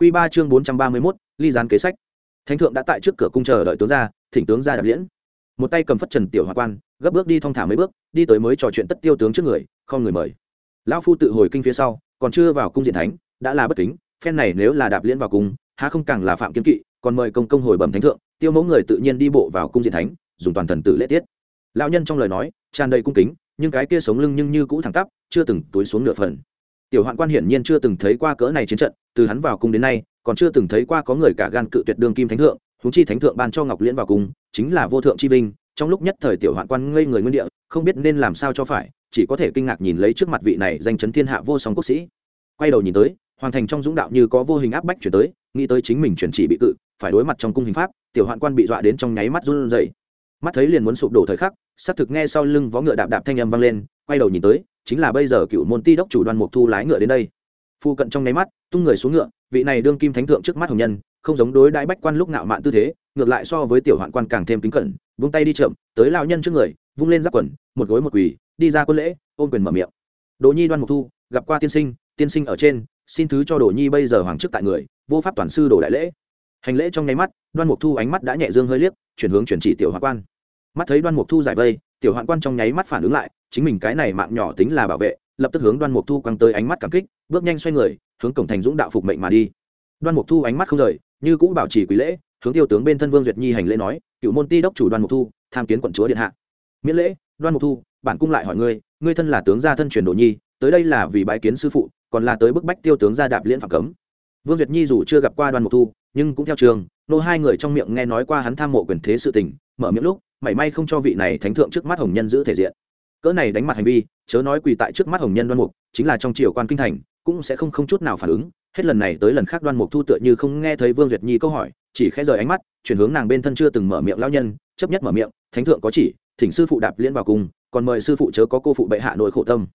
Quy 3 chương 431, ly gián kế sách. Thánh thượng đã tại trước cửa cung chờ đợi tướng gia, thỉnh tướng gia đạp liễn. Một tay cầm phất trần tiểu hòa quan, gấp bước đi thong thả mấy bước, đi tới mới trò chuyện tất tiêu tướng trước người, không người mời. Lão phu tự hồi kinh phía sau, còn chưa vào cung diện thánh, đã là bất kính, phen này nếu là đạp liễn vào cung, há không càng là phạm kiên kỵ, còn mời công công hồi bẩm thánh thượng, tiêu mẫu người tự nhiên đi bộ vào cung diện thánh, dùng toàn thần tự lễ tiết. Lão nhân trong lời nói, tràn đầy cung kính, nhưng cái kia sống lưng nhưng như cũ thẳng tắp, chưa từng túi xuống nửa phần tiểu hoạn quan hiển nhiên chưa từng thấy qua cỡ này chiến trận, từ hắn vào cung đến nay, còn chưa từng thấy qua có người cả gan cự tuyệt đương kim thánh thượng húng chi thánh thượng ban cho ngọc liễn vào cung, chính là vô thượng chi vinh, trong lúc nhất thời tiểu hoạn quan ngây người nguyên địa, không biết nên làm sao cho phải, chỉ có thể kinh ngạc nhìn lấy trước mặt vị này danh chấn thiên hạ vô song quốc sĩ. Quay đầu nhìn tới, hoàng thành trong dũng đạo như có vô hình áp bách chuyển tới, nghĩ tới chính mình chuyển chỉ bị cự, phải đối mặt trong cung hình pháp, tiểu hoạn quan bị dọa đến trong nháy mắt run rẩy. Mắt thấy liền muốn sụp đổ thời khắc xác thực nghe sau lưng vó ngựa đạp đạp thanh âm vang lên, quay đầu nhìn tới chính là bây giờ cựu môn ti đốc chủ đoàn mục thu lái ngựa đến đây. Phu cận trong nháy mắt, tung người xuống ngựa, vị này đương kim thánh thượng trước mắt hồng nhân, không giống đối đãi bách quan lúc nạo mạn tư thế, ngược lại so với tiểu hoạn quan càng thêm kính cẩn, vung tay đi chậm, tới lao nhân trước người, vung lên giáp quần, một gối một quỳ, đi ra quân lễ, ôm quyền mở miệng. Đỗ nhi đoan mục thu, gặp qua tiên sinh tiên sinh ở trên, xin thứ cho đỗ nhi bây giờ hoàng chức tại người, vô pháp toàn sư đổ đại lễ. Hành lễ trong nháy mắt, đoan mục thu ánh mắt đã nhẹ dương hơi liếc, chuyển hướng chuyển chỉ tiểu hoạn quan. Mắt thấy đoan mục thu giải vây, tiểu hoạn quan trong nháy mắt phản ứng lại chính mình cái này mạng nhỏ tính là bảo vệ, lập tức hướng đoan mục thu quăng tới ánh mắt cảm kích, bước nhanh xoay người, hướng cổng thành dũng đạo phục mệnh mà đi. Đoan mục thu ánh mắt không rời, như cũ bảo trì quý lễ, hướng tiêu tướng bên thân vương duyệt nhi hành lễ nói cựu môn ti đốc chủ đoan mục thu, tham kiến quận chúa điện hạ. Miễn lễ, đoan mục thu, bản cung lại hỏi ngươi ngươi thân là tướng gia thân truyền đồ nhi, tới đây là vì bái kiến sư phụ, còn là tới bức bách tiêu tướng gia đạp liễn phạm cấm. Vương duyệt nhi dù chưa gặp qua đoan mục thu, nhưng cũng theo trường, nô hai người trong miệng nghe nói qua hắn tham mộ quyền thế sự tình, mở miệng lúc, mảy may không cho vị này thánh thượng trước mắt hồng nhân giữ thể diện cỡ này đánh mặt hành vi, chớ nói quỳ tại trước mắt hồng nhân đoan mục, chính là trong triều quan kinh thành, cũng sẽ không không chút nào phản ứng. Hết lần này tới lần khác đoan mục thu tựa như không nghe thấy vương duyệt nhi câu hỏi, chỉ khẽ rời ánh mắt, chuyển hướng nàng bên thân chưa từng mở miệng lão nhân, chấp nhất mở miệng, thánh thượng có chỉ, thỉnh sư phụ đạp liên vào cùng, còn mời sư phụ chớ có cô phụ bệ hạ nội khổ tâm.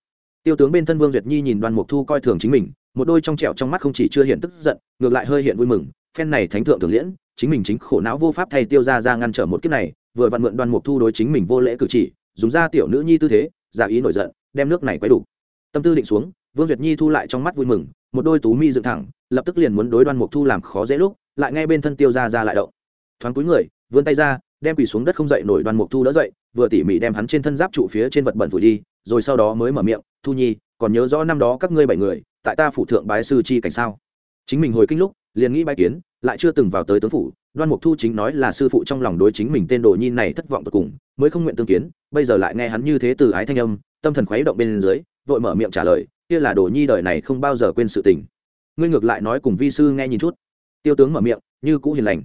Tiêu tướng bên thân vương duyệt nhi nhìn đoan mục thu coi thường chính mình, một đôi trong trẻo trong mắt không chỉ chưa hiện tức giận, ngược lại hơi hiện vui mừng, phen này thánh thượng thường liễn, chính mình chính khổ não vô pháp thay tiêu ra ra ngăn trở một kiếp này, vừa vặn mượn đoan mục thu đối chính mình vô lễ cử chỉ dùng ra tiểu nữ nhi tư thế, giả ý nổi giận, đem nước này quấy đủ. Tâm tư định xuống, vương duyệt nhi thu lại trong mắt vui mừng, một đôi tú mi dựng thẳng, lập tức liền muốn đối đoan mục thu làm khó dễ lúc, lại nghe bên thân tiêu ra ra lại động. Thoáng cúi người, vươn tay ra, đem quỳ xuống đất không dậy nổi đoan mục thu đỡ dậy, vừa tỉ mỉ đem hắn trên thân giáp trụ phía trên vật bẩn vùi đi, rồi sau đó mới mở miệng, thu nhi, còn nhớ rõ năm đó các ngươi bảy người, tại ta phủ thượng bái sư chi cảnh sao? Chính mình hồi kinh lúc, liền nghĩ bái kiến, lại chưa từng vào tới tướng phủ đoan mục thu chính nói là sư phụ trong lòng đối chính mình tên đồ nhi này thất vọng tột cùng, mới không nguyện tương kiến, bây giờ lại nghe hắn như thế từ ái thanh âm, tâm thần khuấy động bên dưới, vội mở miệng trả lời, kia là đồ nhi đời này không bao giờ quên sự tình. Ngươi ngược lại nói cùng vi sư nghe nhìn chút. Tiêu tướng mở miệng, như cũ hiền lành.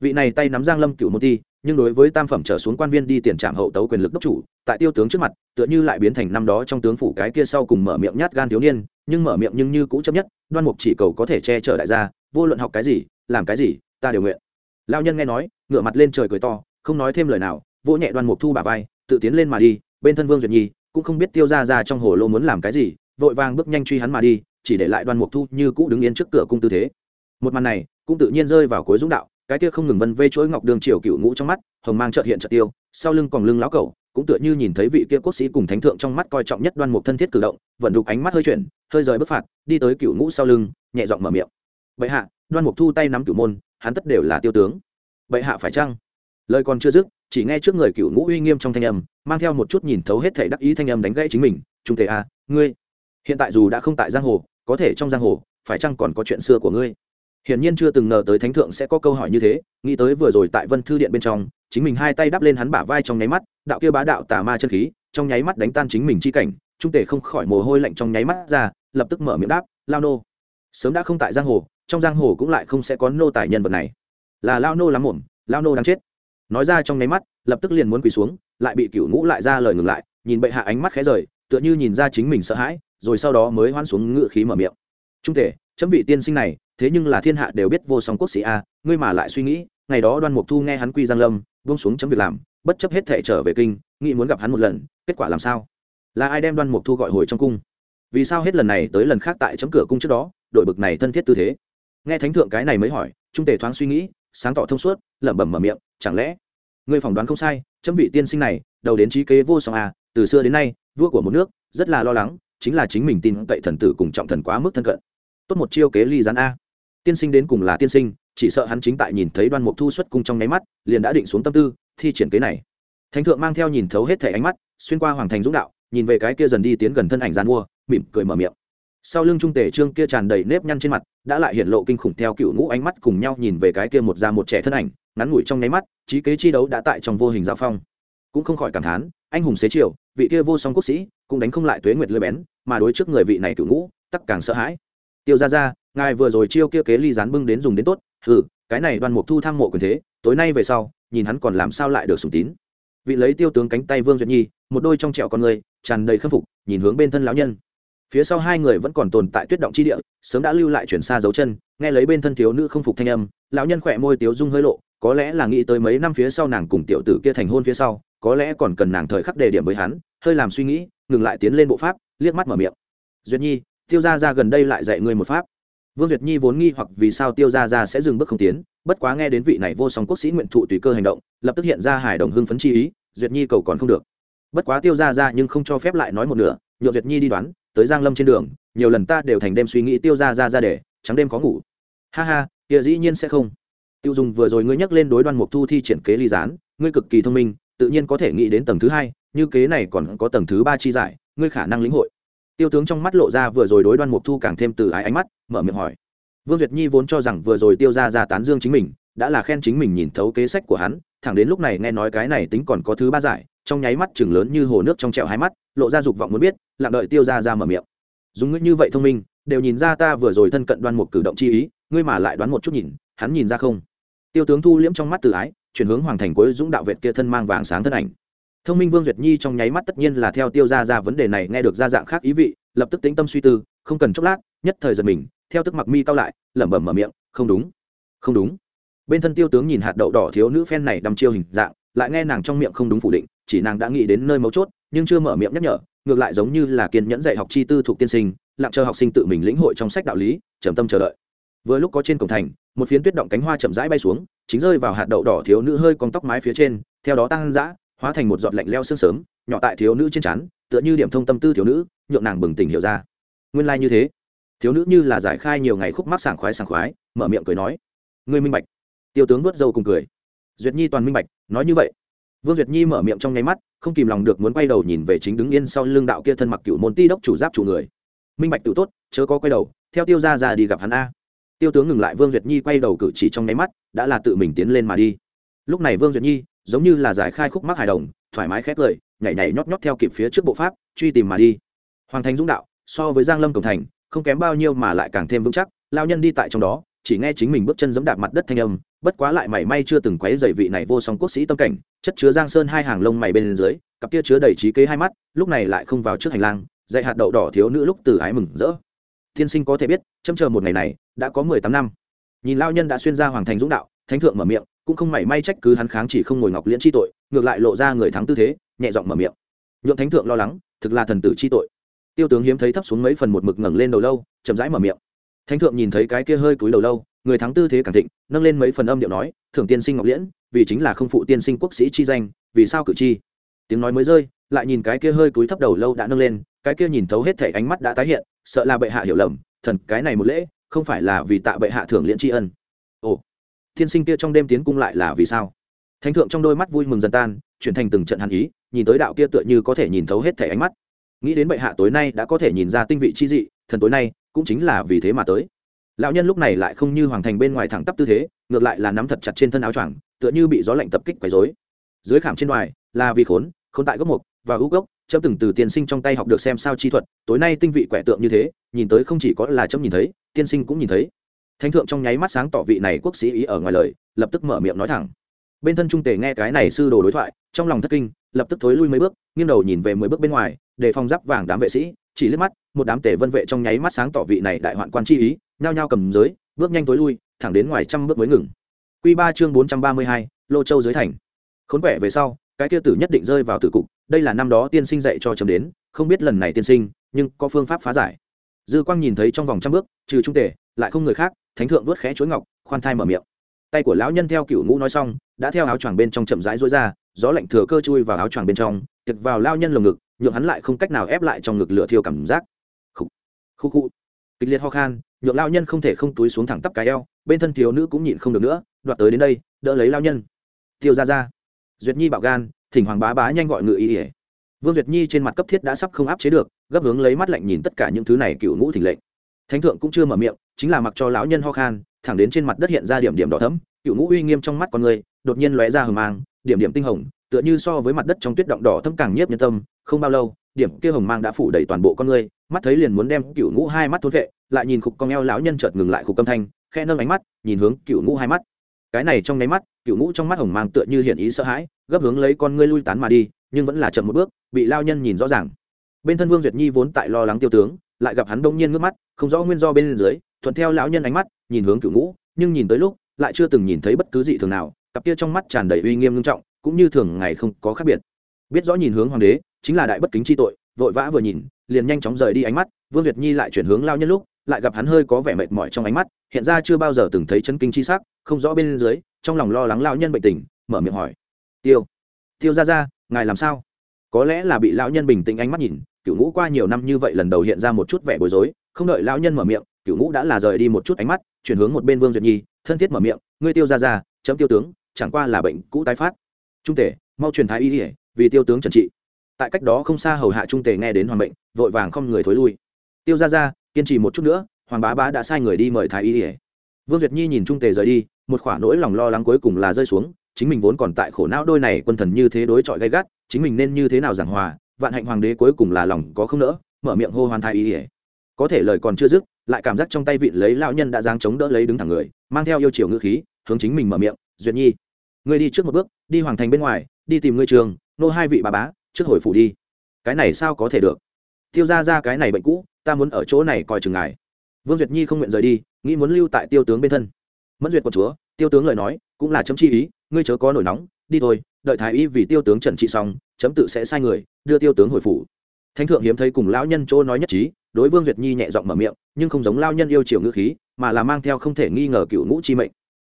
Vị này tay nắm giang lâm cựu môn ti nhưng đối với tam phẩm trở xuống quan viên đi tiền trạm hậu tấu quyền lực đốc chủ, tại tiêu tướng trước mặt, tựa như lại biến thành năm đó trong tướng phủ cái kia sau cùng mở miệng nhát gan thiếu niên, nhưng mở miệng nhưng như cũ chấp nhất, đoan mục chỉ cầu có thể che chở đại gia, vô luận học cái gì, làm cái gì, ta đều nguyện lao nhân nghe nói, ngửa mặt lên trời cười to, không nói thêm lời nào, vỗ nhẹ đoan mục thu bà vai, tự tiến lên mà đi, bên thân vương duyệt nhi cũng không biết tiêu ra ra trong hồ lô muốn làm cái gì, vội vàng bước nhanh truy hắn mà đi, chỉ để lại đoan mục thu như cũ đứng yên trước cửa cung tư thế. Một màn này cũng tự nhiên rơi vào cuối dũng đạo, cái kia không ngừng vân vê chuỗi ngọc đường triều cựu ngũ trong mắt, hồng mang trợt hiện trợt tiêu, sau lưng còn lưng lão cẩu, cũng tựa như nhìn thấy vị kia quốc sĩ cùng thánh thượng trong mắt coi trọng nhất đoan mục thân thiết cử động vận đục ánh mắt hơi chuyển, hơi rời bước phạt, đi tới cựu ngũ sau lưng, nhẹ giọng mở miệng. Vậy hạ. Đoan mục thu tay nắm cửu môn hắn tất đều là tiêu tướng. Vậy hạ phải chăng? Lời còn chưa dứt chỉ nghe trước người cựu ngũ uy nghiêm trong thanh âm mang theo một chút nhìn thấu hết thể đắc ý thanh âm đánh gãy chính mình trung thể a à, ngươi hiện tại dù đã không tại giang hồ có thể trong giang hồ phải chăng còn có chuyện xưa của ngươi? Hiển nhiên chưa từng ngờ tới thánh thượng sẽ có câu hỏi như thế nghĩ tới vừa rồi tại vân thư điện bên trong chính mình hai tay đắp lên hắn bả vai trong nháy mắt đạo kia bá đạo tà ma chân khí trong nháy mắt đánh tan chính mình chi cảnh trung tể không khỏi mồ hôi lạnh trong nháy mắt ra lập tức mở miệng đáp lao nô sớm đã không tại giang hồ trong giang hồ cũng lại không sẽ có nô tài nhân vật này. Là lao nô lắm mồm lao nô đang chết. Nói ra trong nháy mắt, lập tức liền muốn quỳ xuống, lại bị cựu ngũ lại ra lời ngừng lại, nhìn bệ hạ ánh mắt khẽ rời, tựa như nhìn ra chính mình sợ hãi, rồi sau đó mới hoan xuống ngự khí mở miệng. Trung thể chấm vị tiên sinh này, thế nhưng là thiên hạ đều biết vô song quốc sĩ a, ngươi mà lại suy nghĩ, ngày đó đoan mục thu nghe hắn quy giang lâm, buông xuống chấm việc làm, bất chấp hết thể trở về kinh, nghĩ muốn gặp hắn một lần, kết quả làm sao? Là ai đem đoan mục thu gọi hồi trong cung? Vì sao hết lần này tới lần khác tại chấm cửa cung trước đó đội bực này thân thiết tư thế? Nghe thánh thượng cái này mới hỏi, trung tề thoáng suy nghĩ, sáng tỏ thông suốt, lẩm bẩm mở miệng, chẳng lẽ người phỏng đoán không sai, chấm vị tiên sinh này, đầu đến trí kế vô song à từ xưa đến nay, vua của một nước, rất là lo lắng, chính là chính mình tin cậy thần tử cùng trọng thần quá mức thân cận. Tốt một chiêu kế ly gián a. Tiên sinh đến cùng là tiên sinh, chỉ sợ hắn chính tại nhìn thấy đoan mục thu xuất cung trong nháy mắt, liền đã định xuống tâm tư, thi triển kế này. Thánh thượng mang theo nhìn thấu hết thể ánh mắt, xuyên qua hoàng thành dũng đạo, nhìn về cái kia dần đi tiến gần thân ảnh gian mua, mỉm cười mở miệng sau lưng trung tể trương kia tràn đầy nếp nhăn trên mặt, đã lại hiện lộ kinh khủng theo cựu ngũ ánh mắt cùng nhau nhìn về cái kia một da một trẻ thân ảnh, ngắn ngủi trong nháy mắt, trí kế chi đấu đã tại trong vô hình giao phong. Cũng không khỏi cảm thán, anh hùng xế chiều, vị kia vô song quốc sĩ, cũng đánh không lại tuế nguyệt lưỡi bén, mà đối trước người vị này cựu ngũ, tắc càng sợ hãi. Tiêu ra ra ngài vừa rồi chiêu kia kế ly dán bưng đến dùng đến tốt ừ cái này đoan mục thu tham mộ quyền thế, tối nay về sau, nhìn hắn còn làm sao lại được sùng tín. Vị lấy tiêu tướng cánh tay vương duyệt nhi, một đôi trong trẹo con người, tràn đầy khâm phục, nhìn hướng bên thân lão nhân phía sau hai người vẫn còn tồn tại tuyết động chi địa, sớm đã lưu lại chuyển xa dấu chân, nghe lấy bên thân thiếu nữ không phục thanh âm, lão nhân khỏe môi tiếu dung hơi lộ, có lẽ là nghĩ tới mấy năm phía sau nàng cùng tiểu tử kia thành hôn phía sau, có lẽ còn cần nàng thời khắc đề điểm với hắn, hơi làm suy nghĩ, ngừng lại tiến lên bộ pháp, liếc mắt mở miệng. Duyệt nhi, tiêu ra ra gần đây lại dạy ngươi một pháp. Vương duyệt nhi vốn nghi hoặc vì sao tiêu ra ra sẽ dừng bước không tiến, bất quá nghe đến vị này vô song quốc sĩ nguyện thụ tùy cơ hành động, lập tức hiện ra hài đồng hưng phấn chi ý, duyệt nhi cầu còn không được. Bất quá tiêu ra ra nhưng không cho phép lại nói một nửa nhựa duyệt nhi đi đoán tới giang lâm trên đường, nhiều lần ta đều thành đêm suy nghĩ tiêu ra ra ra để, trắng đêm có ngủ. Ha ha, kia dĩ nhiên sẽ không. Tiêu dùng vừa rồi ngươi nhắc lên đối đoan mục thu thi triển kế ly gián, ngươi cực kỳ thông minh, tự nhiên có thể nghĩ đến tầng thứ hai, như kế này còn có tầng thứ ba chi giải, ngươi khả năng lĩnh hội. Tiêu tướng trong mắt lộ ra vừa rồi đối đoan mục thu càng thêm từ ái ánh mắt, mở miệng hỏi. Vương duyệt nhi vốn cho rằng vừa rồi tiêu ra ra tán dương chính mình, đã là khen chính mình nhìn thấu kế sách của hắn, thẳng đến lúc này nghe nói cái này tính còn có thứ ba giải trong nháy mắt chừng lớn như hồ nước trong trẹo hai mắt, lộ ra dục vọng muốn biết, lặng đợi tiêu ra ra mở miệng. Dùng ngươi như vậy thông minh, đều nhìn ra ta vừa rồi thân cận đoan một cử động chi ý, ngươi mà lại đoán một chút nhìn, hắn nhìn ra không? Tiêu tướng thu liễm trong mắt từ ái, chuyển hướng hoàng thành cuối dũng đạo vệt kia thân mang vàng sáng thân ảnh. Thông minh vương duyệt nhi trong nháy mắt tất nhiên là theo tiêu ra ra vấn đề này nghe được ra dạng khác ý vị, lập tức tĩnh tâm suy tư, không cần chốc lát, nhất thời giật mình, theo tức mặc mi cao lại, lẩm bẩm mở miệng, không đúng không đúng. Bên thân tiêu tướng nhìn hạt đậu đỏ thiếu nữ phen này đăm chiêu hình dạng, lại nghe nàng trong miệng không đúng phủ định chỉ nàng đã nghĩ đến nơi mấu chốt, nhưng chưa mở miệng nhắc nhở, ngược lại giống như là kiên nhẫn dạy học chi tư thuộc tiên sinh, lặng chờ học sinh tự mình lĩnh hội trong sách đạo lý, trầm tâm chờ đợi. Vừa lúc có trên cổng thành, một phiến tuyết động cánh hoa chậm rãi bay xuống, chính rơi vào hạt đậu đỏ thiếu nữ hơi con tóc mái phía trên, theo đó tăng dã, hóa thành một giọt lạnh leo sương sớm, nhỏ tại thiếu nữ trên trán, tựa như điểm thông tâm tư thiếu nữ, nhượng nàng bừng tỉnh hiểu ra. Nguyên lai như thế. Thiếu nữ như là giải khai nhiều ngày khúc mắc sảng khoái sảng khoái, mở miệng cười nói, ngươi minh bạch. Tiêu tướng vớt dâu cùng cười. Duyệt nhi toàn minh bạch, nói như vậy vương duyệt nhi mở miệng trong nháy mắt, không kìm lòng được muốn quay đầu nhìn về chính đứng yên sau lưng đạo kia thân mặc cựu môn ti đốc chủ giáp chủ người. Minh bạch tự tốt, chớ có quay đầu, theo tiêu ra ra đi gặp hắn a. Tiêu tướng ngừng lại, vương duyệt nhi quay đầu cử chỉ trong nháy mắt, đã là tự mình tiến lên mà đi. Lúc này vương duyệt nhi, giống như là giải khai khúc mắc hài đồng, thoải mái khét lời, nhảy nhảy nhót nhót theo kịp phía trước bộ pháp, truy tìm mà đi. Hoàng thành dũng đạo, so với giang lâm cổng thành, không kém bao nhiêu mà lại càng thêm vững chắc, lao nhân đi tại trong đó chỉ nghe chính mình bước chân giẫm đạp mặt đất thanh âm, bất quá lại mảy may chưa từng quấy rầy vị này vô song quốc sĩ tâm cảnh, chất chứa giang sơn hai hàng lông mày bên dưới, cặp kia chứa đầy trí kế hai mắt, lúc này lại không vào trước hành lang, dạy hạt đậu đỏ thiếu nữ lúc từ ái mừng rỡ. Thiên sinh có thể biết, châm chờ một ngày này, đã có mười tám năm. Nhìn lao nhân đã xuyên ra hoàng thành dũng đạo, thánh thượng mở miệng, cũng không mảy may trách cứ hắn kháng chỉ không ngồi ngọc liễn chi tội, ngược lại lộ ra người thắng tư thế, nhẹ giọng mở miệng. Nhượng thánh thượng lo lắng, thực là thần tử chi tội. Tiêu tướng hiếm thấy thấp xuống mấy phần một mực ngẩng lên đầu lâu, chậm rãi mở miệng thánh thượng nhìn thấy cái kia hơi cúi đầu lâu, người thắng tư thế càng thịnh, nâng lên mấy phần âm điệu nói, thưởng tiên sinh ngọc liễn, vì chính là không phụ tiên sinh quốc sĩ chi danh, vì sao cử chi? Tiếng nói mới rơi, lại nhìn cái kia hơi cúi thấp đầu lâu đã nâng lên, cái kia nhìn thấu hết thể ánh mắt đã tái hiện, sợ là bệ hạ hiểu lầm, thần, cái này một lễ, không phải là vì tạ bệ hạ thưởng liễn tri ân. Ồ, tiên sinh kia trong đêm tiến cung lại là vì sao? Thánh thượng trong đôi mắt vui mừng dần tan, chuyển thành từng trận hàn ý, nhìn tới đạo kia tựa như có thể nhìn thấu hết thể ánh mắt. Nghĩ đến bệ hạ tối nay đã có thể nhìn ra tinh vị chi dị, thần tối nay cũng chính là vì thế mà tới. Lão nhân lúc này lại không như hoàng thành bên ngoài thẳng tắp tư thế, ngược lại là nắm thật chặt trên thân áo choàng, tựa như bị gió lạnh tập kích quấy dối dưới khảm trên ngoài, là vì khốn khốn tại gốc mục và hữu gốc, chấm từng từ tiên sinh trong tay học được xem sao chi thuật, tối nay tinh vị quẻ tượng như thế, nhìn tới không chỉ có là chấm nhìn thấy, tiên sinh cũng nhìn thấy. Thánh thượng trong nháy mắt sáng tỏ vị này quốc sĩ ý ở ngoài lời, lập tức mở miệng nói thẳng. Bên thân trung tề nghe cái này sư đồ đối thoại, trong lòng thất kinh, lập tức thối lui mấy bước, nghiêng đầu nhìn về mười bước bên ngoài, để phong giáp vàng đám vệ sĩ, chỉ liếc mắt một đám tề vân vệ trong nháy mắt sáng tỏ vị này đại hoạn quan chi ý, nhao nhao cầm giới, bước nhanh tối lui, thẳng đến ngoài trăm bước mới ngừng. Quy ba chương bốn trăm ba mươi hai, lô châu dưới thành. Khốn quẻ về sau, cái kia tử nhất định rơi vào tử cục, đây là năm đó tiên sinh dạy cho chấm đến, không biết lần này tiên sinh, nhưng có phương pháp phá giải. Dư quang nhìn thấy trong vòng trăm bước, trừ trung tề, lại không người khác, thánh thượng vớt khẽ chuối ngọc, khoan thai mở miệng. Tay của lão nhân theo cựu ngũ nói xong, đã theo áo choàng bên trong chậm rãi rối ra, gió lạnh thừa cơ chui vào áo choàng bên trong, tiệc vào lao nhân lồng ngực, nhượng hắn lại không cách nào ép lại trong ngực lửa thiêu cảm giác khu khu. Kịch liệt ho khan, nhượng lao nhân không thể không túi xuống thẳng tắp cái eo, bên thân thiếu nữ cũng nhịn không được nữa, đoạt tới đến đây, đỡ lấy lao nhân. Tiêu ra ra duyệt nhi bạo gan, thỉnh hoàng bá bá nhanh gọi ngự ý ỉa vương duyệt nhi trên mặt cấp thiết đã sắp không áp chế được, gấp hướng lấy mắt lạnh nhìn tất cả những thứ này cựu ngũ thỉnh lệnh. Thánh thượng cũng chưa mở miệng, chính là mặc cho lão nhân ho khan, thẳng đến trên mặt đất hiện ra điểm điểm đỏ thấm cựu ngũ uy nghiêm trong mắt con người, đột nhiên lóe ra hờ mang, điểm điểm tinh hồng, tựa như so với mặt đất trong tuyết động đỏ thấm càng nhiếp nhân tâm, không bao lâu, điểm kia hồng mang đã phủ đầy toàn bộ con người mắt thấy liền muốn đem cựu ngũ hai mắt thốt vệ, lại nhìn khục con eo lão nhân chợt ngừng lại khục âm thanh khe nâng ánh mắt, nhìn hướng cựu ngũ hai mắt. Cái này trong nháy mắt, cựu ngũ trong mắt hồng mang tựa như hiện ý sợ hãi, gấp hướng lấy con ngươi lui tán mà đi, nhưng vẫn là chậm một bước, bị lao nhân nhìn rõ ràng. Bên thân vương duyệt nhi vốn tại lo lắng tiêu tướng, lại gặp hắn đông nhiên ngước mắt, không rõ nguyên do bên dưới, thuận theo lão nhân ánh mắt, nhìn hướng cựu ngũ, nhưng nhìn tới lúc, lại chưa từng nhìn thấy bất cứ gì thường nào, cặp kia trong mắt tràn đầy uy nghiêm nghiêm trọng, cũng như thường ngày không có khác biệt. Biết rõ nhìn hướng hoàng đế, chính là đại bất kính chi tội, vội vã vừa nhìn liền nhanh chóng rời đi ánh mắt, vương duyệt nhi lại chuyển hướng lao nhân lúc, lại gặp hắn hơi có vẻ mệt mỏi trong ánh mắt, hiện ra chưa bao giờ từng thấy chân kinh chi sắc, không rõ bên dưới, trong lòng lo lắng lao nhân bệnh tình, mở miệng hỏi. Tiêu tiêu ra ra ngài làm sao? Có lẽ là bị lão nhân bình tĩnh ánh mắt nhìn cựu ngũ qua nhiều năm như vậy lần đầu hiện ra một chút vẻ bối rối, không đợi lão nhân mở miệng cựu ngũ đã là rời đi một chút ánh mắt, chuyển hướng một bên vương duyệt nhi, thân thiết mở miệng, ngươi tiêu ra ra chấm tiêu tướng, chẳng qua là bệnh cũ tái phát. Trung tể, mau truyền thái y ỉa vì tiêu tướng trần trị tại cách đó không xa hầu hạ trung tề nghe đến hoàng bệnh vội vàng không người thối lui. Tiêu ra ra kiên trì một chút nữa, hoàng bá bá đã sai người đi mời thái y ỉa vương duyệt nhi nhìn trung tề rời đi, một khoả nỗi lòng lo lắng cuối cùng là rơi xuống, chính mình vốn còn tại khổ não đôi này quân thần như thế đối chọi gay gắt, chính mình nên như thế nào giảng hòa, vạn hạnh hoàng đế cuối cùng là lòng có không nỡ, mở miệng hô hoàn thái y ỉa có thể lời còn chưa dứt, lại cảm giác trong tay vịn lấy lão nhân đã giáng chống đỡ lấy đứng thẳng người, mang theo yêu chiều ngữ khí, hướng chính mình mở miệng, duyệt nhi, ngươi đi trước một bước, đi hoàng thành bên ngoài, đi tìm ngươi trường, nô hai vị bà bá trước hồi phủ đi. Cái này sao có thể được? Tiêu ra ra cái này bệnh cũ, ta muốn ở chỗ này coi chừng ngài. Vương duyệt nhi không nguyện rời đi, nghĩ muốn lưu tại tiêu tướng bên thân. Mẫn duyệt của chúa, tiêu tướng lời nói, cũng là chấm chi ý, ngươi chớ có nổi nóng, đi thôi, đợi thái y vì tiêu tướng trần trị xong, chấm tự sẽ sai người, đưa tiêu tướng hồi phủ. Thánh thượng hiếm thấy cùng lão nhân chỗ nói nhất trí, đối vương duyệt nhi nhẹ giọng mở miệng, nhưng không giống lao nhân yêu chiều ngữ khí, mà là mang theo không thể nghi ngờ cựu ngũ chi mệnh.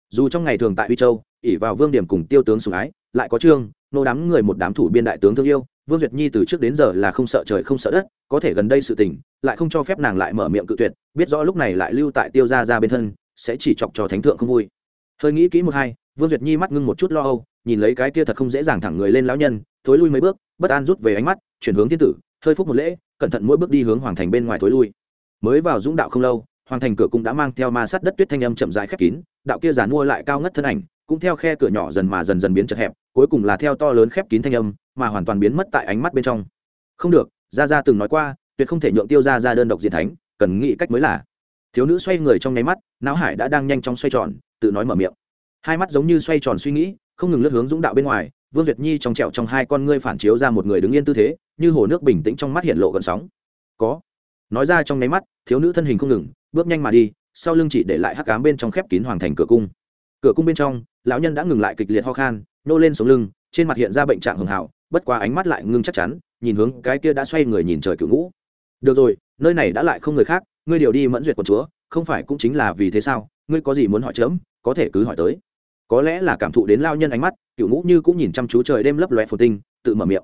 Dù trong ngày thường tại uy châu ỉ vào vương điểm cùng tiêu tướng sùng ái, lại có trương, nô đám người một đám thủ biên đại tướng thương yêu vương duyệt nhi từ trước đến giờ là không sợ trời không sợ đất, có thể gần đây sự tình, lại không cho phép nàng lại mở miệng cự tuyệt, biết rõ lúc này lại lưu tại tiêu ra ra bên thân, sẽ chỉ chọc cho thánh thượng không vui. Hơi nghĩ kỹ một hai, vương duyệt nhi mắt ngưng một chút lo âu, nhìn lấy cái kia thật không dễ dàng thẳng người lên lão nhân, thối lui mấy bước, bất an rút về ánh mắt, chuyển hướng thiên tử, hơi phúc một lễ, cẩn thận mỗi bước đi hướng hoàng thành bên ngoài thối lui. Mới vào dũng đạo không lâu, hoàng thành cửa cũng đã mang theo ma sát đất tuyết thanh âm chậm rãi khép kín, đạo kia giàn mua lại cao ngất thân ảnh cũng theo khe cửa nhỏ dần mà dần dần biến chật hẹp, cuối cùng là theo to lớn khép kín thanh âm, mà hoàn toàn biến mất tại ánh mắt bên trong. Không được, gia gia từng nói qua, tuyệt không thể nhượng tiêu gia ra đơn độc diện thánh, cần nghĩ cách mới là. Thiếu nữ xoay người trong nháy mắt, não hải đã đang nhanh chóng xoay tròn, tự nói mở miệng. Hai mắt giống như xoay tròn suy nghĩ, không ngừng lướt hướng dũng đạo bên ngoài, vương duyệt nhi trong trẹo trong hai con ngươi phản chiếu ra một người đứng yên tư thế, như hồ nước bình tĩnh trong mắt hiện lộ gần sóng. Có. Nói ra trong nháy mắt, thiếu nữ thân hình không ngừng, bước nhanh mà đi, sau lưng chỉ để lại hắc cám bên trong khép kín hoàng thành cửa cung cửa cung bên trong, lão nhân đã ngừng lại kịch liệt ho khan, nô lên sống lưng, trên mặt hiện ra bệnh trạng hường hảo, bất quá ánh mắt lại ngưng chắc chắn, nhìn hướng cái kia đã xoay người nhìn trời cựu ngũ. Được rồi, nơi này đã lại không người khác, ngươi điều đi mẫn duyệt quần chúa, không phải cũng chính là vì thế sao? Ngươi có gì muốn hỏi chớm có thể cứ hỏi tới. Có lẽ là cảm thụ đến lao nhân ánh mắt, cựu ngũ như cũng nhìn chăm chú trời đêm lấp loe phồn tinh, tự mở miệng.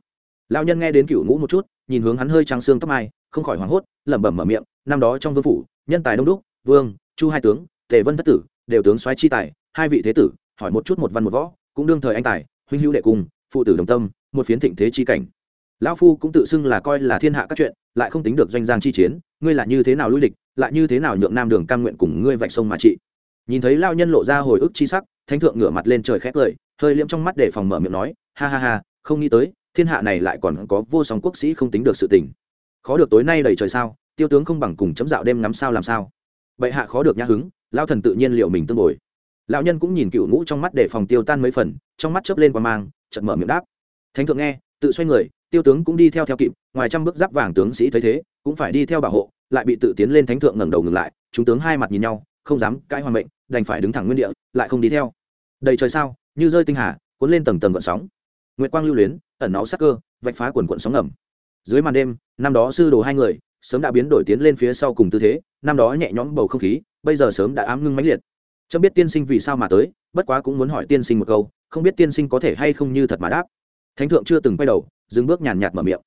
Lao nhân nghe đến cựu ngũ một chút, nhìn hướng hắn hơi trắng xương tóc mai, không khỏi hoảng hốt, lẩm bẩm mở miệng, năm đó trong vương phủ, nhân tài đông đúc, vương, chu hai tướng, tề vân thất tử, đều tướng soái chi tài hai vị thế tử hỏi một chút một văn một võ cũng đương thời anh tài huynh hữu đệ cùng phụ tử đồng tâm một phiến thịnh thế chi cảnh. Lão phu cũng tự xưng là coi là thiên hạ các chuyện lại không tính được doanh giang chi chiến ngươi là như thế nào lui lịch, lại như thế nào nhượng nam đường cam nguyện cùng ngươi vạch sông mà trị. Nhìn thấy lao nhân lộ ra hồi ức chi sắc thánh thượng ngửa mặt lên trời khét cười hơi liễm trong mắt để phòng mở miệng nói ha ha ha không nghĩ tới thiên hạ này lại còn có vô song quốc sĩ không tính được sự tình. Khó được tối nay đầy trời sao tiêu tướng không bằng cùng chấm dạo đêm ngắm sao làm sao. Bệ hạ khó được nhã hứng lao thần tự nhiên liệu mình tương bồi lão nhân cũng nhìn cựu ngũ trong mắt để phòng tiêu tan mấy phần, trong mắt chớp lên qua mang, chợt mở miệng đáp. Thánh thượng nghe, tự xoay người, tiêu tướng cũng đi theo theo kịp, ngoài trăm bước giáp vàng tướng sĩ thấy thế, cũng phải đi theo bảo hộ, lại bị tự tiến lên thánh thượng ngẩng đầu ngừng lại, chúng tướng hai mặt nhìn nhau, không dám cãi hoàng mệnh, đành phải đứng thẳng nguyên địa, lại không đi theo. Đầy trời sao, như rơi tinh hà, cuốn lên tầng tầng gợn sóng. Nguyệt quang lưu luyến, ẩn náu sắc cơ, vạch phá quần quận sóng ngầm. Dưới màn đêm, năm đó sư đồ hai người, sớm đã biến đổi tiến lên phía sau cùng tư thế, năm đó nhẹ nhõm bầu không khí, bây giờ sớm đã ám ngưng mãnh liệt chấm biết tiên sinh vì sao mà tới, bất quá cũng muốn hỏi tiên sinh một câu, không biết tiên sinh có thể hay không như thật mà đáp. Thánh thượng chưa từng quay đầu, dừng bước nhàn nhạt mở miệng.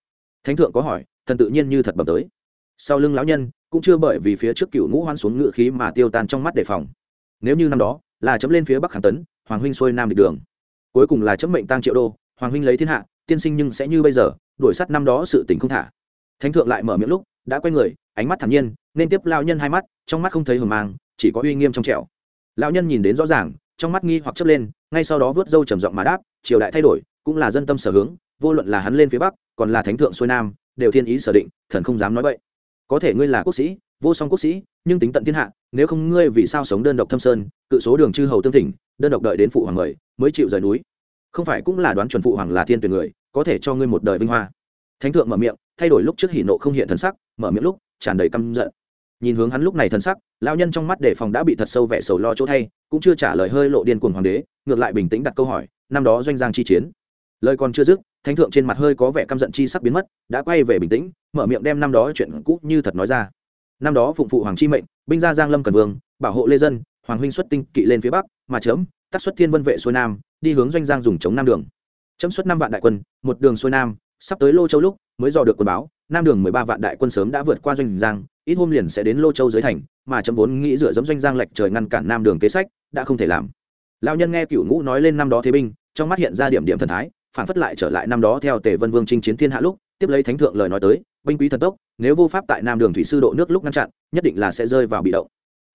Thánh thượng có hỏi, thần tự nhiên như thật bẩm tới. Sau lưng lão nhân, cũng chưa bởi vì phía trước cựu ngũ hoan xuống ngựa khí mà tiêu tan trong mắt đề phòng. Nếu như năm đó, là chấm lên phía bắc kháng tấn, hoàng huynh xuôi nam địch đường. Cuối cùng là chấm mệnh tăng triệu đô, hoàng huynh lấy thiên hạ, tiên sinh nhưng sẽ như bây giờ, đuổi sắt năm đó sự tình không thả. Thánh thượng lại mở miệng lúc, đã quay người, ánh mắt thản nhiên, nên tiếp lao nhân hai mắt, trong mắt không thấy hờ mang, chỉ có uy nghiêm trong trẻo lão nhân nhìn đến rõ ràng trong mắt nghi hoặc chấp lên ngay sau đó vớt dâu trầm giọng mà đáp triều đại thay đổi cũng là dân tâm sở hướng vô luận là hắn lên phía bắc còn là thánh thượng xuôi nam đều thiên ý sở định thần không dám nói vậy có thể ngươi là quốc sĩ vô song quốc sĩ nhưng tính tận thiên hạ nếu không ngươi vì sao sống đơn độc thâm sơn cự số đường chư hầu tương thỉnh đơn độc đợi đến phụ hoàng người, mới chịu rời núi. Không phải cũng là đoán chuẩn phụ hoàng là thiên tuyển người có thể cho ngươi một đời vinh hoa. Thánh thượng mở miệng thay đổi lúc trước hỉ nộ không hiện thần sắc mở miệng lúc tràn đầy căm giận nhìn hướng hắn lúc này thần sắc, lão nhân trong mắt đề phòng đã bị thật sâu vẻ sầu lo chỗ thay, cũng chưa trả lời hơi lộ điên cuồng hoàng đế, ngược lại bình tĩnh đặt câu hỏi, năm đó doanh giang chi chiến. Lời còn chưa dứt, thánh thượng trên mặt hơi có vẻ căm giận chi sắc biến mất, đã quay về bình tĩnh, mở miệng đem năm đó chuyện cũ như thật nói ra. Năm đó phụng phụ hoàng chi mệnh, binh gia giang lâm cần vương, bảo hộ lê dân, hoàng huynh xuất tinh kỵ lên phía bắc, mà chấm tắt xuất thiên vân vệ xuôi nam, đi hướng doanh giang dùng chống nam đường. Chấm xuất năm vạn đại quân, một đường xuôi nam, sắp tới lô châu lúc, mới dò được quân báo nam đường mười ba vạn đại quân sớm đã vượt qua doanh giang, ít hôm liền sẽ đến lô châu dưới thành, mà chấm vốn nghĩ dựa dẫm doanh giang lệch trời ngăn cản nam đường kế sách, đã không thể làm. Lão nhân nghe cựu ngũ nói lên năm đó thế binh, trong mắt hiện ra điểm điểm thần thái, phản phất lại trở lại năm đó theo tề vân vương chinh chiến thiên hạ lúc, tiếp lấy thánh thượng lời nói tới, binh quý thần tốc, nếu vô pháp tại nam đường thủy sư độ nước lúc ngăn chặn, nhất định là sẽ rơi vào bị động.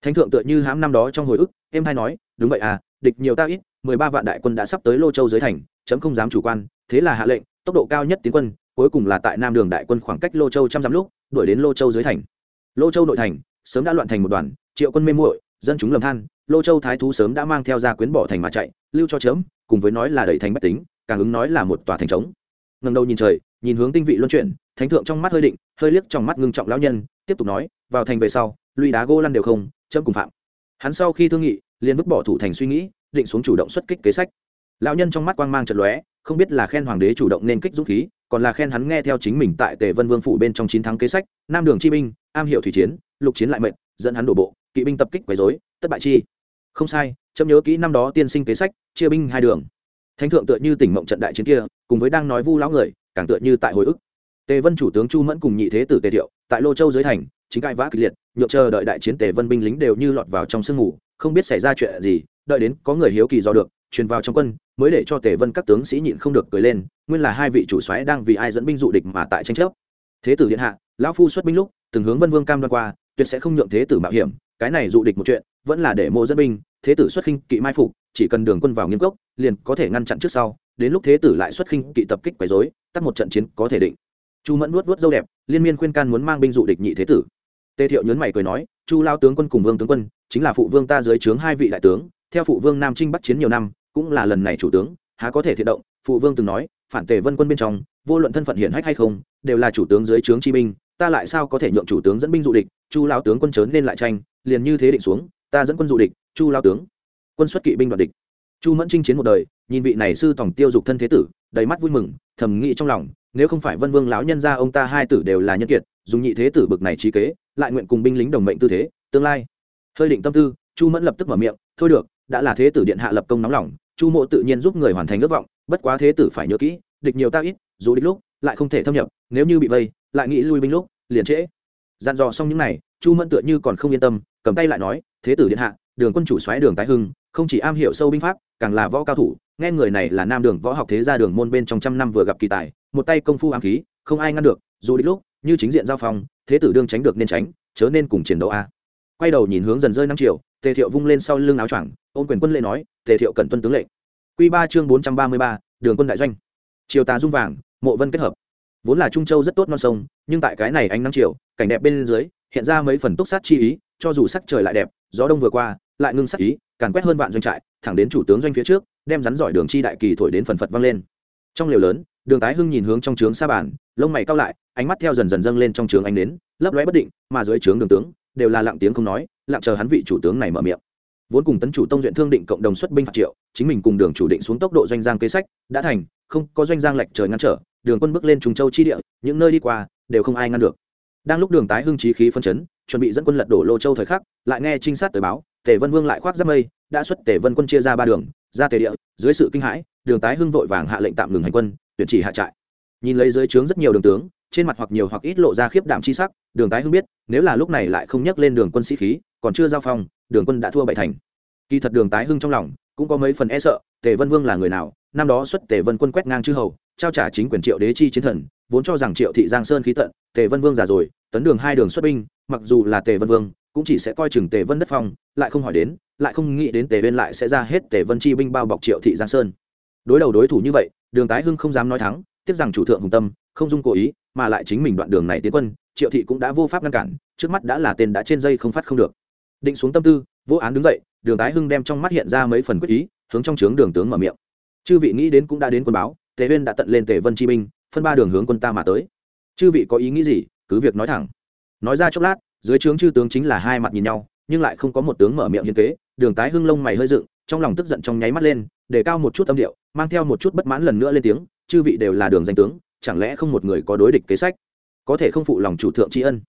Thánh thượng tựa như hãm năm đó trong hồi ức em hay nói, đúng vậy à địch nhiều ta ít, mười ba vạn đại quân đã sắp tới lô châu dưới thành, chấm không dám chủ quan, thế là hạ lệnh, tốc độ cao nhất tiến quân cuối cùng là tại nam đường đại quân khoảng cách lô châu trăm dặm lúc, đuổi đến lô châu dưới thành. Lô châu nội thành, sớm đã loạn thành một đoàn, triệu quân mê muội, dân chúng lầm than, lô châu thái thú sớm đã mang theo gia quyến bỏ thành mà chạy, lưu cho chớm, cùng với nói là đẩy thành bách tính, càng ứng nói là một tòa thành trống. Ngần đầu nhìn trời, nhìn hướng tinh vị luân chuyển, thánh thượng trong mắt hơi định, hơi liếc trong mắt ngưng trọng lão nhân, tiếp tục nói, vào thành về sau, lũy đá gô lăn đều không, chấm cùng phạm. Hắn sau khi thương nghị, liền vứt bỏ thủ thành suy nghĩ, định xuống chủ động xuất kích kế sách. Lão nhân trong mắt quang mang trận lóe không biết là khen hoàng đế chủ động nên kích dũng khí, còn là khen hắn nghe theo chính mình tại tề vân vương phủ bên trong chín tháng kế sách, nam đường chi binh, am hiểu thủy chiến, lục chiến lại mệnh dẫn hắn đổ bộ, kỵ binh tập kích quấy dối tất bại chi. Không sai, chấm nhớ kỹ năm đó tiên sinh kế sách, chia binh hai đường. Thánh thượng tựa như tỉnh mộng trận đại chiến kia, cùng với đang nói vu lão người, càng tựa như tại hồi ức. Tề vân chủ tướng chu mẫn cùng nhị thế tử tề thiệu, tại lô châu dưới thành, chính cãi vã kịch liệt nhộn chờ đợi đại chiến tề vân binh lính đều như lọt vào trong sương mù, không biết xảy ra chuyện gì, đợi đến có người hiếu kỳ do được truyền vào trong quân, mới để cho tề vân các tướng sĩ nhịn không được cười lên, nguyên là hai vị chủ soái đang vì ai dẫn binh dụ địch mà tại tranh chấp. Thế tử điện hạ, lão phu xuất binh lúc, từng hướng vân vương cam đoan qua, tuyệt sẽ không nhượng thế tử mạo hiểm, cái này dụ địch một chuyện, vẫn là để mộ dẫn binh, thế tử xuất khinh kỵ mai phục, chỉ cần đường quân vào nghiêm cốc, liền có thể ngăn chặn trước sau, đến lúc thế tử lại xuất khinh kỵ tập kích quấy rối, tắt một trận chiến có thể định. Chu mẫn vuốt vuốt dâu đẹp, liên miên khuyên can muốn mang binh dụ địch nhị thế tử. Tề thiệu nhớn mày cười nói, chu lao tướng quân cùng vương tướng quân, chính là phụ vương ta dưới trướng hai vị đại tướng, theo phụ vương nam trinh Bắc chiến nhiều năm cũng là lần này chủ tướng, há có thể thiện động, phụ vương từng nói, phản tề vân quân bên trong, vô luận thân phận hiển hách hay không, đều là chủ tướng dưới trướng chi binh, ta lại sao có thể nhượng chủ tướng dẫn binh dụ địch, chu lao tướng quân chớn nên lại tranh, liền như thế định xuống, ta dẫn quân dụ địch, chu lao tướng. Quân xuất kỵ binh đoạt địch. Chu mẫn chinh chiến một đời, nhìn vị này sư tổng tiêu dục thân thế tử, đầy mắt vui mừng, thầm nghĩ trong lòng, nếu không phải vân vương lão nhân gia ông ta hai tử đều là nhân kiệt, dùng nhị thế tử bực này trí kế, lại nguyện cùng binh lính đồng mệnh tư thế, tương lai. Hơi định tâm tư, chu mẫn lập tức mở miệng, thôi được, đã là thế tử điện hạ lập công nóng lòng chu mộ tự nhiên giúp người hoàn thành ước vọng, bất quá thế tử phải nhớ kỹ, địch nhiều ta ít, dù địch lúc, lại không thể thâm nhập, nếu như bị vây, lại nghĩ lui binh lúc, liền trễ. Dặn dò xong những này, chu mẫn tựa như còn không yên tâm, cầm tay lại nói, thế tử điện hạ, đường quân chủ xoáy đường tái hưng, không chỉ am hiểu sâu binh pháp, càng là võ cao thủ, nghe người này là nam đường võ học thế gia đường môn bên trong trăm năm vừa gặp kỳ tài, một tay công phu ám khí, không ai ngăn được, dù đích lúc, như chính diện giao phong, thế tử đương tránh được nên tránh, chớ nên cùng chiến đấu a quay đầu nhìn hướng dần rơi năm triệu, tề thiệu vung lên sau lưng áo choàng ôn quyền quân lệ nói, tề thiệu cần tuân tướng lệnh. Quy ba chương bốn trăm ba mươi ba, đường quân đại doanh. Triều tà dung vàng, mộ vân kết hợp. Vốn là trung châu rất tốt non sông, nhưng tại cái này ánh nắng chiều, cảnh đẹp bên dưới, hiện ra mấy phần túc sát chi ý, cho dù sắc trời lại đẹp, gió đông vừa qua, lại ngưng sắc ý, càn quét hơn vạn doanh trại, thẳng đến chủ tướng doanh phía trước, đem rắn giỏi đường chi đại kỳ thổi đến phần phật vang lên. Trong liều lớn, đường tái hưng nhìn hướng trong trướng xa bàn, lông mày cao lại, ánh mắt theo dần dần dâng lên trong trướng ánh đến lấp lóe bất định, mà dưới trướng đường tướng đều là lặng tiếng không nói, lặng chờ hắn vị chủ tướng này mở miệng. Vốn cùng tấn chủ tông duyện thương định cộng đồng xuất binh phạt triệu, chính mình cùng đường chủ định xuống tốc độ doanh giang kế sách, đã thành, không, có doanh giang lệch trời ngăn trở, đường quân bước lên trùng châu chi địa, những nơi đi qua, đều không ai ngăn được. Đang lúc đường tái hưng trí khí phân chấn, chuẩn bị dẫn quân lật đổ lô châu thời khắc, lại nghe trinh sát tới báo, tề vân vương lại khoác giáp mây, đã xuất tề vân quân chia ra ba đường, ra tề địa, dưới sự kinh hãi, đường tái hưng vội vàng hạ lệnh tạm ngừng hành quân, tuyển chỉ hạ trại nhìn lấy dưới trướng rất nhiều đường tướng, trên mặt hoặc nhiều hoặc ít lộ ra khiếp đảm chi sắc, đường tái hưng biết, nếu là lúc này lại không nhắc lên đường quân sĩ khí, còn chưa giao phong, đường quân đã thua bảy thành. Kỳ thật đường tái hưng trong lòng, cũng có mấy phần e sợ, tề vân vương là người nào, năm đó xuất tề vân quân quét ngang chư hầu, trao trả chính quyền triệu đế chi chiến thần, vốn cho rằng triệu thị giang sơn khí tận, tề vân vương già rồi, tấn đường hai đường xuất binh, mặc dù là tề vân vương, cũng chỉ sẽ coi chừng tề vân đất phong, lại không hỏi đến, lại không nghĩ đến tề bên lại sẽ ra hết tề vân chi binh bao bọc triệu thị giang sơn. Đối đầu đối thủ như vậy, đường tái hưng không dám nói thắng tiếc rằng chủ thượng hùng tâm, không dung cố ý, mà lại chính mình đoạn đường này tiến quân, triệu thị cũng đã vô pháp ngăn cản, trước mắt đã là tên đã trên dây không phát không được. Định xuống tâm tư, vô án đứng dậy, đường tái hưng đem trong mắt hiện ra mấy phần quyết ý, hướng trong trướng đường tướng mở miệng. Chư vị nghĩ đến cũng đã đến quân báo, tề huyên đã tận lên tề vân chi binh, phân ba đường hướng quân ta mà tới. Chư vị có ý nghĩ gì, cứ việc nói thẳng. Nói ra chốc lát, dưới trướng chư tướng chính là hai mặt nhìn nhau, nhưng lại không có một tướng mở miệng hiên kế, đường tái hưng lông mày hơi dựng, trong lòng tức giận trong nháy mắt lên, để cao một chút âm điệu, mang theo một chút bất mãn lần nữa lên tiếng chư vị đều là đường danh tướng, chẳng lẽ không một người có đối địch kế sách? Có thể không phụ lòng chủ thượng tri ân.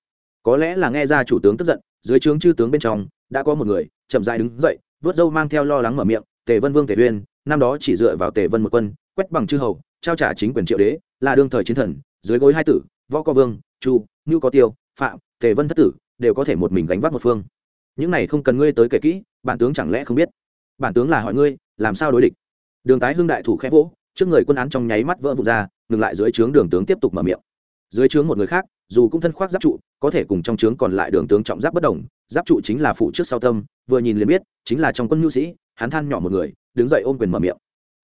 Có lẽ là nghe ra chủ tướng tức giận, dưới trướng chư tướng bên trong, đã có một người, chậm dại đứng dậy, vớt dâu mang theo lo lắng mở miệng, tề vân vương, tề uyên, năm đó chỉ dựa vào tề vân một quân, quét bằng chư hầu, trao trả chính quyền triệu đế, là đương thời chiến thần, dưới gối hai tử, võ co vương, chu, ngưu có tiêu, phạm, tề vân thất tử, đều có thể một mình gánh vác một phương. Những này không cần ngươi tới kể kỹ, bản tướng chẳng lẽ không biết? Bản tướng là hỏi ngươi, làm sao đối địch? Đường tái hưng đại thủ khẽ vỗ trước người quân án trong nháy mắt vỡ vụn ra, ngừng lại dưới trướng đường tướng tiếp tục mở miệng. Dưới trướng một người khác, dù cũng thân khoác giáp trụ, có thể cùng trong trướng còn lại đường tướng trọng giáp bất đồng, giáp trụ chính là phụ trước sau tâm, vừa nhìn liền biết, chính là trong quân nhu sĩ, hắn than nhỏ một người, đứng dậy ôm quyền mở miệng.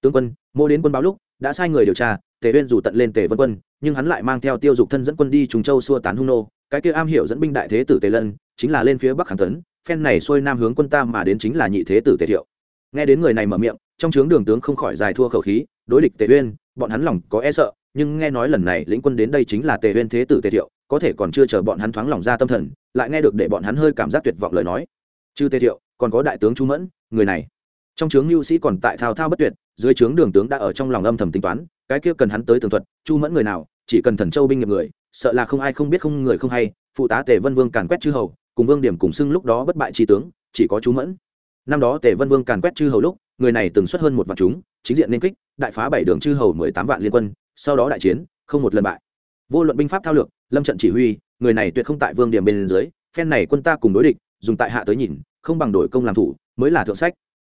Tướng quân, mô đến quân báo lúc, đã sai người điều tra, tề uyên dù tận lên tề vân quân, nhưng hắn lại mang theo tiêu dục thân dẫn quân đi trùng châu xua tán hung nô, cái kia am hiểu dẫn binh đại thế tử tề lân, chính là lên phía bắc kháng tấn, phen này xuôi nam hướng quân ta mà đến chính là nhị thế tử tề thiệu. Nghe đến người này mở miệng, trong trướng đường tướng không khỏi dài thua khẩu khí đối địch tề uyên, bọn hắn lòng có e sợ, nhưng nghe nói lần này lĩnh quân đến đây chính là tề uyên thế tử tề thiệu, có thể còn chưa chờ bọn hắn thoáng lòng ra tâm thần, lại nghe được để bọn hắn hơi cảm giác tuyệt vọng lời nói. Chư tề thiệu, còn có đại tướng chu mẫn, người này. Trong trướng lưu sĩ còn tại thao thao bất tuyệt, dưới trướng đường tướng đã ở trong lòng âm thầm tính toán, cái kia cần hắn tới tường thuật, chu mẫn người nào, chỉ cần thần châu binh nghiệp người, sợ là không ai không biết không người không hay, phụ tá tề vân vương càn quét chư hầu, cùng vương điểm cùng xưng lúc đó bất bại tri tướng, chỉ có chú mẫn. Năm đó tề vân vương càn quét chư hầu lúc người này từng xuất hơn một vạn chúng, chính diện nên kích, đại phá bảy đường chư hầu mười tám vạn liên quân, sau đó đại chiến, không một lần bại. Vô luận binh pháp thao lược, lâm trận chỉ huy, người này tuyệt không tại vương điểm bên dưới, phen này quân ta cùng đối địch, dùng tại hạ tới nhìn, không bằng đổi công làm thủ, mới là thượng sách.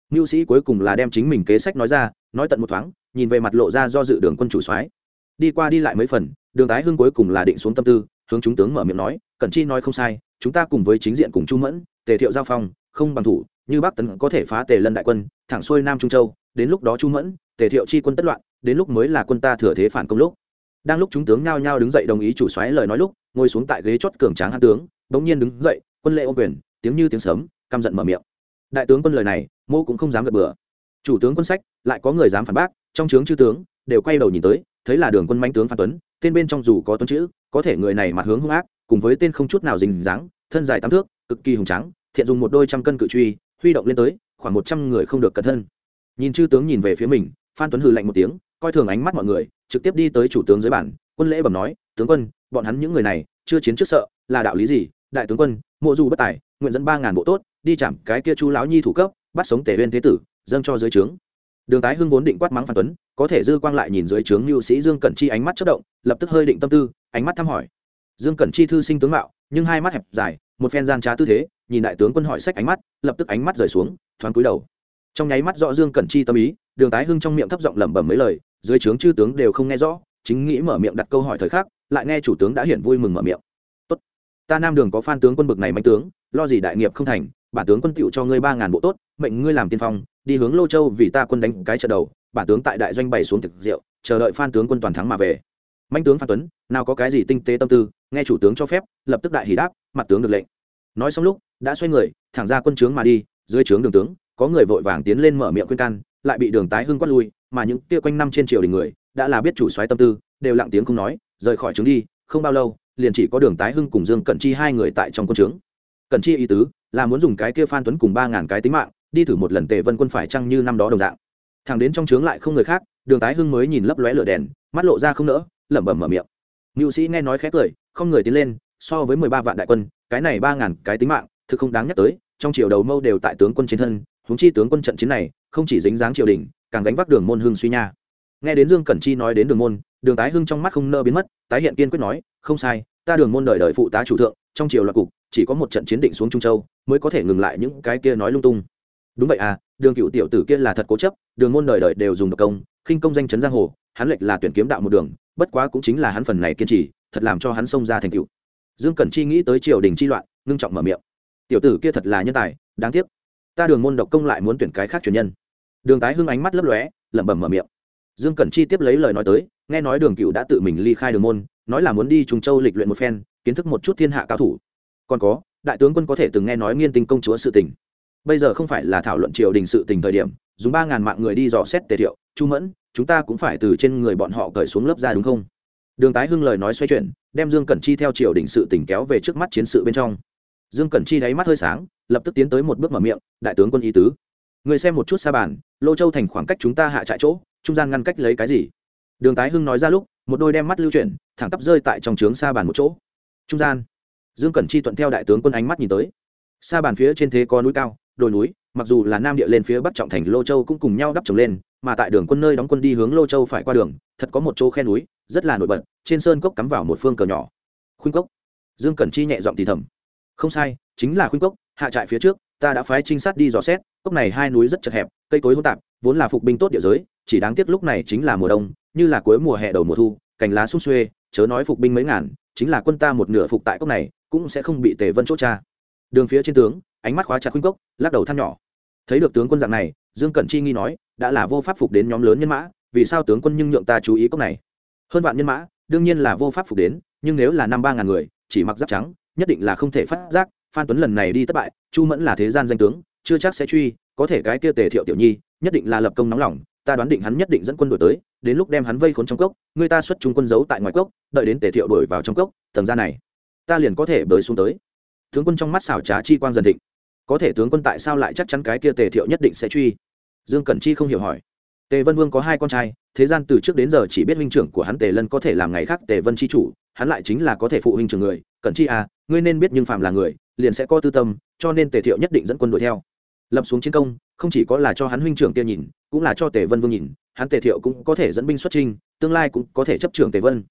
Mưu sĩ cuối cùng là đem chính mình kế sách nói ra, nói tận một thoáng, nhìn về mặt lộ ra do dự đường quân chủ soái. Đi qua đi lại mấy phần, đường tái hưng cuối cùng là định xuống tâm tư, hướng chúng tướng mở miệng nói, cẩn chi nói không sai, chúng ta cùng với chính diện cùng chu mẫn, tề thiệu giao phong, không bằng thủ như bắc tấn có thể phá tề lân đại quân, thẳng xuôi nam trung châu, đến lúc đó chu mẫn, tề thiệu chi quân tất loạn, đến lúc mới là quân ta thừa thế phản công lúc. Đang lúc chúng tướng nhao nhao đứng dậy đồng ý chủ xoáy lời nói lúc, ngồi xuống tại ghế chót cường tráng hãn tướng, bỗng nhiên đứng dậy, quân lệ ô quyền, tiếng như tiếng sấm, căm giận mở miệng. Đại tướng quân lời này, mô cũng không dám gật bừa. Chủ tướng quân sách, lại có người dám phản bác, trong trướng chư tướng, đều quay đầu nhìn tới, thấy là đường quân manh tướng phan tuấn, tên bên trong dù có tuấn chữ, có thể người này mặt hướng hung ác, cùng với tên không chút nào dình dáng, thân dài tám thước, cực kỳ hùng trắng thiện dùng một đôi trăm cân cự truy huy động lên tới, khoảng một trăm người không được cẩn thân. Nhìn chư tướng nhìn về phía mình, phan tuấn hừ lạnh một tiếng, coi thường ánh mắt mọi người, trực tiếp đi tới chủ tướng dưới bản, quân lễ bẩm nói, tướng quân, bọn hắn những người này, chưa chiến trước sợ, là đạo lý gì? Đại tướng quân, mộ dù bất tài, nguyện dẫn ba ngàn bộ tốt, đi chạm cái kia chu lão nhi thủ cấp, bắt sống tể huyên thế tử, dâng cho dưới trướng. Đường tái hưng vốn định quát mắng phan tuấn, có thể dư quang lại nhìn dưới trướng lưu sĩ dương cẩn chi ánh mắt chất động, lập tức hơi định tâm tư, ánh mắt thăm hỏi. Dương cẩn chi thư sinh tướng mạo, nhưng hai mắt hẹp dài, một phen gian trá tư thế nhìn đại tướng quân hỏi sách ánh mắt, lập tức ánh mắt rời xuống, thoáng cúi đầu. Trong nháy mắt rõ dương cẩn chi tâm ý, đường tái hưng trong miệng thấp giọng lẩm bẩm mấy lời, dưới trướng chư tướng đều không nghe rõ, chính nghĩ mở miệng đặt câu hỏi thời khắc, lại nghe chủ tướng đã hiển vui mừng mở miệng. Tốt, ta nam đường có phan tướng quân bực này mạnh tướng, lo gì đại nghiệp không thành, bản tướng quân tiệu cho ngươi ba ngàn bộ tốt, mệnh ngươi làm tiên phong, đi hướng lô châu vì ta quân đánh cái trận đầu, bản tướng tại đại doanh bày xuống thực rượu, chờ đợi phan tướng quân toàn thắng mà về. Mạnh tướng phan tuấn, nào có cái gì tinh tế tâm tư, nghe chủ tướng cho phép, lập tức đại hỉ đáp, mặt tướng được lệnh nói xong lúc, đã xoay người, thẳng ra quân trướng mà đi, dưới trướng đường tướng, có người vội vàng tiến lên mở miệng khuyên can, lại bị đường tái hưng quát lui, mà những kia quanh năm trên triều đình người, đã là biết chủ soái tâm tư, đều lặng tiếng không nói, rời khỏi trướng đi, không bao lâu, liền chỉ có đường tái hưng cùng dương cận chi hai người tại trong quân trướng. Cận chi ý tứ, là muốn dùng cái kia phan tuấn cùng ba ngàn cái tính mạng, đi thử một lần tề vân quân phải chăng như năm đó đồng dạng. Thằng đến trong trướng lại không người khác, đường tái hưng mới nhìn lấp lóe lửa đèn, mắt lộ ra không nỡ, lẩm bẩm mở miệng. Ngưu sĩ nghe nói khẽ cười, không người tiến lên, so với mười ba vạn đại quân cái này ba ngàn cái tính mạng, thực không đáng nhắc tới, trong triều đầu mâu đều tại tướng quân chiến thân, huống chi tướng quân trận chiến này, không chỉ dính dáng triều đình, càng gánh vác đường môn hương suy nha. Nghe đến dương cẩn chi nói đến đường môn, đường tái hưng trong mắt không nơ biến mất, tái hiện kiên quyết nói, không sai, ta đường môn đời đời phụ tá chủ thượng, trong triều loạt cục, chỉ có một trận chiến định xuống trung châu, mới có thể ngừng lại những cái kia nói lung tung. Đúng vậy à đường cựu tiểu tử kia là thật cố chấp, đường môn đời đời đều dùng độc công, khinh công danh chấn giang hồ, hắn lệch là tuyển kiếm đạo một đường, bất quá cũng chính là hắn phần này kiên trì, thật làm cho hắn xông ra thành cựu dương cẩn chi nghĩ tới triều đình chi loạn, ngưng trọng mở miệng. Tiểu tử kia thật là nhân tài, đáng tiếc. Ta đường môn độc công lại muốn tuyển cái khác truyền nhân. Đường tái hưng ánh mắt lấp lóe, lẩm bẩm mở miệng. Dương cẩn chi tiếp lấy lời nói tới, nghe nói đường cựu đã tự mình ly khai đường môn, nói là muốn đi trùng châu lịch luyện một phen, kiến thức một chút thiên hạ cao thủ. Còn có, đại tướng quân có thể từng nghe nói nghiên tinh công chúa sự tình. Bây giờ không phải là thảo luận triều đình sự tình thời điểm, dùng ba ngàn mạng người đi dò xét tề thiệu, chu mẫn, chúng ta cũng phải từ trên người bọn họ cởi xuống lớp ra đúng không? Đường tái hưng lời nói xoay chuyển đem dương cẩn chi theo triều đình sự tỉnh kéo về trước mắt chiến sự bên trong. Dương cẩn chi đáy mắt hơi sáng, lập tức tiến tới một bước mở miệng, đại tướng quân y tứ, người xem một chút xa bàn, lô châu thành khoảng cách chúng ta hạ trại chỗ, trung gian ngăn cách lấy cái gì? Đường tái hưng nói ra lúc, một đôi đem mắt lưu chuyển, thẳng tắp rơi tại trong trướng xa bàn một chỗ. Trung gian. Dương cẩn chi thuận theo đại tướng quân ánh mắt nhìn tới. Xa bàn phía trên thế có núi cao, đồi núi, mặc dù là nam địa lên phía bắc trọng thành lô châu cũng cùng nhau đắp trồng lên mà tại đường quân nơi đóng quân đi hướng lô châu phải qua đường, thật có một chỗ khe núi, rất là nổi bật, trên sơn cốc cắm vào một phương cờ nhỏ. Khuynh cốc. Dương cẩn chi nhẹ giọng thì thầm. Không sai, chính là khuynh cốc, hạ trại phía trước, ta đã phái trinh sát đi dò xét, cốc này hai núi rất chật hẹp, cây cối hỗn tạp, vốn là phục binh tốt địa giới, chỉ đáng tiếc lúc này chính là mùa đông, như là cuối mùa hè đầu mùa thu, cành lá sung xuê, chớ nói phục binh mấy ngàn, chính là quân ta một nửa phục tại cốc này, cũng sẽ không bị tề vân chốt cha. Đường phía trên tướng, ánh mắt khóa chặt khuynh cốc, lắc đầu than nhỏ. Thấy được tướng quân dạng này dương cẩn chi nghi nói, đã là vô pháp phục đến nhóm lớn nhân mã, vì sao tướng quân nhưng nhượng ta chú ý cốc này? Hơn vạn nhân mã, đương nhiên là vô pháp phục đến, nhưng nếu là năm ba ngàn người, chỉ mặc giáp trắng, nhất định là không thể phát giác, phan tuấn lần này đi thất bại, chu mẫn là thế gian danh tướng, chưa chắc sẽ truy, có thể cái kia tề thiệu tiểu nhi, nhất định là lập công nóng lòng, ta đoán định hắn nhất định dẫn quân đổi tới, đến lúc đem hắn vây khốn trong cốc, người ta xuất trung quân giấu tại ngoài cốc, đợi đến tề thiệu đổi vào trong cốc, tầng ra này, ta liền có thể bới xuống tới. Tướng quân trong mắt xảo trá chi quang dần thịnh có thể tướng quân tại sao lại chắc chắn cái kia tề thiệu nhất định sẽ truy? Dương cẩn chi không hiểu hỏi. Tề vân vương có hai con trai, thế gian từ trước đến giờ chỉ biết huynh trưởng của hắn tề lân có thể làm ngày khác tề vân chi chủ, hắn lại chính là có thể phụ huynh trưởng người. Cẩn chi à ngươi nên biết nhưng phàm là người, liền sẽ có tư tâm, cho nên tề thiệu nhất định dẫn quân đuổi theo. Lập xuống chiến công, không chỉ có là cho hắn huynh trưởng kia nhìn, cũng là cho tề vân vương nhìn, hắn tề thiệu cũng có thể dẫn binh xuất trinh tương lai cũng có thể chấp trưởng tề vân.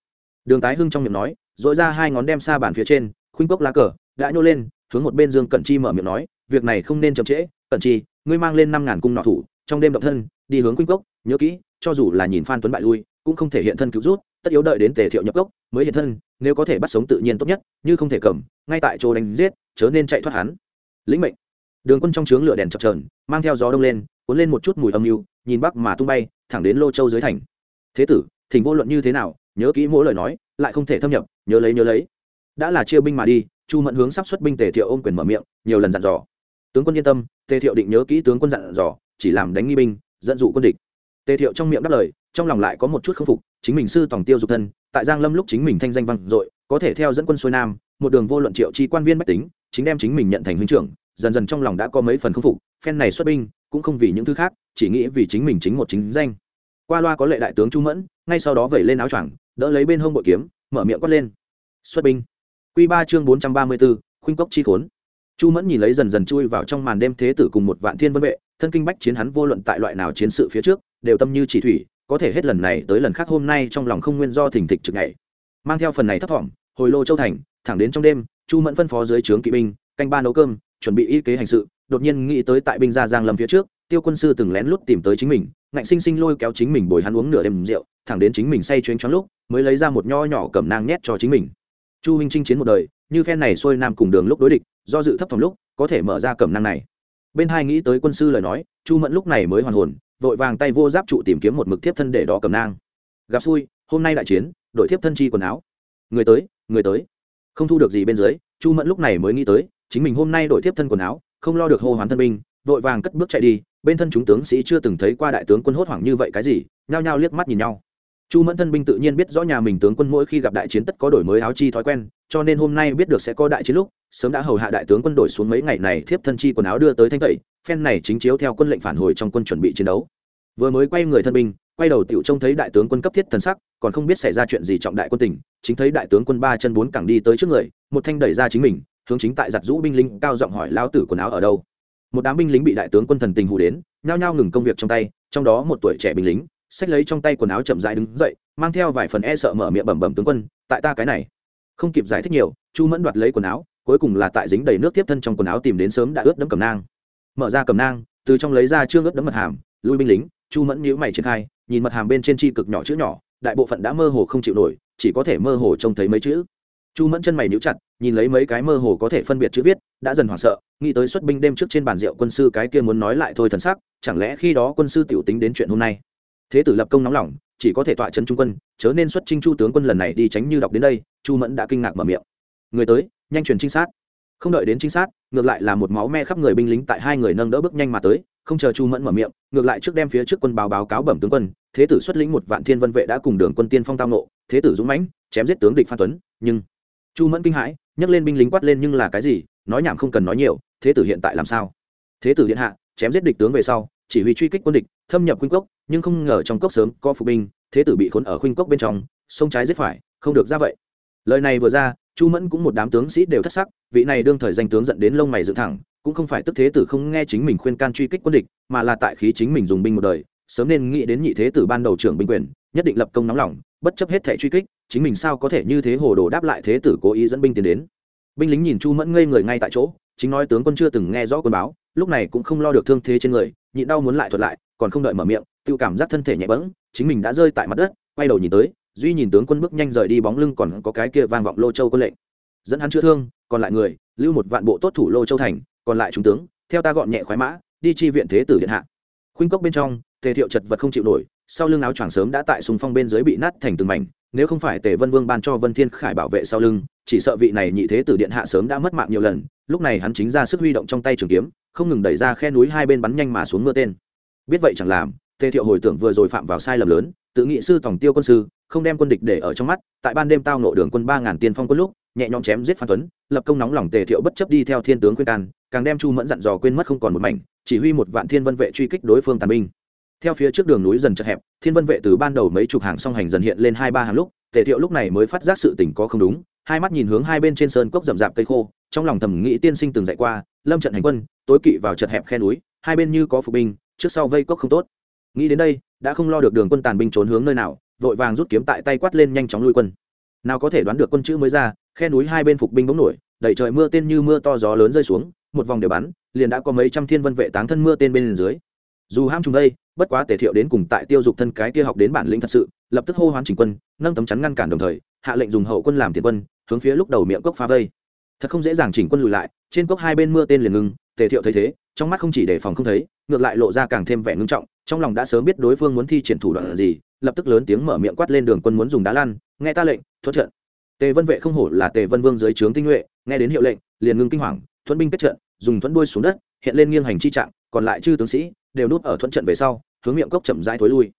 Đường tái hưng trong miệng nói dội ra hai ngón đem xa bàn phía trên, khuynh cốc lá cờ, đã nhô lên, hướng một bên dương cẩn chi mở miệng nói việc này không nên chậm trễ, cẩn chi ngươi mang lên năm ngàn cung nọ thủ, trong đêm động thân, đi hướng quynh cốc, nhớ kỹ, cho dù là nhìn phan tuấn bại lui, cũng không thể hiện thân cứu rút, tất yếu đợi đến tề thiệu nhập cốc mới hiện thân, nếu có thể bắt sống tự nhiên tốt nhất, như không thể cầm, ngay tại chỗ đánh giết, chớ nên chạy thoát hắn. Lĩnh mệnh. Đường quân trong trướng lửa đèn chập trờn mang theo gió đông lên, cuốn lên một chút mùi âm mưu, nhìn bắc mà tung bay, thẳng đến lô châu dưới thành. Thế tử, thỉnh vô luận như thế nào, nhớ kỹ mỗi lời nói, lại không thể thâm nhập, nhớ lấy nhớ lấy. Đã là chia binh mà đi, chu mẫn hướng sắp xuất binh tề thiệu ôm quyền mở miệng, nhiều lần dặn dò tướng quân yên tâm, tề thiệu định nhớ kỹ tướng quân dặn dò, chỉ làm đánh nghi binh, dẫn dụ quân địch. Tề thiệu trong miệng đáp lời, trong lòng lại có một chút k phục, chính mình sư tổng tiêu dục thân, tại giang lâm lúc chính mình thanh danh văn dội, có thể theo dẫn quân xuôi nam, một đường vô luận triệu chi quan viên bách tính, chính đem chính mình nhận thành huynh trưởng, dần dần trong lòng đã có mấy phần k phục, phen này xuất binh, cũng không vì những thứ khác, chỉ nghĩ vì chính mình chính một chính danh. Qua loa có lệ đại tướng chu mẫn, ngay sau đó vẩy lên áo choàng, đỡ lấy bên hông bội kiếm, mở miệng quát lên. Xuất binh. Q ba chương bốn trăm ba mươi b ố khuynh cốc chi khốn chu mẫn nhìn lấy dần dần chui vào trong màn đêm thế tử cùng một vạn thiên vân vệ, thân kinh bách chiến hắn vô luận tại loại nào chiến sự phía trước, đều tâm như chỉ thủy, có thể hết lần này tới lần khác hôm nay trong lòng không nguyên do thỉnh thịch trực ngày. Mang theo phần này thấp thỏm, hồi lô châu thành, thẳng đến trong đêm, chu mẫn phân phó dưới trướng kỵ binh, canh ba nấu cơm, chuẩn bị y kế hành sự, đột nhiên nghĩ tới tại binh gia giang lâm phía trước, tiêu quân sư từng lén lút tìm tới chính mình, ngạnh sinh sinh lôi kéo chính mình bồi hắn uống nửa đêm rượu, thẳng đến chính mình say chuyến choáng lúc, mới lấy ra một nho nhỏ cầm nang nhét cho chính mình chu huynh chinh chiến một đời, như phen này xuôi nam cùng đường lúc đối địch, do dự thấp thỏm lúc, có thể mở ra cầm năng này. Bên hai nghĩ tới quân sư lời nói, chu mẫn lúc này mới hoàn hồn, vội vàng tay vô giáp trụ tìm kiếm một mực thiếp thân để đó cầm nang. Gặp xui, hôm nay đại chiến, đội thiếp thân chi quần áo. Người tới người tới. Không thu được gì bên dưới, chu mẫn lúc này mới nghĩ tới, chính mình hôm nay đội thiếp thân quần áo, không lo được hô hoán thân binh, vội vàng cất bước chạy đi, bên thân chúng tướng sĩ chưa từng thấy qua đại tướng quân hốt hoảng như vậy cái gì, nhao nhao liếc mắt nhìn nhau chu mẫn thân binh tự nhiên biết rõ nhà mình tướng quân mỗi khi gặp đại chiến tất có đổi mới áo chi thói quen, cho nên hôm nay biết được sẽ có đại chiến lúc, sớm đã hầu hạ đại tướng quân đổi xuống mấy ngày này thiếp thân chi quần áo đưa tới thanh tẩy, phen này chính chiếu theo quân lệnh phản hồi trong quân chuẩn bị chiến đấu. Vừa mới quay người thân binh, quay đầu tiểu trông thấy đại tướng quân cấp thiết thần sắc, còn không biết xảy ra chuyện gì trọng đại quân tình, chính thấy đại tướng quân ba chân bốn cẳng đi tới trước người, một thanh đẩy ra chính mình, hướng chính tại giặt rũ binh lính cao giọng hỏi lao tử quần áo ở đâu. Một đám binh lính bị đại tướng quân thần tình hù đến, nhao nhao ngừng công việc trong tay, trong đó một tuổi trẻ binh lính xách lấy trong tay quần áo chậm rãi đứng dậy, mang theo vài phần e sợ mở miệng bẩm bẩm tướng quân, tại ta cái này, không kịp giải thích nhiều, chu mẫn đoạt lấy quần áo, cuối cùng là tại dính đầy nước tiếp thân trong quần áo tìm đến sớm đã ướt đẫm cầm nang. Mở ra cầm nang, từ trong lấy ra trương ướt đẫm mật hàm, lui binh lính, chu mẫn nhíu mày triển khai, nhìn mật hàm bên trên chi cực nhỏ chữ nhỏ, đại bộ phận đã mơ hồ không chịu nổi, chỉ có thể mơ hồ trông thấy mấy chữ. Chu mẫn chân mày nhíu chặt, nhìn lấy mấy cái mơ hồ có thể phân biệt chữ viết, đã dần hoảng sợ, nghĩ tới xuất binh đêm trước trên bàn rượu quân sư cái kia muốn nói lại thôi thần sắc, chẳng lẽ khi đó quân sư tiểu tính đến chuyện hôm nay? Thế tử lập công nóng lòng, chỉ có thể tọa chân trung quân, chớ nên xuất trinh chu tướng quân lần này đi tránh như đọc đến đây, chu mẫn đã kinh ngạc mở miệng. Người tới, nhanh truyền trinh sát. Không đợi đến trinh sát, ngược lại là một máu me khắp người binh lính tại hai người nâng đỡ bước nhanh mà tới, không chờ chu mẫn mở miệng, ngược lại trước đem phía trước quân báo báo cáo bẩm tướng quân, thế tử xuất lĩnh một vạn thiên vân vệ đã cùng đường quân tiên phong tao nộ thế tử dũng mãnh, chém giết tướng địch phan tuấn, nhưng chu mẫn kinh hãi, nhấc lên binh lính quát lên nhưng là cái gì, nói nhảm không cần nói nhiều, thế tử hiện tại làm sao? Thế tử điện hạ, chém giết địch tướng về sau chỉ huy truy kích quân địch, thâm nhập khuynh cốc, nhưng không ngờ trong cốc sớm có phục binh, thế tử bị khốn ở khuynh cốc bên trong, sông trái giết phải, không được ra vậy. Lời này vừa ra, chu mẫn cũng một đám tướng sĩ đều thất sắc, vị này đương thời danh tướng dẫn đến lông mày dựng thẳng, cũng không phải tức thế tử không nghe chính mình khuyên can truy kích quân địch, mà là tại khí chính mình dùng binh một đời, sớm nên nghĩ đến nhị thế tử ban đầu trưởng binh quyền, nhất định lập công nóng lòng, bất chấp hết thảy truy kích, chính mình sao có thể như thế hồ đồ đáp lại thế tử cố ý dẫn binh tiến đến. Binh lính nhìn chu mẫn ngây người ngay tại chỗ, chính nói tướng quân chưa từng nghe rõ quân báo lúc này cũng không lo được thương thế trên người, nhịn đau muốn lại thuật lại, còn không đợi mở miệng tự cảm giác thân thể nhẹ bẫng, chính mình đã rơi tại mặt đất, quay đầu nhìn tới, duy nhìn tướng quân bước nhanh rời đi bóng lưng còn có cái kia vang vọng lô châu quân lệnh. Dẫn hắn chữa thương, còn lại người, lưu một vạn bộ tốt thủ lô châu thành, còn lại trung tướng, theo ta gọn nhẹ khoái mã, đi chi viện thế tử điện hạ. Khuynh cốc bên trong, tề thiệu chật vật không chịu nổi, sau lưng áo choàng sớm đã tại sùng phong bên dưới bị nát thành từng mảnh nếu không phải tề vân vương ban cho vân thiên khải bảo vệ sau lưng, chỉ sợ vị này nhị thế tử điện hạ sớm đã mất mạng nhiều lần, lúc này hắn chính ra sức huy động trong tay trường kiếm, không ngừng đẩy ra khe núi hai bên bắn nhanh mà xuống mưa tên. Biết vậy chẳng làm, tề thiệu hồi tưởng vừa rồi phạm vào sai lầm lớn, tự nghị sư tổng tiêu quân sư, không đem quân địch để ở trong mắt, tại ban đêm tao nộ đường quân ba ngàn tiên phong quân lúc, nhẹ nhõm chém giết phan tuấn, lập công nóng lòng tề thiệu bất chấp đi theo thiên tướng khuyên can, càng đem chu mẫn dặn dò quên mất không còn một mảnh, chỉ huy một vạn thiên vân vệ truy kích đối phương tàn binh theo phía trước đường núi dần chật hẹp, thiên vân vệ từ ban đầu mấy chục hàng song hành dần hiện lên hai ba hàng lúc, tề thiệu lúc này mới phát giác sự tình có không đúng, hai mắt nhìn hướng hai bên trên sơn cốc rậm rạp cây khô, trong lòng thầm nghĩ tiên sinh từng dạy qua, lâm trận hành quân, tối kỵ vào chật hẹp khe núi, hai bên như có phục binh, trước sau vây cốc không tốt. Nghĩ đến đây, đã không lo được đường quân tàn binh trốn hướng nơi nào, vội vàng rút kiếm tại tay quát lên nhanh chóng lui quân. Nào có thể đoán được quân chữ mới ra, khe núi hai bên phục binh bỗng nổi đẩy trời mưa tên như mưa to gió lớn rơi xuống, một vòng đều bắn, liền đã có mấy trăm thiên vân vệ táng thân mưa tên bên dưới dù ham trùng đây bất quá tề thiệu đến cùng tại tiêu dục thân cái kia học đến bản lĩnh thật sự lập tức hô hoán chỉnh quân nâng tấm chắn ngăn cản đồng thời hạ lệnh dùng hậu quân làm tiền quân hướng phía lúc đầu miệng cốc phá vây. Thật không dễ dàng chỉnh quân lùi lại trên cốc hai bên mưa tên liền ngưng tề thiệu thấy thế trong mắt không chỉ đề phòng không thấy ngược lại lộ ra càng thêm vẻ ngưng trọng trong lòng đã sớm biết đối phương muốn thi triển thủ đoạn là gì lập tức lớn tiếng mở miệng quát lên đường quân muốn dùng đá lan, nghe ta lệnh thoát trận. Tề vân vệ không hổ là tề vân vương dưới trướng tinh nhuệ nghe đến hiệu lệnh liền ngưng kinh hoàng thuẫn binh kết trận dùng thuẫn đuôi xuống đất hiện lên nghiêng hành chi trạng còn lại chư tướng sĩ đều núp ở thuận trận về sau, hướng miệng cốc chậm rãi thối lui.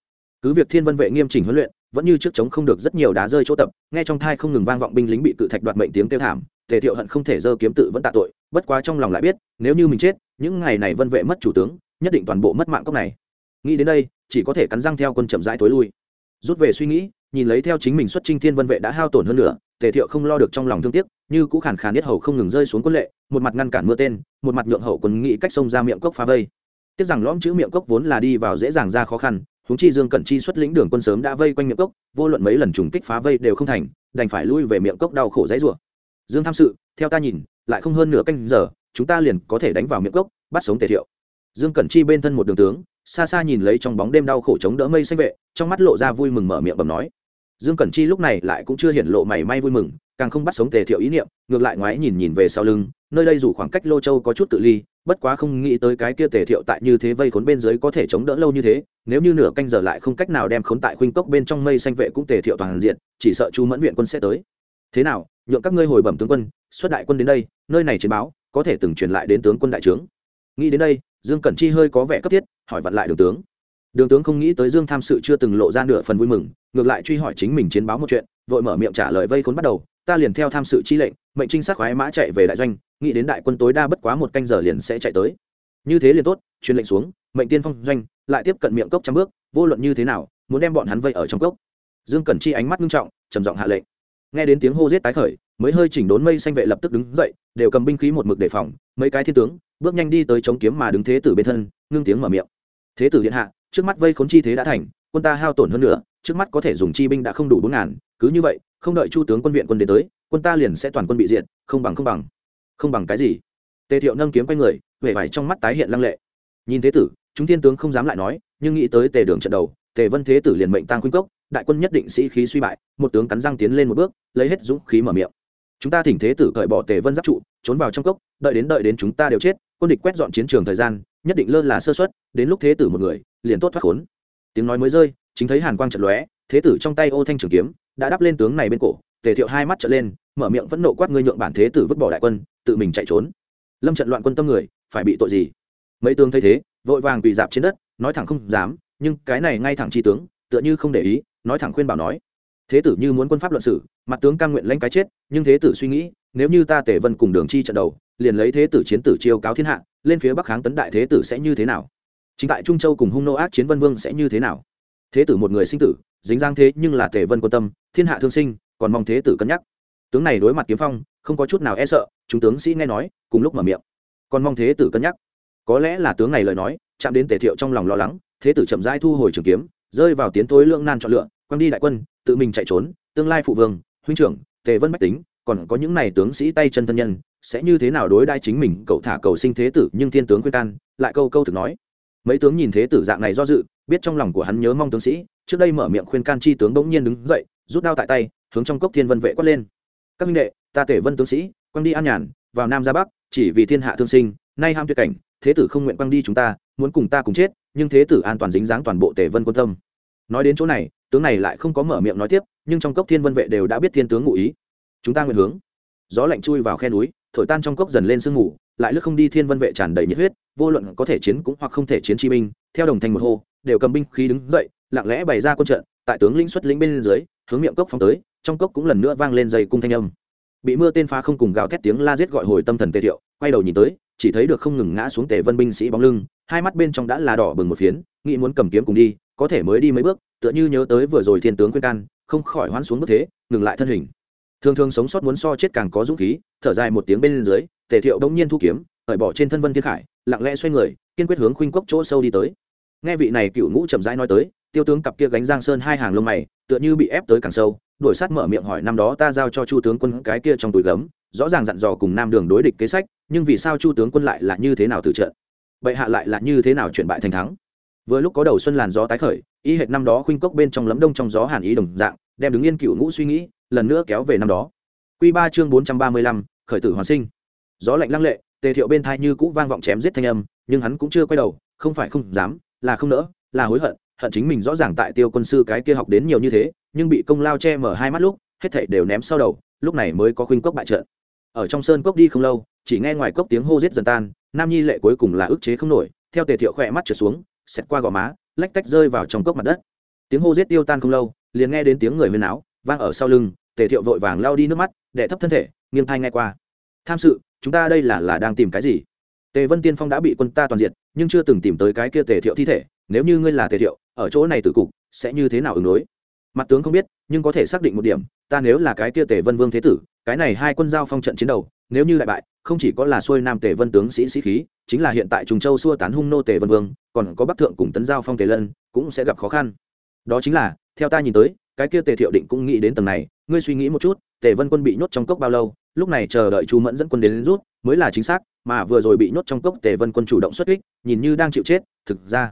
Cứ việc thiên vân vệ nghiêm chỉnh huấn luyện, vẫn như trước chống không được rất nhiều đá rơi chỗ tập, nghe trong thai không ngừng vang vọng binh lính bị cự thạch đoạt mệnh tiếng kêu thảm, tề thiệu hận không thể dơ kiếm tự vẫn tạ tội, bất quá trong lòng lại biết, nếu như mình chết, những ngày này vân vệ mất chủ tướng, nhất định toàn bộ mất mạng cốc này. Nghĩ đến đây, chỉ có thể cắn răng theo quân chậm rãi thối lui. Rút về suy nghĩ, nhìn lấy theo chính mình xuất trinh thiên vân vệ đã hao tổn hơn nữa tề thiệu không lo được trong lòng thương tiếc, như cũ khàn khàn nhất hầu không ngừng rơi xuống quân lệ, một mặt ngăn cản mưa tên, một mặt nhượng hậu quân nghĩ cách xông ra miệng cốc phá vây tiếc rằng lõm chữ miệng cốc vốn là đi vào dễ dàng ra khó khăn, huống chi dương cẩn chi xuất lĩnh đường quân sớm đã vây quanh miệng cốc, vô luận mấy lần trùng kích phá vây đều không thành, đành phải lui về miệng cốc đau khổ dãy rủa. Dương tham sự, theo ta nhìn, lại không hơn nửa canh giờ, chúng ta liền có thể đánh vào miệng cốc, bắt sống tề thiệu. Dương cẩn chi bên thân một đường tướng, xa xa nhìn lấy trong bóng đêm đau khổ chống đỡ mây xanh vệ, trong mắt lộ ra vui mừng mở miệng bầm nói. Dương cẩn chi lúc này lại cũng chưa hiện lộ mảy may vui mừng, càng không bắt sống tề thiệu ý niệm, ngược lại ngoái nhìn nhìn về sau lưng, nơi đây dù khoảng cách lô châu có chút tự ly bất quá không nghĩ tới cái kia tề thiệu tại như thế vây khốn bên dưới có thể chống đỡ lâu như thế, nếu như nửa canh giờ lại không cách nào đem khốn tại khuynh cốc bên trong mây xanh vệ cũng tề thiệu toàn diện, chỉ sợ chu mẫn viện quân sẽ tới. Thế nào, nhượng các ngươi hồi bẩm tướng quân, xuất đại quân đến đây, nơi này chiến báo, có thể từng truyền lại đến tướng quân đại trướng. Nghĩ đến đây, dương cẩn chi hơi có vẻ cấp thiết, hỏi vặn lại đường tướng. Đường tướng không nghĩ tới dương tham sự chưa từng lộ ra nửa phần vui mừng, ngược lại truy hỏi chính mình chiến báo một chuyện, vội mở miệng trả lời vây khốn bắt đầu, ta liền theo tham sự chi lệnh, mệnh trinh sát khoái mã chạy về đại doanh nghĩ đến đại quân tối đa bất quá một canh giờ liền sẽ chạy tới. Như thế liền tốt, truyền lệnh xuống, mệnh tiên phong doanh, lại tiếp cận miệng cốc trăm bước, vô luận như thế nào, muốn đem bọn hắn vây ở trong cốc. Dương cẩn chi ánh mắt nghiêm trọng, trầm giọng hạ lệnh. Nghe đến tiếng hô giết tái khởi, mới hơi chỉnh đốn mây xanh vệ lập tức đứng dậy, đều cầm binh khí một mực đề phòng, mấy cái thiên tướng, bước nhanh đi tới chống kiếm mà đứng thế tử bên thân, ngưng tiếng mở miệng. Thế tử điện hạ, trước mắt vây khốn chi thế đã thành, quân ta hao tổn hơn nữa, trước mắt có thể dùng chi binh đã không đủ bốn ngàn, cứ như vậy, không đợi chu tướng quân viện quân đến tới, quân ta liền sẽ toàn quân bị diện không bằng không bằng không bằng cái gì. Tề thiệu nâng kiếm quay người, vẻ vải trong mắt tái hiện lăng lệ. Nhìn thế tử, chúng thiên tướng không dám lại nói, nhưng nghĩ tới tề đường trận đầu, tề vân thế tử liền mệnh tăng khuynh cốc, đại quân nhất định sĩ khí suy bại, một tướng cắn răng tiến lên một bước, lấy hết dũng khí mở miệng. Chúng ta thỉnh thế tử cởi bỏ tề vân giáp trụ, trốn vào trong cốc, đợi đến đợi đến chúng ta đều chết, quân địch quét dọn chiến trường thời gian, nhất định lơ là sơ xuất đến lúc thế tử một người, liền tốt thoát khốn. Tiếng nói mới rơi, chính thấy hàn quang trận lóe, thế tử trong tay ô thanh trường kiếm, đã đắp lên tướng này bên cổ, tề thiệu hai mắt trở lên mở miệng vẫn nộ quát ngươi nhượng bản thế tử vứt bỏ đại quân, tự mình chạy trốn. Lâm trận loạn quân tâm người, phải bị tội gì? Mấy tướng thấy thế, vội vàng quỳ dạp trên đất, nói thẳng không dám, nhưng cái này ngay thẳng chi tướng, tựa như không để ý, nói thẳng khuyên bảo nói, thế tử như muốn quân pháp luận sử, mặt tướng cam nguyện lãnh cái chết, nhưng thế tử suy nghĩ, nếu như ta tề vân cùng đường chi trận đầu, liền lấy thế tử chiến tử chiêu cáo thiên hạ, lên phía bắc kháng tấn đại thế tử sẽ như thế nào? Chính tại trung châu cùng hung nô ác chiến vân vương sẽ như thế nào? Thế tử một người sinh tử, dính giang thế nhưng là tề vân quan tâm, thiên hạ thương sinh, còn mong thế tử cân nhắc tướng này đối mặt kiếm phong, không có chút nào e sợ, chúng tướng sĩ nghe nói, cùng lúc mở miệng. Còn mong thế tử cân nhắc. Có lẽ là tướng này lời nói, chạm đến tề thiệu trong lòng lo lắng, thế tử chậm rãi thu hồi trường kiếm, rơi vào tiến tối lưỡng nan chọn lựa, quăng đi đại quân, tự mình chạy trốn, tương lai phụ vương, huynh trưởng, tề vân bách tính, còn có những này tướng sĩ tay chân thân nhân, sẽ như thế nào đối đai chính mình, cậu thả cầu sinh thế tử, nhưng thiên tướng khuyên can, lại câu câu thực nói. Mấy tướng nhìn thế tử dạng này do dự, biết trong lòng của hắn nhớ mong tướng sĩ, trước đây mở miệng khuyên can chi tướng bỗng nhiên đứng dậy, rút đao tại tay, hướng trong cốc thiên vân vệ quát lên các minh đệ, ta tể vân tướng sĩ, quăng đi an nhàn, vào nam ra bắc, chỉ vì thiên hạ thương sinh, nay ham tuyệt cảnh, thế tử không nguyện quăng đi chúng ta, muốn cùng ta cùng chết, nhưng thế tử an toàn dính dáng toàn bộ tể vân quân tâm. Nói đến chỗ này, tướng này lại không có mở miệng nói tiếp, nhưng trong cốc thiên vân vệ đều đã biết thiên tướng ngụ ý. Chúng ta nguyện hướng. Gió lạnh chui vào khe núi, thổi tan trong cốc dần lên sương mù, lại lướt không đi thiên vân vệ tràn đầy nhiệt huyết, vô luận có thể chiến cũng hoặc không thể chiến chi binh, theo đồng thành một hô, đều cầm binh khí đứng dậy, lặng lẽ bày ra quân trận, tại tướng lĩnh xuất lĩnh bên dưới, hướng miệng cốc phóng tới trong cốc cũng lần nữa vang lên dây cung thanh âm. Bị mưa tên phá không cùng gào thét tiếng la giết gọi hồi tâm thần tề thiệu, quay đầu nhìn tới, chỉ thấy được không ngừng ngã xuống tề vân binh sĩ bóng lưng, hai mắt bên trong đã là đỏ bừng một phiến, nghĩ muốn cầm kiếm cùng đi, có thể mới đi mấy bước, tựa như nhớ tới vừa rồi thiên tướng khuyên can, không khỏi hoán xuống bước thế, ngừng lại thân hình. Thường thường sống sót muốn so chết càng có dũng khí, thở dài một tiếng bên dưới, tề thiệu đông nhiên thu kiếm, cởi bỏ trên thân vân thiên khải, lặng lẽ xoay người, kiên quyết hướng khuynh cốc chỗ sâu đi tới. Nghe vị này cựu ngũ chậm rãi nói tới, tiêu tướng cặp kia gánh giang sơn hai hàng lông mày, tựa như bị ép tới càng sâu đuổi sát mở miệng hỏi năm đó ta giao cho chu tướng quân cái kia trong túi gấm, rõ ràng dặn dò cùng nam đường đối địch kế sách, nhưng vì sao chu tướng quân lại là như thế nào từ trận? Bệ hạ lại là như thế nào chuyển bại thành thắng? Vừa lúc có đầu xuân làn gió tái khởi, y hệt năm đó khuynh cốc bên trong lấm đông trong gió hàn ý đồng dạng, đem đứng yên cựu ngũ suy nghĩ, lần nữa kéo về năm đó. Q ba chương bốn trăm ba mươi lăm, khởi tử hoàn sinh. Gió lạnh lăng lệ, tề thiệu bên thai như cũ vang vọng chém giết thanh âm, nhưng hắn cũng chưa quay đầu, không phải không dám, là không nỡ, là hối hận hận chính mình rõ ràng tại tiêu quân sư cái kia học đến nhiều như thế, nhưng bị công lao che mở hai mắt lúc, hết thảy đều ném sau đầu, lúc này mới có khuynh cốc bại trận. Ở trong sơn cốc đi không lâu, chỉ nghe ngoài cốc tiếng hô giết dần tan, nam nhi lệ cuối cùng là ức chế không nổi, theo tề thiệu khỏe mắt trượt xuống, xẹt qua gò má, lách tách rơi vào trong cốc mặt đất. Tiếng hô giết tiêu tan không lâu, liền nghe đến tiếng người huyên áo vang ở sau lưng, tề thiệu vội vàng lao đi nước mắt để thấp thân thể, nghiêng thai nghe qua. Tham sự, chúng ta đây là là đang tìm cái gì? Tề vân tiên phong đã bị quân ta toàn diện nhưng chưa từng tìm tới cái kia tề thiệu thi thể nếu như ngươi là tề thiệu ở chỗ này tử cục sẽ như thế nào ứng đối? Mặt tướng không biết nhưng có thể xác định một điểm ta nếu là cái kia tề vân vương thế tử cái này hai quân giao phong trận chiến đầu nếu như đại bại không chỉ có là xuôi nam tề vân tướng sĩ sĩ khí chính là hiện tại trùng châu xua tán hung nô tề vân vương còn có bắc thượng cùng tấn giao phong tề lân cũng sẽ gặp khó khăn. Đó chính là theo ta nhìn tới cái kia tề thiệu định cũng nghĩ đến tầng này ngươi suy nghĩ một chút tề vân quân bị nhốt trong cốc bao lâu lúc này chờ đợi chu mẫn dẫn quân đến, đến rút mới là chính xác mà vừa rồi bị nhốt trong cốc tề vân quân chủ động xuất kích nhìn như đang chịu chết thực ra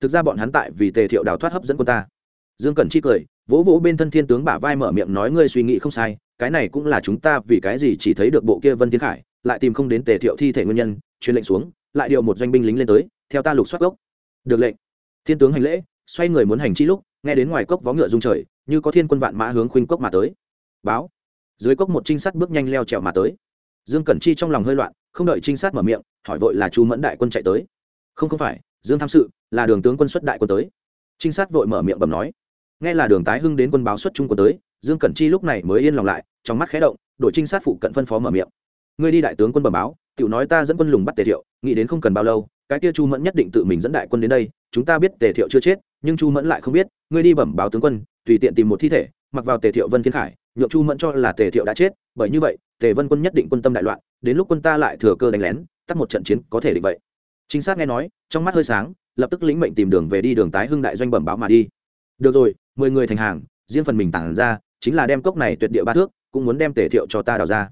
thực ra bọn hắn tại vì tề thiệu đào thoát hấp dẫn quân ta. Dương cẩn chi cười, vỗ vỗ bên thân thiên tướng bả vai mở miệng nói, ngươi suy nghĩ không sai, cái này cũng là chúng ta vì cái gì chỉ thấy được bộ kia vân thiên khải, lại tìm không đến tề thiệu thi thể nguyên nhân, truyền lệnh xuống, lại điều một doanh binh lính lên tới, theo ta lục soát gốc. Được lệnh. Thiên tướng hành lễ, xoay người muốn hành chi lúc, nghe đến ngoài cốc vó ngựa rung trời, như có thiên quân vạn mã hướng khuynh cốc mà tới. Báo. Dưới cốc một trinh sát bước nhanh leo trèo mà tới. Dương cẩn chi trong lòng hơi loạn, không đợi trinh sát mở miệng, hỏi vội là chu mẫn đại quân chạy tới. Không không phải dương tham sự, là đường tướng quân xuất đại quân tới. Trinh sát vội mở miệng bẩm nói. Nghe là đường tái hưng đến quân báo xuất trung quân tới, dương cẩn chi lúc này mới yên lòng lại, trong mắt khẽ động, đội trinh sát phụ cận phân phó mở miệng. Ngươi đi đại tướng quân bẩm báo, tiểu nói ta dẫn quân lùng bắt tề thiệu, nghĩ đến không cần bao lâu, cái kia chu mẫn nhất định tự mình dẫn đại quân đến đây, chúng ta biết tề thiệu chưa chết, nhưng chu mẫn lại không biết, ngươi đi bẩm báo tướng quân, tùy tiện tìm một thi thể, mặc vào tề thiệu vân thiên khải, nhượng chu mẫn cho là tề thiệu đã chết, bởi như vậy, tề vân quân nhất định quân tâm đại loạn, đến lúc quân ta lại thừa cơ đánh lén, tắt một trận chiến có thể định vậy chính sát nghe nói, trong mắt hơi sáng, lập tức lĩnh mệnh tìm đường về đi đường tái hưng đại doanh bẩm báo mà đi. Được rồi, mười người thành hàng, riêng phần mình tản ra, chính là đem cốc này tuyệt địa ba thước, cũng muốn đem tề thiệu cho ta đào ra.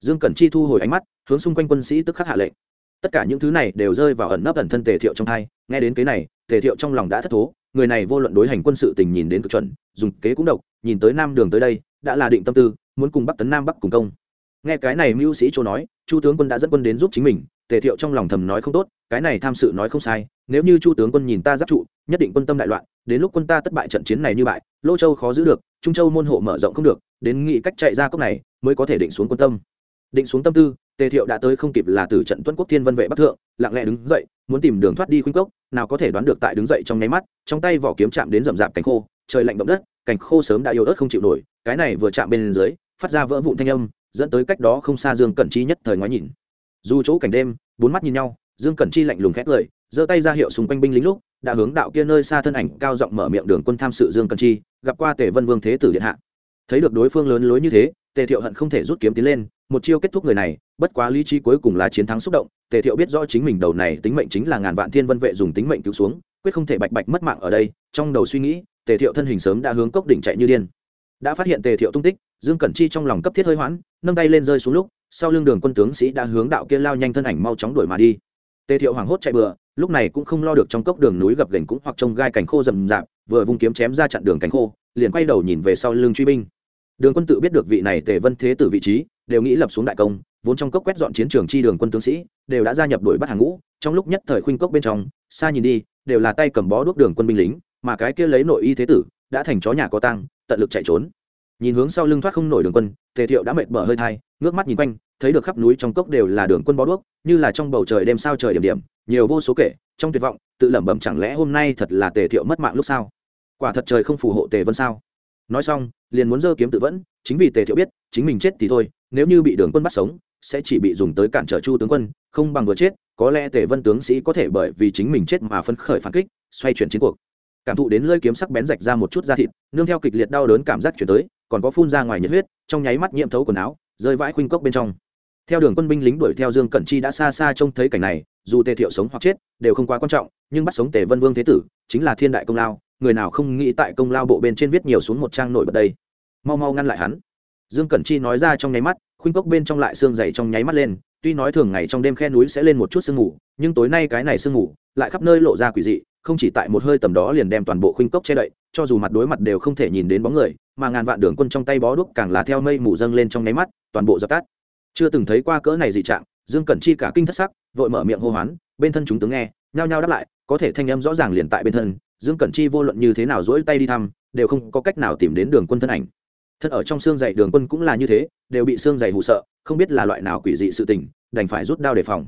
Dương cẩn chi thu hồi ánh mắt, hướng xung quanh quân sĩ tức khắc hạ lệnh. Tất cả những thứ này đều rơi vào ẩn nấp ẩn thân tề thiệu trong thai, nghe đến cái này tề thiệu trong lòng đã thất thố, người này vô luận đối hành quân sự tình nhìn đến cực chuẩn, dùng kế cũng độc, nhìn tới nam đường tới đây, đã là định tâm tư, muốn cùng bắc tấn nam bắc cùng công. Nghe cái này mưu sĩ châu nói, chu tướng quân đã dẫn quân đến giúp chính mình tề thiệu trong lòng thầm nói không tốt cái này tham sự nói không sai, nếu như chu tướng quân nhìn ta giáp trụ, nhất định quân tâm đại loạn, đến lúc quân ta thất bại trận chiến này như bại, lô châu khó giữ được, trung châu môn hộ mở rộng không được, đến nghị cách chạy ra cốc này, mới có thể định xuống quân tâm. Định xuống tâm tư, tề thiệu đã tới không kịp là từ trận tuân quốc thiên vân vệ bắc thượng, lặng lẽ đứng dậy, muốn tìm đường thoát đi khuynh cốc, nào có thể đoán được tại đứng dậy trong nháy mắt, trong tay vỏ kiếm chạm đến rậm rạp cánh khô, trời lạnh động đất cánh khô sớm đã yếu ớt không chịu nổi, cái này vừa chạm bên dưới, phát ra vỡ vụn thanh âm, dẫn tới cách đó không xa dương cẩn chi nhất thời ngoái nhìn. Dù chỗ cảnh đêm, bốn mắt nhìn nhau dương cẩn chi lạnh lùng khét lời giơ tay ra hiệu xung quanh binh lính lúc, đã hướng đạo kia nơi xa thân ảnh cao giọng mở miệng đường quân tham sự dương cẩn chi, gặp qua tề vân vương thế tử điện hạ. Thấy được đối phương lớn lối như thế, tề thiệu hận không thể rút kiếm tiến lên, một chiêu kết thúc người này, bất quá lý trí cuối cùng là chiến thắng xúc động, tề thiệu biết rõ chính mình đầu này tính mệnh chính là ngàn vạn thiên vân vệ dùng tính mệnh cứu xuống, quyết không thể bạch bạch mất mạng ở đây, trong đầu suy nghĩ, tề thiệu thân hình sớm đã hướng cốc đỉnh chạy như điên. Đã phát hiện tề thiệu tung tích, dương cẩn chi trong lòng cấp thiết hơi hoãn, nâng tay lên rơi xuống lúc, sau lưng đường quân tướng sĩ đã hướng đạo kia lao nhanh thân ảnh mau chóng đuổi mà đi tề thiệu hoảng hốt chạy bừa, lúc này cũng không lo được trong cốc đường núi gập gành cũng hoặc trông gai cành khô rậm rạp, vừa vung kiếm chém ra chặn đường cảnh khô, liền quay đầu nhìn về sau lưng truy binh. Đường quân tự biết được vị này tề vân thế tử vị trí, đều nghĩ lập xuống đại công, vốn trong cốc quét dọn chiến trường chi đường quân tướng sĩ, đều đã gia nhập đội bắt hàng ngũ, trong lúc nhất thời khuynh cốc bên trong, xa nhìn đi, đều là tay cầm bó đuốc đường quân binh lính, mà cái kia lấy nội y thế tử, đã thành chó nhà có tăng tận lực chạy trốn. Nhìn hướng sau lưng thoát không nổi đường quân, tề thiệu đã mệt bở hơi thai, ngước mắt nhìn quanh thấy được khắp núi trong cốc đều là đường quân bó đuốc, như là trong bầu trời đêm sao trời điểm điểm, nhiều vô số kể, trong tuyệt vọng, tự lẩm bẩm chẳng lẽ hôm nay thật là tề thiệu mất mạng lúc sao? Quả thật trời không phù hộ tề vân sao? Nói xong, liền muốn giơ kiếm tự vẫn, chính vì tề thiệu biết, chính mình chết thì thôi, nếu như bị đường quân bắt sống, sẽ chỉ bị dùng tới cản trở chu tướng quân, không bằng vừa chết, có lẽ tề vân tướng sĩ có thể bởi vì chính mình chết mà phấn khởi phản kích, xoay chuyển chiến cuộc. Cảm thụ đến lơi kiếm sắc bén rạch ra một chút da thịt, nương theo kịch liệt đau đớn cảm giác chuyển tới, còn có phun ra ngoài nhiệt huyết, trong nháy mắt nhiễm thấu quần áo, rơi vãi khuynh cốc bên trong theo đường quân binh lính đuổi theo dương cẩn chi đã xa xa trông thấy cảnh này, dù tề thiệu sống hoặc chết, đều không quá quan trọng, nhưng bắt sống tề vân vương thế tử, chính là thiên đại công lao, người nào không nghĩ tại công lao bộ bên trên viết nhiều xuống một trang nổi bật đây. Mau mau ngăn lại hắn. Dương cẩn chi nói ra trong nháy mắt, khuynh cốc bên trong lại xương dày trong nháy mắt lên, tuy nói thường ngày trong đêm khe núi sẽ lên một chút sương mù, nhưng tối nay cái này sương mù lại khắp nơi lộ ra quỷ dị, không chỉ tại một hơi tầm đó liền đem toàn bộ khuynh cốc che đậy, cho dù mặt đối mặt đều không thể nhìn đến bóng người, mà ngàn vạn đường quân trong tay bó đuốc càng là theo mây mù dâng lên trong nháy mắt, toàn bộ dập tắt chưa từng thấy qua cỡ này dị trạng, dương cẩn chi cả kinh thất sắc, vội mở miệng hô hoán, bên thân chúng tướng nghe, nhao nhao đáp lại, có thể thanh âm rõ ràng liền tại bên thân, dương cẩn chi vô luận như thế nào dỗi tay đi thăm, đều không có cách nào tìm đến đường quân thân ảnh. Thân ở trong xương dày đường quân cũng là như thế, đều bị xương dày hụ sợ, không biết là loại nào quỷ dị sự tình, đành phải rút đao đề phòng.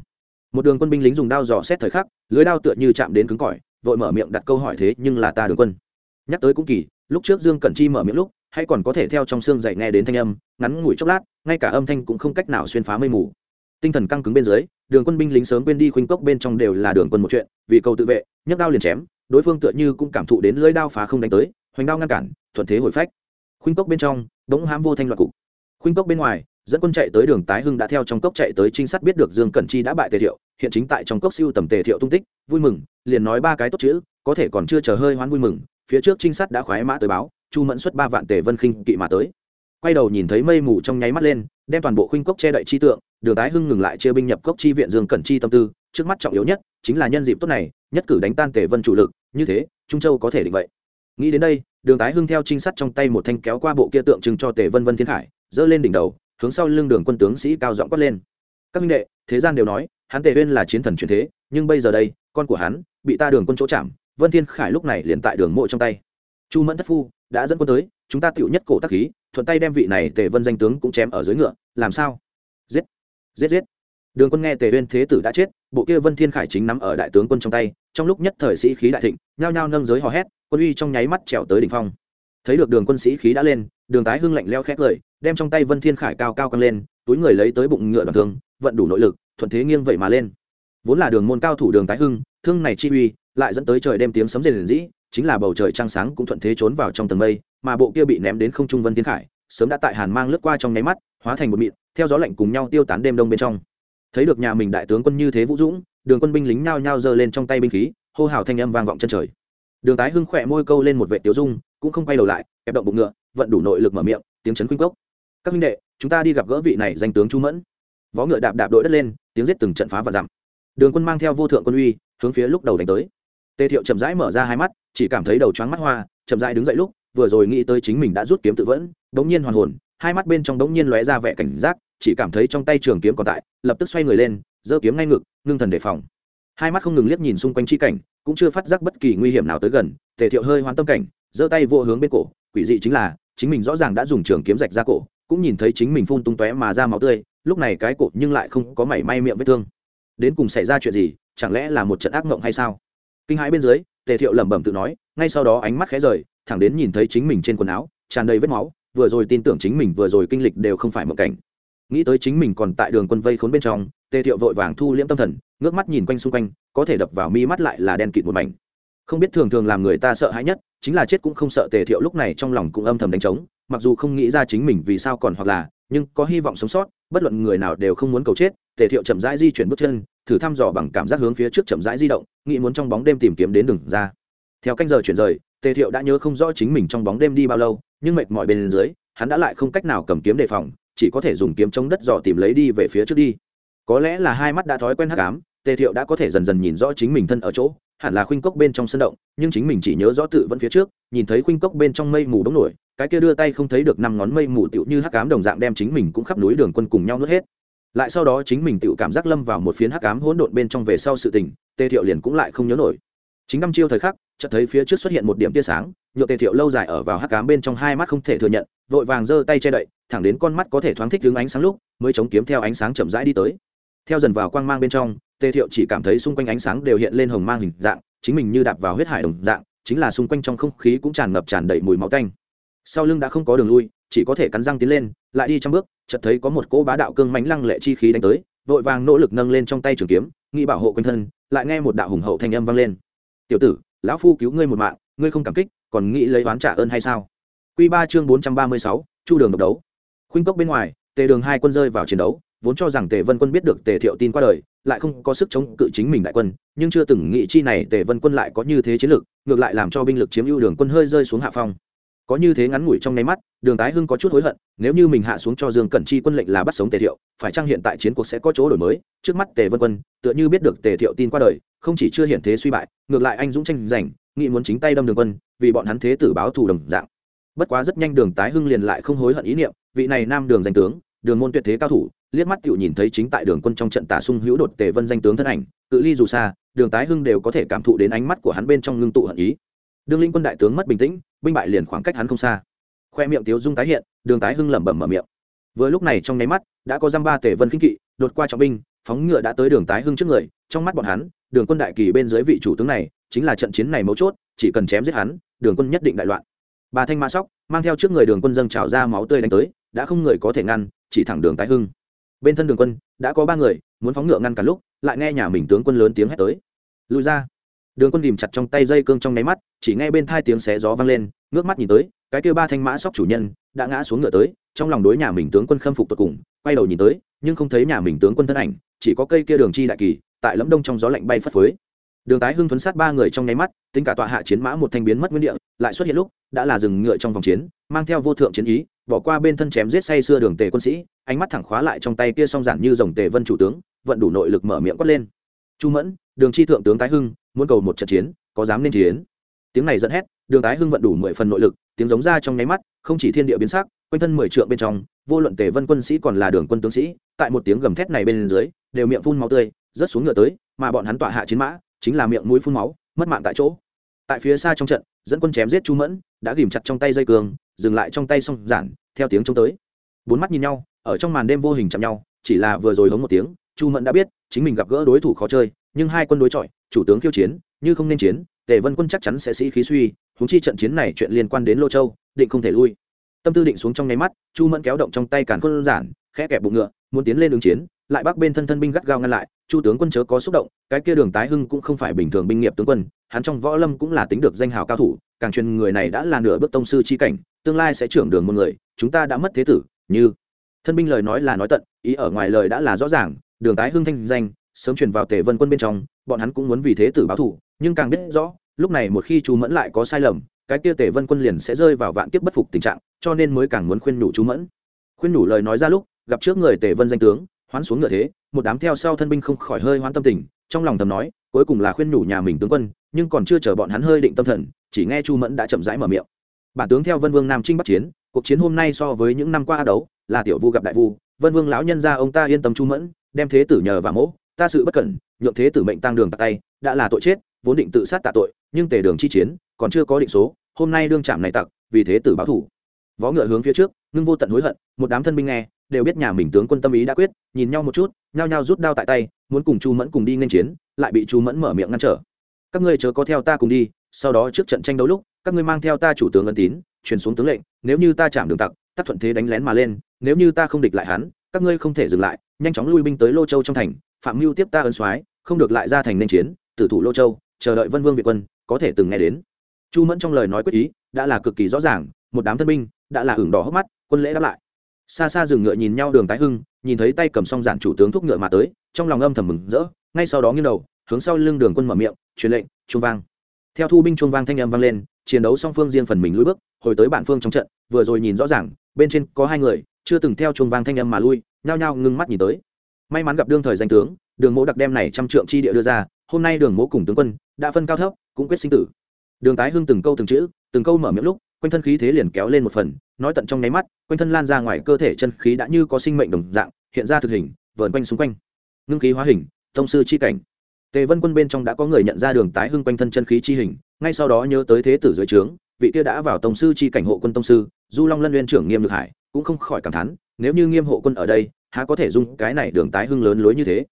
Một đường quân binh lính dùng đao dò xét thời khắc, lưới đao tựa như chạm đến cứng cỏi, vội mở miệng đặt câu hỏi thế nhưng là ta đường quân. Nhắc tới cũng kỳ, lúc trước dương cẩn chi mở miệng lúc hay còn có thể theo trong xương dậy nghe đến thanh âm, ngắn ngủi chốc lát, ngay cả âm thanh cũng không cách nào xuyên phá mây mù. Tinh thần căng cứng bên dưới, đường quân binh lính sớm quên đi khuynh cốc bên trong đều là đường quân một chuyện, vì cầu tự vệ, nhấc đao liền chém, đối phương tựa như cũng cảm thụ đến lưỡi đao phá không đánh tới, hoành đao ngăn cản, thuận thế hồi phách. Khuynh cốc bên trong, bỗng hám vô thanh loạt cục. Khuynh cốc bên ngoài, dẫn quân chạy tới đường tái hưng đã theo trong cốc chạy tới trinh sát biết được dương cẩn chi đã bại tề thiệu, hiện chính tại trong cốc siêu tầm tề thiệu tung tích, vui mừng, liền nói ba cái tốt chữ, có thể còn chưa chờ hơi hoán vui mừng, phía trước trinh sát đã khoái mã tới báo chu mẫn xuất ba vạn tề vân khinh kỵ mà tới. Quay đầu nhìn thấy mây mù trong nháy mắt lên, đem toàn bộ khuynh cốc che đậy chi tượng, đường tái hưng ngừng lại chia binh nhập cốc chi viện dương cẩn chi tâm tư, trước mắt trọng yếu nhất chính là nhân dịp tốt này, nhất cử đánh tan tề vân chủ lực, như thế, trung châu có thể định vậy. Nghĩ đến đây, đường tái hưng theo trinh sát trong tay một thanh kéo qua bộ kia tượng trưng cho tề vân vân thiên khải giơ lên đỉnh đầu, hướng sau lưng đường quân tướng sĩ cao giọng quát lên. Các minh đệ, thế gian đều nói, hắn tề viên là chiến thần truyền thế, nhưng bây giờ đây, con của hắn bị ta đường quân chỗ chạm, vân thiên khải lúc này liền tại đường mộ trong tay. Chu mẫn thất phu đã dẫn quân tới, chúng ta tựu nhất cổ tác khí, thuận tay đem vị này tề vân danh tướng cũng chém ở dưới ngựa, làm sao? Giết giết giết. Đường quân nghe tề uyên thế tử đã chết, bộ kia vân thiên khải chính nắm ở đại tướng quân trong tay, trong lúc nhất thời sĩ khí đại thịnh, nhao nhao nâng giới hò hét, quân uy trong nháy mắt trèo tới đỉnh phong. Thấy được đường quân sĩ khí đã lên, đường tái hưng lạnh leo khét lời đem trong tay vân thiên khải cao cao căng lên, túi người lấy tới bụng ngựa đoàn thương, vận đủ nội lực, thuận thế nghiêng vậy mà lên. Vốn là đường môn cao thủ đường tái hưng, thương này chi uy, lại dẫn tới trời đêm tiếng sấm rền rĩ chính là bầu trời trăng sáng cũng thuận thế trốn vào trong tầng mây, mà bộ kia bị ném đến không trung vân thiên khải, sớm đã tại hàn mang lướt qua trong nháy mắt, hóa thành một mịn, theo gió lạnh cùng nhau tiêu tán đêm đông bên trong. Thấy được nhà mình đại tướng quân như thế vũ dũng, đường quân binh lính nhao nhao giơ lên trong tay binh khí, hô hào thanh âm vang vọng chân trời. Đường tái hưng khỏe môi câu lên một vệ tiểu dung, cũng không quay đầu lại ép động bụng ngựa, vận đủ nội lực mở miệng, tiếng chấn khuynh cốc các huynh đệ, chúng ta đi gặp gỡ vị này danh tướng chu mẫn. Vó ngựa đạp đạp đội đất lên, tiếng giết từng trận phá và dặm đường quân mang theo vô thượng quân uy, hướng phía lúc đầu đánh tới. Tề thiệu chậm rãi mở ra hai mắt chỉ cảm thấy đầu choáng mắt hoa, chậm rãi đứng dậy lúc, vừa rồi nghĩ tới chính mình đã rút kiếm tự vẫn, bỗng nhiên hoàn hồn, hai mắt bên trong bỗng nhiên lóe ra vẻ cảnh giác, chỉ cảm thấy trong tay trường kiếm còn tại, lập tức xoay người lên, giơ kiếm ngay ngực, ngưng thần đề phòng. Hai mắt không ngừng liếc nhìn xung quanh chi cảnh, cũng chưa phát giác bất kỳ nguy hiểm nào tới gần, tề thiệu hơi hoán tâm cảnh, giơ tay vô hướng bên cổ, quỷ dị chính là, chính mình rõ ràng đã dùng trường kiếm rạch ra cổ, cũng nhìn thấy chính mình phun tung tóe mà ra máu tươi, lúc này cái cổ nhưng lại không có mảy may miệng vết thương. Đến cùng xảy ra chuyện gì, chẳng lẽ là một trận ác mộng hay sao? Kinh hãi bên dưới tề thiệu lẩm bẩm tự nói, ngay sau đó ánh mắt khẽ rời, thẳng đến nhìn thấy chính mình trên quần áo, tràn đầy vết máu, vừa rồi tin tưởng chính mình vừa rồi kinh lịch đều không phải một cảnh. Nghĩ tới chính mình còn tại đường quân vây khốn bên trong, tề thiệu vội vàng thu liễm tâm thần, ngước mắt nhìn quanh xung quanh, có thể đập vào mi mắt lại là đen kịt một mảnh. Không biết thường thường làm người ta sợ hãi nhất, chính là chết cũng không sợ tề thiệu lúc này trong lòng cũng âm thầm đánh trống, mặc dù không nghĩ ra chính mình vì sao còn hoặc là, nhưng có hy vọng sống sót, bất luận người nào đều không muốn cầu chết, tề thiệu chậm rãi di chuyển bước chân thử thăm dò bằng cảm giác hướng phía trước chậm rãi di động, nghĩ muốn trong bóng đêm tìm kiếm đến đường ra. Theo canh giờ chuyển rời, tề thiệu đã nhớ không rõ chính mình trong bóng đêm đi bao lâu, nhưng mệt mỏi bên dưới, hắn đã lại không cách nào cầm kiếm đề phòng, chỉ có thể dùng kiếm chống đất dò tìm lấy đi về phía trước đi. Có lẽ là hai mắt đã thói quen hắc ám, tề thiệu đã có thể dần dần nhìn rõ chính mình thân ở chỗ, hẳn là khuynh cốc bên trong sân động, nhưng chính mình chỉ nhớ rõ tự vẫn phía trước, nhìn thấy khuynh cốc bên trong mây mù đống nổi, cái kia đưa tay không thấy được năm ngón mây mù tựu như hắc ám đồng dạng đem chính mình cũng khắp núi đường quân cùng nhau nuốt hết lại sau đó chính mình tự cảm giác lâm vào một phiến hắc cám hỗn độn bên trong về sau sự tình, tề thiệu liền cũng lại không nhớ nổi. Chính năm chiêu thời khắc, chợt thấy phía trước xuất hiện một điểm tia sáng, nhựa tề thiệu lâu dài ở vào hắc cám bên trong hai mắt không thể thừa nhận, vội vàng giơ tay che đậy, thẳng đến con mắt có thể thoáng thích đứng ánh sáng lúc, mới chống kiếm theo ánh sáng chậm rãi đi tới. Theo dần vào quang mang bên trong, tề thiệu chỉ cảm thấy xung quanh ánh sáng đều hiện lên hồng mang hình dạng, chính mình như đạp vào huyết hải đồng dạng, chính là xung quanh trong không khí cũng tràn ngập tràn đầy mùi máu tanh. Sau lưng đã không có đường lui, chỉ có thể cắn răng tiến lên lại đi trăm bước, chợt thấy có một cỗ bá đạo cương mãnh lăng lệ chi khí đánh tới, vội vàng nỗ lực nâng lên trong tay trường kiếm, nghĩ bảo hộ quanh thân, lại nghe một đạo hùng hậu thanh âm vang lên. Tiểu tử, lão phu cứu ngươi một mạng, ngươi không cảm kích, còn nghĩ lấy oán trả ơn hay sao? Quy ba chương bốn trăm ba mươi sáu, chu đường độc đấu. Khuynh cốc bên ngoài, tề đường hai quân rơi vào chiến đấu, vốn cho rằng tề vân quân biết được tề thiệu tin qua đời, lại không có sức chống cự chính mình đại quân, nhưng chưa từng nghĩ chi này tề vân quân lại có như thế chiến lược ngược lại làm cho binh lực chiếm ưu đường quân hơi rơi xuống hạ phong có như thế ngắn ngủi trong nháy mắt, đường tái hưng có chút hối hận, nếu như mình hạ xuống cho dương cẩn chi quân lệnh là bắt sống tề thiệu, phải chăng hiện tại chiến cuộc sẽ có chỗ đổi mới? Trước mắt tề vân quân, tựa như biết được tề thiệu tin qua đời, không chỉ chưa hiện thế suy bại, ngược lại anh dũng tranh giành nghị muốn chính tay đâm đường quân, vì bọn hắn thế tử báo thù đồng dạng. Bất quá rất nhanh đường tái hưng liền lại không hối hận ý niệm, vị này nam đường danh tướng, đường môn tuyệt thế cao thủ, liếc mắt tựu nhìn thấy chính tại đường quân trong trận tả sung hữu đột tề vân danh tướng thân ảnh, cự ly dù xa, đường tái hưng đều có thể cảm thụ đến ánh mắt của hắn bên trong ngưng tụ hận ý đường linh quân đại tướng mất bình tĩnh, binh bại liền khoảng cách hắn không xa. Khoe miệng tiếu dung tái hiện, đường tái hưng lẩm bẩm mở miệng. Vừa lúc này trong nháy mắt, đã có dăm ba tể vân khinh kỵ, đột qua trọng binh, phóng ngựa đã tới đường tái hưng trước người, trong mắt bọn hắn, đường quân đại kỳ bên dưới vị chủ tướng này, chính là trận chiến này mấu chốt, chỉ cần chém giết hắn, đường quân nhất định đại loạn. Bà thanh ma sóc, mang theo trước người đường quân dâng trào ra máu tươi đánh tới, đã không người có thể ngăn, chỉ thẳng đường tái hưng. Bên thân đường quân, đã có ba người, muốn phóng ngựa ngăn cả lúc, lại nghe nhà mình tướng quân lớn tiếng hét tới. Lùi ra đường quân ghìm chặt trong tay dây cương trong nháy mắt, chỉ nghe bên thai tiếng xé gió vang lên, ngước mắt nhìn tới, cái kêu ba thanh mã sóc chủ nhân đã ngã xuống ngựa tới, trong lòng đối nhà mình tướng quân khâm phục tột cùng, quay đầu nhìn tới, nhưng không thấy nhà mình tướng quân thân ảnh, chỉ có cây kia đường chi đại kỳ, tại lẫm đông trong gió lạnh bay phất phới. Đường tái hưng thuấn sát ba người trong nháy mắt, tính cả tọa hạ chiến mã một thanh biến mất nguyên địa, lại xuất hiện lúc, đã là dừng ngựa trong vòng chiến, mang theo vô thượng chiến ý, bỏ qua bên thân chém giết say xưa đường tề quân sĩ, ánh mắt thẳng khóa lại trong tay kia song giản như dòng tề vân chủ tướng, vận đủ nội lực mở miệng quát lên. Chu mẫn, đường chi thượng tướng tái hưng muốn cầu một trận chiến, có dám nên chiến. Tiếng này dẫn hét, đường tái hưng vận đủ mười phần nội lực, tiếng giống ra trong nháy mắt, không chỉ thiên địa biến sắc, quanh thân mười trượng bên trong, vô luận tề vân quân sĩ còn là đường quân tướng sĩ, tại một tiếng gầm thét này bên dưới, đều miệng phun máu tươi, rớt xuống ngựa tới, mà bọn hắn tọa hạ chiến mã, chính là miệng mũi phun máu, mất mạng tại chỗ. Tại phía xa trong trận, dẫn quân chém giết chu mẫn, đã ghìm chặt trong tay dây cường, dừng lại trong tay song giản, theo tiếng trông tới. Bốn mắt nhìn nhau, ở trong màn đêm vô hình chạm nhau, chỉ là vừa rồi hống một tiếng, chu mẫn đã biết, chính mình gặp gỡ đối thủ khó chơi, nhưng hai quân đối chọi chủ tướng khiêu chiến, như không nên chiến, tề vân quân chắc chắn sẽ sĩ khí suy húng chi trận chiến này chuyện liên quan đến lô châu, định không thể lui. Tâm tư định xuống trong nháy mắt, chu mẫn kéo động trong tay càn quân giản, khẽ kẹp bụng ngựa, muốn tiến lên ứng chiến, lại bắc bên thân thân binh gắt gao ngăn lại, chu tướng quân chớ có xúc động, cái kia đường tái hưng cũng không phải bình thường binh nghiệp tướng quân, hắn trong võ lâm cũng là tính được danh hào cao thủ, càng truyền người này đã là nửa bước tông sư chi cảnh, tương lai sẽ trưởng đường một người, chúng ta đã mất thế tử, như. Thân binh lời nói là nói tận, ý ở ngoài lời đã là rõ ràng, đường tái hưng thanh danh sớm truyền vào tề vân quân bên trong, bọn hắn cũng muốn vì thế tử báo thủ nhưng càng biết rõ, lúc này một khi chu mẫn lại có sai lầm, cái kia tề vân quân liền sẽ rơi vào vạn kiếp bất phục tình trạng, cho nên mới càng muốn khuyên nhủ chu mẫn. Khuyên nhủ lời nói ra lúc, gặp trước người tề vân danh tướng, hoán xuống ngựa thế, một đám theo sau thân binh không khỏi hơi hoán tâm tình, trong lòng thầm nói, cuối cùng là khuyên nhủ nhà mình tướng quân, nhưng còn chưa chờ bọn hắn hơi định tâm thần, chỉ nghe chu mẫn đã chậm rãi mở miệng. Bản tướng theo vân vương nam trinh bắc chiến, cuộc chiến hôm nay so với những năm qua đấu, là tiểu vu gặp đại vu, vân vương lão nhân ra ông ta yên tâm chu mẫn, đem thế tử nhờ và mỗ ta sự bất cẩn, nhượng thế tử mệnh tăng đường tạc tay, đã là tội chết, vốn định tự sát tạ tội, nhưng tề đường chi chiến, còn chưa có định số, hôm nay đương chạm này tặc, vì thế tử báo thủ. Vó ngựa hướng phía trước, ngưng vô tận hối hận, một đám thân binh nghe, đều biết nhà mình tướng quân tâm ý đã quyết, nhìn nhau một chút, nhao nhao rút đao tại tay, muốn cùng chu mẫn cùng đi nên chiến, lại bị chu mẫn mở miệng ngăn trở. Các ngươi chớ có theo ta cùng đi, sau đó trước trận tranh đấu lúc, các ngươi mang theo ta chủ tướng ân tín, truyền xuống tướng lệnh, nếu như ta chạm đường tặc tắt thuận thế đánh lén mà lên, nếu như ta không địch lại hắn, các ngươi không thể dừng lại, nhanh chóng lui binh tới lô châu trong thành phạm mưu tiếp ta ân soái, không được lại ra thành nên chiến, tử thủ lô châu, chờ đợi vân vương việt quân, có thể từng nghe đến. Chu mẫn trong lời nói quyết ý, đã là cực kỳ rõ ràng, một đám thân binh, đã là hưởng đỏ hốc mắt, quân lễ đáp lại. Xa xa dừng ngựa nhìn nhau đường tái hưng, nhìn thấy tay cầm song giản chủ tướng thúc ngựa mà tới, trong lòng âm thầm mừng rỡ, ngay sau đó nghiêng đầu, hướng sau lưng đường quân mở miệng, truyền lệnh trung vang. Theo thu binh trung vang thanh âm vang lên, chiến đấu song phương riêng phần mình lùi bước, hồi tới bản phương trong trận, vừa rồi nhìn rõ ràng, bên trên có hai người, chưa từng theo trung vang thanh âm mà lui, nhao nhao ngưng mắt nhìn tới may mắn gặp đương thời danh tướng, đường mỗ đặc đem này trăm trượng chi địa đưa ra, hôm nay đường mỗ cùng tướng quân đã phân cao thấp, cũng quyết sinh tử. Đường tái hưng từng câu từng chữ, từng câu mở miệng lúc, quanh thân khí thế liền kéo lên một phần, nói tận trong nháy mắt, quanh thân lan ra ngoài cơ thể chân khí đã như có sinh mệnh đồng dạng, hiện ra thực hình, vờn quanh xung quanh. Ngưng khí hóa hình, thông sư chi cảnh. Tề vân quân bên trong đã có người nhận ra đường tái hưng quanh thân chân khí chi hình, ngay sau đó nhớ tới thế tử dưới trướng, vị kia đã vào tổng sư chi cảnh hộ quân tông sư, du long lân liên trưởng nghiêm lực hải, cũng không khỏi cảm thán, nếu như nghiêm hộ quân ở đây há có thể dung cái này đường tái hưng lớn lối như thế?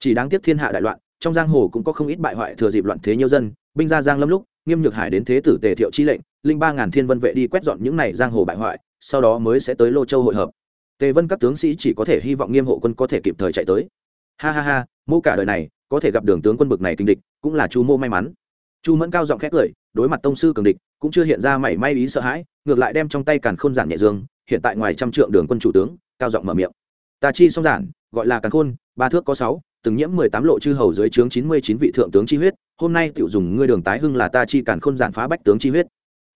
Chỉ đáng tiếc thiên hạ đại loạn, trong giang hồ cũng có không ít bại hoại thừa dịp loạn thế nhiều dân, binh ra giang lâm lúc, nghiêm nhược hải đến thế tử tề thiệu chi lệnh, linh ba ngàn thiên vân vệ đi quét dọn những này giang hồ bại hoại, sau đó mới sẽ tới lô châu hội hợp. Tề vân các tướng sĩ chỉ có thể hy vọng nghiêm hộ quân có thể kịp thời chạy tới. Ha ha ha, mô cả đời này, có thể gặp đường tướng quân bực này kinh địch, cũng là chu mô may mắn. Chu mẫn cao giọng khét cười, đối mặt tông sư cường địch, cũng chưa hiện ra mảy may ý sợ hãi, ngược lại đem trong tay càn khôn giản nhẹ dương, hiện tại ngoài trăm trượng đường quân chủ tướng, cao giọng mở miệng ta chi song giản, gọi là càn khôn, ba thước có sáu, từng nhiễm mười tám lộ chư hầu dưới trướng chín mươi chín vị thượng tướng chi huyết, hôm nay tiểu dùng ngươi đường tái hưng là ta chi càn khôn giản phá bách tướng chi huyết.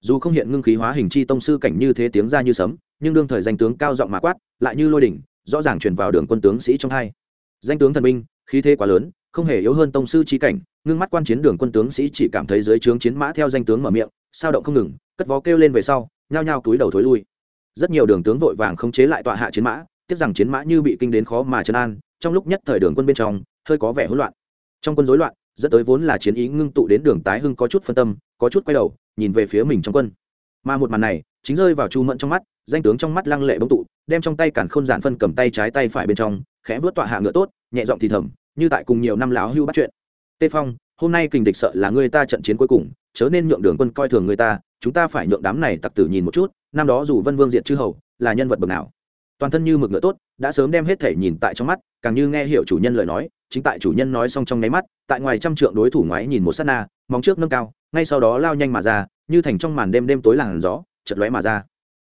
Dù không hiện ngưng khí hóa hình chi tông sư cảnh như thế tiếng ra như sấm, nhưng đương thời danh tướng cao giọng mà quát, lại như lôi đỉnh, rõ ràng truyền vào đường quân tướng sĩ trong hai. Danh tướng thần binh khí thế quá lớn, không hề yếu hơn tông sư chi cảnh, ngưng mắt quan chiến đường quân tướng sĩ chỉ cảm thấy dưới trướng chiến mã theo danh tướng mở miệng, sao động không ngừng, cất vó kêu lên về sau, nhao nhao túi đầu thối lui. Rất nhiều đường tướng vội vàng không chế lại tọa hạ chiến mã tiếc rằng chiến mã như bị kinh đến khó mà trấn an, trong lúc nhất thời đường quân bên trong, hơi có vẻ hỗn loạn. Trong quân rối loạn, dẫn tới vốn là chiến ý ngưng tụ đến đường tái hưng có chút phân tâm, có chút quay đầu, nhìn về phía mình trong quân. Mà một màn này, chính rơi vào chu mẫn trong mắt, danh tướng trong mắt lăng lệ bông tụ, đem trong tay cản khôn giản phân cầm tay trái tay phải bên trong, khẽ vớt tọa hạ ngựa tốt, nhẹ giọng thì thầm, như tại cùng nhiều năm lão hưu bắt chuyện. Tê phong, hôm nay kình địch sợ là người ta trận chiến cuối cùng, chớ nên nhượng đường quân coi thường người ta, chúng ta phải nhượng đám này tặc tử nhìn một chút, năm đó dù vân vương diệt chư hầu, là nhân vật bậc nào? Toàn thân như mực ngựa tốt, đã sớm đem hết thể nhìn tại trong mắt, càng như nghe hiểu chủ nhân lời nói, chính tại chủ nhân nói xong trong nháy mắt, tại ngoài trăm trượng đối thủ ngoái nhìn một sát na, móng trước nâng cao, ngay sau đó lao nhanh mà ra, như thành trong màn đêm đêm tối làn gió chật lóe mà ra.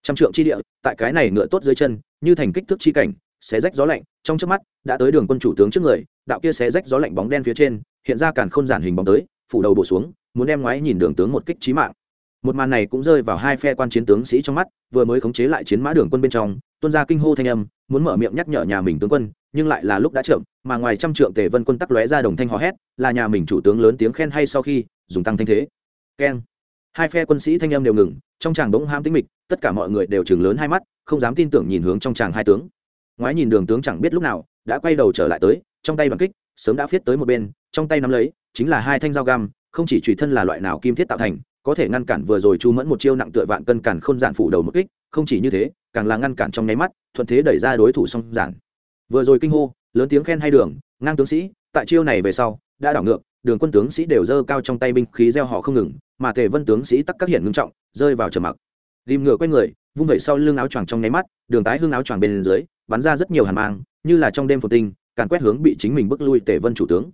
Trăm trượng chi địa, tại cái này ngựa tốt dưới chân, như thành kích thước chi cảnh, xé rách gió lạnh, trong trước mắt, đã tới đường quân chủ tướng trước người, đạo kia xé rách gió lạnh bóng đen phía trên, hiện ra càn khôn giản hình bóng tới, phủ đầu bổ xuống, muốn đem ngoái nhìn đường tướng một kích trí mạng. Một màn này cũng rơi vào hai phe quan chiến tướng sĩ trong mắt, vừa mới khống chế lại chiến mã đường quân bên trong tuân ra kinh hô thanh âm, muốn mở miệng nhắc nhở nhà mình tướng quân, nhưng lại là lúc đã trượm mà ngoài trăm trượng tề vân quân tắc lóe ra đồng thanh hò hét, là nhà mình chủ tướng lớn tiếng khen hay sau khi, dùng tăng thanh thế. Keng. Hai phe quân sĩ thanh âm đều ngừng, trong tràng bỗng ham tính mịch, tất cả mọi người đều chừng lớn hai mắt, không dám tin tưởng nhìn hướng trong tràng hai tướng. Ngoái nhìn đường tướng chẳng biết lúc nào, đã quay đầu trở lại tới, trong tay bằng kích, sớm đã viết tới một bên, trong tay nắm lấy, chính là hai thanh dao găm, không chỉ trùy thân là loại nào kim thiết tạo thành, có thể ngăn cản vừa rồi chu mẫn một chiêu nặng tựa vạn cân cản khôn giản phủ đầu một kích, không chỉ như thế càng là ngăn cản trong nháy mắt, thuận thế đẩy ra đối thủ song giản. Vừa rồi kinh hô, lớn tiếng khen hay đường, ngang tướng sĩ, tại chiêu này về sau, đã đảo ngược, đường quân tướng sĩ đều dơ cao trong tay binh khí gieo họ không ngừng, mà tề vân tướng sĩ tắc các hiện ngưng trọng, rơi vào trầm mặc. Ghim ngựa quay người, vung vẩy sau lưng áo choàng trong nháy mắt, đường tái hương áo choàng bên dưới, bắn ra rất nhiều hàn mang, như là trong đêm phồn tinh, càn quét hướng bị chính mình bước lui tề vân chủ tướng.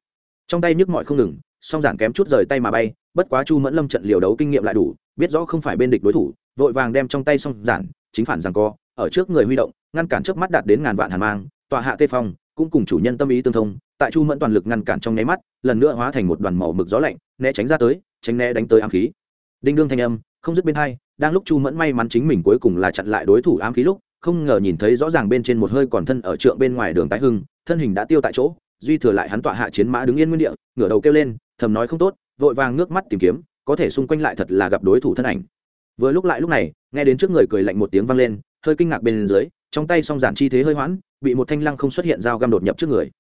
Trong tay nhức mọi không ngừng, song giản kém chút rời tay mà bay, bất quá chu mẫn lâm trận liều đấu kinh nghiệm lại đủ, biết rõ không phải bên địch đối thủ, vội vàng đem trong tay song giản chính phản rằng co, ở trước người huy động, ngăn cản trước mắt đạt đến ngàn vạn hàn mang tọa hạ tê phong, cũng cùng chủ nhân tâm ý tương thông, tại chu mẫn toàn lực ngăn cản trong nháy mắt, lần nữa hóa thành một đoàn màu mực gió lạnh, né tránh ra tới, tránh né đánh tới ám khí. Đinh đương thanh âm, không dứt bên hai, đang lúc chu mẫn may mắn chính mình cuối cùng là chặn lại đối thủ ám khí lúc, không ngờ nhìn thấy rõ ràng bên trên một hơi còn thân ở trượng bên ngoài đường tái hưng, thân hình đã tiêu tại chỗ, duy thừa lại hắn tọa hạ chiến mã đứng yên nguyên địa, ngửa đầu kêu lên, thầm nói không tốt, vội vàng nước mắt tìm kiếm, có thể xung quanh lại thật là gặp đối thủ thân ảnh vừa lúc lại lúc này, nghe đến trước người cười lạnh một tiếng vang lên, hơi kinh ngạc bên dưới, trong tay song giản chi thế hơi hoãn, bị một thanh lăng không xuất hiện dao găm đột nhập trước người.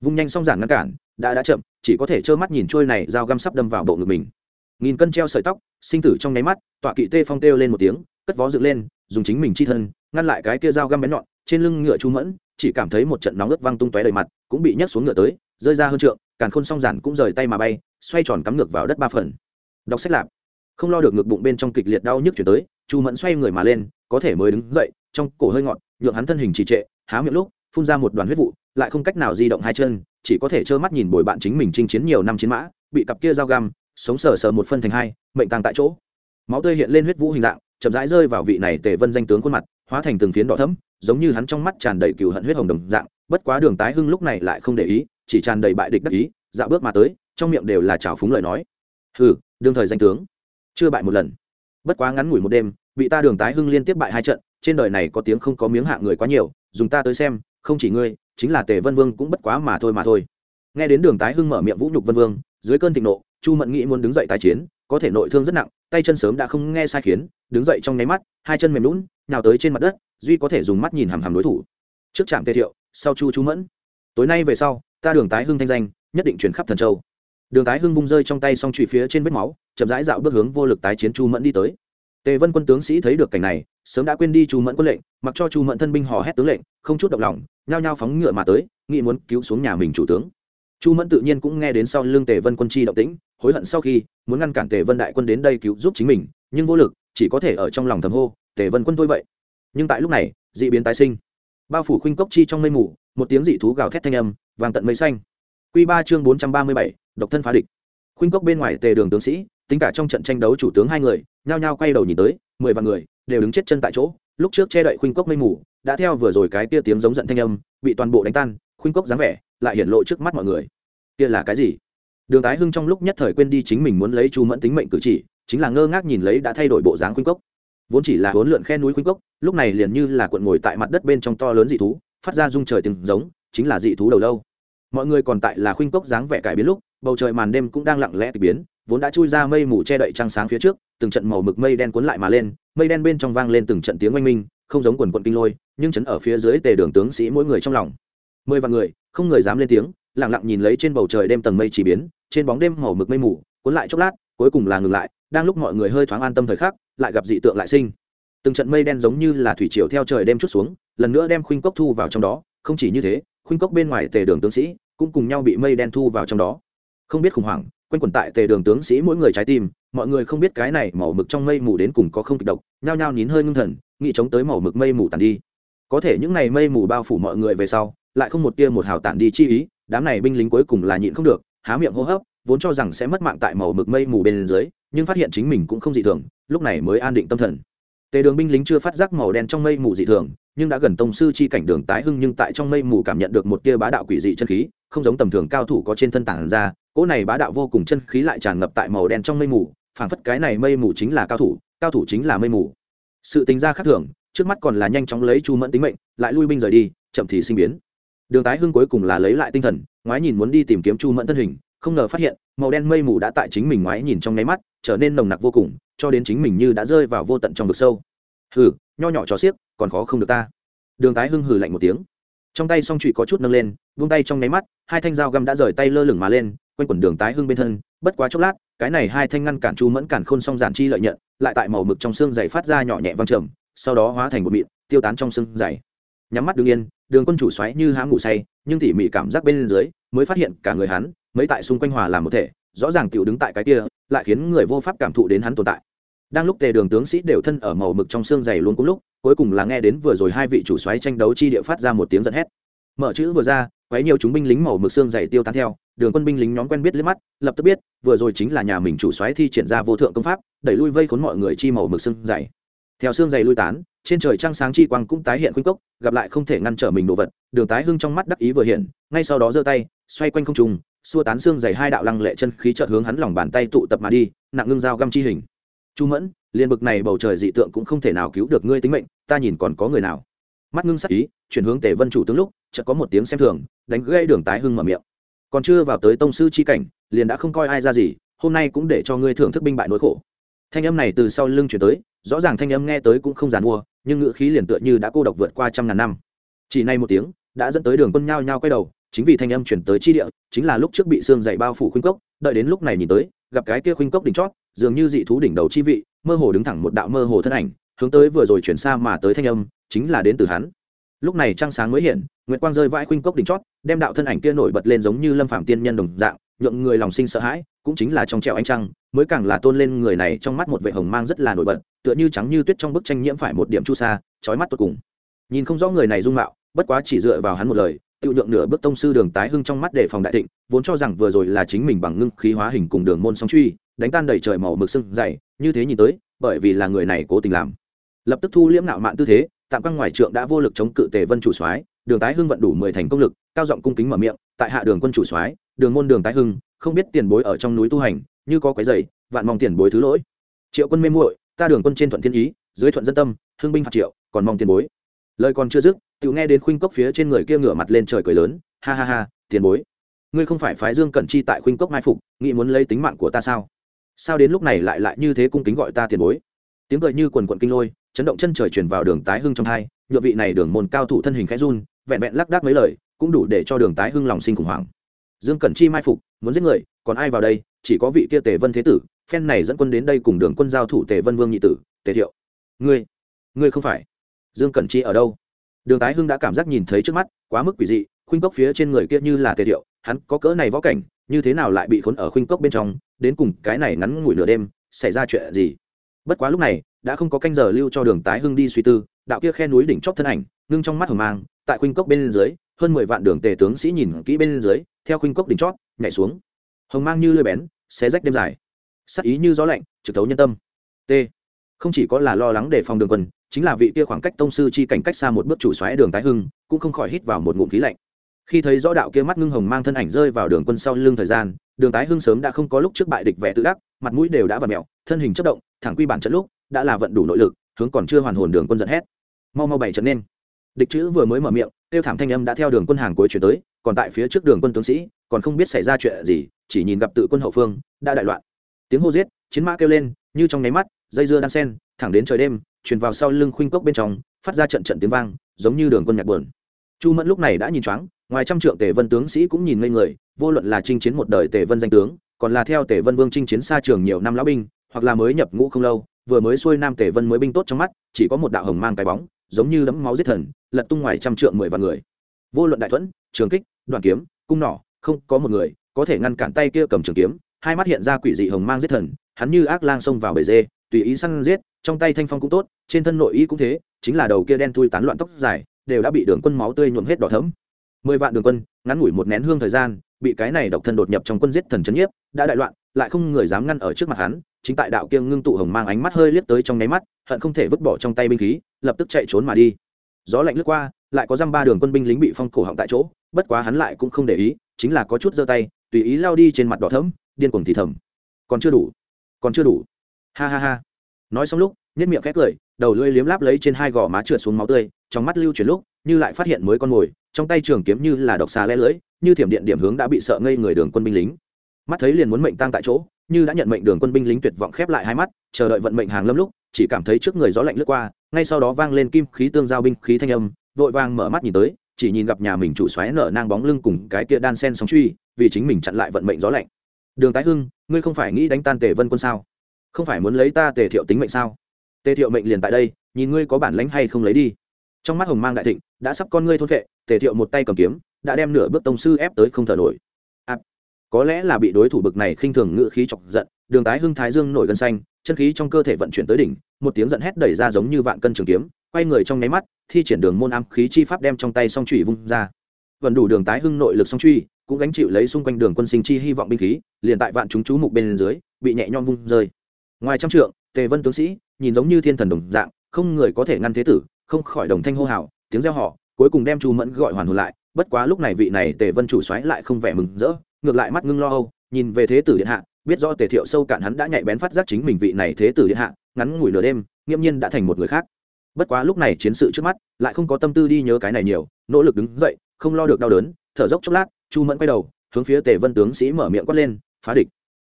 Vung nhanh song giản ngăn cản, đã đã chậm, chỉ có thể trơ mắt nhìn trôi này dao găm sắp đâm vào bộ ngực mình. Nghìn cân treo sợi tóc, sinh tử trong nháy mắt, tọa kỵ tê phong têu lên một tiếng, cất vó dựng lên, dùng chính mình chi thân, ngăn lại cái kia dao găm bén nhọn, trên lưng ngựa chu mẫn, chỉ cảm thấy một trận nóng ướt văng tung tóe đầy mặt, cũng bị nhấc xuống ngựa tới, rơi ra hơn trượng, càn khôn song giản cũng rời tay mà bay, xoay tròn cắm ngược vào đất ba phần. Đọc sách lạp không lo được ngực bụng bên trong kịch liệt đau nhức chuyển tới, chu mẫn xoay người mà lên, có thể mới đứng dậy, trong cổ hơi ngọt, nhượng hắn thân hình trì trệ, há miệng lúc, phun ra một đoàn huyết vụ, lại không cách nào di động hai chân, chỉ có thể trơ mắt nhìn bồi bạn chính mình chinh chiến nhiều năm chiến mã, bị cặp kia dao găm, sống sờ sờ một phân thành hai, mệnh tàng tại chỗ. Máu tươi hiện lên huyết vũ hình dạng, chậm rãi rơi vào vị này tề vân danh tướng khuôn mặt, hóa thành từng phiến đỏ thấm giống như hắn trong mắt tràn đầy cừu hận huyết hồng đồng dạng, bất quá đường tái hưng lúc này lại không để ý, chỉ tràn đầy bại địch đắc ý dạo bước mà tới, trong miệng đều là trào phúng lời nói. Hừ, đương thời danh tướng chưa bại một lần. Bất quá ngắn ngủi một đêm bị ta đường tái hưng liên tiếp bại hai trận, trên đời này có tiếng không có miếng hạ người quá nhiều, dùng ta tới xem, không chỉ ngươi, chính là tề vân vương cũng bất quá mà thôi mà thôi. Nghe đến đường tái hưng mở miệng vũ nhục vân vương, dưới cơn thịnh nộ, chu mẫn nghĩ muốn đứng dậy tái chiến, có thể nội thương rất nặng, tay chân sớm đã không nghe sai khiến, đứng dậy trong nháy mắt, hai chân mềm lún nhào tới trên mặt đất, duy có thể dùng mắt nhìn hàm hàm đối thủ. Trước trạm tề thiệu, sau chu chu mẫn. Tối nay về sau, ta đường tái hưng thanh danh, nhất định chuyển khắp thần châu đường tái hưng vung rơi trong tay xong trụy phía trên vết máu, chậm rãi dạo bước hướng vô lực tái chiến chu mẫn đi tới. Tề vân quân tướng sĩ thấy được cảnh này, sớm đã quên đi chu mẫn quân lệnh, mặc cho chu mẫn thân binh hò hét tướng lệnh, không chút động lòng, nhao nhao phóng ngựa mà tới, nghĩ muốn cứu xuống nhà mình chủ tướng. Chu mẫn tự nhiên cũng nghe đến sau lưng tề vân quân chi động tĩnh, hối hận sau khi muốn ngăn cản tề vân đại quân đến đây cứu giúp chính mình, nhưng vô lực, chỉ có thể ở trong lòng thầm hô, tề vân quân thôi vậy. Nhưng tại lúc này, dị biến tái sinh. Bao phủ khuynh cốc chi trong mây mù, một tiếng dị thú gào thét thanh âm vàng tận mây xanh. Q ba chương bốn trăm ba mươi bảy độc thân phá địch. Khuynh cốc bên ngoài tề đường tướng sĩ, tính cả trong trận tranh đấu chủ tướng hai người, nhao nhao quay đầu nhìn tới, mười vạn người, đều đứng chết chân tại chỗ. Lúc trước che đậy khuynh cốc mây mù, đã theo vừa rồi cái kia tiếng giống giận thanh âm, bị toàn bộ đánh tan, khuynh cốc dáng vẻ lại hiển lộ trước mắt mọi người. Kia là cái gì? Đường tái hưng trong lúc nhất thời quên đi chính mình muốn lấy chu mẫn tính mệnh cử chỉ, chính là ngơ ngác nhìn lấy đã thay đổi bộ dáng khuynh cốc vốn chỉ là huấn lượn khe núi khuynh cốc lúc này liền như là cuộn ngồi tại mặt đất bên trong to lớn dị thú, phát ra rung trời từng giống, chính là dị thú đầu lâu. Mọi người còn tại là khuynh cốc dáng vẻ cải biến lúc bầu trời màn đêm cũng đang lặng lẽ k biến, vốn đã chui ra mây mù che đậy trăng sáng phía trước, từng trận màu mực mây đen cuốn lại mà lên, mây đen bên trong vang lên từng trận tiếng oanh minh, không giống quần quận kinh lôi, nhưng chấn ở phía dưới tề đường tướng sĩ mỗi người trong lòng. Mười vạn người, không người dám lên tiếng, lặng lặng nhìn lấy trên bầu trời đêm tầng mây chỉ biến, trên bóng đêm màu mực mây mù, cuốn lại chốc lát, cuối cùng là ngừng lại, đang lúc mọi người hơi thoáng an tâm thời khắc, lại gặp dị tượng lại sinh. Từng trận mây đen giống như là thủy triều theo trời đêm chút xuống, lần nữa đem khuynh cốc thu vào trong đó, không chỉ như thế, khuynh cốc bên ngoài tề đường tướng sĩ cũng cùng nhau bị mây đen thu vào trong đó không biết khủng hoảng, quanh quẩn tại tề đường tướng sĩ mỗi người trái tim, mọi người không biết cái này màu mực trong mây mù đến cùng có không kịch độc, nhao nhao nín hơi ngưng thần, nghĩ chống tới màu mực mây mù tàn đi. Có thể những này mây mù bao phủ mọi người về sau, lại không một tia một hào tản đi chi ý, đám này binh lính cuối cùng là nhịn không được, há miệng hô hấp, vốn cho rằng sẽ mất mạng tại màu mực mây mù bên dưới, nhưng phát hiện chính mình cũng không dị thường, lúc này mới an định tâm thần. Tề đường binh lính chưa phát giác màu đen trong mây mù dị thường, nhưng đã gần tông sư chi cảnh đường tái hưng nhưng tại trong mây mù cảm nhận được một tia bá đạo quỷ dị chân khí, không giống tầm thường cao thủ có trên thân tảng ra cỗ này bá đạo vô cùng chân khí lại tràn ngập tại màu đen trong mây mù, phảng phất cái này mây mù chính là cao thủ cao thủ chính là mây mù. Sự tính ra khác thường, trước mắt còn là nhanh chóng lấy chu mẫn tính mệnh, lại lui binh rời đi, chậm thì sinh biến. Đường tái hưng cuối cùng là lấy lại tinh thần, ngoái nhìn muốn đi tìm kiếm chu mẫn thân hình, không ngờ phát hiện, màu đen mây mù đã tại chính mình ngoái nhìn trong nháy mắt, trở nên nồng nặc vô cùng, cho đến chính mình như đã rơi vào vô tận trong vực sâu. Hừ, nho nhỏ cho xiếc, còn khó không được ta. Đường tái hưng hừ lạnh một tiếng. Trong tay song trụy có chút nâng lên, vung tay trong nháy mắt, hai thanh dao găm đã rời tay lơ lửng mà lên quanh quần đường tái hưng bên thân, bất quá chốc lát, cái này hai thanh ngăn cản chu mẫn cản khôn song giản chi lợi nhận, lại tại màu mực trong xương dày phát ra nhỏ nhẹ văng trầm, sau đó hóa thành một mịn, tiêu tán trong xương dày. Nhắm mắt đ yên, đường quân chủ xoáy như há ngủ say, nhưng tỉ mỉ cảm giác bên dưới, mới phát hiện cả người hắn, mấy tại xung quanh hòa làm một thể, rõ ràng tiểu đứng tại cái kia, lại khiến người vô pháp cảm thụ đến hắn tồn tại. Đang lúc tề đường tướng sĩ đều thân ở màu mực trong xương dày luôn cũng lúc, cuối cùng là nghe đến vừa rồi hai vị chủ xoáy tranh đấu chi địa phát ra một tiếng giận hét. Mở chữ vừa ra, quấy nhiều chúng binh lính màu mực xương dày tiêu tán theo đường quân binh lính nhóm quen biết liếc mắt, lập tức biết, vừa rồi chính là nhà mình chủ xoáy thi triển ra vô thượng công pháp, đẩy lui vây khốn mọi người chi màu mực xương dày. Theo xương dày lui tán, trên trời trăng sáng chi quang cũng tái hiện khuynh cốc, gặp lại không thể ngăn trở mình đồ vật, đường tái hưng trong mắt đắc ý vừa hiện, ngay sau đó giơ tay, xoay quanh không trùng xua tán xương dày hai đạo lăng lệ chân khí chợt hướng hắn lòng bàn tay tụ tập mà đi, nặng ngưng dao găm chi hình. Chu mẫn, liên bực này bầu trời dị tượng cũng không thể nào cứu được ngươi tính mệnh, ta nhìn còn có người nào? Mắt ngưng sắc ý, chuyển hướng tề vân chủ tướng lúc, chợt có một tiếng xem thường, đánh gãy đường tái hưng mở miệng còn chưa vào tới tông sư chi cảnh, liền đã không coi ai ra gì, hôm nay cũng để cho ngươi thưởng thức binh bại nỗi khổ. Thanh âm này từ sau lưng chuyển tới, rõ ràng thanh âm nghe tới cũng không giàn mua, nhưng ngữ khí liền tựa như đã cô độc vượt qua trăm ngàn năm. Chỉ nay một tiếng, đã dẫn tới đường quân nhao nhao quay đầu, chính vì thanh âm chuyển tới chi địa, chính là lúc trước bị xương dày bao phủ khuynh cốc, đợi đến lúc này nhìn tới, gặp cái kia khuynh cốc đỉnh chót, dường như dị thú đỉnh đầu chi vị, mơ hồ đứng thẳng một đạo mơ hồ thân ảnh, hướng tới vừa rồi chuyển xa mà tới thanh âm, chính là đến từ hắn. Lúc này trăng sáng mới hiện nguyệt quang rơi vãi khuynh cốc đỉnh chót, đem đạo thân ảnh kia nổi bật lên giống như lâm phạm tiên nhân đồng dạng, nhượng người lòng sinh sợ hãi, cũng chính là trong trèo ánh trăng, mới càng là tôn lên người này trong mắt một vệ hồng mang rất là nổi bật, tựa như trắng như tuyết trong bức tranh nhiễm phải một điểm chu sa trói mắt tột cùng. Nhìn không rõ người này dung mạo, bất quá chỉ dựa vào hắn một lời tự nhượng nửa bước tông sư đường tái hưng trong mắt để phòng đại thịnh, vốn cho rằng vừa rồi là chính mình bằng ngưng khí hóa hình cùng đường môn song truy, đánh tan đầy trời màu mực sưng dày, như thế nhìn tới, bởi vì là người này cố tình làm. Lập tức thu liễm nạo mạn tư thế, tạm quan ngoài trượng đã vô lực chống cự tề vân chủ soái đường tái hưng vận đủ mười thành công lực, cao giọng cung kính mở miệng, tại hạ đường quân chủ soái, đường môn đường tái hưng, không biết tiền bối ở trong núi tu hành, như có quái dày vạn mong tiền bối thứ lỗi. Triệu quân mê muội, ta đường quân trên thuận thiên ý, dưới thuận dân tâm, hưng binh phạt triệu, còn mong tiền bối. Lời còn chưa dứt tự nghe đến khuynh cốc phía trên người kia ngửa mặt lên trời cười lớn, ha ha ha, tiền bối. Ngươi không phải phái dương cẩn chi tại khuynh cốc mai phục, nghĩ muốn lấy tính mạng của ta sao? Sao đến lúc này lại lại như thế cung kính gọi ta tiền bối? Tiếng cười như quần quận kinh lôi, chấn động chân trời truyền vào đường tái hưng trong hai nhựa vị này đường môn cao thủ thân hình khẽ run vẹn vẹn lắc đắc mấy lời, cũng đủ để cho đường tái hưng lòng sinh khủng hoảng. Dương cẩn chi mai phục, muốn giết người, còn ai vào đây, chỉ có vị kia tề vân thế tử, phen này dẫn quân đến đây cùng đường quân giao thủ tề vân vương nhị tử, tề thiệu. Ngươi ngươi không phải. Dương cẩn chi ở đâu? Đường tái hưng đã cảm giác nhìn thấy trước mắt, quá mức quỷ dị, khuynh cốc phía trên người kia như là tề thiệu, hắn có cỡ này võ cảnh, như thế nào lại bị khốn ở khuynh cốc bên trong, đến cùng cái này ngắn ngủi nửa đêm, xảy ra chuyện gì? Bất quá lúc này, đã không có canh giờ lưu cho đường tái hưng đi suy tư đạo kia khe núi đỉnh chóp thân ảnh, ngưng trong mắt hờ mang, tại khuynh cốc bên dưới, hơn mười vạn đường tề tướng sĩ nhìn kỹ bên dưới, theo khuynh cốc đỉnh chót nhảy xuống. Hồng mang như lưỡi bén, xé rách đêm dài. Sắc ý như gió lạnh, trực thấu nhân tâm. T. Không chỉ có là lo lắng để phòng đường quân, chính là vị kia khoảng cách tông sư chi cảnh cách xa một bước chủ xoáy đường tái hưng, cũng không khỏi hít vào một ngụm khí lạnh. Khi thấy rõ đạo kia mắt ngưng hồng mang thân ảnh rơi vào đường quân sau lưng thời gian, đường tái hưng sớm đã không có lúc trước bại địch vẻ tự đắc, mặt mũi đều đã vặt mẹo, thân hình chất động, thẳng quy bản trận lúc, đã là vận đủ nội lực, hướng còn chưa hoàn hồn đường quân giận hét mau mau bảy trận nên. Địch chữ vừa mới mở miệng, tiêu thảm thanh âm đã theo đường quân hàng cuối chuyển tới, còn tại phía trước đường quân tướng sĩ, còn không biết xảy ra chuyện gì, chỉ nhìn gặp tự quân hậu phương, đã đại loạn. Tiếng hô giết, chiến mã kêu lên, như trong nháy mắt, dây dưa đan sen, thẳng đến trời đêm, truyền vào sau lưng khuynh cốc bên trong, phát ra trận trận tiếng vang, giống như đường quân nhạc buồn. Chu mẫn lúc này đã nhìn choáng, ngoài trăm trượng tề vân tướng sĩ cũng nhìn ngây người, vô luận là chinh chiến một đời tề vân danh tướng, còn là theo tề vân vương chinh chiến xa trường nhiều năm lão binh, hoặc là mới nhập ngũ không lâu, vừa mới xuôi nam tề vân mới binh tốt trong mắt, chỉ có một đạo hồng mang cái bóng giống như đấm máu giết thần, lật tung ngoài trăm trượng mười vạn người. Vô luận đại thuẫn, trường kích đoàn kiếm, cung nỏ, không có một người có thể ngăn cản tay kia cầm trường kiếm, hai mắt hiện ra quỷ dị hồng mang giết thần, hắn như ác lang xông vào bể dê, tùy ý săn giết, trong tay thanh phong cũng tốt, trên thân nội y cũng thế, chính là đầu kia đen thui tán loạn tóc dài, đều đã bị đường quân máu tươi nhuộm hết đỏ thấm mười vạn đường quân, ngắn ngủi một nén hương thời gian, bị cái này độc thân đột nhập trong quân giết thần chấn nhiếp, đã đại loạn, lại không người dám ngăn ở trước mặt hắn chính tại đạo kiêng ngưng tụ hồng mang ánh mắt hơi liếc tới trong nháy mắt, hận không thể vứt bỏ trong tay binh khí, lập tức chạy trốn mà đi. Gió lạnh lướt qua, lại có dăm ba đường quân binh lính bị phong cổ họng tại chỗ, bất quá hắn lại cũng không để ý, chính là có chút giơ tay, tùy ý lao đi trên mặt đỏ thẫm, điên cuồng thì thầm. Còn chưa đủ, còn chưa đủ. Ha ha ha. Nói xong lúc nhất miệng khét cười, đầu lưỡi liếm láp lấy trên hai gò má trượt xuống máu tươi, trong mắt lưu chuyển lúc, như lại phát hiện mới con mồi, trong tay trường kiếm như là độc xà le lưỡi, như thiểm điện điểm hướng đã bị sợ ngây người đường quân binh lính. Mắt thấy liền muốn mệnh tăng tại chỗ như đã nhận mệnh đường quân binh lính tuyệt vọng khép lại hai mắt, chờ đợi vận mệnh hàng lâm lúc, chỉ cảm thấy trước người gió lạnh lướt qua, ngay sau đó vang lên kim khí tương giao binh khí thanh âm, vội vàng mở mắt nhìn tới, chỉ nhìn gặp nhà mình chủ xoáy nở nang bóng lưng cùng cái kia đan sen sóng truy, vì chính mình chặn lại vận mệnh gió lạnh. Đường tái hưng, ngươi không phải nghĩ đánh tan tề vân quân sao? Không phải muốn lấy ta tề thiệu tính mệnh sao? Tề thiệu mệnh liền tại đây, nhìn ngươi có bản lánh hay không lấy đi. Trong mắt hồng mang đại thịnh, đã sắp con ngươi thôn vệ tề thiệu một tay cầm kiếm, đã đem nửa bước tông sư ép tới không thở nổi có lẽ là bị đối thủ bực này khinh thường ngự khí chọc giận, đường tái hưng thái dương nổi gân xanh, chân khí trong cơ thể vận chuyển tới đỉnh, một tiếng giận hét đẩy ra giống như vạn cân trường kiếm, quay người trong nháy mắt, thi triển đường môn ám khí chi pháp đem trong tay song trụy vung ra. Vẫn đủ đường tái hưng nội lực song truy cũng gánh chịu lấy xung quanh đường quân sinh chi hy vọng binh khí, liền tại vạn chúng chú mục bên dưới, bị nhẹ nhõm vung rơi. Ngoài trăm trượng, tề vân tướng sĩ, nhìn giống như thiên thần đồng dạng, không người có thể ngăn thế tử, không khỏi đồng thanh hô hào, tiếng reo họ cuối cùng đem chu mẫn gọi hoàn hồn lại, bất quá lúc này vị này tề vân chủ xoáy lại không vẻ mừng rỡ ngược lại mắt ngưng lo âu, nhìn về thế tử điện hạ, biết rõ tề thiệu sâu cạn hắn đã nhạy bén phát giác chính mình vị này thế tử điện hạ, ngắn ngủi nửa đêm, nghiễm nhiên đã thành một người khác. Bất quá lúc này chiến sự trước mắt, lại không có tâm tư đi nhớ cái này nhiều, nỗ lực đứng dậy, không lo được đau đớn, thở dốc chốc lát, chu mẫn quay đầu, hướng phía tề vân tướng sĩ mở miệng quát lên, phá địch.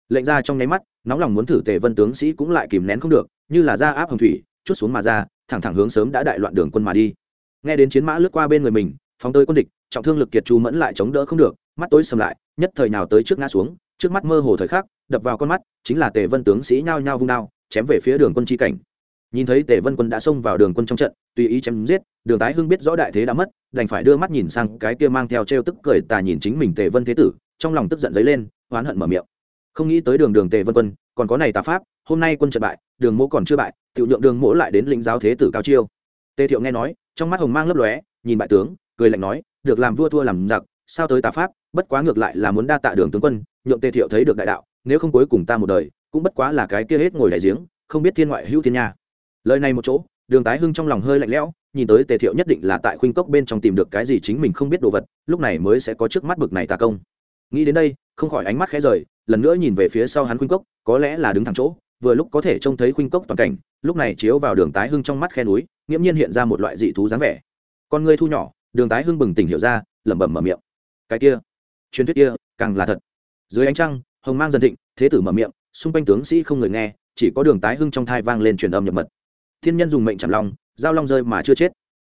Lệnh ra trong nháy mắt, nóng lòng muốn thử tề vân tướng sĩ cũng lại kìm nén không được, như là ra áp hồng thủy, chút xuống mà ra, thẳng thẳng hướng sớm đã đại loạn đường quân mà đi. Nghe đến chiến mã lướt qua bên người mình, phóng tới quân địch, trọng thương lực kiệt chu mẫn lại chống đỡ không được mắt tối sầm lại, nhất thời nào tới trước ngã xuống, trước mắt mơ hồ thời khắc, đập vào con mắt, chính là tề vân tướng sĩ nhao nhao vung đao, chém về phía đường quân chi cảnh. Nhìn thấy tề vân quân đã xông vào đường quân trong trận, tùy ý chém giết, đường tái hưng biết rõ đại thế đã mất, đành phải đưa mắt nhìn sang cái kia mang theo treo tức cười tà nhìn chính mình tề vân thế tử, trong lòng tức giận dấy lên, oán hận mở miệng. Không nghĩ tới đường đường tề vân quân, còn có này tà pháp, hôm nay quân trận bại, đường mỗ còn chưa bại tự nhượng đường mỗ lại đến lĩnh giáo thế tử cao chiêu. Tề thiệu nghe nói, trong mắt hồng mang lấp lóe, nhìn bại tướng, cười lạnh nói, được làm vua thua làm giặc sao tới tà pháp, bất quá ngược lại là muốn đa tạ đường tướng quân, nhượng tề thiệu thấy được đại đạo, nếu không cuối cùng ta một đời, cũng bất quá là cái kia hết ngồi đại giếng, không biết thiên ngoại hữu thiên nha. Lời này một chỗ, đường tái hưng trong lòng hơi lạnh lẽo, nhìn tới tề thiệu nhất định là tại khuynh cốc bên trong tìm được cái gì chính mình không biết đồ vật, lúc này mới sẽ có trước mắt bực này tà công. Nghĩ đến đây, không khỏi ánh mắt khẽ rời, lần nữa nhìn về phía sau hắn khuynh cốc, có lẽ là đứng thẳng chỗ, vừa lúc có thể trông thấy khuynh cốc toàn cảnh, lúc này chiếu vào đường tái hưng trong mắt khe núi, nghiễm nhiên hiện ra một loại dị thú dáng vẻ. Con người thu nhỏ, đường tái hưng bừng tỉnh hiểu ra, lẩm bẩm mở miệng cái kia. Truyền thuyết kia, càng là thật. Dưới ánh trăng, hồng mang dần thịnh, thế tử mở miệng, xung quanh tướng sĩ không người nghe, chỉ có đường tái hưng trong thai vang lên truyền âm nhập mật. Thiên nhân dùng mệnh chạm long giao long rơi mà chưa chết.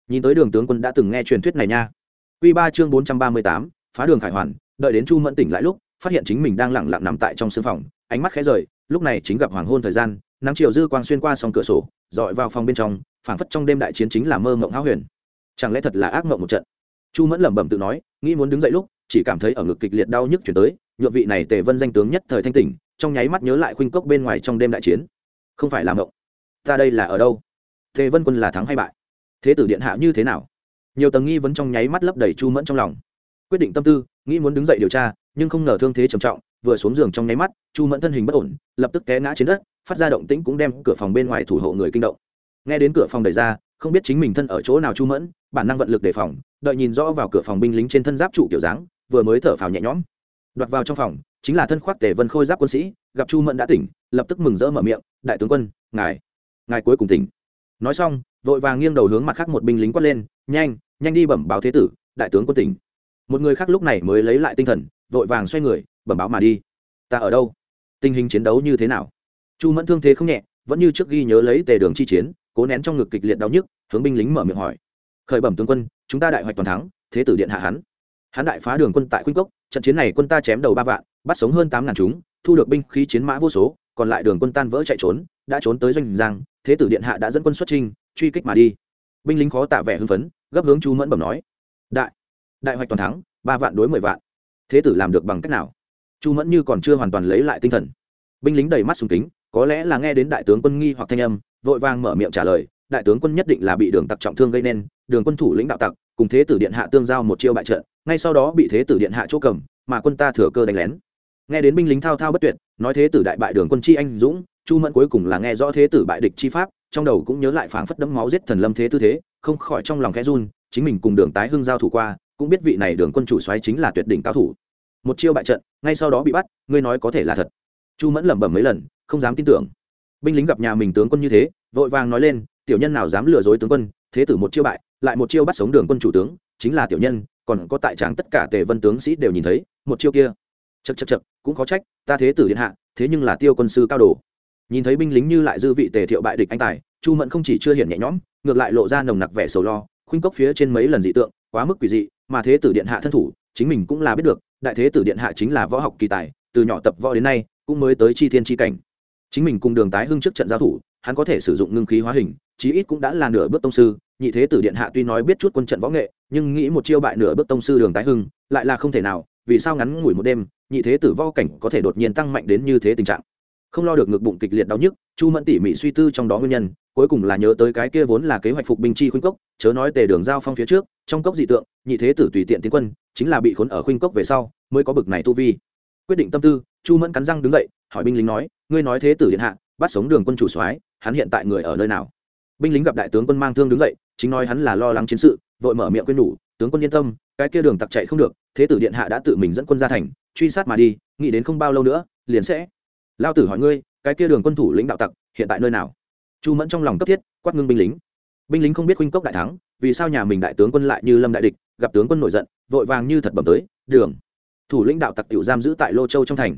Nhìn tới đường tướng quân đã từng nghe truyền thuyết này nha. Quy ba chương bốn trăm ba mươi tám, phá đường khải hoàn, đợi đến chu mẫn tỉnh lại lúc, phát hiện chính mình đang lẳng lặng nằm tại trong sưng phòng, ánh mắt khẽ rời, lúc này chính gặp hoàng hôn thời gian, nắng chiều dư quang xuyên qua song cửa sổ, dọi vào phòng bên trong, phảng phất trong đêm đại chiến chính là mơ mộng háo huyền. Chẳng lẽ thật là ác mộng một trận? Chu mẫn lẩm bẩm tự nói, nghĩ muốn đứng dậy lúc, chỉ cảm thấy ở ngực kịch liệt đau nhức chuyển tới nhuộm vị này tề vân danh tướng nhất thời thanh tỉnh, trong nháy mắt nhớ lại khuynh cốc bên ngoài trong đêm đại chiến. Không phải là mộng. Ta đây là ở đâu? Tề vân quân là thắng hay bại? Thế tử điện hạ như thế nào? Nhiều tầng nghi vấn trong nháy mắt lấp đầy chu mẫn trong lòng. Quyết định tâm tư, nghĩ muốn đứng dậy điều tra, nhưng không ngờ thương thế trầm trọng, vừa xuống giường trong nháy mắt, chu mẫn thân hình bất ổn, lập tức té ngã trên đất, phát ra động tĩnh cũng đem cửa phòng bên ngoài thủ hộ người kinh động. Nghe đến cửa phòng đẩy ra không biết chính mình thân ở chỗ nào chu mẫn, bản năng vận lực đề phòng, đợi nhìn rõ vào cửa phòng binh lính trên thân giáp trụ kiểu dáng, vừa mới thở phào nhẹ nhõm. Đoạt vào trong phòng, chính là thân khoác tề vân khôi giáp quân sĩ, gặp chu mẫn đã tỉnh, lập tức mừng rỡ mở miệng, đại tướng quân, ngài ngài cuối cùng tỉnh. Nói xong, vội vàng nghiêng đầu hướng mặt khác một binh lính quát lên, nhanh nhanh đi bẩm báo thế tử, đại tướng quân tỉnh. Một người khác lúc này mới lấy lại tinh thần, vội vàng xoay người, bẩm báo mà đi. Ta ở đâu? Tình hình chiến đấu như thế nào? Chu mẫn thương thế không nhẹ, vẫn như trước ghi nhớ lấy tề đường chi chiến cố nén trong ngực kịch liệt đau nhức, hướng binh lính mở miệng hỏi. Khởi bẩm tướng quân, chúng ta đại hoạch toàn thắng, thế tử điện hạ hắn. Hắn đại phá đường quân tại khuynh cốc, trận chiến này quân ta chém đầu ba vạn, bắt sống hơn tám ngàn chúng, thu được binh khí chiến mã vô số, còn lại đường quân tan vỡ chạy trốn, đã trốn tới doanh giang, thế tử điện hạ đã dẫn quân xuất trinh truy kích mà đi. Binh lính khó tạ vẻ hưng phấn, gấp hướng chu mẫn bẩm nói. Đại đại hoạch toàn thắng, ba vạn đối mười vạn. Thế tử làm được bằng cách nào? Chu mẫn như còn chưa hoàn toàn lấy lại tinh thần. Binh lính đầy mắt sùng kính, có lẽ là nghe đến đại tướng quân nghi hoặc thanh âm vội vàng mở miệng trả lời, đại tướng quân nhất định là bị đường tặc trọng thương gây nên, đường quân thủ lĩnh đạo tặc, cùng thế tử điện hạ tương giao một chiêu bại trận, ngay sau đó bị thế tử điện hạ chỗ cầm, mà quân ta thừa cơ đánh lén. Nghe đến binh lính thao thao bất tuyệt, nói thế tử đại bại đường quân chi anh dũng, chu mẫn cuối cùng là nghe rõ thế tử bại địch chi pháp, trong đầu cũng nhớ lại phảng phất đẫm máu giết thần lâm thế tư thế, không khỏi trong lòng khẽ run, chính mình cùng đường tái hưng giao thủ qua, cũng biết vị này đường quân chủ xoáy chính là tuyệt đỉnh cao thủ. Một chiêu bại trận, ngay sau đó bị bắt, ngươi nói có thể là thật. Chu mẫn lẩm bẩm mấy lần, không dám tin tưởng. Binh lính gặp nhà mình tướng quân như thế vội vàng nói lên, tiểu nhân nào dám lừa dối tướng quân, thế tử một chiêu bại, lại một chiêu bắt sống đường quân chủ tướng, chính là tiểu nhân, còn có tại tráng tất cả tề vân tướng sĩ đều nhìn thấy, một chiêu kia. Chật chật chật cũng có trách, ta thế tử điện hạ, thế nhưng là tiêu quân sư cao đồ. Nhìn thấy binh lính như lại dư vị tề thiệu bại địch anh tài, chu mẫn không chỉ chưa hiển nhẹ nhõm, ngược lại lộ ra nồng nặc vẻ sầu lo, khuynh cốc phía trên mấy lần dị tượng, quá mức quỷ dị, mà thế tử điện hạ thân thủ, chính mình cũng là biết được, đại thế tử điện hạ chính là võ học kỳ tài, từ nhỏ tập võ đến nay, cũng mới tới chi thiên chi cảnh. Chính mình cùng đường tái hưng trước trận giao thủ hắn có thể sử dụng ngưng khí hóa hình, chí ít cũng đã là nửa bước tông sư, nhị thế tử điện hạ tuy nói biết chút quân trận võ nghệ, nhưng nghĩ một chiêu bại nửa bước tông sư đường tái hưng, lại là không thể nào, vì sao ngắn ngủi một đêm, nhị thế tử vo cảnh có thể đột nhiên tăng mạnh đến như thế tình trạng. Không lo được ngực bụng kịch liệt đau nhức, chu mẫn tỉ mỉ suy tư trong đó nguyên nhân, cuối cùng là nhớ tới cái kia vốn là kế hoạch phục binh chi khuynh cốc, chớ nói tề đường giao phong phía trước, trong cốc dị tượng, nhị thế tử tùy tiện tiến quân, chính là bị khốn ở khuynh cốc về sau, mới có bực này tu vi. Quyết định tâm tư, chu mẫn cắn răng đứng dậy, hỏi binh lính nói, ngươi nói thế tử điện hạ, bắt sống đường quân chủ soái hắn hiện tại người ở nơi nào? Binh lính gặp đại tướng quân mang thương đứng dậy, chính nói hắn là lo lắng chiến sự, vội mở miệng quên nhủ, tướng quân yên tâm, cái kia đường tặc chạy không được, thế tử điện hạ đã tự mình dẫn quân ra thành, truy sát mà đi, nghĩ đến không bao lâu nữa, liền sẽ lao tử hỏi ngươi, cái kia đường quân thủ lĩnh đạo tặc, hiện tại nơi nào? Chu mẫn trong lòng cấp thiết, quát ngưng binh lính. Binh lính không biết huynh cốc đại thắng, vì sao nhà mình đại tướng quân lại như lâm đại địch, gặp tướng quân nổi giận, vội vàng như thật bẩm tới, đường, thủ lĩnh đạo tặc tiểu giam giữ tại lô châu trong thành.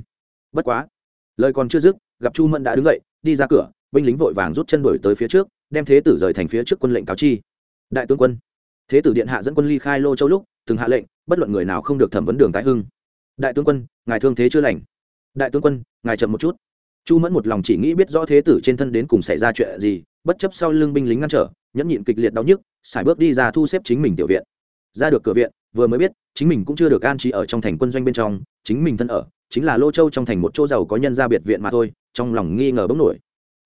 Bất quá, lời còn chưa dứt, gặp chu mẫn đã đứng dậy, đi ra cửa binh lính vội vàng rút chân đuổi tới phía trước, đem thế tử rời thành phía trước quân lệnh cáo chi. Đại tướng quân, thế tử điện hạ dẫn quân ly khai lô châu lúc, từng hạ lệnh, bất luận người nào không được thẩm vấn đường tái hưng. Đại tướng quân, ngài thương thế chưa lành. Đại tướng quân, ngài chậm một chút. Chu mẫn một lòng chỉ nghĩ biết rõ thế tử trên thân đến cùng xảy ra chuyện gì, bất chấp sau lưng binh lính ngăn trở, nhẫn nhịn kịch liệt đau nhức, xài bước đi ra thu xếp chính mình tiểu viện. Ra được cửa viện, vừa mới biết, chính mình cũng chưa được an trí ở trong thành quân doanh bên trong, chính mình thân ở, chính là lô châu trong thành một chỗ giàu có nhân gia biệt viện mà thôi, trong lòng nghi ngờ bỗng nổi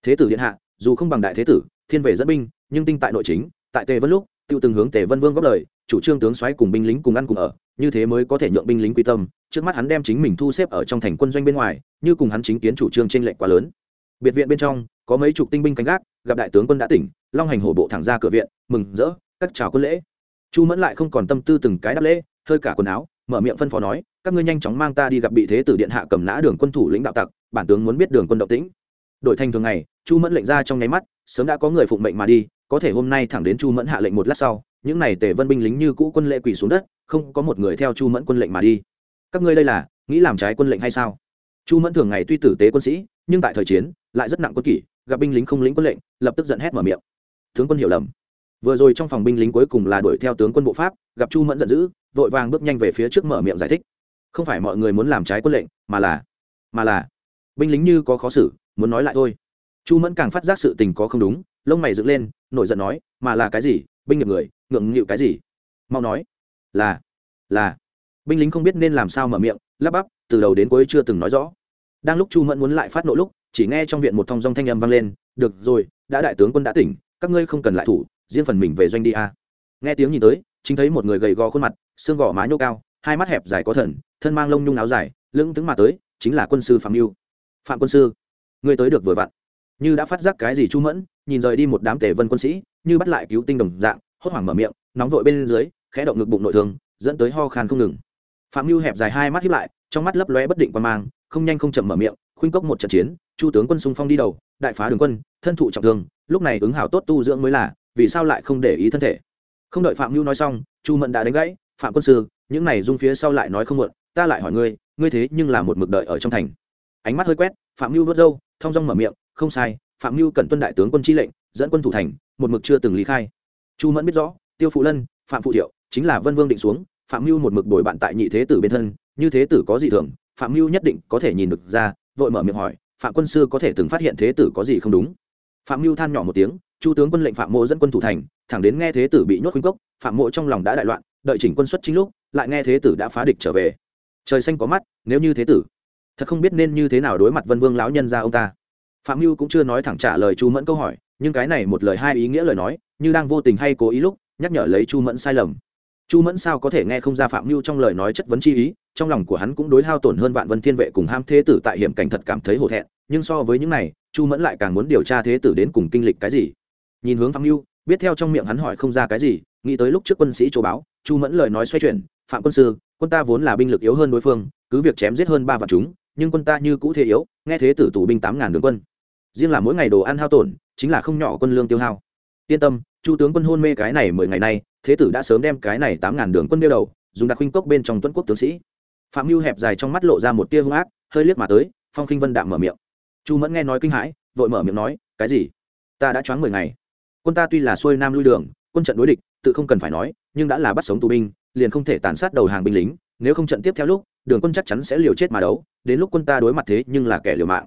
thế tử điện hạ, dù không bằng đại thế tử, thiên về dẫn binh, nhưng tinh tại nội chính, tại tề vân lúc, tiêu từng hướng tề vân vương góp lời, chủ trương tướng xoáy cùng binh lính cùng ăn cùng ở, như thế mới có thể nhượng binh lính quy tâm, trước mắt hắn đem chính mình thu xếp ở trong thành quân doanh bên ngoài, như cùng hắn chính kiến chủ trương trên lệnh quá lớn. Biệt viện bên trong, có mấy chục tinh binh canh gác, gặp đại tướng quân đã tỉnh, long hành hổ bộ thẳng ra cửa viện, mừng rỡ, cắt chào quân lễ. Chu mẫn lại không còn tâm tư từng cái đáp lễ, hơi cả quần áo, mở miệng phân phó nói, các ngươi nhanh chóng mang ta đi gặp bị thế tử điện hạ cầm nã đường quân thủ lĩnh đạo tặc, bản tướng muốn biết đường quân động tĩnh. Đổi thành thường ngày chu mẫn lệnh ra trong nháy mắt, sớm đã có người phụng mệnh mà đi, có thể hôm nay thẳng đến chu mẫn hạ lệnh một lát sau, những n à y tề vân binh lính như cũ quân lệ quỳ xuống đất, không có một người theo chu mẫn quân lệnh mà đi. Các ngươi đây là, nghĩ làm trái quân lệnh hay sao? Chu mẫn thường ngày tuy tử tế quân sĩ, nhưng tại thời chiến, lại rất nặng quân kỷ, gặp binh lính không lĩnh quân lệnh, lập tức giận hét mở miệng. Tướng quân hiểu lầm. Vừa rồi trong phòng binh lính cuối cùng là đuổi theo tướng quân bộ pháp, gặp chu mẫn giận dữ, vội vàng bước nhanh về phía trước mở miệng giải thích. Không phải mọi người muốn làm trái quân lệnh, mà là mà là, binh lính như có khó xử, muốn nói lại thôi chu mẫn càng phát giác sự tình có không đúng, lông mày dựng lên, nổi giận nói, mà là cái gì? Binh nghiệp người, ngượng nghịu cái gì? Mau nói, là là. Binh lính không biết nên làm sao mở miệng, lắp bắp, từ đầu đến cuối chưa từng nói rõ. Đang lúc chu mẫn muốn lại phát nộ lúc, chỉ nghe trong viện một thong dong thanh âm vang lên, được rồi, đã đại tướng quân đã tỉnh, các ngươi không cần lại thủ, riêng phần mình về doanh đi a. Nghe tiếng nhìn tới, chính thấy một người gầy gò khuôn mặt, xương gò má nhô cao, hai mắt hẹp dài có thần, thân mang lông nhung áo dài lưng tướng mà tới, chính là quân sư phạm mưu phạm quân sư, ngươi tới được vừa vặn như đã phát giác cái gì chu mẫn, nhìn rời đi một đám tề vân quân sĩ, như bắt lại cứu tinh đồng dạng, hốt hoảng mở miệng, nóng vội bên dưới, khẽ động ngực bụng nội thương, dẫn tới ho khan không ngừng. Phạm mưu hẹp dài hai mắt hiếp lại, trong mắt lấp lóe bất định quan mang, không nhanh không chậm mở miệng, khuynh cốc một trận chiến, chu tướng quân xung phong đi đầu, đại phá đường quân, thân thụ trọng thương, lúc này ứng hảo tốt tu dưỡng mới là, vì sao lại không để ý thân thể? Không đợi phạm mưu nói xong, chu mẫn đã đánh gãy, phạm quân sư, những này dung phía sau lại nói không muộn, ta lại hỏi ngươi ngươi thế nhưng là một mực đợi ở trong thành. Ánh mắt hơi quét, phạm mưu vớt râu, thong dong mở miệng không sai, phạm mưu cần tuân đại tướng quân chi lệnh, dẫn quân thủ thành, một mực chưa từng lý khai. Chu mẫn biết rõ, tiêu phụ lân, phạm phụ thiệu chính là vân vương định xuống, phạm mưu một mực bồi bạn tại nhị thế tử bên thân, như thế tử có gì thường, phạm mưu nhất định có thể nhìn được ra, vội mở miệng hỏi, phạm quân sư có thể từng phát hiện thế tử có gì không đúng? Phạm mưu than nhỏ một tiếng, chu tướng quân lệnh phạm mộ dẫn quân thủ thành, thẳng đến nghe thế tử bị nhốt khuynh cốc, phạm mộ trong lòng đã đại loạn, đợi chỉnh quân xuất chính lúc, lại nghe thế tử đã phá địch trở về. Trời xanh có mắt, nếu như thế tử, thật không biết nên như thế nào đối mặt vân vương lão nhân ra ông ta phạm mưu cũng chưa nói thẳng trả lời chu mẫn câu hỏi, nhưng cái này một lời hai ý nghĩa lời nói, như đang vô tình hay cố ý lúc, nhắc nhở lấy chu mẫn sai lầm. Chu mẫn sao có thể nghe không ra phạm mưu trong lời nói chất vấn chi ý, trong lòng của hắn cũng đối hao tổn hơn vạn vân thiên vệ cùng ham thế tử tại hiểm cảnh thật cảm thấy hổ thẹn, nhưng so với những này, chu mẫn lại càng muốn điều tra thế tử đến cùng kinh lịch cái gì. Nhìn hướng phạm mưu biết theo trong miệng hắn hỏi không ra cái gì, nghĩ tới lúc trước quân sĩ châu báo, chu mẫn lời nói xoay chuyển, phạm quân sư, quân ta vốn là binh lực yếu hơn đối phương, cứ việc chém giết hơn ba vạn chúng, nhưng quân ta như cũ thế yếu, nghe thế tử tù binh tám ngàn đường quân riêng là mỗi ngày đồ ăn hao tổn, chính là không nhỏ quân lương tiêu hao. Yên tâm, chu tướng quân hôn mê cái này mười ngày nay, thế tử đã sớm đem cái này tám ngàn đường quân đeo đầu, dùng đặc huynh cốc bên trong tuấn quốc tướng sĩ. Phạm mưu hẹp dài trong mắt lộ ra một tia hung ác, hơi liếc mà tới, phong khinh vân đạm mở miệng. Chu mẫn nghe nói kinh hãi, vội mở miệng nói, cái gì? Ta đã choáng mười ngày. Quân ta tuy là xuôi nam lui đường, quân trận đối địch, tự không cần phải nói, nhưng đã là bắt sống tù binh, liền không thể tàn sát đầu hàng binh lính, nếu không trận tiếp theo lúc, đường quân chắc chắn sẽ liều chết mà đấu, đến lúc quân ta đối mặt thế nhưng là kẻ liều mạng.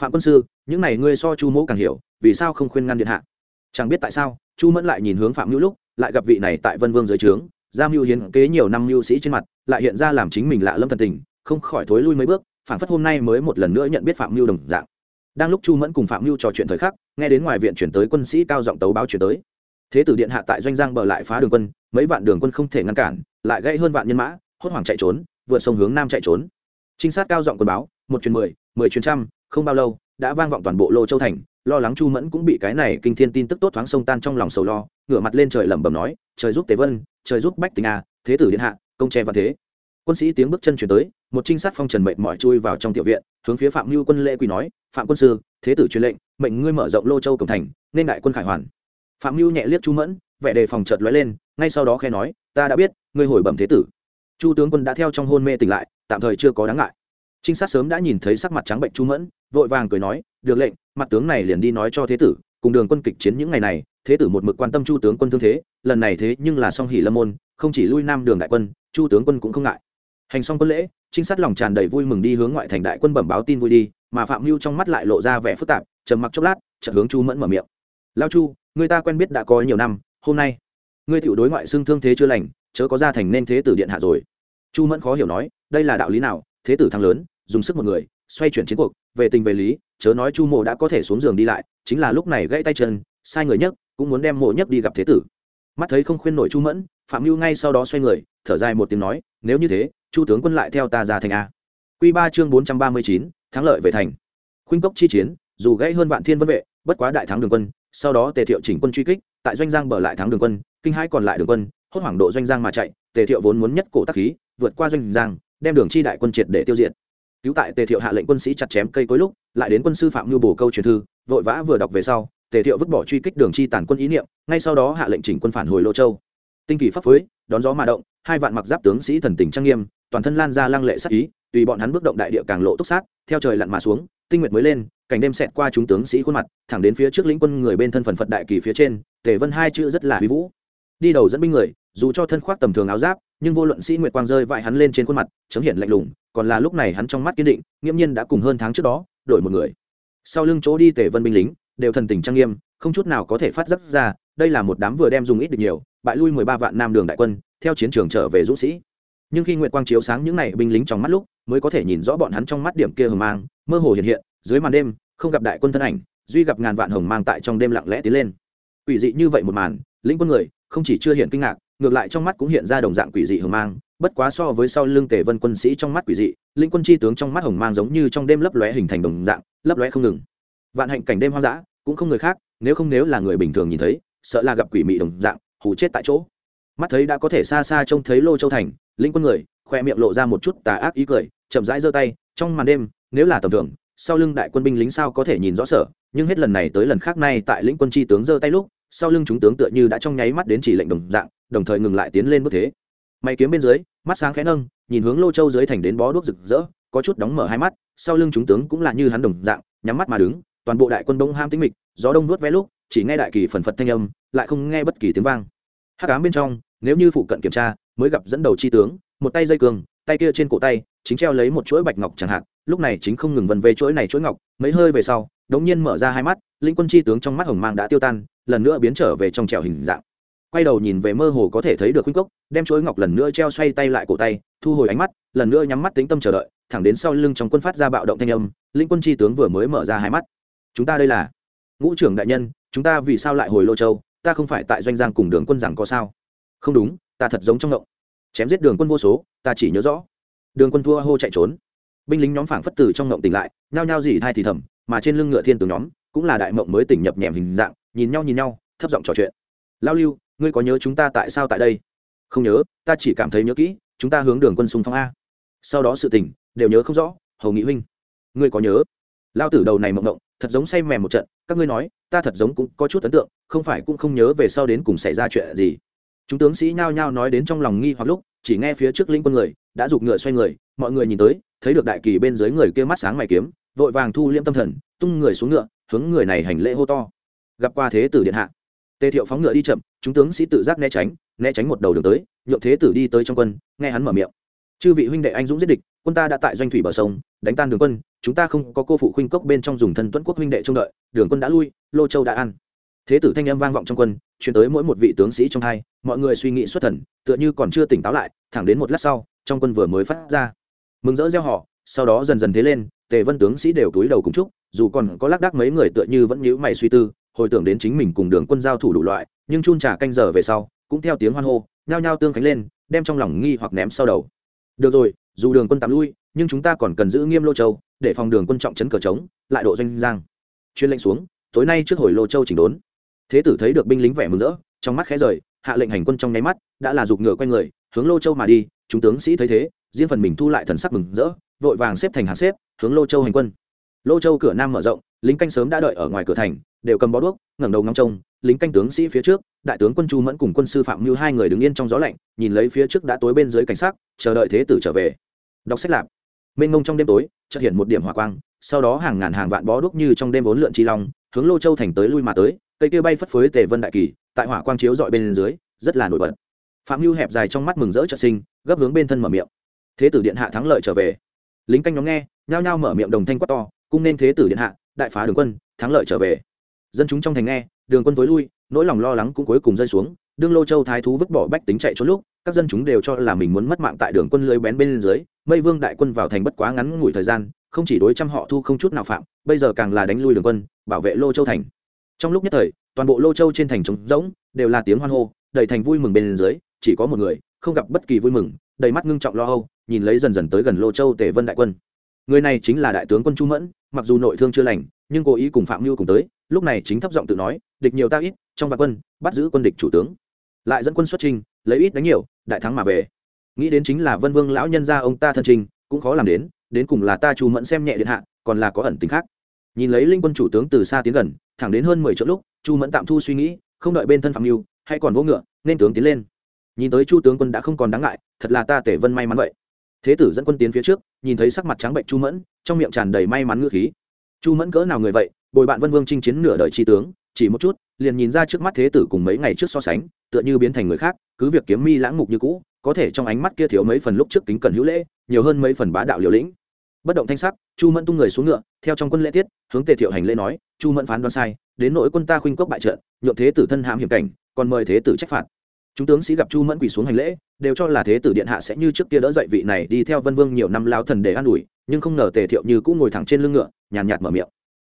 Phạm quân sư những này ngươi so chu mỗ càng hiểu, vì sao không khuyên ngăn điện hạ? Chẳng biết tại sao, chu mẫn lại nhìn hướng phạm hữu lúc, lại gặp vị này tại vân vương dưới trướng giam mưu hiến kế nhiều năm mưu sĩ trên mặt, lại hiện ra làm chính mình lạ lâm thần tình, không khỏi thối lui mấy bước, phản phất hôm nay mới một lần nữa nhận biết phạm mưu đồng dạng. Đang lúc chu mẫn cùng phạm mưu trò chuyện thời khắc, nghe đến ngoài viện chuyển tới quân sĩ cao giọng tấu báo chuyển tới. Thế tử điện hạ tại doanh giang bờ lại phá đường quân, mấy vạn đường quân không thể ngăn cản, lại gây hơn vạn nhân mã, hốt hoảng chạy trốn, vượt sông hướng nam chạy trốn. Trinh sát cao giọng quân báo, một chuyến mười mười chuyến trăm, không bao lâu đã vang vọng toàn bộ lô châu thành, lo lắng chu mẫn cũng bị cái này kinh thiên tin tức tốt thoáng sông tan trong lòng sầu lo, ngửa mặt lên trời lẩm bẩm nói, trời giúp tế vân, trời giúp bách tình a à, thế tử điện hạ, công tre và thế. Quân sĩ tiếng bước chân chuyển tới, một trinh sát phong trần mệnh mỏi chui vào trong tiểu viện, hướng phía phạm mưu quân lễ quỳ nói, phạm quân sư, thế tử truyền lệnh, mệnh ngươi mở rộng lô châu cổng thành, nên đại quân khải hoàn. Phạm mưu nhẹ liếc chu mẫn, vẻ đề phòng chợt lóe lên, ngay sau đó khe nói, ta đã biết, ngươi hồi bẩm thế tử. Chu tướng quân đã theo trong hôn mê tỉnh lại, tạm thời chưa có đáng ngại trinh sát sớm đã nhìn thấy sắc mặt trắng bệnh chu mẫn, vội vàng cười nói, được lệnh, mặt tướng này liền đi nói cho thế tử, cùng đường quân kịch chiến những ngày này, thế tử một mực quan tâm chu tướng quân thương thế, lần này thế nhưng là song hỷ lâm môn, không chỉ lui nam đường đại quân, chu tướng quân cũng không ngại. Hành xong quân lễ, trinh sát lòng tràn đầy vui mừng đi hướng ngoại thành đại quân bẩm báo tin vui đi, mà phạm mưu trong mắt lại lộ ra vẻ phức tạp, trầm mặc chốc lát, chợt hướng chu mẫn mở miệng. Lao chu, người ta quen biết đã có nhiều năm, hôm nay, ngươi tiểu đối ngoại xưng thương thế chưa lành, chớ có ra thành nên thế tử điện hạ rồi. Chu mẫn khó hiểu nói, đây là đạo lý nào? Thế tử thăng lớn dùng sức một người, xoay chuyển chiến cuộc, về tình về lý, chớ nói chu mộ đã có thể xuống giường đi lại, chính là lúc này gãy tay chân, sai người nhất, cũng muốn đem mộ nhất đi gặp thế tử. Mắt thấy không khuyên nổi chu mẫn, phạm mưu ngay sau đó xoay người, thở dài một tiếng nói, nếu như thế, chu tướng quân lại theo ta ra thành a. Q ba chương bốn trăm ba mươi chín, thắng lợi về thành. Khuynh cốc chi chiến, dù gãy hơn vạn thiên vân vệ, bất quá đại thắng đường quân, sau đó tề thiệu chỉnh quân truy kích, tại doanh giang bờ lại thắng đường quân, kinh hai còn lại đường quân, hốt hoảng độ doanh giang mà chạy, tề thiệu vốn muốn nhất cổ tắc khí, vượt qua doanh giang, đem đường chi đại quân triệt để tiêu diệt cứu tại tề thiệu hạ lệnh quân sĩ chặt chém cây cối lúc, lại đến quân sư phạm nhu bổ câu truyền thư, vội vã vừa đọc về sau, tề thiệu vứt bỏ truy kích đường chi tàn quân ý niệm, ngay sau đó hạ lệnh chỉnh quân phản hồi lô châu. Tinh kỳ pháp phối, đón gió mà động, hai vạn mặc giáp tướng sĩ thần tình trang nghiêm, toàn thân lan ra lăng lệ sắc ý, tùy bọn hắn bước động đại địa càng lộ túc sát, theo trời lặn mà xuống, tinh nguyệt mới lên, cảnh đêm xẹt qua chúng tướng sĩ khuôn mặt, thẳng đến phía trước lĩnh quân người bên thân phần phật đại kỳ phía trên, tề vân hai chữ rất là huy vũ. Đi đầu dẫn binh người, dù cho thân khoác tầm thường áo giáp, nhưng vô luận sĩ nguyệt quang rơi vại hắn lên trên khuôn mặt, chấm hiện lạnh lùng còn là lúc này hắn trong mắt kiên định, nghiễm nhiên đã cùng hơn tháng trước đó, đổi một người. Sau lưng chỗ đi tề vân binh lính, đều thần tình trang nghiêm, không chút nào có thể phát giác ra, đây là một đám vừa đem dùng ít được nhiều, bại lui mười ba vạn nam đường đại quân, theo chiến trường trở về dũng sĩ. Nhưng khi nguyệt quang chiếu sáng những n à y binh lính trong mắt lúc, mới có thể nhìn rõ bọn hắn trong mắt điểm kia hờ mang, mơ hồ hiện hiện, dưới màn đêm, không gặp đại quân thân ảnh, duy gặp ngàn vạn hồng mang tại trong đêm lặng lẽ tiến lên. Quỷ dị như vậy một màn, lĩnh quân người, không chỉ chưa hiện kinh ngạc, ngược lại trong mắt cũng hiện ra đồng dạng quỷ dị hờ mang bất quá so với sau lưng tề vân quân sĩ trong mắt quỷ dị lĩnh quân chi tướng trong mắt hồng mang giống như trong đêm lấp lóe hình thành đồng dạng, lấp lóe không ngừng. Vạn hạnh cảnh đêm hoang dã, cũng không người khác, nếu không nếu là người bình thường nhìn thấy, sợ là gặp quỷ mị đồng dạng, hù chết tại chỗ. Mắt thấy đã có thể xa xa trông thấy lô châu thành lĩnh quân người, khoe miệng lộ ra một chút tà ác ý cười, chậm rãi giơ tay, trong màn đêm, nếu là tầm thường, sau lưng đại quân binh lính sao có thể nhìn rõ sở nhưng hết lần này tới lần khác nay tại lĩnh quân tri tướng giơ tay lúc, sau lưng chúng tướng tựa như đã trong nháy mắt đến chỉ lệnh đồng dạng, đồng thời ngừng lại tiến lên bước thế mày kiếm bên dưới, mắt sáng khẽ nâng, nhìn hướng lô châu dưới thành đến bó đuốc rực rỡ, có chút đóng mở hai mắt, sau lưng chúng tướng cũng là như hắn đồng dạng, nhắm mắt mà đứng, toàn bộ đại quân bỗng ham tĩnh mịch, gió đông nuốt vé lúc, chỉ nghe đại kỳ phần phật thanh âm, lại không nghe bất kỳ tiếng vang. Hắc ám bên trong, nếu như phụ cận kiểm tra, mới gặp dẫn đầu chi tướng, một tay dây cường, tay kia trên cổ tay, chính treo lấy một chuỗi bạch ngọc chẳng hạn, lúc này chính không ngừng vần về chuỗi này chuỗi ngọc, mấy hơi về sau, đống nhiên mở ra hai mắt, linh quân chi tướng trong mắt hồng mang đã tiêu tan, lần nữa biến trở về trong trèo hình dạng quay đầu nhìn về mơ hồ có thể thấy được khuynh cốc, đem chuỗi ngọc lần nữa treo xoay tay lại cổ tay, thu hồi ánh mắt, lần nữa nhắm mắt tính tâm chờ đợi, thẳng đến sau lưng trong quân phát ra bạo động thanh âm, linh quân chi tướng vừa mới mở ra hai mắt. Chúng ta đây là ngũ trưởng đại nhân, chúng ta vì sao lại hồi lô châu? Ta không phải tại doanh giang cùng đường quân rằng có sao? Không đúng, ta thật giống trong động chém giết đường quân vô số, ta chỉ nhớ rõ. Đường quân thua hô chạy trốn. Binh lính nhóm phảng phất tử trong ngộng tỉnh lại, nhao nhao dỉ thai thì thầm, mà trên lưng ngựa thiên tướng nhóm, cũng là đại mộng mới tỉnh nhập nhèm hình dạng, nhìn nhau nhìn nhau, thấp giọng trò chuyện. Lao lưu ngươi có nhớ chúng ta tại sao tại đây? Không nhớ, ta chỉ cảm thấy nhớ kỹ, chúng ta hướng đường quân xung phong a. Sau đó sự tình, đều nhớ không rõ hầu nghị huynh. Ngươi có nhớ? Lao tử đầu này mộng mộng, thật giống say mèm một trận, các ngươi nói, ta thật giống cũng có chút ấn tượng, không phải cũng không nhớ về sau đến cùng xảy ra chuyện gì. Chúng tướng sĩ nhao nhao nói đến trong lòng nghi hoặc lúc, chỉ nghe phía trước linh quân người, đã giục ngựa xoay người, mọi người nhìn tới, thấy được đại kỳ bên dưới người kia mắt sáng mày kiếm, vội vàng thu liễm tâm thần, tung người xuống ngựa, hướng người này hành lễ hô to. Gặp qua thế tử điện hạ. Tề thiệu phóng ngựa đi chậm chúng tướng sĩ tự giác né tránh né tránh một đầu đường tới, nhượng thế tử đi tới trong quân, nghe hắn mở miệng. Chư vị huynh đệ anh dũng giết địch, quân ta đã tại doanh thủy bờ sông, đánh tan đường quân, chúng ta không có cô phụ khuynh cốc bên trong dùng thân tuấn quốc huynh đệ trông đợi, đường quân đã lui, lô châu đã ăn thế tử thanh âm vang vọng trong quân chuyển tới mỗi một vị tướng sĩ trong hai, mọi người suy nghĩ xuất thần, tựa như còn chưa tỉnh táo lại, thẳng đến một lát sau, trong quân vừa mới phát ra. Mừng rỡ gieo họ, sau đó dần dần thế lên, tề vân tướng sĩ đều túi đầu cùng chúc, dù còn có lác đác mấy người tựa như vẫn nhíu mày suy tư hồi tưởng đến chính mình cùng đường quân giao thủ đủ loại, nhưng chun trả canh giờ về sau, cũng theo tiếng hoan hô, nhao nhao tương khánh lên, đem trong lòng nghi hoặc ném sau đầu. Được rồi, dù đường quân tạm lui, nhưng chúng ta còn cần giữ nghiêm lô châu, để phòng đường quân trọng trấn cờ trống, lại độ doanh giang. Chuyên lệnh xuống, tối nay trước hồi lô châu chỉnh đốn. Thế tử thấy được binh lính vẻ mừng rỡ, trong mắt khẽ rời, hạ lệnh hành quân trong nháy mắt, đã là giục ngựa quay người, hướng lô châu mà đi, chúng tướng sĩ thấy thế, riêng phần mình thu lại thần sắc mừng rỡ, vội vàng xếp thành hàng xếp, hướng lô châu hành quân. Lô châu cửa nam mở rộng, lính canh sớm đã đợi ở ngoài cửa thành đều cầm bó đuốc, ngẩng đầu ngắm trông, lính canh tướng sĩ phía trước, đại tướng quân chu mẫn cùng quân sư phạm như hai người đứng yên trong gió lạnh, nhìn lấy phía trước đã tối bên dưới cảnh sát chờ đợi thế tử trở về. Đọc sách lạp. Mênh ngông trong đêm tối, chợt hiện một điểm hỏa quang, sau đó hàng ngàn hàng vạn bó đuốc như trong đêm bốn lượn chi long, hướng lô châu thành tới lui mà tới, cây kia bay phất phới tề vân đại kỳ, tại hỏa quang chiếu dọi bên dưới, rất là nổi bật. Phạm mưu hẹp dài trong mắt mừng rỡ trợ sinh, gấp hướng bên thân mở miệng. Thế tử điện hạ thắng lợi trở về. Lính canh nhóm nghe, nhao nhao mở miệng đồng thanh quát to, cung nên thế tử điện hạ, đại phá đường quân, thắng lợi trở về dân chúng trong thành nghe, đường quân tối lui, nỗi lòng lo lắng cũng cuối cùng rơi xuống. Đương lô châu thái thú vứt bỏ bách tính chạy trốn lúc, các dân chúng đều cho là mình muốn mất mạng tại đường quân lưới bén bên dưới. Mây vương đại quân vào thành bất quá ngắn ngủi thời gian, không chỉ đối trăm họ thu không chút nào phạm, bây giờ càng là đánh lui đường quân, bảo vệ lô châu thành. Trong lúc nhất thời, toàn bộ lô châu trên thành trống rỗng, đều là tiếng hoan hô, đầy thành vui mừng bên dưới, chỉ có một người, không gặp bất kỳ vui mừng, đầy mắt ngưng trọng lo âu, nhìn lấy dần dần tới gần lô châu tề vân đại quân. Người này chính là đại tướng quân chu mẫn, mặc dù nội thương chưa lành, nhưng cố ý cùng phạm mưu cùng tới lúc này chính thấp giọng tự nói, địch nhiều ta ít, trong vạn quân, bắt giữ quân địch chủ tướng. Lại dẫn quân xuất trình lấy ít đánh nhiều, đại thắng mà về. Nghĩ đến chính là vân vương lão nhân gia ông ta thân trình, cũng khó làm đến đến cùng là ta chu mẫn xem nhẹ điện hạ, còn là có ẩn tính khác. Nhìn lấy linh quân chủ tướng từ xa tiến gần, thẳng đến hơn mười chỗ lúc, chu mẫn tạm thu suy nghĩ, không đợi bên thân phạm mưu hay còn vô ngựa, nên tướng tiến lên. Nhìn tới chu tướng quân đã không còn đáng ngại, thật là ta tể vân may mắn vậy. Thế tử dẫn quân tiến phía trước, nhìn thấy sắc mặt trắng bệnh chu mẫn, trong miệng tràn đầy may mắn ngư khí. Chu mẫn cỡ nào người vậy bồi bạn vân vương chinh chiến nửa đời tri tướng, chỉ một chút, liền nhìn ra trước mắt thế tử cùng mấy ngày trước so sánh, tựa như biến thành người khác, cứ việc kiếm mi lãng mục như cũ, có thể trong ánh mắt kia thiếu mấy phần lúc trước kính cẩn hữu lễ, nhiều hơn mấy phần bá đạo liều lĩnh. Bất động thanh sắc, chu mẫn tung người xuống ngựa, theo trong quân lễ tiết, hướng tề thiệu hành lễ nói, chu mẫn phán đoán sai, đến nỗi quân ta khuynh quốc bại trận, nhượng thế tử thân hãm hiểm cảnh, còn mời thế tử trách phạt. Chúng tướng sĩ gặp chu mẫn quỳ xuống hành lễ, đều cho là thế tử điện hạ sẽ như trước kia đỡ dậy vị này đi theo vân vương nhiều năm lao thần để an ủi, nhưng không ngờ tề thiệu như cũng ngồi thẳng trên lưng ngựa, nhàn nhạt mở miệng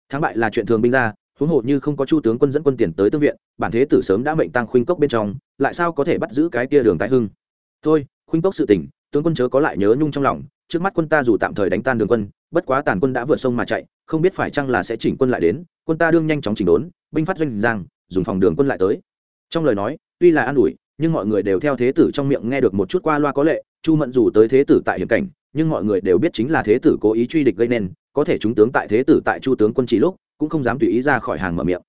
thắng bại là chuyện thường binh ra, huống hồ như không có chu tướng quân dẫn quân tiền tới tương viện, bản thế tử sớm đã mệnh tăng khuynh cốc bên trong, lại sao có thể bắt giữ cái kia đường tái hưng? Thôi, khuynh cốc sự tỉnh tướng quân chớ có lại nhớ nhung trong lòng, trước mắt quân ta dù tạm thời đánh tan đường quân, bất quá tàn quân đã vượt sông mà chạy, không biết phải chăng là sẽ chỉnh quân lại đến, quân ta đương nhanh chóng chỉnh đốn, binh phát doanh giang, dùng phòng đường quân lại tới. Trong lời nói, tuy là an ủi, nhưng mọi người đều theo thế tử trong miệng nghe được một chút qua loa có lệ, chu mận dù tới thế tử tại hiểm cảnh, nhưng mọi người đều biết chính là thế tử cố ý truy địch gây nên có thể chúng tướng tại thế tử tại chu tướng quân chỉ lúc, cũng không dám tùy ý ra khỏi hàng mở miệng.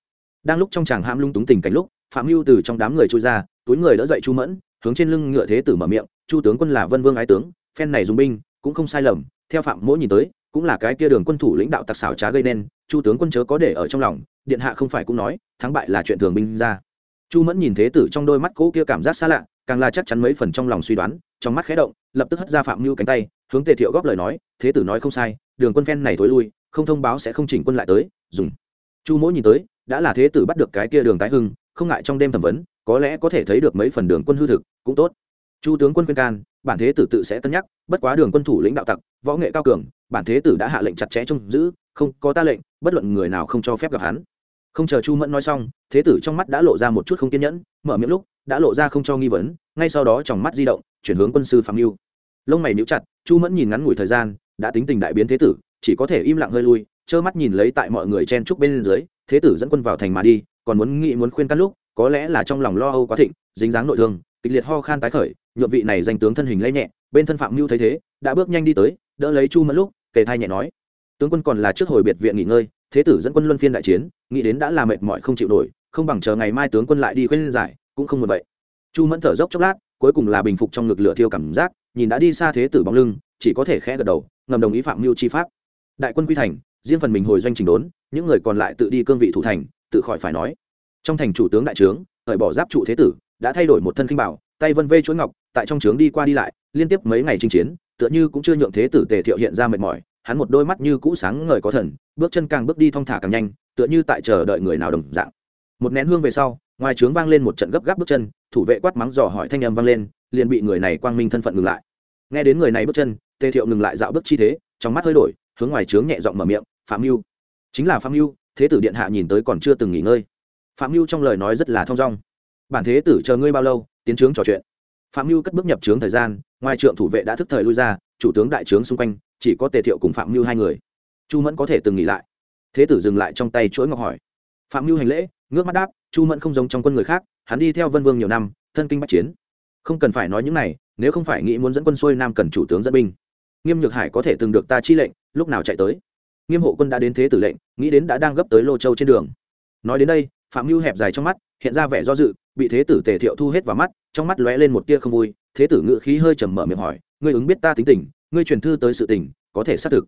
Đang lúc trong chàng hãm lung túng tình cảnh lúc, phạm mưu từ trong đám người trôi ra, túi người đỡ dậy chu mẫn, hướng trên lưng ngựa thế tử mở miệng, chu tướng quân là vân vương ái tướng, phen này dùng binh cũng không sai lầm, theo phạm mỗi nhìn tới, cũng là cái kia đường quân thủ lãnh đạo tặc xảo trá gây nên, chu tướng quân chớ có để ở trong lòng, điện hạ không phải cũng nói, thắng bại là chuyện thường binh ra. Chu mẫn nhìn thế tử trong đôi mắt cỗ kia cảm giác xa lạ, càng là chắc chắn mấy phần trong lòng suy đoán trong mắt khẽ động, lập tức hất ra phạm mưu cánh tay, hướng tề thiệu góp lời nói, thế tử nói không sai, đường quân phen này thối lui, không thông báo sẽ không chỉnh quân lại tới, dùng. Chu mỗ nhìn tới, đã là thế tử bắt được cái kia đường tái hưng, không ngại trong đêm thẩm vấn, có lẽ có thể thấy được mấy phần đường quân hư thực, cũng tốt. Chu tướng quân khuyên can, bản thế tử tự sẽ cân nhắc, bất quá đường quân thủ lĩnh đạo tặc, võ nghệ cao cường, bản thế tử đã hạ lệnh chặt chẽ trông giữ, không có ta lệnh, bất luận người nào không cho phép gặp hắn. Không chờ chu mẫn nói xong, thế tử trong mắt đã lộ ra một chút không kiên nhẫn, mở miệng lúc, đã lộ ra không cho nghi vấn ngay sau đó trong mắt di động, chuyển hướng quân sư phạm mưu lông mày níu chặt, chu mẫn nhìn ngắn ngủi thời gian, đã tính tình đại biến thế tử, chỉ có thể im lặng hơi lui, trơ mắt nhìn lấy tại mọi người chen trúc bên dưới, thế tử dẫn quân vào thành mà đi, còn muốn nghĩ muốn khuyên căn lúc, có lẽ là trong lòng lo âu quá thịnh, dính dáng nội thương, kịch liệt ho khan tái khởi nhuộm vị này danh tướng thân hình lấy nhẹ, bên thân phạm mưu thấy thế, đã bước nhanh đi tới, đỡ lấy chu mẫn lúc, kề thai nhẹ nói, tướng quân còn là trước hồi biệt viện nghỉ ngơi, thế tử dẫn quân luân phiên đại chiến, nghĩ đến đã là mệt mỏi không chịu nổi, không bằng chờ ngày mai tướng quân lại đi khuyên giải, cũng không một vậy chu mẫn thở dốc chốc lát, cuối cùng là bình phục trong ngực lửa thiêu cảm giác, nhìn đã đi xa thế tử bóng lưng, chỉ có thể khẽ gật đầu, ngầm đồng ý phạm mưu chi pháp. Đại quân quy thành, riêng phần mình hồi doanh trình đốn, những người còn lại tự đi cương vị thủ thành, tự khỏi phải nói. Trong thành chủ tướng đại trướng hởi bỏ giáp trụ thế tử, đã thay đổi một thân kinh bảo, tay vân vê chuỗi ngọc, tại trong trướng đi qua đi lại, liên tiếp mấy ngày chinh chiến, tựa như cũng chưa nhượng thế tử tề thiệu hiện ra mệt mỏi, hắn một đôi mắt như cũ sáng ngời có thần, bước chân càng bước đi thong thả càng nhanh, tựa như tại chờ đợi người nào đồng dạng. Một nén hương về sau, ngoài trướng vang lên một trận gấp gáp bước chân thủ vệ quát mắng dò hỏi thanh âm vang lên, liền bị người này quang minh thân phận ngừng lại. Nghe đến người này bước chân, tề thiệu ngừng lại dạo bước chi thế, trong mắt hơi đổi, hướng ngoài trướng nhẹ giọng mở miệng, phạm mưu. Chính là phạm mưu, thế tử điện hạ nhìn tới còn chưa từng nghỉ ngơi. Phạm mưu trong lời nói rất là thong dong. Bản thế tử chờ ngươi bao lâu, tiến trướng trò chuyện. Phạm mưu cất bước nhập trướng thời gian, ngoài trượng thủ vệ đã thức thời lui ra, chủ tướng đại trướng xung quanh, chỉ có tề thiệu cùng phạm mưu hai người. Chu mẫn có thể từng nghỉ lại. Thế tử dừng lại trong tay chuỗi ngọc hỏi. Phạm mưu hành lễ, ngước mắt đáp chu mẫn không giống trong quân người khác, hắn đi theo vân vương nhiều năm, thân kinh bắc chiến. Không cần phải nói những này, nếu không phải nghĩ muốn dẫn quân xuôi nam cần chủ tướng dẫn binh. Nghiêm nhược hải có thể từng được ta chi lệnh, lúc nào chạy tới. Nghiêm hộ quân đã đến thế tử lệnh, nghĩ đến đã đang gấp tới lô châu trên đường. Nói đến đây, phạm mưu hẹp dài trong mắt, hiện ra vẻ do dự, bị thế tử tề thiệu thu hết vào mắt, trong mắt lóe lên một tia không vui, thế tử ngự khí hơi trầm mở miệng hỏi, ngươi ứng biết ta tính tình, ngươi truyền thư tới sự tình, có thể xác thực?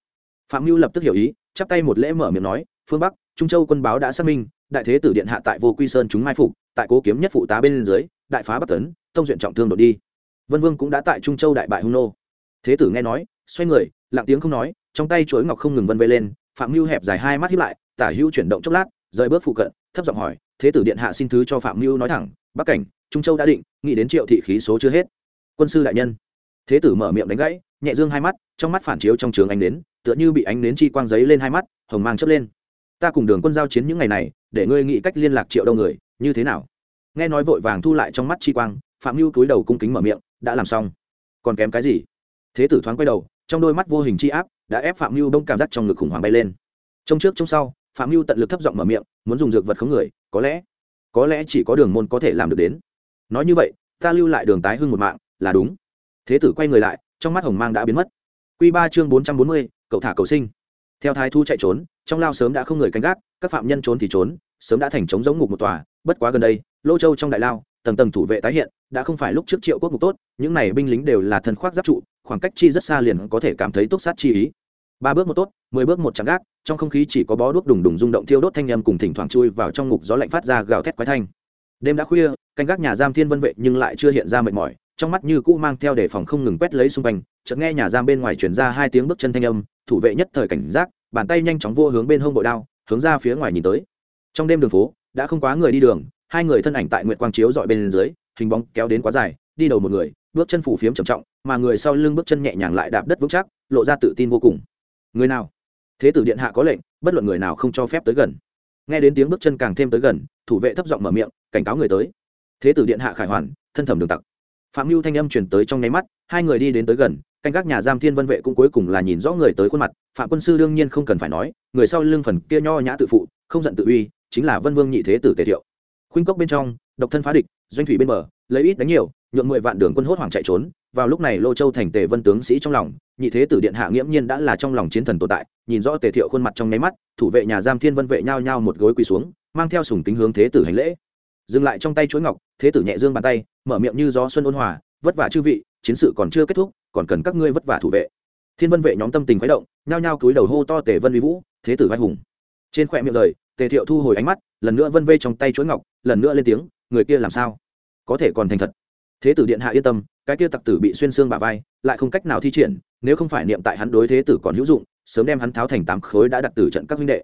Phạm mưu lập tức hiểu ý, chắp tay một lễ mở miệng nói, phương bắc, trung châu quân báo đã xác minh đại thế tử điện hạ tại vô quy sơn chúng mai phục, tại cố kiếm nhất phụ tá bên dưới, đại phá bắc tấn, tông duyện trọng thương đột đi. Vân vương cũng đã tại trung châu đại bại hung nô. Thế tử nghe nói, xoay người, lặng tiếng không nói, trong tay chuỗi ngọc không ngừng vân vây lên, phạm mưu hẹp dài hai mắt hiếp lại, tả hữu chuyển động chốc lát, rời bước phụ cận, thấp giọng hỏi, thế tử điện hạ xin thứ cho phạm mưu nói thẳng, bắc cảnh, trung châu đã định, nghĩ đến triệu thị khí số chưa hết. Quân sư đại nhân. Thế tử mở miệng đánh gãy, nhẹ dương hai mắt, trong mắt phản chiếu trong trường ánh nến, tựa như bị ánh nến chi quang giấy lên hai mắt, hồng mang chớp lên. Ta cùng đường quân giao chiến những ngày này để ngươi nghĩ cách liên lạc triệu đâu người, như thế nào? Nghe nói vội vàng thu lại trong mắt chi quang, phạm mưu cúi đầu cung kính mở miệng, đã làm xong. Còn kém cái gì? Thế tử thoáng quay đầu, trong đôi mắt vô hình chi áp, đã ép phạm mưu đông cảm giác trong ngực khủng hoảng bay lên. Trong trước trong sau, phạm mưu tận lực thấp giọng mở miệng, muốn dùng dược vật khống người, có lẽ có lẽ chỉ có đường môn có thể làm được đến. Nói như vậy, ta lưu lại đường tái hưng một mạng, là đúng. Thế tử quay người lại, trong mắt hồng mang đã biến mất. Q ba chương bốn trăm bốn mươi, cậu thả cầu sinh. Theo thái thu chạy trốn trong lao sớm đã không người canh gác, các phạm nhân trốn thì trốn, sớm đã thành trống giống ngục một tòa, bất quá gần đây, lô châu trong đại lao, tầng tầng thủ vệ tái hiện, đã không phải lúc trước triệu quốc ngục tốt, những này binh lính đều là thần khoác giáp trụ, khoảng cách chi rất xa liền có thể cảm thấy túc sát chi ý. Ba bước một tốt, mười bước một chẳng gác, trong không khí chỉ có bó đuốc đùng đùng rung động thiêu đốt thanh âm cùng thỉnh thoảng chui vào trong ngục gió lạnh phát ra gào thét quái thanh. Đêm đã khuya, canh gác nhà giam thiên vân vệ nhưng lại chưa hiện ra mệt mỏi, trong mắt như cũ mang theo đề phòng không ngừng quét lấy xung quanh, chợt nghe nhà giam bên ngoài chuyển ra hai tiếng bước chân thanh âm, thủ vệ nhất thời cảnh giác bàn tay nhanh chóng vô hướng bên hông bội đao, hướng ra phía ngoài nhìn tới. Trong đêm đường phố, đã không quá người đi đường, hai người thân ảnh tại nguyện quang chiếu dọi bên dưới, hình bóng kéo đến quá dài, đi đầu một người, bước chân phủ phiếm trầm trọng, mà người sau lưng bước chân nhẹ nhàng lại đạp đất vững chắc, lộ ra tự tin vô cùng. Người nào? Thế tử điện hạ có lệnh, bất luận người nào không cho phép tới gần. Nghe đến tiếng bước chân càng thêm tới gần, thủ vệ thấp giọng mở miệng, cảnh cáo người tới. Thế tử điện hạ khải hoàn, thân thẩm đường tặc. Phạm mưu thanh âm truyền tới trong nháy mắt, hai người đi đến tới gần canh gác nhà giam thiên vân vệ cũng cuối cùng là nhìn rõ người tới khuôn mặt, phạm quân sư đương nhiên không cần phải nói, người sau lưng phần kia nho nhã tự phụ, không giận tự uy, chính là vân vương nhị thế tử tề thiệu. Khuynh cốc bên trong, độc thân phá địch, doanh thủy bên bờ, lấy ít đánh nhiều nhuộm mười vạn đường quân hốt hoảng chạy trốn, vào lúc này lô châu thành tề vân tướng sĩ trong lòng, nhị thế tử điện hạ nghiễm nhiên đã là trong lòng chiến thần tồn tại, nhìn rõ tề thiệu khuôn mặt trong nháy mắt, thủ vệ nhà giam thiên vân vệ nhao nhao một gối quỳ xuống, mang theo sùng kính hướng thế tử hành lễ. Dừng lại trong tay chuỗi ngọc, thế tử nhẹ dương bàn tay, mở miệng như gió xuân ôn hòa, vất vả chư vị, chiến sự còn chưa kết thúc còn cần các ngươi vất vả thủ vệ. Thiên vân vệ nhóm tâm tình khuấy động, nhao nhao cúi đầu hô to tề vân uy vũ, thế tử vai hùng. Trên khỏe miệng rời, tề thiệu thu hồi ánh mắt, lần nữa vân vây trong tay chuỗi ngọc, lần nữa lên tiếng, người kia làm sao? Có thể còn thành thật. Thế tử điện hạ yên tâm, cái kia tặc tử bị xuyên xương bả vai, lại không cách nào thi triển, nếu không phải niệm tại hắn đối thế tử còn hữu dụng, sớm đem hắn tháo thành tám khối đã đặt tử trận các huynh đệ.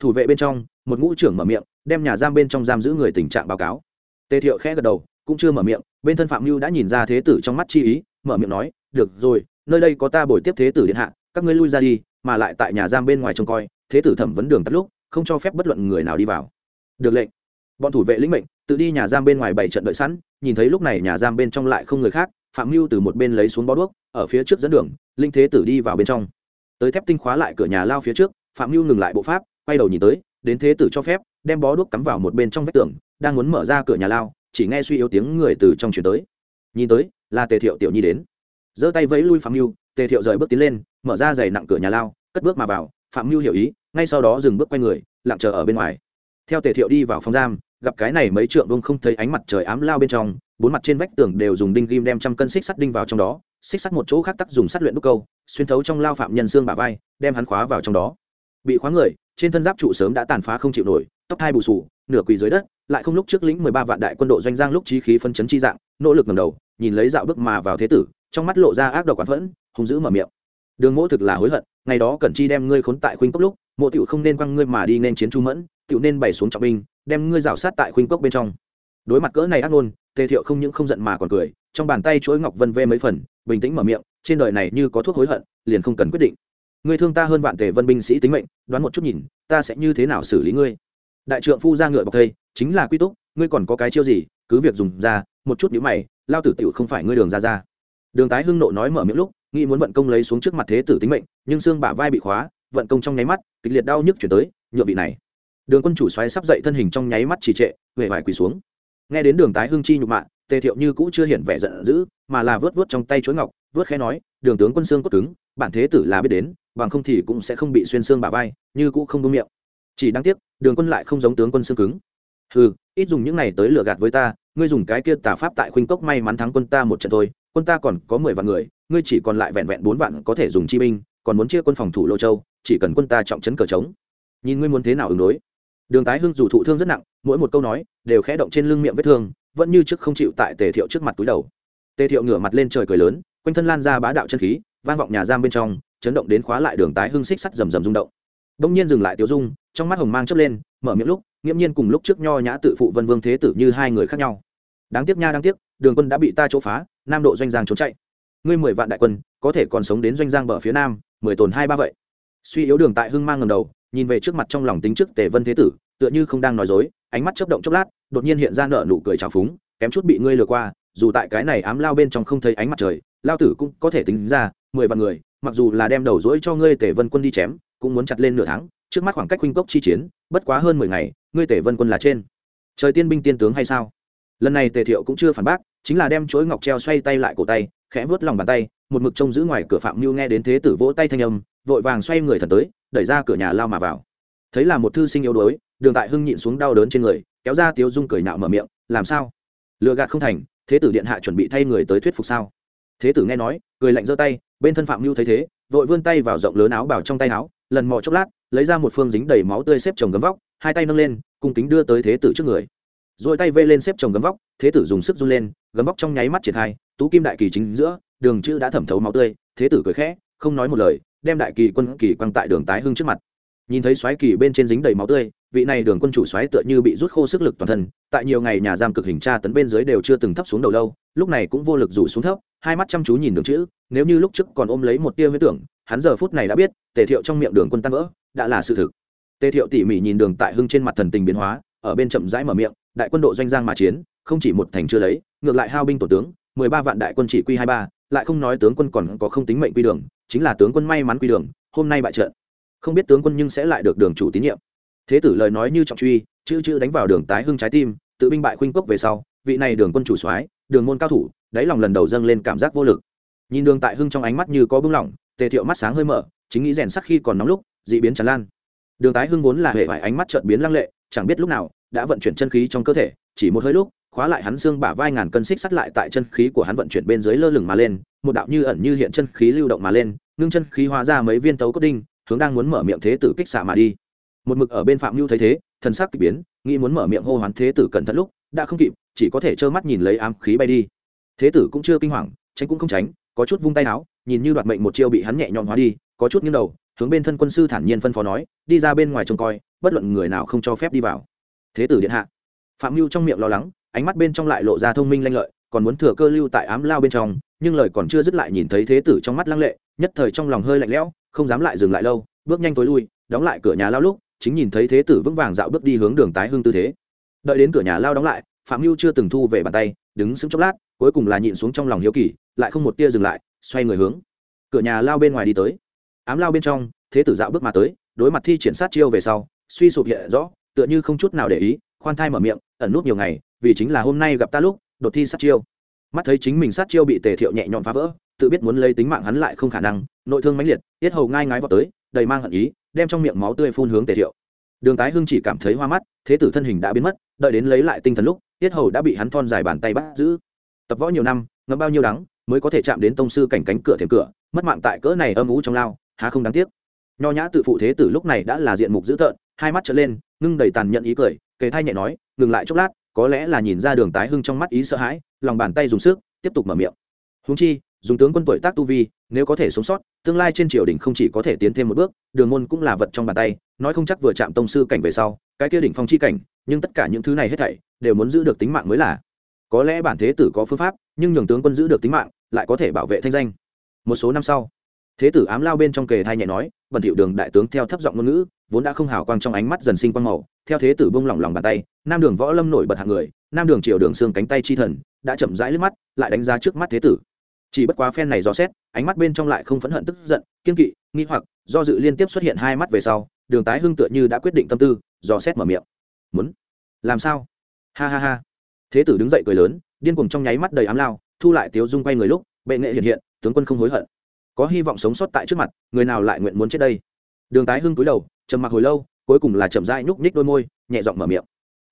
Thủ vệ bên trong, một ngũ trưởng mở miệng, đem nhà giam bên trong giam giữ người tình trạng báo cáo. Tề thiệu khẽ gật đầu, cũng chưa mở miệng, bên thân phạm lưu đã nhìn ra thế tử trong mắt chi ý, mở miệng nói được rồi, nơi đây có ta bồi tiếp thế tử điện hạ, các ngươi lui ra đi, mà lại tại nhà giam bên ngoài trông coi, thế tử thẩm vấn đường tắt lúc, không cho phép bất luận người nào đi vào. Được lệnh. Bọn thủ vệ lĩnh mệnh, tự đi nhà giam bên ngoài bảy trận đợi sẵn, nhìn thấy lúc này nhà giam bên trong lại không người khác, phạm mưu từ một bên lấy xuống bó đuốc, ở phía trước dẫn đường, linh thế tử đi vào bên trong. Tới thép tinh khóa lại cửa nhà lao phía trước, phạm mưu ngừng lại bộ pháp, quay đầu nhìn tới, đến thế tử cho phép, đem bó đuốc cắm vào một bên trong vách tường, đang muốn mở ra cửa nhà lao, chỉ nghe suy yếu tiếng người từ trong chuyển tới. Nhìn tới, là tề thiệu tiểu nhi đến giơ tay vẫy lui phạm mưu, tề thiệu rời bước tiến lên, mở ra giày nặng cửa nhà lao, cất bước mà vào, phạm mưu hiểu ý, ngay sau đó dừng bước quay người, lặng chờ ở bên ngoài. Theo tề thiệu đi vào phòng giam, gặp cái này mấy trượng vông không thấy ánh mặt trời ám lao bên trong, bốn mặt trên vách tường đều dùng đinh ghim đem trăm cân xích sắt đinh vào trong đó, xích sắt một chỗ khác tắc dùng sắt luyện đúc câu, xuyên thấu trong lao phạm nhân xương bả vai, đem hắn khóa vào trong đó. Bị khóa người, trên thân giáp trụ sớm đã tàn phá không chịu nổi, tóc hai bù sù nửa quỳ dưới đất, lại không lúc trước lĩnh mười ba vạn đại quân đội doanh giang lúc trí khí phân chấn chi dạng, nỗ lực ngầm đầu, nhìn lấy dạo bước mà vào thế tử trong mắt lộ ra ác độc quán phẫn, hung dữ mở miệng. Đường mỗ thực là hối hận, ngày đó cẩn chi đem ngươi khốn tại khuynh cốc lúc mộ tiểu không nên quăng ngươi mà đi nên chiến chu mẫn, tiểu nên bày xuống trọng binh, đem ngươi rào sát tại khuynh cốc bên trong. Đối mặt cỡ này ác ngôn, tề thiệu không những không giận mà còn cười, trong bàn tay chuỗi ngọc vân vê mấy phần, bình tĩnh mở miệng, trên đời này như có thuốc hối hận, liền không cần quyết định. Ngươi thương ta hơn vạn tề vân binh sĩ tính mệnh, đoán một chút nhìn, ta sẽ như thế nào xử lý ngươi? Đại trượng phu ra ngựa bọc thây, chính là quy túc, ngươi còn có cái chiêu gì, cứ việc dùng ra, một chút nhữ mày, lao tử tiểu không phải ngươi đường ra ra đường tái hưng nộ nói mở miệng lúc, nghĩ muốn vận công lấy xuống trước mặt thế tử tính mệnh, nhưng xương bả vai bị khóa, vận công trong nháy mắt, kịch liệt đau nhức chuyển tới nhựa vị này. Đường quân chủ xoáy sắp dậy thân hình trong nháy mắt trì trệ huệ vải quỳ xuống. Nghe đến đường tái hưng chi nhục mạ, tề thiệu như cũ chưa hiện vẻ giận dữ, mà là vớt vớt trong tay chuối ngọc, vớt khẽ nói, đường tướng quân xương cốt cứng, bản thế tử là biết đến, bằng không thì cũng sẽ không bị xuyên xương bả vai, như cũ không đúng miệng. Chỉ đáng tiếc, đường quân lại không giống tướng quân xương cứng. Ừ ít dùng những này tới lừa gạt với ta ngươi dùng cái kia tà pháp tại khuynh cốc may mắn thắng quân ta một trận thôi, quân ta còn có mười vạn người, ngươi chỉ còn lại vẹn vẹn bốn vạn có thể dùng chi binh, còn muốn chia quân phòng thủ lô châu, chỉ cần quân ta trọng trấn cờ trống. Nhìn ngươi muốn thế nào ứng đối. Đường tái hưng dù thụ thương rất nặng, mỗi một câu nói đều khẽ động trên lưng miệng vết thương, vẫn như trước không chịu tại tề thiệu trước mặt túi đầu. Tề thiệu ngửa mặt lên trời cười lớn, quanh thân lan ra bá đạo chân khí, vang vọng nhà giam bên trong, chấn động đến khóa lại đường tái hưng xích sắt rầm rầm rung động. Đông nhiên dừng lại tiêu dung, trong mắt hồng mang chớp lên, mở miệng lúc, nghiễm nhiên cùng lúc trước nho nhã tự phụ vân vương thế tử như hai người khác nhau đáng tiếc nha, đáng tiếc, đường quân đã bị ta chỗ phá, nam độ doanh giang trốn chạy. Ngươi mười vạn đại quân, có thể còn sống đến doanh giang bờ phía nam, mười tồn hai ba vậy. Suy yếu đường tại hưng mang ngầm đầu, nhìn về trước mặt trong lòng tính trước tề vân thế tử, tựa như không đang nói dối, ánh mắt chấp động chốc lát, đột nhiên hiện ra nợ nụ cười trào phúng, kém chút bị ngươi lừa qua, dù tại cái này ám lao bên trong không thấy ánh mặt trời, lao tử cũng có thể tính ra, mười vạn người, mặc dù là đem đầu dỗi cho ngươi tề vân quân đi chém, cũng muốn chặt lên nửa tháng, trước mắt khoảng cách huynh cốc chi chiến, bất quá hơn mười ngày, ngươi tề vân quân là trên. Trời tiên binh tiên tướng hay sao? Lần này tề thiệu cũng chưa phản bác, chính là đem chuỗi ngọc treo xoay tay lại cổ tay, khẽ vớt lòng bàn tay, một mực trông giữ ngoài cửa phạm mưu nghe đến thế tử vỗ tay thanh âm, vội vàng xoay người thần tới, đẩy ra cửa nhà lao mà vào. Thấy là một thư sinh yếu đuối, đường tại hưng nhịn xuống đau đớn trên người, kéo ra tiếu dung cười nạo mở miệng, làm sao? Lựa gạt không thành, thế tử điện hạ chuẩn bị thay người tới thuyết phục sao? Thế tử nghe nói, cười lạnh giơ tay, bên thân phạm mưu thấy thế, vội vươn tay vào rộng lớn áo bảo trong tay áo, lần mò chốc lát, lấy ra một phương dính đầy máu tươi xếp chồng gấm vóc, hai tay nâng lên, cung kính đưa tới thế tử trước người rồi tay vê lên xếp chồng gấm vóc, thế tử dùng sức run lên, gấm vóc trong nháy mắt triển khai, tú kim đại kỳ chính giữa, đường chữ đã thẩm thấu máu tươi, thế tử cười khẽ, không nói một lời, đem đại kỳ quân kỳ quăng tại đường tái hưng trước mặt. Nhìn thấy xoáy kỳ bên trên dính đầy máu tươi, vị này đường quân chủ xoáy tựa như bị rút khô sức lực toàn thân, tại nhiều ngày nhà giam cực hình tra tấn bên dưới đều chưa từng thấp xuống đầu lâu, lúc này cũng vô lực rủ xuống thấp, hai mắt chăm chú nhìn đường chữ, nếu như lúc trước còn ôm lấy một tia huyết tưởng, hắn giờ phút này đã biết, tề thiệu trong miệng đường quân tan vỡ, đã là sự thực. Tề thiệu tỉ mỉ nhìn đường tại hưng trên mặt thần tình biến hóa, ở bên chậm rãi mở miệng đại quân độ doanh giang mà chiến, không chỉ một thành chưa lấy, ngược lại hao binh tổ tướng, mười ba vạn đại quân chỉ quy hai ba, lại không nói tướng quân còn có không tính mệnh quy đường, chính là tướng quân may mắn quy đường, hôm nay bại trận. Không biết tướng quân nhưng sẽ lại được đường chủ tín nhiệm. Thế tử lời nói như trọng truy, chữ chữ đánh vào đường tái hưng trái tim, tự binh bại khuynh cốc về sau, vị này đường quân chủ soái, đường môn cao thủ, đáy lòng lần đầu dâng lên cảm giác vô lực. Nhìn đường tại hưng trong ánh mắt như có bưng lỏng, tề thiệu mắt sáng hơi mở, chính nghĩ rèn sắc khi còn nóng lúc, dị biến tràn lan. Đường tái hưng vốn là hệ vải ánh mắt trợn biến lăng lệ, chẳng biết lúc nào đã vận chuyển chân khí trong cơ thể, chỉ một hơi lúc, khóa lại hắn xương bả vai ngàn cân xích sắt lại tại chân khí của hắn vận chuyển bên dưới lơ lửng mà lên, một đạo như ẩn như hiện chân khí lưu động mà lên, ngưng chân khí hóa ra mấy viên tấu cốt đinh, hướng đang muốn mở miệng thế tử kích xạ mà đi. Một mực ở bên phạm lưu thấy thế, thần sắc kỳ biến, nghĩ muốn mở miệng hô hoán thế tử cẩn thận lúc, đã không kịp, chỉ có thể trơ mắt nhìn lấy ám khí bay đi. Thế tử cũng chưa kinh hoàng, tránh cũng không tránh, có chút vung tay áo, nhìn như đoạt mệnh một chiêu bị hắn nhẹ nhõm hóa đi, có chút nghiêng đầu, hướng bên thân quân sư thản nhiên phân phó nói, đi ra bên ngoài trông coi, bất luận người nào không cho phép đi vào thế tử điện hạ. Phạm mưu trong miệng lo lắng, ánh mắt bên trong lại lộ ra thông minh lanh lợi, còn muốn thừa cơ lưu tại ám lao bên trong, nhưng lời còn chưa dứt lại nhìn thấy thế tử trong mắt lăng lệ, nhất thời trong lòng hơi lạnh lẽo, không dám lại dừng lại lâu, bước nhanh tối lui, đóng lại cửa nhà lao lúc, chính nhìn thấy thế tử vững vàng dạo bước đi hướng đường tái hưng tư thế. Đợi đến cửa nhà lao đóng lại, phạm mưu chưa từng thu về bàn tay, đứng sững chốc lát, cuối cùng là nhịn xuống trong lòng hiếu kỳ, lại không một tia dừng lại, xoay người hướng cửa nhà lao bên ngoài đi tới. Ám lao bên trong, thế tử dạo bước mà tới, đối mặt thi triển sát chiêu về sau, suy sụp hiện rõ tựa như không chút nào để ý, khoan thai mở miệng, ẩn nút nhiều ngày, vì chính là hôm nay gặp ta lúc, đột thi sát chiêu. Mắt thấy chính mình sát chiêu bị tề thiệu nhẹ nhõm phá vỡ, tự biết muốn lấy tính mạng hắn lại không khả năng, nội thương mãnh liệt, tiết hầu ngai ngái vào tới, đầy mang hận ý, đem trong miệng máu tươi phun hướng tề thiệu. Đường tái hưng chỉ cảm thấy hoa mắt, thế tử thân hình đã biến mất, đợi đến lấy lại tinh thần lúc, tiết hầu đã bị hắn thon dài bàn tay bắt giữ. Tập võ nhiều năm ngấm bao nhiêu đắng, mới có thể chạm đến tông sư cảnh cánh cửa thềm cửa, mất mạng tại cỡ này âm ú trong lao, há không đáng tiếc nho nhã tự phụ thế tử lúc này đã là diện mục dữ tợn, hai mắt trở lên, ngưng đầy tàn nhẫn ý cười, kề thai nhẹ nói, ngừng lại chốc lát, có lẽ là nhìn ra đường tái hưng trong mắt ý sợ hãi, lòng bàn tay dùng sức, tiếp tục mở miệng. Húng chi, dùng tướng quân tuổi tác tu vi, nếu có thể sống sót, tương lai trên triều đình không chỉ có thể tiến thêm một bước, đường môn cũng là vật trong bàn tay, nói không chắc vừa chạm tông sư cảnh về sau, cái kia đỉnh phong chi cảnh, nhưng tất cả những thứ này hết thảy, đều muốn giữ được tính mạng mới là. Có lẽ bản thế tử có phương pháp, nhưng nhường tướng quân giữ được tính mạng, lại có thể bảo vệ thanh danh. Một số năm sau, thế tử ám lao bên trong kề thai nhẹ nói bẩn thiệu đường đại tướng theo thấp giọng ngôn ngữ, vốn đã không hào quang trong ánh mắt dần sinh quang màu, theo thế tử bông lỏng lòng bàn tay, nam đường võ lâm nổi bật hạng người, nam đường triều đường xương cánh tay chi thần, đã chậm rãi lướt mắt, lại đánh giá trước mắt thế tử. Chỉ bất quá phen này do xét, ánh mắt bên trong lại không phẫn hận tức giận, kiên kỵ, nghi hoặc, do dự liên tiếp xuất hiện hai mắt về sau, đường tái hưng tựa như đã quyết định tâm tư dò xét mở miệng. Muốn? Làm sao? Ha ha ha. Thế tử đứng dậy cười lớn, điên cuồng trong nháy mắt đầy ám lao, thu lại tiếu dung quay người lúc, bệ nghệ hiện hiện, tướng quân không hối hận có hy vọng sống sót tại trước mặt, người nào lại nguyện muốn chết đây? Đường tái hưng cúi đầu, trầm mặc hồi lâu, cuối cùng là chậm rãi nhúc nhích đôi môi, nhẹ giọng mở miệng.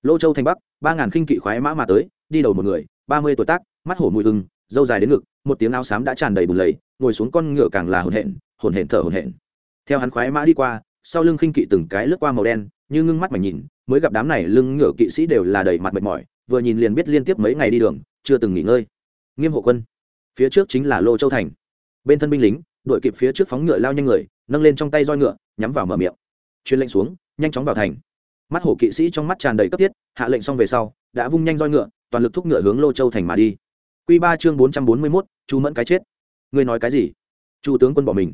Lô châu thành bắc, ba ngàn khinh kỵ khoái mã mà tới, đi đầu một người, ba mươi tuổi tác, mắt hổ mùi hưng dâu dài đến ngực, một tiếng áo xám đã tràn đầy bùn lầy, ngồi xuống con ngựa càng là hồn hển hồn hển thở hồn hển. Theo hắn khoái mã đi qua, sau lưng khinh kỵ từng cái lướt qua màu đen, như ngưng mắt mà nhìn, mới gặp đám này lưng ngựa kỵ sĩ đều là đầy mặt mệt mỏi, vừa nhìn liền biết liên tiếp mấy ngày đi đường, chưa từng nghỉ ngơi. Nghiêm hộ quân, phía trước chính là lô châu thành bên thân binh lính đội kịp phía trước phóng ngựa lao nhanh người, nâng lên trong tay roi ngựa, nhắm vào mở miệng. Chuyên lệnh xuống, nhanh chóng vào thành. Mắt hổ kỵ sĩ trong mắt tràn đầy cấp thiết, hạ lệnh xong về sau, đã vung nhanh roi ngựa, toàn lực thúc ngựa hướng lô châu thành mà đi. Q ba chương bốn trăm bốn mươi mốt chu mẫn cái chết. Ngươi nói cái gì? Chu tướng quân bỏ mình.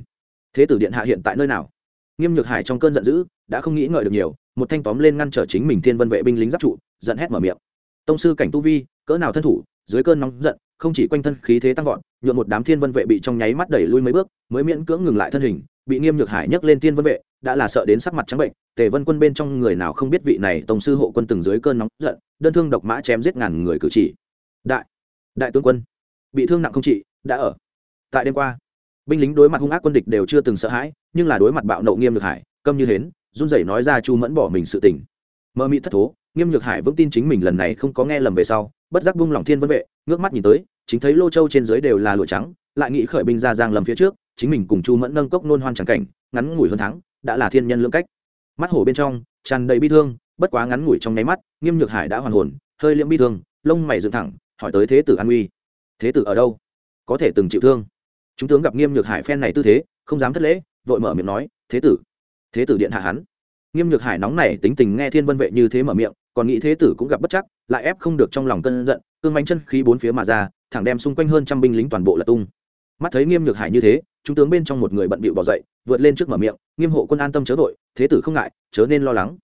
Thế tử điện hạ hiện tại nơi nào? Nghiêm nhược hải trong cơn giận dữ, đã không nghĩ ngợi được nhiều, một thanh tóm lên ngăn trở chính mình thiên vân vệ binh lính giáp trụ, giận hét mở miệng. Tông sư cảnh tu vi, cỡ nào thân thủ, dưới cơn nóng giận không chỉ quanh thân khí thế tăng vọt, nhuộm một đám thiên vân vệ bị trong nháy mắt đẩy lui mấy bước, mới miễn cưỡng ngừng lại thân hình, bị nghiêm nhược hải nhấc lên thiên vân vệ, đã là sợ đến sắc mặt trắng bệnh, tề vân quân bên trong người nào không biết vị này tổng sư hộ quân từng dưới cơn nóng giận, đơn thương độc mã chém giết ngàn người cử chỉ. Đại đại tướng quân, bị thương nặng không trị, đã ở. Tại đêm qua, binh lính đối mặt hung ác quân địch đều chưa từng sợ hãi, nhưng là đối mặt bạo nộ nghiêm nhược hải, câm như hến, run rẩy nói ra chu mẫn bỏ mình sự tình. Mơ mị thất thố, nghiêm nhược hải vững tin chính mình lần này không có nghe lầm về sau bất giác buông lòng thiên vân vệ, ngước mắt nhìn tới, chính thấy lô châu trên dưới đều là lụa trắng, lại nghĩ khởi binh ra giang lầm phía trước, chính mình cùng chu mẫn nâng cốc nôn hoan tràng cảnh, ngắn ngủi hơn tháng đã là thiên nhân lưỡng cách. Mắt hổ bên trong, tràn đầy bi thương, bất quá ngắn ngủi trong nháy mắt, nghiêm nhược hải đã hoàn hồn, hơi liễm bi thương, lông mày dựng thẳng, hỏi tới thế tử an uy. Thế tử ở đâu? Có thể từng chịu thương. Chúng tướng gặp nghiêm nhược hải phen này tư thế, không dám thất lễ, vội mở miệng nói, thế tử thế tử điện hạ hắn. Nghiêm nhược hải nóng này tính tình nghe thiên vân vệ như thế mở miệng, còn nghĩ thế tử cũng gặp bất chắc lại ép không được trong lòng cơn giận, cương bánh chân khí bốn phía mà ra, thẳng đem xung quanh hơn trăm binh lính toàn bộ là tung. Mắt thấy nghiêm nhược hải như thế, chúng tướng bên trong một người bận bịu bỏ dậy, vượt lên trước mở miệng, nghiêm hộ quân an tâm chớ vội, thế tử không ngại, chớ nên lo lắng.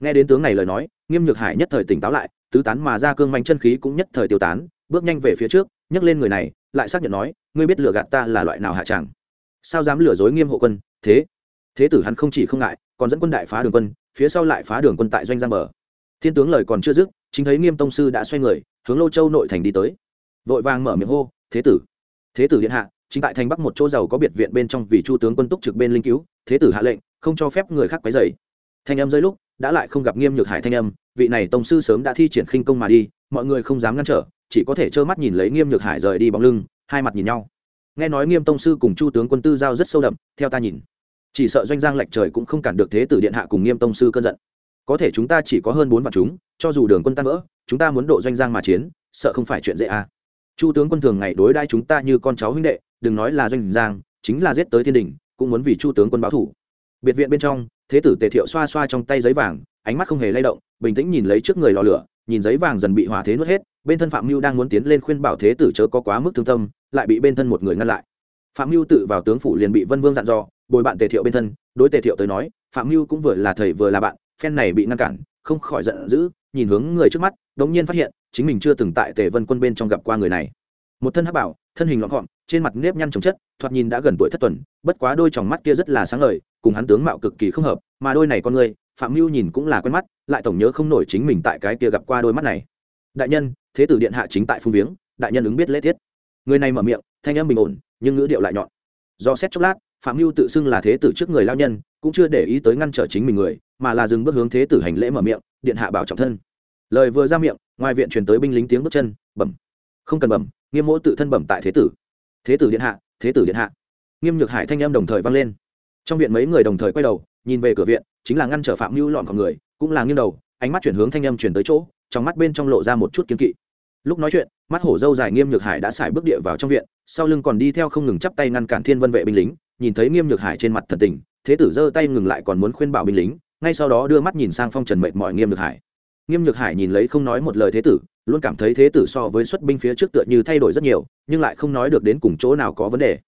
Nghe đến tướng này lời nói, nghiêm nhược hải nhất thời tỉnh táo lại, tứ tán mà ra cương bánh chân khí cũng nhất thời tiêu tán, bước nhanh về phía trước, nhấc lên người này, lại xác nhận nói, ngươi biết lừa gạt ta là loại nào hạ chẳng? Sao dám lừa dối nghiêm hộ quân, thế? Thế tử hắn không chỉ không ngại, còn dẫn quân đại phá đường quân, phía sau lại phá đường quân tại doanh giang bờ. Thiên tướng lời còn chưa dứt chính thấy nghiêm tông sư đã xoay người, hướng lô châu nội thành đi tới. Vội vàng mở miệng hô, thế tử thế tử điện hạ, chính tại thành bắc một chỗ giàu có biệt viện bên trong vì chu tướng quân túc trực bên linh cứu, thế tử hạ lệnh, không cho phép người khác quấy dày thanh âm rơi lúc, đã lại không gặp nghiêm nhược hải thanh âm, vị này tông sư sớm đã thi triển khinh công mà đi, mọi người không dám ngăn trở, chỉ có thể trơ mắt nhìn lấy nghiêm nhược hải rời đi bóng lưng, hai mặt nhìn nhau. Nghe nói nghiêm tông sư cùng chu tướng quân tư giao rất sâu đậm, theo ta nhìn, chỉ sợ doanh giang lệch trời cũng không cản được thế tử điện hạ cùng nghiêm tông sư cơn giận có thể chúng ta chỉ có hơn bốn vạn chúng, cho dù đường quân tan vỡ, chúng ta muốn độ doanh giang mà chiến, sợ không phải chuyện dễ à. chu tướng quân thường ngày đối đãi chúng ta như con cháu huynh đệ, đừng nói là doanh giang, chính là giết tới thiên đình, cũng muốn vì chu tướng quân báo thủ biệt viện bên trong, thế tử tề thiệu xoa xoa trong tay giấy vàng, ánh mắt không hề lay động, bình tĩnh nhìn lấy trước người lò lửa, nhìn giấy vàng dần bị hỏa thế nuốt hết, bên thân phạm mưu đang muốn tiến lên khuyên bảo thế tử chớ có quá mức thương tâm, lại bị bên thân một người ngăn lại phạm mưu tự vào tướng phủ liền bị vân vương dặn dò, bồi bạn tề thiệu bên thân, đối tề thiệu tới nói, phạm mưu cũng vừa là thầy vừa là bạn phen này bị ngăn cản, không khỏi giận dữ, nhìn hướng người trước mắt, đống nhiên phát hiện, chính mình chưa từng tại tề vân quân bên trong gặp qua người này. Một thân hắc bảo, thân hình lọn gọn, trên mặt nếp nhăn trồng chất, thoạt nhìn đã gần tuổi thất tuần, bất quá đôi tròng mắt kia rất là sáng lời cùng hắn tướng mạo cực kỳ không hợp, mà đôi này con người, phạm mưu nhìn cũng là quen mắt, lại tổng nhớ không nổi chính mình tại cái kia gặp qua đôi mắt này. Đại nhân, thế tử điện hạ chính tại phung viếng, đại nhân ứng biết lễ tiết. Người này mở miệng, thanh âm bình ổn, nhưng ngữ điệu lại nhọn. Do xét chốc lát, phạm mưu tự xưng là thế tử trước người lao nhân cũng chưa để ý tới ngăn trở chính mình người, mà là dừng bước hướng thế tử hành lễ mở miệng, điện hạ bảo trọng thân. Lời vừa ra miệng, ngoài viện truyền tới binh lính tiếng bước chân, bẩm. Không cần bẩm, nghiêm mỗ tự thân bẩm tại thế tử. Thế tử điện hạ, thế tử điện hạ. Nghiêm nhược hải thanh em đồng thời vang lên. Trong viện mấy người đồng thời quay đầu, nhìn về cửa viện, chính là ngăn trở phạm mưu lọn con người, cũng là nghiêng đầu, ánh mắt chuyển hướng thanh em chuyển tới chỗ, trong mắt bên trong lộ ra một chút kiên kỵ. Lúc nói chuyện, mắt hổ dâu dài nghiêm nhược hải đã xài bước địa vào trong viện, sau lưng còn đi theo không ngừng chắp tay ngăn cản thiên vân vệ binh lính, nhìn thấy nghiêm nhược hải trên mặt thần tình thế tử giơ tay ngừng lại còn muốn khuyên bảo binh lính, ngay sau đó đưa mắt nhìn sang phong trần mệt mỏi nghiêm nhược hải. Nghiêm nhược hải nhìn lấy không nói một lời thế tử, luôn cảm thấy thế tử so với xuất binh phía trước tựa như thay đổi rất nhiều, nhưng lại không nói được đến cùng chỗ nào có vấn đề.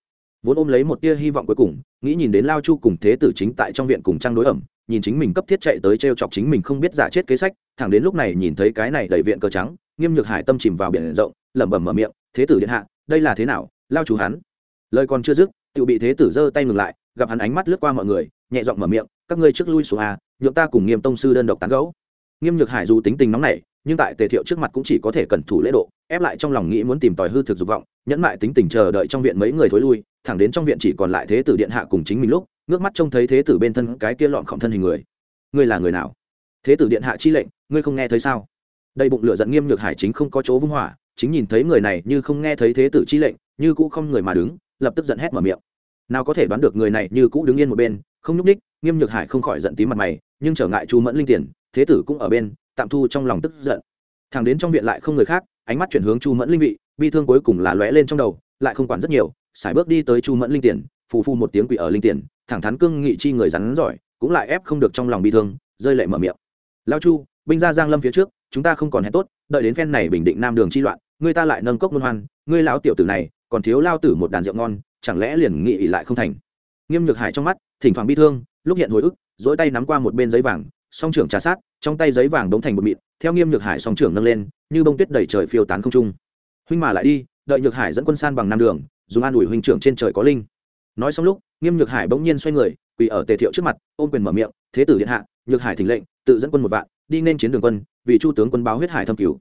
Vốn ôm lấy một tia hy vọng cuối cùng, nghĩ nhìn đến lao chu cùng thế tử chính tại trong viện cùng trang đối ẩm, nhìn chính mình cấp thiết chạy tới t r e o chọc chính mình không biết giả chết kế sách, thẳng đến lúc này nhìn thấy cái này đầy viện cờ trắng, nghiêm nhược hải tâm chìm vào biển rộng, lẩm bẩm mở miệng, thế tử điện hạ, đây là thế nào? Lao chú hắn. Lời còn chưa dứt tự bị thế tử giơ tay ngừng lại gặp hắn ánh mắt lướt qua mọi người, nhẹ giọng mở miệng, các ngươi trước lui xuống a nhượng ta cùng nghiêm tông sư đơn độc tán gấu nghiêm nhược hải dù tính tình nóng nảy, nhưng tại tề thiệu trước mặt cũng chỉ có thể cẩn thủ lễ độ, ép lại trong lòng nghĩ muốn tìm tòi hư thực dục vọng, nhẫn mại tính tình chờ đợi trong viện mấy người thối lui, thẳng đến trong viện chỉ còn lại thế tử điện hạ cùng chính mình lúc, ngước mắt trông thấy thế tử bên thân cái kia lọn khổng thân hình người. Ngươi là người nào? Thế tử điện hạ chi lệnh, ngươi không nghe thấy sao? Đây bụng lửa giận nghiêm nhược hải chính không có chỗ vung hỏa, chính nhìn thấy người này như không nghe thấy thế tử chi lệnh, như cũ không người mà đứng, lập tức giận hét mở miệng nào có thể đoán được người này như cũ đứng yên một bên, không nhúc ních nghiêm nhược hải không khỏi giận tí mặt mày, nhưng trở ngại chu mẫn linh tiền, thế tử cũng ở bên, tạm thu trong lòng tức giận. Thằng đến trong viện lại không người khác, ánh mắt chuyển hướng chu mẫn linh vị, bi thương cuối cùng là lóe lên trong đầu, lại không quản rất nhiều sải bước đi tới chu mẫn linh tiền, phù phu một tiếng quỷ ở linh tiền, thẳng thắn cương nghị chi người rắn giỏi, cũng lại ép không được trong lòng bi thương, rơi lệ mở miệng. Lao chu, binh ra giang lâm phía trước, chúng ta không còn hẹn tốt, đợi đến phen này bình định nam đường chi loạn, người ta lại nâng cốc luân hoan, ngươi lão tiểu tử này, còn thiếu lao tử một đàn rượu ngon chẳng lẽ liền nghị ỉ lại không thành? Nghiêm nhược hải trong mắt, thỉnh thoảng bi thương, lúc hiện hồi ức dỗi tay nắm qua một bên giấy vàng, song trưởng trà sát, trong tay giấy vàng đống thành một mịn, theo nghiêm nhược hải song trưởng nâng lên, như bông tuyết đẩy trời phiêu tán không trung. Huynh mà lại đi, đợi nhược hải dẫn quân san bằng năm đường, dùng an ủi huynh trưởng trên trời có linh. Nói xong lúc, nghiêm nhược hải bỗng nhiên xoay người, quỳ ở tề thiệu trước mặt, ôm quyền mở miệng, thế tử điện hạ, nhược hải thỉnh lệnh, tự dẫn quân một vạn, đi nên chiến đường quân, vì chu tướng quân báo huyết hải thâm cứu.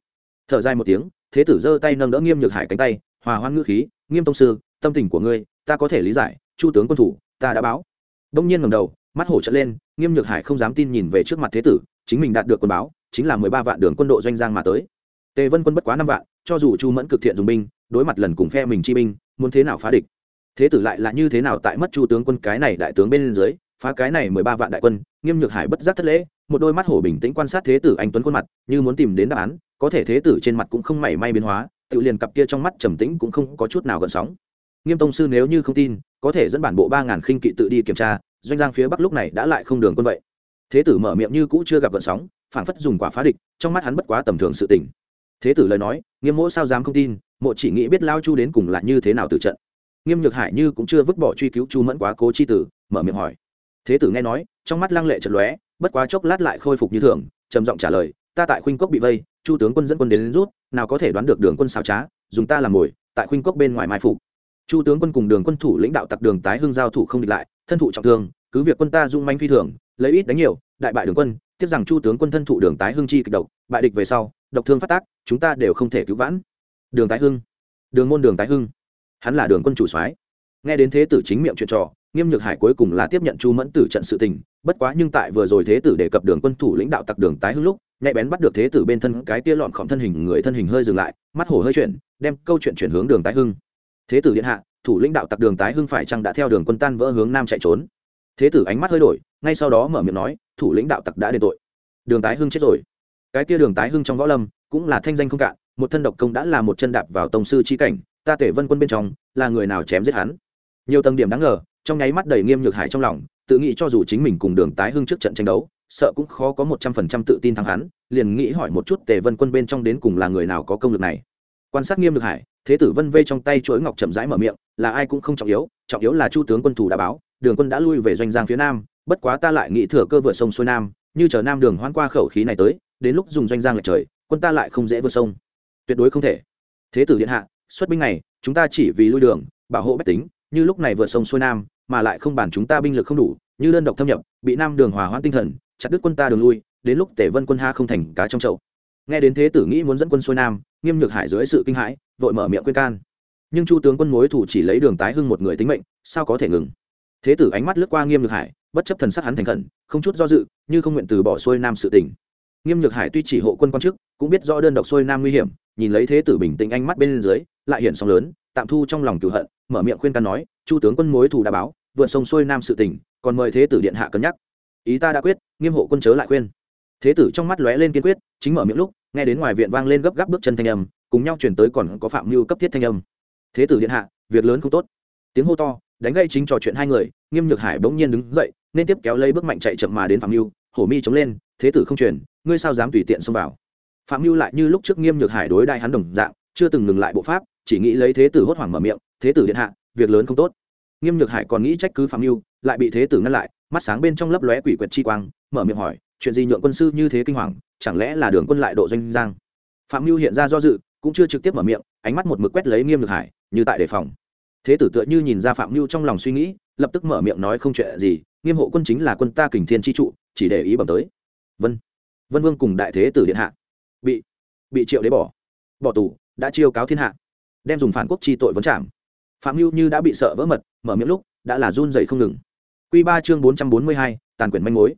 Thở dài một tiếng, thế tử giơ tay nâng đỡ nghiêm nhược hải cánh tay, hòa hoan ngữ khí, nghiêm tông sư, tâm tình của ngươi ta có thể lý giải, chu tướng quân thủ, ta đã báo. Đông nhiên ngầm đầu, mắt hổ trận lên, nghiêm nhược hải không dám tin nhìn về trước mặt thế tử, chính mình đạt được quân báo, chính là mười ba vạn đường quân đội doanh giang mà tới. Tề vân quân bất quá năm vạn, cho dù chu mẫn cực thiện dùng binh, đối mặt lần cùng phe mình chi binh, muốn thế nào phá địch? Thế tử lại là như thế nào tại mất chu tướng quân cái này đại tướng bên dưới, phá cái này mười ba vạn đại quân? Nghiêm nhược hải bất giác thất lễ, một đôi mắt hổ bình tĩnh quan sát thế tử anh tuấn khuôn mặt, như muốn tìm đến đáp án, có thể thế tử trên mặt cũng không mảy may biến hóa, tự liền cặp kia trong mắt trầm tĩnh cũng không có chút nào gợn sóng nghiêm tông sư nếu như không tin có thể dẫn bản bộ ba ngàn khinh kỵ tự đi kiểm tra doanh giang phía bắc lúc này đã lại không đường quân vậy. Thế tử mở miệng như cũ chưa gặp gợn sóng phảng phất dùng quả phá địch trong mắt hắn bất quá tầm thường sự tình. Thế tử lời nói nghiêm mỗ sao dám không tin mộ chỉ nghĩ biết lao chu đến cùng là như thế nào từ trận. Nghiêm nhược hải như cũng chưa vứt bỏ truy cứu chu mẫn quá cố chi tử mở miệng hỏi. Thế tử nghe nói trong mắt lăng lệ chật lóe bất quá chốc lát lại khôi phục như thường trầm giọng trả lời ta tại khuynh cốc bị vây chu tướng quân dẫn quân đến, đến rút nào có thể đoán được đường quân xào trá dùng ta làm mồi tại khuynh cốc bên ngoài mai phục chu tướng quân cùng đường quân thủ lãnh đạo tặc đường tái hưng giao thủ không địch lại, thân thụ trọng thương, cứ việc quân ta dung manh phi thường, lấy ít đánh nhiều, đại bại đường quân, tiếc rằng chu tướng quân thân thụ đường tái hưng chi kịch độc, bại địch về sau, độc thương phát tác, chúng ta đều không thể cứu vãn. Đường tái hưng, đường môn đường tái hưng, hắn là đường quân chủ soái. Nghe đến thế tử chính miệng chuyện trò, nghiêm nhược hải cuối cùng là tiếp nhận chu mẫn tử trận sự tình, bất quá nhưng tại vừa rồi thế tử đề cập đường quân thủ lãnh đạo tặc đường tái hưng lúc, nhạy bén bắt được thế tử bên thân cái tia lọn khỏm thân hình, người thân hình hơi dừng lại, mắt hổ hơi chuyển, đem câu chuyện chuyển hướng đường tái hưng thế tử điện hạ, thủ lĩnh đạo tặc đường tái hưng phải chăng đã theo đường quân tan vỡ hướng nam chạy trốn? Thế tử ánh mắt hơi đổi, ngay sau đó mở miệng nói, thủ lĩnh đạo tặc đã đền tội. Đường tái hưng chết rồi. Cái tia đường tái hưng trong võ lâm, cũng là thanh danh không cạn, một thân độc công đã là một chân đạp vào tông sư chi cảnh, ta tể vân quân bên trong, là người nào chém giết hắn? Nhiều tầng điểm đáng ngờ, trong nháy mắt đầy nghiêm nhược hải trong lòng, tự nghĩ cho dù chính mình cùng đường tái hưng trước trận tranh đấu, sợ cũng khó có một trăm phần trăm tự tin thắng hắn, liền nghĩ hỏi một chút tề vân quân bên trong đến cùng là người nào có công lực này quan sát nghiêm lực hải, thế tử vân vây trong tay chuỗi ngọc chậm rãi mở miệng, là ai cũng không trọng yếu trọng yếu là chu tướng quân thủ đã báo, đường quân đã lui về doanh giang phía nam, bất quá ta lại nghĩ thừa cơ vượt sông xuôi nam, như chờ nam đường hoan qua khẩu khí này tới, đến lúc dùng doanh giang lệch trời, quân ta lại không dễ vượt sông. Tuyệt đối không thể. Thế tử điện hạ, xuất binh này, chúng ta chỉ vì lui đường, bảo hộ bách tính, như lúc này vượt sông xuôi nam, mà lại không bản chúng ta binh lực không đủ, như đơn độc thâm nhập, bị nam đường hòa hoãn tinh thần, chặt đứt quân ta đường lui, đến lúc tể vân quân ha không thành cá trong chậu. Nghe đến thế tử nghĩ muốn dẫn quân xuôi nam nghiêm nhược hải dưới sự kinh hãi, vội mở miệng khuyên can. Nhưng chu tướng quân mối thủ chỉ lấy đường tái hưng một người tính mệnh, sao có thể ngừng? Thế tử ánh mắt lướt qua nghiêm nhược hải, bất chấp thần sắc hắn thành khẩn, không chút do dự, như không nguyện từ bỏ xuôi nam sự tình. Nghiêm nhược hải tuy chỉ hộ quân quan chức, cũng biết rõ đơn độc xuôi nam nguy hiểm, nhìn lấy thế tử bình tĩnh ánh mắt bên dưới, lại hiện sóng lớn, tạm thu trong lòng cửu hận, mở miệng khuyên can nói, chu tướng quân mối thù đã báo, vượt sông xuôi nam sự tình, còn mời thế tử điện hạ cân nhắc. Ý ta đã quyết, nghiêm hộ quân chớ lại khuyên thế tử trong mắt lóe lên kiên quyết, chính mở miệng lúc, nghe đến ngoài viện vang lên gấp gáp bước chân thanh âm, cùng nhau chuyển tới còn có phạm mưu cấp thiết thanh âm. Thế tử điện hạ, việc lớn không tốt. Tiếng hô to, đánh gây chính trò chuyện hai người, nghiêm nhược hải bỗng nhiên đứng dậy, nên tiếp kéo lấy bước mạnh chạy chậm mà đến phạm mưu hổ mi chống lên, thế tử không truyền ngươi sao dám tùy tiện xông vào? Phạm mưu lại như lúc trước nghiêm nhược hải đối đại hắn đồng dạng, chưa từng ngừng lại bộ pháp, chỉ nghĩ lấy thế tử hốt hoảng mở miệng, thế tử điện hạ, việc lớn không tốt. Nghiêm nhược hải còn nghĩ trách cứ phạm mưu lại bị thế tử ngăn lại mắt sáng bên trong lấp lóe quỷ quyệt chi quang, mở miệng hỏi, chuyện gì nhượng quân sư như thế kinh hoàng, chẳng lẽ là đường quân lại độ doanh giang? Phạm mưu hiện ra do dự, cũng chưa trực tiếp mở miệng, ánh mắt một mực quét lấy nghiêm nhược hải, như tại đề phòng. Thế tử tựa như nhìn ra phạm mưu trong lòng suy nghĩ, lập tức mở miệng nói không chuyện gì, nghiêm hộ quân chính là quân ta kình thiên tri trụ, chỉ để ý bẩm tới. Vân vân vương cùng đại thế tử điện hạ. Bị bị triệu đế bỏ. Bỏ tù, đã chiêu cáo thiên hạ. Đem dùng phản quốc chi tội vấn trảm. Phạm mưu như đã bị sợ vỡ mật, mở miệng lúc, đã là run dày không ngừng. Quy ba chương bốn trăm bốn mươi hai, tàn quyển manh mối.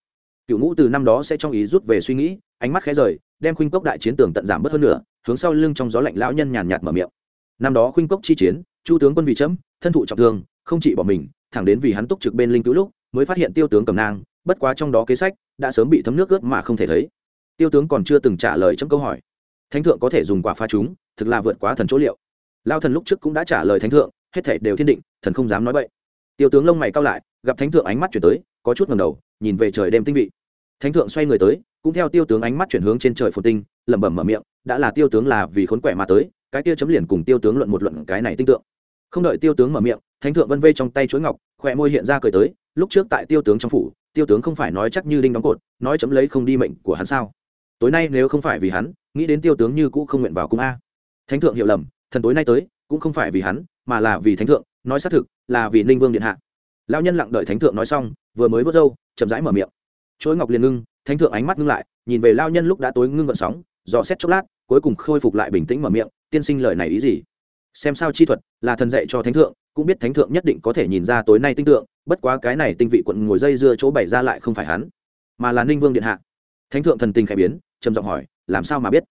Cựu ngũ từ năm đó sẽ trong ý rút về suy nghĩ, ánh mắt khẽ rời, đem khuynh cốc đại chiến tưởng tận giảm bớt hơn nữa, hướng sau lưng trong gió lạnh lão nhân nhàn nhạt mở miệng. Năm đó khuynh cốc chi chiến, chu tướng quân vì chấm, thân thụ trọng thương, không chỉ bỏ mình, thẳng đến vì hắn túc trực bên linh cứu lúc, mới phát hiện tiêu tướng cầm nang, bất quá trong đó kế sách đã sớm bị thấm nước ướt mà không thể thấy. Tiêu tướng còn chưa từng trả lời trong câu hỏi. Thánh thượng có thể dùng quả pha chúng, thực là vượt quá thần chỗ liệu. Lão thần lúc trước cũng đã trả lời thánh thượng, hết thảy đều thiên định, thần không dám nói bậy. tiêu tướng lông mày cao lại gặp thánh thượng ánh mắt chuyển tới, có chút ngầm đầu, nhìn về trời đêm tinh vị. Thánh thượng xoay người tới, cũng theo tiêu tướng ánh mắt chuyển hướng trên trời phồn tinh, lẩm bẩm mở miệng, đã là tiêu tướng là vì khốn quẻ mà tới, cái kia chấm liền cùng tiêu tướng luận một luận cái này tinh tượng. Không đợi tiêu tướng mở miệng, thánh thượng vân vây trong tay chuỗi ngọc, khỏe môi hiện ra cười tới, lúc trước tại tiêu tướng trong phủ, tiêu tướng không phải nói chắc như đinh đóng cột, nói chấm lấy không đi mệnh của hắn sao? Tối nay nếu không phải vì hắn, nghĩ đến tiêu tướng như cũ không nguyện vào cung a. Thánh thượng hiểu lầm, thần tối nay tới, cũng không phải vì hắn, mà là vì thánh thượng, nói xác thực, là vì ninh vương điện hạ lão nhân lặng đợi thánh thượng nói xong, vừa mới vớt râu, chậm rãi mở miệng. Chuỗi ngọc liền ngưng, thánh thượng ánh mắt ngưng lại, nhìn về lao nhân lúc đã tối ngưng gợn sóng, dò xét chốc lát, cuối cùng khôi phục lại bình tĩnh mở miệng, tiên sinh lời này ý gì? Xem sao chi thuật là thần dạy cho thánh thượng, cũng biết thánh thượng nhất định có thể nhìn ra tối nay tinh tượng, bất quá cái này tinh vị quận ngồi dây dưa chỗ bày ra lại không phải hắn, mà là ninh vương điện hạ. Thánh thượng thần tình khẽ biến, trầm giọng hỏi, làm sao mà biết?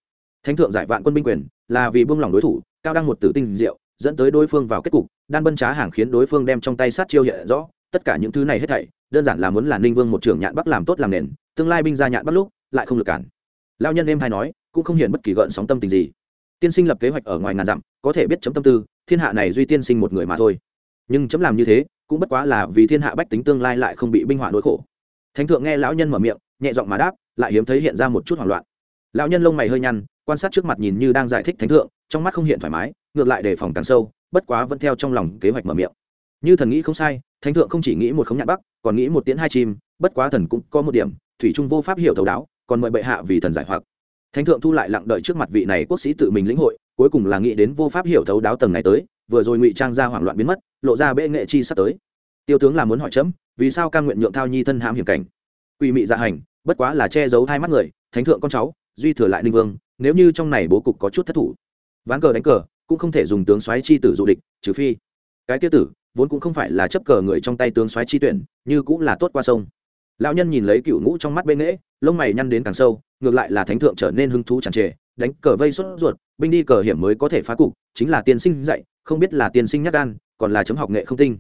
Thánh thượng giải vạn quân binh quyền là vì buông lỏng đối thủ, cao đăng một tử tinh diệu, dẫn tới đối phương vào kết cục đan bân trá hàng khiến đối phương đem trong tay sát chiêu hiện rõ, tất cả những thứ này hết thảy, đơn giản là muốn là ninh vương một trưởng nhạn bắc làm tốt làm nền, tương lai binh ra nhạn bắc lúc, lại không được cản. Lao nhân em hay nói, cũng không hiện bất kỳ gợn sóng tâm tình gì. Tiên sinh lập kế hoạch ở ngoài ngàn dặm, có thể biết chấm tâm tư, thiên hạ này duy tiên sinh một người mà thôi. Nhưng chấm làm như thế, cũng bất quá là vì thiên hạ bách tính tương lai lại không bị binh hỏa nỗi khổ. Thánh thượng nghe lão nhân mở miệng, nhẹ giọng mà đáp, lại hiếm thấy hiện ra một chút hoảng loạn. Lão nhân lông mày hơi nhăn, quan sát trước mặt nhìn như đang giải thích thánh thượng, trong mắt không hiện thoải mái, ngược lại đề phòng càng sâu bất quá vẫn theo trong lòng kế hoạch mở miệng. Như thần nghĩ không sai, thánh thượng không chỉ nghĩ một khống nhạn bắc, còn nghĩ một tiễn hai chim, bất quá thần cũng có một điểm, thủy trung vô pháp hiểu thấu đáo, còn mời bệ hạ vì thần giải hoặc. Thánh thượng thu lại lặng đợi trước mặt vị này quốc sĩ tự mình lĩnh hội, cuối cùng là nghĩ đến vô pháp hiểu thấu đáo tầng này tới, vừa rồi ngụy trang ra hoảng loạn biến mất, lộ ra bệ nghệ chi sắp tới. Tiêu tướng là muốn hỏi chấm, vì sao ca nguyện nhượng thao nhi thân hãm hiểm cảnh? Quỷ mị dạ hành, bất quá là che giấu hai mắt người, thánh thượng con cháu, duy thừa lại ninh vương, nếu như trong này bố cục có chút thất thủ. Ván cờ đánh cờ cũng không thể dùng tướng soái chi tử dụ địch, trừ phi. Cái tiêu tử, vốn cũng không phải là chấp cờ người trong tay tướng soái chi tuyển, như cũng là tốt qua sông. Lão nhân nhìn lấy cựu ngũ trong mắt bên nghễ, lông mày nhăn đến càng sâu, ngược lại là thánh thượng trở nên hứng thú chẳng trề, đánh cờ vây sốt ruột, binh đi cờ hiểm mới có thể phá cục, chính là tiên sinh dạy, không biết là tiên sinh nhắc gan, còn là chấm học nghệ không tinh.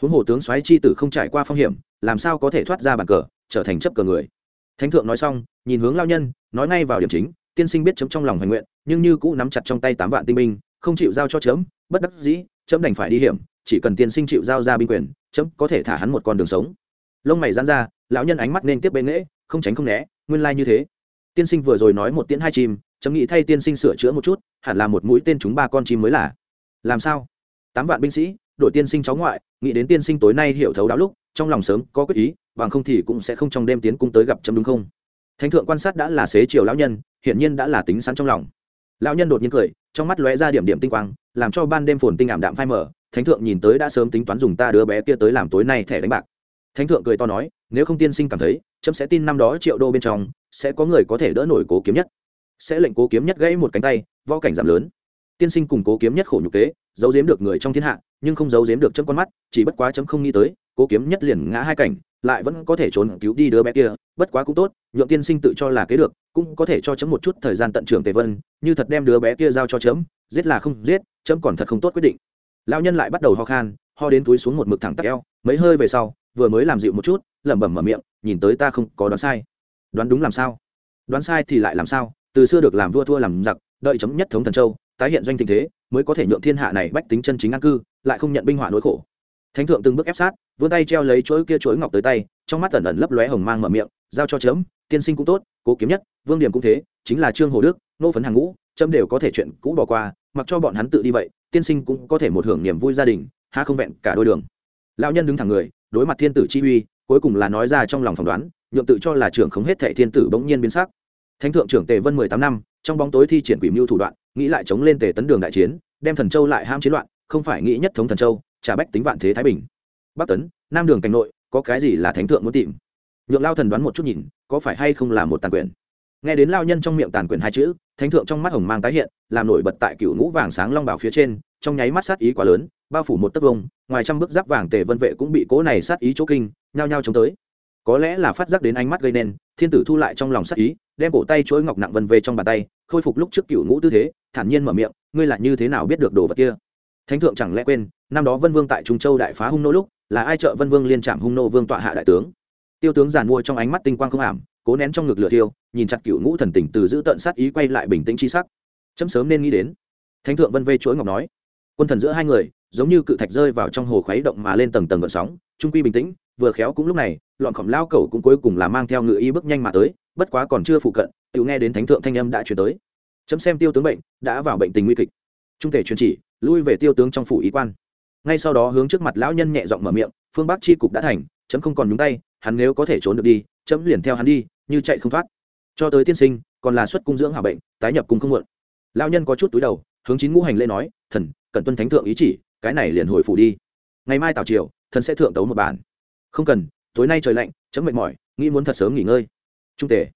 Huống hồ tướng soái chi tử không trải qua phong hiểm, làm sao có thể thoát ra bàn cờ, trở thành chấp cờ người. Thánh thượng nói xong, nhìn hướng lao nhân, nói ngay vào điểm chính, tiên sinh biết chấm trong lòng hoành nguyện, nhưng như cũ nắm chặt trong tay tám vạn tinh binh không chịu giao cho chấm, bất đắc dĩ, chấm đành phải đi hiểm, chỉ cần tiên sinh chịu giao ra binh quyền, chấm có thể thả hắn một con đường sống. Lông mày dán ra, lão nhân ánh mắt nên tiếp bệ nghễ, không tránh không né, nguyên lai như thế. Tiên sinh vừa rồi nói một tiễn hai chim, chấm nghĩ thay tiên sinh sửa chữa một chút, hẳn là một mũi tên chúng ba con chim mới là. Làm sao? Tám vạn binh sĩ, đội tiên sinh cháu ngoại, nghĩ đến tiên sinh tối nay hiểu thấu đáo lúc, trong lòng sớm có quyết ý, bằng không thì cũng sẽ không trong đêm tiến cung tới gặp chấm đúng không? Thánh thượng quan sát đã là xế chiều lão nhân, hiển nhiên đã là tính sẵn trong lòng. Lão nhân đột nhiên cười trong mắt lóe ra điểm điểm tinh quang, làm cho ban đêm phồn tinh ảm đạm phai mở thánh thượng nhìn tới đã sớm tính toán dùng ta đứa bé kia tới làm tối nay thẻ đánh bạc. Thánh thượng cười to nói, nếu không tiên sinh cảm thấy trẫm sẽ tin năm đó triệu đô bên trong, sẽ có người có thể đỡ nổi cố kiếm nhất. Sẽ lệnh cố kiếm nhất gãy một cánh tay, võ cảnh giảm lớn. Tiên sinh cùng cố kiếm nhất khổ nhục kế, giấu giếm được người trong thiên hạ, nhưng không giấu giếm được chấm con mắt, chỉ bất quá chấm không nghĩ tới, cố kiếm nhất liền ngã hai cảnh lại vẫn có thể trốn cứu đi đứa bé kia, bất quá cũng tốt, nhượng tiên sinh tự cho là kế được, cũng có thể cho chấm một chút thời gian tận trưởng tề vân, như thật đem đứa bé kia giao cho chấm, giết là không giết, chấm còn thật không tốt quyết định. Lao nhân lại bắt đầu ho khan, ho đến túi xuống một mực thẳng tắc eo, mấy hơi về sau, vừa mới làm dịu một chút, lẩm bẩm mở miệng, nhìn tới ta không có đoán sai. Đoán đúng làm sao? Đoán sai thì lại làm sao? Từ xưa được làm vua thua làm giặc, đợi chấm nhất thống thần châu, tái hiện doanh tình thế, mới có thể nhượng thiên hạ này bách tính chân chính an cư, lại không nhận binh họa nỗi khổ thánh thượng từng bước ép sát, vươn tay treo lấy chuỗi kia chuỗi ngọc tới tay, trong mắt ẩn ẩn lấp lóe hồng mang mở miệng, giao cho chấm, tiên sinh cũng tốt, cố kiếm nhất, vương điểm cũng thế, chính là trương hồ đức, nô phấn hàng ngũ, chấm đều có thể chuyện cũ bỏ qua, mặc cho bọn hắn tự đi vậy, tiên sinh cũng có thể một hưởng niềm vui gia đình ha không vẹn cả đôi đường. Lão nhân đứng thẳng người, đối mặt thiên tử chi uy, cuối cùng là nói ra trong lòng phỏng đoán, nhượng tự cho là trưởng không hết thệ thiên tử bỗng nhiên biến sắc. Thánh thượng trưởng tề vân mười tám năm, trong bóng tối thi triển quỷ mưu thủ đoạn, nghĩ lại chống lên tề tấn đường đại chiến, đem thần châu lại ham chiến loạn, không phải nghĩ nhất thống thần châu trả bách tính vạn thế thái bình. Bắc tấn, nam đường cảnh nội, có cái gì là thánh thượng muốn tìm? Nhượng lao thần đoán một chút nhìn, có phải hay không là một tàn quyền nghe đến lao nhân trong miệng tàn quyển hai chữ, thánh thượng trong mắt hồng mang tái hiện, làm nổi bật tại cựu ngũ vàng sáng long bảo phía trên, trong nháy mắt sát ý quá lớn, bao phủ một tấc vông, ngoài trăm bức giáp vàng tề vân vệ cũng bị cố này sát ý chỗ kinh, nhao nhao chống tới. Có lẽ là phát giác đến ánh mắt gây nên, thiên tử thu lại trong lòng sát ý, đem cổ tay chuỗi ngọc nặng vân về trong bàn tay, khôi phục lúc trước cựu ngũ tư thế, thản nhiên mở miệng, ngươi là như thế nào biết được đồ vật kia? Thánh thượng chẳng lẽ quên năm đó vân vương tại trung châu đại phá hung nô lúc, là ai trợ vân vương liên trạm hung nô vương tọa hạ đại tướng? Tiêu tướng giàn mua trong ánh mắt tinh quang không ảm, cố nén trong ngực lửa tiêu nhìn chặt cựu ngũ thần tỉnh từ giữ tận sát ý quay lại bình tĩnh chi sắc. Chấm sớm nên nghĩ đến. Thánh thượng vân vê chuỗi ngọc nói. Quân thần giữa hai người, giống như cự thạch rơi vào trong hồ khuấy động mà lên tầng tầng gợn sóng, trung quy bình tĩnh, vừa khéo cũng lúc này lọn khổng lao cầu cũng cuối cùng là mang theo ngựa y bước nhanh mà tới, bất quá còn chưa phụ cận tự nghe đến thánh thượng thanh âm đã chuyển tới. Chấm xem tiêu tướng bệnh, đã vào bệnh tình nguy kịch. Trung thể truyền chỉ, lui về tiêu tướng trong phủ ý quan ngay sau đó hướng trước mặt lão nhân nhẹ giọng mở miệng, phương bắc chi cục đã thành, chấm không còn nhúng tay, hắn nếu có thể trốn được đi, chấm liền theo hắn đi, như chạy không thoát. Cho tới tiên sinh, còn là xuất cung dưỡng hảo bệnh, tái nhập cung không muộn. Lão nhân có chút túi đầu, hướng chín ngũ hành lễ nói, thần, cần tuân thánh thượng ý chỉ, cái này liền hồi phủ đi. Ngày mai tào triều, thần sẽ thượng tấu một bản. Không cần, tối nay trời lạnh, chấm mệt mỏi, nghĩ muốn thật sớm nghỉ ngơi. Trung tề,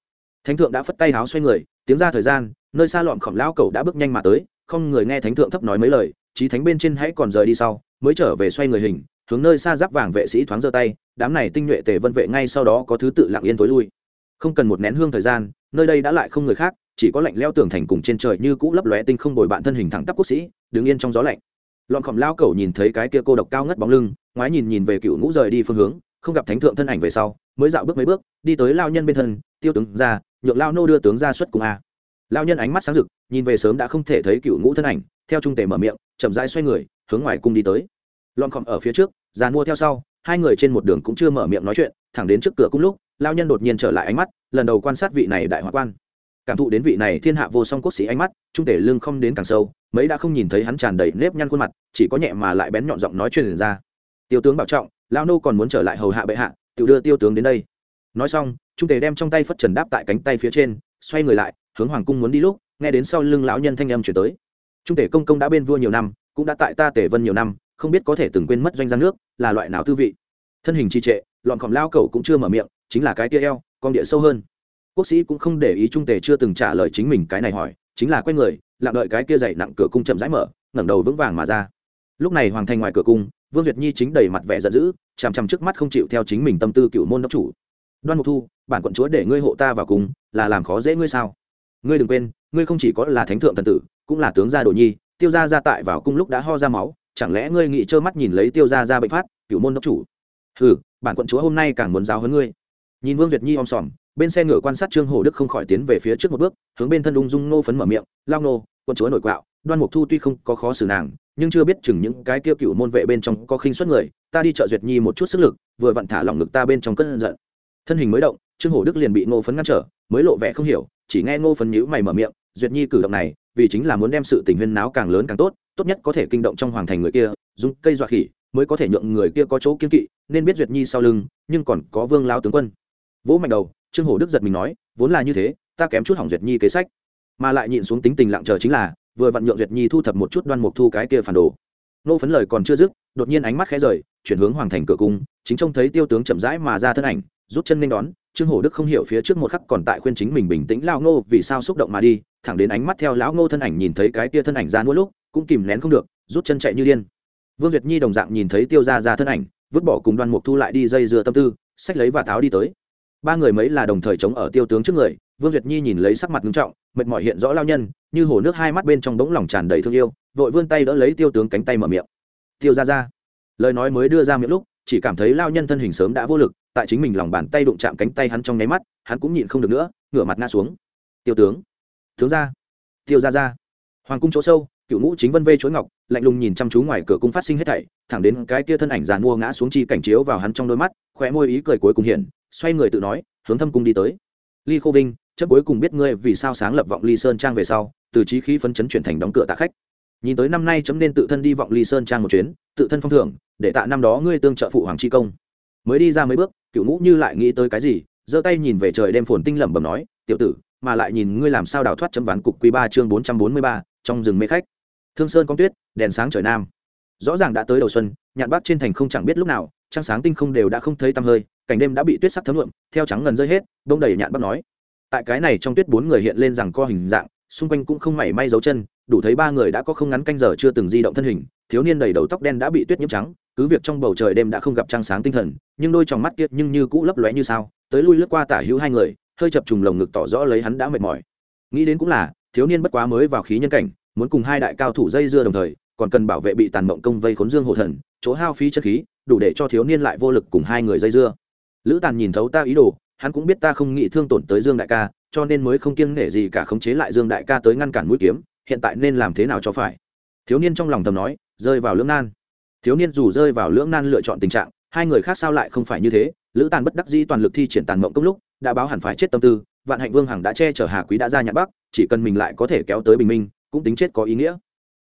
thánh thượng đã phất tay háo xoay người, tiếng ra thời gian, nơi xa lọn khổng lão cầu đã bước nhanh mà tới, không người nghe thánh thượng thấp nói mấy lời trí thánh bên trên hãy còn rời đi sau mới trở về xoay người hình, hướng nơi xa giáp vàng vệ sĩ thoáng giơ tay, đám này tinh nhuệ tề vân vệ ngay sau đó có thứ tự lặng yên tối lui. Không cần một nén hương thời gian, nơi đây đã lại không người khác, chỉ có lạnh leo tường thành cùng trên trời như cũ lấp lóe tinh không bồi bạn thân hình thẳng tắp quốc sĩ, đứng yên trong gió lạnh. Lọn khổng lao cầu nhìn thấy cái kia cô độc cao ngất bóng lưng, ngoái nhìn nhìn về cựu ngũ rời đi phương hướng, không gặp thánh thượng thân ảnh về sau, mới dạo bước mấy bước, đi tới lao nhân bên thân, tiêu tướng ra, nhượng lao nô đưa tướng ra xuất cùng a lao nhân ánh mắt sáng rực, nhìn về sớm đã không thể thấy cựu ngũ thân ảnh, theo trung tề mở miệng, chậm rãi xoay người, hướng ngoài cung đi tới. Lọn khom ở phía trước, giàn mua theo sau, hai người trên một đường cũng chưa mở miệng nói chuyện, thẳng đến trước cửa cung lúc lao nhân đột nhiên trở lại ánh mắt, lần đầu quan sát vị này đại hòa quan. Cảm thụ đến vị này thiên hạ vô song quốc sĩ ánh mắt, trung tể lương không đến càng sâu, mấy đã không nhìn thấy hắn tràn đầy nếp nhăn khuôn mặt, chỉ có nhẹ mà lại bén nhọn giọng nói truyền ra. Tiêu tướng bảo trọng lao nô còn muốn trở lại hầu hạ bệ hạ tự đưa tiêu tướng đến đây. Nói xong, trung tể đem trong tay phất trần đáp tại cánh tay phía trên, xoay người lại hướng hoàng cung muốn đi lúc, nghe đến sau lưng lão nhân thanh âm chuyển tới. Trung tể công công đã bên vua nhiều năm, cũng đã tại ta tể vân nhiều năm, không biết có thể từng quên mất doanh giang nước, là loại nào tư vị. Thân hình trì trệ, lọn cọm lao cầu cũng chưa mở miệng, chính là cái tia eo, con địa sâu hơn. Quốc sĩ cũng không để ý trung tề chưa từng trả lời chính mình cái này hỏi, chính là quay người, lặng đợi cái kia dậy nặng cửa cung chậm rãi mở, ngẩng đầu vững vàng mà ra. Lúc này hoàng thành ngoài cửa cung, vương duyệt nhi chính đầy mặt vẻ giận dữ, chằm chằm trước mắt không chịu theo chính mình tâm tư cựu môn đốc chủ. Đoan mục thu, bản quận chúa để ngươi hộ ta vào cung, là làm khó dễ ngươi sao? Ngươi đừng quên, ngươi không chỉ có là thánh thượng thần tử, cũng là tướng gia đồ nhi, tiêu gia gia tại vào cung lúc đã ho ra máu, chẳng lẽ ngươi nghĩ trơ mắt nhìn lấy tiêu gia gia bệnh phát cựu môn đốc chủ? Hừ, bản quận chúa hôm nay càng muốn giáo hơn ngươi. Nhìn vương việt nhi om sòm, bên xe ngựa quan sát trương hồ đức không khỏi tiến về phía trước một bước, hướng bên thân ung dung nô phấn mở miệng, lao nô quân chúa nổi quạo, đoan mục thu tuy không có khó xử nàng, nhưng chưa biết chừng những cái kia cựu môn vệ bên trong có khinh xuất người, ta đi chợ duyệt nhi một chút sức lực, vừa vặn thả lỏng ngực ta bên trong cơn giận. Thân hình mới động, trương hổ đức liền bị nô phấn ngăn trở, mới lộ vẻ không hiểu chỉ nghe ngô phấn nhữ mày mở miệng, duyệt nhi cử động này, vì chính là muốn đem sự tình huyên náo càng lớn càng tốt tốt nhất có thể kinh động trong hoàng thành người kia, dùng cây dọa khỉ mới có thể nhượng người kia có chỗ kiên kỵ, nên biết duyệt nhi sau lưng, nhưng còn có vương lao tướng quân. Vỗ mạnh đầu, trương hổ đức giật mình nói, vốn là như thế, ta kém chút hỏng duyệt nhi kế sách. Mà lại nhịn xuống tính tình lặng chờ chính là, vừa vặn nhượng duyệt nhi thu thập một chút đoan mục thu cái kia phản đồ nô phấn lời còn chưa dứt, đột nhiên ánh mắt khẽ rời, chuyển hướng hoàng thành cửa cung, chính trông thấy tiêu tướng chậm rãi mà ra thân ảnh, rút chân nên đón, trương hổ đức không hiểu phía trước một khắc còn tại khuyên chính mình bình tĩnh lao ngô vì sao xúc động mà đi, thẳng đến ánh mắt theo lão ngô thân ảnh nhìn thấy cái tia thân ảnh ra nuốt lúc, cũng kìm nén không được, rút chân chạy như điên. Vương duyệt nhi đồng dạng nhìn thấy tiêu ra ra thân ảnh, vứt bỏ cùng đoan mục thu lại đi dây dưa tâm tư sách lấy và tháo đi tới. Ba người mấy là đồng thời chống ở tiêu tướng trước người, vương duyệt nhi nhìn lấy sắc mặt nghiêm trọng, mệt mỏi hiện rõ lao nhân, như hồ nước hai mắt bên trong bỗng lòng tràn đầy thương yêu vội vươn tay đỡ lấy tiêu tướng cánh tay mở miệng. Tiêu ra ra lời nói mới đưa ra miệng lúc, chỉ cảm thấy lao nhân thân hình sớm đã vô lực, tại chính mình lòng bàn tay đụng chạm cánh tay hắn trong nháy mắt, hắn cũng nhịn không được nữa, ngửa mặt ngã xuống. Tiêu tướng. Tướng ra tiêu ra ra hoàng cung chỗ sâu, cựu ngũ chính vân vê chối ngọc, lạnh lùng nhìn chăm chú ngoài cửa cung phát sinh hết thảy, thẳng đến cái kia thân ảnh giàn mua ngã xuống chi cảnh chiếu vào hắn trong đôi mắt, khóe môi ý cười cuối cùng hiện, xoay người tự nói, hướng thâm cung đi tới. Ly khô vinh chấp cuối cùng biết ngươi vì sao sáng lập vọng ly sơn trang về sau, từ trí khí phấn chấn chuyển thành đóng cửa tạ khách nhìn tới năm nay chấm nên tự thân đi vọng ly sơn trang một chuyến tự thân phong thưởng để tạ năm đó ngươi tương trợ phụ hoàng chi công. Mới đi ra mấy bước cựu ngũ như lại nghĩ tới cái gì giơ tay nhìn về trời đem phồn tinh lẩm bẩm nói tiểu tử mà lại nhìn ngươi làm sao đào thoát chấm ván cục quý ba chương bốn trăm bốn mươi ba trong rừng mê khách. Thương sơn con tuyết đèn sáng trời nam. Rõ ràng đã tới đầu xuân nhạn bắc trên thành không chẳng biết lúc nào trăng sáng tinh không đều đã không thấy tăm hơi cảnh đêm đã bị tuyết sắc thấm luộm, theo trắng ngần rơi hết đông đầy nhạn bắc nói. Tại cái này trong tuyết bốn người hiện lên rằng co hình dạng xung quanh cũng không mảy may dấu chân đủ thấy ba người đã có không ngắn canh giờ chưa từng di động thân hình, thiếu niên đầy đầu tóc đen đã bị tuyết nhiễm trắng, cứ việc trong bầu trời đêm đã không gặp trăng sáng tinh thần, nhưng đôi tròng mắt kiệt nhưng như cũ lấp lóe như sao, tới lui lướt qua tả hữu hai người, hơi chập trùng lồng ngực tỏ rõ lấy hắn đã mệt mỏi. Nghĩ đến cũng là, thiếu niên bất quá mới vào khí nhân cảnh, muốn cùng hai đại cao thủ dây dưa đồng thời, còn cần bảo vệ bị tàn mộng công vây khốn dương hộ thần, chỗ hao phí chất khí, đủ để cho thiếu niên lại vô lực cùng hai người dây dưa. Lữ tàn nhìn thấu ta ý đồ, hắn cũng biết ta không nghĩ thương tổn tới dương đại ca, cho nên mới không kiêng nể gì cả khống chế lại dương đại ca tới ngăn cản mũi kiếm hiện tại nên làm thế nào cho phải? Thiếu niên trong lòng thầm nói, rơi vào lưỡng nan. Thiếu niên dù rơi vào lưỡng nan lựa chọn tình trạng, hai người khác sao lại không phải như thế? Lữ tàn bất đắc dĩ toàn lực thi triển tàn mộng công lúc, đã báo hẳn phải chết tâm tư, vạn hạnh vương hằng đã che chở hà quý đã ra nhạn bắc, chỉ cần mình lại có thể kéo tới bình minh, cũng tính chết có ý nghĩa.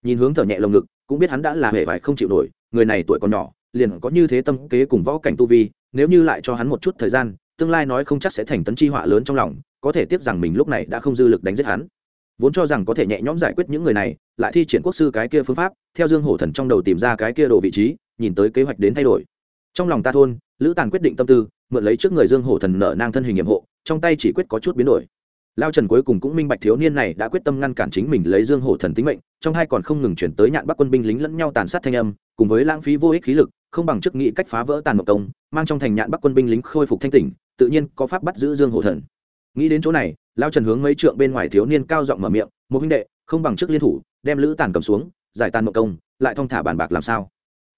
Nhìn hướng thở nhẹ lồng ngực, cũng biết hắn đã là hệ vải không chịu nổi, người này tuổi còn nhỏ, liền có như thế tâm kế cùng võ cảnh tu vi, nếu như lại cho hắn một chút thời gian, tương lai nói không chắc sẽ thành tấn chi họa lớn trong lòng, có thể tiếp rằng mình lúc này đã không dư lực đánh giết hắn vốn cho rằng có thể nhẹ nhõm giải quyết những người này, lại thi triển quốc sư cái kia phương pháp, theo dương hổ thần trong đầu tìm ra cái kia đồ vị trí, nhìn tới kế hoạch đến thay đổi. Trong lòng ta thôn, lữ tàn quyết định tâm tư, mượn lấy trước người dương hổ thần nợ nang thân hình nhiệm hộ, trong tay chỉ quyết có chút biến đổi. Lao trần cuối cùng cũng minh bạch thiếu niên này đã quyết tâm ngăn cản chính mình lấy dương hổ thần tính mệnh, trong hai còn không ngừng chuyển tới nhạn bắc quân binh lính lẫn nhau tàn sát thanh âm, cùng với lãng phí vô ích khí lực, không bằng chức nghị cách phá vỡ tàn mộc công mang trong thành nhạn bắc quân binh lính khôi phục thanh tỉnh, tự nhiên có pháp bắt giữ dương hổ thần nghĩ đến chỗ này, lao trần hướng mấy trượng bên ngoài thiếu niên cao giọng mở miệng, một huynh đệ, không bằng chức liên thủ, đem lữ tàn cầm xuống, giải tàn mộc công, lại thong thả bàn bạc làm sao?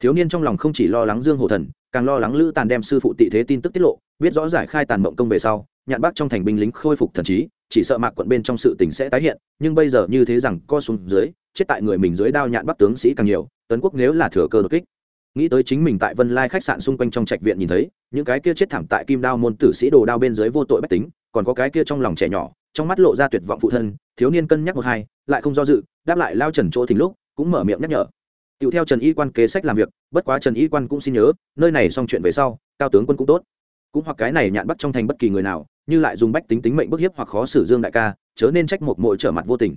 Thiếu niên trong lòng không chỉ lo lắng dương hổ thần, càng lo lắng lữ tàn đem sư phụ tị thế tin tức tiết lộ, biết rõ giải khai tàn mộng công về sau, nhạn bắc trong thành binh lính khôi phục thần trí, chỉ sợ mạc quận bên trong sự tình sẽ tái hiện, nhưng bây giờ như thế rằng, co xuống dưới, chết tại người mình dưới đao nhạn bắc tướng sĩ càng nhiều, tấn quốc nếu là thừa cơ đột kích. Nghĩ tới chính mình tại vân lai khách sạn xung quanh trong trạch viện nhìn thấy, những cái kia chết thảm tại kim đao môn tử sĩ đồ đao bên dưới vô tội bách tính còn có cái kia trong lòng trẻ nhỏ, trong mắt lộ ra tuyệt vọng phụ thân, thiếu niên cân nhắc một hai, lại không do dự, đáp lại lao trần chỗ thỉnh lúc, cũng mở miệng nhắc nhở. Tựu theo trần y quan kế sách làm việc, bất quá trần y quan cũng xin nhớ, nơi này xong chuyện về sau, cao tướng quân cũng tốt. Cũng hoặc cái này nhạn bắt trong thành bất kỳ người nào, như lại dùng bách tính tính mệnh bức hiếp hoặc khó xử dương đại ca, chớ nên trách một mội trở mặt vô tình.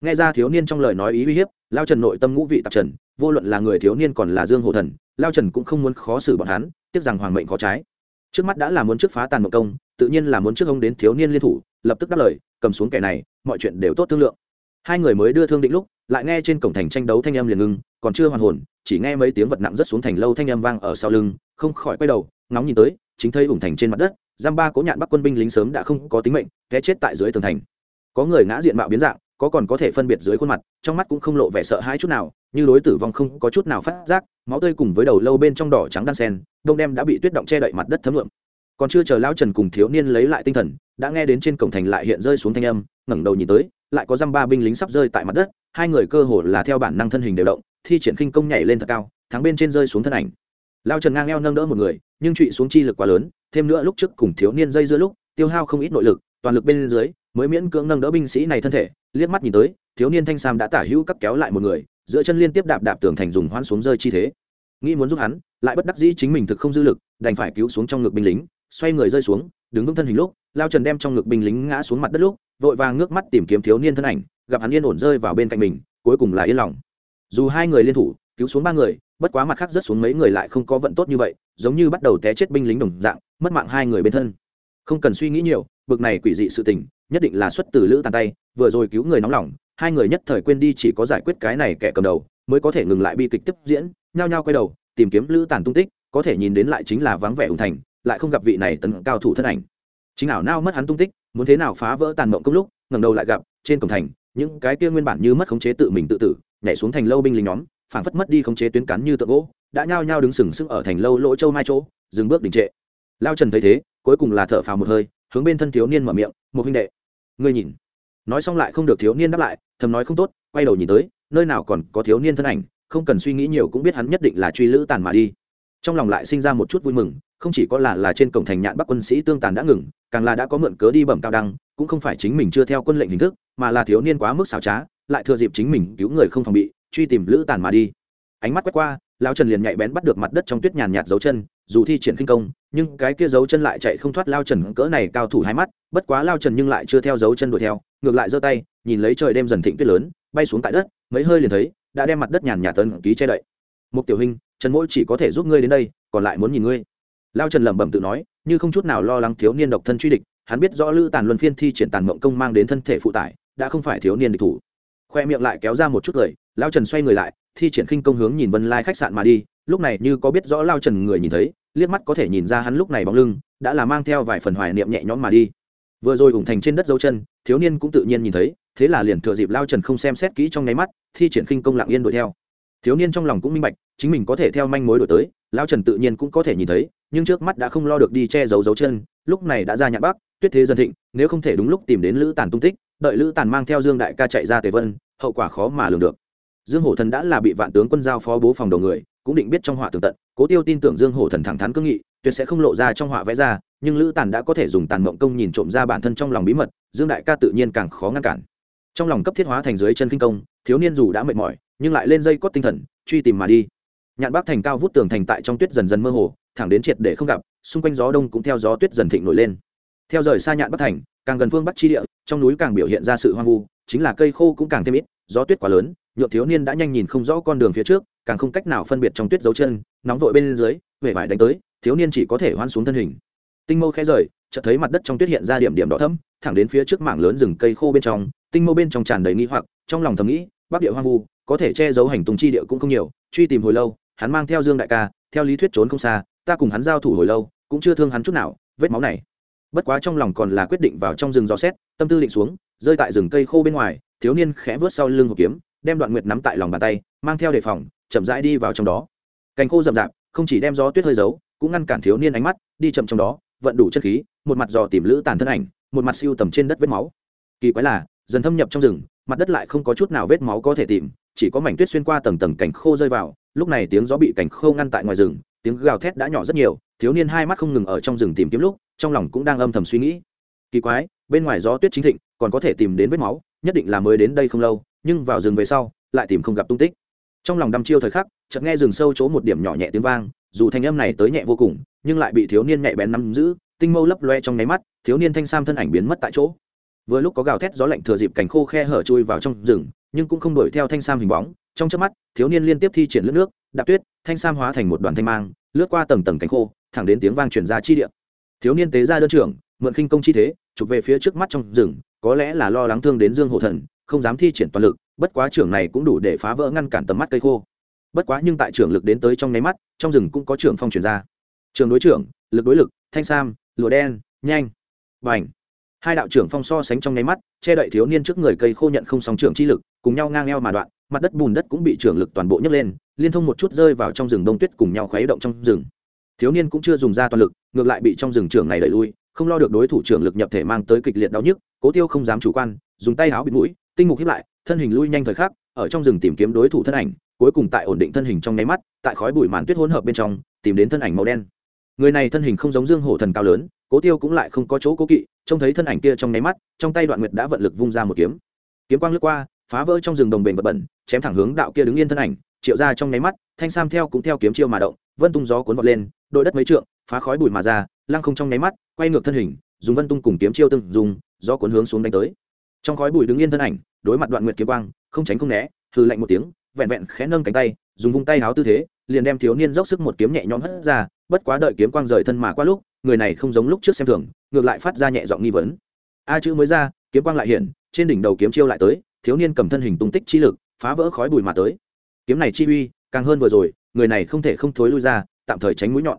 Nghe ra thiếu niên trong lời nói ý uy hiếp, lao trần nội tâm ngũ vị tạp trần, vô luận là người thiếu niên còn là dương hồ thần, lao trần cũng không muốn khó xử bọn hắn, tiếc rằng hoàng mệnh khó trái. Trước mắt đã là muốn trước phá tàn mộng công tự nhiên là muốn trước ông đến thiếu niên liên thủ, lập tức đáp lời, cầm xuống kẻ này, mọi chuyện đều tốt thương lượng. Hai người mới đưa thương định lúc, lại nghe trên cổng thành tranh đấu thanh âm liền ngưng, còn chưa hoàn hồn, chỉ nghe mấy tiếng vật nặng rất xuống thành lâu thanh âm vang ở sau lưng, không khỏi quay đầu, ngóng nhìn tới, chính thấy ủng thành trên mặt đất, giam ba cố nhạn bắc quân binh lính sớm đã không có tính mệnh, té chết tại dưới tường thành. Có người ngã diện mạo biến dạng, có còn có thể phân biệt dưới khuôn mặt, trong mắt cũng không lộ vẻ sợ hãi chút nào, như đối tử vong không có chút nào phát giác, máu tươi cùng với đầu lâu bên trong đỏ trắng đan sen, đông đem đã bị tuyết động che đậy mặt đất thấm lượm còn chưa chờ Lão trần cùng thiếu niên lấy lại tinh thần, đã nghe đến trên cổng thành lại hiện rơi xuống thanh âm, ngẩng đầu nhìn tới, lại có dăm ba binh lính sắp rơi tại mặt đất, hai người cơ hồ là theo bản năng thân hình đều động, thi triển khinh công nhảy lên thật cao, thắng bên trên rơi xuống thân ảnh. Lao trần ngang eo nâng đỡ một người, nhưng trụy xuống chi lực quá lớn, thêm nữa lúc trước cùng thiếu niên dây giữa lúc, tiêu hao không ít nội lực, toàn lực bên dưới, mới miễn cưỡng nâng đỡ binh sĩ này thân thể, liếc mắt nhìn tới, thiếu niên thanh sam đã tả hữu cắp kéo lại một người, giữa chân liên tiếp đạp đạp tường thành dùng hoan xuống rơi chi thế. Nghĩ muốn giúp hắn, lại bất đắc dĩ chính mình thực không dư lực, đành phải cứu xuống trong ngực binh lính xoay người rơi xuống, đứng vững thân hình lúc, lao trần đem trong ngực binh lính ngã xuống mặt đất lúc, vội vàng ngước mắt tìm kiếm thiếu niên thân ảnh, gặp hắn yên ổn rơi vào bên cạnh mình, cuối cùng là yên lòng. Dù hai người liên thủ, cứu xuống ba người, bất quá mặt khác rất xuống mấy người lại không có vận tốt như vậy, giống như bắt đầu té chết binh lính đồng dạng, mất mạng hai người bên thân. Không cần suy nghĩ nhiều, bực này quỷ dị sự tình, nhất định là xuất từ lữ tàn tay, vừa rồi cứu người nóng lòng, hai người nhất thời quên đi chỉ có giải quyết cái này kẻ cầm đầu, mới có thể ngừng lại bi kịch tiếp diễn, nhao nhao quay đầu, tìm kiếm lữ tàn tung tích, có thể nhìn đến lại chính là vắng vẻ hùng thành lại không gặp vị này tấn cao thủ thân ảnh. Chính ảo nao mất hắn tung tích, muốn thế nào phá vỡ tàn mộng công lúc, ngẩng đầu lại gặp, trên cổng thành, những cái kia nguyên bản như mất khống chế tự mình tự tử, nhảy xuống thành lâu binh lính nhóm, phảng phất mất đi khống chế tuyến cắn như tượng gỗ, đã nhao nhao đứng sừng sững ở thành lâu lỗ châu mai chỗ, dừng bước đình trệ. Lao trần thấy thế, cuối cùng là thở phào một hơi, hướng bên thân thiếu niên mở miệng, một huynh đệ, ngươi nhìn. Nói xong lại không được thiếu niên đáp lại, thầm nói không tốt, quay đầu nhìn tới, nơi nào còn có thiếu niên thân ảnh, không cần suy nghĩ nhiều cũng biết hắn nhất định là truy lữ tàn mà đi trong lòng lại sinh ra một chút vui mừng, không chỉ có là là trên cổng thành nhạn bắc quân sĩ tương tàn đã ngừng, càng là đã có mượn cớ đi bẩm cao đăng, cũng không phải chính mình chưa theo quân lệnh hình thức, mà là thiếu niên quá mức xảo trá, lại thừa dịp chính mình cứu người không phòng bị, truy tìm lữ tàn mà đi. Ánh mắt quét qua lao trần liền nhạy bén bắt được mặt đất trong tuyết nhàn nhạt dấu chân, dù thi triển kinh công, nhưng cái kia dấu chân lại chạy không thoát lao trần cỡ này cao thủ hai mắt, bất quá lao trần nhưng lại chưa theo dấu chân đuổi theo, ngược lại giơ tay, nhìn lấy trời đêm dần thịnh tuyết lớn, bay xuống tại đất, mấy hơi liền thấy, đã đem mặt đất nhàn nhạt tân ký che đậy. Một tiểu hình trần mỗi chỉ có thể giúp ngươi đến đây, còn lại muốn nhìn ngươi. Lao trần lẩm bẩm tự nói, như không chút nào lo lắng thiếu niên độc thân truy địch, hắn biết rõ lữ tàn luân phiên thi triển tàn mộng công mang đến thân thể phụ tải, đã không phải thiếu niên địch thủ. Khoe miệng lại kéo ra một chút cười lao trần xoay người lại, thi triển khinh công hướng nhìn vân lai khách sạn mà đi, lúc này như có biết rõ lao trần người nhìn thấy, liếc mắt có thể nhìn ra hắn lúc này bóng lưng, đã là mang theo vài phần hoài niệm nhẹ nhõm mà đi. Vừa rồi ủng thành trên đất dấu chân, thiếu niên cũng tự nhiên nhìn thấy, thế là liền thừa dịp lao trần không xem xét kỹ trong nháy mắt, thi triển khinh công lặng yên đuổi theo thiếu niên trong lòng cũng minh bạch, chính mình có thể theo manh mối đổi tới lao trần tự nhiên cũng có thể nhìn thấy, nhưng trước mắt đã không lo được đi che giấu dấu chân, lúc này đã ra nhạc bắc, tuyết thế dân thịnh, nếu không thể đúng lúc tìm đến lữ tàn tung tích, đợi lữ tàn mang theo dương đại ca chạy ra tề vân, hậu quả khó mà lường được. Dương hổ thần đã là bị vạn tướng quân giao phó bố phòng đầu người, cũng định biết trong họa tường tận, cố tiêu tin tưởng dương hổ thần thẳng thắn cương nghị, tuyệt sẽ không lộ ra trong họa vẽ ra, nhưng lữ tàn đã có thể dùng tàn mộng công nhìn trộm ra bản thân trong lòng bí mật, dương đại ca tự nhiên càng khó ngăn cản. Trong lòng cấp thiết hóa thành dưới chân kinh công, thiếu niên dù đã mệt mỏi nhưng lại lên dây cót tinh thần, truy tìm mà đi. Nhạn bắc thành cao vút tường thành tại trong tuyết dần dần mơ hồ, thẳng đến triệt để không gặp, xung quanh gió đông cũng theo gió tuyết dần thịnh nổi lên. Theo rời xa nhạn bắc thành, càng gần phương bắc chi địa, trong núi càng biểu hiện ra sự hoang vu, chính là cây khô cũng càng thêm ít, gió tuyết quá lớn nhuộm thiếu niên đã nhanh nhìn không rõ con đường phía trước, càng không cách nào phân biệt trong tuyết dấu chân, nóng vội bên dưới, vẻ vải đánh tới, thiếu niên chỉ có thể hoan xuống thân hình. Tinh mâu khẽ rời, chợt thấy mặt đất trong tuyết hiện ra điểm điểm đỏ thẫm, thẳng đến phía trước mảng lớn rừng cây khô bên trong, tinh mâu bên trong tràn đầy nghi hoặc, trong lòng thầm nghĩ, bắc địa hoang vu có thể che giấu hành tung chi địa cũng không nhiều, truy tìm hồi lâu, hắn mang theo dương đại ca, theo lý thuyết trốn không xa, ta cùng hắn giao thủ hồi lâu, cũng chưa thương hắn chút nào, vết máu này. Bất quá trong lòng còn là quyết định vào trong rừng dò xét, tâm tư định xuống, rơi tại rừng cây khô bên ngoài, thiếu niên khẽ vớt sau lưng hộp kiếm, đem đoạn nguyệt nắm tại lòng bàn tay, mang theo đề phòng, chậm rãi đi vào trong đó. Cành khô rậm rạp, không chỉ đem gió tuyết hơi giấu, cũng ngăn cản thiếu niên ánh mắt, đi chậm trong đó, vận đủ chất khí, một mặt dò tìm lữ tàn thân ảnh, một mặt siêu tầm trên đất vết máu. Kỳ quái là, dần thâm nhập trong rừng, mặt đất lại không có chút nào vết máu có thể tìm chỉ có mảnh tuyết xuyên qua tầng tầng cảnh khô rơi vào, lúc này tiếng gió bị cảnh khô ngăn tại ngoài rừng, tiếng gào thét đã nhỏ rất nhiều, thiếu niên hai mắt không ngừng ở trong rừng tìm kiếm lúc, trong lòng cũng đang âm thầm suy nghĩ. Kỳ quái, bên ngoài gió tuyết chính thịnh, còn có thể tìm đến vết máu, nhất định là mới đến đây không lâu, nhưng vào rừng về sau, lại tìm không gặp tung tích. Trong lòng đăm chiêu thời khắc, chợt nghe rừng sâu chỗ một điểm nhỏ nhẹ tiếng vang, dù thanh âm này tới nhẹ vô cùng, nhưng lại bị thiếu niên nhạy bén nắm giữ, tinh mâu lấp loe trong nháy mắt, thiếu niên thanh sam thân ảnh biến mất tại chỗ. Vừa lúc có gào thét gió lạnh thừa dịp cảnh khô khe hở chui vào trong rừng nhưng cũng không đuổi theo thanh sam hình bóng, trong chớp mắt, thiếu niên liên tiếp thi triển lướt nước, đạp tuyết, thanh sam hóa thành một đoàn thanh mang, lướt qua tầng tầng cánh khô, thẳng đến tiếng vang truyền ra chi địa. Thiếu niên tế ra đơn trưởng, mượn khinh công chi thế, chụp về phía trước mắt trong rừng, có lẽ là lo lắng thương đến dương hổ thần, không dám thi triển toàn lực, bất quá trưởng này cũng đủ để phá vỡ ngăn cản tầm mắt cây khô. Bất quá nhưng tại trưởng lực đến tới trong nháy mắt, trong rừng cũng có trưởng phong truyền ra. Trường đối trưởng, lực đối lực, thanh sam, lụa đen, nhanh và ảnh hai đạo trưởng phong so sánh trong nháy mắt, che đậy thiếu niên trước người cây khô nhận không sóng trưởng chi lực cùng nhau ngang eo mà đoạn, mặt đất bùn đất cũng bị trưởng lực toàn bộ nhấc lên, liên thông một chút rơi vào trong rừng đông tuyết cùng nhau khuấy động trong rừng. Thiếu niên cũng chưa dùng ra toàn lực, ngược lại bị trong rừng trưởng này đẩy lui, không lo được đối thủ trưởng lực nhập thể mang tới kịch liệt đau nhức, cố tiêu không dám chủ quan, dùng tay áo bịt mũi, tinh mục hiếp lại, thân hình lui nhanh thời khắc, ở trong rừng tìm kiếm đối thủ thân ảnh, cuối cùng tại ổn định thân hình trong nháy mắt, tại khói bụi màn tuyết hỗn hợp bên trong, tìm đến thân ảnh màu đen. Người này thân hình không giống dương hổ thần cao lớn, cố tiêu cũng lại không có chỗ cố kỵ, trông thấy thân ảnh kia trong nháy mắt, trong tay đoạn nguyệt đã vận lực vung ra một kiếm. Kiếm quang lướt qua phá vỡ trong rừng đồng bền vật bẩn, chém thẳng hướng đạo kia đứng yên thân ảnh, triệu ra trong nháy mắt, thanh sam theo cũng theo kiếm chiêu mà động, vân tung gió cuốn vọt lên, đội đất mấy trượng, phá khói bụi mà ra, lăng không trong nháy mắt, quay ngược thân hình, dùng vân tung cùng kiếm chiêu từng dùng, gió cuốn hướng xuống đánh tới. Trong khói bụi đứng yên thân ảnh, đối mặt đoạn nguyệt kiếm quang, không tránh không né, hừ lạnh một tiếng, vẹn vẹn khẽ nâng cánh tay, dùng vung tay háo tư thế, liền đem thiếu niên dốc sức một kiếm nhẹ nhõm hất ra, bất quá đợi kiếm quang rời thân mà qua lúc, người này không giống lúc trước xem thường, ngược lại phát ra nhẹ giọng nghi vấn. A chữ mới ra, kiếm quang lại hiện, trên đỉnh đầu kiếm chiêu lại tới thiếu niên cầm thân hình tung tích chi lực phá vỡ khói bụi mà tới. Kiếm này chi uy càng hơn vừa rồi người này không thể không thối lui ra tạm thời tránh mũi nhọn.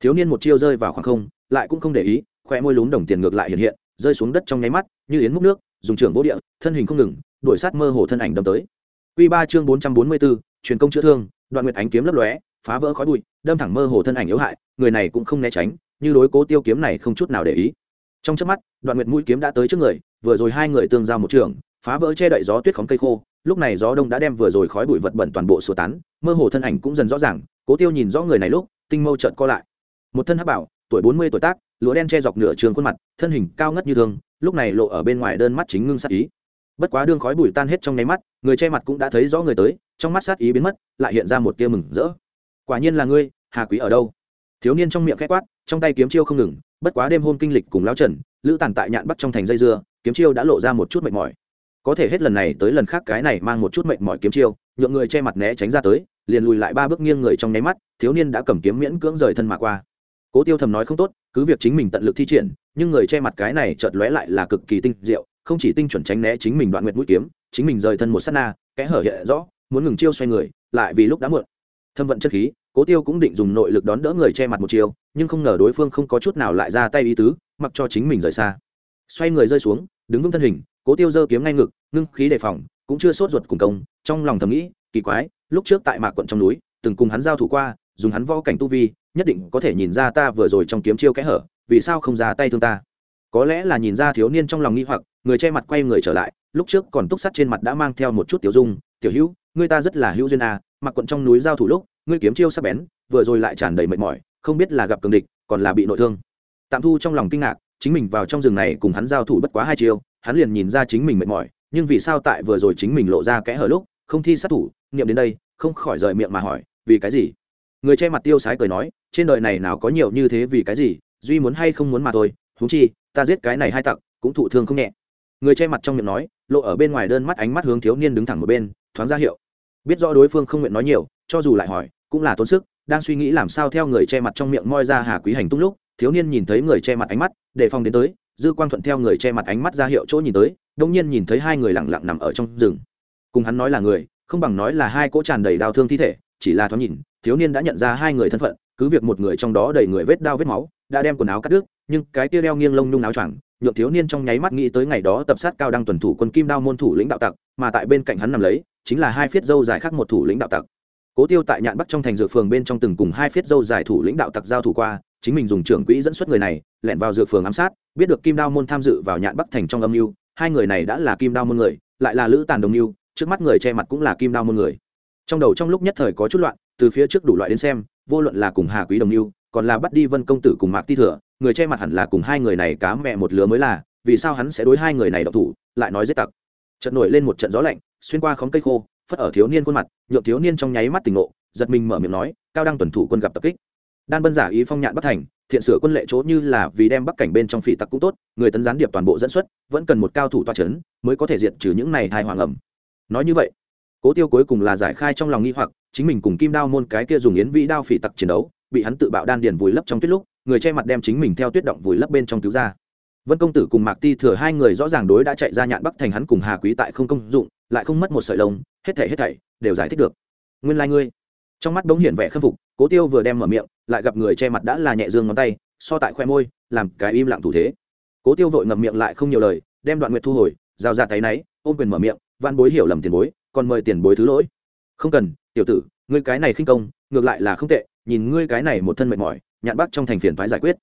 Thiếu niên một chiêu rơi vào khoảng không lại cũng không để ý khoe môi lún đồng tiền ngược lại hiện hiện rơi xuống đất trong nháy mắt như yến múc nước dùng trưởng vô địa thân hình không ngừng đuổi sát mơ hồ thân ảnh đâm tới. Quy 3 chương 444, truyền công chữa thương, đoạn nguyệt ánh kiếm lấp lóe, phá vỡ khói bụi, đâm thẳng mơ hồ thân ảnh yếu hại, người này cũng không né tránh, như đối cố tiêu kiếm này không chút nào để ý. Trong trước mắt, đoạn nguyệt mũi kiếm đã tới trước người, vừa rồi hai người tương giao một trường, phá vỡ che đậy gió tuyết khóng cây khô, lúc này gió đông đã đem vừa rồi khói bụi vật bẩn toàn bộ xua tán, mơ hồ thân ảnh cũng dần rõ ràng, cố tiêu nhìn rõ người này lúc, tinh mâu chợt co lại. Một thân hắc bảo, tuổi 40 tuổi tác, lúa đen che dọc nửa trường khuôn mặt, thân hình cao ngất như thường, lúc này lộ ở bên ngoài đơn mắt chính ngưng sát ý. Bất quá đương khói bụi tan hết trong nháy mắt người che mặt cũng đã thấy rõ người tới trong mắt sát ý biến mất lại hiện ra một tia mừng rỡ. Quả nhiên là ngươi hà quý ở đâu? Thiếu niên trong miệng khét quát trong tay kiếm chiêu không ngừng bất quá đêm hôm kinh lịch cùng lão trần, lữ tàn tại nhạn bắt trong thành dây dưa, kiếm chiêu đã lộ ra một chút mệt mỏi. Có thể hết lần này tới lần khác cái này mang một chút mệt mỏi kiếm chiêu, nhượng người che mặt né tránh ra tới, liền lùi lại ba bước nghiêng người trong nháy mắt, thiếu niên đã cầm kiếm miễn cưỡng rời thân mà qua. Cố tiêu thầm nói không tốt, cứ việc chính mình tận lực thi triển, nhưng người che mặt cái này chợt lóe lại là cực kỳ tinh diệu, không chỉ tinh chuẩn tránh né chính mình đoạn nguyệt mũi kiếm, chính mình rời thân một sát na, kẽ hở hiện rõ, muốn ngừng chiêu xoay người, lại vì lúc đã muộn. Thâm vận chất khí cố tiêu cũng định dùng nội lực đón đỡ người che mặt một chiều, nhưng không ngờ đối phương không có chút nào lại ra tay ý tứ, mặc cho chính mình rời xa. Xoay người rơi xuống, đứng vững thân hình, cố tiêu giơ kiếm ngay ngực, ngưng khí đề phòng, cũng chưa sốt ruột cùng công, trong lòng thầm nghĩ, kỳ quái, lúc trước tại mạc quận trong núi, từng cùng hắn giao thủ qua, dùng hắn võ cảnh tu vi, nhất định có thể nhìn ra ta vừa rồi trong kiếm chiêu kẽ hở, vì sao không ra tay thương ta? Có lẽ là nhìn ra thiếu niên trong lòng nghi hoặc, người che mặt quay người trở lại, lúc trước còn túc sắt trên mặt đã mang theo một chút tiểu dung, tiểu hữu người ta rất là hữu duyên à mặc quận trong núi giao thủ lúc ngươi kiếm chiêu sắc bén, vừa rồi lại tràn đầy mệt mỏi, không biết là gặp cường địch, còn là bị nội thương. Tạm thu trong lòng kinh ngạc, chính mình vào trong rừng này cùng hắn giao thủ bất quá hai chiêu, hắn liền nhìn ra chính mình mệt mỏi, nhưng vì sao tại vừa rồi chính mình lộ ra kẽ hở lúc, không thi sát thủ, niệm đến đây, không khỏi rời miệng mà hỏi, vì cái gì? Người che mặt tiêu sái cười nói, trên đời này nào có nhiều như thế vì cái gì, duy muốn hay không muốn mà thôi, huống chi, ta giết cái này hai tặc, cũng thụ thương không nhẹ. Người che mặt trong miệng nói, lộ ở bên ngoài đơn mắt ánh mắt hướng thiếu niên đứng thẳng một bên, thoáng ra hiệu. Biết rõ đối phương không nguyện nói nhiều, cho dù lại hỏi cũng là tốn sức, đang suy nghĩ làm sao theo người che mặt trong miệng moi ra hà quý hành tung lúc, thiếu niên nhìn thấy người che mặt ánh mắt, đề phòng đến tới, dư quang thuận theo người che mặt ánh mắt ra hiệu chỗ nhìn tới, đông nhiên nhìn thấy hai người lặng lặng nằm ở trong rừng. Cùng hắn nói là người, không bằng nói là hai cỗ tràn đầy đau thương thi thể, chỉ là thoáng nhìn, thiếu niên đã nhận ra hai người thân phận, cứ việc một người trong đó đầy người vết đau vết máu, đã đem quần áo cắt đứt, nhưng cái tia đeo nghiêng lông nhung áo choàng, nhượng thiếu niên trong nháy mắt nghĩ tới ngày đó tập sát cao đăng tuần thủ quân kim đao môn thủ lĩnh đạo tặc, mà tại bên cạnh hắn nằm lấy, chính là hai phiết dâu dài khác một thủ lĩnh đạo tặc cố tiêu tại nhạn bắc trong thành dược phường bên trong từng cùng hai phiết dâu giải thủ lĩnh đạo tặc giao thủ qua, chính mình dùng trưởng quỹ dẫn xuất người này, lẻn vào dược phường ám sát, biết được kim đao môn tham dự vào nhạn bắc thành trong âm mưu, hai người này đã là kim đao môn người, lại là lữ tàn đồng mưu, trước mắt người che mặt cũng là kim đao môn người. Trong đầu trong lúc nhất thời có chút loạn, từ phía trước đủ loại đến xem, vô luận là cùng hà quý đồng mưu, còn là bắt đi vân công tử cùng mạc ti thừa, người che mặt hẳn là cùng hai người này cá mẹ một lứa mới là, vì sao hắn sẽ đối hai người này độc thủ, lại nói giết tặc. Trận nổi lên một trận gió lạnh, xuyên qua khóm cây khô phất ở thiếu niên khuôn mặt, nhượng thiếu niên trong nháy mắt tỉnh ngộ, giật mình mở miệng nói, cao đăng tuần thủ quân gặp tập kích. Đan bân giả ý phong nhạn bắc thành, thiện sửa quân lệ chỗ như là vì đem bắc cảnh bên trong phỉ tặc cũng tốt, người tấn gián điệp toàn bộ dẫn xuất, vẫn cần một cao thủ toa c h ấ n mới có thể diệt trừ những này thai hoàng ẩm. Nói như vậy, cố tiêu cuối cùng là giải khai trong lòng nghi hoặc, chính mình cùng kim đao môn cái kia dùng yến vĩ đao phỉ tặc chiến đấu, bị hắn tự bạo đan điền vùi lấp trong tuyết lúc, người che mặt đem chính mình theo tuyết động vùi lấp bên trong cứu ra vân công tử cùng mạc ti thừa hai người rõ ràng đối đã chạy ra nhạn bắc thành hắn cùng hà quý tại không công dụng, lại không mất một sợi lông, hết thảy hết thảy đều giải thích được. Nguyên lai、like、ngươi. Trong mắt bỗng hiện vẻ khâm phục, cố tiêu vừa đem mở miệng, lại gặp người che mặt đã là nhẹ dương ngón tay, so tại khoe môi, làm cái im lặng thủ thế. Cố tiêu vội ngậm miệng lại không nhiều lời, đem đoạn nguyệt thu hồi rào ra tay náy, ôm quyền mở miệng văn bối hiểu lầm tiền bối, còn mời tiền bối thứ lỗi. Không cần, tiểu tử, ngươi cái này khinh công, ngược lại là không tệ, nhìn ngươi cái này một thân mệt mỏi, nhạn bắc trong thành phiền phái giải quyết.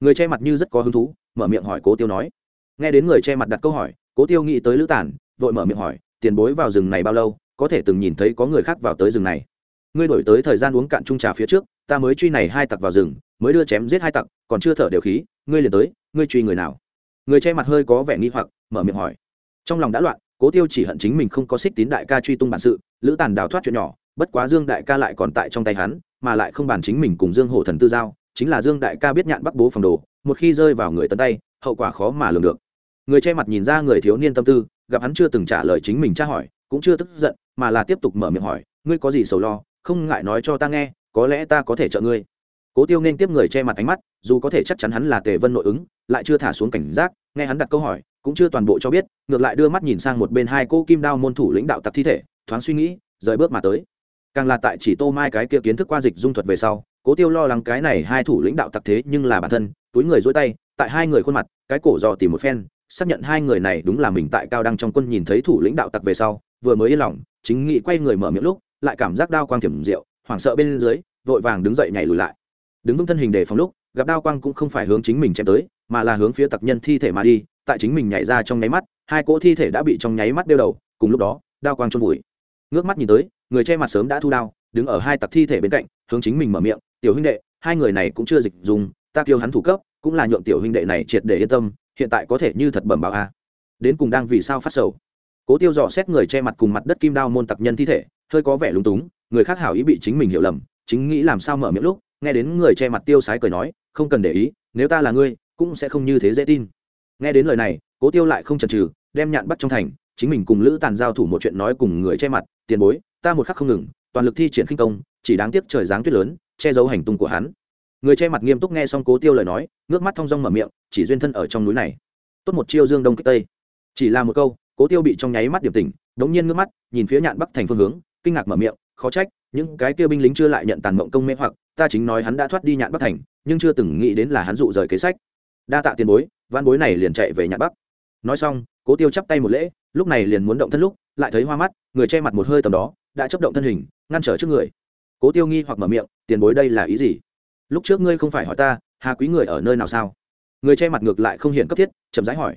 Người che mặt như rất có hứng thú mở miệng hỏi cố tiêu nói. Nghe đến người che mặt đặt câu hỏi, cố tiêu nghĩ tới lữ tản, vội mở miệng hỏi, tiền bối vào rừng này bao lâu, có thể từng nhìn thấy có người khác vào tới rừng này. Ngươi đổi tới thời gian uống cạn chung trà phía trước, ta mới truy này hai tặc vào rừng, mới đưa chém giết hai tặc, còn chưa thở đều khí, ngươi liền tới, ngươi truy người nào? Người che mặt hơi có vẻ nghi hoặc, mở miệng hỏi. Trong lòng đã loạn, cố tiêu chỉ hận chính mình không có xích tín đại ca truy tung bản sự, lữ tàn đào thoát chuyện nhỏ, bất quá dương đại ca lại còn tại trong tay hắn, mà lại không bàn chính mình cùng dương hổ thần tư giao, chính là dương đại ca biết nhạn bắc bố phòng đồ một khi rơi vào người tấn tay, hậu quả khó mà lường được. Người che mặt nhìn ra người thiếu niên tâm tư, gặp hắn chưa từng trả lời chính mình tra hỏi, cũng chưa tức giận, mà là tiếp tục mở miệng hỏi, ngươi có gì sầu lo? Không ngại nói cho ta nghe, có lẽ ta có thể trợ ngươi. Cố tiêu nên tiếp người che mặt ánh mắt, dù có thể chắc chắn hắn là tề vân nội ứng, lại chưa thả xuống cảnh giác, nghe hắn đặt câu hỏi, cũng chưa toàn bộ cho biết, ngược lại đưa mắt nhìn sang một bên hai cô kim đao môn thủ lãnh đạo tặc thi thể, thoáng suy nghĩ, rời bước mà tới. Càng là tại chỉ tô mai cái kia kiến thức qua dịch dung thuật về sau, cố tiêu lo lắng cái này hai thủ lãnh đạo tặc thế nhưng là bản thân túi người dối tay, tại hai người khuôn mặt, cái cổ dò tìm một phen, xác nhận hai người này đúng là mình tại cao đăng trong quân nhìn thấy thủ lĩnh đạo tặc về sau, vừa mới yên lòng, chính nghị quay người mở miệng lúc, lại cảm giác đao quang thiểm rượu hoảng sợ bên dưới, vội vàng đứng dậy nhảy lùi lại. Đứng vững thân hình để phòng lúc, gặp đao quang cũng không phải hướng chính mình chém tới, mà là hướng phía tặc nhân thi thể mà đi, tại chính mình nhảy ra trong nháy mắt, hai cỗ thi thể đã bị trong nháy mắt đeo đầu, cùng lúc đó, đao quang trôn vùi. Ngước mắt nhìn tới, người che mặt sớm đã thu đao, đứng ở hai tặc thi thể bên cạnh, hướng chính mình mở miệng, tiểu huynh đệ, hai người này cũng chưa dịch dùng ta kêu hắn thủ cấp, cũng là nhượng tiểu huynh đệ này triệt để yên tâm, hiện tại có thể như thật bẩm báo a. Đến cùng đang vì sao phát sầu. Cố tiêu dò xét người che mặt cùng mặt đất kim đao môn tặc nhân thi thể, hơi có vẻ lúng túng, người khác hảo ý bị chính mình hiểu lầm, chính nghĩ làm sao mở miệng lúc, nghe đến người che mặt tiêu sái cười nói, không cần để ý, nếu ta là ngươi, cũng sẽ không như thế dễ tin. Nghe đến lời này, cố tiêu lại không chần chừ, đem nhạn bắt trong thành, chính mình cùng lữ tàn giao thủ một chuyện nói cùng người che mặt, tiền bối, ta một khắc không ngừng, toàn lực thi triển khinh công, chỉ đáng tiếc trời giáng tuyết lớn, che giấu hành tung của hắn người che mặt nghiêm túc nghe xong cố tiêu lời nói, ngước mắt thong dong mở miệng, chỉ duyên thân ở trong núi này. Tốt một chiêu dương đông kích tây. Chỉ là một câu, cố tiêu bị trong nháy mắt điểm tỉnh, đống nhiên ngước mắt, nhìn phía nhạn bắc thành phương hướng, kinh ngạc mở miệng, khó trách, những cái kia binh lính chưa lại nhận tàn mộng công mê hoặc, ta chính nói hắn đã thoát đi nhạn bắc thành, nhưng chưa từng nghĩ đến là hắn dụ rời kế sách. Đa tạ tiền bối văn bối này liền chạy về nhạn bắc. Nói xong, cố tiêu chắp tay một lễ, lúc này liền muốn động thân lúc, lại thấy hoa mắt, người che mặt một hơi tầm đó, đã chấp động thân hình, ngăn trở trước người. Cố tiêu nghi hoặc mở miệng, tiền bối đây là ý gì? Lúc trước ngươi không phải hỏi ta, hà quý người ở nơi nào sao? Người che mặt ngược lại không hiện cấp thiết, chậm rãi hỏi.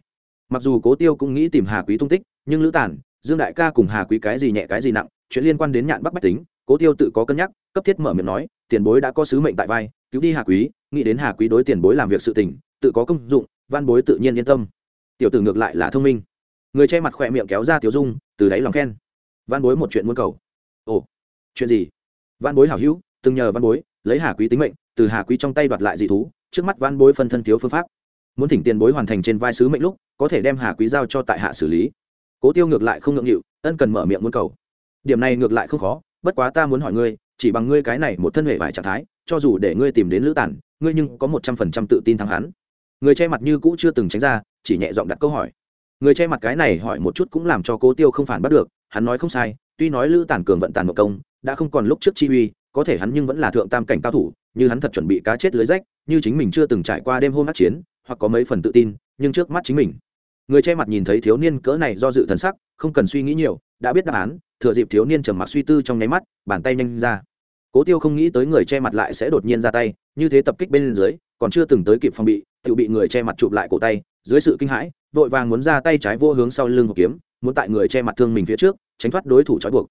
Mặc dù cố tiêu cũng nghĩ tìm hà quý tung tích, nhưng lữ tản, dương đại ca cùng hà quý cái gì nhẹ cái gì nặng, chuyện liên quan đến nhạn bắc bách tính, cố tiêu tự có cân nhắc, cấp thiết mở miệng nói, tiền bối đã có sứ mệnh tại vai, cứu đi hà quý, nghĩ đến hà quý đối tiền bối làm việc sự tình, tự có công dụng, văn bối tự nhiên yên tâm. Tiểu tử ngược lại là thông minh. Người che mặt khỏe miệng kéo ra tiểu dung, từ đáy lòng khen. Văn bối một chuyện muốn cầu. Ồ, chuyện gì? Văn bối hảo hữu, từng nhờ văn bối, lấy hà quý tính mệnh từ hà quý trong tay đoạt lại dị thú, trước mắt văn bối phân thân thiếu phương pháp. Muốn thỉnh tiền bối hoàn thành trên vai sứ mệnh lúc, có thể đem hà quý giao cho tại hạ xử lý. Cố tiêu ngược lại không ngượng nghịu, ân cần mở miệng muốn cầu. Điểm này ngược lại không khó, bất quá ta muốn hỏi ngươi, chỉ bằng ngươi cái này một thân hệ vải trạng thái, cho dù để ngươi tìm đến lữ tản, ngươi nhưng có một trăm phần trăm tự tin thắng hắn. Người che mặt như cũ chưa từng tránh ra, chỉ nhẹ giọng đặt câu hỏi. Người che mặt cái này hỏi một chút cũng làm cho cố tiêu không phản bắt được, hắn nói không sai, tuy nói lữ tản cường vận tàn một công, đã không còn lúc trước chi uy, có thể hắn nhưng vẫn là thượng tam cảnh cao thủ như hắn thật chuẩn bị cá chết lưới rách, như chính mình chưa từng trải qua đêm hôm hát chiến, hoặc có mấy phần tự tin, nhưng trước mắt chính mình. Người che mặt nhìn thấy thiếu niên cỡ này do dự thần sắc, không cần suy nghĩ nhiều, đã biết đáp án, thừa dịp thiếu niên trầm mặc suy tư trong nháy mắt, bàn tay nhanh ra. Cố tiêu không nghĩ tới người che mặt lại sẽ đột nhiên ra tay, như thế tập kích bên dưới, còn chưa từng tới kịp phòng bị tự bị người che mặt chụp lại cổ tay, dưới sự kinh hãi, vội vàng muốn ra tay trái vô hướng sau lưng hộp kiếm, muốn tại người che mặt thương mình phía trước, tránh thoát đối thủ trói buộc.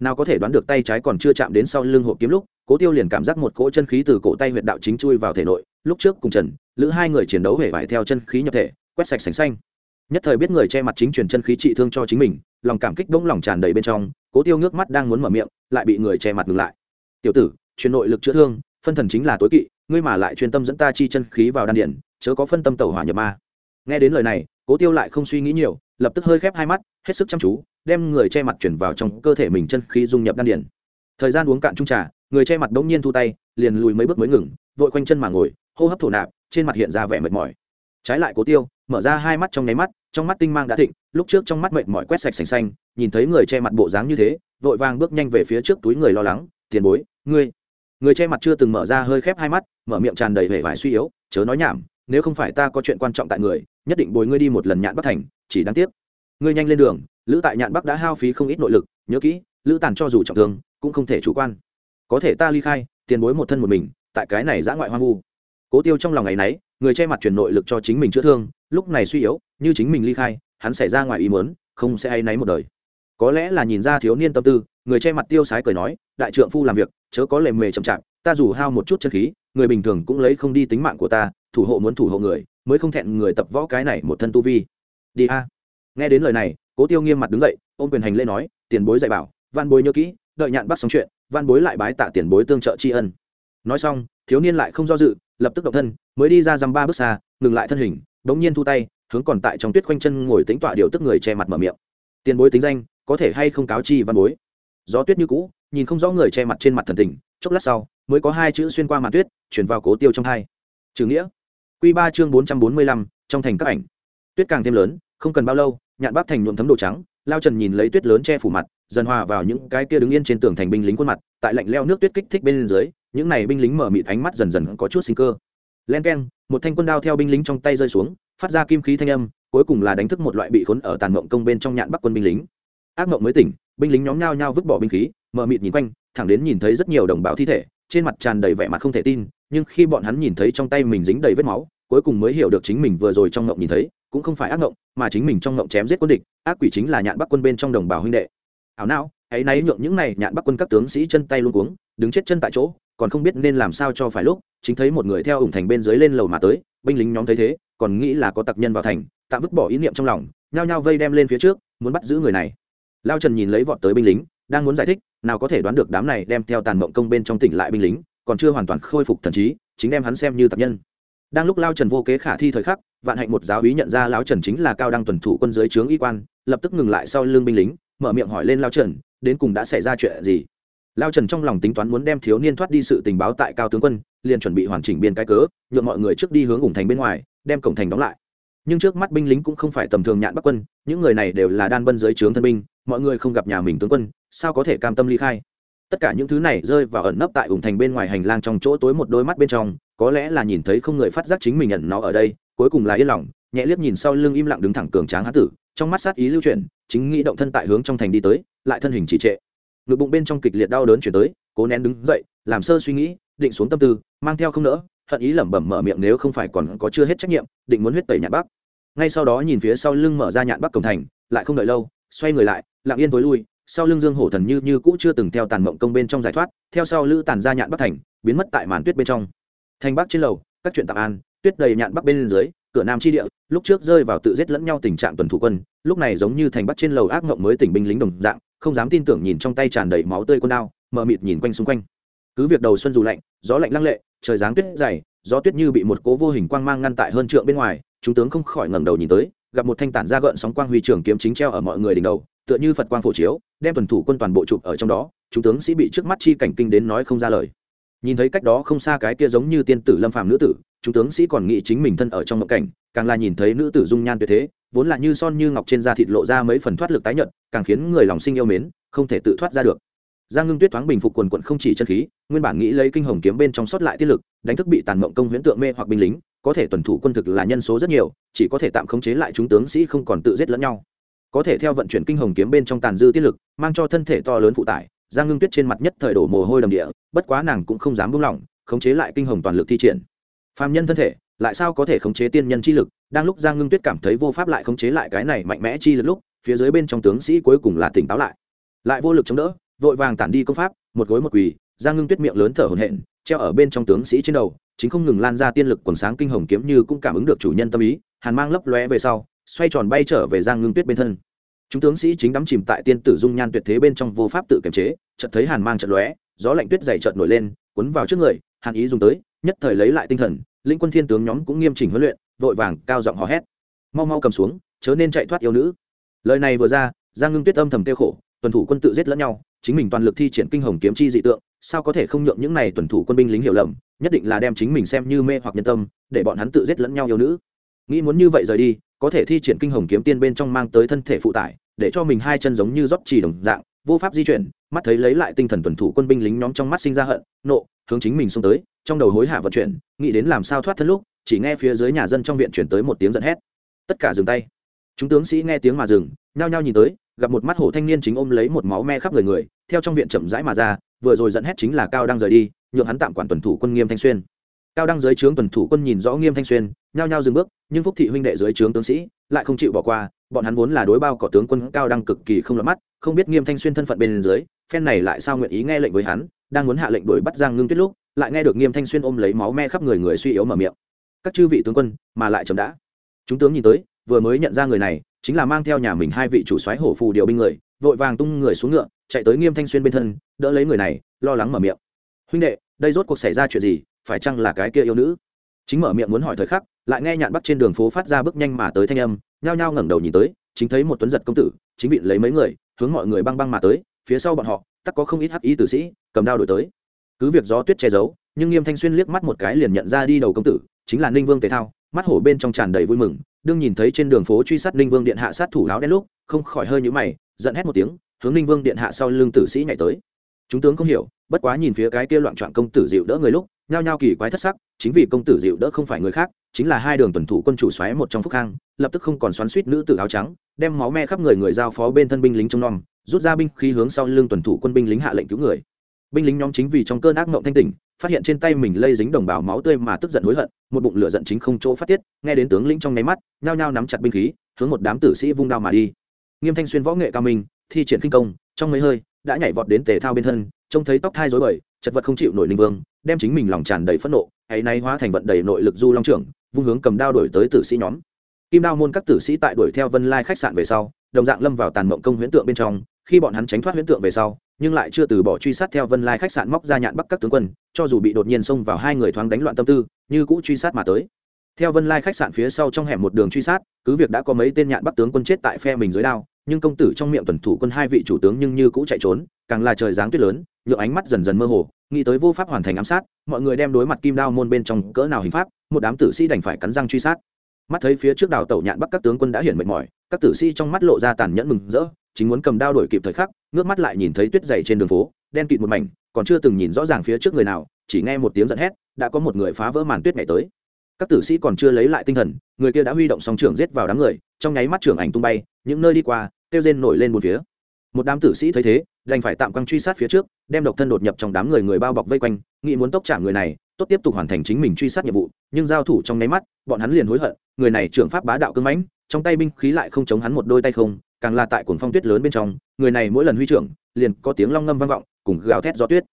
Nào có thể đoán được tay trái còn chưa chạm đến sau lưng hộp kiếm lúc cố tiêu liền cảm giác một cỗ chân khí từ cổ tay huyệt đạo chính chui vào thể nội, lúc trước cùng trần, lữ hai người chiến đấu hể vải theo chân khí nhập thể, quét sạch sành xanh. Nhất thời biết người che mặt chính truyền chân khí trị thương cho chính mình, lòng cảm kích bỗng lòng tràn đầy bên trong, cố tiêu nước mắt đang muốn mở miệng, lại bị người che mặt ngừng lại. Tiểu tử, truyền nội lực chữa thương, phân thần chính là tối kỵ, ngươi mà lại chuyên tâm dẫn ta chi chân khí vào đan điển chớ có phân tâm tẩu hỏa nhập ma. Nghe đến lời này, cố tiêu lại không suy nghĩ nhiều, lập tức hơi khép hai mắt, hết sức chăm chú, đem người che mặt chuyển vào trong cơ thể mình chân khí dung nhập đan điển thời gian uống cạn trung trà người che mặt bỗng nhiên thu tay, liền lùi mấy bước mới ngừng, vội quanh chân mà ngồi, hô hấp thổ nạp, trên mặt hiện ra vẻ mệt mỏi. Trái lại cố tiêu, mở ra hai mắt trong nháy mắt, trong mắt tinh mang đã thịnh, lúc trước trong mắt mệt mỏi quét sạch sành xanh, nhìn thấy người che mặt bộ dáng như thế, vội vàng bước nhanh về phía trước túi người lo lắng, tiền bối, ngươi. Người che mặt chưa từng mở ra hơi khép hai mắt, mở miệng tràn đầy vẻ vải suy yếu, chớ nói nhảm, nếu không phải ta có chuyện quan trọng tại người, nhất định bồi ngươi đi một lần nhạn bắc thành, chỉ đáng tiếc. Ngươi nhanh lên đường, lữ tại nhạn bắc đã hao phí không ít nội lực, nhớ kỹ, lữ tàn cho dù trọng thương, cũng không thể chủ quan có thể ta ly khai, tiền bối một thân một mình, tại cái này giã ngoại hoang vu. Cố tiêu trong lòng ngày nấy người che mặt truyền nội lực cho chính mình chữa thương, lúc này suy yếu, như chính mình ly khai, hắn xảy ra ngoài ý muốn, không sẽ hay náy một đời. Có lẽ là nhìn ra thiếu niên tâm tư, người che mặt tiêu sái cười nói, đại trượng phu làm việc, chớ có lề mề chậm chạp, ta dù hao một chút chân khí, người bình thường cũng lấy không đi tính mạng của ta, thủ hộ muốn thủ hộ người, mới không thẹn người tập võ cái này một thân tu vi. Đi a. Nghe đến lời này, cố tiêu nghiêm mặt đứng dậy, ôm quyền hành lễ nói, tiền bối dạy bảo, văn bối nhớ kỹ, đợi nhạn bắt xong chuyện Van bối lại bái tạ tiền bối tương trợ tri ân. Nói xong, thiếu niên lại không do dự, lập tức động thân, mới đi ra dăm ba bước xa, ngừng lại thân hình, bỗng nhiên thu tay, hướng còn tại trong tuyết khoanh chân ngồi tính tọa điều tức người che mặt mở miệng. Tiền bối tính danh, có thể hay không cáo chi văn bối? Gió tuyết như cũ, nhìn không rõ người che mặt trên mặt thần tình, chốc lát sau, mới có hai chữ xuyên qua màn tuyết, chuyển vào cố tiêu trong hai. Chữ nghĩa. Q ba chương bốn trăm bốn mươi lăm, trong thành các ảnh. Tuyết càng thêm lớn, không cần bao lâu, nhạn bắp thành nhuộm thấm đồ trắng, lao trần nhìn lấy tuyết lớn che phủ mặt dần hòa vào những cái kia đứng yên trên tường thành binh lính khuôn mặt, tại lạnh leo nước tuyết kích thích bên dưới, những này binh lính mở mịt ánh mắt dần dần có chút sinh cơ. Len k e n một thanh quân đao theo binh lính trong tay rơi xuống, phát ra kim khí thanh âm, cuối cùng là đánh thức một loại bị khốn ở tàn mộng công bên trong nhạn bắc quân binh lính. Ác mộng mới tỉnh, binh lính nhóm nhao nhao vứt bỏ binh khí, mở mịt nhìn quanh, thẳng đến nhìn thấy rất nhiều đồng bào thi thể, trên mặt tràn đầy vẻ mặt không thể tin, nhưng khi bọn hắn nhìn thấy trong tay mình dính đầy vết máu, cuối cùng mới hiểu được chính mình vừa rồi trong ngộng nhìn thấy, cũng không phải ác ngộng mà chính mình trong ngộng chém giết quân địch, ác quỷ chính là nhạn bắc quân bên trong đồng bào huynh đệ ảo não hãy náy nhượng những này nhạn bắc quân các tướng sĩ chân tay luôn cuống, đứng chết chân tại chỗ, còn không biết nên làm sao cho phải lúc, chính thấy một người theo ủng thành bên dưới lên lầu mà tới, binh lính nhóm thấy thế, còn nghĩ là có tặc nhân vào thành, tạm vứt bỏ ý niệm trong lòng, nhao nhao vây đem lên phía trước, muốn bắt giữ người này. Lao trần nhìn lấy vọt tới binh lính, đang muốn giải thích, nào có thể đoán được đám này đem theo tàn mộng công bên trong tỉnh lại binh lính, còn chưa hoàn toàn khôi phục thần trí, chính đem hắn xem như tặc nhân. Đang lúc lao trần vô kế khả thi thời khắc, vạn hạnh một giáo úy nhận ra lão trần chính là cao đăng tuần thủ quân dưới trướng y quan, lập tức ngừng lại sau lưng binh lính mở miệng hỏi lên lao trần, đến cùng đã xảy ra chuyện gì? Lao trần trong lòng tính toán muốn đem thiếu niên thoát đi sự tình báo tại cao tướng quân, liền chuẩn bị hoàn chỉnh biên cái cớ, nhượng mọi người trước đi hướng ủng thành bên ngoài, đem cổng thành đóng lại. Nhưng trước mắt binh lính cũng không phải tầm thường nhạn bắc quân, những người này đều là đan bân dưới trướng thân binh, mọi người không gặp nhà mình tướng quân, sao có thể cam tâm ly khai? Tất cả những thứ này rơi vào ẩn nấp tại ủng thành bên ngoài hành lang trong chỗ tối một đôi mắt bên trong, có lẽ là nhìn thấy không người phát giác chính mình nhận nó ở đây, cuối cùng là yên lòng nhẹ liếc nhìn sau lưng im lặng đứng thẳng cường tráng hán tử, trong mắt sát ý lưu chuyển, chính nghĩ động thân tại hướng trong thành đi tới, lại thân hình trì trệ. Ngực bụng bên trong kịch liệt đau đớn chuyển tới, cố nén đứng dậy, làm sơ suy nghĩ, định xuống tâm tư, mang theo không nỡ, hận ý lẩm bẩm mở miệng nếu không phải còn có chưa hết trách nhiệm, định muốn huyết tẩy nhạn bắc. Ngay sau đó nhìn phía sau lưng mở ra nhạn bắc cổng thành, lại không đợi lâu, xoay người lại, lặng yên tối lui, sau lưng dương hổ thần như như cũ chưa từng theo tàn mộng công bên trong giải thoát, theo sau lữ tàn ra nhạn bắc thành, biến mất tại màn tuyết bên trong. Thành bắc trên lầu, các chuyện tạm an, tuyết đầy nhạn bắc bên dưới cửa nam chi địa, lúc trước rơi vào tự giết lẫn nhau tình trạng tuần thủ quân, lúc này giống như thành bắt trên lầu ác mộng mới tỉnh binh lính đồng dạng, không dám tin tưởng nhìn trong tay tràn đầy máu tươi con đao, mờ mịt nhìn quanh xung quanh. Cứ việc đầu xuân dù lạnh, gió lạnh lăng lệ, trời giáng tuyết dày, gió tuyết như bị một cố vô hình quang mang ngăn tại hơn trượng bên ngoài, chúng tướng không khỏi ngẩng đầu nhìn tới, gặp một thanh tản ra gợn sóng quang huy trường kiếm chính treo ở mọi người đỉnh đầu, tựa như phật quang phổ chiếu, đem tuần thủ quân toàn bộ chụp ở trong đó, chúng tướng sĩ bị trước mắt chi cảnh kinh đến nói không ra lời. Nhìn thấy cách đó không xa cái kia giống như tiên tử lâm phàm nữ tử chúng tướng sĩ còn nghĩ chính mình thân ở trong mộng cảnh, càng là nhìn thấy nữ tử dung nhan tuyệt thế, vốn là như son như ngọc trên da thịt lộ ra mấy phần thoát lực tái nhợt, càng khiến người lòng sinh yêu mến, không thể tự thoát ra được. Giang ngưng tuyết thoáng bình phục quần quận không chỉ chân khí, nguyên bản nghĩ lấy kinh hồng kiếm bên trong sót lại tiết lực, đánh thức bị tàn mộng công huyễn tượng mê hoặc binh lính, có thể tuần thủ quân thực là nhân số rất nhiều, chỉ có thể tạm khống chế lại chúng tướng sĩ không còn tự giết lẫn nhau. Có thể theo vận chuyển kinh hồng kiếm bên trong tàn dư tiết lực, mang cho thân thể to lớn phụ tải, giang ngưng tuyết trên mặt nhất thời đổ mồ hôi đầm địa, bất quá nàng cũng không dám buông lỏng, khống chế lại kinh hồng toàn lực thi triển phàm nhân thân thể, lại sao có thể khống chế tiên nhân chi lực? Đang lúc giang ngưng tuyết cảm thấy vô pháp lại khống chế lại cái này mạnh mẽ chi lực lúc, phía dưới bên trong tướng sĩ cuối cùng là tỉnh táo lại. Lại vô lực chống đỡ, vội vàng tản đi công pháp, một gối một quỳ, giang ngưng tuyết miệng lớn thở hổn hển, treo ở bên trong tướng sĩ trên đầu, chính không ngừng lan ra tiên lực quần sáng kinh hồng kiếm như cũng cảm ứng được chủ nhân tâm ý, hàn mang lấp lóe về sau, xoay tròn bay trở về giang ngưng tuyết bên thân. Chúng tướng sĩ chính đắm chìm tại tiên tử dung nhan tuyệt thế bên trong vô pháp tự kiềm chế, chợt thấy hàn mang chợt lóe, gió lạnh tuyết dày chợt nổi lên, cuốn vào trước người, hàn ý dùng tới, nhất thời lấy lại tinh thần linh quân thiên tướng nhóm cũng nghiêm chỉnh huấn luyện, vội vàng cao giọng hò hét. Mau mau cầm xuống, chớ nên chạy thoát yêu nữ. Lời này vừa ra, giang ngưng tuyết âm thầm tiêu khổ, tuần thủ quân tự giết lẫn nhau, chính mình toàn lực thi triển kinh hồng kiếm chi dị tượng, sao có thể không nhượng những này tuần thủ quân binh lính hiểu lầm, nhất định là đem chính mình xem như mê hoặc nhân tâm, để bọn hắn tự giết lẫn nhau yêu nữ. Nghĩ muốn như vậy rời đi, có thể thi triển kinh hồng kiếm tiên bên trong mang tới thân thể phụ tải, để cho mình hai chân giống như rót chỉ đồng dạng vô pháp di chuyển, mắt thấy lấy lại tinh thần tuần thủ quân binh lính nhóm trong mắt sinh ra hận, nộ, hướng chính mình xông tới, trong đầu hối hả vận chuyển, nghĩ đến làm sao thoát thân lúc, chỉ nghe phía dưới nhà dân trong viện chuyển tới một tiếng giận hét. Tất cả dừng tay. Chúng tướng sĩ nghe tiếng mà dừng, nhao nhao nhìn tới, gặp một mắt hổ thanh niên chính ôm lấy một máu me khắp người người, theo trong viện chậm rãi mà ra, vừa rồi giận hét chính là cao đang rời đi, nhượng hắn tạm quản tuần thủ quân nghiêm thanh xuyên. Cao đăng dưới trướng tuần thủ quân nhìn rõ nghiêm thanh xuyên, nhao nhao dừng bước, nhưng phúc thị huynh đệ dưới trướng tướng sĩ lại không chịu bỏ qua, bọn hắn vốn là đối bao cỏ tướng quân cao đăng cực kỳ không lọt mắt không biết nghiêm thanh xuyên thân phận bên dưới, phen này lại sao nguyện ý nghe lệnh với hắn, đang muốn hạ lệnh đuổi bắt giang ngưng tuyết lúc, lại nghe được nghiêm thanh xuyên ôm lấy máu me khắp người người suy yếu mở miệng. Các chư vị tướng quân, mà lại chậm đã. Chúng tướng nhìn tới, vừa mới nhận ra người này, chính là mang theo nhà mình hai vị chủ soái hổ phù điều binh người, vội vàng tung người xuống ngựa, chạy tới nghiêm thanh xuyên bên thân, đỡ lấy người này, lo lắng mở miệng. Huynh đệ, đây rốt cuộc xảy ra chuyện gì, phải chăng là cái kia yêu nữ? Chính mở miệng muốn hỏi thời khắc, lại nghe nhạn bắt trên đường phố phát ra bước nhanh mà tới thanh âm, nhao nhao ngẩng đầu nhìn tới, chính thấy một tuấn giật công tử, chính vị lấy mấy người hướng mọi người băng băng mà tới, phía sau bọn họ, tắc có không ít hắc ý tử sĩ, cầm đao đổi tới. Cứ việc gió tuyết che giấu, nhưng nghiêm thanh xuyên liếc mắt một cái liền nhận ra đi đầu công tử, chính là ninh vương tề thao, mắt hổ bên trong tràn đầy vui mừng, đương nhìn thấy trên đường phố truy sát ninh vương điện hạ sát thủ áo đen lúc, không khỏi hơi nhũ mày, giận hét một tiếng, hướng ninh vương điện hạ sau lưng tử sĩ nhảy tới. Chúng tướng không hiểu, bất quá nhìn phía cái kia loạn trọn công tử dịu đỡ người lúc nhao nhao kỳ quái thất sắc, chính vì công tử dịu đỡ không phải người khác, chính là hai đường tuần thủ quân chủ xoáy một trong phúc khang, lập tức không còn xoắn suýt nữ tử áo trắng, đem máu me khắp người người giao phó bên thân binh lính trong nom, rút ra binh khí hướng sau lưng tuần thủ quân binh lính hạ lệnh cứu người. Binh lính nhóm chính vì trong cơn ác mộng thanh tỉnh, phát hiện trên tay mình lây dính đồng bào máu tươi mà tức giận hối hận, một bụng lửa giận chính không chỗ phát tiết, nghe đến tướng lĩnh trong nháy mắt, nhao nhao nắm chặt binh khí, hướng một đám tử sĩ vung đao mà đi. Nghiêm thanh xuyên võ nghệ cao minh, thi triển kinh công, trong mấy hơi, đã nhảy vọt đến tề thao bên thân, trông thấy tóc thai rối bời, chật vật không chịu nổi linh vương đem chính mình lòng tràn đầy phẫn nộ hay nay hóa thành vận đầy nội lực du long trưởng, vung hướng cầm đao đổi tới tử sĩ nhóm. Kim đao môn các tử sĩ tại đuổi theo vân lai khách sạn về sau, đồng dạng lâm vào tàn mộng công huyễn tượng bên trong, khi bọn hắn tránh thoát huyễn tượng về sau, nhưng lại chưa từ bỏ truy sát theo vân lai khách sạn móc ra nhạn bắc các tướng quân, cho dù bị đột nhiên xông vào hai người thoáng đánh loạn tâm tư, như cũ truy sát mà tới. Theo vân lai khách sạn phía sau trong hẻm một đường truy sát, cứ việc đã có mấy tên nhạn bắc tướng quân chết tại phe mình dưới đao, nhưng công tử trong miệng tuần thủ quân hai vị chủ tướng nhưng như cũ chạy trốn càng là trời giáng tuyết lớn nhựa ánh mắt dần dần mơ hồ, nghĩ tới vô pháp hoàn thành ám sát, mọi người đem đối mặt kim đao môn bên trong cỡ nào hình pháp, một đám tử sĩ đành phải cắn răng truy sát. Mắt thấy phía trước đảo tẩu nhạn bắc các tướng quân đã hiển mệt mỏi, các tử sĩ trong mắt lộ ra tàn nhẫn mừng rỡ, chính muốn cầm đao đổi kịp thời khắc, ngước mắt lại nhìn thấy tuyết dày trên đường phố, đen kịt một mảnh, còn chưa từng nhìn rõ ràng phía trước người nào, chỉ nghe một tiếng giận hét, đã có một người phá vỡ màn tuyết ngày tới. Các tử sĩ còn chưa lấy lại tinh thần, người kia đã huy động song trưởng giết vào đám người, trong nháy mắt trưởng ảnh tung bay, những nơi đi qua, kêu rên nổi lên một phía một đám tử sĩ thấy thế, đành phải tạm quăng truy sát phía trước, đem độc thân đột nhập trong đám người người bao bọc vây quanh, nghĩ muốn tốc trả người này, tốt tiếp tục hoàn thành chính mình truy sát nhiệm vụ, nhưng giao thủ trong nháy mắt, bọn hắn liền hối hận, người này trưởng pháp bá đạo cưng mãnh, trong tay binh khí lại không chống hắn một đôi tay không, càng là tại cuồng phong tuyết lớn bên trong, người này mỗi lần huy trưởng, liền có tiếng long ngâm vang vọng, cùng gào thét gió tuyết.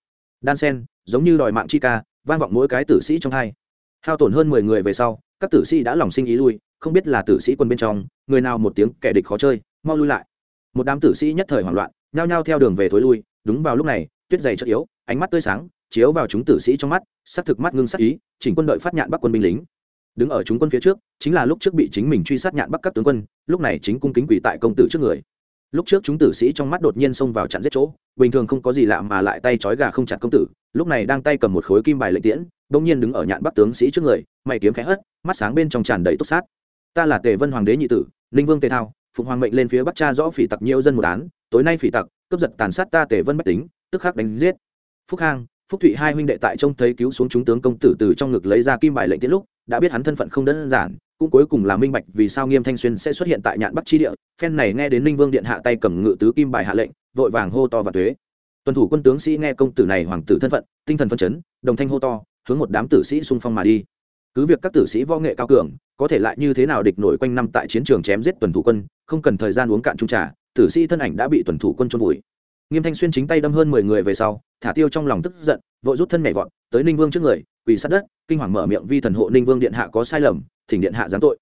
Đan sen, giống như đòi mạng chi ca, vang vọng mỗi cái tử sĩ trong hai. Hao tổn hơn mười người về sau, các tử sĩ đã lòng sinh ý lui, không biết là tử sĩ quân bên trong, người nào một tiếng kẻ địch khó chơi, mau lui lại một đám tử sĩ nhất thời hoảng loạn, nhao nhao theo đường về thối lui, đúng vào lúc này, tuyết dày chất yếu, ánh mắt tươi sáng, chiếu vào chúng tử sĩ trong mắt, sắc thực mắt ngưng sắc ý, chỉnh quân đội phát nhạn bắc quân binh lính. Đứng ở chúng quân phía trước, chính là lúc trước bị chính mình truy sát nhạn bắc các tướng quân, lúc này chính cung kính quỳ tại công tử trước người. Lúc trước chúng tử sĩ trong mắt đột nhiên xông vào chặn giết chỗ, bình thường không có gì lạ mà lại tay trói gà không chặt công tử, lúc này đang tay cầm một khối kim bài lệnh tiễn, bỗng nhiên đứng ở nhạn bắc tướng sĩ trước người, mày kiếm khẽ hất, mắt sáng bên trong tràn đầy túc sát. Ta là tề vân hoàng đế nhị tử, ninh vương tề thao phụng hoàng mệnh lên phía bắc cha rõ phỉ tặc nhiều dân một án, tối nay phỉ tặc, cướp giật tàn sát ta tể vân bách tính, tức khắc đánh giết. Phúc khang, phúc thụy hai huynh đệ tại trông thấy cứu xuống chúng tướng công tử từ trong ngực lấy ra kim bài lệnh tiết lúc, đã biết hắn thân phận không đơn giản, cũng cuối cùng là minh bạch vì sao nghiêm thanh xuyên sẽ xuất hiện tại nhạn bắc chi địa, phen này nghe đến ninh vương điện hạ tay cầm ngự tứ kim bài hạ lệnh, vội vàng hô to và thuế tuần thủ quân tướng sĩ nghe công tử này hoàng tử thân phận, tinh thần phân chấn, đồng thanh hô to, hướng một đám tử sĩ xung phong mà đi. Cứ việc các tử sĩ võ nghệ cao cường có thể lại như thế nào địch nổi quanh năm tại chiến trường chém giết tuần thủ quân, không cần thời gian uống cạn trung trà, tử sĩ thân ảnh đã bị tuần thủ quân trôn vùi. Nghiêm thanh xuyên chính tay đâm hơn mười người về sau, thả tiêu trong lòng tức giận, vội rút thân nhảy vọt, tới ninh vương trước người, quỳ sát đất, kinh hoàng mở miệng vi thần hộ ninh vương điện hạ có sai lầm, thỉnh điện hạ giáng tội.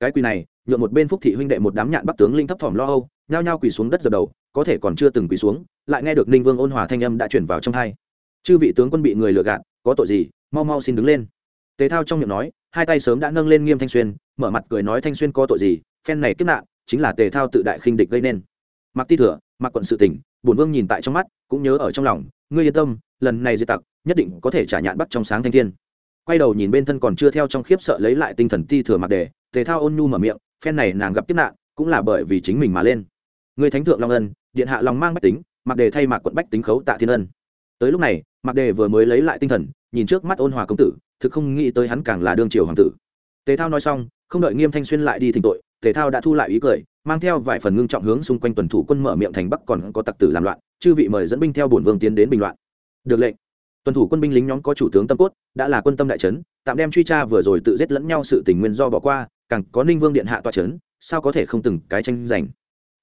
Cái quỳ này nhuộm một bên phúc thị huynh đệ một đám nhạn bắc tướng linh thấp thỏm lo âu, nhao nhao quỳ xuống đất dập đầu, có thể còn chưa từng quỳ xuống, lại nghe được ninh vương ôn hòa thanh âm đã chuyển vào trong hai. Chư vị tướng quân bị người lừa gạt, có tội gì, mau mau xin đứng lên. Tề thao trong miệng nói hai tay sớm đã nâng lên nghiêm thanh xuyên, mở mặt cười nói thanh xuyên có tội gì, phen này kiếp nạn, chính là tề thao tự đại khinh địch gây nên. Mặc ti thừa mặc quận sự tỉnh, bổn vương nhìn tại trong mắt, cũng nhớ ở trong lòng, ngươi yên tâm, lần này diệt tặc, nhất định có thể trả nhạn bắt trong sáng thanh thiên. Quay đầu nhìn bên thân còn chưa theo trong khiếp sợ lấy lại tinh thần ti thừa mặc đề, tề thao ôn nhu mở miệng, phen này nàng gặp kiếp nạn, cũng là bởi vì chính mình mà lên. Người thánh thượng long ân, điện hạ lòng mang bách tính mặc đề thay mặc quận bách tính khấu tạ thiên ân. Tới lúc này mặc đề vừa mới lấy lại tinh thần, nhìn trước mắt ôn hòa công tử thực không nghĩ tới hắn càng là đương triều hoàng tử. Tề thao nói xong, không đợi nghiêm thanh xuyên lại đi thỉnh tội, tề thao đã thu lại ý cười, mang theo vài phần ngưng trọng hướng xung quanh tuần thủ quân mở miệng thành bắc còn có tặc tử làm loạn, chư vị mời dẫn binh theo bổn vương tiến đến bình loạn. Được lệnh. Tuần thủ quân binh lính nhóm có chủ tướng tâm cốt, đã là quân tâm đại trấn, tạm đem truy tra vừa rồi tự giết lẫn nhau sự tình nguyên do bỏ qua, càng có ninh vương điện hạ toa trấn, sao có thể không từng cái tranh giành.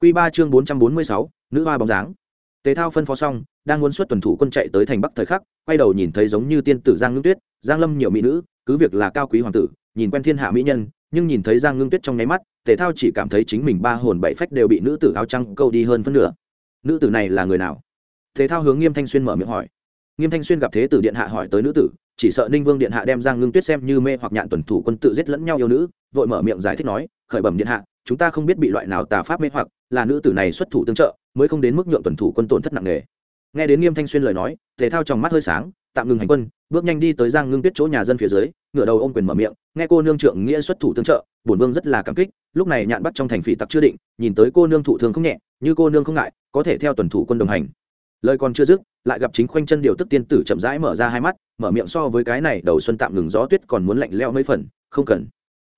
Q ba chương bốn trăm bốn mươi sáu, nữ hoa bóng dáng. Tề thao phân phó xong, đang muốn xuất tuần thủ quân chạy tới thành bắc thời khắc, quay đầu nhìn thấy giống như tiên tử giang ngưng tuyết giang lâm nhiều mỹ nữ, cứ việc là cao quý hoàng tử, nhìn quen thiên hạ mỹ nhân, nhưng nhìn thấy giang ngưng tuyết trong nháy mắt, tề thao chỉ cảm thấy chính mình ba hồn bảy phách đều bị nữ tử áo trăng câu đi hơn phân nửa. Nữ tử này là người nào? Tề thao hướng nghiêm thanh xuyên mở miệng hỏi. Nghiêm thanh xuyên gặp thế tử điện hạ hỏi tới nữ tử, chỉ sợ ninh vương điện hạ đem giang ngưng tuyết xem như mê hoặc nhạn tuần thủ quân tự giết lẫn nhau yêu nữ, vội mở miệng giải thích nói, khởi bẩm điện hạ, chúng ta không biết bị loại nào tà pháp mê hoặc, là nữ tử này xuất thủ tương trợ, mới không đến mức nhượng tuần thủ quân tổn thất nặng nề nghe đến nghiêm thanh xuyên lời nói, tề thao trong mắt hơi sáng, tạm ngừng hành quân, bước nhanh đi tới giang ngưng tuyết chỗ nhà dân phía dưới, ngửa đầu ôm quyền mở miệng, nghe cô nương trượng nghĩa xuất thủ tương trợ, bổn vương rất là cảm kích, lúc này nhạn bắt trong thành phỉ tặc chưa định, nhìn tới cô nương thụ thương không nhẹ, như cô nương không ngại, có thể theo tuần thủ quân đồng hành. Lời còn chưa dứt, lại gặp chính khoanh chân điều tức tiên tử chậm rãi mở ra hai mắt, mở miệng so với cái này đầu xuân tạm ngừng gió tuyết còn muốn lạnh leo mấy phần, không cần.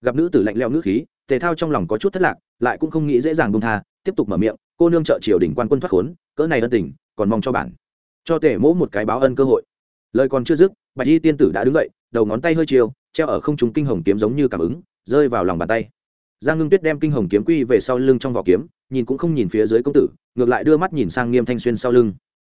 Gặp nữ tử lạnh leo nữ khí, tề thao trong lòng có chút thất lạc, lại cũng không nghĩ dễ dàng bông tha, tiếp tục mở miệng, cô nương trợ triều đình quan quân thoát khốn, cỡ này ân tình còn mong cho bản. Cho tể mỗ một cái báo ân cơ hội. Lời còn chưa dứt, bạch y tiên tử đã đứng dậy, đầu ngón tay hơi chiều, treo ở không trung kinh hồng kiếm giống như cảm ứng, rơi vào lòng bàn tay. Giang ngưng tuyết đem kinh hồng kiếm quy về sau lưng trong vỏ kiếm, nhìn cũng không nhìn phía dưới công tử, ngược lại đưa mắt nhìn sang nghiêm thanh xuyên sau lưng.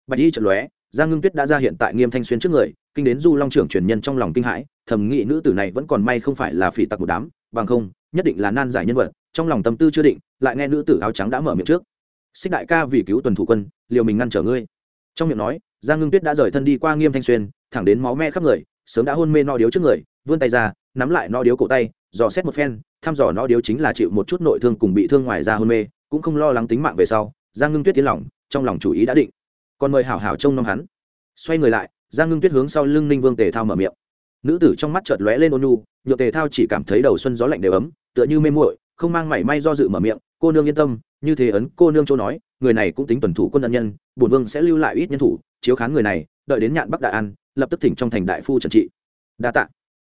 Bạch y trận lóe, giang ngưng tuyết đã ra hiện tại nghiêm thanh xuyên trước người, kinh đến du long trưởng truyền nhân trong lòng kinh hãi, thầm nghĩ nữ tử này vẫn còn may không phải là phỉ tặc một đám, bằng không, nhất định là nan giải nhân vật, trong lòng tâm tư chưa định, lại nghe nữ tử áo trắng đã mở miệng trước xích đại ca vì cứu tuần thủ quân, liều mình ngăn trở ngươi. Trong miệng nói, giang ngưng tuyết đã rời thân đi qua nghiêm thanh xuyên, thẳng đến máu me khắp người, sớm đã hôn mê no điếu trước người, vươn tay ra, nắm lại no điếu cổ tay, dò xét một phen, thăm dò no điếu chính là chịu một chút nội thương cùng bị thương ngoài ra hôn mê, cũng không lo lắng tính mạng về sau, giang ngưng tuyết tiến lòng, trong lòng chủ ý đã định. Còn mời hảo hảo trông nom hắn. Xoay người lại, giang ngưng tuyết hướng sau lưng ninh vương tề thao mở miệng. Nữ tử trong mắt chợt lóe lên ôn nhu nhựa tề thao chỉ cảm thấy đầu xuân gió lạnh đều ấm, tựa như mê muội, không mang mảy may do dự mở miệng, cô nương yên tâm như thế ấn cô nương châu nói, người này cũng tính tuần thủ quân ân nhân, bổn vương sẽ lưu lại ít nhân thủ, chiếu khán người này, đợi đến nhạn bắc đại an, lập tức thỉnh trong thành đại phu trần trị. Đa tạ.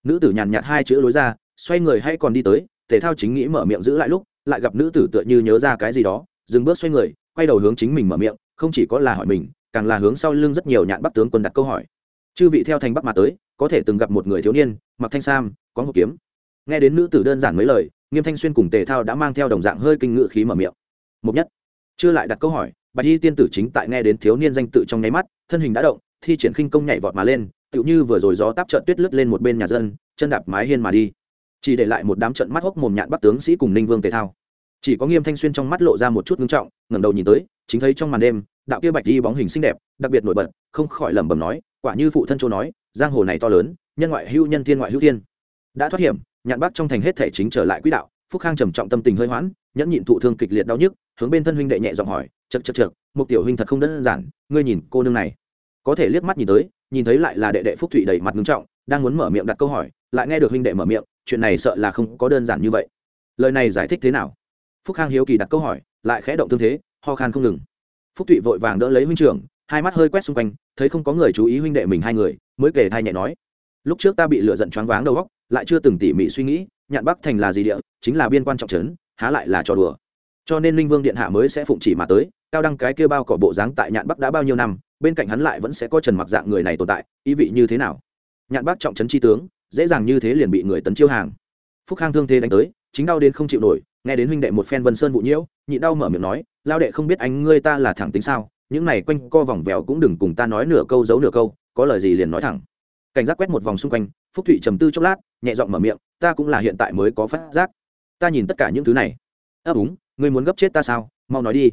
Nữ tử nhàn nhạt hai chữ lối ra, xoay người hay còn đi tới tề thao chính nghĩ mở miệng giữ lại lúc, lại gặp nữ tử tựa như nhớ ra cái gì đó, dừng bước xoay người, quay đầu hướng chính mình mở miệng, không chỉ có là hỏi mình, càng là hướng sau lưng rất nhiều nhạn bắc tướng quân đặt câu hỏi. Chư vị theo thành bắc mà tới, có thể từng gặp một người thiếu niên, mặc thanh sam, có hộp kiếm. Nghe đến nữ tử đơn giản mấy lời, nghiêm thanh xuyên cùng tề thao đã mang theo đồng dạng hơi kinh ngự khí mở miệng mục nhất. Chưa lại đặt câu hỏi, bạch y tiên tử chính tại nghe đến thiếu niên danh tự trong nháy mắt, thân hình đã động, thi triển khinh công nhảy vọt mà lên, tựu như vừa rồi gió táp trận tuyết lướt lên một bên nhà dân, chân đạp mái hiên mà đi. Chỉ để lại một đám trận mắt hốc mồm nhạn bắt tướng sĩ cùng ninh vương tề thao. Chỉ có nghiêm thanh xuyên trong mắt lộ ra một chút ngưng trọng, ngẩng đầu nhìn tới, chính thấy trong màn đêm, đạo kia bạch y bóng hình xinh đẹp, đặc biệt nổi bật, không khỏi lẩm bẩm nói, quả như phụ thân châu nói, giang hồ này to lớn, nhân ngoại hữu nhân, thiên ngoại hữu thiên. Đã thoát hiểm, nhạn bắc trong thành hết thể chính trở lại quỹ đạo, phúc khang trầm trọng tâm tình hơi hoãn nhẫn nhịn thụ thương kịch liệt đau nhức, hướng bên thân huynh đệ nhẹ giọng hỏi chật chật chật mục tiểu huynh thật không đơn giản, ngươi nhìn cô nương này. Có thể liếc mắt nhìn tới, nhìn thấy lại là đệ đệ phúc thụy đầy mặt ngưng trọng, đang muốn mở miệng đặt câu hỏi, lại nghe được huynh đệ mở miệng, chuyện này sợ là không có đơn giản như vậy. Lời này giải thích thế nào? Phúc khang hiếu kỳ đặt câu hỏi, lại khẽ động tương thế, ho khan không ngừng. Phúc thụy vội vàng đỡ lấy huynh trưởng, hai mắt hơi quét xung quanh, thấy không có người chú ý huynh đệ mình hai người, mới kể thai nhẹ nói, lúc trước ta bị lựa giận choáng váng đầu góc lại chưa từng tỉ mỉ suy nghĩ, nhạn bắc thành là gì địa, chính là biên quan trọng trấn há lại là trò đùa. Cho nên linh vương điện hạ mới sẽ phụng chỉ mà tới, cao đăng cái kia bao cỏ bộ dáng tại nhạn bắc đã bao nhiêu năm, bên cạnh hắn lại vẫn sẽ có trần mặc dạng người này tồn tại, ý vị như thế nào? Nhạn bắc trọng trấn tri tướng, dễ dàng như thế liền bị người tấn chiêu hàng. Phúc khang thương thế đánh tới, chính đau đến không chịu nổi, nghe đến huynh đệ một phen vân sơn vụ nhiễu, nhị đau mở miệng nói lao đệ không biết anh ngươi ta là thẳng tính sao, những này quanh co vòng vèo cũng đừng cùng ta nói nửa câu giấu nửa câu, có lời gì liền nói thẳng. Cảnh giác quét một vòng xung quanh, phúc thụy trầm tư chốc lát, nhẹ giọng mở miệng, ta cũng là hiện tại mới có phát giác ta nhìn tất cả những thứ này. Ấp úng, ngươi muốn gấp chết ta sao? Mau nói đi.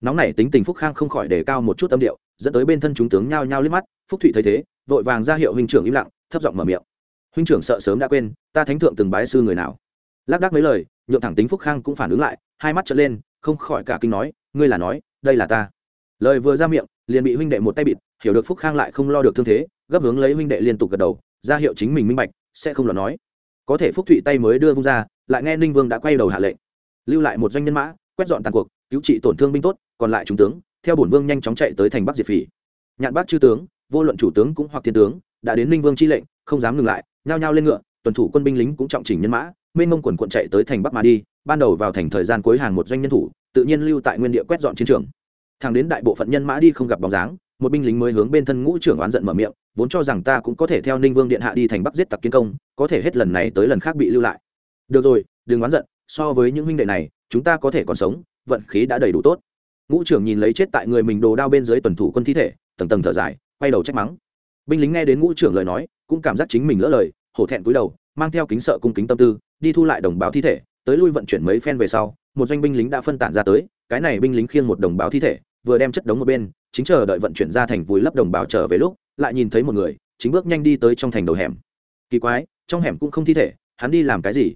Nóng này tính tình phúc khang không khỏi đề cao một chút âm điệu, dẫn tới bên thân chúng tướng nhao nhao liếc mắt, phúc thụy thấy thế, vội vàng ra hiệu huynh trưởng im lặng, thấp giọng mở miệng. Huynh trưởng sợ sớm đã quên, ta thánh thượng từng bái sư người nào? Lác đác mấy lời, nhượng thẳng tính phúc khang cũng phản ứng lại, hai mắt trở lên, không khỏi cả kinh nói, ngươi là nói, đây là ta. Lời vừa ra miệng, liền bị huynh đệ một tay bịt, hiểu được phúc khang lại không lo được thương thế, gấp hướng lấy huynh đệ liên tục gật đầu, ra hiệu chính mình minh bạch, sẽ không lo nói. Có thể phúc thụy tay mới đưa vung ra lại nghe ninh vương đã quay đầu hạ lệnh. Lưu lại một doanh nhân mã, quét dọn tàn cuộc, cứu trị tổn thương binh tốt, còn lại trung tướng, theo bổn vương nhanh chóng chạy tới thành bắc diệt phỉ. Nhạn bác chư tướng, vô luận chủ tướng cũng hoặc thiên tướng, đã đến ninh vương chi lệnh, không dám ngừng lại, nhao nhao lên ngựa, tuần thủ quân binh lính cũng trọng chỉnh nhân mã, mênh mông quần quận chạy tới thành bắc mà đi, ban đầu vào thành thời gian cuối hàng một doanh nhân thủ, tự nhiên lưu tại nguyên địa quét dọn chiến trường. Thằng đến đại bộ phận nhân mã đi không gặp bóng dáng, một binh lính mới hướng bên thân ngũ trưởng oán giận mở miệng, vốn cho rằng ta cũng có thể theo ninh vương điện hạ đi thành bắc giết tặc kiến công, có thể hết lần này tới lần khác bị lưu lại được rồi, đừng oán giận, so với những huynh đệ này, chúng ta có thể còn sống, vận khí đã đầy đủ tốt. Ngũ trưởng nhìn lấy chết tại người mình đồ đao bên dưới tuần thủ quân thi thể, tầng tầng thở dài, quay đầu trách mắng. Binh lính nghe đến ngũ trưởng lời nói, cũng cảm giác chính mình lỡ lời, hổ thẹn cúi đầu, mang theo kính sợ cung kính tâm tư, đi thu lại đồng báo thi thể, tới lui vận chuyển mấy phen về sau, một doanh binh lính đã phân tản ra tới, cái này binh lính khiêng một đồng báo thi thể, vừa đem chất đống một bên, chính chờ đợi vận chuyển ra thành vùi lấp đồng bào trở về lúc, lại nhìn thấy một người, chính bước nhanh đi tới trong thành đầu hẻm. Kỳ quái, trong hẻm cũng không thi thể, hắn đi làm cái gì?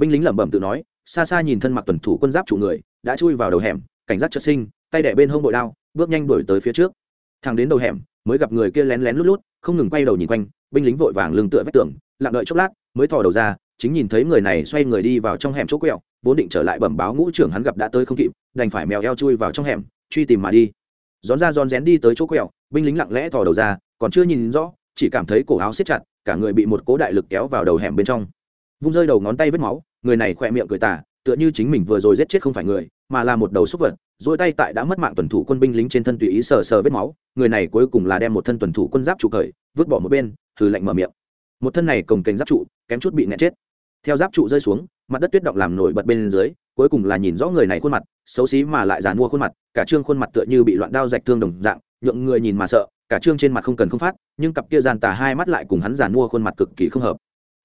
Binh lính lẩm bẩm tự nói, xa xa nhìn thân mặc tuần thủ quân giáp chủ người, đã chui vào đầu hẻm, cảnh giác chất sinh, tay đẻ bên hông bội đao, bước nhanh đuổi tới phía trước. Thằng đến đầu hẻm, mới gặp người kia lén lén lút lút, không ngừng quay đầu nhìn quanh, binh lính vội vàng lưng tựa vách tường, lặng đợi chốc lát, mới thò đầu ra, chính nhìn thấy người này xoay người đi vào trong hẻm chỗ quẹo, vốn định trở lại bẩm báo ngũ trưởng hắn gặp đã tới không kịp, đành phải mèo eo chui vào trong hẻm, truy tìm mà đi. Rón ra rón rén đi tới chỗ quẹo, binh lính lặng lẽ thò đầu ra, còn chưa nhìn rõ, chỉ cảm thấy cổ áo siết chặt, cả người bị một cố đại lực kéo vào đầu hẻm bên trong vung rơi đầu ngón tay vết máu, người này khỏe miệng cười tả tựa như chính mình vừa rồi giết chết không phải người, mà là một đầu súc vật dỗi tay tại đã mất mạng tuần thủ quân binh lính trên thân tùy ý sờ sờ vết máu, người này cuối cùng là đem một thân tuần thủ quân giáp trụ khởi vứt bỏ một bên thử lạnh mở miệng. Một thân này cồng kềnh giáp trụ, kém chút bị nẹt chết. Theo giáp trụ rơi xuống, mặt đất tuyết động làm nổi bật bên dưới, cuối cùng là nhìn rõ người này khuôn mặt, xấu xí mà lại giàn mua khuôn mặt, cả trương khuôn mặt tựa như bị loạn đao rạch thương đồng dạng, nhượng người nhìn mà sợ, cả trương trên mặt không cần không phát, nhưng cặp kia giàn tà hai mắt lại cùng hắn giàn mua khuôn mặt cực kỳ không hợp.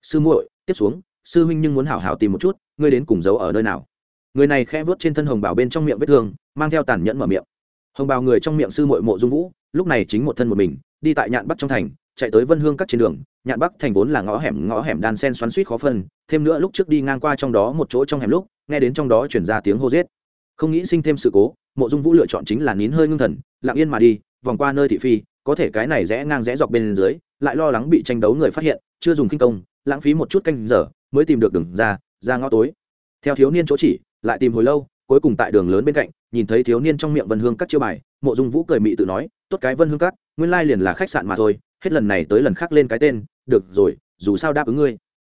Sư muội tiếp xuống, sư huynh nhưng muốn hảo hảo tìm một chút, ngươi đến cùng giấu ở nơi nào? Người này khẽ vớt trên thân hồng bảo bên trong miệng vết thương, mang theo tàn nhẫn mở miệng. Hồng bào người trong miệng sư muội mộ dung vũ, lúc này chính một thân một mình, đi tại nhạn bắc trong thành, chạy tới vân hương các trên đường. Nhạn bắc thành vốn là ngõ hẻm ngõ hẻm đan sen xoắn suýt khó phân, thêm nữa lúc trước đi ngang qua trong đó một chỗ trong hẻm lúc, nghe đến trong đó chuyển ra tiếng hô giết. Không nghĩ sinh thêm sự cố, mộ dung vũ lựa chọn chính là nín hơi ngưng thần, lặng yên mà đi, vòng qua nơi thị phi, có thể cái này rẽ ngang rẽ dọc bên dưới, lại lo lắng bị tranh đấu người phát hiện, chưa dùng kinh công lãng phí một chút canh giờ, mới tìm được đường ra ra ngõ tối. Theo thiếu niên chỗ chỉ, lại tìm hồi lâu, cuối cùng tại đường lớn bên cạnh, nhìn thấy thiếu niên trong miệng vân hương các chiêu bài, mộ dung vũ cười mị tự nói, tốt cái vân hương các nguyên lai liền là khách sạn mà thôi, hết lần này tới lần khác lên cái tên, được rồi, dù sao đáp ứng ngươi.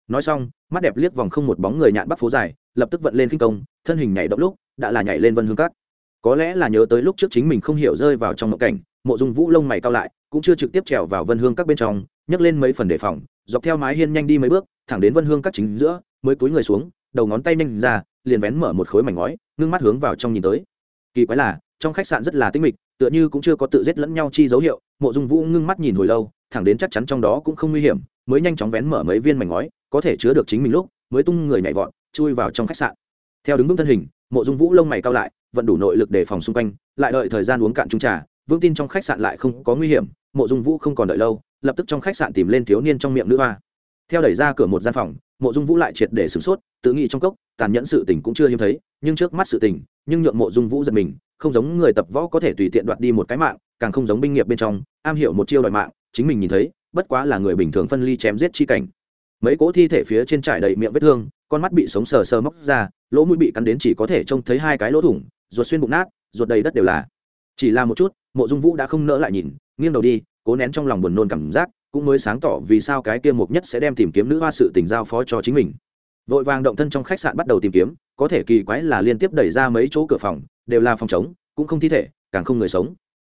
Nói xong, mắt đẹp liếc vòng không một bóng người nhạn bắc phố dài, lập tức vận lên kinh công, thân hình nhảy động lúc, đã là nhảy lên vân hương các có lẽ là nhớ tới lúc trước chính mình không hiểu rơi vào trong mộng cảnh, mộ dung vũ lông mày cao lại, cũng chưa trực tiếp trèo vào vân hương các bên trong, nhấc lên mấy phần đề phòng dọc theo mái hiên nhanh đi mấy bước, thẳng đến vân hương các chính giữa, mới cúi người xuống, đầu ngón tay nhanh ra, liền vén mở một khối mảnh ngói, ngưng mắt hướng vào trong nhìn tới. Kỳ quái là, trong khách sạn rất là tinh mịch, tựa như cũng chưa có tự giết lẫn nhau chi dấu hiệu, mộ dung vũ ngưng mắt nhìn hồi lâu, thẳng đến chắc chắn trong đó cũng không nguy hiểm, mới nhanh chóng vén mở mấy viên mảnh ngói, có thể chứa được chính mình lúc, mới tung người nhảy vọt, chui vào trong khách sạn. Theo đứng vững thân hình, mộ dung vũ lông mày cao lại, vận đủ nội lực đề phòng xung quanh, lại đợi thời gian uống cạn trung trà vương tin trong khách sạn lại không có nguy hiểm, mộ dung vũ không còn đợi lâu, lập tức trong khách sạn tìm lên thiếu niên trong miệng nữ hoa. Theo đẩy ra cửa một gian phòng, mộ dung vũ lại triệt để sửng sốt, tự nghĩ trong cốc, tàn nhẫn sự tình cũng chưa hiếm thấy, nhưng trước mắt sự tình, nhưng nhượng mộ dung vũ giật mình, không giống người tập võ có thể tùy tiện đoạt đi một cái mạng, càng không giống binh nghiệp bên trong, am hiểu một chiêu đòi mạng, chính mình nhìn thấy, bất quá là người bình thường phân ly chém giết chi cảnh. Mấy cỗ thi thể phía trên trải đầy miệng vết thương, con mắt bị sống sờ sờ móc ra, lỗ mũi bị cắn đến chỉ có thể trông thấy hai cái lỗ thủng, ruột xuyên bụng nát, ruột đầy đất đều là chỉ là một chút, mộ dung vũ đã không nỡ lại nhìn, nghiêng đầu đi, cố nén trong lòng buồn nôn cảm giác, cũng mới sáng tỏ vì sao cái kia mục nhất sẽ đem tìm kiếm nữ hoa sự tình giao phó cho chính mình. Vội vàng động thân trong khách sạn bắt đầu tìm kiếm, có thể kỳ quái là liên tiếp đẩy ra mấy chỗ cửa phòng, đều là phòng trống, cũng không thi thể, càng không người sống.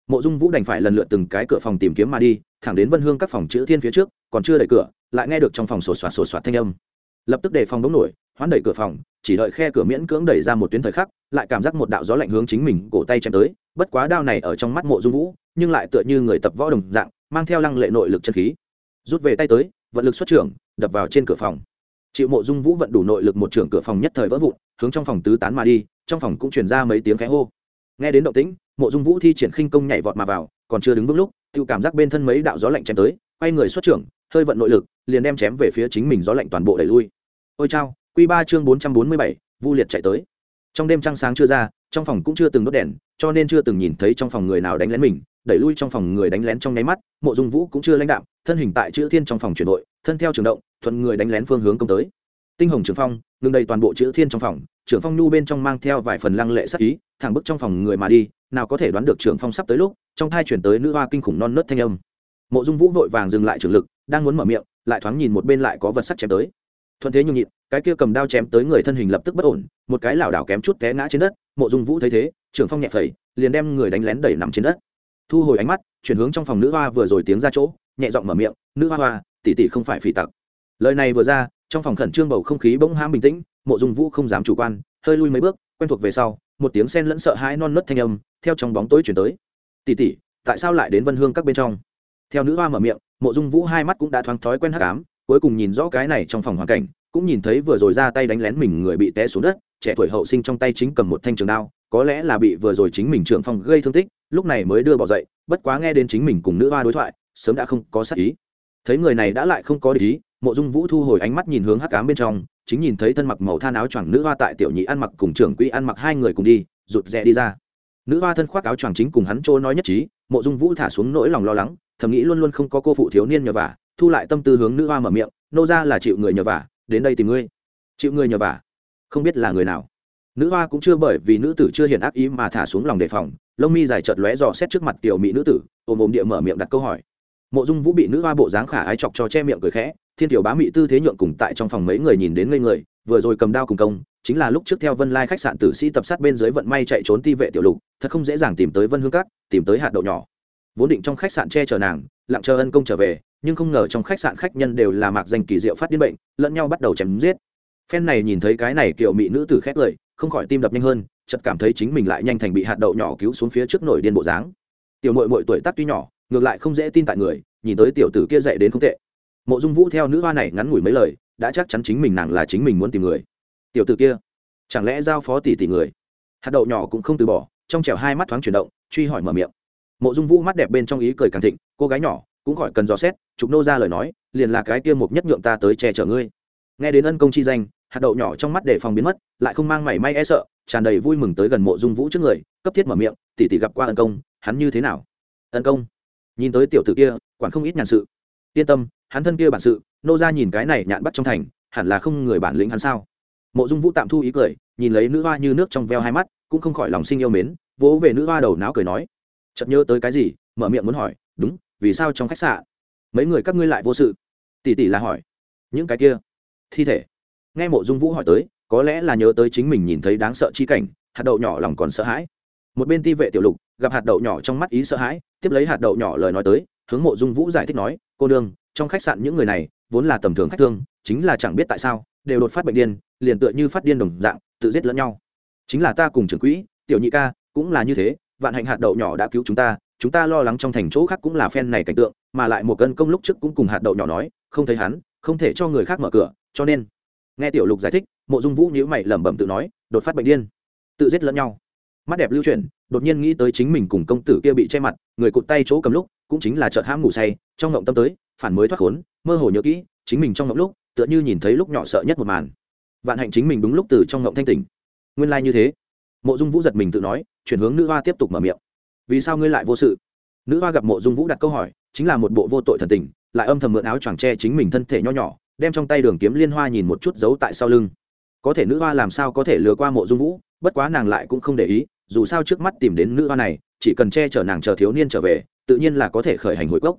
Mộ dung vũ đành phải lần lượt từng cái cửa phòng tìm kiếm mà đi, thẳng đến vân hương các phòng chữ thiên phía trước, còn chưa đẩy cửa, lại nghe được trong phòng sổ soạt sổ soạt thanh âm. Lập tức đề phòng đống nổi hoán đẩy cửa phòng, chỉ đợi khe cửa miễn cưỡng đẩy ra một tuyến thời khắc, lại cảm giác một đạo gió lạnh hướng chính mình cổ tay chém tới, bất quá đao này ở trong mắt mộ dung vũ, nhưng lại tựa như người tập võ đồng dạng, mang theo lăng lệ nội lực chân khí. Rút về tay tới, vận lực xuất trưởng, đập vào trên cửa phòng. Chịu mộ dung vũ vận đủ nội lực một trưởng cửa phòng nhất thời vỡ vụn, hướng trong phòng tứ tán mà đi, trong phòng cũng truyền ra mấy tiếng khẽ hô. Nghe đến động tĩnh, mộ dung vũ thi triển khinh công nhảy vọt mà vào, còn chưa đứng vững lúc tự cảm giác bên thân mấy đạo gió lạnh chém tới, quay người xuất trưởng, hơi vận nội lực, liền đem chém về phía chính mình gió lạnh toàn bộ đẩy lui. Ôi chao Quy ba chương bốn trăm bốn mươi bảy vu liệt chạy tới. Trong đêm trăng sáng chưa ra trong phòng cũng chưa từng đốt đèn cho nên chưa từng nhìn thấy trong phòng người nào đánh lén mình đẩy lui trong phòng người đánh lén trong nháy mắt mộ dung vũ cũng chưa lãnh đạm thân hình tại chữ thiên trong phòng chuyển đổi, thân theo trường động thuận người đánh lén phương hướng công tới. Tinh hồng trường phong ngừng đầy toàn bộ chữ thiên trong phòng trưởng phong nhu bên trong mang theo vài phần lăng lệ sắc ý thẳng bức trong phòng người mà đi nào có thể đoán được trưởng phong sắp tới lúc trong thai chuyển tới nữ hoa kinh khủng non nớt thanh âm. Mộ dung vũ vội vàng dừng lại trường lực đang muốn mở miệng lại thoáng nhìn một bên lại có vật sắc chém tới thuận thế nhung nhịn, cái kia cầm đao chém tới người thân hình lập tức bất ổn, một cái lảo đảo kém chút té ngã trên đất, mộ dung vũ thấy thế, trưởng phong nhẹ phẩy, liền đem người đánh lén đẩy nằm trên đất. Thu hồi ánh mắt, chuyển hướng trong phòng nữ hoa vừa rồi tiếng ra chỗ, nhẹ giọng mở miệng, nữ hoa hoa, tỷ tỷ không phải phỉ tặc. Lời này vừa ra, trong phòng khẩn trương bầu không khí bỗng ham bình tĩnh, mộ dung vũ không dám chủ quan, hơi lui mấy bước, quen thuộc về sau, một tiếng sen lẫn sợ hãi non nớt thanh âm, theo trong bóng tối chuyển tới. Tỷ tỷ, tại sao lại đến vân hương các bên trong? Theo nữ hoa mở miệng, mộ dung vũ hai mắt cũng đã thoáng thói quen hắc ám cuối cùng nhìn rõ cái này trong phòng hoàn cảnh, cũng nhìn thấy vừa rồi ra tay đánh lén mình người bị té xuống đất, trẻ tuổi hậu sinh trong tay chính cầm một thanh trường đao, có lẽ là bị vừa rồi chính mình trưởng phòng gây thương tích, lúc này mới đưa bỏ dậy, bất quá nghe đến chính mình cùng nữ hoa đối thoại, sớm đã không có sắc ý. Thấy người này đã lại không có ý, mộ dung vũ thu hồi ánh mắt nhìn hướng hắc cám bên trong, chính nhìn thấy thân mặc màu than áo choàng nữ hoa tại tiểu nhị ăn mặc cùng trưởng quỹ ăn mặc hai người cùng đi, rụt rè đi ra. Nữ hoa thân khoác áo choàng chính cùng hắn trôi nói nhất trí, mộ dung vũ thả xuống nỗi lòng lo lắng, thầm nghĩ luôn luôn không có cô phụ thiếu niên nhờ vả thu lại tâm tư hướng nữ hoa mở miệng, nô ra là chịu người nhờ vả, đến đây tìm ngươi. Chịu người nhờ vả? Không biết là người nào. Nữ hoa cũng chưa bởi vì nữ tử chưa hiện ác ý mà thả xuống lòng đề phòng, lông mi dài chợt lóe dò xét trước mặt tiểu mỹ nữ tử ôm ôm địa mở miệng đặt câu hỏi. Mộ dung vũ bị nữ hoa bộ dáng khả ái chọc cho che miệng cười khẽ, thiên tiểu bá mỹ tư thế nhượng cùng tại trong phòng mấy người nhìn đến ngây người, vừa rồi cầm đao cùng công, chính là lúc trước theo vân lai khách sạn tử sĩ tập sát bên dưới vận may chạy trốn ti vệ tiểu lục, thật không dễ dàng tìm tới vân hương cát tìm tới hạt đậu nhỏ. Vốn định trong khách sạn che chở nàng, lặng chờ ân công trở về nhưng không ngờ trong khách sạn khách nhân đều là mạc danh kỳ diệu phát điên bệnh, lẫn nhau bắt đầu chém giết. Phen này nhìn thấy cái này kiểu mỹ nữ tử khét lời không khỏi tim đập nhanh hơn, chợt cảm thấy chính mình lại nhanh thành bị hạt đậu nhỏ cứu xuống phía trước nổi điên bộ dáng. Tiểu mội mội tuổi tác tuy nhỏ, ngược lại không dễ tin tại người, nhìn tới tiểu tử kia dạy đến không tệ. Mộ dung vũ theo nữ hoa này ngắn ngủi mấy lời, đã chắc chắn chính mình nàng là chính mình muốn tìm người. Tiểu tử kia, chẳng lẽ giao phó tỷ tỷ người? Hạt đậu nhỏ cũng không từ bỏ, trong trèo hai mắt thoáng chuyển động, truy hỏi mở miệng. Mộ dung vũ mắt đẹp bên trong ý cười càng thịnh, cô gái nhỏ cũng khỏi cần dò xét, chụp nô ra lời nói, liền là cái kia mục nhất nhượng ta tới che chở ngươi. Nghe đến ân công chi danh, hạt đậu nhỏ trong mắt để phòng biến mất, lại không mang mảy may e sợ, tràn đầy vui mừng tới gần mộ dung vũ trước người, cấp thiết mở miệng, tỷ tỷ gặp qua ân công, hắn như thế nào? Ân công? Nhìn tới tiểu tử kia, quản không ít nhàn sự. Yên tâm, hắn thân kia bản sự, nô ra nhìn cái này nhạn bắt trong thành, hẳn là không người bản lĩnh hắn sao? Mộ dung vũ tạm thu ý cười, nhìn lấy nữ hoa như nước trong veo hai mắt, cũng không khỏi lòng sinh yêu mến, vỗ về nữ hoa đầu não cười nói, chợt nhớ tới cái gì? mở miệng muốn hỏi, đúng vì sao trong khách sạn? Mấy người các ngươi lại vô sự? Tỷ tỷ là hỏi. Những cái kia? Thi thể. Nghe mộ dung vũ hỏi tới, có lẽ là nhớ tới chính mình nhìn thấy đáng sợ chi cảnh, hạt đậu nhỏ lòng còn sợ hãi. Một bên ti vệ tiểu lục, gặp hạt đậu nhỏ trong mắt ý sợ hãi, tiếp lấy hạt đậu nhỏ lời nói tới, hướng mộ dung vũ giải thích nói, cô đương trong khách sạn những người này, vốn là tầm thường khách thương, chính là chẳng biết tại sao, đều đột phát bệnh điên, liền tựa như phát điên đồng dạng, tự giết lẫn nhau. Chính là ta cùng trưởng quỹ, tiểu nhị ca, cũng là như thế, vạn hạnh hạt đậu nhỏ đã cứu chúng ta chúng ta lo lắng trong thành chỗ khác cũng là phen này cảnh tượng, mà lại một cân công lúc trước cũng cùng hạt đậu nhỏ nói, không thấy hắn, không thể cho người khác mở cửa, cho nên. Nghe tiểu lục giải thích, mộ dung vũ nhíu mày lẩm bẩm tự nói, đột phát bệnh điên. Tự giết lẫn nhau. Mắt đẹp lưu chuyển, đột nhiên nghĩ tới chính mình cùng công tử kia bị che mặt, người cụt tay chỗ cầm lúc, cũng chính là chợt hãm ngủ say, trong ngộng tâm tới, phản mới thoát khốn, mơ hồ nhớ kỹ, chính mình trong ngộng lúc, tựa như nhìn thấy lúc nhỏ sợ nhất một màn. Vạn hạnh chính mình đúng lúc từ trong ngộng thanh tỉnh. Nguyên lai như thế. Mộ dung vũ giật mình tự nói, chuyển hướng nữ hoa tiếp tục mở miệng vì sao ngươi lại vô sự? Nữ hoa gặp mộ dung vũ đặt câu hỏi, chính là một bộ vô tội thần tình, lại âm thầm mượn áo choàng tre chính mình thân thể nho nhỏ, đem trong tay đường kiếm liên hoa nhìn một chút giấu tại sau lưng. Có thể nữ hoa làm sao có thể lừa qua mộ dung vũ, bất quá nàng lại cũng không để ý, dù sao trước mắt tìm đến nữ hoa này, chỉ cần che chở nàng chờ thiếu niên trở về, tự nhiên là có thể khởi hành hồi cốc.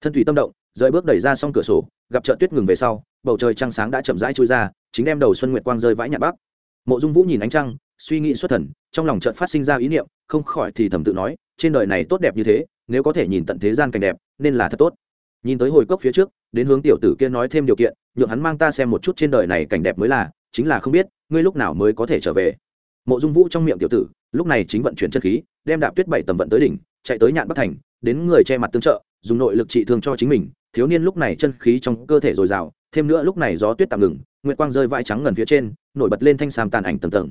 Thân thủy tâm động, rời bước đẩy ra xong cửa sổ, gặp chợ tuyết ngừng về sau, bầu trời trăng sáng đã chậm rãi trôi ra, chính đem đầu xuân nguyệt quang rơi vãi nhạt bắc. Mộ dung vũ nhìn ánh trăng, suy nghĩ xuất thần, trong lòng chợt phát sinh ra ý niệm, không khỏi thì thầm tự nói trên đời này tốt đẹp như thế, nếu có thể nhìn tận thế gian cảnh đẹp, nên là thật tốt. Nhìn tới hồi cốc phía trước, đến hướng tiểu tử kia nói thêm điều kiện, nhượng hắn mang ta xem một chút trên đời này cảnh đẹp mới là, chính là không biết, ngươi lúc nào mới có thể trở về. Mộ dung vũ trong miệng tiểu tử, lúc này chính vận chuyển chân khí, đem đạp tuyết bảy tầm vận tới đỉnh, chạy tới nhạn bắc thành, đến người che mặt tương trợ, dùng nội lực trị thương cho chính mình. Thiếu niên lúc này chân khí trong cơ thể dồi dào, thêm nữa lúc này gió tuyết tạm ngừng, nguyệt quang rơi vãi trắng ngần phía trên, nổi bật lên thanh sam tàn ảnh tầng tầng.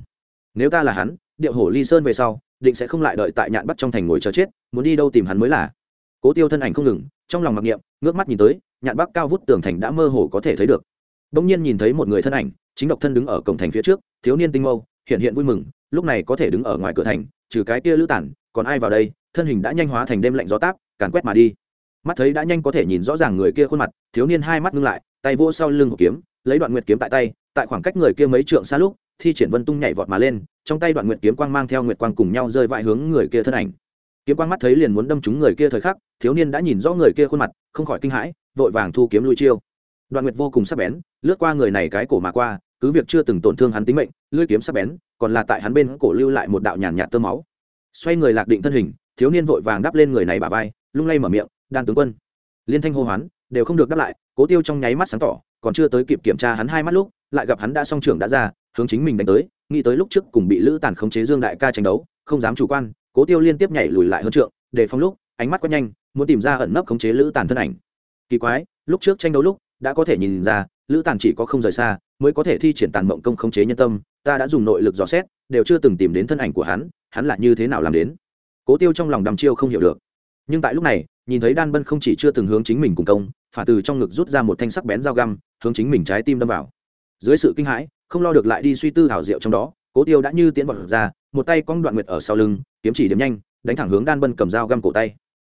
Nếu ta là hắn, điệu hổ ly sơn về sau định sẽ không lại đợi tại nhạn bắc trong thành ngồi chờ chết, muốn đi đâu tìm hắn mới là. Cố tiêu thân ảnh không ngừng, trong lòng mặc niệm, ngước mắt nhìn tới, nhạn bắc cao vút tường thành đã mơ hồ có thể thấy được. Bỗng nhiên nhìn thấy một người thân ảnh, chính độc thân đứng ở cổng thành phía trước, thiếu niên tinh mâu, hiện hiện vui mừng, lúc này có thể đứng ở ngoài cửa thành, trừ cái kia lữ tản, còn ai vào đây, thân hình đã nhanh hóa thành đêm lạnh gió táp, càn quét mà đi. Mắt thấy đã nhanh có thể nhìn rõ ràng người kia khuôn mặt, thiếu niên hai mắt ngưng lại, tay vỗ sau lưng hộp kiếm, lấy đoạn nguyệt kiếm tại tay, tại khoảng cách người kia mấy trượng xa lúc thi triển vân tung nhảy vọt mà lên, trong tay đoạn nguyệt kiếm quang mang theo nguyệt quang cùng nhau rơi vãi hướng người kia thân ảnh. Kiếm quang mắt thấy liền muốn đâm trúng người kia thời khắc, thiếu niên đã nhìn rõ người kia khuôn mặt, không khỏi kinh hãi, vội vàng thu kiếm lui chiêu. Đoạn nguyệt vô cùng sắc bén, lướt qua người này cái cổ mà qua, cứ việc chưa từng tổn thương hắn tính mệnh, lưỡi kiếm sắc bén, còn là tại hắn bên cổ lưu lại một đạo nhàn nhạt tơ máu. Xoay người lạc định thân hình, thiếu niên vội vàng đắp lên người này bả vai, lung lay mở miệng, đan tướng quân. Liên thanh hô hoán, đều không được đáp lại, cố tiêu trong nháy mắt sáng tỏ, còn chưa tới kịp kiểm tra hắn hai mắt lúc, lại gặp hắn đã song trưởng đã ra hướng chính mình đánh tới, nghĩ tới lúc trước cùng bị lữ tàn khống chế dương đại ca tranh đấu, không dám chủ quan, cố tiêu liên tiếp nhảy lùi lại hơn trượng, để phong lúc, ánh mắt quét nhanh, muốn tìm ra ẩn nấp khống chế lữ tàn thân ảnh. Kỳ quái, lúc trước tranh đấu lúc, đã có thể nhìn ra, lữ tàn chỉ có không rời xa, mới có thể thi triển tàn mộng công khống chế nhân tâm, ta đã dùng nội lực dò xét, đều chưa từng tìm đến thân ảnh của hắn hắn là như thế nào làm đến? Cố tiêu trong lòng đăm chiêu không hiểu được. Nhưng tại lúc này, nhìn thấy đan bân không chỉ chưa từng hướng chính mình cùng công, phả từ trong ngực rút ra một thanh sắc bén dao găm, hướng chính mình trái tim đâm vào. Dưới sự kinh hãi không lo được lại đi suy tư hảo diệu trong đó, cố tiêu đã như tiến vật ra, một tay cong đoạn nguyệt ở sau lưng, kiếm chỉ điểm nhanh, đánh thẳng hướng đan bân cầm dao găm cổ tay.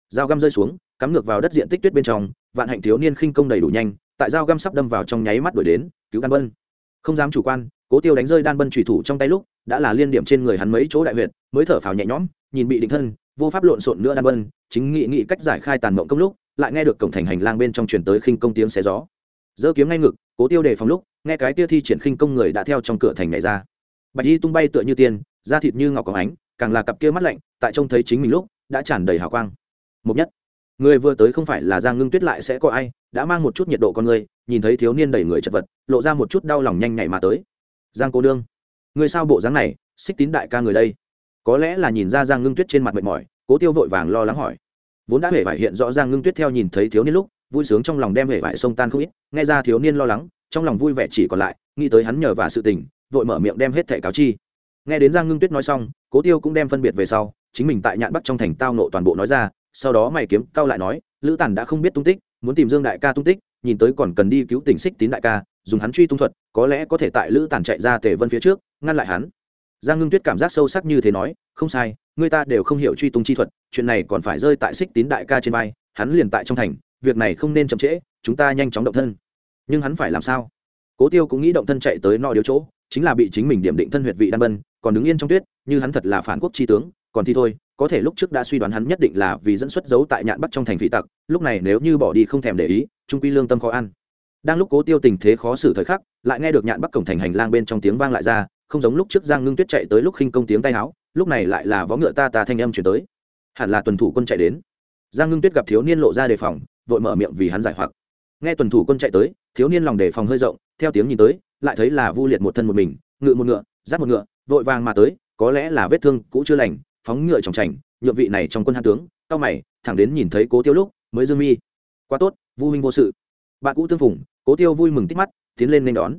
Dao găm rơi xuống, cắm ngược vào đất diện tích tuyết bên trong, vạn hạnh thiếu niên khinh công đầy đủ nhanh, tại dao găm sắp đâm vào trong nháy mắt đuổi đến, cứu đan bân. Không dám chủ quan, cố tiêu đánh rơi đan bân trùy thủ trong tay lúc, đã là liên điểm trên người hắn mấy chỗ đại huyệt, mới thở phào nhẹ nhõm, nhìn bị định thân, vô pháp lộn xộn nữa đan bân, chính nghị nghị cách giải khai tàn mộng công lúc, lại nghe được cổng thành hành lang bên trong truyền tới khinh công tiếng xé gió. Giơ kiếm ngay ngực, cố tiêu đề phòng lúc nghe cái tia thi triển khinh công người đã theo trong cửa thành này ra. Bạch y tung bay tựa như tiên, da thịt như ngọc có ánh, càng là cặp kia mắt lạnh, tại trông thấy chính mình lúc, đã tràn đầy hào quang. Một nhất, người vừa tới không phải là giang ngưng tuyết lại sẽ có ai, đã mang một chút nhiệt độ con người, nhìn thấy thiếu niên đầy người chật vật, lộ ra một chút đau lòng nhanh nhạy mà tới. Giang cô đương người sao bộ dáng này, xích tín đại ca người đây? Có lẽ là nhìn ra giang ngưng tuyết trên mặt mệt mỏi, cố tiêu vội vàng lo lắng hỏi. Vốn đã hề vải hiện rõ giang ngưng tuyết theo nhìn thấy thiếu niên lúc, vui sướng trong lòng đem hề vải sông tan không ít, nghe ra thiếu niên lo lắng trong lòng vui vẻ chỉ còn lại, nghĩ tới hắn nhờ và sự tình, vội mở miệng đem hết thẻ cáo chi. Nghe đến giang ngưng tuyết nói xong, cố tiêu cũng đem phân biệt về sau, chính mình tại nhạn bắc trong thành tao nộ toàn bộ nói ra, sau đó mày kiếm cao lại nói, lữ tàn đã không biết tung tích, muốn tìm dương đại ca tung tích, nhìn tới còn cần đi cứu Tỉnh xích tín đại ca, dùng hắn truy tung thuật, có lẽ có thể tại lữ tàn chạy ra tề vân phía trước, ngăn lại hắn. Giang ngưng tuyết cảm giác sâu sắc như thế nói, không sai, người ta đều không hiểu truy tung chi thuật, chuyện này còn phải rơi tại xích tín đại ca trên vai, hắn liền tại trong thành, việc này không nên chậm trễ, chúng ta nhanh chóng động thân nhưng hắn phải làm sao? Cố tiêu cũng nghĩ động thân chạy tới no điếu chỗ, chính là bị chính mình điểm định thân huyệt vị đan bân, còn đứng yên trong tuyết, như hắn thật là phản quốc tri tướng, còn thì thôi, có thể lúc trước đã suy đoán hắn nhất định là vì dẫn xuất giấu tại nhạn bắc trong thành phỉ tặc, lúc này nếu như bỏ đi không thèm để ý, trung quy lương tâm khó ăn. Đang lúc cố tiêu tình thế khó xử thời khắc, lại nghe được nhạn bắc cổng thành hành lang bên trong tiếng vang lại ra, không giống lúc trước giang ngưng tuyết chạy tới lúc khinh công tiếng tay áo lúc này lại là vó ngựa ta ta thanh âm chuyển tới. Hẳn là tuần thủ quân chạy đến. Giang ngưng tuyết gặp thiếu niên lộ ra đề phòng, vội mở miệng vì hắn giải hoặc nghe tuần thủ quân chạy tới, thiếu niên lòng đề phòng hơi rộng, theo tiếng nhìn tới, lại thấy là vu liệt một thân một mình, ngự một ngựa, giáp một ngựa, vội vàng mà tới, có lẽ là vết thương cũ chưa lành, phóng ngựa trọng trành nhượng vị này trong quân hạ tướng, cao mày, thẳng đến nhìn thấy cố tiêu lúc, mới dương mi. Quá tốt, vu huynh vô sự. Bạn cũ tương phùng, cố tiêu vui mừng tít mắt, tiến lên nên đón.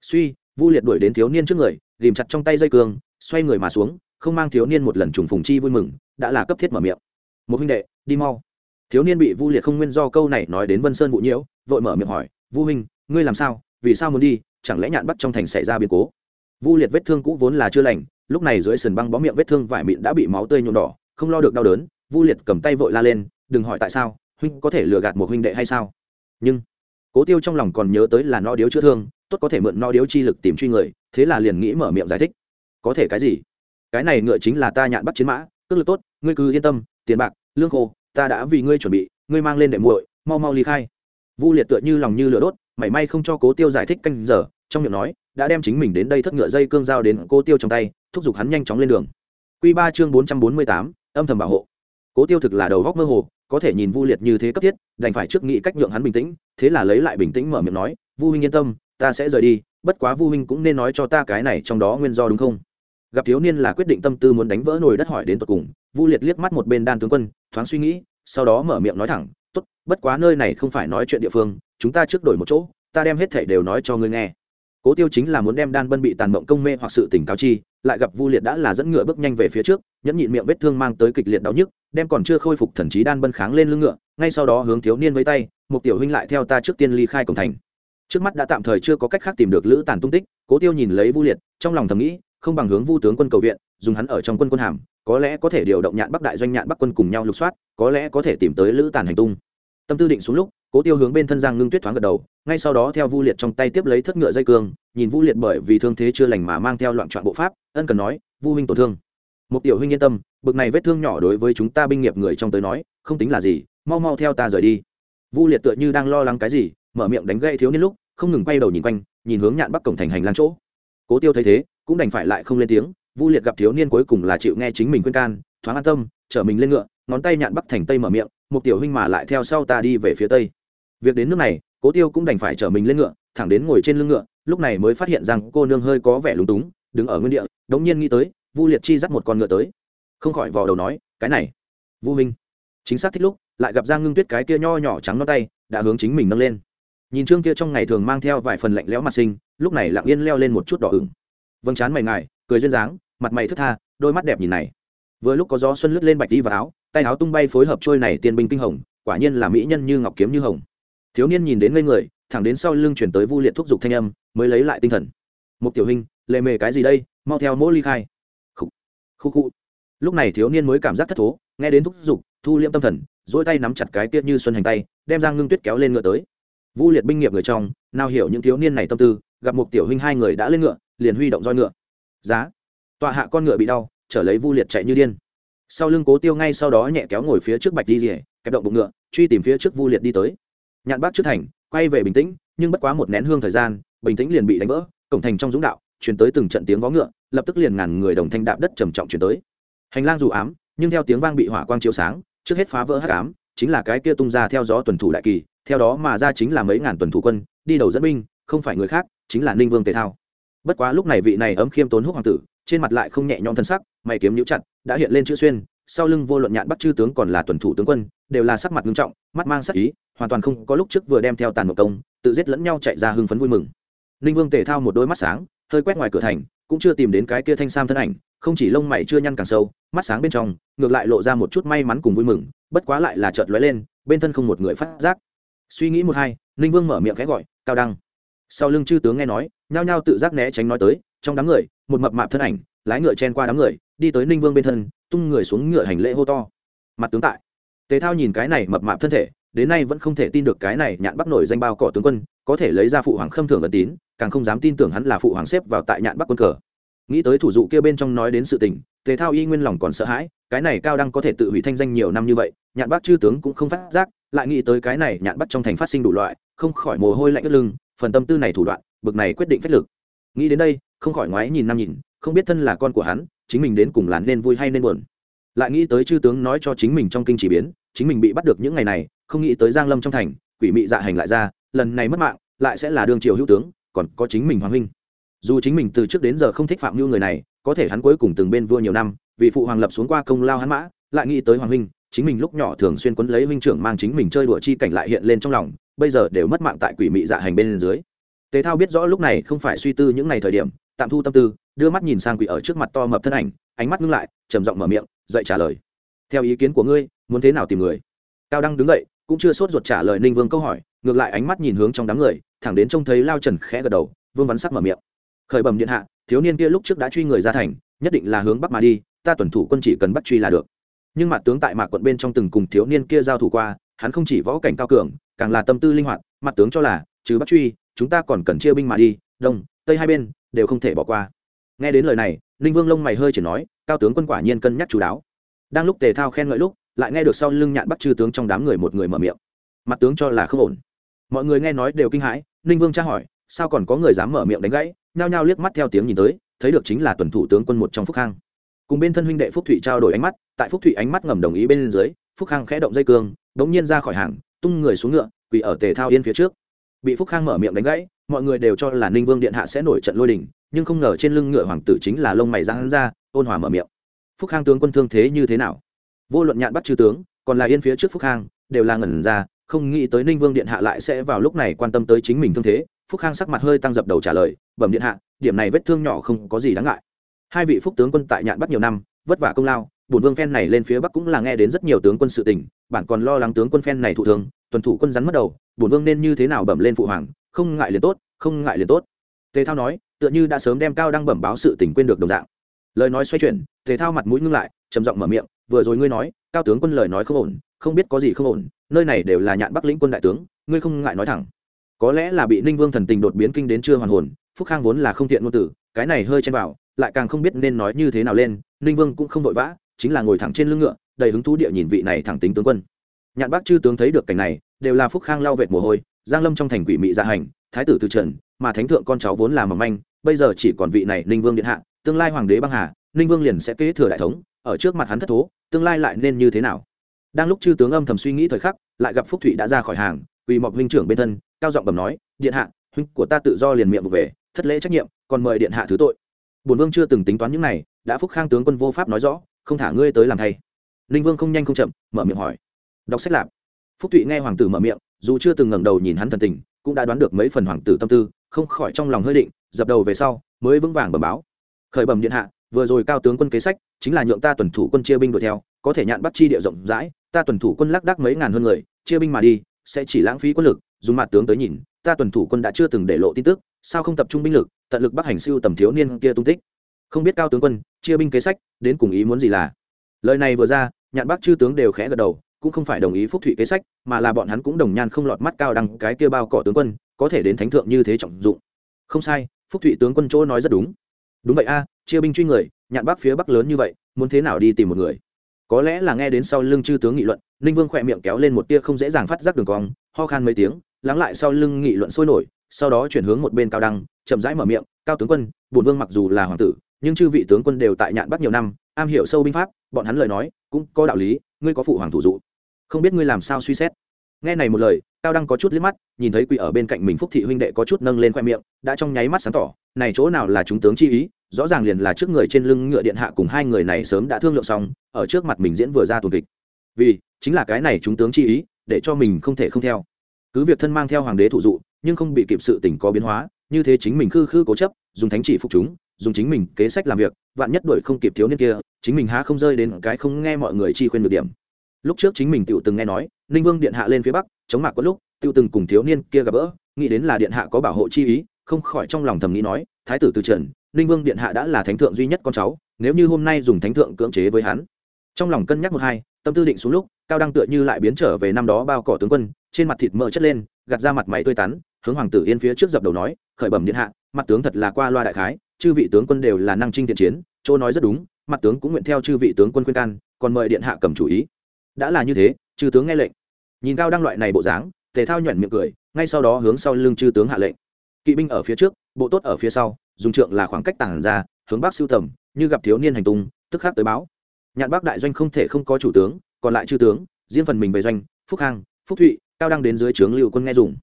Suy, vu liệt đuổi đến thiếu niên trước người, ghìm chặt trong tay dây cường xoay người mà xuống, không mang thiếu niên một lần trùng phùng chi vui mừng, đã là cấp thiết mở miệng. Một huynh đệ, đi mau thiếu niên bị vu liệt không nguyên do câu này nói đến vân sơn vụ nhiễu, vội mở miệng hỏi, vu huynh, ngươi làm sao? Vì sao muốn đi? Chẳng lẽ nhạn bắt trong thành xảy ra biến cố? Vu liệt vết thương cũ vốn là chưa lành, lúc này dưới sườn băng bó miệng vết thương vải mịn đã bị máu tươi nhuộm đỏ, không lo được đau đớn, vu liệt cầm tay vội la lên, đừng hỏi tại sao, huynh có thể lừa gạt một huynh đệ hay sao? Nhưng, cố tiêu trong lòng còn nhớ tới là no điếu chữa thương, tốt có thể mượn no điếu chi lực tìm truy người, thế là liền nghĩ mở miệng giải thích, có thể cái gì? Cái này ngựa chính là ta nhạn bắt chiến mã, tức lực tốt, ngươi cứ yên tâm, tiền bạc, lương khô ta đã vì ngươi chuẩn bị, ngươi mang lên để muội, mau mau ly khai. Vu liệt tựa như lòng như lửa đốt, mảy may không cho cố tiêu giải thích canh giờ, trong miệng nói, đã đem chính mình đến đây thất ngựa dây cương dao đến cố tiêu trong tay, thúc giục hắn nhanh chóng lên đường. Q ba chương bốn trăm bốn mươi tám, âm thầm bảo hộ. Cố tiêu thực là đầu góc mơ hồ, có thể nhìn vu liệt như thế cấp thiết, đành phải trước nghĩ cách nhượng hắn bình tĩnh, thế là lấy lại bình tĩnh mở miệng nói, vu huynh yên tâm, ta sẽ rời đi, bất quá vu huynh cũng nên nói cho ta cái này trong đó nguyên do đúng không? Gặp thiếu niên là quyết định tâm tư muốn đánh vỡ nồi đất hỏi đến tột cùng, vu liệt liếc mắt một bên đan tướng quân thoáng suy nghĩ, sau đó mở miệng nói thẳng, tốt, bất quá nơi này không phải nói chuyện địa phương, chúng ta trước đổi một chỗ, ta đem hết thảy đều nói cho ngươi nghe. Cố tiêu chính là muốn đem đan bân bị tàn mộng công mê hoặc sự tỉnh cáo chi, lại gặp vu liệt đã là dẫn ngựa bước nhanh về phía trước, nhẫn nhịn miệng vết thương mang tới kịch liệt đau nhức, đem còn chưa khôi phục thần trí đan bân kháng lên lưng ngựa, ngay sau đó hướng thiếu niên với tay một tiểu huynh lại theo ta trước tiên ly khai cổng thành. Trước mắt đã tạm thời chưa có cách khác tìm được lữ tàn tung tích, cố tiêu nhìn lấy vu liệt, trong lòng thầm nghĩ không bằng hướng vu tướng quân cầu viện, dùng hắn ở trong quân quân hàm, có lẽ có thể điều động nhạn bắc đại doanh nhạn bắc quân cùng nhau lục soát, có lẽ có thể tìm tới lữ tàn hành tung. Tâm tư định xuống lúc, cố tiêu hướng bên thân giang ngưng tuyết thoáng gật đầu, ngay sau đó theo vu liệt trong tay tiếp lấy thất ngựa dây cương, nhìn vu liệt bởi vì thương thế chưa lành mà mang theo loạn trọn bộ pháp, ân cần nói, vu huynh tổn thương. Một tiểu huynh yên tâm, bực này vết thương nhỏ đối với chúng ta binh nghiệp người trong tới nói, không tính là gì, mau mau theo ta rời đi. Vu liệt tựa như đang lo lắng cái gì, mở miệng đánh gây thiếu niên lúc, không ngừng quay đầu nhìn quanh, nhìn hướng nhạn bắc cổng thành hành lang chỗ cố tiêu thấy thế, cũng đành phải lại không lên tiếng, vu liệt gặp thiếu niên cuối cùng là chịu nghe chính mình khuyên can, thoáng an tâm chở mình lên ngựa, ngón tay nhạn bắc thành tây mở miệng một tiểu huynh mà lại theo sau ta đi về phía tây. Việc đến nước này, cố tiêu cũng đành phải chở mình lên ngựa, thẳng đến ngồi trên lưng ngựa, lúc này mới phát hiện rằng cô nương hơi có vẻ lúng túng, đứng ở nguyên địa, đống nhiên nghĩ tới, vu liệt chi dắt một con ngựa tới. Không khỏi vò đầu nói, cái này, vu minh chính xác thích lúc, lại gặp giang ngưng tuyết cái kia nho nhỏ trắng non tay, đã hướng chính mình nâng lên nhìn trương kia trong ngày thường mang theo vài phần lạnh lẽo mặt sinh lúc này lặng yên leo lên một chút đỏ ửng. Vâng chán mày ngài, cười duyên dáng, mặt mày thức tha, đôi mắt đẹp nhìn này. Vừa lúc có gió xuân lướt lên bạch đi vào áo, tay áo tung bay phối hợp trôi này tiên binh kinh hồng, quả nhiên là mỹ nhân như ngọc kiếm như hồng. Thiếu niên nhìn đến ngây người, thẳng đến sau lưng chuyển tới vu liệt thúc giục thanh âm, mới lấy lại tinh thần. Một tiểu hình lệ mề cái gì đây? Mau theo mỗi ly khai. Khu khu khu lúc này thiếu niên mới cảm giác thất thố, nghe đến thúc giục, thu liễm tâm thần dỗi tay nắm chặt cái tiết như xuân hành tay, đem giang ngưng tuyết kéo lên ngựa tới vu liệt binh nghiệp người trong, nào hiểu những thiếu niên này tâm tư, gặp một tiểu huynh hai người đã lên ngựa, liền huy động roi ngựa. Giá. Tọa hạ con ngựa bị đau, trở lấy vu liệt chạy như điên. Sau lưng cố tiêu ngay sau đó nhẹ kéo ngồi phía trước bạch di rỉa kẹp động bụng ngựa, truy tìm phía trước vu liệt đi tới. Nhạn bác trước thành, quay về bình tĩnh, nhưng bất quá một nén hương thời gian, bình tĩnh liền bị đánh vỡ, cổng thành trong dũng đạo chuyển tới từng trận tiếng vó ngựa, lập tức liền ngàn người đồng thanh đạp đất trầm trọng chuyển tới. Hành lang dù ám, nhưng theo tiếng vang bị hỏa quang chiếu sáng, trước hết phá vỡ hắc ám chính là cái kia tung ra theo gió tuần thủ đại kỳ, theo đó mà ra chính là mấy ngàn tuần thủ quân, đi đầu dẫn binh, không phải người khác, chính là ninh vương tề thao. Bất quá lúc này vị này ấm khiêm tốn húc hoàng tử, trên mặt lại không nhẹ nhõm thân sắc, mày kiếm nhũ chặt, đã hiện lên chữ xuyên, sau lưng vô luận nhạn bắt chư tướng còn là tuần thủ tướng quân, đều là sắc mặt nghiêm trọng, mắt mang sắc ý, hoàn toàn không có lúc trước vừa đem theo tàn một công, tự giết lẫn nhau chạy ra hưng phấn vui mừng. Ninh vương tề thao một đôi mắt sáng, hơi quét ngoài cửa thành, cũng chưa tìm đến cái kia thanh sam thân ảnh, không chỉ lông mày chưa nhăn càng sâu, mắt sáng bên trong, ngược lại lộ ra một chút may mắn cùng vui mừng bất quá lại là chợt lóe lên, bên thân không một người phát giác. Suy nghĩ một hai, ninh vương mở miệng khẽ gọi, cao đăng. Sau lưng chư tướng nghe nói, nhao nhao tự giác né tránh nói tới, trong đám người, một mập mạp thân ảnh, lái ngựa chen qua đám người, đi tới ninh vương bên thân, tung người xuống ngựa hành lễ hô to. Mặt tướng tại. Tề thao nhìn cái này mập mạp thân thể, đến nay vẫn không thể tin được cái này nhạn bắc nổi danh bao cỏ tướng quân, có thể lấy ra phụ hoàng khâm thưởng ẩn tín, càng không dám tin tưởng hắn là phụ hoàng xếp vào tại nhạn bắc quân cờ. Nghĩ tới thủ dụ kia bên trong nói đến sự tình, tề thao y nguyên lòng còn sợ hãi cái này cao đăng có thể tự hủy thanh danh nhiều năm như vậy, nhạn bác chư tướng cũng không phát giác, lại nghĩ tới cái này nhạn bắt trong thành phát sinh đủ loại, không khỏi mồ hôi lạnh ướt lưng, phần tâm tư này thủ đoạn, bực này quyết định phách lực. Nghĩ đến đây, không khỏi ngoái nhìn năm nhìn, không biết thân là con của hắn, chính mình đến cùng làn nên vui hay nên buồn. Lại nghĩ tới chư tướng nói cho chính mình trong kinh chỉ biến, chính mình bị bắt được những ngày này, không nghĩ tới giang lâm trong thành, quỷ mị dạ hành lại ra, lần này mất mạng, lại sẽ là đương triều hữu tướng, còn có chính mình hoàng huynh. Dù chính mình từ trước đến giờ không thích phạm như người này, có thể hắn cuối cùng từng bên vua nhiều năm vì phụ hoàng lập xuống qua công lao hắn mã, lại nghĩ tới hoàng huynh, chính mình lúc nhỏ thường xuyên quấn lấy huynh trưởng mang chính mình chơi đùa chi cảnh lại hiện lên trong lòng, bây giờ đều mất mạng tại quỷ mị dạ hành bên dưới. Tề thao biết rõ lúc này không phải suy tư những ngày thời điểm, tạm thu tâm tư, đưa mắt nhìn sang quỷ ở trước mặt to mập thân ảnh, ánh mắt ngưng lại, trầm giọng mở miệng, dậy trả lời. Theo ý kiến của ngươi, muốn thế nào tìm người? Cao đăng đứng dậy, cũng chưa sốt ruột trả lời ninh vương câu hỏi, ngược lại ánh mắt nhìn hướng trong đám người, thẳng đến trông thấy lao trần khẽ gật đầu, vương vắn sắc mở miệng. Khởi bẩm điện hạ, thiếu niên kia lúc trước đã truy người ra thành, nhất định là hướng bắc mà đi ta tuần thủ quân chỉ cần bắt truy là được. Nhưng mặt tướng tại mạc quận bên trong từng cùng thiếu niên kia giao thủ qua, hắn không chỉ võ cảnh cao cường, càng là tâm tư linh hoạt, mặt tướng cho là chứ bắt truy, chúng ta còn cần chia binh mà đi, đông, tây hai bên, đều không thể bỏ qua. Nghe đến lời này, ninh vương lông mày hơi chỉ nói, cao tướng quân quả nhiên cân nhắc chú đáo. Đang lúc tề thao khen ngợi lúc, lại nghe được sau lưng nhạn bắt chư tướng trong đám người một người mở miệng. Mặt tướng cho là không ổn. Mọi người nghe nói đều kinh hãi, ninh vương tra hỏi, sao còn có người dám mở miệng đánh gãy, nhao nhao liếc mắt theo tiếng nhìn tới, thấy được chính là tuần thủ tướng quân một trong phúc khang cùng bên thân huynh đệ phúc thụy trao đổi ánh mắt, tại phúc thụy ánh mắt ngầm đồng ý bên dưới, phúc khang khẽ động dây cương đ ố n g nhiên ra khỏi hàng, tung người xuống ngựa, quỳ ở tề thao yên phía trước. Bị phúc khang mở miệng đánh gãy, mọi người đều cho là ninh vương điện hạ sẽ nổi trận lôi đình, nhưng không ngờ trên lưng ngựa hoàng tử chính là lông mày giang ra, ôn hòa mở miệng. Phúc khang tướng quân thương thế như thế nào? Vô luận nhạn bắt chư tướng, còn là yên phía trước phúc khang, đều là ngẩn ra, không nghĩ tới ninh vương điện hạ lại sẽ vào lúc này quan tâm tới chính mình thương thế. Phúc khang sắc mặt hơi tăng dập đầu trả lời, bẩm điện hạ, điểm này vết thương nhỏ không có gì đáng ngại hai vị phúc tướng quân tại nhạn bắt nhiều năm, vất vả công lao, bổn vương phen này lên phía bắc cũng là nghe đến rất nhiều tướng quân sự tình, bản còn lo lắng tướng quân phen này thụ thường tuần thủ quân rắn mất đầu, bổn vương nên như thế nào bẩm lên phụ hoàng, không ngại liền tốt, không ngại liền tốt. Tề thao nói, tựa như đã sớm đem cao đăng bẩm báo sự tình quên được đồng dạng. Lời nói xoay chuyển, tề thao mặt mũi ngưng lại, trầm giọng mở miệng, vừa rồi ngươi nói, cao tướng quân lời nói không ổn, không biết có gì không ổn, nơi này đều là nhạn bắc lĩnh quân đại tướng, ngươi không ngại nói thẳng. Có lẽ là bị ninh vương thần tình đột biến kinh đến chưa hoàn hồn, phúc khang vốn là không thiện ngôn tử, cái này hơi chen vào lại càng không biết nên nói như thế nào lên, ninh vương cũng không vội vã, chính là ngồi thẳng trên lưng ngựa, đầy hứng thú địa nhìn vị này thẳng tính tướng quân. Nhạn bác chư tướng thấy được cảnh này, đều là phúc khang lao vệt mồ hôi, giang lâm trong thành quỷ mị dạ hành, thái tử từ trần, mà thánh thượng con cháu vốn là mầm manh, bây giờ chỉ còn vị này ninh vương điện hạ, tương lai hoàng đế băng hà, ninh vương liền sẽ kế thừa đại thống, ở trước mặt hắn thất thố, tương lai lại nên như thế nào? Đang lúc chư tướng âm thầm suy nghĩ thời khắc, lại gặp phúc thụy đã ra khỏi hàng, quỳ mọc huynh trưởng bên thân, cao giọng bẩm nói, điện hạ, huynh của ta tự do liền miệng vụ về, thất lễ trách nhiệm, còn mời điện hạ thứ tội bổn vương chưa từng tính toán những này, đã phúc khang tướng quân vô pháp nói rõ, không thả ngươi tới làm thay. Ninh vương không nhanh không chậm, mở miệng hỏi. Đọc sách lạp. Phúc thụy nghe hoàng tử mở miệng, dù chưa từng ngẩng đầu nhìn hắn thần tình, cũng đã đoán được mấy phần hoàng tử tâm tư, không khỏi trong lòng hơi định, dập đầu về sau, mới vững vàng bẩm báo. Khởi bẩm điện hạ, vừa rồi cao tướng quân kế sách, chính là nhượng ta tuần thủ quân chia binh đuổi theo, có thể nhạn bắt chi địa rộng rãi, ta tuần thủ quân lác đác mấy ngàn hơn người, chia binh mà đi, sẽ chỉ lãng phí quân lực, dùng mặt tướng tới nhìn, ta tuần thủ quân đã chưa từng để lộ tin tức sao không tập trung binh lực, tận lực bắc hành siêu tầm thiếu niên kia tung tích. Không biết cao tướng quân, chia binh kế sách, đến cùng ý muốn gì là? Lời này vừa ra, nhạn bác chư tướng đều khẽ gật đầu, cũng không phải đồng ý phúc thụy kế sách, mà là bọn hắn cũng đồng nhan không lọt mắt cao đăng cái kia bao cỏ tướng quân, có thể đến thánh thượng như thế trọng dụng. Không sai, phúc thụy tướng quân chỗ nói rất đúng. Đúng vậy a, chia binh truy người, nhạn bác phía bắc lớn như vậy, muốn thế nào đi tìm một người? Có lẽ là nghe đến sau lưng chư tướng nghị luận, ninh vương khỏe miệng kéo lên một tia không dễ dàng phát giác đường cong, ho khan mấy tiếng, lắng lại sau lưng nghị luận sôi nổi sau đó chuyển hướng một bên cao đăng, chậm rãi mở miệng, cao tướng quân bùn vương mặc dù là hoàng tử, nhưng chư vị tướng quân đều tại nhạn bắc nhiều năm, am hiểu sâu binh pháp, bọn hắn lời nói cũng có đạo lý, ngươi có phụ hoàng thủ dụ. Không biết ngươi làm sao suy xét. Nghe này một lời, cao đăng có chút liếc mắt, nhìn thấy quỷ ở bên cạnh mình phúc thị huynh đệ có chút nâng lên khoe miệng, đã trong nháy mắt sáng tỏ, này chỗ nào là chúng tướng chi ý, rõ ràng liền là trước người trên lưng ngựa điện hạ cùng hai người này sớm đã thương lượng xong, ở trước mặt mình diễn vừa ra tuần kịch. Vì, chính là cái này chúng tướng chi ý, để cho mình không thể không theo cứ việc thân mang theo hoàng đế thụ dụ, nhưng không bị kịp sự tình có biến hóa, như thế chính mình khư khư cố chấp, dùng thánh chỉ phục chúng, dùng chính mình kế sách làm việc, vạn nhất đuổi không kịp thiếu niên kia, chính mình há không rơi đến cái không nghe mọi người chi khuyên được điểm. Lúc trước chính mình tựu từng nghe nói, ninh vương điện hạ lên phía bắc, chống mạc có lúc tựu từng cùng thiếu niên kia gặp gỡ, nghĩ đến là điện hạ có bảo hộ chi ý, không khỏi trong lòng thầm nghĩ nói, thái tử từ trần, ninh vương điện hạ đã là thánh thượng duy nhất con cháu, nếu như hôm nay dùng thánh thượng cưỡng chế với hắn. Trong lòng cân nhắc một hai, tâm tư định xuống lúc, cao đăng tựa như lại biến trở về năm đó bao cỏ tướng quân trên mặt thịt mỡ chất lên, gạt ra mặt mày tươi tắn, hướng hoàng tử yên phía trước dập đầu nói, khởi bẩm điện hạ, mặt tướng thật là qua loa đại khái, chư vị tướng quân đều là năng trinh thiện chiến, chỗ nói rất đúng, mặt tướng cũng nguyện theo chư vị tướng quân khuyên can, còn mời điện hạ cầm chủ ý. Đã là như thế, chư tướng nghe lệnh. Nhìn cao đăng loại này bộ dáng, tề thao nhuận miệng cười, ngay sau đó hướng sau lưng chư tướng hạ lệnh. Kỵ binh ở phía trước, bộ tốt ở phía sau, dùng trượng là khoảng cách tản ra, hướng bắc siêu tầm, như gặp thiếu niên hành tung, tức khắc tới báo. Nhạn bắc đại doanh không thể không có chủ tướng, còn lại chư tướng riêng phần mình về doanh, phúc khang phúc thụy cao đăng đến dưới trướng lưu quân nghe dùng.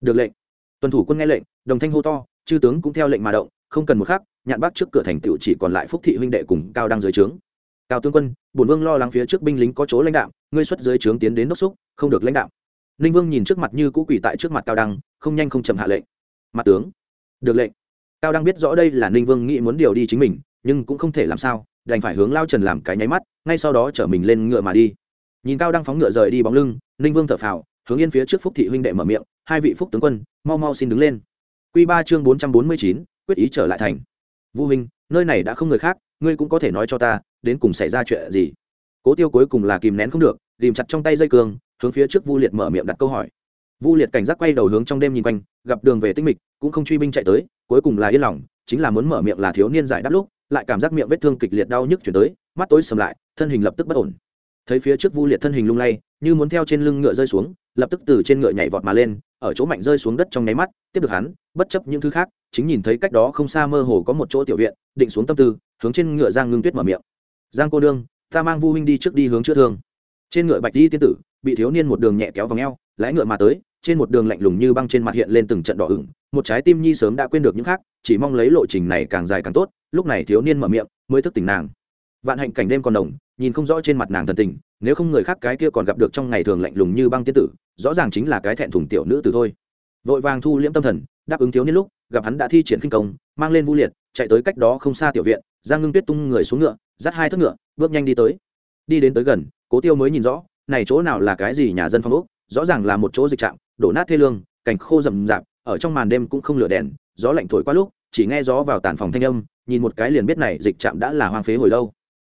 Được lệnh. Tuần thủ quân nghe lệnh, đồng thanh hô to, chư tướng cũng theo lệnh mà động, không cần một khắc, nhạn bắc trước cửa thành tựu chỉ còn lại phúc thị huynh đệ cùng cao đăng dưới trướng. Cao tướng quân, bổn vương lo lắng phía trước binh lính có chỗ lãnh đạo ngươi xuất dưới trướng tiến đến đốc xúc, không được lãnh đạo ninh vương nhìn trước mặt như cũ quỷ tại trước mặt cao đăng, không nhanh không chậm hạ lệnh. Mặt tướng, được lệnh. Cao đăng biết rõ đây là ninh vương nghĩ muốn điều đi chính mình, nhưng cũng không thể làm sao, đành phải hướng lao trần làm cái nháy mắt, ngay sau đó chở mình lên ngựa mà đi. Nhìn cao đăng phóng ngựa rời đi bóng lưng, ninh vương thở phào hướng yên phía trước phúc thị huynh đệ mở miệng, hai vị phúc tướng quân, mau mau xin đứng lên. Q ba chương bốn trăm bốn mươi chín, quyết ý trở lại thành. Vu huynh, nơi này đã không người khác, ngươi cũng có thể nói cho ta, đến cùng xảy ra chuyện gì? Cố tiêu cuối cùng là kìm nén không được tìm chặt trong tay dây cương, hướng phía trước vu liệt mở miệng đặt câu hỏi. Vu liệt cảnh giác quay đầu hướng trong đêm nhìn quanh, gặp đường về tinh mịch, cũng không truy binh chạy tới, cuối cùng là yên lòng, chính là muốn mở miệng là thiếu niên giải đáp lúc, lại cảm giác miệng vết thương kịch liệt đau nhức chuyển tới, mắt tối sầm lại, thân hình lập tức bất ổn. Thấy phía trước vu liệt thân hình lung lay, như muốn theo trên lưng ngựa rơi xuống lập tức từ trên ngựa nhảy vọt mà lên, ở chỗ mạnh rơi xuống đất trong nháy mắt, tiếp được hắn, bất chấp những thứ khác, chính nhìn thấy cách đó không xa mơ hồ có một chỗ tiểu viện, định xuống tâm tư, hướng trên ngựa giang ngưng tuyết mở miệng. Giang cô đương ta mang vu huynh đi trước đi hướng chữa thương. Trên ngựa bạch đi tiên tử, bị thiếu niên một đường nhẹ kéo vào ngheo lái ngựa mà tới, trên một đường lạnh lùng như băng trên mặt hiện lên từng trận đỏ ửng, một trái tim nhi sớm đã quên được những khác, chỉ mong lấy lộ trình này càng dài càng tốt, lúc này thiếu niên mở miệng, mới thức tỉnh nàng. Vạn hạnh cảnh đêm còn đồng nhìn không rõ trên mặt nàng thần tình, nếu không người khác cái kia còn gặp được trong ngày thường lạnh lùng như băng tiên tử, rõ ràng chính là cái thẹn thùng tiểu nữ tử thôi. Vội vàng thu liễm tâm thần, đáp ứng thiếu niên lúc, gặp hắn đã thi triển kinh công, mang lên vu liệt, chạy tới cách đó không xa tiểu viện, giang ngưng tuyết tung người xuống ngựa, dắt hai thất ngựa, bước nhanh đi tới. Đi đến tới gần, cố tiêu mới nhìn rõ, này chỗ nào là cái gì nhà dân phong ốc, rõ ràng là một chỗ dịch trạm, đổ nát thê lương cảnh khô rậm rạp, ở trong màn đêm cũng không lửa đèn, gió lạnh thổi qua lúc, chỉ nghe gió vào tàn phòng thanh âm, nhìn một cái liền biết này dịch trạm đã là hoang phế hồi lâu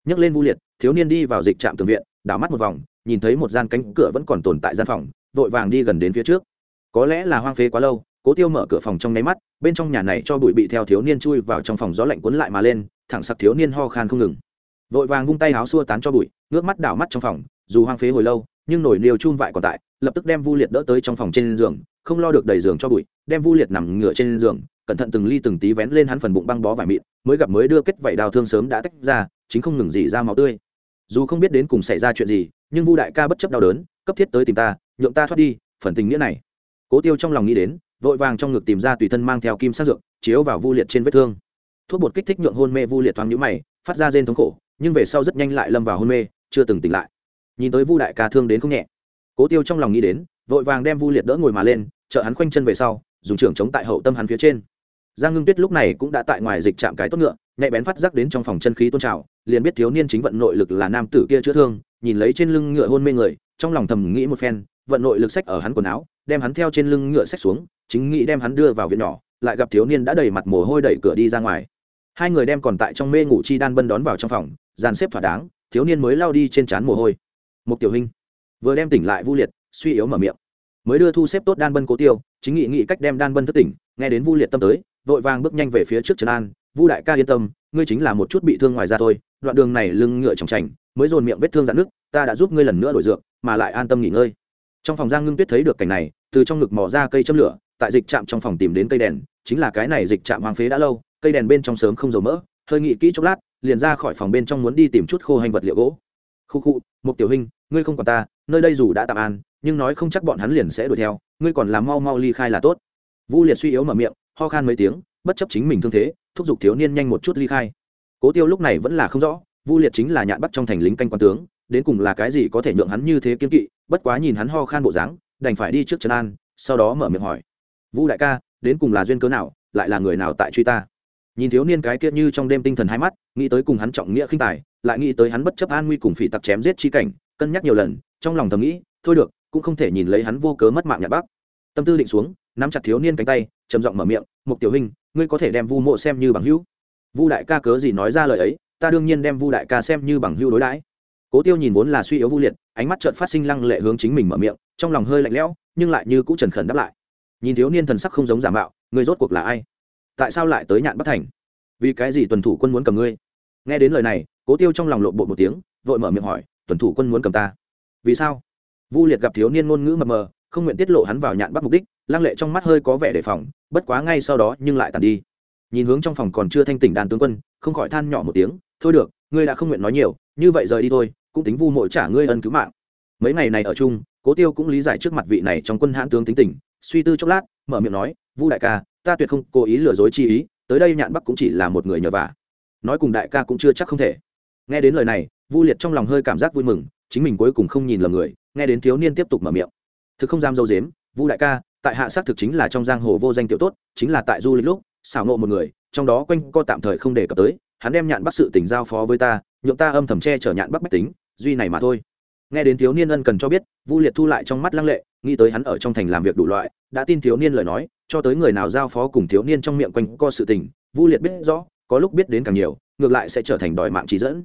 nhấc lên vu liệt, thiếu niên đi vào dịch trạm tường viện, đảo mắt một vòng, nhìn thấy một gian cánh cửa vẫn còn tồn tại gian phòng, vội vàng đi gần đến phía trước. Có lẽ là hoang phế quá lâu, cố tiêu mở cửa phòng trong nháy mắt, bên trong nhà này cho bụi bị theo thiếu niên chui vào trong phòng gió lạnh cuốn lại mà lên, thẳng sặc thiếu niên ho khan không ngừng. Vội vàng vung tay áo xua tán cho bụi, ngước mắt đảo mắt trong phòng, dù hoang phế hồi lâu, nhưng nổi liều chun vại còn tại, lập tức đem vu liệt đỡ tới trong phòng trên giường, không lo được đầy giường cho bụi, đem vu liệt nằm ngửa trên giường cẩn thận từng ly từng tí vén lên hắn phần bụng băng bó vải mịn, mới gặp mới đưa kết vảy đào thương sớm đã tách ra, chính không ngừng gì ra máu tươi. Dù không biết đến cùng xảy ra chuyện gì, nhưng vu đại ca bất chấp đau đớn, cấp thiết tới tìm ta, nhượng ta thoát đi, phần tình nghĩa này. Cố tiêu trong lòng nghĩ đến, vội vàng trong ngực tìm ra tùy thân mang theo kim sát dược, chiếu vào vu liệt trên vết thương. Thuốc bột kích thích nhượng hôn mê vu liệt thoáng nhũ mày, phát ra rên thống khổ, nhưng về sau rất nhanh lại lâm vào hôn mê, chưa từng tỉnh lại. Nhìn tới vu đại ca thương đến không nhẹ, cố tiêu trong lòng nghĩ đến, vội vàng đem vu liệt đỡ ngồi mà lên trợ hắn khoanh chân về sau, dùng trưởng chống tại hậu tâm hắn phía trên giang ngưng tuyết lúc này cũng đã tại ngoài dịch trạm cái tốt ngựa, nhạy bén phát giác đến trong phòng chân khí tôn trào, liền biết thiếu niên chính vận nội lực là nam tử kia chữa thương, nhìn lấy trên lưng ngựa hôn mê người, trong lòng thầm nghĩ một phen, vận nội lực sách ở hắn quần áo, đem hắn theo trên lưng ngựa sách xuống, chính nghĩ đem hắn đưa vào viện nhỏ, lại gặp thiếu niên đã đầy mặt mồ hôi đẩy cửa đi ra ngoài. Hai người đem còn tại trong mê ngủ chi đan bân đón vào trong phòng, dàn xếp thỏa đáng, thiếu niên mới lao đi trên trán mồ hôi. Một tiểu hình vừa đem tỉnh lại vu liệt, suy yếu mở miệng. Mới đưa thu xếp tốt đan bân cố tiêu, chính nghị nghị cách đem đan bân thất tỉnh, nghe đến vu liệt tâm tới vội vàng bước nhanh về phía trước trần an, vu đại ca yên tâm, ngươi chính là một chút bị thương ngoài ra thôi, đoạn đường này lưng ngựa tròng trành mới dồn miệng vết thương dạn nước, ta đã giúp ngươi lần nữa đổi dược, mà lại an tâm nghỉ ngơi. Trong phòng giang ngưng tuyết thấy được cảnh này, từ trong ngực mò ra cây châm lửa, tại dịch trạm trong phòng tìm đến cây đèn, chính là cái này dịch trạm hoang phế đã lâu, cây đèn bên trong sớm không dầu mỡ, hơi nghĩ kỹ chốc lát, liền ra khỏi phòng bên trong muốn đi tìm chút khô hành vật liệu gỗ. Khu khu một tiểu hình ngươi không còn ta, nơi đây dù đã tạm an, nhưng nói không chắc bọn hắn liền sẽ đuổi theo, ngươi còn làm mau mau ly khai là tốt. Vu liệt suy yếu mở miệng ho khan mấy tiếng, bất chấp chính mình thương thế, thúc giục thiếu niên nhanh một chút ly khai. Cố tiêu lúc này vẫn là không rõ, vu liệt chính là nhạn bắt trong thành lính canh quan tướng, đến cùng là cái gì có thể nhượng hắn như thế kiên kỵ, bất quá nhìn hắn ho khan bộ dáng, đành phải đi trước trấn an, sau đó mở miệng hỏi. Vu đại ca, đến cùng là duyên cớ nào, lại là người nào tại truy ta? Nhìn thiếu niên cái kia như trong đêm tinh thần hai mắt, nghĩ tới cùng hắn trọng nghĩa khinh tài, lại nghĩ tới hắn bất chấp an nguy cùng phỉ tặc chém giết chi cảnh, cân nhắc nhiều lần, trong lòng thầm nghĩ, thôi được, cũng không thể nhìn lấy hắn vô cớ mất mạng nhạn bắc. tâm tư định xuống, nắm chặt thiếu niên cánh tay trầm giọng mở miệng một tiểu hình ngươi có thể đem vu mộ xem như bằng hữu. Vu đại ca cớ gì nói ra lời ấy, ta đương nhiên đem vu đại ca xem như bằng hữu đối đãi. Cố tiêu nhìn vốn là suy yếu vu liệt, ánh mắt trợn phát sinh lăng lệ hướng chính mình mở miệng, trong lòng hơi lạnh lẽo, nhưng lại như cũ trần khẩn đáp lại. Nhìn thiếu niên thần sắc không giống giả mạo, ngươi rốt cuộc là ai? Tại sao lại tới nhạn bất thành? Vì cái gì tuần thủ quân muốn cầm ngươi? Nghe đến lời này, cố tiêu trong lòng lộn bộ một tiếng, vội mở miệng hỏi, tuần thủ quân muốn cầm ta? Vì sao? Vu liệt gặp thiếu niên ngôn ngữ mập mờ, không nguyện tiết lộ hắn vào nhạn bắt mục đích lăng lệ trong mắt hơi có vẻ đề phòng, bất quá ngay sau đó nhưng lại tàn đi. Nhìn hướng trong phòng còn chưa thanh tỉnh đàn tướng quân, không khỏi than nhỏ một tiếng, thôi được, ngươi đã không nguyện nói nhiều, như vậy rời đi thôi, cũng tính vu mội trả ngươi ân cứu mạng. Mấy ngày này ở chung, cố tiêu cũng lý giải trước mặt vị này trong quân hãn tướng tính tình, suy tư chốc lát, mở miệng nói, vu đại ca, ta tuyệt không cố ý lừa dối chi ý, tới đây nhạn bắc cũng chỉ là một người nhờ vả. Nói cùng đại ca cũng chưa chắc không thể. Nghe đến lời này, vu liệt trong lòng hơi cảm giác vui mừng, chính mình cuối cùng không nhìn lầm người, nghe đến thiếu niên tiếp tục mở miệng. Thực không dám dâu dếm, vu đại ca tại hạ xác thực chính là trong giang hồ vô danh tiểu tốt, chính là tại du lịch lúc, xảo nộ một người, trong đó quanh co tạm thời không đề cập tới, hắn đem nhạn bắc sự tình giao phó với ta, nhượng ta âm thầm che chở nhạn bắc bách tính, duy này mà thôi. Nghe đến thiếu niên ân cần cho biết, vu liệt thu lại trong mắt lăng lệ, nghĩ tới hắn ở trong thành làm việc đủ loại, đã tin thiếu niên lời nói, cho tới người nào giao phó cùng thiếu niên trong miệng quanh co sự tình, vu liệt biết rõ, có lúc biết đến càng nhiều, ngược lại sẽ trở thành đòi mạng chỉ dẫn.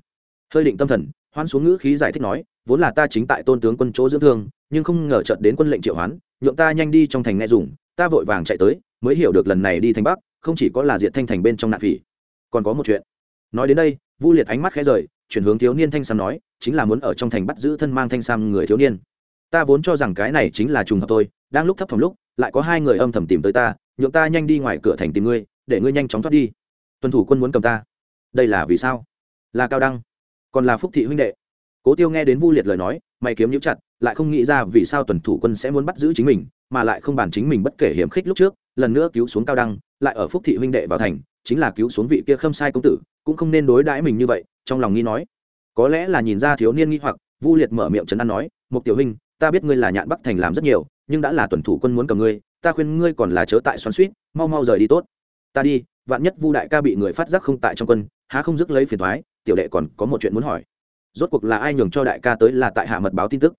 Hơi định tâm thần, hoan xuống ngữ khí giải thích nói, vốn là ta chính tại tôn tướng quân chỗ dưỡng thương, nhưng không ngờ chợt đến quân lệnh triệu hoán nhượng ta nhanh đi trong thành nghe dùng, ta vội vàng chạy tới, mới hiểu được lần này đi thành bắc, không chỉ có là diệt thanh thành bên trong nạn phỉ. Còn có một chuyện. Nói đến đây, vu liệt ánh mắt khẽ rời, chuyển hướng thiếu niên thanh sam nói, chính là muốn ở trong thành bắt giữ thân mang thanh sam người thiếu niên. Ta vốn cho rằng cái này chính là trùng hợp tôi đang lúc thấp thỏm lúc, lại có hai người âm thầm tìm tới ta, nhượng ta nhanh đi ngoài cửa thành tìm ngươi, để ngươi nhanh chóng thoát đi. Tuân thủ quân muốn cầm ta. Đây là vì sao? Là cao đăng. Còn là phúc thị huynh đệ. Cố tiêu nghe đến vu liệt lời nói, mày kiếm nhũ chặt lại không nghĩ ra vì sao tuần thủ quân sẽ muốn bắt giữ chính mình, mà lại không bàn chính mình bất kể hiểm khích lúc trước, lần nữa cứu xuống cao đăng, lại ở phúc thị huynh đệ vào thành, chính là cứu xuống vị kia khâm sai công tử, cũng không nên đối đãi mình như vậy, trong lòng nghi nói. Có lẽ là nhìn ra thiếu niên nghi hoặc, vu liệt mở miệng trấn an nói một tiểu huynh ta biết ngươi là nhạn bắc thành làm rất nhiều, nhưng đã là tuần thủ quân muốn cầm ngươi, ta khuyên ngươi còn là chớ tại xoắn suýt mau mau rời đi tốt. Ta đi, vạn nhất vu đại ca bị người phát giác không tại trong quân, há không dứt lấy phiền thoái tiểu đệ còn có một chuyện muốn hỏi. Rốt cuộc là ai nhường cho đại ca tới là tại hạ mật báo tin tức?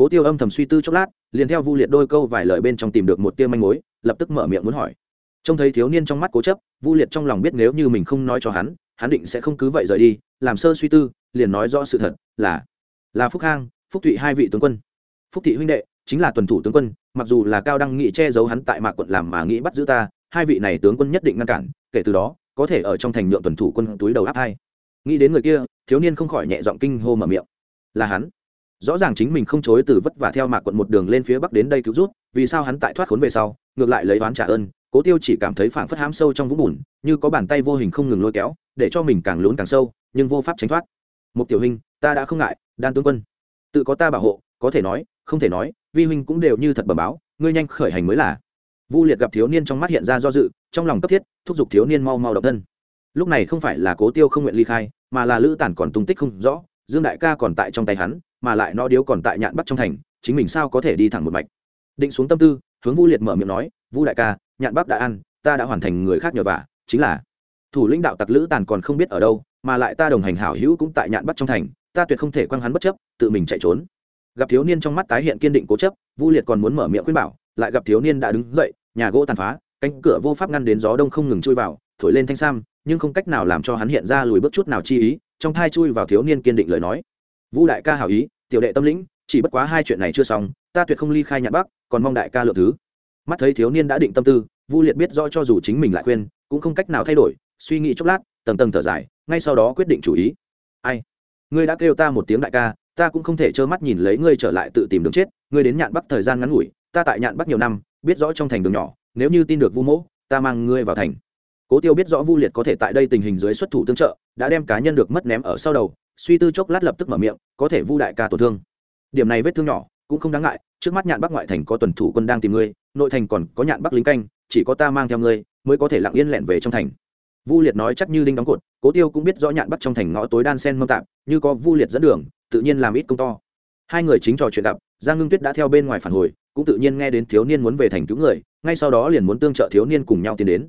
Cố tiêu âm thầm suy tư chốc lát, liền theo vu liệt đôi câu vài lời bên trong tìm được một tia manh mối, lập tức mở miệng muốn hỏi. Trông thấy thiếu niên trong mắt cố chấp, vu liệt trong lòng biết nếu như mình không nói cho hắn hắn định sẽ không cứ vậy rời đi, làm sơ suy tư, liền nói rõ sự thật là là phúc khang, phúc thụy hai vị tướng quân. Phúc thị huynh đệ, chính là tuần thủ tướng quân, mặc dù là cao đăng nghị che giấu hắn tại mạc quận làm mà nghĩ bắt giữ ta, hai vị này tướng quân nhất định ngăn cản, kể từ đó, có thể ở trong thành nhượng tuần thủ quân túi đầu áp hai. Nghĩ đến người kia, thiếu niên không khỏi nhẹ giọng kinh hô mở miệng. Là hắn rõ ràng chính mình không chối từ vất vả theo mạc quận một đường lên phía bắc đến đây cứu rút vì sao hắn tại thoát khốn về sau, ngược lại lấy oán trả ơn, cố tiêu chỉ cảm thấy phảng phất hám sâu trong vũng bùn, như có bàn tay vô hình không ngừng lôi kéo, để cho mình càng lún càng sâu, nhưng vô pháp tránh thoát. Một tiểu hình ta đã không ngại, đan tướng quân. Tự có ta bảo hộ, có thể nói, không thể nói, vi huynh cũng đều như thật bẩm báo, ngươi nhanh khởi hành mới là. Vu liệt gặp thiếu niên trong mắt hiện ra do dự, trong lòng cấp thiết, thúc giục thiếu niên mau mau động thân. Lúc này không phải là cố tiêu không nguyện ly khai, mà là lữ tản còn tung tích không rõ, dương đại ca còn tại trong tay hắn mà lại nó điếu còn tại nhạn bắt trong thành, chính mình sao có thể đi thẳng một mạch? Định xuống tâm tư, hướng vu liệt mở miệng nói, vu đại ca, nhạn bắc đã ăn, ta đã hoàn thành người khác nhờ vả, chính là thủ lĩnh đạo tặc lữ tàn còn không biết ở đâu, mà lại ta đồng hành hảo hữu cũng tại nhạn bắt trong thành, ta tuyệt không thể quăng hắn bất chấp, tự mình chạy trốn. Gặp thiếu niên trong mắt tái hiện kiên định cố chấp, vu liệt còn muốn mở miệng khuyên bảo, lại gặp thiếu niên đã đứng dậy, nhà gỗ tàn phá, cánh cửa vô pháp ngăn đến gió đông không ngừng chui vào, thổi lên thanh sam, nhưng không cách nào làm cho hắn hiện ra lùi bước chút nào chi ý, trong thai chui vào thiếu niên kiên định lời nói. Vũ đại ca hảo ý, tiểu đệ tâm lĩnh, chỉ bất quá hai chuyện này chưa xong, ta tuyệt không ly khai nhạn bắc, còn mong đại ca lượng thứ. Mắt thấy thiếu niên đã định tâm tư, vu liệt biết rõ cho dù chính mình lại khuyên, cũng không cách nào thay đổi, suy nghĩ chốc lát, tầng tầng thở dài, ngay sau đó quyết định chủ ý. Ai? Ngươi đã kêu ta một tiếng đại ca, ta cũng không thể trơ mắt nhìn lấy ngươi trở lại tự tìm đường chết, ngươi đến nhạn bắc thời gian ngắn ngủi, ta tại nhạn bắc nhiều năm, biết rõ trong thành đường nhỏ, nếu như tin được vu mỗ, ta mang ngươi vào thành. Cố tiêu biết rõ vu liệt có thể tại đây tình hình dưới xuất thủ tương trợ, đã đem cá nhân được mất ném ở sau đầu suy tư chốc lát lập tức mở miệng, có thể vu đại ca tổn thương. Điểm này vết thương nhỏ, cũng không đáng ngại, trước mắt nhạn bắc ngoại thành có tuần thủ quân đang tìm ngươi, nội thành còn có nhạn bắc lính canh, chỉ có ta mang theo ngươi, mới có thể lặng yên lẹn về trong thành. Vu liệt nói chắc như đinh đóng cột, cố tiêu cũng biết rõ nhạn bắc trong thành ngõ tối đan sen mâm tạp như có vu liệt dẫn đường, tự nhiên làm ít công to. Hai người chính trò chuyện gặp, giang ngưng tuyết đã theo bên ngoài phản hồi, cũng tự nhiên nghe đến thiếu niên muốn về thành cứu người, ngay sau đó liền muốn tương trợ thiếu niên cùng nhau tiến đến.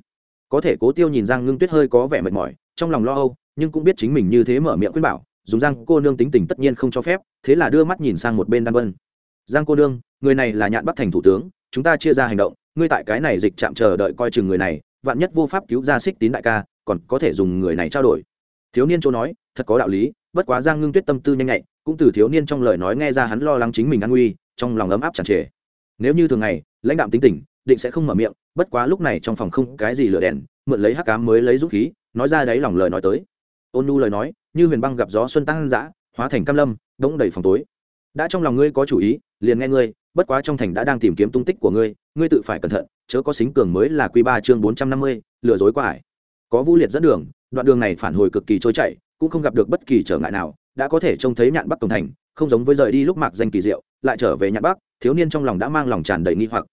Có thể cố tiêu nhìn giang ngưng tuyết hơi có vẻ mệt mỏi, trong lòng lo âu, nhưng cũng biết chính mình như thế mở miệng khuyên bảo dùng giang cô nương tính tình tất nhiên không cho phép, thế là đưa mắt nhìn sang một bên đan vân. Giang cô nương, người này là nhạn bắc thành thủ tướng, chúng ta chia ra hành động, ngươi tại cái này dịch chạm chờ đợi coi chừng người này, vạn nhất vô pháp cứu ra xích tín đại ca, còn có thể dùng người này trao đổi. Thiếu niên châu nói, thật có đạo lý, bất quá giang ngưng tuyết tâm tư nhanh nhạy, cũng từ thiếu niên trong lời nói nghe ra hắn lo lắng chính mình an nguy, trong lòng ấm áp chẳng trề. Nếu như thường ngày, lãnh đạm tính tình, định sẽ không mở miệng, bất quá lúc này trong phòng không cái gì lửa đèn, mượn lấy hắc cám mới lấy dũng khí, nói ra đấy lòng lời nói tới. Ôn nu lời nói như huyền băng gặp gió xuân tăng dã, hóa thành cam lâm, đống đầy phòng tối. Đã trong lòng ngươi có chủ ý, liền nghe ngươi, bất quá trong thành đã đang tìm kiếm tung tích của ngươi ngươi tự phải cẩn thận, chớ có xính cường mới là quy ba chương bốn trăm năm mươi, lừa dối qua ải. Có vu liệt dẫn đường, đoạn đường này phản hồi cực kỳ trôi chảy, cũng không gặp được bất kỳ trở ngại nào, đã có thể trông thấy nhạn bắc cổng thành, không giống với rời đi lúc mạc danh kỳ diệu, lại trở về nhạn bắc, thiếu niên trong lòng đã mang lòng tràn đầy nghi hoặc.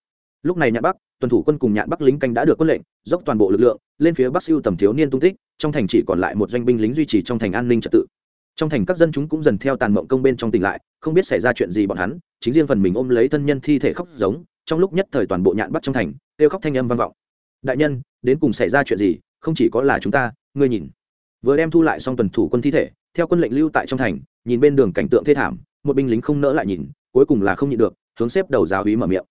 Lúc này nhạn bắc, tuần thủ quân cùng nhạn bắc lính canh đã được quân lệnh, dốc toàn bộ lực lượng lên phía bắc siêu tầm thiếu niên tung tích, trong thành chỉ còn lại một doanh binh lính duy trì trong thành an ninh trật tự. Trong thành các dân chúng cũng dần theo tàn mộng công bên trong tỉnh lại, không biết xảy ra chuyện gì bọn hắn, chính riêng phần mình ôm lấy thân nhân thi thể khóc giống, trong lúc nhất thời toàn bộ nhạn bắt trong thành, kêu khóc thanh âm vang vọng. Đại nhân, đến cùng xảy ra chuyện gì? Không chỉ có là chúng ta, ngươi nhìn. Vừa đem thu lại xong tuần thủ quân thi thể, theo quân lệnh lưu tại trong thành, nhìn bên đường cảnh tượng thê thảm, một binh lính không nỡ lại nhìn, cuối cùng là không nhịn được, hướng xếp đầu giáo hí mở miệng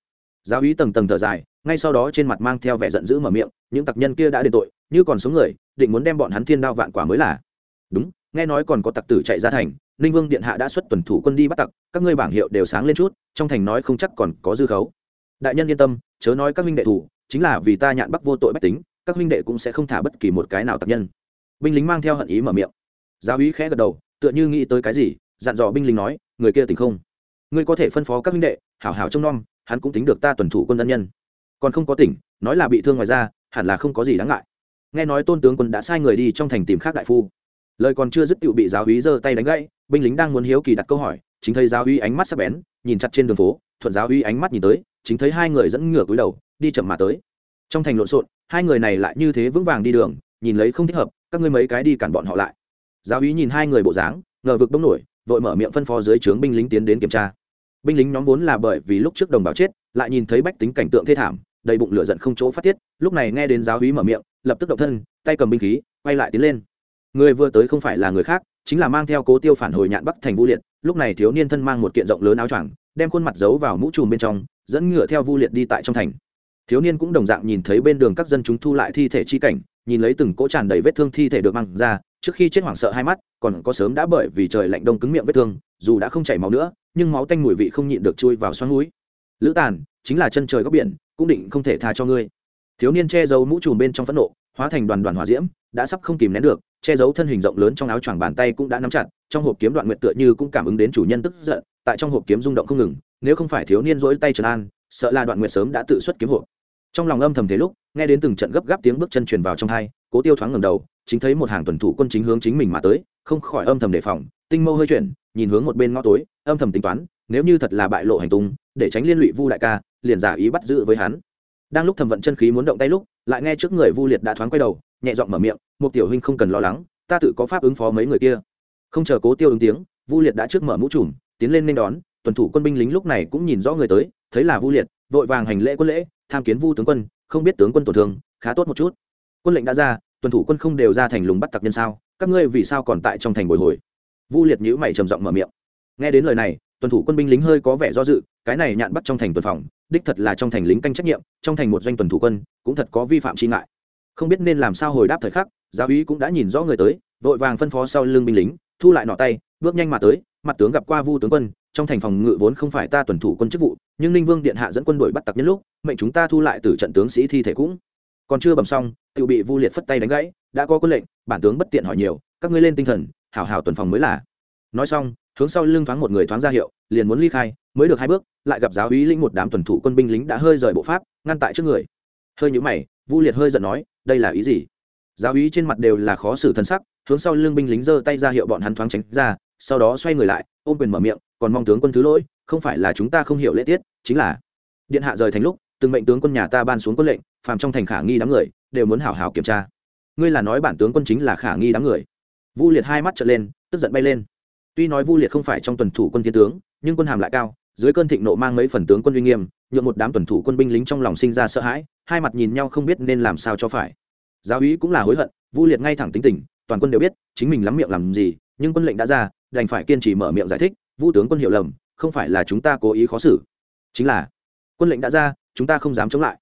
giáo úy tầng tầng thở dài, ngay sau đó trên mặt mang theo vẻ giận dữ mở miệng, những tặc nhân kia đã đền tội, như còn sống người, định muốn đem bọn hắn thiên đao vạn quả mới là. Đúng, nghe nói còn có tặc tử chạy ra thành, ninh vương điện hạ đã xuất tuần thủ quân đi bắt tặc, các ngươi bảng hiệu đều sáng lên chút, trong thành nói không chắc còn có dư khấu. Đại nhân yên tâm, chớ nói các huynh đệ thủ, chính là vì ta nhạn bắc vô tội bách tính, các huynh đệ cũng sẽ không thả bất kỳ một cái nào tặc nhân. Binh lính mang theo hận ý mở miệng. Giáo úy khẽ gật đầu, tựa như nghĩ tới cái gì, dặn dò binh lính nói, người kia tỉnh không? Ngươi có thể phân phó các huynh đệ, hảo hảo trông nom hắn cũng tính được ta tuần thủ quân ân nhân. Còn không có tỉnh, nói là bị thương ngoài ra, hẳn là không có gì đáng ngại. Nghe nói tôn tướng quân đã sai người đi trong thành tìm khác đại phu. Lời còn chưa dứt tựu bị giáo úy giơ tay đánh gãy, binh lính đang muốn hiếu kỳ đặt câu hỏi, chính thấy giáo úy ánh mắt sắc bén, nhìn chặt trên đường phố, thuận giáo úy ánh mắt nhìn tới, chính thấy hai người dẫn ngửa cúi đầu, đi chậm mà tới. Trong thành lộn xộn, hai người này lại như thế vững vàng đi đường, nhìn lấy không thích hợp, các ngươi mấy cái đi cản bọn họ lại. Giáo úy nhìn hai người bộ dáng, ngờ vực bốc nổi, vội mở miệng phân phó dưới trướng binh lính tiến đến kiểm tra binh lính nhóm vốn là bởi vì lúc trước đồng bào chết, lại nhìn thấy bách tính cảnh tượng thê thảm, đầy bụng lửa giận không chỗ phát tiết, lúc này nghe đến giáo hí mở miệng, lập tức động thân, tay cầm binh khí, quay lại tiến lên. Người vừa tới không phải là người khác, chính là mang theo cố tiêu phản hồi nhạn bắc thành vu liệt, lúc này thiếu niên thân mang một kiện rộng lớn áo choàng, đem khuôn mặt giấu vào mũ trùm bên trong, dẫn ngựa theo vu liệt đi tại trong thành. Thiếu niên cũng đồng dạng nhìn thấy bên đường các dân chúng thu lại thi thể chi cảnh, nhìn lấy từng cỗ tràn đầy vết thương thi thể được mang ra, trước khi chết hoảng sợ hai mắt, còn có sớm đã bởi vì trời lạnh đông cứng miệng vết thương, dù đã không chảy máu nữa nhưng máu tanh mùi vị không nhịn được chui vào xoắn núi. Lữ tàn, chính là chân trời góc biển, cũng định không thể tha cho ngươi. Thiếu niên che giấu mũ trùm bên trong phẫn nộ, hóa thành đoàn đoàn hỏa diễm, đã sắp không kìm nén được, che giấu thân hình rộng lớn trong áo choàng bàn tay cũng đã nắm chặt, trong hộp kiếm đoạn nguyện tựa như cũng cảm ứng đến chủ nhân tức giận, tại trong hộp kiếm rung động không ngừng, nếu không phải thiếu niên rỗi tay trần an, sợ là đoạn nguyện sớm đã tự xuất kiếm hộp. Trong lòng âm thầm thế lúc, nghe đến từng trận gấp gáp tiếng bước chân truyền vào trong hai, cố tiêu thoáng ngầm đầu, chính thấy một hàng tuần thủ quân chính hướng chính mình mà tới, không khỏi âm thầm đề phòng, tinh mâu hơi chuyển nhìn hướng một bên ngõ tối, âm thầm tính toán, nếu như thật là bại lộ hành tung, để tránh liên lụy vu đại ca, liền giả ý bắt giữ với hắn. Đang lúc thẩm vận chân khí muốn động tay lúc, lại nghe trước người vu liệt đã thoáng quay đầu, nhẹ giọng mở miệng một tiểu huynh không cần lo lắng, ta tự có pháp ứng phó mấy người kia. Không chờ cố tiêu ứng tiếng, vu liệt đã trước mở mũ trùm, tiến lên nên đón, tuần thủ quân binh lính lúc này cũng nhìn rõ người tới, thấy là vu liệt, vội vàng hành lễ quân lễ, tham kiến vu tướng quân, không biết tướng quân tổn thương, khá tốt một chút. Quân lệnh đã ra, tuần thủ quân không đều ra thành lùng bắt tặc nhân sao, các ngươi vì sao còn tại trong thành bồi hồi? Vu liệt nhữ mày trầm giọng mở miệng. Nghe đến lời này, tuần thủ quân binh lính hơi có vẻ do dự, cái này nhạn bắt trong thành tuần phòng, đích thật là trong thành lính canh trách nhiệm, trong thành một doanh tuần thủ quân, cũng thật có vi phạm chi ngại. Không biết nên làm sao hồi đáp thời khắc, giáo úy cũng đã nhìn rõ người tới, vội vàng phân phó sau lưng binh lính, thu lại nọ tay, bước nhanh mà tới, mặt tướng gặp qua vu tướng quân, trong thành phòng ngự vốn không phải ta tuần thủ quân chức vụ, nhưng ninh vương điện hạ dẫn quân đội bắt tặc nhân lúc, mệnh chúng ta thu lại từ trận tướng sĩ thi thể cũng. Còn chưa bầm xong tự bị vu liệt phất tay đánh gãy, đã có quân lệnh, bản tướng bất tiện hỏi nhiều, các ngươi lên tinh thần hảo hảo tuần phòng mới là. Nói xong, hướng sau lưng thoáng một người thoáng ra hiệu, liền muốn ly khai, mới được hai bước, lại gặp giáo úy lĩnh một đám tuần thủ quân binh lính đã hơi rời bộ pháp, ngăn tại trước người. Hơi nhũ mày, vu liệt hơi giận nói, đây là ý gì? Giáo úy trên mặt đều là khó xử thân sắc, hướng sau lưng binh lính giơ tay ra hiệu bọn hắn thoáng tránh ra, sau đó xoay người lại, ôm quyền mở miệng, còn mong tướng quân thứ lỗi, không phải là chúng ta không hiểu lễ tiết, chính là điện hạ rời thành lúc, từng mệnh tướng quân nhà ta ban xuống quân lệnh, phàm trong thành khả nghi đám người, đều muốn hảo hảo kiểm tra. Ngươi là nói bản tướng quân chính là khả nghi đám người vu liệt hai mắt trở lên, tức giận bay lên. Tuy nói vu liệt không phải trong tuần thủ quân thiên tướng, nhưng quân hàm lại cao, dưới cơn thịnh nộ mang mấy phần tướng quân uy nghiêm, nhượng một đám tuần thủ quân binh lính trong lòng sinh ra sợ hãi, hai mặt nhìn nhau không biết nên làm sao cho phải. Giáo úy cũng là hối hận, vu liệt ngay thẳng tính tình, toàn quân đều biết, chính mình lắm miệng làm gì, nhưng quân lệnh đã ra, đành phải kiên trì mở miệng giải thích, vu tướng quân hiểu lầm, không phải là chúng ta cố ý khó xử. Chính là, quân lệnh đã ra, chúng ta không dám chống lại.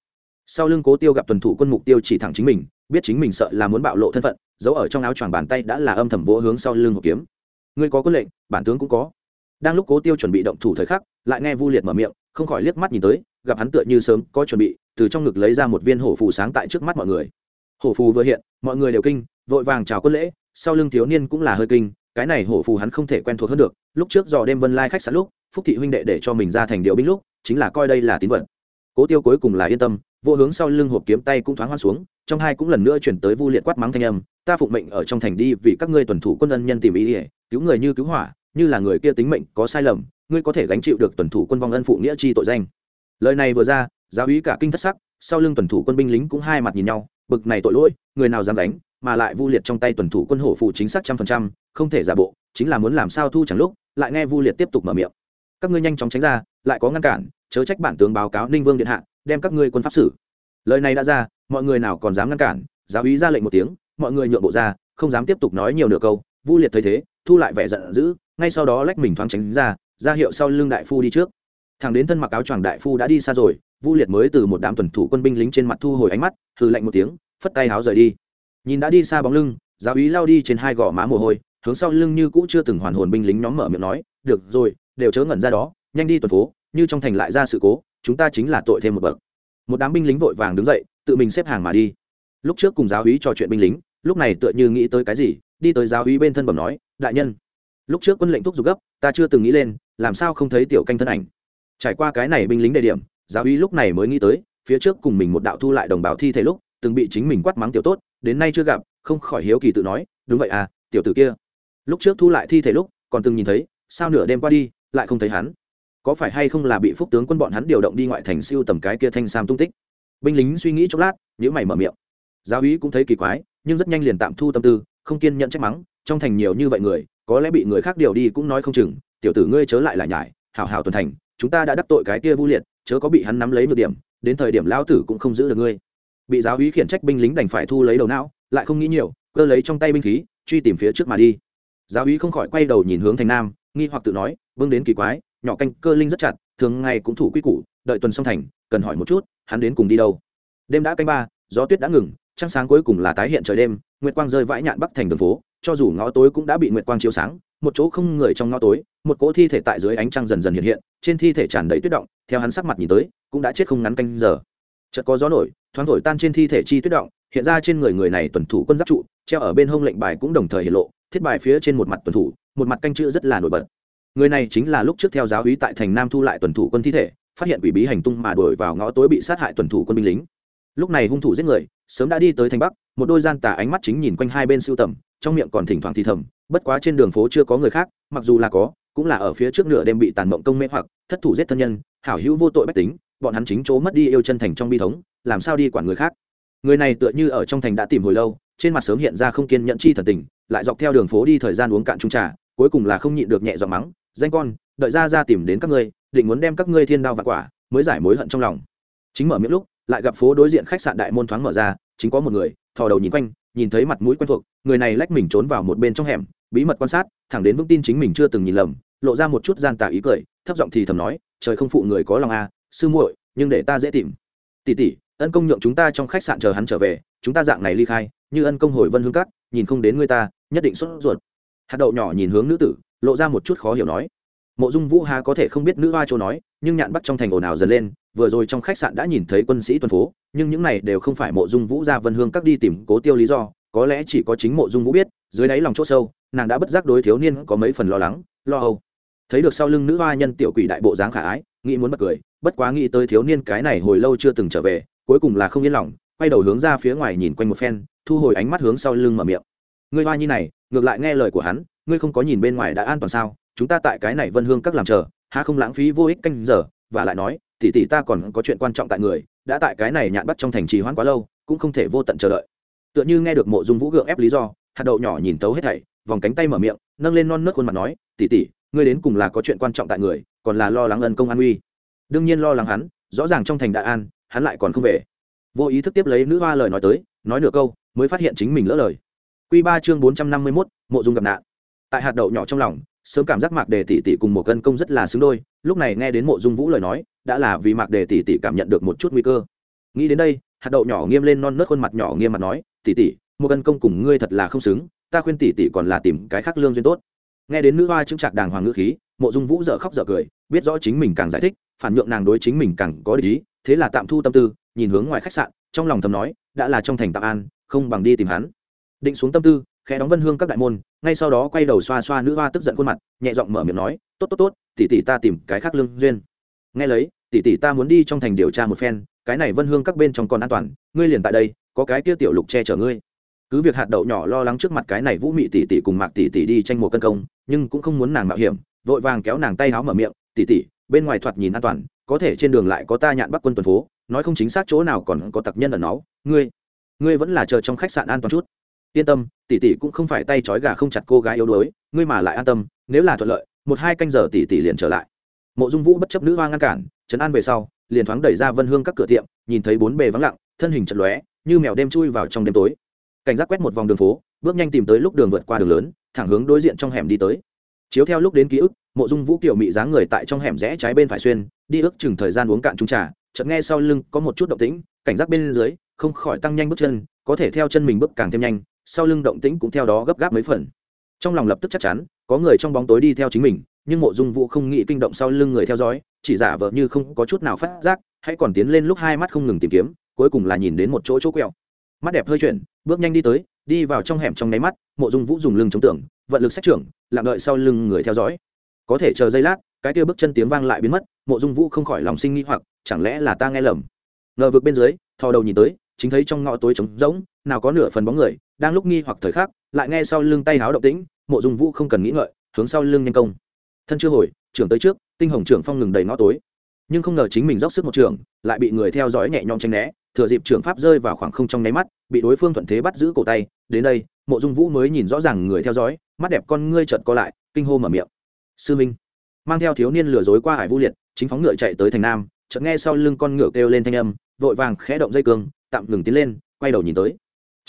Sau lưng cố tiêu gặp tuần thủ quân mục tiêu chỉ thẳng chính mình, biết chính mình sợ là muốn bạo lộ thân phận giấu ở trong áo choàng bàn tay đã là âm thầm vỗ hướng sau lưng hộp kiếm. Ngươi có quân lệnh, bản tướng cũng có. Đang lúc cố tiêu chuẩn bị động thủ thời khắc, lại nghe vu liệt mở miệng, không khỏi liếc mắt nhìn tới, gặp hắn tựa như sớm có chuẩn bị, từ trong ngực lấy ra một viên hổ phù sáng tại trước mắt mọi người. Hổ phù vừa hiện, mọi người đều kinh, vội vàng chào quân lễ, sau lưng thiếu niên cũng là hơi kinh, cái này hổ phù hắn không thể quen thuộc hơn được, lúc trước dò đêm vân lai khách sạn lúc, phúc thị huynh đệ để cho mình ra thành điệu binh lúc, chính là coi đây là tín vật. Cố tiêu cuối cùng là yên tâm vô hướng sau lưng hộp kiếm tay cũng thoáng hoa xuống, trong hai cũng lần nữa chuyển tới vu liệt quát mắng thanh âm, ta phụng mệnh ở trong thành đi vì các ngươi tuần thủ quân ân nhân tìm ý ỉa, cứu người như cứu hỏa, như là người kia tính mệnh có sai lầm, ngươi có thể gánh chịu được tuần thủ quân vong ân phụ nghĩa chi tội danh. Lời này vừa ra, giáo ý cả kinh thất sắc, sau lưng tuần thủ quân binh lính cũng hai mặt nhìn nhau, bực này tội lỗi, người nào dám đánh mà lại vu liệt trong tay tuần thủ quân hổ phụ chính xác trăm phần trăm, không thể giả bộ, chính là muốn làm sao thu chẳng lúc. Lại nghe vu liệt tiếp tục mở miệng, các ngươi nhanh chóng tránh ra, lại có ngăn cản, chớ trách bản tướng báo cáo ninh vương điện hạ đem các ngươi quân pháp xử. Lời này đã ra, mọi người nào còn dám ngăn cản, giáo úy ra lệnh một tiếng, mọi người nhượng bộ ra, không dám tiếp tục nói nhiều nửa câu, vu liệt thấy thế, thu lại vẻ giận dữ, ngay sau đó lách mình thoáng tránh ra ra hiệu sau lưng đại phu đi trước. Thằng đến thân mặc áo choàng đại phu đã đi xa rồi, vu liệt mới từ một đám tuần thủ quân binh lính trên mặt thu hồi ánh mắt, hừ lạnh một tiếng, phất tay áo rời đi. Nhìn đã đi xa bóng lưng, giáo úy lao đi trên hai gò má mồ hôi, hướng sau lưng như cũ chưa từng hoàn hồn binh lính nhóm mở miệng nói, được rồi, đều chớ ngẩn ra đó, nhanh đi tuần phố, như trong thành lại ra sự cố chúng ta chính là tội thêm một bậc. Một đám binh lính vội vàng đứng dậy, tự mình xếp hàng mà đi. Lúc trước cùng giáo úy trò chuyện binh lính, lúc này tựa như nghĩ tới cái gì, đi tới giáo úy bên thân bẩm nói, đại nhân, lúc trước quân lệnh thúc giục gấp, ta chưa từng nghĩ lên, làm sao không thấy tiểu canh thân ảnh? Trải qua cái này binh lính đề điểm, giáo úy lúc này mới nghĩ tới, phía trước cùng mình một đạo thu lại đồng bào thi thể lúc, từng bị chính mình quát mắng tiểu tốt, đến nay chưa gặp, không khỏi hiếu kỳ tự nói, đúng vậy à tiểu tử kia. Lúc trước thu lại thi thể lúc, còn từng nhìn thấy, sao nửa đêm qua đi, lại không thấy hắn? Có phải hay không là bị phúc tướng quân bọn hắn điều động đi ngoại thành siêu tầm cái kia thanh sam tung tích? Binh lính suy nghĩ chốc lát nhữ mày mở miệng. Giáo úy cũng thấy kỳ quái, nhưng rất nhanh liền tạm thu tâm tư, không kiên nhận trách mắng, trong thành nhiều như vậy người, có lẽ bị người khác điều đi cũng nói không chừng, tiểu tử ngươi chớ lại lại nhải, hảo hảo tuần thành, chúng ta đã đắc tội cái kia vu liệt, chớ có bị hắn nắm lấy một điểm, đến thời điểm lao tử cũng không giữ được ngươi. Bị giáo úy khiển trách binh lính đành phải thu lấy đầu não, lại không nghĩ nhiều, cơ lấy trong tay binh khí, truy tìm phía trước mà đi. Giáo úy không khỏi quay đầu nhìn hướng thành nam, nghi hoặc tự nói, vương đến kỳ quái nhỏ canh cơ linh rất chặt, thường ngày cũng thủ quy củ, đợi tuần xong thành, cần hỏi một chút, hắn đến cùng đi đâu. Đêm đã canh ba, gió tuyết đã ngừng, trăng sáng cuối cùng là tái hiện trời đêm, nguyệt quang rơi vãi nhạn bắc thành đường phố, cho dù ngõ tối cũng đã bị nguyệt quang chiếu sáng, một chỗ không người trong ngõ tối, một cỗ thi thể tại dưới ánh trăng dần dần hiện hiện, trên thi thể tràn đầy tuyết động, theo hắn sắc mặt nhìn tới, cũng đã chết không ngắn canh giờ. Chợt có gió nổi, thoáng thổi tan trên thi thể chi tuyết động, hiện ra trên người người này tuần thủ quân giáp trụ, treo ở bên hông lệnh bài cũng đồng thời hiện lộ, thiết bài phía trên một mặt tuần thủ, một mặt canh chữ rất là nổi bật người này chính là lúc trước theo giáo úy tại thành nam thu lại tuần thủ quân thi thể, phát hiện quỷ bí hành tung mà đuổi vào ngõ tối bị sát hại tuần thủ quân binh lính. Lúc này hung thủ giết người, sớm đã đi tới thành bắc, một đôi gian tà ánh mắt chính nhìn quanh hai bên siêu tầm, trong miệng còn thỉnh thoảng thì thầm, bất quá trên đường phố chưa có người khác, mặc dù là có, cũng là ở phía trước nửa đêm bị tàn mộng công mê hoặc, thất thủ giết thân nhân, hảo hữu vô tội bách tính, bọn hắn chính chỗ mất đi yêu chân thành trong bi thống, làm sao đi quản người khác. Người này tựa như ở trong thành đã tìm hồi lâu, trên mặt sớm hiện ra không kiên nhẫn chi thần tình, lại dọc theo đường phố đi thời gian uống cạn trung trà, cuối cùng là không nhịn được nhẹ giọng mắng danh con đợi ra ra tìm đến các ngươi định muốn đem các ngươi thiên đao và quả mới giải mối hận trong lòng. Chính mở miệng lúc lại gặp phố đối diện khách sạn đại môn thoáng mở ra chính có một người thò đầu nhìn quanh nhìn thấy mặt mũi quen thuộc người này lách mình trốn vào một bên trong hẻm bí mật quan sát thẳng đến vững tin chính mình chưa từng nhìn lầm lộ ra một chút gian tà ý cười thấp giọng thì thầm nói trời không phụ người có lòng a à, sư muội nhưng để ta dễ tìm. Tỷ tỷ ân công nhượng chúng ta trong khách sạn chờ hắn trở về chúng ta dạng này ly khai như ân công hồi vân hương cát nhìn không đến người ta nhất định sốt ruột. Hạt đậu nhỏ nhìn hướng nữ tử lộ ra một chút khó hiểu nói. Mộ dung vũ hà có thể không biết nữ hoa châu nói, nhưng nhạn bắt trong thành ồn ào dần lên, vừa rồi trong khách sạn đã nhìn thấy quân sĩ tuần phố, nhưng những này đều không phải mộ dung vũ ra vân hương các đi tìm cố tiêu lý do, có lẽ chỉ có chính mộ dung vũ biết, dưới đáy lòng c h ỗ sâu, nàng đã bất giác đối thiếu niên có mấy phần lo lắng, lo âu. Thấy được sau lưng nữ hoa nhân tiểu quỷ đại bộ dáng khả ái, nghĩ muốn bật cười, bất quá nghĩ tới thiếu niên cái này hồi lâu chưa từng trở về, cuối cùng là không yên lòng, quay đầu hướng ra phía ngoài nhìn quanh một phen, thu hồi ánh mắt hướng sau lưng mở miệng. Người hoa nhi này, ngược lại nghe lời của hắn ngươi không có nhìn bên ngoài đã an toàn sao? Chúng ta tại cái này vân hương các làm chờ ha không lãng phí vô ích canh giờ? Và lại nói, tỷ tỷ ta còn có chuyện quan trọng tại người, đã tại cái này nhạn bắt trong thành trì hoãn quá lâu, cũng không thể vô tận chờ đợi. Tựa như nghe được mộ dung vũ gượng ép lý do, hạt đậu nhỏ nhìn tấu hết thảy, vòng cánh tay mở miệng, nâng lên non nớt khuôn mặt nói, tỷ tỷ, ngươi đến cùng là có chuyện quan trọng tại người, còn là lo lắng ân công an uy. Đương nhiên lo lắng hắn, rõ ràng trong thành đại an, hắn lại còn không về. Vô ý thức tiếp lấy nữ hoa lời nói tới, nói nửa câu, mới phát hiện chính mình lỡ lời. Q ba chương bốn trăm năm mươi mốt, mộ dung gặp nạn tại hạt đậu nhỏ trong lòng, sớm cảm giác mạc đề tỷ tỷ cùng một cân công rất là xứng đôi, lúc này nghe đến mộ dung vũ lời nói, đã là vì mạc đề tỷ tỷ cảm nhận được một chút nguy cơ. Nghĩ đến đây, hạt đậu nhỏ nghiêm lên non nớt khuôn mặt nhỏ nghiêm mặt nói, tỷ tỷ một cân công cùng ngươi thật là không xứng, ta khuyên tỷ tỷ còn là tìm cái khác lương duyên tốt. Nghe đến nữ hoa chứng trạc đàng hoàng ngữ khí, mộ dung vũ dợ khóc dợ cười, biết rõ chính mình càng giải thích, phản nhượng nàng đối chính mình càng có lý, thế là tạm thu tâm tư, nhìn hướng ngoài khách sạn, trong lòng thầm nói, đã là trong thành tạm an, không bằng đi tìm hắn. Định xuống tâm tư khẽ đóng vân hương các đại môn, ngay sau đó quay đầu xoa xoa nữ hoa tức giận khuôn mặt, nhẹ giọng mở miệng nói, tốt tốt tốt, tỷ tỷ ta tìm cái khác lương duyên. Nghe lấy, tỷ tỷ ta muốn đi trong thành điều tra một phen, cái này vân hương các bên trong còn an toàn, ngươi liền tại đây, có cái kia tiểu lục che chở ngươi. Cứ việc hạt đậu nhỏ lo lắng trước mặt cái này vũ mị tỷ tỷ cùng mạc tỷ tỷ đi tranh một cân công, nhưng cũng không muốn nàng mạo hiểm, vội vàng kéo nàng tay háo mở miệng, tỷ tỷ, bên ngoài thoạt nhìn an toàn, có thể trên đường lại có ta nhạn bắc quân tuần phố, nói không chính xác chỗ nào còn có tặc nhân ở nó ngươi ngươi vẫn là chờ trong khách sạn an toàn chút. Yên tâm tỷ tỷ cũng không phải tay trói gà không chặt cô gái yếu đuối, ngươi mà lại an tâm, nếu là thuận lợi, một hai canh giờ tỷ tỷ liền trở lại. Mộ dung vũ bất chấp nữ hoa ngăn cản, trấn an về sau, liền thoáng đẩy ra vân hương các cửa tiệm, nhìn thấy bốn bề vắng lặng, thân hình chật lóe, như mèo đêm chui vào trong đêm tối. Cảnh giác quét một vòng đường phố, bước nhanh tìm tới lúc đường vượt qua đường lớn, thẳng hướng đối diện trong hẻm đi tới. Chiếu theo lúc đến ký ức, mộ dung vũ kiểu mị dáng người tại trong hẻm rẽ trái bên phải xuyên, đi ước chừng thời gian uống cạn trung trà, chợt nghe sau lưng có một chút động tĩnh, cảnh giác bên dưới, không khỏi tăng nhanh bước chân, có thể theo chân mình bước càng thêm nhanh sau lưng động tĩnh cũng theo đó gấp gáp mấy phần. Trong lòng lập tức chắc chắn, có người trong bóng tối đi theo chính mình, nhưng mộ dung vũ không nghĩ kinh động sau lưng người theo dõi, chỉ giả vờ như không có chút nào phát giác, hãy còn tiến lên lúc hai mắt không ngừng tìm kiếm, cuối cùng là nhìn đến một chỗ chỗ quẹo. Mắt đẹp hơi chuyển, bước nhanh đi tới, đi vào trong hẻm trong nháy mắt, mộ dung vũ dùng lưng chống tưởng vận lực sách trưởng, lặng đợi sau lưng người theo dõi. Có thể chờ giây lát, cái kia bước chân tiếng vang lại biến mất, mộ dung vũ không khỏi lòng sinh nghĩ hoặc, chẳng lẽ là ta nghe lầm? Ngờ vực bên dưới, thò đầu nhìn tới, chính thấy trong ngõ tối trống rỗng, nào có nửa phần bóng người đang lúc nghi hoặc thời khắc, lại nghe sau lưng tay háo động tĩnh, mộ dung vũ không cần nghĩ ngợi, hướng sau lưng nhanh công. Thân chưa hồi, trưởng tới trước, tinh hồng trưởng phong ngừng đầy ngõ tối. Nhưng không ngờ chính mình dốc sức một trường, lại bị người theo dõi nhẹ nhõm tranh né, thừa dịp trưởng pháp rơi vào khoảng không trong nháy mắt, bị đối phương thuận thế bắt giữ cổ tay. Đến đây, mộ dung vũ mới nhìn rõ ràng người theo dõi, mắt đẹp con ngươi trợt co lại, kinh hô mở miệng. Sư minh, mang theo thiếu niên lừa dối qua hải vu liệt, chính phóng ngựa chạy tới thành nam, chợt nghe sau lưng con ngựa kêu lên thanh âm, vội vàng khẽ động dây cương, tạm ngừng tiến lên, quay đầu nhìn tới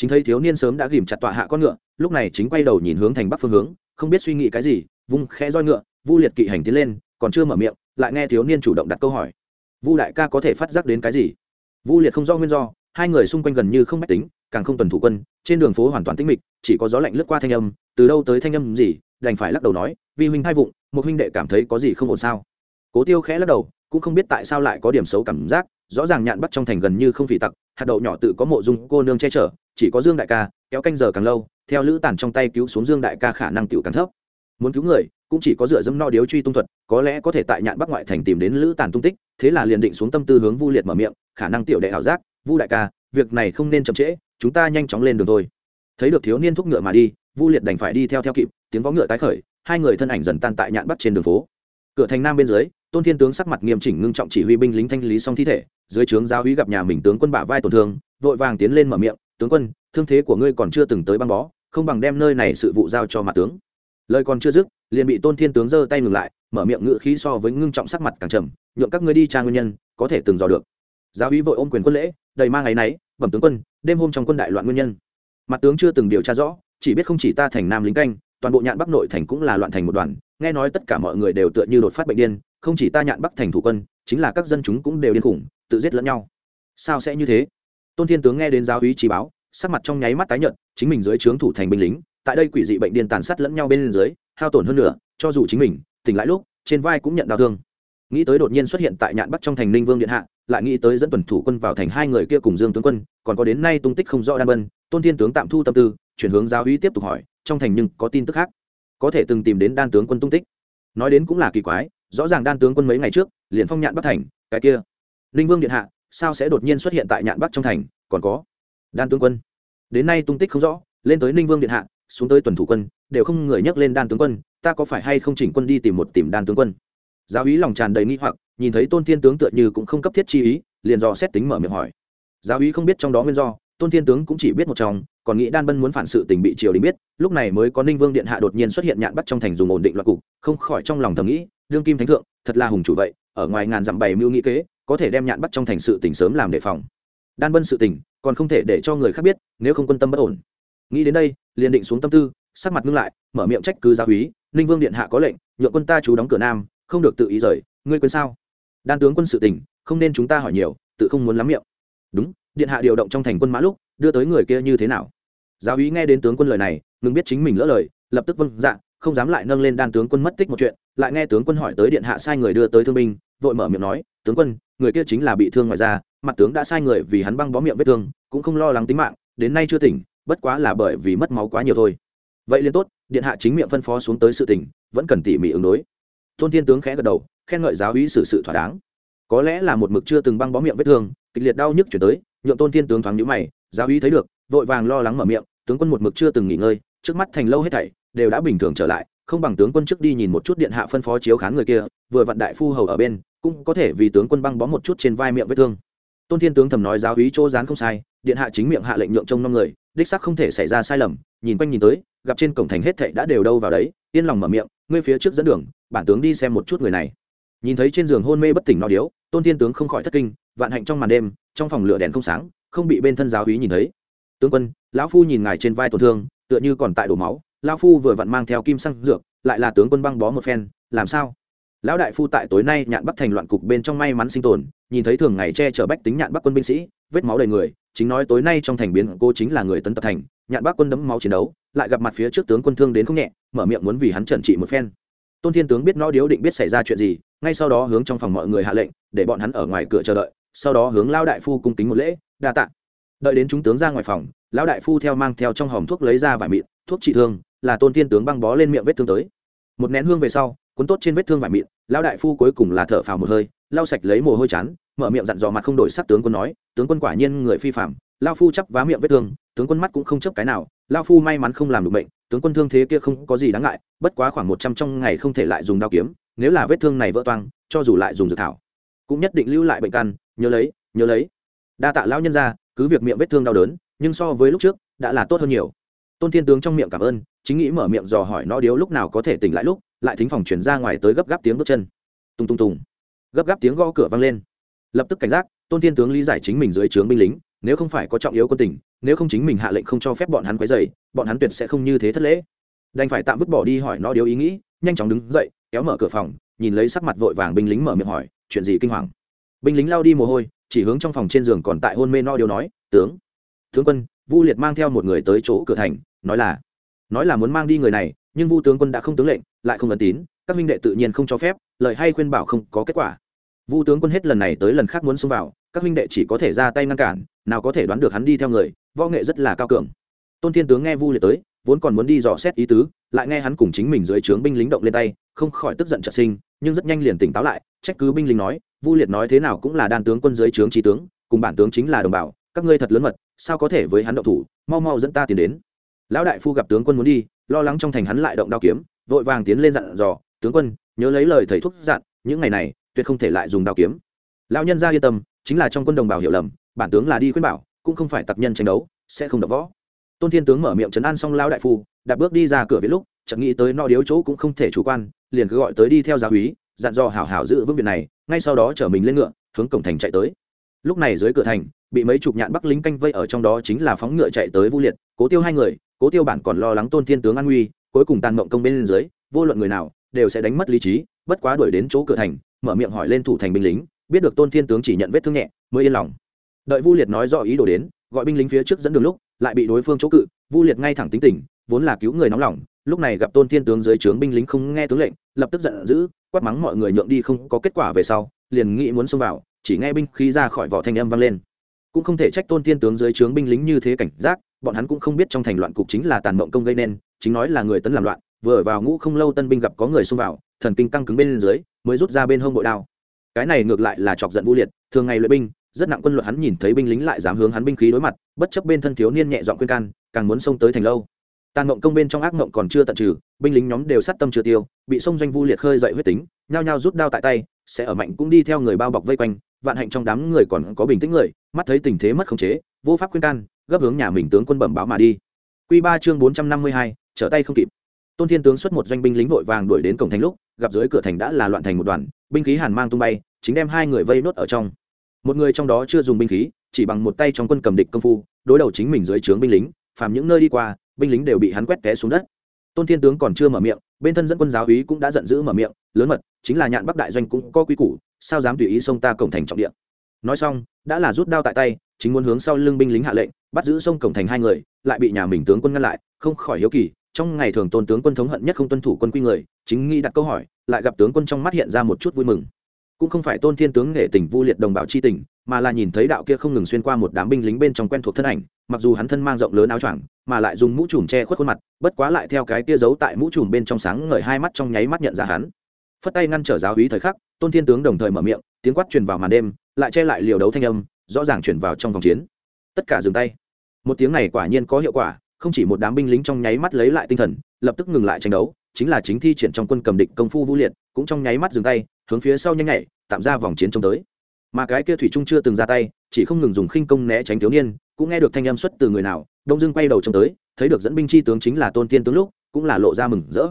chính thấy thiếu niên sớm đã ghìm chặt tọa hạ con ngựa, lúc này chính quay đầu nhìn hướng thành bắc phương hướng, không biết suy nghĩ cái gì, vung khẽ roi ngựa, vu liệt kỵ hành tiến lên, còn chưa mở miệng, lại nghe thiếu niên chủ động đặt câu hỏi. Vu đại ca có thể phát giác đến cái gì? Vu liệt không do nguyên do, hai người xung quanh gần như không mách tính, càng không tuần thủ quân, trên đường phố hoàn toàn tĩnh mịch, chỉ có gió lạnh lướt qua thanh âm, từ đâu tới thanh âm gì, đành phải lắc đầu nói vì huynh hai vụng, một huynh đệ cảm thấy có gì không ổn sao? Cố tiêu khẽ lắc đầu, cũng không biết tại sao lại có điểm xấu cảm giác, rõ ràng nhạn bắt trong thành gần như không phỉ tặc hạt đậu nhỏ tự có mộ dung cô nương che chở, chỉ có dương đại ca, kéo canh giờ càng lâu, theo lữ tàn trong tay cứu xuống dương đại ca khả năng tiểu càng thấp. Muốn cứu người, cũng chỉ có dựa dẫm no điếu truy tung thuật, có lẽ có thể tại nhạn bắc ngoại thành tìm đến lữ tàn tung tích, thế là liền định xuống tâm tư hướng vu liệt mở miệng, khả năng tiểu đệ ảo giác, vu đại ca, việc này không nên chậm trễ, chúng ta nhanh chóng lên đường thôi. Thấy được thiếu niên thúc ngựa mà đi, vu liệt đành phải đi theo theo kịp, tiếng vó ngựa tái khởi, hai người thân ảnh dần tan tại nhạn bắc trên đường phố. Cửa thành nam bên dưới tôn thiên tướng sắc mặt nghiêm chỉnh ngưng trọng chỉ huy binh lính thanh lý xong thi thể, dưới trướng giáo hí gặp nhà mình tướng quân bả vai tổn thương, vội vàng tiến lên mở miệng, tướng quân, thương thế của ngươi còn chưa từng tới băng bó, không bằng đem nơi này sự vụ giao cho mặt tướng. Lời còn chưa dứt, liền bị tôn thiên tướng giơ tay ngừng lại, mở miệng ngự khí so với ngưng trọng sắc mặt càng trầm, nhượng các ngươi đi tra nguyên nhân, có thể từng dò được. Giáo hí vội ôm quyền quân lễ, đầy mang ngày náy bẩm tướng quân, đêm hôm trong quân đại loạn nguyên nhân. Mặt tướng chưa từng điều tra rõ, chỉ biết không chỉ ta thành nam lính canh, toàn bộ nhạn bắc nội thành cũng là loạn thành một đoàn, nghe nói tất cả mọi người đều tựa như đột phát bệnh điên không chỉ ta nhạn bắc thành thủ quân, chính là các dân chúng cũng đều điên khủng, tự giết lẫn nhau. Sao sẽ như thế? Tôn thiên tướng nghe đến giáo úy chỉ báo, sắc mặt trong nháy mắt tái nhợt, chính mình dưới trướng thủ thành binh lính, tại đây quỷ dị bệnh điên tàn sát lẫn nhau bên dưới, hao tổn hơn nữa cho dù chính mình, tỉnh lại lúc, trên vai cũng nhận đau thương. Nghĩ tới đột nhiên xuất hiện tại nhạn bắc trong thành ninh vương điện hạ, lại nghĩ tới dẫn tuần thủ quân vào thành hai người kia cùng dương tướng quân, còn có đến nay tung tích không rõ đan bân tôn thiên tướng tạm thu tâm tư, chuyển hướng giáo ý tiếp tục hỏi, trong thành nhưng có tin tức khác, có thể từng tìm đến đan tướng quân tung tích. Nói đến cũng là kỳ quái rõ ràng đan tướng quân mấy ngày trước, liền phong nhạn bắc thành, cái kia. Ninh vương điện hạ, sao sẽ đột nhiên xuất hiện tại nhạn bắc trong thành, còn có đan tướng quân. Đến nay tung tích không rõ, lên tới ninh vương điện hạ, xuống tới tuần thủ quân, đều không người nhắc lên đan tướng quân, ta có phải hay không chỉnh quân đi tìm một tìm đan tướng quân? Giáo úy lòng tràn đầy nghi hoặc, nhìn thấy tôn thiên tướng tựa như cũng không cấp thiết chi ý, liền do xét tính mở miệng hỏi. Giáo úy không biết trong đó nguyên do, tôn thiên tướng cũng chỉ biết một trong, còn nghĩ đan bân muốn phản sự tình bị triều đình biết, lúc này mới có ninh vương điện hạ đột nhiên xuất hiện nhạn bắt trong thành dùng ổn định loạt cục, không khỏi trong lòng thầm nghĩ đương kim thánh thượng thật là hùng chủ vậy ở ngoài ngàn dặm bày mưu nghĩ kế có thể đem nhạn bắt trong thành sự tỉnh sớm làm đề phòng. Đan bân sự tỉnh, còn không thể để cho người khác biết nếu không quân tâm bất ổn. Nghĩ đến đây liền định xuống tâm tư sắc mặt ngưng lại mở miệng trách cứ giáo úy ninh vương điện hạ có lệnh nhượng quân ta chú đóng cửa nam không được tự ý rời ngươi quên sao? Đan tướng quân sự tỉnh, không nên chúng ta hỏi nhiều tự không muốn lắm miệng. Đúng điện hạ điều động trong thành quân mã lúc đưa tới người kia như thế nào? Giáo úy nghe đến tướng quân lời này ngừng biết chính mình lỡ lời lập tức vâng dạ không dám lại nâng lên đan tướng quân mất tích một chuyện lại nghe tướng quân hỏi tới điện hạ sai người đưa tới thương binh, vội mở miệng nói, tướng quân, người kia chính là bị thương ngoài ra mặt tướng đã sai người vì hắn băng bó miệng vết thương, cũng không lo lắng tính mạng, đến nay chưa tỉnh, bất quá là bởi vì mất máu quá nhiều thôi. Vậy liền tốt, điện hạ chính miệng phân phó xuống tới sự tỉnh vẫn cần tỉ mỉ ứng đối. Tôn thiên tướng khẽ gật đầu, khen ngợi giáo úy xử sự thỏa đáng. Có lẽ là một mực chưa từng băng bó miệng vết thương, kịch liệt đau nhức chuyển tới, nhượng tôn thiên tướng thoáng nhũ mày, giáo úy thấy được, vội vàng lo lắng mở miệng, tướng quân một mực chưa từng nghỉ ngơi, trước mắt thành lâu hết thảy, đều đã bình thường trở lại không bằng tướng quân trước đi nhìn một chút điện hạ phân phó chiếu khán người kia, vừa vặn đại phu hầu ở bên, cũng có thể vì tướng quân băng bó một chút trên vai miệng vết thương. Tôn thiên tướng thầm nói giáo úy chỗ dán không sai, điện hạ chính miệng hạ lệnh nhượng trông năm người, đích sắc không thể xảy ra sai lầm, nhìn quanh nhìn tới, gặp trên cổng thành hết thảy đã đều đâu vào đấy, yên lòng mở miệng, ngươi phía trước dẫn đường, bản tướng đi xem một chút người này. Nhìn thấy trên giường hôn mê bất tỉnh no điếu, tôn thiên tướng không khỏi thất kinh, vạn hạnh trong màn đêm, trong phòng lửa đèn không sáng, không bị bên thân giáo úy nhìn thấy. Tướng quân, lão phu nhìn ngài trên vai tổn thương, tựa như còn tại đổ máu lão phu vừa vặn mang theo kim xăng dược, lại là tướng quân băng bó một phen, làm sao? Lão đại phu tại tối nay nhạn bắc thành loạn cục bên trong may mắn sinh tồn, nhìn thấy thường ngày che chở bách tính nhạn bắc quân binh sĩ, vết máu đầy người, chính nói tối nay trong thành biến cô chính là người tấn tập thành, nhạn bắc quân đấm máu chiến đấu, lại gặp mặt phía trước tướng quân thương đến không nhẹ, mở miệng muốn vì hắn trần trị một phen. Tôn thiên tướng biết nó điếu định biết xảy ra chuyện gì, ngay sau đó hướng trong phòng mọi người hạ lệnh, để bọn hắn ở ngoài cửa chờ đợi, sau đó hướng lao đại phu cung kính một lễ, đa tạ. Đợi đến chúng tướng ra ngoài phòng, lão đại phu theo mang theo trong hòm thuốc lấy ra vải mịn, thuốc trị thương là tôn thiên tướng băng bó lên miệng vết thương tới. Một nén hương về sau, cuốn tốt trên vết thương vải mịn, lão đại phu cuối cùng là thở phào một hơi, lau sạch lấy mồ hôi chán, mở miệng dặn dò mặt không đổi sắc tướng quân nói, tướng quân quả nhiên người phi phạm lao phu chắp vá miệng vết thương, tướng quân mắt cũng không chấp cái nào lao phu may mắn không làm được bệnh, tướng quân thương thế kia không có gì đáng ngại, bất quá khoảng một trăm trong ngày không thể lại dùng đao kiếm, nếu là vết thương này vỡ toang, cho dù lại dùng dược thảo, cũng nhất định lưu lại bệnh căn, nhớ lấy nhớ lấy. Đa tạ lão nhân ra cứ việc miệng vết thương đau đớn, nhưng so với lúc trước, đã là tốt hơn nhiều. Tôn thiên tướng trong miệng cảm ơn chính nghĩ mở miệng dò hỏi nó điếu lúc nào có thể tỉnh lại lúc, lại thính phòng chuyển ra ngoài tới gấp gáp tiếng bước chân. Tung tung tùng. Gấp gáp tiếng gõ cửa vang lên. Lập tức cảnh giác, tôn thiên tướng lý giải chính mình dưới trướng binh lính, nếu không phải có trọng yếu quân tình, nếu không chính mình hạ lệnh không cho phép bọn hắn quấy dày bọn hắn tuyệt sẽ không như thế thất lễ. Đành phải tạm vứt bỏ đi hỏi nó điếu ý nghĩ, nhanh chóng đứng dậy, kéo mở cửa phòng, nhìn lấy sắc mặt vội vàng binh lính mở miệng hỏi, chuyện gì kinh hoàng? Binh lính lao đi mồ hôi, chỉ hướng trong phòng trên giường còn tại hôn mê no điếu nói, tướng tướng quân, vu liệt mang theo một người tới chỗ cửa thành, nói là nói là muốn mang đi người này, nhưng vu tướng quân đã không tướng lệnh, lại không ấn tín, các minh đệ tự nhiên không cho phép, lời hay khuyên bảo không có kết quả. Vu tướng quân hết lần này tới lần khác muốn xông vào, các minh đệ chỉ có thể ra tay ngăn cản, nào có thể đoán được hắn đi theo người, võ nghệ rất là cao cường. Tôn thiên tướng nghe vu liệt tới, vốn còn muốn đi dò xét ý tứ, lại nghe hắn cùng chính mình dưới trướng binh lính động lên tay, không khỏi tức giận trợ sinh, nhưng rất nhanh liền tỉnh táo lại, trách cứ binh lính nói, vu liệt nói thế nào cũng là đan tướng quân dưới trướng trí tướng, cùng bản tướng chính là đồng bào, các ngươi thật lớn mật, sao có thể với hắn động thủ, mau mau dẫn ta tiến đến lão đại phu gặp tướng quân muốn đi, lo lắng trong thành hắn lại động đao kiếm, vội vàng tiến lên dặn dò, tướng quân, nhớ lấy lời thầy thúc dặn, những ngày này tuyệt không thể lại dùng đao kiếm. Lão nhân ra yên tâm, chính là trong quân đồng bào hiểu lầm, bản tướng là đi khuyên bảo, cũng không phải tặc nhân tranh đấu, sẽ không đập võ. Tôn thiên tướng mở miệng trấn an xong lão đại phu, đặt bước đi ra cửa viết lúc, chợt nghĩ tới nọ điếu chỗ cũng không thể chủ quan, liền cứ gọi tới đi theo giáo úy, dặn dò hảo hảo giữ vững việc này, ngay sau đó chở mình lên ngựa, hướng cổng thành chạy tới. Lúc này dưới cửa thành, bị mấy chục nhạn bắc lính canh vây ở trong đó chính là phóng ngựa chạy tới vu liệt, cố tiêu hai người cố tiêu bản còn lo lắng tôn thiên tướng an nguy, cuối cùng tàn mộng công bên dưới, vô luận người nào đều sẽ đánh mất lý trí, bất quá đuổi đến chỗ cửa thành, mở miệng hỏi lên thủ thành binh lính, biết được tôn thiên tướng chỉ nhận vết thương nhẹ, mới yên lòng. Đợi vu liệt nói rõ ý đồ đến, gọi binh lính phía trước dẫn đường lúc, lại bị đối phương chỗ cự, vu liệt ngay thẳng tính tình, vốn là cứu người nóng lòng, lúc này gặp tôn thiên tướng dưới trướng binh lính không nghe tướng lệnh, lập tức giận dữ, quát mắng mọi người nhượng đi không có kết quả về sau, liền nghĩ muốn xông vào, chỉ nghe binh khí ra khỏi vỏ thanh âm vang lên cũng không thể trách tôn thiên tướng dưới trướng binh lính như thế cảnh giác, bọn hắn cũng không biết trong thành loạn cục chính là tàn mộng công gây nên, chính nói là người tấn làm loạn, vừa vào ngũ không lâu tân binh gặp có người xông vào, thần kinh căng cứng bên dưới, mới rút ra bên hông bội đao. Cái này ngược lại là chọc giận vũ liệt, thường ngày luyện binh, rất nặng quân luật hắn nhìn thấy binh lính lại dám hướng hắn binh khí đối mặt, bất chấp bên thân thiếu niên nhẹ dọn khuyên can, càng muốn xông tới thành lâu. Tàn mộng công bên trong ác mộng còn chưa tận trừ, binh lính nhóm đều sát tâm chưa tiêu, bị sông doanh vu liệt khơi dậy huyết tính, nhao nhao rút đao tại tay, sẽ ở mạnh cũng đi theo người bao bọc vây quanh vạn hạnh trong đám người còn có bình tĩnh người, mắt thấy tình thế mất khống chế, vô pháp khuyên can, gấp hướng nhà mình tướng quân bẩm báo mà đi. Quy ba chương bốn trăm năm mươi hai, trở tay không kịp. Tôn thiên tướng xuất một doanh binh lính vội vàng đuổi đến cổng thành lúc, gặp dưới cửa thành đã là loạn thành một đoàn, binh khí hàn mang tung bay, chính đem hai người vây nốt ở trong. Một người trong đó chưa dùng binh khí, chỉ bằng một tay trong quân cầm địch công phu, đối đầu chính mình dưới trướng binh lính, phàm những nơi đi qua, binh lính đều bị hắn quét té xuống đất. Tôn thiên tướng còn chưa mở miệng, bên thân dẫn quân giáo úy cũng đã giận dữ mở miệng, lớn mật chính là nhạn bắc đại doanh cũng có quy củ, sao dám tùy ý xông ta cổng thành trọng địa? Nói xong, đã là rút đao tại tay, chính muốn hướng sau lưng binh lính hạ lệnh, bắt giữ sông cổng thành hai người, lại bị nhà mình tướng quân ngăn lại, không khỏi hiếu kỳ, trong ngày thường tôn tướng quân thống hận nhất không tuân thủ quân quy người, chính nghĩ đặt câu hỏi, lại gặp tướng quân trong mắt hiện ra một chút vui mừng. Cũng không phải tôn thiên tướng nghệ tình vu liệt đồng bào chi tình, mà là nhìn thấy đạo kia không ngừng xuyên qua một đám binh lính bên trong quen thuộc thân ảnh, mặc dù hắn thân mang rộng lớn áo choàng, mà lại dùng mũ trùm che khuất khuôn mặt, bất quá lại theo cái kia giấu tại mũ trùm bên trong sáng ngời hai mắt trong nháy mắt nhận ra hắn phất tay ngăn trở giáo hí thời khắc, tôn thiên tướng đồng thời mở miệng, tiếng quát truyền vào màn đêm, lại che lại liều đấu thanh âm, rõ ràng chuyển vào trong vòng chiến. Tất cả dừng tay. Một tiếng này quả nhiên có hiệu quả, không chỉ một đám binh lính trong nháy mắt lấy lại tinh thần, lập tức ngừng lại tranh đấu, chính là chính thi triển trong quân cầm địch công phu vũ liệt, cũng trong nháy mắt dừng tay, hướng phía sau nhanh nhạy tạm ra vòng chiến trông tới. Mà cái kia thủy trung chưa từng ra tay, chỉ không ngừng dùng khinh công né tránh thiếu niên, cũng nghe được thanh âm xuất từ người nào, đông dương quay đầu trông tới, thấy được dẫn binh chi tướng chính là tôn tiên tướng lúc, cũng là lộ ra mừng rỡ.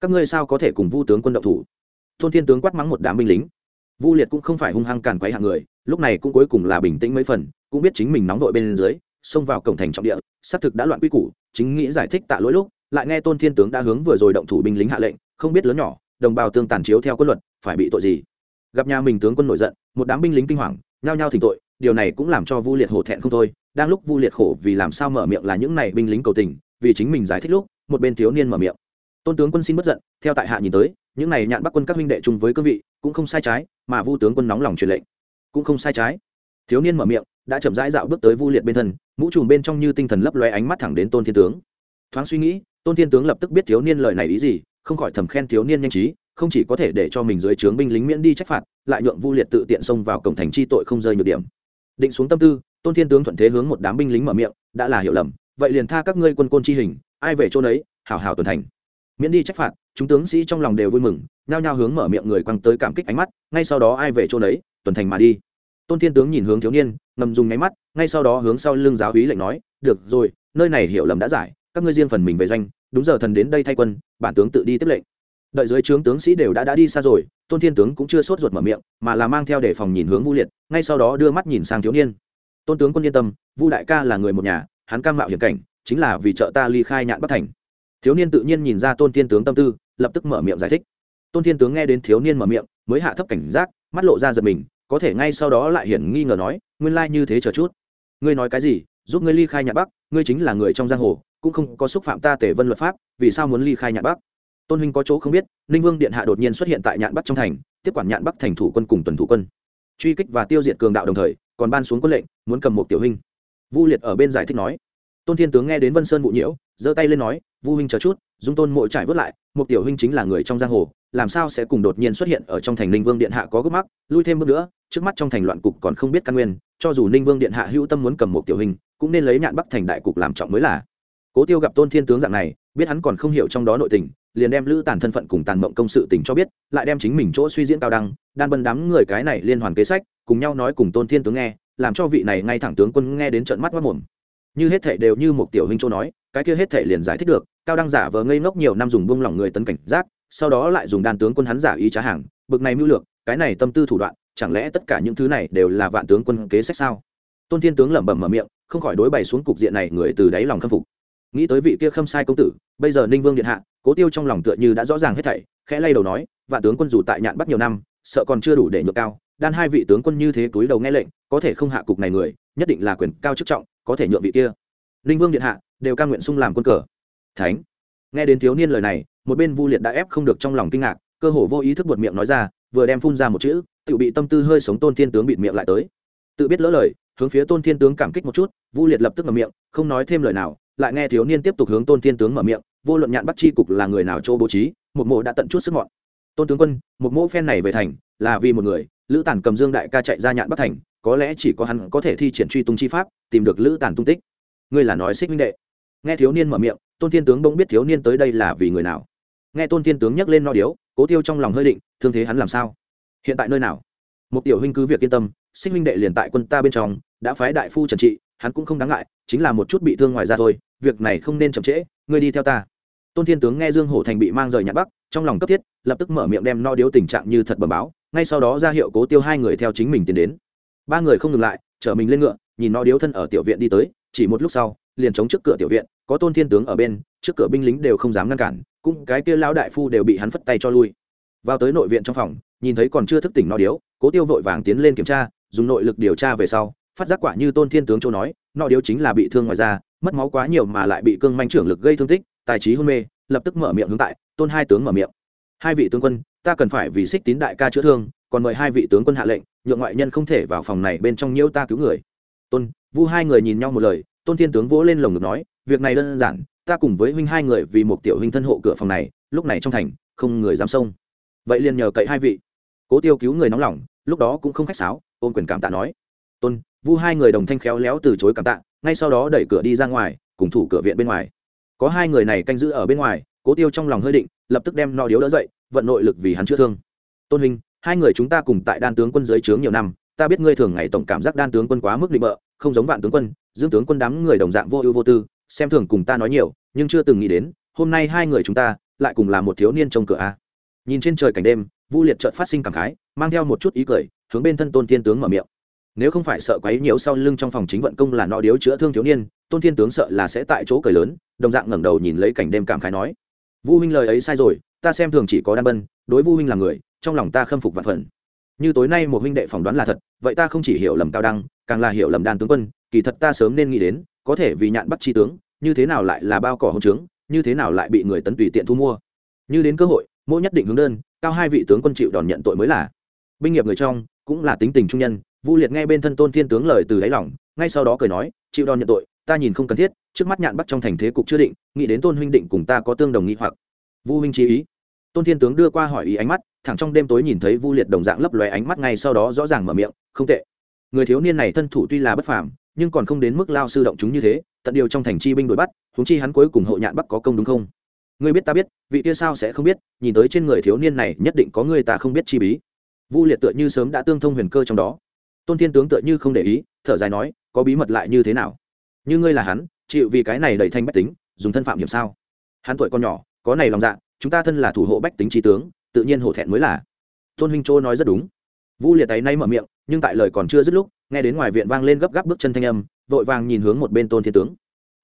Các ngươi sao có thể cùng vu tướng quân động thủ? Tôn Thiên tướng quát mắng một đám binh lính. Vu liệt cũng không phải hung hăng càn quấy hạng người, lúc này cũng cuối cùng là bình tĩnh mấy phần, cũng biết chính mình nóng vội bên dưới, xông vào cổng thành trọng địa, xác thực đã loạn quy củ, chính nghĩ giải thích tạ lỗi lúc, lại nghe tôn thiên tướng đã hướng vừa rồi động thủ binh lính hạ lệnh, không biết lớn nhỏ, đồng bào tương tàn chiếu theo quân luật, phải bị tội gì. Gặp nhà mình tướng quân nổi giận, một đám binh lính kinh hoàng, nhao nhao thỉnh tội, điều này cũng làm cho vu liệt hổ thẹn không thôi, đang lúc vu liệt khổ vì làm sao mở miệng là những này binh lính cầu tình, vì chính mình giải thích lúc, một bên thiếu niên mở miệng. Tôn tướng quân xin bất giận, theo tại hạ nhìn tới những này nhạn bắc quân các huynh đệ chung với cương vị cũng không sai trái, mà vu tướng quân nóng lòng truyền lệnh. Cũng không sai trái. Thiếu niên mở miệng, đã chậm rãi dạo bước tới vu liệt bên thân, mũ trùm bên trong như tinh thần lấp loe ánh mắt thẳng đến tôn thiên tướng. Thoáng suy nghĩ, tôn thiên tướng lập tức biết thiếu niên lời này ý gì, không khỏi thầm khen thiếu niên nhanh trí, không chỉ có thể để cho mình dưới trướng binh lính miễn đi trách phạt, lại nhượng vu liệt tự tiện xông vào cổng thành chi tội không rơi nhược điểm. Định xuống tâm tư, tôn thiên tướng thuận thế hướng một đám binh lính mở miệng, đã là hiểu lầm, vậy liền tha các ngươi quân côn chi hình, ai về chỗ đấy hảo hảo tuần thành. Miễn đi trách phạt chúng tướng sĩ trong lòng đều vui mừng, nhao nhao hướng mở miệng người quăng tới cảm kích ánh mắt, ngay sau đó ai về chỗ đấy tuần thành mà đi. Tôn thiên tướng nhìn hướng thiếu niên, ngầm dùng nháy mắt, ngay sau đó hướng sau lưng giáo hí lệnh nói, được rồi, nơi này hiểu lầm đã giải, các ngươi riêng phần mình về doanh, đúng giờ thần đến đây thay quân, bản tướng tự đi tiếp lệnh. Đợi dưới trướng tướng sĩ đều đã đã đi xa rồi, tôn thiên tướng cũng chưa sốt ruột mở miệng, mà là mang theo để phòng nhìn hướng vu liệt, ngay sau đó đưa mắt nhìn sang thiếu niên. Tôn tướng quân yên tâm, vu đại ca là người một nhà, hắn cam mạo hiểm cảnh, chính là vì trợ ta ly khai nhạn bắc thành. Thiếu niên tự nhiên nhìn ra tôn thiên tướng tâm tư lập tức mở miệng giải thích. Tôn thiên tướng nghe đến thiếu niên mở miệng, mới hạ thấp cảnh giác, mắt lộ ra giật mình, có thể ngay sau đó lại hiển nghi ngờ nói, nguyên lai như thế chờ chút. Ngươi nói cái gì? Giúp ngươi ly khai nhạn bắc, ngươi chính là người trong giang hồ, cũng không có xúc phạm ta tể vân luật pháp, vì sao muốn ly khai nhạn bắc? Tôn huynh có chỗ không biết, ninh vương điện hạ đột nhiên xuất hiện tại nhạn bắc trong thành, tiếp quản nhạn bắc thành thủ quân cùng tuần thủ quân. Truy kích và tiêu diệt cường đạo đồng thời, còn ban xuống quân lệnh, muốn cầm một tiểu huynh. Vu liệt ở bên giải thích nói. Tôn thiên tướng nghe đến vân sơn vụ nhiễu, giơ tay lên nói vu huynh chờ chút, dung tôn mỗi trải vớt lại một tiểu huynh chính là người trong giang hồ, làm sao sẽ cùng đột nhiên xuất hiện ở trong thành ninh vương điện hạ có gấp mắc, lui thêm bước nữa, trước mắt trong thành loạn cục còn không biết căn nguyên, cho dù ninh vương điện hạ hữu tâm muốn cầm một tiểu huynh, cũng nên lấy nhạn bắc thành đại cục làm trọng mới là. Cố tiêu gặp tôn thiên tướng dạng này, biết hắn còn không hiểu trong đó nội tình, liền đem lữ tàn thân phận cùng tàn mộng công sự tình cho biết, lại đem chính mình chỗ suy diễn cao đăng, đan bân đám người cái này liên hoàn kế sách, cùng nhau nói cùng tôn thiên tướng nghe, làm cho vị này ngay thẳng tướng quân nghe đến trận mắt mất mồm như hết thể đều như một tiểu huynh châu nói, cái kia hết thể liền giải thích được, cao đăng giả vờ ngây ngốc nhiều năm dùng buông lỏng người tấn cảnh giác, sau đó lại dùng đàn tướng quân hắn giả ý trá hàng, bực này mưu lược, cái này tâm tư thủ đoạn, chẳng lẽ tất cả những thứ này đều là vạn tướng quân kế sách sao? Tôn thiên tướng lẩm bẩm mở miệng, không khỏi đối bày xuống cục diện này người từ đáy lòng khâm phục. Nghĩ tới vị kia khâm sai công tử, bây giờ ninh vương điện hạ, cố tiêu trong lòng tựa như đã rõ ràng hết thảy, khẽ lay đầu nói, vạn tướng quân dù tại nhạn bắt nhiều năm, sợ còn chưa đủ để nhược cao đan hai vị tướng quân như thế túi đầu nghe lệnh, có thể không hạ cục này người, nhất định là quyền cao chức trọng, có thể nhượng vị kia. Linh vương điện hạ, đều ca nguyện sung làm quân cờ. Thánh. Nghe đến thiếu niên lời này, một bên vu liệt đã ép không được trong lòng kinh ngạc, cơ hồ vô ý thức buột miệng nói ra, vừa đem phun ra một chữ, tự bị tâm tư hơi sống tôn thiên tướng bịt miệng lại tới. Tự biết lỡ lời, hướng phía tôn thiên tướng cảm kích một chút, vu liệt lập tức mở miệng, không nói thêm lời nào, lại nghe thiếu niên tiếp tục hướng tôn thiên tướng mở miệng, vô luận nhạn bắt chi cục là người nào chỗ bố trí, một mộ đã tận chút sức mọn. Tôn tướng quân, một mộ phen này về thành là vì một người, lữ tản cầm dương đại ca chạy ra nhạn bắc thành, có lẽ chỉ có hắn có thể thi triển truy tung chi pháp, tìm được lữ tản tung tích. Ngươi là nói xích minh đệ. Nghe thiếu niên mở miệng, tôn thiên tướng bỗng biết thiếu niên tới đây là vì người nào. Nghe tôn thiên tướng nhắc lên no điếu, cố tiêu trong lòng hơi định, thương thế hắn làm sao? Hiện tại nơi nào? Một tiểu huynh cứ việc yên tâm, xích minh đệ liền tại quân ta bên trong, đã phái đại phu trần trị, hắn cũng không đáng ngại, chính là một chút bị thương ngoài ra thôi, việc này không nên chậm trễ, ngươi đi theo ta. Tôn thiên tướng nghe dương hổ thành bị mang rời nhạn bắc, trong lòng cấp thiết, lập tức mở miệng đem no điếu tình trạng như thật bẩm báo ngay sau đó ra hiệu cố tiêu hai người theo chính mình tiến đến. Ba người không ngừng lại, chở mình lên ngựa, nhìn nó điếu thân ở tiểu viện đi tới, chỉ một lúc sau, liền chống trước cửa tiểu viện, có tôn thiên tướng ở bên, trước cửa binh lính đều không dám ngăn cản, cũng cái kia lão đại phu đều bị hắn phất tay cho lui. Vào tới nội viện trong phòng, nhìn thấy còn chưa thức tỉnh no điếu, cố tiêu vội vàng tiến lên kiểm tra, dùng nội lực điều tra về sau, phát giác quả như tôn thiên tướng châu nói no điếu chính là bị thương ngoài ra mất máu quá nhiều mà lại bị cương manh trưởng lực gây thương tích, tài trí hôn mê, lập tức mở miệng hướng tại, tôn hai tướng mở miệng. Hai vị tướng quân ta cần phải vì xích tín đại ca chữa thương, còn mời hai vị tướng quân hạ lệnh, nhượng ngoại nhân không thể vào phòng này bên trong nhiễu ta cứu người. Tôn, vu hai người nhìn nhau một lời, tôn thiên tướng vỗ lên lồng ngực nói, việc này đơn giản, ta cùng với huynh hai người vì một tiểu huynh thân hộ cửa phòng này, lúc này trong thành, không người dám xông. Vậy liền nhờ cậy hai vị. Cố tiêu cứu người nóng lòng, lúc đó cũng không khách sáo ôm quyền cảm tạ nói. Tôn, vu hai người đồng thanh khéo léo từ chối cảm tạ, ngay sau đó đẩy cửa đi ra ngoài, cùng thủ cửa viện bên ngoài. Có hai người này canh giữ ở bên ngoài cố tiêu trong lòng hơi định, lập tức đem no điếu đỡ dậy, vận nội lực vì hắn chữa thương. Tôn hình hai người chúng ta cùng tại đan tướng quân dưới trướng nhiều năm, ta biết ngươi thường ngày tổng cảm giác đan tướng quân quá mức định bợ, không giống vạn tướng quân, dương tướng quân đám người đồng dạng vô ưu vô tư, xem thường cùng ta nói nhiều, nhưng chưa từng nghĩ đến, hôm nay hai người chúng ta lại cùng là một thiếu niên trong cửa a. Nhìn trên trời cảnh đêm, vu liệt trợt phát sinh cảm khái, mang theo một chút ý cười, hướng bên thân tôn thiên tướng mở miệng. Nếu không phải sợ quấy nhiễu sau lưng trong phòng chính vận công là nọ điếu chữa thương thiếu niên, tôn thiên tướng sợ là sẽ tại chỗ cười lớn, đồng dạng ngẩng đầu nhìn lấy cảnh đêm cảm khái nói vu huynh lời ấy sai rồi, ta xem thường chỉ có đan bân, đối vu huynh là người, trong lòng ta khâm phục vạn phần. Như tối nay một huynh đệ phỏng đoán là thật, vậy ta không chỉ hiểu lầm cao đăng, càng là hiểu lầm đan tướng quân, kỳ thật ta sớm nên nghĩ đến, có thể vì nhạn bắt chi tướng, như thế nào lại là bao cỏ hậu trướng, như thế nào lại bị người tấn tùy tiện thu mua. Như đến cơ hội, mỗi nhất định hướng đơn, cao hai vị tướng quân chịu đòn nhận tội mới là. Binh nghiệp người trong, cũng là tính tình trung nhân, vu liệt nghe bên thân tôn thiên tướng lời từ đáy lòng, ngay sau đó cười nói, chịu đòn nhận tội, ta nhìn không cần thiết trước mắt nhạn bắt trong thành thế cục chưa định, nghĩ đến tôn huynh định cùng ta có tương đồng nghi hoặc. Vu huynh chí ý. Tôn thiên tướng đưa qua hỏi ý ánh mắt, thẳng trong đêm tối nhìn thấy vu liệt đồng dạng lấp lóe ánh mắt ngay sau đó rõ ràng mở miệng, không tệ. Người thiếu niên này thân thủ tuy là bất phàm, nhưng còn không đến mức lao sư động chúng như thế, tận điều trong thành chi binh đuổi bắt húng chi hắn cuối cùng hộ nhạn bắc có công đúng không? Ngươi biết ta biết, vị kia sao sẽ không biết, nhìn tới trên người thiếu niên này, nhất định có người ta không biết chi bí. Vu liệt tựa như sớm đã tương thông huyền cơ trong đó. Tôn thiên tướng tựa như không để ý, thở dài nói, có bí mật lại như thế nào? Như ngươi là hắn chịu vì cái này đẩy thanh bách tính, dùng thân phạm hiểm sao? Hắn tuổi con nhỏ, có này lòng dạ chúng ta thân là thủ hộ bách tính trí tướng, tự nhiên hổ thẹn mới là. Tôn huynh châu nói rất đúng. Vu liệt tay nay mở miệng, nhưng tại lời còn chưa dứt lúc, nghe đến ngoài viện vang lên gấp gáp bước chân thanh âm, vội vàng nhìn hướng một bên tôn thiên tướng.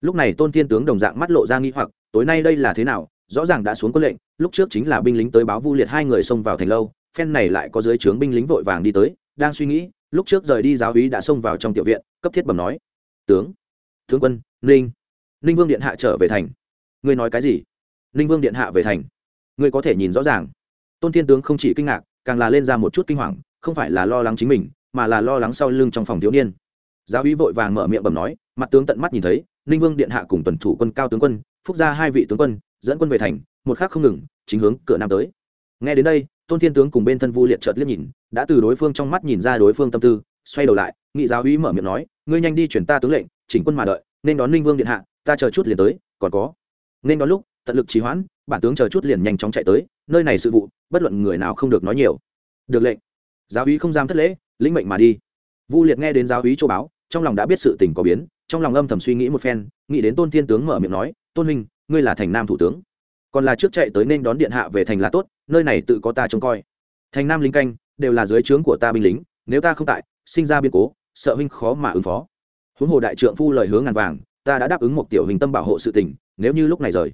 Lúc này tôn thiên tướng đồng dạng mắt lộ ra nghi hoặc, tối nay đây là thế nào? Rõ ràng đã xuống quân lệnh, lúc trước chính là binh lính tới báo vu liệt hai người xông vào thành lâu, phen này lại có dưới trướng binh lính vội vàng đi tới, đang suy nghĩ, lúc trước rời đi giáo úy đã xông vào trong tiểu viện, cấp thiết bẩm nói. Tướng tướng quân, ninh. Ninh vương điện hạ trở về thành. Ngươi nói cái gì? Ninh vương điện hạ về thành. Ngươi có thể nhìn rõ ràng. Tôn thiên tướng không chỉ kinh ngạc, càng là lên ra một chút kinh hoàng, không phải là lo lắng chính mình, mà là lo lắng sau lưng trong phòng thiếu niên. Giáo Uy vội vàng mở miệng bẩm nói, mặt tướng tận mắt nhìn thấy, ninh vương điện hạ cùng tuần thủ quân cao tướng quân, phúc ra hai vị tướng quân, dẫn quân về thành, một khác không ngừng, chính hướng cửa nam tới. Nghe đến đây, tôn thiên tướng cùng bên thân vu liệt chợt liếc nhìn, đã từ đối phương trong mắt nhìn ra đối phương tâm tư, xoay đầu lại, nghị giáo Uy mở miệng nói, ngươi nhanh đi chuyển ta tướng lệnh chỉnh quân mà đợi, nên đón ninh vương điện hạ, ta chờ chút liền tới, còn có. Nên đón lúc, tận lực trì hoãn, bản tướng chờ chút liền nhanh chóng chạy tới, nơi này sự vụ, bất luận người nào không được nói nhiều. Được lệnh. Giáo úy không dám thất lễ, lĩnh mệnh mà đi. Vu liệt nghe đến giáo úy châu báo, trong lòng đã biết sự tình có biến, trong lòng âm thầm suy nghĩ một phen, nghĩ đến tôn thiên tướng mở miệng nói, tôn huynh, ngươi là thành nam thủ tướng. Còn là trước chạy tới nên đón điện hạ về thành là tốt, nơi này tự có ta trông coi. Thành nam lính canh, đều là dưới trướng của ta binh lính, nếu ta không tại, sinh ra biên cố, sợ huynh khó mà ứng phó huống hồ đại trượng phu lời hướng ngàn vàng, ta đã đáp ứng một tiểu hình tâm bảo hộ sự tình, nếu như lúc này rời.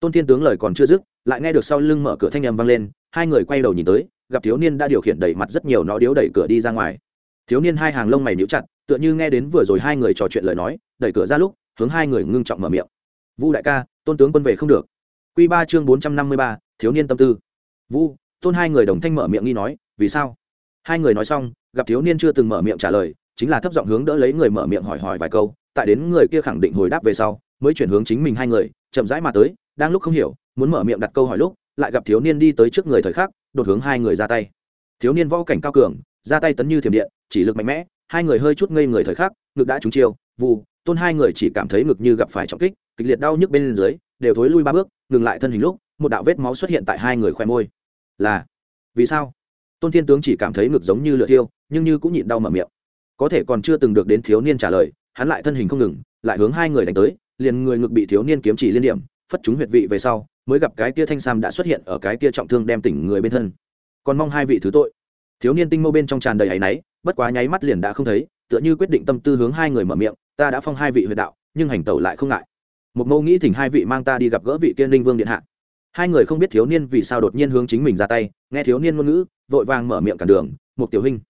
Tôn thiên tướng lời còn chưa dứt, lại nghe được sau lưng mở cửa thanh âm vang lên, hai người quay đầu nhìn tới, gặp thiếu niên đã điều khiển đẩy mặt rất nhiều nó điếu đẩy cửa đi ra ngoài. Thiếu niên hai hàng lông mày níu chặt, tựa như nghe đến vừa rồi hai người trò chuyện lời nói, đẩy cửa ra lúc, hướng hai người ngưng trọng mở miệng. Vu đại ca, tôn tướng quân về không được. Q ba chương bốn trăm năm mươi ba, thiếu niên tâm tư. Vu, tôn hai người đồng thanh mở miệng nghi nói, vì sao? Hai người nói xong, gặp thiếu niên chưa từng mở miệng trả lời chính là thấp giọng hướng đỡ lấy người mở miệng hỏi hỏi vài câu tại đến người kia khẳng định hồi đáp về sau mới chuyển hướng chính mình hai người chậm rãi mà tới đang lúc không hiểu muốn mở miệng đặt câu hỏi lúc lại gặp thiếu niên đi tới trước người thời khắc đột hướng hai người ra tay. Thiếu niên võ cảnh cao cường ra tay tấn như thiểm điện chỉ lực mạnh mẽ hai người hơi chút ngây người thời khắc ngực đã trúng chiêu vù, tôn hai người chỉ cảm thấy ngực như gặp phải trọng kích kịch liệt đau nhức bên dưới đều thối lui ba bước ngừng lại thân hình lúc một đạo vết máu xuất hiện tại hai người khoe môi. Là vì sao? Tôn thiên tướng chỉ cảm thấy ngực giống như lửa thiêu nhưng như cũng nhịn đau mở miệng có thể còn chưa từng được đến thiếu niên trả lời, hắn lại thân hình không ngừng, lại hướng hai người đánh tới, liền người ngực bị thiếu niên kiếm chỉ liên điểm, phất chúng huyệt vị về sau, mới gặp cái kia thanh sam đã xuất hiện ở cái kia trọng thương đem tỉnh người bên thân. Còn mong hai vị thứ tội. Thiếu niên tinh mâu bên trong tràn đầy áy náy, bất quá nháy mắt liền đã không thấy, tựa như quyết định tâm tư hướng hai người mở miệng, ta đã phong hai vị huyệt đạo, nhưng hành tẩu lại không ngại. Một mâu nghĩ thỉnh hai vị mang ta đi gặp gỡ vị kiên linh vương điện hạ. Hai người không biết thiếu niên vì sao đột nhiên hướng chính mình ra tay, nghe thiếu niên ngôn ngữ, vội vàng mở miệng cản đường một tiểu huynh,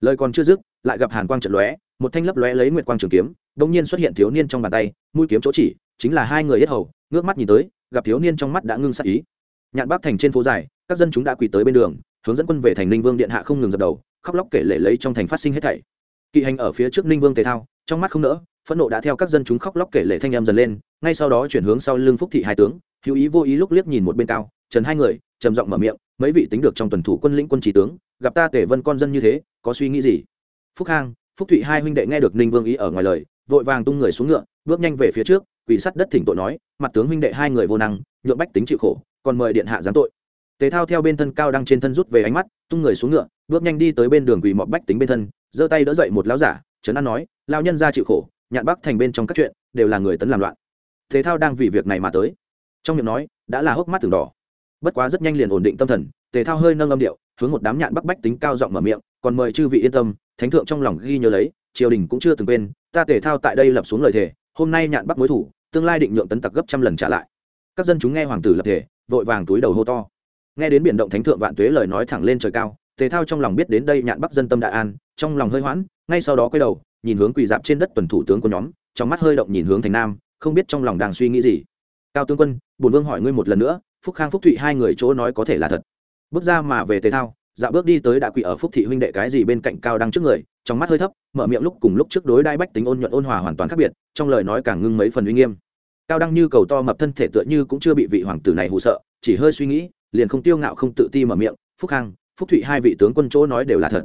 lời còn chưa dứt lại gặp hàn quang trận lóe, một thanh lấp lóe lấy nguyệt quang trường kiếm đ nhiên xuất hiện thiếu niên trong bàn tay, mũi kiếm chỗ chỉ, chính là hai người yết hầu, ngước mắt nhìn tới, gặp thiếu niên trong mắt đã ngưng sắc ý. Nhạn Bác thành trên phố dài, các dân chúng đã quỳ tới bên đường, hướng dẫn quân về thành ninh vương điện hạ không ngừng dập đầu, khóc lóc kể lể lấy trong thành phát sinh hết thảy. Kỵ hành ở phía trước ninh vương tề thao, trong mắt không nỡ, phẫn nộ đã theo các dân chúng khóc lóc kể lể thanh em dần lên, ngay sau đó chuyển hướng sau lưng phúc thị hai tướng, hữu ý vô ý lúc liếc nhìn một bên cao, trần hai người, trầm giọng mở miệng, mấy vị tính được trong tuần thủ quân lĩnh quân trí tướng, gặp ta tể vân con dân như thế, có suy nghĩ gì? Phúc khang, phúc thụy hai huynh đệ nghe được ninh vương ý ở ngoài lời, vội vàng tung người xuống ngựa, bước nhanh về phía trước quỷ sắt đất thỉnh tội nói, mặt tướng huynh đệ hai người vô năng nhuộm bách tính chịu khổ, còn mời điện hạ giáng tội. Tề thao theo bên thân cao đang trên thân rút về ánh mắt, tung người xuống ngựa, bước nhanh đi tới bên đường quỳ mọt bách tính bên thân, giơ tay đỡ dậy một lão giả, trấn an nói lao nhân ra chịu khổ, nhạn bắc thành bên trong các chuyện, đều là người tấn làm loạn. Thế thao đang vì việc này mà tới, trong miệng nói, đã là hốc mắt từng đỏ. Bất quá rất nhanh liền ổn định tâm thần tề thao hơi nâng âm điệu hướng một đám nhạn bắc bách tính cao giọng mở miệng, còn mời chư vị yên tâm, thánh thượng trong lòng ghi nhớ lấy, triều đình cũng chưa từng quên, ta thể thao tại đây lập xuống lời thề, hôm nay nhạn bắc mối thủ, tương lai định nhượng tấn tặc gấp trăm lần trả lại. Các dân chúng nghe hoàng tử lập thể vội vàng túi đầu hô to. Nghe đến biển động thánh thượng vạn tuế lời nói thẳng lên trời cao, tề thao trong lòng biết đến đây nhạn bắc dân tâm đại an, trong lòng hơi hoãn, ngay sau đó quay đầu, nhìn hướng quỳ dạp trên đất tuần thủ tướng của nhóm, trong mắt hơi động nhìn hướng thành nam, không biết trong lòng đang suy nghĩ gì. Cao tướng quân bùn vương hỏi ngươi một lần nữa, phúc khang phúc thụy hai người chỗ nói có thể là thật? Bước ra mà về tề thao dạo bước đi tới đã quỳ ở phúc thị huynh đệ cái gì bên cạnh cao đăng trước người, trong mắt hơi thấp, mở miệng lúc cùng lúc trước đối đai bách tính ôn nhuận ôn hòa hoàn toàn khác biệt, trong lời nói càng ngưng mấy phần uy nghiêm. Cao đăng như cầu to mập thân thể tựa như cũng chưa bị vị hoàng tử này hụ sợ, chỉ hơi suy nghĩ, liền không tiêu ngạo không tự ti mở miệng, phúc khang, phúc thụy hai vị tướng quân chỗ nói đều là thật.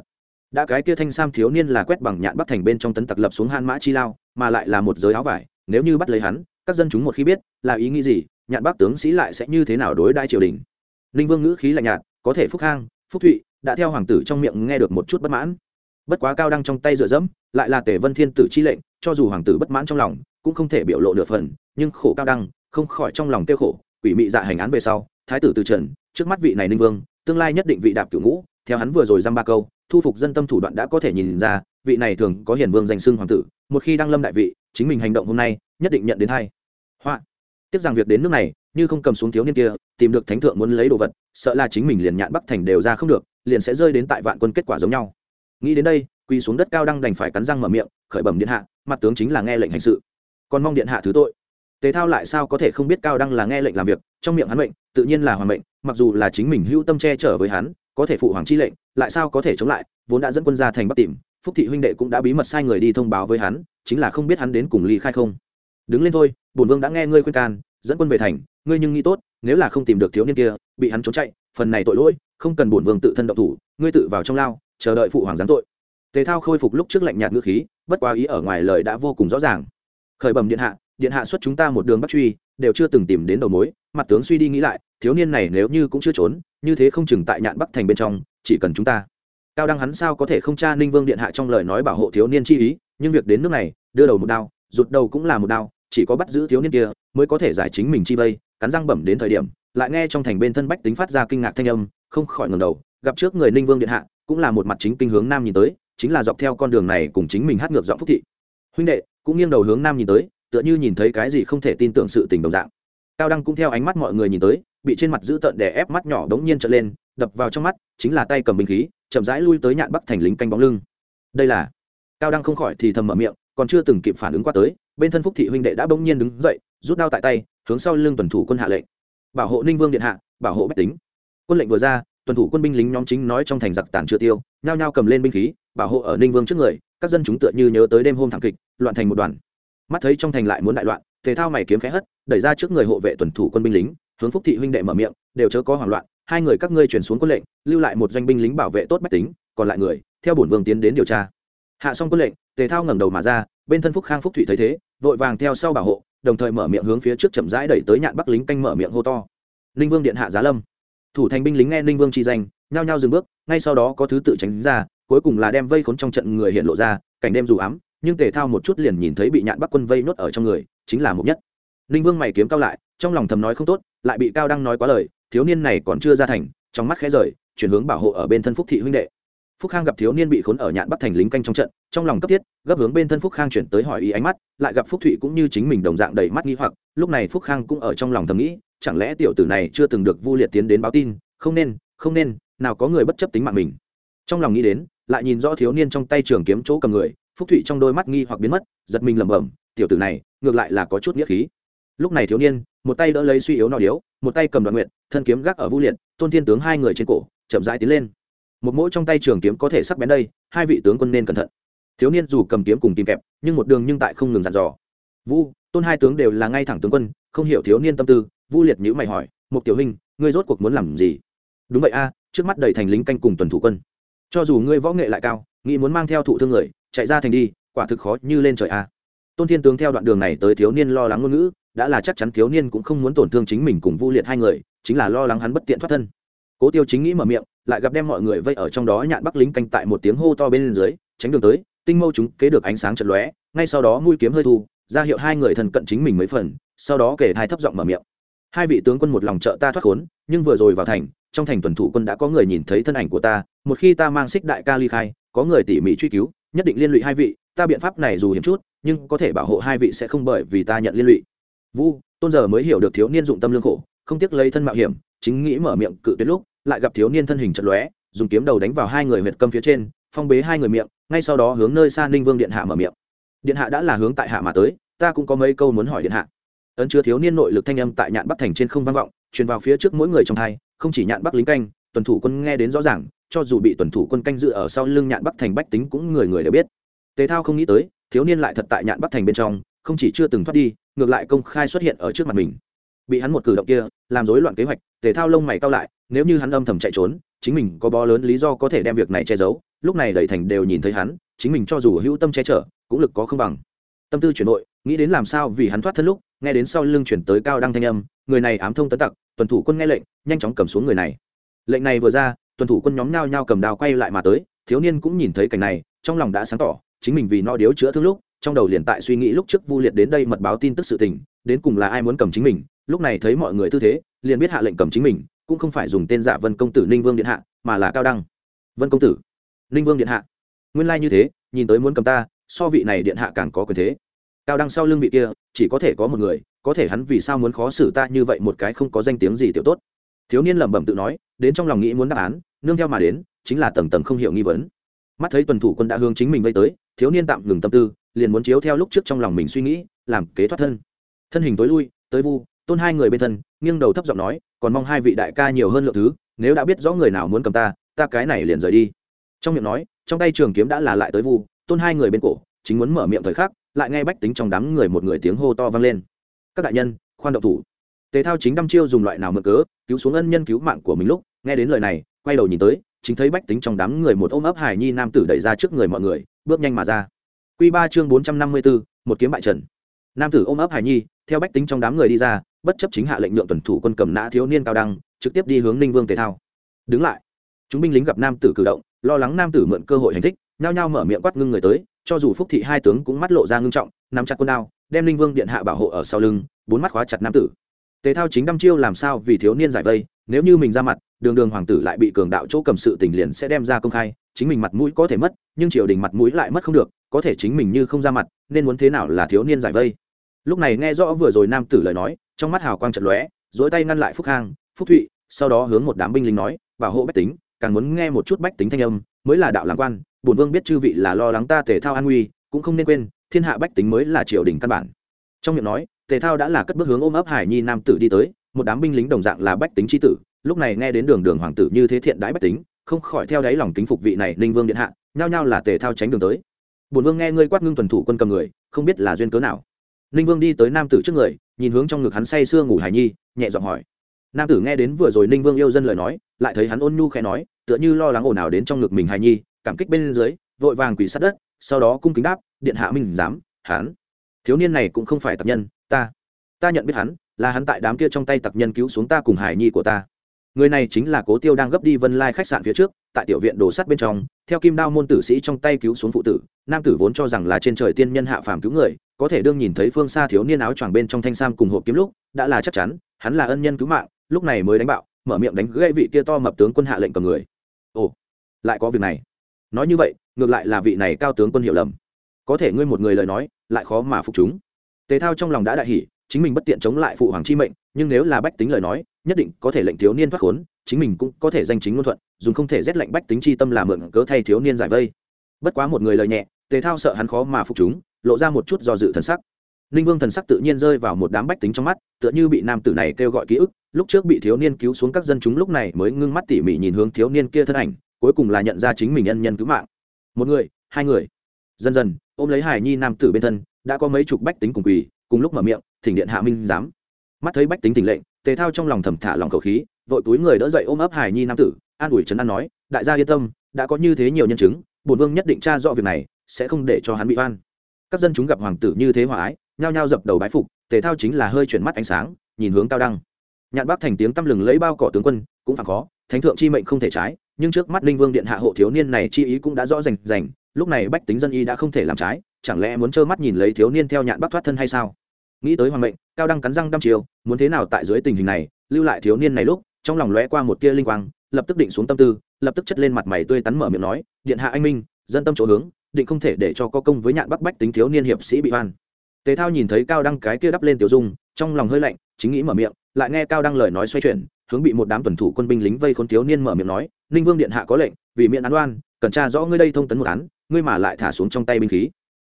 Đã cái kia thanh sam thiếu niên là quét bằng nhạn bắc thành bên trong tấn tặc lập xuống han mã chi lao, mà lại là một giới áo vải, nếu như bắt lấy hắn, các dân chúng một khi biết, là ý nghĩ gì, nhạn bắc tướng sĩ lại sẽ như thế nào đối đai triều đình? Ninh vương ngữ khí lạnh nhạt có thể phúc khang, phúc thụy, đã theo hoàng tử trong miệng nghe được một chút bất mãn. Bất quá cao đăng trong tay dựa dẫm, lại là tề vân thiên tử chi lệnh, cho dù hoàng tử bất mãn trong lòng, cũng không thể biểu lộ nửa phần, nhưng khổ cao đăng, không khỏi trong lòng tiêu khổ, quỷ mị dạ hành án về sau, thái tử từ trần, trước mắt vị này ninh vương, tương lai nhất định vị đạp cửu ngũ, theo hắn vừa rồi dăm ba câu, thu phục dân tâm thủ đoạn đã có thể nhìn ra, vị này thường có hiền vương danh xưng hoàng tử, một khi đăng lâm đại vị, chính mình hành động hôm nay, nhất định nhận đến hai. Họa. Tiếc rằng việc đến nước này như không cầm xuống thiếu niên kia, tìm được thánh thượng muốn lấy đồ vật, sợ là chính mình liền nhạn bắc thành đều ra không được, liền sẽ rơi đến tại vạn quân kết quả giống nhau. Nghĩ đến đây, quỳ xuống đất cao đăng đành phải cắn răng mở miệng, khởi bẩm điện hạ, mặt tướng chính là nghe lệnh hành sự. Còn mong điện hạ thứ tội. Tề thao lại sao có thể không biết cao đăng là nghe lệnh làm việc, trong miệng hắn mệnh, tự nhiên là hoàng mệnh, mặc dù là chính mình hữu tâm che chở với hắn, có thể phụ hoàng chi lệnh, lại sao có thể chống lại, vốn đã dẫn quân ra thành bắc tìm, phúc thị huynh đệ cũng đã bí mật sai người đi thông báo với hắn, chính là không biết hắn đến cùng ly khai không. Đứng lên thôi, bổn vương đã nghe ngươi khuyên can dẫn quân về thành, ngươi nhưng nghĩ tốt, nếu là không tìm được thiếu niên kia, bị hắn trốn chạy, phần này tội lỗi, không cần bổn vương tự thân động thủ, ngươi tự vào trong lao, chờ đợi phụ hoàng giáng tội. Tề thao khôi phục lúc trước lạnh nhạt ngữ khí, bất quá ý ở ngoài lời đã vô cùng rõ ràng. Khởi bẩm điện hạ điện hạ xuất chúng ta một đường bắt truy, đều chưa từng tìm đến đầu mối, mặt tướng suy đi nghĩ lại, thiếu niên này nếu như cũng chưa trốn, như thế không chừng tại nhạn bắc thành bên trong, chỉ cần chúng ta. Cao đăng hắn sao có thể không tra ninh vương điện hạ trong lời nói bảo hộ thiếu niên chi ý, nhưng việc đến nước này, đưa đầu một đao, rụt đầu cũng là một đao, chỉ có bắt giữ thiếu niên kia mới có thể giải chính mình chi vây, cắn răng bẩm đến thời điểm, lại nghe trong thành bên thân bách tính phát ra kinh ngạc thanh âm, không khỏi ngầm đầu, gặp trước người ninh vương điện hạ, cũng là một mặt chính kinh hướng nam nhìn tới, chính là dọc theo con đường này cùng chính mình hát ngược giọng phúc thị. Huynh đệ, cũng nghiêng đầu hướng nam nhìn tới, tựa như nhìn thấy cái gì không thể tin tưởng sự tình đồng dạng. Cao đăng cũng theo ánh mắt mọi người nhìn tới, bị trên mặt giữ tợn đè ép mắt nhỏ đống nhiên trở lên, đập vào trong mắt, chính là tay cầm binh khí, chậm rãi lui tới nhạn bắc thành lính canh bóng lưng. Đây là cao đăng không khỏi thì thầm mở miệng, còn chưa từng kịp phản ứng qua tới, bên thân phúc thị huynh đệ đã bỗng nhiên đứng dậy rút đao tại tay, hướng sau lưng tuần thủ quân hạ lệnh. Bảo hộ ninh vương điện hạ, bảo hộ bách tính. Quân lệnh vừa ra, tuần thủ quân binh lính nhóm chính nói trong thành giặc tàn chưa tiêu, nhao nhao cầm lên binh khí, bảo hộ ở ninh vương trước người, các dân chúng tựa như nhớ tới đêm hôm thảm kịch, loạn thành một đoàn. Mắt thấy trong thành lại muốn đại loạn thể thao mày kiếm khẽ hất, đẩy ra trước người hộ vệ tuần thủ quân binh lính, hướng phúc thị huynh đệ mở miệng, đều chớ có hoảng loạn, hai người các ngươi chuyển xuống quân lệnh, lưu lại một doanh binh lính bảo vệ tốt bách tính, còn lại người, theo bổn vương tiến đến điều tra. Hạ xong quân lệnh, tề thao ngẩng đầu mà ra, bên thân phúc khang phúc thụy thấy thế, vội vàng theo sau bảo hộ đồng thời mở miệng hướng phía trước chậm rãi đẩy tới nhạn bắc lính canh mở miệng hô to. Ninh vương điện hạ giá lâm. Thủ thành binh lính nghe ninh vương chi danh, nhao nhao dừng bước, ngay sau đó có thứ tự tránh ra, cuối cùng là đem vây khốn trong trận người hiện lộ ra, cảnh đêm dù ám, nhưng tề thao một chút liền nhìn thấy bị nhạn bắc quân vây nốt ở trong người, chính là mục nhất. Ninh vương mày kiếm cao lại, trong lòng thầm nói không tốt, lại bị cao đăng nói quá lời, thiếu niên này còn chưa ra thành, trong mắt khẽ rời, chuyển hướng bảo hộ ở bên thân phúc thị huynh đệ. Phúc khang gặp thiếu niên bị khốn ở nhạn bắc thành lính canh trong trận trong lòng cấp thiết, gấp hướng bên thân phúc khang chuyển tới hỏi ý ánh mắt, lại gặp phúc thụy cũng như chính mình đồng dạng đầy mắt nghi hoặc, lúc này phúc khang cũng ở trong lòng thầm nghĩ, chẳng lẽ tiểu tử này chưa từng được vu liệt tiến đến báo tin, không nên không nên, nào có người bất chấp tính mạng mình. Trong lòng nghĩ đến, lại nhìn rõ thiếu niên trong tay trường kiếm chỗ cầm người, phúc thụy trong đôi mắt nghi hoặc biến mất, giật mình lẩm bẩm, tiểu tử này, ngược lại là có chút nghĩa khí. Lúc này thiếu niên, một tay đỡ lấy suy yếu nọ điếu, một tay cầm đoạn nguyện thân kiếm gác ở vũ liệt, tôn thiên tướng hai người trên cổ, chậm rãi tiến lên. Một mỗi trong tay trường kiếm có thể sắc bén đây, hai vị tướng quân nên cẩn thận thiếu niên dù cầm kiếm cùng kìm kẹp, nhưng một đường nhưng tại không ngừng dặn dò. Vu, tôn hai tướng đều là ngay thẳng tướng quân, không hiểu thiếu niên tâm tư, vu liệt nhữ mày hỏi một tiểu hình ngươi rốt cuộc muốn làm gì? Đúng vậy a, trước mắt đầy thành lính canh cùng tuần thủ quân. Cho dù ngươi võ nghệ lại cao, nghĩ muốn mang theo thụ thương người, chạy ra thành đi, quả thực khó như lên trời a. Tôn thiên tướng theo đoạn đường này tới thiếu niên lo lắng ngôn ngữ, đã là chắc chắn thiếu niên cũng không muốn tổn thương chính mình cùng vu liệt hai người, chính là lo lắng hắn bất tiện thoát thân. Cố tiêu chính nghĩ mở miệng, lại gặp đem mọi người vây ở trong đó nhạn bắc lính canh tại một tiếng hô to bên dưới, tránh đường tới tinh mâu chúng kế được ánh sáng chật lóe, ngay sau đó mũi kiếm hơi thu, ra hiệu hai người thần cận chính mình mấy phần, sau đó kể hai thấp giọng mở miệng. Hai vị tướng quân một lòng trợ ta thoát khốn, nhưng vừa rồi vào thành, trong thành tuần thủ quân đã có người nhìn thấy thân ảnh của ta, một khi ta mang xích đại ca ly khai, có người tỉ mỉ truy cứu, nhất định liên lụy hai vị, ta biện pháp này dù hiểm chút, nhưng có thể bảo hộ hai vị sẽ không bởi vì ta nhận liên lụy. Vu, tôn giờ mới hiểu được thiếu niên dụng tâm lương khổ, không tiếc lấy thân mạo hiểm, chính nghĩ mở miệng cự tuyệt lúc, lại gặp thiếu niên thân hình chật lóe, dùng kiếm đầu đánh vào hai người huyệt câm phía trên, phong bế hai người miệng ngay sau đó hướng nơi xa ninh vương điện hạ mở miệng. Điện hạ đã là hướng tại hạ mà tới, ta cũng có mấy câu muốn hỏi điện hạ. Ấn chứa thiếu niên nội lực thanh âm tại nhạn bắc thành trên không vang vọng, truyền vào phía trước mỗi người trong hai, không chỉ nhạn bắc lính canh, tuần thủ quân nghe đến rõ ràng, cho dù bị tuần thủ quân canh dự ở sau lưng nhạn bắc thành bách tính cũng người người đều biết. Tề thao không nghĩ tới, thiếu niên lại thật tại nhạn bắc thành bên trong, không chỉ chưa từng thoát đi, ngược lại công khai xuất hiện ở trước mặt mình. Bị hắn một cử động kia, làm rối loạn kế hoạch, tề thao lông mày cao lại, nếu như hắn âm thầm chạy trốn, chính mình có bó lớn lý do có thể đem việc này che giấu lúc này đầy thành đều nhìn thấy hắn, chính mình cho dù hữu tâm che chở, cũng lực có không bằng. Tâm tư chuyển nội, nghĩ đến làm sao vì hắn thoát thân lúc, nghe đến sau lưng chuyển tới cao đăng thanh âm, người này ám thông tấn tặc, tuần thủ quân nghe lệnh, nhanh chóng cầm xuống người này. Lệnh này vừa ra, tuần thủ quân nhóm nhao nhao cầm đào quay lại mà tới, thiếu niên cũng nhìn thấy cảnh này, trong lòng đã sáng tỏ, chính mình vì no điếu chữa thương lúc, trong đầu liền tại suy nghĩ lúc trước vu liệt đến đây mật báo tin tức sự tình, đến cùng là ai muốn cầm chính mình, lúc này thấy mọi người tư thế, liền biết hạ lệnh cầm chính mình, cũng không phải dùng tên giả vân công tử ninh vương điện hạ, mà là cao đăng. Vân công tử ninh vương điện hạ. Nguyên lai、like、như thế, nhìn tới muốn cầm ta, so vị này điện hạ càng có quyền thế. Cao đăng sau lưng vị kia, chỉ có thể có một người, có thể hắn vì sao muốn khó xử ta như vậy một cái không có danh tiếng gì tiểu tốt. Thiếu niên lẩm bẩm tự nói, đến trong lòng nghĩ muốn đáp án, nương theo mà đến, chính là tầng tầng không hiểu nghi vấn. Mắt thấy tuần thủ quân đã hướng chính mình vây tới, thiếu niên tạm ngừng tâm tư, liền muốn chiếu theo lúc trước trong lòng mình suy nghĩ, làm kế thoát thân. Thân hình tối lui, tới vu, tôn hai người bên thân, nghiêng đầu thấp giọng nói, còn mong hai vị đại ca nhiều hơn lượng thứ, nếu đã biết rõ người nào muốn cầm ta ta cái này liền rời đi trong miệng nói, trong tay trường kiếm đã là lại tới vu, tôn hai người bên cổ, chính muốn mở miệng thời khắc, lại nghe bách tính trong đám người một người tiếng hô to vang lên. Các đại nhân, khoan động thủ. Tề thao chính đăm chiêu dùng loại nào mượn cớ, cứu xuống ân nhân cứu mạng của mình lúc, nghe đến lời này, quay đầu nhìn tới, chính thấy bách tính trong đám người một ôm ấp hải nhi nam tử đẩy ra trước người mọi người, bước nhanh mà ra. Q ba chương bốn trăm năm mươi bốn một kiếm bại trần nam tử ôm ấp hải nhi, theo bách tính trong đám người đi ra, bất chấp chính hạ lệnh nhượng tuần thủ quân cầm nã thiếu niên cao đăng, trực tiếp đi hướng ninh vương tề thao. Đứng lại. Chúng binh lính gặp nam tử cử động lo lắng nam tử mượn cơ hội hành thích, nhao nhao mở miệng quát ngưng người tới, cho dù phúc thị hai tướng cũng mắt lộ ra ngưng trọng, nắm chặt quân đao, đem linh vương điện hạ bảo hộ ở sau lưng, bốn mắt khóa chặt nam tử. Tề thao chính đăm chiêu làm sao vì thiếu niên giải vây, nếu như mình ra mặt, đường đường hoàng tử lại bị cường đạo chỗ cầm sự tình liền sẽ đem ra công khai, chính mình mặt mũi có thể mất, nhưng triều đình mặt mũi lại mất không được, có thể chính mình như không ra mặt, nên muốn thế nào là thiếu niên giải vây? Lúc này nghe rõ vừa rồi nam tử lời nói, trong mắt hào quang trận lóe dỗi tay ngăn lại phúc khang phúc thụy, sau đó hướng một đám binh lính nói, bảo hộ bách tính càng muốn nghe một chút bách tính thanh âm, mới là đạo làm quan, bổn vương biết chư vị là lo lắng ta tề thao an nguy, cũng không nên quên, thiên hạ bách tính mới là triều đình căn bản. Trong miệng nói, tề thao đã là cất bước hướng ôm ấp hải nhi nam tử đi tới, một đám binh lính đồng dạng là bách tính tri tử, lúc này nghe đến đường đường hoàng tử như thế thiện đãi bách tính, không khỏi theo đáy lòng kính phục vị này ninh vương điện hạ, nhao nhao là tề thao tránh đường tới. Bùn vương nghe ngươi quát ngưng tuần thủ quân cầm người, không biết là duyên cớ nào. Ninh vương đi tới nam tử trước người, nhìn hướng trong ngực hắn say sưa ngủ hải nhi, nhẹ giọng hỏi. Nam tử nghe đến vừa rồi ninh vương yêu dân lời nói lại thấy hắn ôn nhu khẽ nói, tựa như lo lắng ồn ào đến trong ngực mình hải nhi, cảm kích bên dưới, vội vàng quỳ sát đất, sau đó cung kính đáp, điện hạ minh dám hắn, thiếu niên này cũng không phải tập nhân, ta ta nhận biết hắn, là hắn tại đám kia trong tay tặc nhân cứu xuống ta cùng hải nhi của ta. Người này chính là cố tiêu đang gấp đi vân lai khách sạn phía trước, tại tiểu viện đồ sắt bên trong, theo kim đao môn tử sĩ trong tay cứu xuống phụ tử, nam tử vốn cho rằng là trên trời tiên nhân hạ phàm cứu người, có thể đương nhìn thấy phương xa thiếu niên áo choàng bên trong thanh sam cùng hộp kiếm lúc, đã là chắc chắn, hắn là ân nhân cứu mạng, lúc này mới đánh bạo mở miệng đánh gãy vị kia to mập tướng quân hạ lệnh cầm người. Ồ, lại có việc này. Nói như vậy, ngược lại là vị này cao tướng quân hiểu lầm. Có thể ngươi một người lời nói, lại khó mà phục chúng. Tề thao trong lòng đã đại hỉ, chính mình bất tiện chống lại phụ hoàng chi mệnh, nhưng nếu là bách tính lời nói, nhất định có thể lệnh thiếu niên thoát khốn, chính mình cũng có thể danh chính ngôn thuận, dùng không thể rét lệnh bách tính chi tâm làm mượn cớ thay thiếu niên giải vây. Bất quá một người lời nhẹ, tề thao sợ hắn khó mà phục chúng, lộ ra một chút do dự thần sắc. Ninh vương thần sắc tự nhiên rơi vào một đám bách tính trong mắt, tựa như bị nam tử này kêu gọi ký ức lúc trước bị thiếu niên cứu xuống các dân chúng lúc này mới ngưng mắt tỉ mỉ nhìn hướng thiếu niên kia thân ảnh, cuối cùng là nhận ra chính mình nhân nhân cứu mạng. Một người, hai người. Dần dần, ôm lấy hải nhi nam tử bên thân, đã có mấy chục bách tính cùng quỳ, cùng lúc mở miệng, thỉnh điện hạ minh giám. Mắt thấy bách tính tỉnh lệnh, tề thao trong lòng thầm thả lòng khẩu khí, vội túi người đỡ dậy ôm ấp hải nhi nam tử, an ủi trấn an nói, đại gia yên tâm, đã có như thế nhiều nhân chứng, bổn vương nhất định tra rõ việc này, sẽ không để cho hắn bị oan. Các dân chúng gặp hoàng tử như thế hòa ái, nhao nhao dập đầu bái phục, tề thao chính là hơi chuyển mắt ánh sáng, nhìn hướng cao đăng nhạn bác thành tiếng tăm lừng lấy bao cỏ tướng quân, cũng phản khó, thánh thượng chi mệnh không thể trái, nhưng trước mắt linh vương điện hạ hộ thiếu niên này chi ý cũng đã rõ rành rành, lúc này bách tính dân y đã không thể làm trái, chẳng lẽ muốn trơ mắt nhìn lấy thiếu niên theo nhạn bắc thoát thân hay sao? Nghĩ tới hoàng mệnh, cao đăng cắn răng đăm chiều, muốn thế nào tại dưới tình hình này, lưu lại thiếu niên này lúc, trong lòng lóe qua một tia linh quang, lập tức định xuống tâm tư, lập tức chất lên mặt mày tươi tắn mở miệng nói, điện hạ anh minh, dân tâm chỗ hướng, định không thể để cho có công với nhạn bắc bách tính thiếu niên hiệp sĩ bị oan. Tề thao nhìn thấy cao đăng cái kia đắp lên tiểu dung, trong lòng hơi lạnh, chính nghĩ mở miệng lại nghe cao đăng lời nói xoay chuyển, hướng bị một đám tuần thủ quân binh lính vây khốn thiếu niên mở miệng nói, ninh vương điện hạ có lệnh, vì miệng án oan, cần tra rõ ngươi đây thông tấn một án, ngươi mà lại thả xuống trong tay binh khí.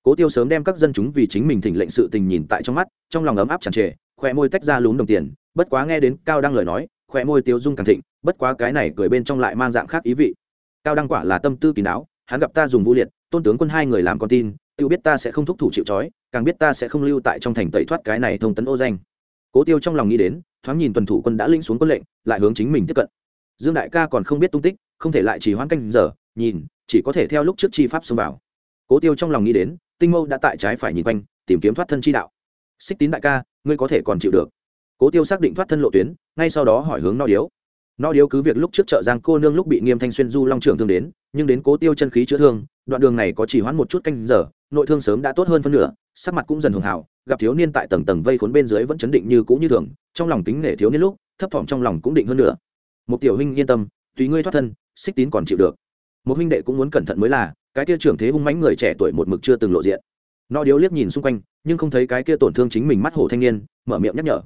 Cố tiêu sớm đem các dân chúng vì chính mình thỉnh lệnh sự tình nhìn tại trong mắt, trong lòng ấm áp chẳng trề khỏe môi tách ra lún đồng tiền, bất quá nghe đến cao đăng lời nói khỏe môi tiêu dung càng thịnh, bất quá cái này cười bên trong lại mang dạng khác ý vị. Cao đăng quả là tâm tư kín đáo, hắn gặp ta dùng vũ liệt, tôn tướng quân hai người làm con tin tự biết ta sẽ không thúc thủ chịu trói, càng biết ta sẽ không lưu tại trong thành tẩy thoát cái này thông tấn ô danh cố tiêu trong lòng nghĩ đến, thoáng nhìn tuần thủ quân đã linh xuống quân lệnh, lại hướng chính mình tiếp cận. Dương đại ca còn không biết tung tích, không thể lại chỉ hoãn canh giờ, nhìn, chỉ có thể theo lúc trước chi pháp xông vào. Cố tiêu trong lòng nghĩ đến, tinh mâu đã tại trái phải nhìn quanh, tìm kiếm thoát thân chi đạo. Xích tín đại ca, ngươi có thể còn chịu được. Cố tiêu xác định thoát thân lộ tuyến, ngay sau đó hỏi hướng no điếu. No điếu cứ việc lúc trước chợ giang cô nương lúc bị nghiêm thanh xuyên du long trưởng thương đến, nhưng đến cố tiêu chân khí chữa thương, đoạn đường này có chỉ hoãn một chút canh giờ, nội thương sớm đã tốt hơn phân nửa sắc mặt cũng dần hưởng hảo gặp thiếu niên tại tầng tầng vây khốn bên dưới vẫn chấn định như cũ như thường, trong lòng tính nể thiếu niên lúc, thấp thỏm trong lòng cũng định hơn nữa. Một tiểu huynh yên tâm, tùy ngươi thoát thân, xích tín còn chịu được. Một huynh đệ cũng muốn cẩn thận mới là, cái kia trưởng thế hung mãnh người trẻ tuổi một mực chưa từng lộ diện. Nó điếu liếc nhìn xung quanh, nhưng không thấy cái kia tổn thương chính mình mắt hổ thanh niên, mở miệng nhắc nhở.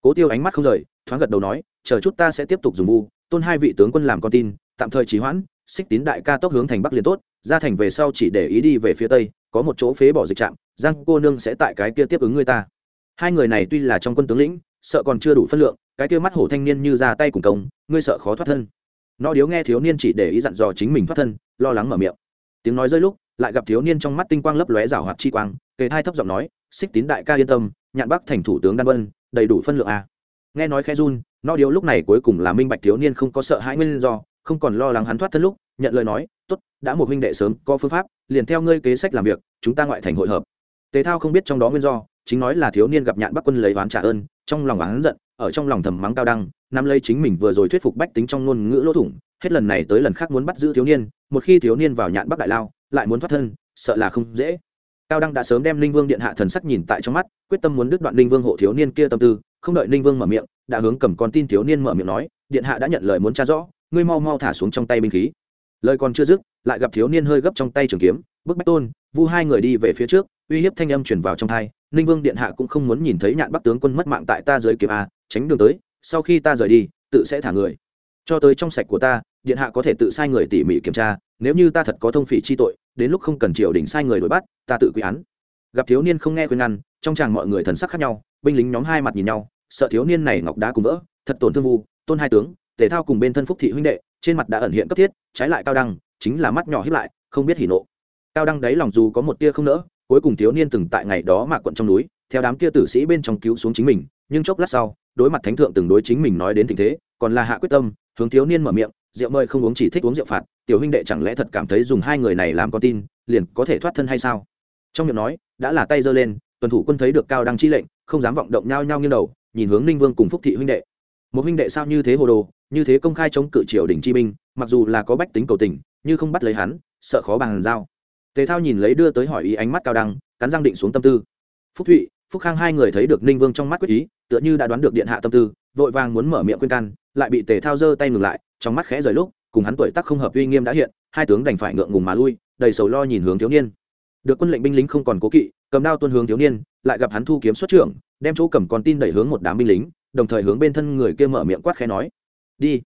Cố tiêu ánh mắt không rời, thoáng gật đầu nói, chờ chút ta sẽ tiếp tục dùng vu, tôn hai vị tướng quân làm con tin, tạm thời trì hoãn, xích tín đại ca tốc hướng thành bắc liền tốt, ra thành về sau chỉ để ý đi về phía tây có một chỗ phế bỏ dịch trạm, giang cô nương sẽ tại cái kia tiếp ứng người ta. Hai người này tuy là trong quân tướng lĩnh, sợ còn chưa đủ phân lượng, cái kia mắt hổ thanh niên như ra tay cùng công, ngươi sợ khó thoát thân. Nó điếu nghe thiếu niên chỉ để ý dặn dò chính mình thoát thân, lo lắng mở miệng. Tiếng nói rơi lúc, lại gặp thiếu niên trong mắt tinh quang lấp lóe rảo hoạt chi quang, kề hai thấp giọng nói, xích tín đại ca yên tâm, nhạn bắc thành thủ tướng đan vân, đầy đủ phân lượng a nghe nói khe run, nó điếu lúc này cuối cùng là minh bạch thiếu niên không có sợ hãi nguyên do, không còn lo lắng hắn thoát thân lúc, nhận lời nói tốt, đã một huynh đệ sớm có phương pháp, liền theo ngươi kế sách làm việc, chúng ta ngoại thành hội hợp. Tề thao không biết trong đó nguyên do, chính nói là thiếu niên gặp nhạn bắc quân lấy oán trả ơn, trong lòng oán giận, ở trong lòng thầm mắng cao đăng, nắm lấy chính mình vừa rồi thuyết phục bách tính trong ngôn ngữ lỗ thủng, hết lần này tới lần khác muốn bắt giữ thiếu niên, một khi thiếu niên vào nhạn bắc đại lao, lại muốn thoát thân, sợ là không dễ. Cao đăng đã sớm đem linh vương điện hạ thần sắc nhìn tại trong mắt, quyết tâm muốn đứt đoạn linh vương hộ thiếu niên kia tâm tư, không đợi linh vương mở miệng, đã hướng cầm con tin thiếu niên mở miệng nói, điện hạ đã nhận lời muốn tra rõ, ngươi mau mau thả xuống trong tay binh khí lời còn chưa dứt, lại gặp thiếu niên hơi gấp trong tay trường kiếm, bức bách tôn, vu hai người đi về phía trước, uy hiếp thanh âm chuyển vào trong thai, ninh vương điện hạ cũng không muốn nhìn thấy nhạn bắc tướng quân mất mạng tại ta dưới kiếm a, tránh đường tới, sau khi ta rời đi, tự sẽ thả người. Cho tới trong sạch của ta, điện hạ có thể tự sai người tỉ mỉ kiểm tra, nếu như ta thật có thông phỉ chi tội, đến lúc không cần triều đình sai người đuổi bắt, ta tự quy án. Gặp thiếu niên không nghe khuyên ngăn, trong chàng mọi người thần sắc khác nhau, binh lính nhóm hai mặt nhìn nhau, sợ thiếu niên này ngọc đá cùng vỡ, thật tổn thương vu, tôn hai tướng, tề thao cùng bên thân phúc thị huynh đệ trên mặt đã ẩn hiện cấp thiết, trái lại cao đăng, chính là mắt nhỏ hiếp lại, không biết hỉ nộ. Cao đăng đáy lòng dù có một tia không nỡ, cuối cùng thiếu niên từng tại ngày đó mà quận trong núi, theo đám kia tử sĩ bên trong cứu xuống chính mình, nhưng chốc lát sau, đối mặt thánh thượng từng đối chính mình nói đến tình thế, còn là hạ quyết tâm, hướng thiếu niên mở miệng, rượu mời không uống chỉ thích uống rượu phạt, tiểu huynh đệ chẳng lẽ thật cảm thấy dùng hai người này làm con tin, liền có thể thoát thân hay sao? Trong miệng nói, đã là tay giơ lên, tuần thủ quân thấy được cao đăng chi lệnh, không dám vọng động nhao nhao như đầu, nhìn hướng ninh vương cùng phúc thị huynh đệ một huynh đệ sao như thế hồ đồ, như thế công khai chống cự triều đình chi binh, mặc dù là có bách tính cầu tình, như không bắt lấy hắn, sợ khó bằng giao. Tề thao nhìn lấy đưa tới hỏi ý ánh mắt cao đăng, cắn răng định xuống tâm tư. Phúc thụy, phúc khang hai người thấy được ninh vương trong mắt quyết ý, tựa như đã đoán được điện hạ tâm tư, vội vàng muốn mở miệng khuyên can, lại bị tề thao giơ tay ngừng lại, trong mắt khẽ rời lúc, cùng hắn tuổi tác không hợp uy nghiêm đã hiện, hai tướng đành phải ngượng ngùng mà lui, đầy sầu lo nhìn hướng thiếu niên. Được quân lệnh binh lính không còn cố kỵ, cầm đao tuân hướng thiếu niên, lại gặp hắn thu kiếm xuất trưởng, đem chỗ cầm con tin đẩy hướng một đám binh lính đồng thời hướng bên thân người kia mở miệng quát khẽ nói, đi.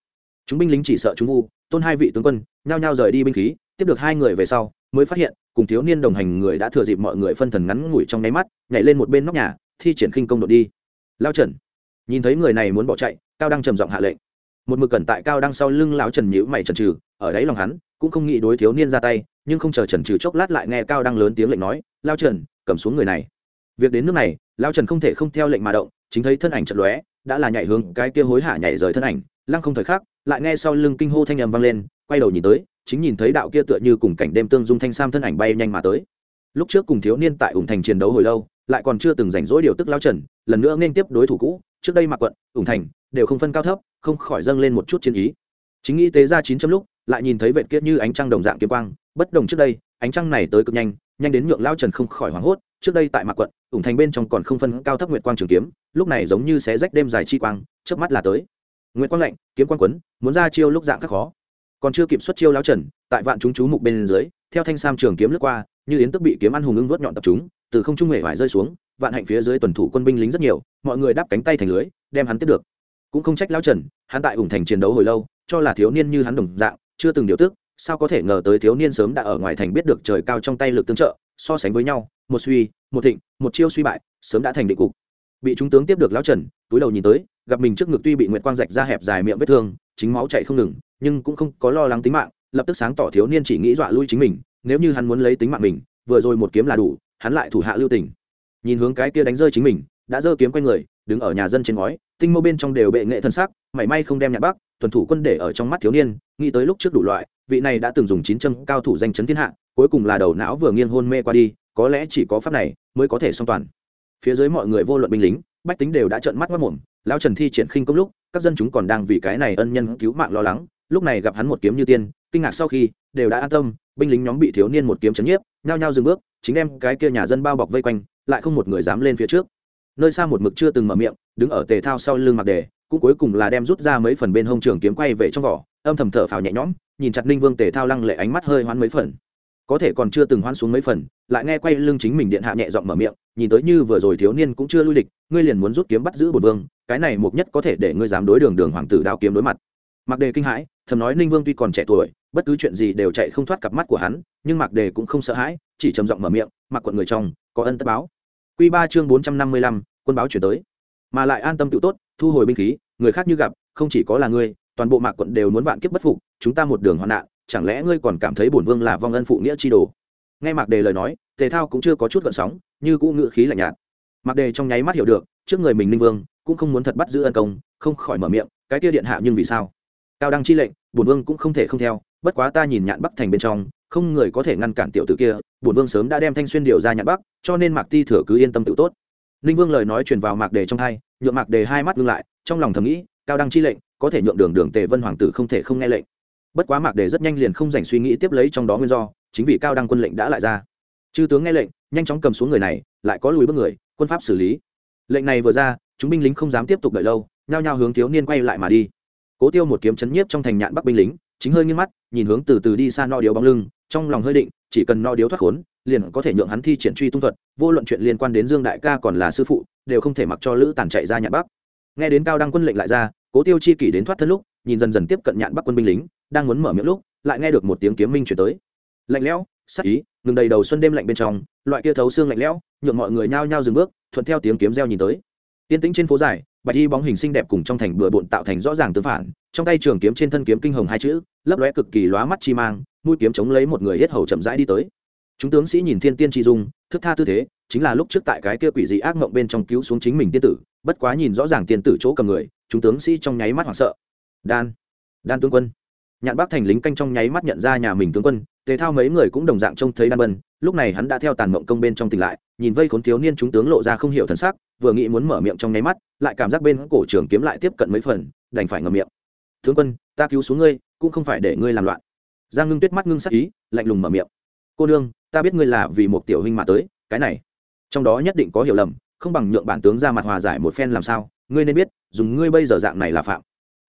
Chúng binh lính chỉ sợ chúng vu, tôn hai vị tướng quân, nhao nhao rời đi binh khí, tiếp được hai người về sau, mới phát hiện, cùng thiếu niên đồng hành người đã thừa dịp mọi người phân thần ngắn ngủi trong nháy mắt, nhảy lên một bên nóc nhà, thi triển khinh công đột đi. Lao trần. Nhìn thấy người này muốn bỏ chạy, cao đăng trầm giọng hạ lệnh. Một mực cẩn tại cao đăng sau lưng lão trần nhữ mày trần trừ ở đáy lòng hắn, cũng không nghĩ đối thiếu niên ra tay, nhưng không chờ trần trừ chốc lát lại nghe cao đăng lớn tiếng lệnh nói, lao trần, cầm xuống người này. Việc đến nước này lao trần không thể không theo lệnh mà động, chính thấy thân ảnh trận lóe đã là nhảy hướng cái kia hối hả nhảy rời thân ảnh, lăng không thời khắc, lại nghe sau lưng kinh hô thanh âm vang lên, quay đầu nhìn tới, chính nhìn thấy đạo kia tựa như cùng cảnh đêm tương dung thanh sam thân ảnh bay nhanh mà tới. Lúc trước cùng thiếu niên tại ủng thành chiến đấu hồi lâu, lại còn chưa từng rảnh rỗi điều tức lao trần, lần nữa nên tiếp đối thủ cũ, trước đây mặc quận, ủng thành, đều không phân cao thấp, không khỏi dâng lên một chút chiến ý. Chính nghĩ tế ra chín chấm lúc, lại nhìn thấy vệt kiết như ánh trăng đồng dạng kiếm quang, bất đồng trước đây, ánh trăng này tới cực nhanh nhanh đến nhượng lao trần không khỏi hoảng hốt, trước đây tại mạc quận, ủng thành bên trong còn không phân cao thấp nguyệt quang trường kiếm, lúc này giống như sẽ rách đêm dài chi quang trước mắt là tới. Nguyệt quang lạnh, kiếm quang quấn, muốn ra chiêu lúc dạng khắc khó. Còn chưa kịp xuất chiêu lao trần, tại vạn chúng chú mục bên dưới, theo thanh sam trường kiếm lướt qua, như yến tức bị kiếm ăn hùng ưng vớt nhọn tập chúng, từ không trung hề vải rơi xuống, vạn hạnh phía dưới tuần thủ quân binh lính rất nhiều, mọi người đáp cánh tay thành lưới, đem hắn tiếp được. Cũng không trách lao trần, hắn tại ủng thành chiến đấu hồi lâu, cho là thiếu niên như hắn đồng dạng, chưa từng điều tức sao có thể ngờ tới thiếu niên sớm đã ở ngoài thành biết được trời cao trong tay lực tương trợ, so sánh với nhau, một suy, một thịnh, một chiêu suy bại, sớm đã thành định cục. Bị chúng tướng tiếp được lão trần, túi đầu nhìn tới, gặp mình trước ngực tuy bị nguyệt quang rạch ra hẹp dài miệng vết thương, chính máu chạy không ngừng, nhưng cũng không có lo lắng tính mạng, lập tức sáng tỏ thiếu niên chỉ nghĩ dọa lui chính mình, nếu như hắn muốn lấy tính mạng mình, vừa rồi một kiếm là đủ, hắn lại thủ hạ lưu tình. Nhìn hướng cái kia đánh rơi chính mình, đã giơ kiếm quanh người, đứng ở nhà dân trên ngói, tinh mô bên trong đều bệ nghệ thân sắc, mảy may không đem nhạc bắc tuần thủ quân để ở trong mắt thiếu niên, nghĩ tới lúc trước đủ loại, vị này đã từng dùng chín châm cao thủ danh chấn thiên hạ, cuối cùng là đầu não vừa nghiêng hôn mê qua đi, có lẽ chỉ có pháp này mới có thể song toàn. Phía dưới mọi người vô luận binh lính, bách tính đều đã trợn mắt mất mồm, lão trần thi triển khinh công lúc, các dân chúng còn đang vì cái này ân nhân cứu mạng lo lắng, lúc này gặp hắn một kiếm như tiên, kinh ngạc sau khi, đều đã an tâm, binh lính nhóm bị thiếu niên một kiếm chấn nhiếp, nhao nhao dừng bước, chính em cái kia nhà dân bao bọc vây quanh, lại không một người dám lên phía trước. Nơi xa một mực chưa từng mở miệng, đứng ở tề thao sau lưng mặc đề cũng cuối cùng là đem rút ra mấy phần bên hông trường kiếm quay về trong vỏ, âm thầm thở phào nhẹ nhõm, nhìn chặt ninh vương tề thao lăng lệ ánh mắt hơi hoán mấy phần. Có thể còn chưa từng hoán xuống mấy phần, lại nghe quay lưng chính mình điện hạ nhẹ giọng mở miệng, nhìn tới như vừa rồi thiếu niên cũng chưa lui địch, ngươi liền muốn rút kiếm bắt giữ bột vương, cái này mục nhất có thể để ngươi dám đối đường đường hoàng tử đao kiếm đối mặt. Mặc đề kinh hãi, thầm nói ninh vương tuy còn trẻ tuổi, bất cứ chuyện gì đều chạy không thoát cặp mắt của hắn, nhưng mặc đề cũng không sợ hãi, chỉ trầm giọng mở miệng mặc quận người trong, có ân tất báo. Q ba chương bốn trăm năm mươi lăm, quân báo chuyển tới mà lại an tâm tự tốt, thu hồi binh khí, người khác như gặp, không chỉ có là ngươi, toàn bộ mạc quận đều muốn vạn kiếp bất phục, chúng ta một đường hoạn nạn, chẳng lẽ ngươi còn cảm thấy bổn vương là vong ân phụ nghĩa chi đồ? Nghe mạc đề lời nói, tề thao cũng chưa có chút gợn sóng, như cũ ngự khí lạnh nhạt. Mạc đề trong nháy mắt hiểu được, trước người mình ninh vương, cũng không muốn thật bắt giữ ân công, không khỏi mở miệng, cái kia điện hạ nhưng vì sao? Cao đăng chi lệnh, bổn vương cũng không thể không theo, bất quá ta nhìn nhạn bắc thành bên trong, không người có thể ngăn cản tiểu tử kia, bổn vương sớm đã đem thanh xuyên điều ra nhạn bắc, cho nên mạc ti thừa cứ yên tâm tự tốt ninh vương lời nói truyền vào mạc đề trong tai, nhượng mạc đề hai mắt ngưng lại trong lòng thầm nghĩ cao đăng chi lệnh có thể nhượng đường đường tề vân hoàng tử không thể không nghe lệnh. Bất quá mạc đề rất nhanh liền không dành suy nghĩ tiếp lấy trong đó nguyên do chính vì cao đăng quân lệnh đã lại ra. Chư tướng nghe lệnh nhanh chóng cầm xuống người này lại có lùi bước người quân pháp xử lý. Lệnh này vừa ra chúng binh lính không dám tiếp tục đợi lâu nhao nhao hướng thiếu niên quay lại mà đi. Cố tiêu một kiếm chấn nhiếp trong thành nhạn bắc binh lính chính hơi nghiêng mắt nhìn hướng từ từ đi xa no điếu bóng lưng trong lòng hơi định chỉ cần no điếu thoát khốn liền có thể nhượng hắn thi triển truy tung thuật, vô luận chuyện liên quan đến dương đại ca còn là sư phụ, đều không thể mặc cho lữ tàn chạy ra nhạn bắc. Nghe đến cao đăng quân lệnh lại ra, cố tiêu chi kỷ đến thoát thân lúc, nhìn dần dần tiếp cận nhạn bắc quân binh lính, đang muốn mở miệng lúc, lại nghe được một tiếng kiếm minh chuyển tới. Lạnh lẽo, sắc ý, ngừng đầy đầu xuân đêm lạnh bên trong, loại kia thấu xương lạnh lẽo, nhượng mọi người nhao nhao dừng bước, thuận theo tiếng kiếm reo nhìn tới. Yên tĩnh trên phố dài, bạch y bóng hình xinh đẹp cùng trong thành bừa bộn tạo thành rõ ràng tương phản, trong tay trường kiếm trên thân kiếm kinh hồng hai chữ, lấp lóe cực kỳ lóa mắt chi mang, mũi kiếm chống lấy một người hết hầu chậm rãi đi tới chúng tướng sĩ nhìn thiên tiên chi dung, thức tha tư thế, chính là lúc trước tại cái kia quỷ dị ác mộng bên trong cứu xuống chính mình tiên tử, bất quá nhìn rõ ràng tiên tử chỗ cầm người, chúng tướng sĩ trong nháy mắt hoảng sợ. Đan đan tướng quân. Nhạn bác thành lính canh trong nháy mắt nhận ra nhà mình tướng quân, tề thao mấy người cũng đồng dạng trông thấy đan bân, lúc này hắn đã theo tàn mộng công bên trong tỉnh lại, nhìn vây khốn thiếu niên chúng tướng lộ ra không hiểu thần sắc, vừa nghĩ muốn mở miệng trong nháy mắt, lại cảm giác bên cổ trường kiếm lại tiếp cận mấy phần, đành phải ngậm miệng. Tướng quân, ta cứu xuống ngươi, cũng không phải để ngươi làm loạn. Giang ngưng tuyết mắt ngưng sắc ý, lạnh lùng mở miệng. Cô nương ta biết ngươi là vì một tiểu huynh mà tới, cái này, trong đó nhất định có hiểu lầm, không bằng nhượng bản tướng ra mặt hòa giải một phen làm sao, ngươi nên biết, dùng ngươi bây giờ dạng này là phạm.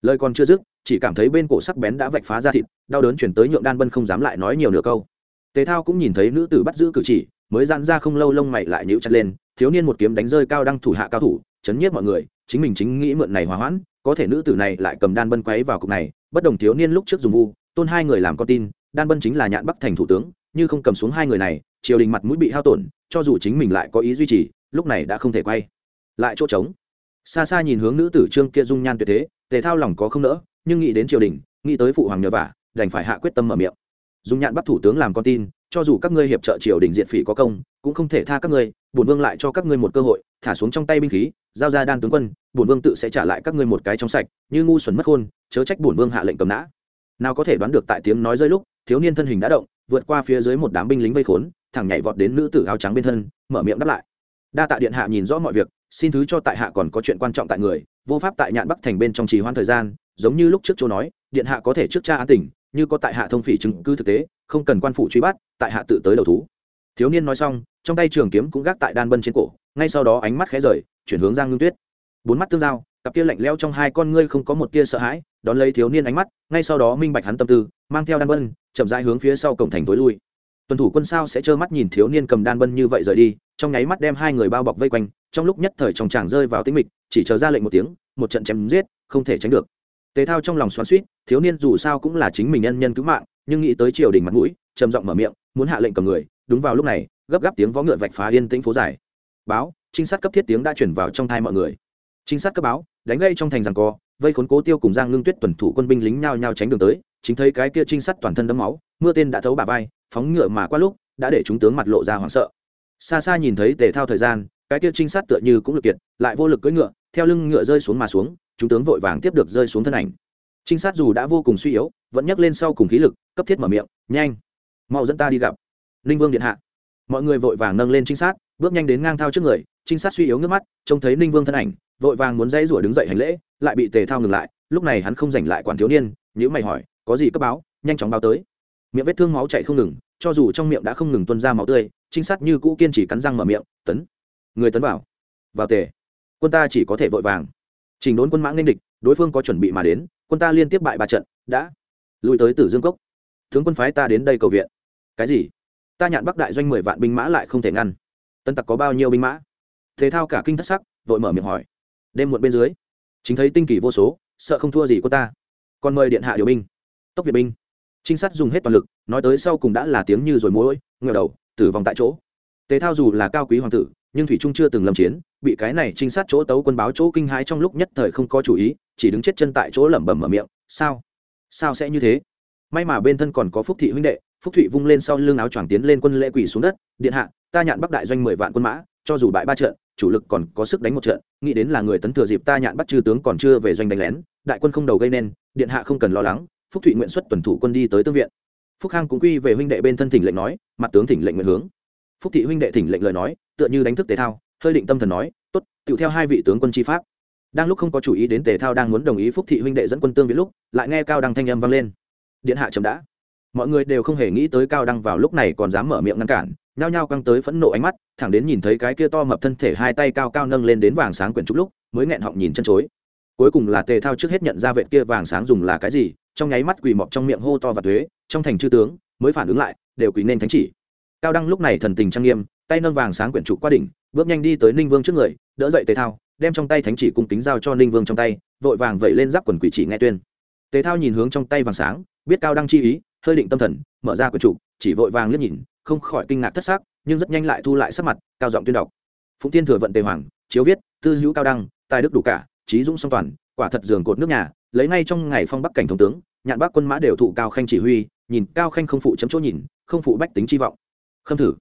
Lời còn chưa dứt, chỉ cảm thấy bên cổ sắc bén đã vạch phá ra thịt, đau đớn chuyển tới nhượng đan bân không dám lại nói nhiều nửa câu. Tề thao cũng nhìn thấy nữ tử bắt giữ cử chỉ, mới giãn ra không lâu lông mày lại nhíu chặt lên, thiếu niên một kiếm đánh rơi cao đăng thủ hạ cao thủ, chấn nhiếp mọi người, chính mình chính nghĩ mượn này hòa hoãn, có thể nữ tử này lại cầm đan bân quấy vào cục này, bất đồng thiếu niên lúc trước dùng vu, tôn hai người làm con tin, đan bân chính là nhạn bắc thành thủ tướng như không cầm xuống hai người này, triều đình mặt mũi bị hao tổn, cho dù chính mình lại có ý duy trì, lúc này đã không thể quay lại chỗ trống. Xa xa nhìn hướng nữ tử trương kia dung nhan tuyệt thế, tề thao lòng có không nỡ, nhưng nghĩ đến triều đình, nghĩ tới phụ hoàng nhờ vả, đành phải hạ quyết tâm mở miệng. Dùng nhạn bắt thủ tướng làm con tin, cho dù các ngươi hiệp trợ triều đình diện phỉ có công, cũng không thể tha các ngươi, bổn vương lại cho các ngươi một cơ hội, thả xuống trong tay binh khí, giao ra đan tướng quân, bổn vương tự sẽ trả lại các ngươi một cái trong sạch, như ngu xuẩn mất khôn, chớ trách bổn vương hạ lệnh cầm nã. Nào có thể đoán được tại tiếng nói rơi lúc, thiếu niên thân hình đã động vượt qua phía dưới một đám binh lính vây khốn, thẳng nhảy vọt đến nữ tử áo trắng bên thân, mở miệng đáp lại. Đa tạ điện hạ nhìn rõ mọi việc, xin thứ cho tại hạ còn có chuyện quan trọng tại người, vô pháp tại nhạn bắc thành bên trong trì hoãn thời gian, giống như lúc trước châu nói, điện hạ có thể trước cha án tỉnh, như có tại hạ thông phỉ chứng cứ thực tế, không cần quan phủ truy bắt, tại hạ tự tới đầu thú. Thiếu niên nói xong, trong tay trường kiếm cũng gác tại đan bân trên cổ, ngay sau đó ánh mắt khẽ rời, chuyển hướng giang ngưng tuyết. Bốn mắt tương giao, cặp kia lạnh leo trong hai con ngươi không có một tia sợ hãi, đón lấy thiếu niên ánh mắt, ngay sau đó minh bạch hắn tâm tư, mang theo đan bân chậm rãi hướng phía sau cổng thành tối lui. Tuần thủ quân sao sẽ trơ mắt nhìn thiếu niên cầm đan bân như vậy rời đi, trong nháy mắt đem hai người bao bọc vây quanh, trong lúc nhất thời trong chàng rơi vào tĩnh mịch, chỉ chờ ra lệnh một tiếng, một trận chém giết, không thể tránh được. Tề thao trong lòng xoắn suýt thiếu niên dù sao cũng là chính mình nhân nhân cứu mạng, nhưng nghĩ tới triều đình mặt mũi, trầm giọng mở miệng, muốn hạ lệnh cầm người, đúng vào lúc này, gấp gáp tiếng vó ngựa vạch phá yên tĩnh phố dài. Báo, trinh sát cấp thiết tiếng đã chuyển vào trong thai mọi người. Trinh sát cấp báo, đánh gây trong thành rằng co, vây khốn cố tiêu cùng giang ngưng tuyết tuần thủ quân binh lính nhao nhao tránh đường tới chính thấy cái kia trinh sát toàn thân đấm máu, mưa tên đã thấu bà vai, phóng ngựa mà qua lúc, đã để chúng tướng mặt lộ ra hoảng sợ. Xa xa nhìn thấy tề thao thời gian, cái kia trinh sát tựa như cũng lực kiệt, lại vô lực cưỡi ngựa, theo lưng ngựa rơi xuống mà xuống, chúng tướng vội vàng tiếp được rơi xuống thân ảnh. Trinh sát dù đã vô cùng suy yếu, vẫn nhấc lên sau cùng khí lực, cấp thiết mở miệng, nhanh, mau dẫn ta đi gặp ninh vương điện hạ. Mọi người vội vàng nâng lên trinh sát, bước nhanh đến ngang thao trước người, trinh sát suy yếu nước mắt, trông thấy ninh vương thân ảnh, vội vàng muốn dây rủa đứng dậy hành lễ, lại bị tề thao ngừng lại, lúc này hắn không giành lại quản thiếu niên nhữ mày hỏi có gì cấp báo, nhanh chóng báo tới. Miệng vết thương máu chạy không ngừng, cho dù trong miệng đã không ngừng tuân ra máu tươi, trinh sát như cũ kiên trì cắn răng mở miệng, tấn, người tấn vào. Vào tề. Quân ta chỉ có thể vội vàng. Trình đốn quân mãng nên địch, đối phương có chuẩn bị mà đến, quân ta liên tiếp bại ba trận, đã lùi tới tử dương cốc. Tướng quân phái ta đến đây cầu viện. Cái gì? Ta nhạn bắc đại doanh mười vạn binh mã lại không thể ngăn. Tân tặc có bao nhiêu binh mã? Thế thao cả kinh thất sắc, vội mở miệng hỏi. Đêm muộn bên dưới, chính thấy tinh kỳ vô số, sợ không thua gì của ta. Còn mời điện hạ điều binh tốc việt binh. Trinh sát dùng hết toàn lực, nói tới sau cùng đã là tiếng như rồi mối ngờ đầu, tử vong tại chỗ. Tế thao dù là cao quý hoàng tử, nhưng thủy trung chưa từng lâm chiến, bị cái này trinh sát chỗ tấu quân báo chỗ kinh hãi trong lúc nhất thời không có chủ ý, chỉ đứng chết chân tại chỗ lẩm bẩm mở miệng, sao? Sao sẽ như thế? May mà bên thân còn có phúc thị huynh đệ, phúc thụy vung lên sau lưng áo choàng tiến lên quân lễ quỷ xuống đất, điện hạ, ta nhạn bắc đại doanh mười vạn quân mã, cho dù bại ba trận, chủ lực còn có sức đánh một trận, nghĩ đến là người tấn thừa dịp ta nhạn bắt chư tướng còn chưa về doanh đánh lén, đại quân không đầu gây nên, điện hạ không cần lo lắng phúc thụy nguyện xuất tuần thủ quân đi tới tương viện. Phúc khang cũng quy về huynh đệ bên thân thỉnh lệnh nói, mặt tướng thỉnh lệnh nguyện hướng. Phúc thị huynh đệ thỉnh lệnh lời nói, tựa như đánh thức tề thao, hơi định tâm thần nói, tốt tự theo hai vị tướng quân chi pháp. Đang lúc không có chủ ý đến tề thao đang muốn đồng ý phúc thị huynh đệ dẫn quân tương viện lúc, lại nghe cao đăng thanh âm vang lên. Điện hạ chậm đã. Mọi người đều không hề nghĩ tới cao đăng vào lúc này còn dám mở miệng ngăn cản, nhao nhao căng tới phẫn nộ ánh mắt, thẳng đến nhìn thấy cái kia to mập thân thể hai tay cao cao nâng lên đến vàng sáng quyển trúc lúc, mới nghẹn họng nhìn chân chối. Cuối cùng là tề thao trước hết nhận ra vệ kia vàng sáng dùng là cái gì trong nháy mắt quỳ mọc trong miệng hô to và thuế, trong thành chư tướng mới phản ứng lại, đều quỳ nên thánh chỉ. Cao đăng lúc này thần tình trang nghiêm, tay nâng vàng sáng quyển trục qua đỉnh, bước nhanh đi tới ninh vương trước người, đỡ dậy tề thao, đem trong tay thánh chỉ cung kính giao cho ninh vương trong tay, vội vàng vẩy lên giáp quần quỷ chỉ nghe tuyên. Tề thao nhìn hướng trong tay vàng sáng, biết cao đăng chi ý, hơi định tâm thần, mở ra quyển trục chỉ vội vàng liếc nhìn, không khỏi kinh ngạc thất xác nhưng rất nhanh lại thu lại sắc mặt, cao giọng tuyên đọc. Phụng tiên thừa vận tề hoàng, chiếu viết, tư hữu cao đăng, tài đức đủ cả, trí dũng song toàn, quả thật giường cột nước nhà lấy ngay trong ngày phong bắc cảnh thống tướng, nhạn bắc quân mã đều thụ cao khanh chỉ huy, nhìn cao khanh không phụ chấm chỗ nhìn, không phụ bách tính chi vọng. Khâm thử.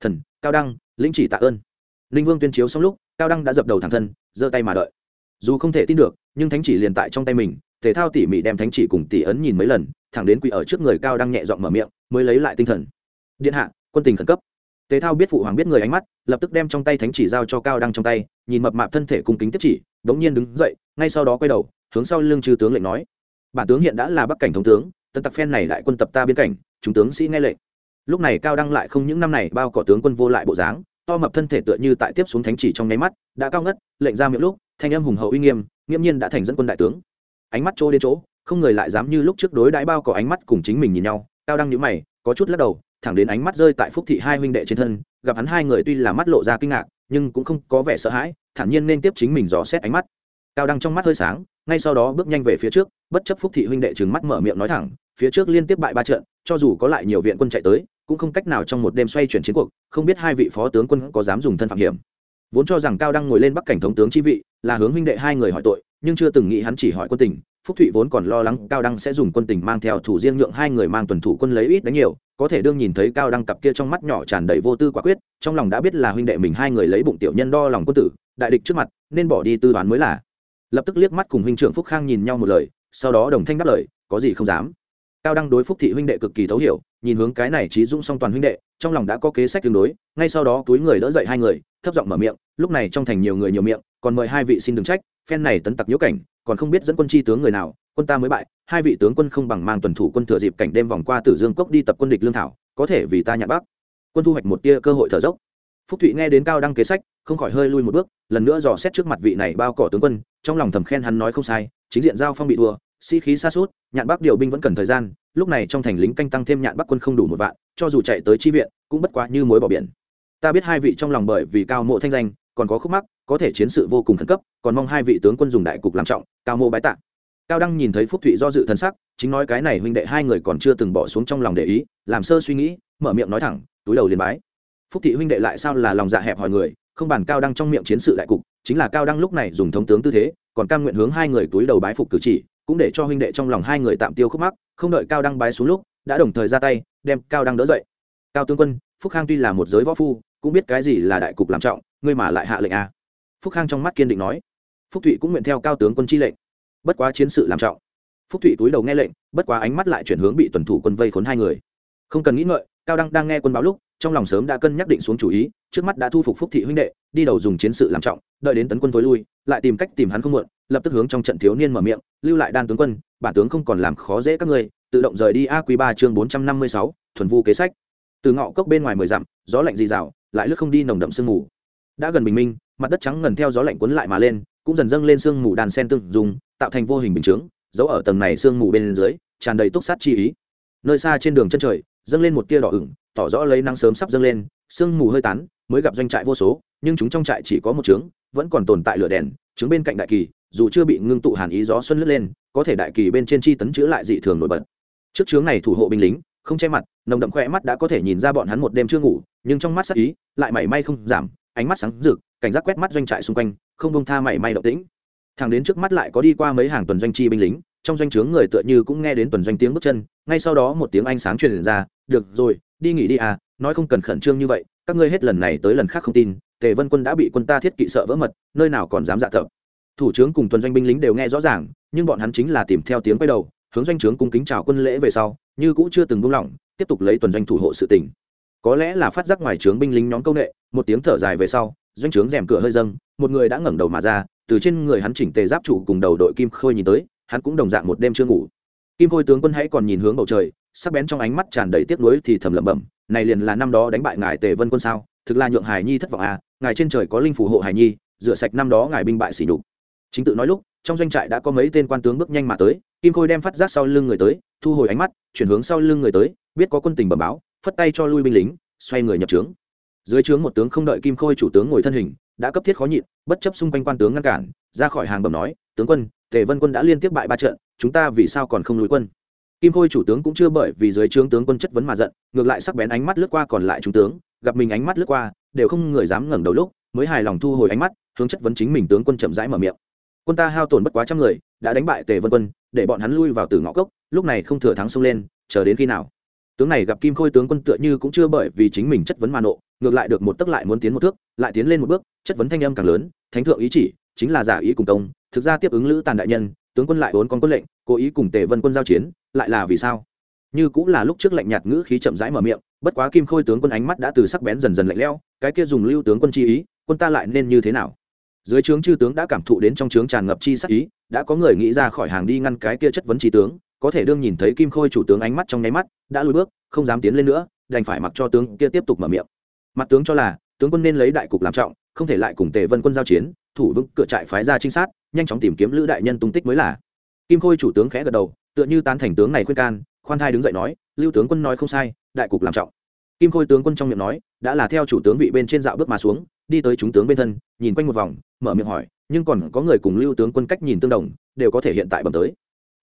Thần, cao đăng, lĩnh chỉ tạ ơn. Ninh vương tuyên chiếu xong lúc, cao đăng đã dập đầu thẳng thân, giơ tay mà đợi. Dù không thể tin được, nhưng thánh chỉ liền tại trong tay mình, thể thao tỉ mỉ đem thánh chỉ cùng tỷ ấn nhìn mấy lần, thẳng đến quỳ ở trước người cao đăng nhẹ giọng mở miệng, mới lấy lại tinh thần. Điện hạ, quân tình khẩn cấp. Tế thao biết phụ hoàng biết người ánh mắt, lập tức đem trong tay thánh chỉ giao cho cao đăng trong tay, nhìn mập mạp thân thể cung kính tiếp chỉ, đống nhiên đứng dậy, ngay sau đó quay đầu hướng sau lưng chư tướng lệnh nói, bản tướng hiện đã là bắc cảnh thống tướng, tân tặc phen này lại quân tập ta biên cảnh, chúng tướng sĩ nghe lệnh. Lúc này cao đăng lại không những năm này bao cỏ tướng quân vô lại bộ dáng, to mập thân thể tựa như tại tiếp xuống thánh chỉ trong nháy mắt, đã cao ngất, lệnh ra miệng lúc, thanh âm hùng hậu uy nghiêm nghiễm nhiên đã thành dẫn quân đại tướng. Ánh mắt chỗ đến chỗ, không người lại dám như lúc trước đối đãi bao cỏ ánh mắt cùng chính mình nhìn nhau, cao đăng nhíu mày, có chút lắc đầu, thẳng đến ánh mắt rơi tại phúc thị hai huynh đệ trên thân, gặp hắn hai người tuy là mắt lộ ra kinh ngạc, nhưng cũng không có vẻ sợ hãi, thản nhiên nên tiếp chính mình dò xét ánh mắt cao đăng trong mắt hơi sáng, ngay sau đó bước nhanh về phía trước, bất chấp phúc thị huynh đệ trừng mắt mở miệng nói thẳng, phía trước liên tiếp bại ba trận, cho dù có lại nhiều viện quân chạy tới, cũng không cách nào trong một đêm xoay chuyển chiến cuộc, không biết hai vị phó tướng quân có dám dùng thân phạm hiểm. Vốn cho rằng cao đăng ngồi lên bắc cảnh thống tướng chi vị, là hướng huynh đệ hai người hỏi tội, nhưng chưa từng nghĩ hắn chỉ hỏi quân tình, phúc thụy vốn còn lo lắng cao đăng sẽ dùng quân tình mang theo thủ riêng nhượng hai người mang tuần thủ quân lấy ít đánh nhiều, có thể đương nhìn thấy cao đăng cặp kia trong mắt nhỏ tràn đầy vô tư quả quyết, trong lòng đã biết là huynh đệ mình hai người lấy bụng tiểu nhân đo lòng quân tử, đại địch trước mặt, nên bỏ đi tư toán mới là lập tức liếc mắt cùng huynh trưởng phúc khang nhìn nhau một lời, sau đó đồng thanh đáp lời, có gì không dám. Cao đăng đối phúc thị huynh đệ cực kỳ thấu hiểu, nhìn hướng cái này trí dũng song toàn huynh đệ, trong lòng đã có kế sách tương đối, ngay sau đó túi người đỡ dậy hai người, thấp giọng mở miệng, lúc này trong thành nhiều người nhiều miệng, còn mời hai vị xin đừng trách, phen này tấn tặc nhiễu cảnh, còn không biết dẫn quân chi tướng người nào, quân ta mới bại, hai vị tướng quân không bằng mang tuần thủ quân thừa dịp cảnh đêm vòng qua tử dương cốc đi tập quân địch lương thảo, có thể vì ta nhạn bắc. Quân thu hoạch một tia cơ hội thở dốc. Phúc thụy nghe đến cao đăng kế sách, không khỏi hơi lui một bước lần nữa dò xét trước mặt vị này bao cỏ tướng quân, trong lòng thầm khen hắn nói không sai, chính diện giao phong bị thua khí xa suốt nhạn bắc điều binh vẫn cần thời gian, lúc này trong thành lính canh tăng thêm nhạn bắc quân không đủ một vạn, cho dù chạy tới chi viện, cũng bất quá như mối bỏ biển. Ta biết hai vị trong lòng bởi vì cao mộ thanh danh, còn có khúc mắc, có thể chiến sự vô cùng khẩn cấp, còn mong hai vị tướng quân dùng đại cục làm trọng, cao mộ bái tạ. Cao đăng nhìn thấy phúc thụy do dự thân sắc, chính nói cái này huynh đệ hai người còn chưa từng bỏ xuống trong lòng để ý, làm sơ suy nghĩ, mở miệng nói thẳng, túi đầu liền bái. Phúc thị huynh đệ lại sao là lòng dạ hẹp hỏi người không bàn cao đăng trong miệng chiến sự đại cục, chính là cao đăng lúc này dùng thống tướng tư thế, còn cam nguyện hướng hai người túi đầu bái phục cử chỉ, cũng để cho huynh đệ trong lòng hai người tạm tiêu khúc mắc, không đợi cao đăng bái xuống lúc, đã đồng thời ra tay, đem cao đăng đỡ dậy. Cao tướng quân, phúc khang tuy là một giới võ phu, cũng biết cái gì là đại cục làm trọng, ngươi mà lại hạ lệnh a. À. phúc khang trong mắt kiên định nói. Phúc thụy cũng nguyện theo cao tướng quân chi lệnh. Bất quá chiến sự làm trọng. Phúc thụy túi đầu nghe lệnh, bất quá ánh mắt lại chuyển hướng bị tuần thủ quân vây khốn hai người. Không cần nghĩ ngợi, cao đăng đang nghe quân báo lúc trong lòng sớm đã cân nhắc định xuống chủ ý trước mắt đã thu phục phúc thị huynh đệ đi đầu dùng chiến sự làm trọng đợi đến tấn quân tối lui lại tìm cách tìm hắn không muộn lập tức hướng trong trận thiếu niên mở miệng lưu lại đan tướng quân bản tướng không còn làm khó dễ các ngươi tự động rời đi a quý ba chương bốn trăm năm mươi sáu thuần vu kế sách. Từ ngọ cốc bên ngoài mười dặm gió lạnh dì dạo, lại lướt không đi nồng đậm sương mù. Đã gần bình minh mặt đất trắng ngần theo gió lạnh cuốn lại mà lên cũng dần dâng lên sương mù đàn sen tương dùng tạo thành vô hình bình chướng giấu ở tầng này sương mù bên dưới tràn đầy túc sát chi ý. Nơi xa trên đường chân trời dâng lên một tia đỏ ửng tỏ rõ lấy nắng sớm sắp dâng lên, sương mù hơi tán, mới gặp doanh trại vô số, nhưng chúng trong trại chỉ có một trướng, vẫn còn tồn tại lửa đèn, trướng bên cạnh đại kỳ, dù chưa bị ngưng tụ hàn ý gió xuân lướt lên, có thể đại kỳ bên trên chi tấn chữ lại dị thường nổi bật. Trước trướng này thủ hộ binh lính, không che mặt, nồng đậm khoe mắt đã có thể nhìn ra bọn hắn một đêm chưa ngủ, nhưng trong mắt sắc ý, lại mảy may không giảm, ánh mắt sáng rực, cảnh giác quét mắt doanh trại xung quanh, không bông tha mảy may động tĩnh. Thằng đến trước mắt lại có đi qua mấy hàng tuần doanh chi binh lính, trong doanh trướng người tựa như cũng nghe đến tuần doanh tiếng bước chân, ngay sau đó một tiếng ánh sáng truyền ra, được rồi đi nghỉ đi à nói không cần khẩn trương như vậy, các ngươi hết lần này tới lần khác không tin, tề vân quân đã bị quân ta thiết kỵ sợ vỡ mật, nơi nào còn dám dạ thợ thủ tướng cùng tuần doanh binh lính đều nghe rõ ràng, nhưng bọn hắn chính là tìm theo tiếng quay đầu, hướng doanh trướng cung kính chào quân lễ về sau, như cũ chưa từng buông lỏng, tiếp tục lấy tuần doanh thủ hộ sự tỉnh có lẽ là phát giác ngoài trướng binh lính nhóm công nghệ một tiếng thở dài về sau, doanh trướng rèm cửa hơi dâng, một người đã ngẩng đầu mà ra, từ trên người hắn chỉnh tề giáp trụ cùng đầu đội kim khôi nhìn tới, hắn cũng đồng dạng một đêm chưa ngủ. Kim khôi tướng quân hãy còn nhìn hướng bầu trời sắc bén trong ánh mắt tràn đầy tiếc nuối thì thầm lẩm bẩm, này liền là năm đó đánh bại ngài tề vân quân sao? Thực là nhượng hải nhi thất vọng à? Ngài trên trời có linh phù hộ hải nhi, rửa sạch năm đó ngài binh bại sỉ nhục. Chính tự nói lúc, trong doanh trại đã có mấy tên quan tướng bước nhanh mà tới, kim khôi đem phát giác sau lưng người tới, thu hồi ánh mắt, chuyển hướng sau lưng người tới, biết có quân tình bẩm báo, phất tay cho lui binh lính, xoay người nhập trướng. Dưới trướng một tướng không đợi kim khôi chủ tướng ngồi thân hình, đã cấp thiết khó nhịn, bất chấp xung quanh quan tướng ngăn cản, ra khỏi hàng bẩm nói, tướng quân, tề vân quân đã liên tiếp bại ba trận, chúng ta vì sao còn không lùi quân? Kim khôi chủ tướng cũng chưa bởi vì dưới trướng tướng quân chất vấn mà giận, ngược lại sắc bén ánh mắt lướt qua còn lại trung tướng, gặp mình ánh mắt lướt qua, đều không người dám ngẩng đầu lúc, mới hài lòng thu hồi ánh mắt, hướng chất vấn chính mình tướng quân chậm rãi mở miệng. Quân ta hao tổn bất quá trăm người, đã đánh bại tề vân quân, để bọn hắn lui vào từ ngõ cốc, lúc này không thừa thắng xông lên, chờ đến khi nào? Tướng này gặp kim khôi tướng quân tựa như cũng chưa bởi vì chính mình chất vấn mà nộ, ngược lại được một tức lại muốn tiến một thước, lại tiến lên một bước, chất vấn thanh âm càng lớn, thánh thượng ý chỉ, chính là giả ý cùng công, thực ra tiếp ứng lữ tàn đại nhân, tướng quân lại vốn con quân lệnh, cố ý cùng tề vân quân giao chiến lại là vì sao? Như cũng là lúc trước lạnh nhạt ngữ khí chậm rãi mở miệng, bất quá kim khôi tướng quân ánh mắt đã từ sắc bén dần dần lạnh lẽo, cái kia dùng lưu tướng quân chi ý, quân ta lại nên như thế nào? Dưới trướng chư tướng đã cảm thụ đến trong trướng tràn ngập chi sắc ý, đã có người nghĩ ra khỏi hàng đi ngăn cái kia chất vấn chi tướng, có thể đương nhìn thấy kim khôi chủ tướng ánh mắt trong nháy mắt, đã lùi bước, không dám tiến lên nữa, đành phải mặc cho tướng kia tiếp tục mở miệng. Mặt tướng cho là, tướng quân nên lấy đại cục làm trọng, không thể lại cùng tề vân quân giao chiến, thủ vững cửa trại phái ra trinh sát, nhanh chóng tìm kiếm lữ đại nhân tung tích mới là. Kim khôi chủ tướng khẽ gật đầu tựa như tán thành tướng này khuyên can, khoan thai đứng dậy nói, lưu tướng quân nói không sai, đại cục làm trọng. Kim khôi tướng quân trong miệng nói, đã là theo chủ tướng vị bên trên dạo bước mà xuống, đi tới chúng tướng bên thân, nhìn quanh một vòng, mở miệng hỏi, nhưng còn có người cùng lưu tướng quân cách nhìn tương đồng, đều có thể hiện tại bẩm tới?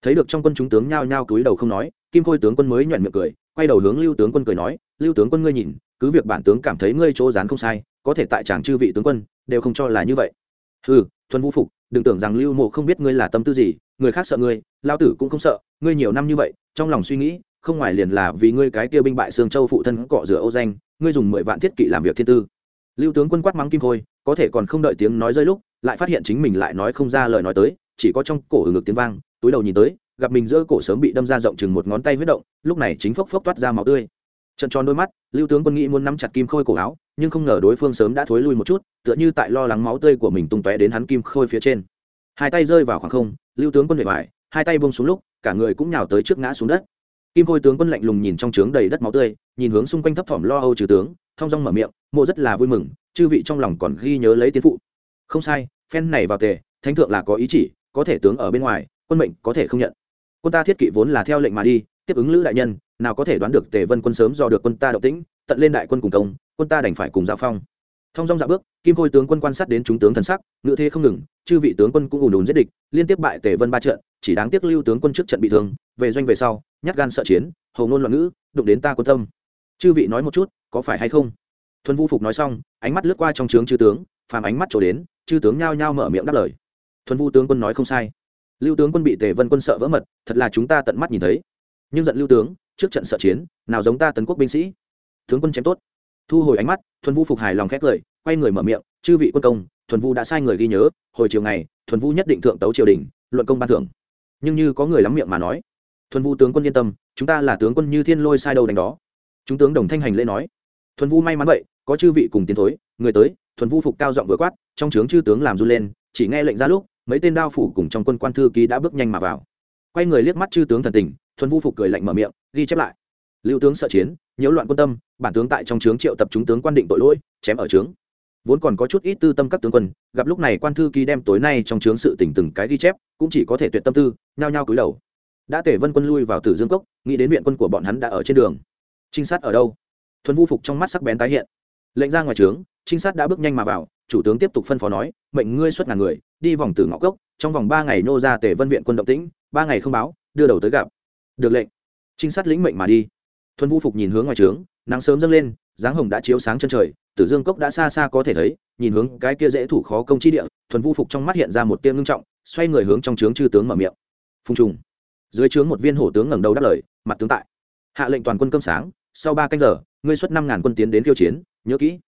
Thấy được trong quân chúng tướng nhao nhao cúi đầu không nói, kim khôi tướng quân mới nhoẹn miệng cười, quay đầu hướng lưu tướng quân cười nói, lưu tướng quân ngươi nhìn, cứ việc bản tướng cảm thấy ngươi chỗ dán không sai, có thể tại chàng chư vị tướng quân, đều không cho là như vậy. Ừ thuần vũ phục, đừng tưởng rằng lưu mộ không biết ngươi là tâm tư gì người khác sợ ngươi lao tử cũng không sợ, ngươi nhiều năm như vậy, trong lòng suy nghĩ, không ngoài liền là vì ngươi cái kia binh bại sương châu phụ thân cọ rửa ô danh, ngươi dùng mười vạn thiết kỵ làm việc thiên tư. Lưu tướng quân quát mắng kim khôi, có thể còn không đợi tiếng nói rơi lúc, lại phát hiện chính mình lại nói không ra lời nói tới, chỉ có trong cổ ngực tiếng vang, túi đầu nhìn tới, gặp mình giữa cổ sớm bị đâm ra rộng chừng một ngón tay huyết động, lúc này chính phốc phốc toát ra máu tươi. Trận tròn đôi mắt, lưu tướng quân nghĩ muốn nắm chặt kim khôi cổ áo, nhưng không ngờ đối phương sớm đã thối lui một chút, tựa như tại lo lắng máu tươi của mình tung tóe đến hắn kim khôi phía trên. Hai tay rơi vào khoảng không lưu tướng quân bề ngoài, hai tay bông xuống lúc, cả người cũng nhào tới trước ngã xuống đất. Kim khôi tướng quân lạnh lùng nhìn trong trướng đầy đất máu tươi, nhìn hướng xung quanh thấp thỏm lo âu trừ tướng, thong dong mở miệng, mộ rất là vui mừng, chư vị trong lòng còn ghi nhớ lấy tiến phụ. Không sai, phen này vào tề, thánh thượng là có ý chỉ, có thể tướng ở bên ngoài, quân mệnh có thể không nhận. Quân ta thiết kỵ vốn là theo lệnh mà đi, tiếp ứng lữ đại nhân, nào có thể đoán được tề vân quân sớm do được quân ta động tĩnh, tận lên đại quân cùng công, quân ta đành phải cùng giao phong thông dong dạ bước, kim khôi tướng quân quan sát đến chúng tướng thần sắc ngự thế không ngừng, chư vị tướng quân cũng ùn ùn giết địch, liên tiếp bại tề vân ba trận, chỉ đáng tiếc lưu tướng quân trước trận bị thương, về doanh về sau, nhát gan sợ chiến, hầu ngôn loạn ngữ, đụng đến ta quân tâm. Chư vị nói một chút, có phải hay không? Thuần vũ phục nói xong, ánh mắt lướt qua trong trướng chư tướng, phàm ánh mắt trổ đến, chư tướng nhao nhao mở miệng đáp lời. Thuần vũ tướng quân nói không sai. Lưu tướng quân bị tề vân quân sợ vỡ mật, thật là chúng ta tận mắt nhìn thấy. Nhưng giận lưu tướng, trước trận sợ chiến, nào giống ta tấn quốc binh sĩ. Tướng quân chém tốt. Thu hồi ánh mắt thuần vu phục hài lòng khét cười, quay người mở miệng, chư vị quân công, thuần vu đã sai người ghi nhớ, hồi chiều ngày, thuần vu nhất định thượng tấu triều đình, luận công ban thưởng. Nhưng như có người lắm miệng mà nói. Thuần vu tướng quân yên tâm, chúng ta là tướng quân như thiên lôi sai đầu đánh đó. Chúng tướng đồng thanh hành lễ nói. Thuần vu may mắn vậy, có chư vị cùng tiến thối, người tới, thuần vu phục cao giọng vừa quát, trong trướng chư tướng làm run lên, chỉ nghe lệnh ra lúc, mấy tên đao phủ cùng trong quân quan thư ký đã bước nhanh mà vào. Quay người liếc mắt chư tướng thần tình, thuần vu phục cười lạnh mở miệng, ghi chép lại. Lưu tướng sợ chiến, nhiễu loạn quân tâm bản tướng tại trong trướng triệu tập chúng tướng quan định tội lỗi, chém ở trướng. Vốn còn có chút ít tư tâm các tướng quân, gặp lúc này quan thư ký đem tối nay trong trướng sự tỉnh từng cái ghi chép, cũng chỉ có thể tuyệt tâm tư, nhao nhao cúi đầu. Đã tể vân quân lui vào tử dương cốc, nghĩ đến viện quân của bọn hắn đã ở trên đường. Trinh sát ở đâu? Thuần vu phục trong mắt sắc bén tái hiện. Lệnh ra ngoài trướng, trinh sát đã bước nhanh mà vào, chủ tướng tiếp tục phân phó nói, mệnh ngươi xuất ngàn người, đi vòng tử ngõ cốc, trong vòng ba ngày nô ra tể vân viện quân động tĩnh, ba ngày không báo, đưa đầu tới gặp. Được lệnh. Trinh sát lĩnh mệnh mà đi. Thuần vu phục nhìn hướng ngoài trướng nắng sớm dâng lên, dáng hồng đã chiếu sáng chân trời, tử dương cốc đã xa xa có thể thấy, nhìn hướng cái kia dễ thủ khó công chi địa, thuần vu phục trong mắt hiện ra một tia ngưng trọng, xoay người hướng trong trướng chư tướng mở miệng. Phùng trùng. Dưới trướng một viên hổ tướng ngẩng đầu đáp lời, mặt tướng tại. Hạ lệnh toàn quân cơm sáng, sau ba canh giờ, ngươi xuất năm ngàn quân tiến đến khiêu chiến, nhớ kỹ.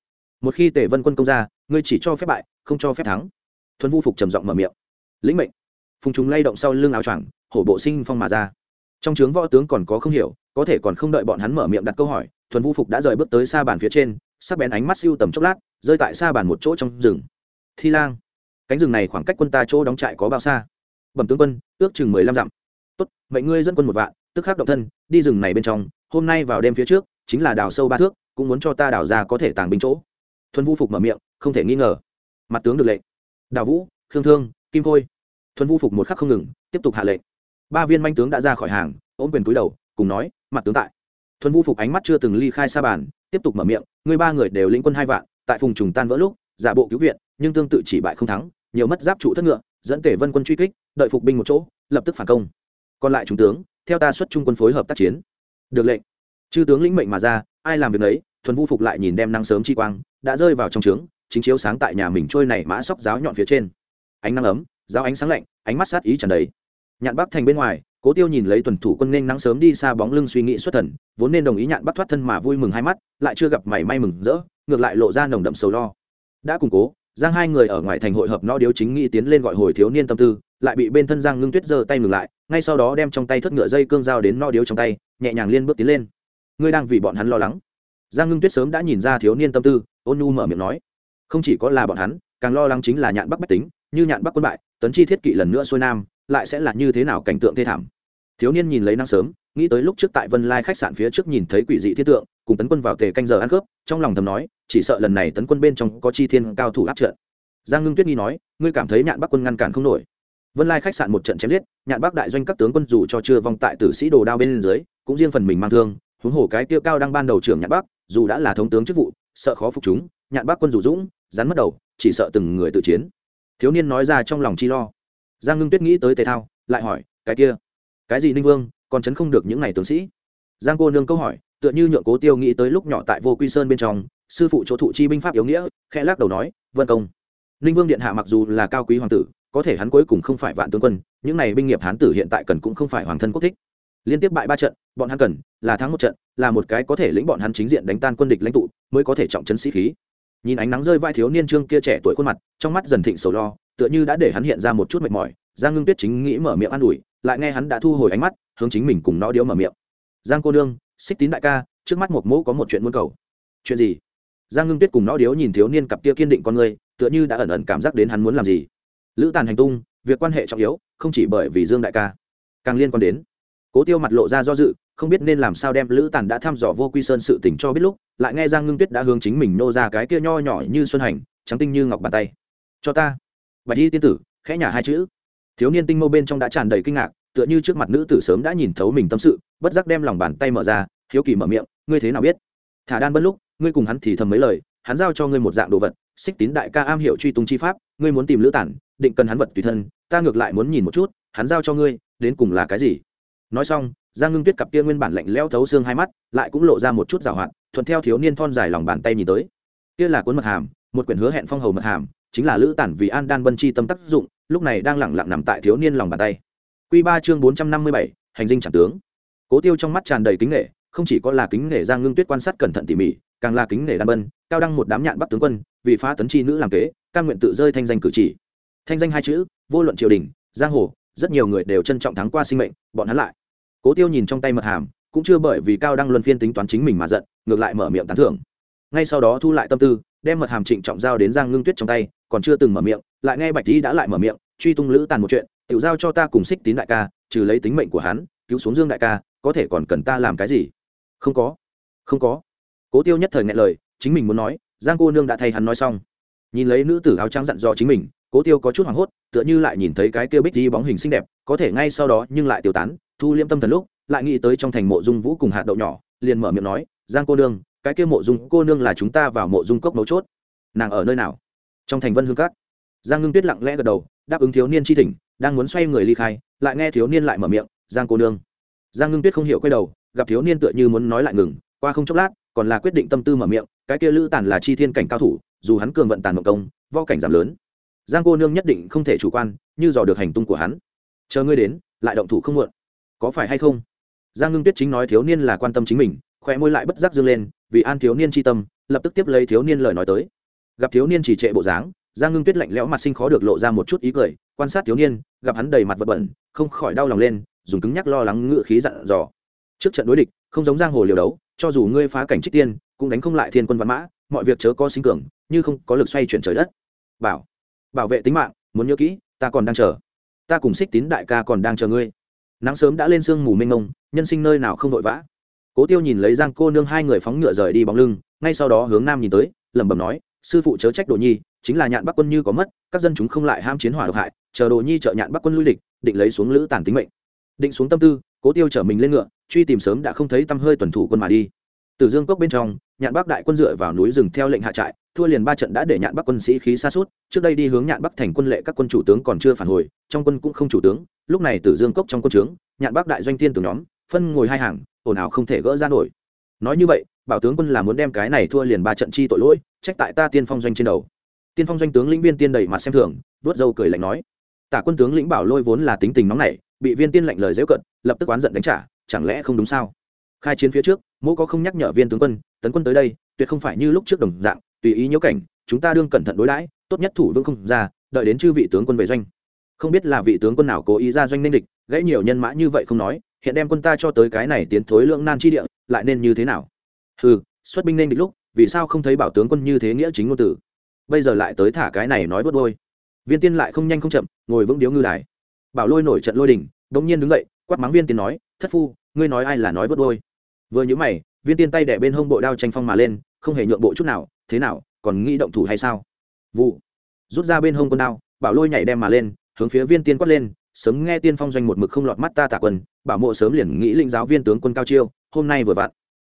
Một khi tề vân quân công ra, ngươi chỉ cho phép bại, không cho phép thắng. Thuần vu phục trầm giọng mở miệng. Lĩnh mệnh. Phùng trùng lay động sau lưng áo choàng, hổ bộ sinh phong mà ra. Trong trướng võ tướng còn có không hiểu, có thể còn không đợi bọn hắn mở miệng đặt câu hỏi thuần vu phục đã rời bước tới xa bàn phía trên, sắc bén ánh mắt siêu tầm chốc lát, rơi tại xa bàn một chỗ trong rừng. Thi lang, cánh rừng này khoảng cách quân ta chỗ đóng trại có bao xa? Bẩm tướng quân, ước chừng mười lăm dặm. Tốt, mệnh ngươi dẫn quân một vạn, tức khắc động thân, đi rừng này bên trong, hôm nay vào đêm phía trước, chính là đào sâu ba thước, cũng muốn cho ta đào ra có thể tàng binh chỗ. Thuần vu phục mở miệng, không thể nghi ngờ. Mặt tướng được lệnh. Đào vũ, khương thương, kim khôi. Thuần vu phục một khắc không ngừng, tiếp tục hạ lệnh. Ba viên manh tướng đã ra khỏi hàng, ôm quyền túi đầu, cùng nói, mặt tướng tại thuần vu phục ánh mắt chưa từng ly khai xa bàn, tiếp tục mở miệng người ba người đều lĩnh quân hai vạn, tại phùng trùng tan vỡ lúc, giả bộ cứu viện, nhưng tương tự chỉ bại không thắng, nhiều mất giáp trụ thất ngựa, dẫn tể vân quân truy kích, đợi phục binh một chỗ, lập tức phản công. Còn lại trung tướng, theo ta xuất trung quân phối hợp tác chiến. Được lệnh. Chư tướng lĩnh mệnh mà ra, ai làm việc đấy thuần vu phục lại nhìn đem năng sớm chi quang, đã rơi vào trong trướng, chính chiếu sáng tại nhà mình trôi này mã sóc giáo nhọn phía trên. Ánh nắng ấm, giáo ánh sáng lạnh, ánh mắt sát ý tràn đầy. Nhạn bắc thành bên ngoài cố tiêu nhìn lấy tuần thủ quân nên nắng sớm đi xa bóng lưng suy nghĩ xuất thần, vốn nên đồng ý nhạn bắt thoát thân mà vui mừng hai mắt, lại chưa gặp mảy may mừng rỡ, ngược lại lộ ra nồng đậm sầu lo. Đã củng cố, giang hai người ở ngoài thành hội hợp nó điếu chính nghĩ tiến lên gọi hồi thiếu niên tâm tư, lại bị bên thân giang ngưng tuyết giơ tay ngừng lại, ngay sau đó đem trong tay thất ngựa dây cương dao đến no điếu trong tay, nhẹ nhàng liên bước tiến lên. Ngươi đang vì bọn hắn lo lắng. Giang ngưng tuyết sớm đã nhìn ra thiếu niên tâm tư, ôn nhu mở miệng nói. Không chỉ có là bọn hắn, càng lo lắng chính là nhạn bắc bách tính, như nhạn bắc quân bại, tấn chi thiết kỵ lần nữa xuôi nam, lại sẽ là như thế nào cảnh tượng thê thảm thiếu niên nhìn lấy năng sớm, nghĩ tới lúc trước tại vân lai khách sạn phía trước nhìn thấy quỷ dị thiết tượng, cùng tấn quân vào tề canh giờ ăn cướp, trong lòng thầm nói, chỉ sợ lần này tấn quân bên trong có chi thiên cao thủ áp trận. Giang ngưng tuyết nghi nói, ngươi cảm thấy nhạn bắc quân ngăn cản không nổi. Vân lai khách sạn một trận chém giết, nhạn bắc đại doanh các tướng quân dù cho chưa vong tại tử sĩ đồ đao bên dưới, cũng riêng phần mình mang thương, huống hồ cái tiêu cao đang ban đầu trưởng nhạn bắc, dù đã là thống tướng chức vụ, sợ khó phục chúng, nhạn bắc quân dù dũng, rắn mất đầu, chỉ sợ từng người tự chiến. Thiếu niên nói ra trong lòng chi lo. Giang ngưng tuyết nghĩ tới tề thao, lại hỏi, cái kia cái gì ninh vương, còn chấn không được những ngày tướng sĩ? Giang cô nương câu hỏi, tựa như nhượng cố tiêu nghĩ tới lúc nhỏ tại vô quy sơn bên trong, sư phụ chỗ thụ chi binh pháp yếu nghĩa, khẽ lắc đầu nói, vân công, ninh vương điện hạ mặc dù là cao quý hoàng tử, có thể hắn cuối cùng không phải vạn tướng quân, những này binh nghiệp hán tử hiện tại cần cũng không phải hoàng thân quốc thích. Liên tiếp bại ba trận, bọn hắn cần là thắng một trận, là một cái có thể lĩnh bọn hắn chính diện đánh tan quân địch lãnh tụ, mới có thể trọng chấn sĩ khí. Nhìn ánh nắng rơi vai thiếu niên trương kia trẻ tuổi khuôn mặt, trong mắt dần thịnh sầu lo, tựa như đã để hắn hiện ra một chút mệt mỏi giang ngưng tuyết chính nghĩ mở miệng an ủi, lại nghe hắn đã thu hồi ánh mắt, hướng chính mình cùng nó điếu mở miệng. Giang cô nương, xích tín đại ca, trước mắt một mẫu có một chuyện muốn cầu. Chuyện gì? Giang ngưng tuyết cùng nó điếu nhìn thiếu niên cặp kia kiên định con người, tựa như đã ẩn ẩn cảm giác đến hắn muốn làm gì. Lữ tàn hành tung, việc quan hệ trọng yếu, không chỉ bởi vì dương đại ca. Càng liên quan đến, cố tiêu mặt lộ ra do dự, không biết nên làm sao đem lữ tàn đã thăm dò vô quy sơn sự tình cho biết lúc, lại nghe giang ngưng tuyết đã hướng chính mình nô ra cái kia nho nhỏ như xuân hành, trắng tinh như ngọc bàn tay. Cho ta. Bạch y tiên tử, khẽ nhả hai chữ thiếu niên tinh mâu bên trong đã tràn đầy kinh ngạc, tựa như trước mặt nữ tử sớm đã nhìn thấu mình tâm sự, bất giác đem lòng bàn tay mở ra, hiếu kỳ mở miệng, ngươi thế nào biết? Thả đan bất lúc, ngươi cùng hắn thì thầm mấy lời, hắn giao cho ngươi một dạng đồ vật, xích tín đại ca am hiểu truy tung chi pháp, ngươi muốn tìm lữ tản, định cần hắn vật tùy thân, ta ngược lại muốn nhìn một chút, hắn giao cho ngươi, đến cùng là cái gì? Nói xong, giang ngưng tuyết cặp kia nguyên bản lạnh leo thấu xương hai mắt, lại cũng lộ ra một chút rào hoạt, thuận theo thiếu niên thon dài lòng bàn tay nhìn tới. Kia là cuốn mật hàm, một quyển hứa hẹn phong hầu mật hàm, chính là lữ tản vì an đan bân chi tâm tác dụng lúc này đang lẳng lặng nằm tại thiếu niên lòng bàn tay. Q ba chương bốn trăm năm mươi bảy, hành dinh trảm tướng. Cố tiêu trong mắt tràn đầy kính nghệ không chỉ có là kính nghệ giang ngưng tuyết quan sát cẩn thận tỉ mỉ, càng là kính nghệ đan bân, cao đăng một đám nhạn bắc tướng quân, vì phá tấn chi nữ làm kế căn nguyện tự rơi thanh danh cử chỉ. Thanh danh hai chữ, vô luận triều đình, giang hồ, rất nhiều người đều trân trọng thắng qua sinh mệnh, bọn hắn lại. Cố tiêu nhìn trong tay mật hàm, cũng chưa bởi vì cao đăng luân phiên tính toán chính mình mà giận, ngược lại mở miệng tán thưởng. Ngay sau đó thu lại tâm tư, đem mật hàm trịnh trọng giao đến giang ngưng tuyết trong tay, còn chưa từng mở miệng lại nghe bạch lý đã lại mở miệng, truy tung lữ tàn một chuyện tự giao cho ta cùng xích tín đại ca, trừ lấy tính mệnh của hắn, cứu xuống dương đại ca, có thể còn cần ta làm cái gì? Không có không có. Cố tiêu nhất thời ngại lời, chính mình muốn nói, giang cô nương đã thay hắn nói xong. Nhìn lấy nữ tử áo trắng dặn dò chính mình, cố tiêu có chút hoảng hốt, tựa như lại nhìn thấy cái kia bích đi bóng hình xinh đẹp, có thể ngay sau đó nhưng lại tiêu tán, thu liêm tâm thần lúc, lại nghĩ tới trong thành mộ dung vũ cùng hạt đậu nhỏ, liền mở miệng nói, giang cô nương, cái kia mộ dung cô nương là chúng ta vào mộ dung cốc mấu chốt. Nàng ở nơi nào? Trong thành vân hương cát giang ngưng tuyết lặng lẽ gật đầu, đáp ứng thiếu niên chi thỉnh, đang muốn xoay người ly khai, lại nghe thiếu niên lại mở miệng, giang cô nương. Giang ngưng tuyết không hiểu quay đầu, gặp thiếu niên tựa như muốn nói lại ngừng, qua không chốc lát, còn là quyết định tâm tư mở miệng, cái kia lữ tàn là chi thiên cảnh cao thủ, dù hắn cường vận tàn mộng công vo cảnh giảm lớn. Giang cô nương nhất định không thể chủ quan, như dò được hành tung của hắn. Chờ ngươi đến, lại động thủ không muộn. Có phải hay không? Giang ngưng tuyết chính nói thiếu niên là quan tâm chính mình khỏe môi lại bất giác dương lên, vì an thiếu niên tri tâm, lập tức tiếp lấy thiếu niên lời nói tới. Gặp thiếu niên chỉ trệ bộ dáng giang ngưng tuyết lạnh lẽo mặt sinh khó được lộ ra một chút ý cười, quan sát thiếu niên, gặp hắn đầy mặt vật bẩn, không khỏi đau lòng lên, dùng cứng nhắc lo lắng ngựa khí dặn dò. Trước trận đối địch, không giống giang hồ liều đấu, cho dù ngươi phá cảnh trích tiên, cũng đánh không lại thiên quân văn mã, mọi việc chớ có sinh cường, như không có lực xoay chuyển trời đất. Bảo bảo vệ tính mạng, muốn nhớ kỹ, ta còn đang chờ. Ta cùng xích tín đại ca còn đang chờ ngươi. Nắng sớm đã lên sương mù mênh mông, nhân sinh nơi nào không vội vã. Cố tiêu nhìn lấy giang cô nương hai người phóng ngựa rời đi bóng lưng, ngay sau đó hướng nam nhìn tới, lẩm bẩm nói, sư phụ chớ trách đồ nhi chính là nhạn bắc quân như có mất, các dân chúng không lại ham chiến hỏa độc hại, chờ đồ nhi trợ nhạn bắc quân lui địch, định lấy xuống lữ tàn tính mệnh. Định xuống tâm tư, cố tiêu chở mình lên ngựa, truy tìm sớm đã không thấy tăm hơi tuần thủ quân mà đi. Từ dương cốc bên trong, nhạn bắc đại quân dựa vào núi rừng theo lệnh hạ trại, thua liền ba trận đã để nhạn bắc quân sĩ khí xa suốt trước đây đi hướng nhạn bắc thành quân lệ các quân chủ tướng còn chưa phản hồi, trong quân cũng không chủ tướng, lúc này từ dương cốc trong quân trướng, nhạn bắc đại doanh tiên từ nhóm, phân ngồi hai hàng, ồn ào không thể gỡ ra nổi. Nói như vậy, bảo tướng quân là muốn đem cái này thua liền ba trận chi tội lỗi, trách tại ta tiên phong doanh trên đầu tiên phong doanh tướng lĩnh viên tiên đầy mặt xem thường vớt dâu cười lạnh nói, tả quân tướng lĩnh bảo lôi vốn là tính tình nóng nảy, bị viên tiên lạnh lời dễu cận, lập tức oán giận đánh trả, chẳng lẽ không đúng sao? Khai chiến phía trước, mỗ có không nhắc nhở viên tướng quân, tấn quân tới đây, tuyệt không phải như lúc trước đồng dạng, tùy ý nhiễu cảnh, chúng ta đương cẩn thận đối đãi, tốt nhất thủ vương không ra, đợi đến chư vị tướng quân về doanh. Không biết là vị tướng quân nào cố ý ra doanh nên địch, gãy nhiều nhân mã như vậy không nói, hiện đem quân ta cho tới cái này tiến thối lượng nan chi địa, lại nên như thế nào? Ừ xuất binh nên địch lúc, vì sao không thấy bảo tướng quân như thế nghĩa chính ngôn tử bây giờ lại tới thả cái này nói vớt đôi viên tiên lại không nhanh không chậm, ngồi vững điếu ngư đài. Bảo lôi nổi trận lôi đình đống nhiên đứng dậy, quát mắng viên tiên nói, thất phu, ngươi nói ai là nói vớt đôi vừa nhữ mày, viên tiên tay đẻ bên hông bộ đao tranh phong mà lên, không hề nhượng bộ chút nào, thế nào, còn nghĩ động thủ hay sao? Vụ, rút ra bên hông con đao, bảo lôi nhảy đem mà lên, hướng phía viên tiên quát lên, sớm nghe tiên phong doanh một mực không lọt mắt ta tả quân, bảo mộ sớm liền nghĩ linh giáo viên tướng quân cao chiêu, hôm nay vừa vặn.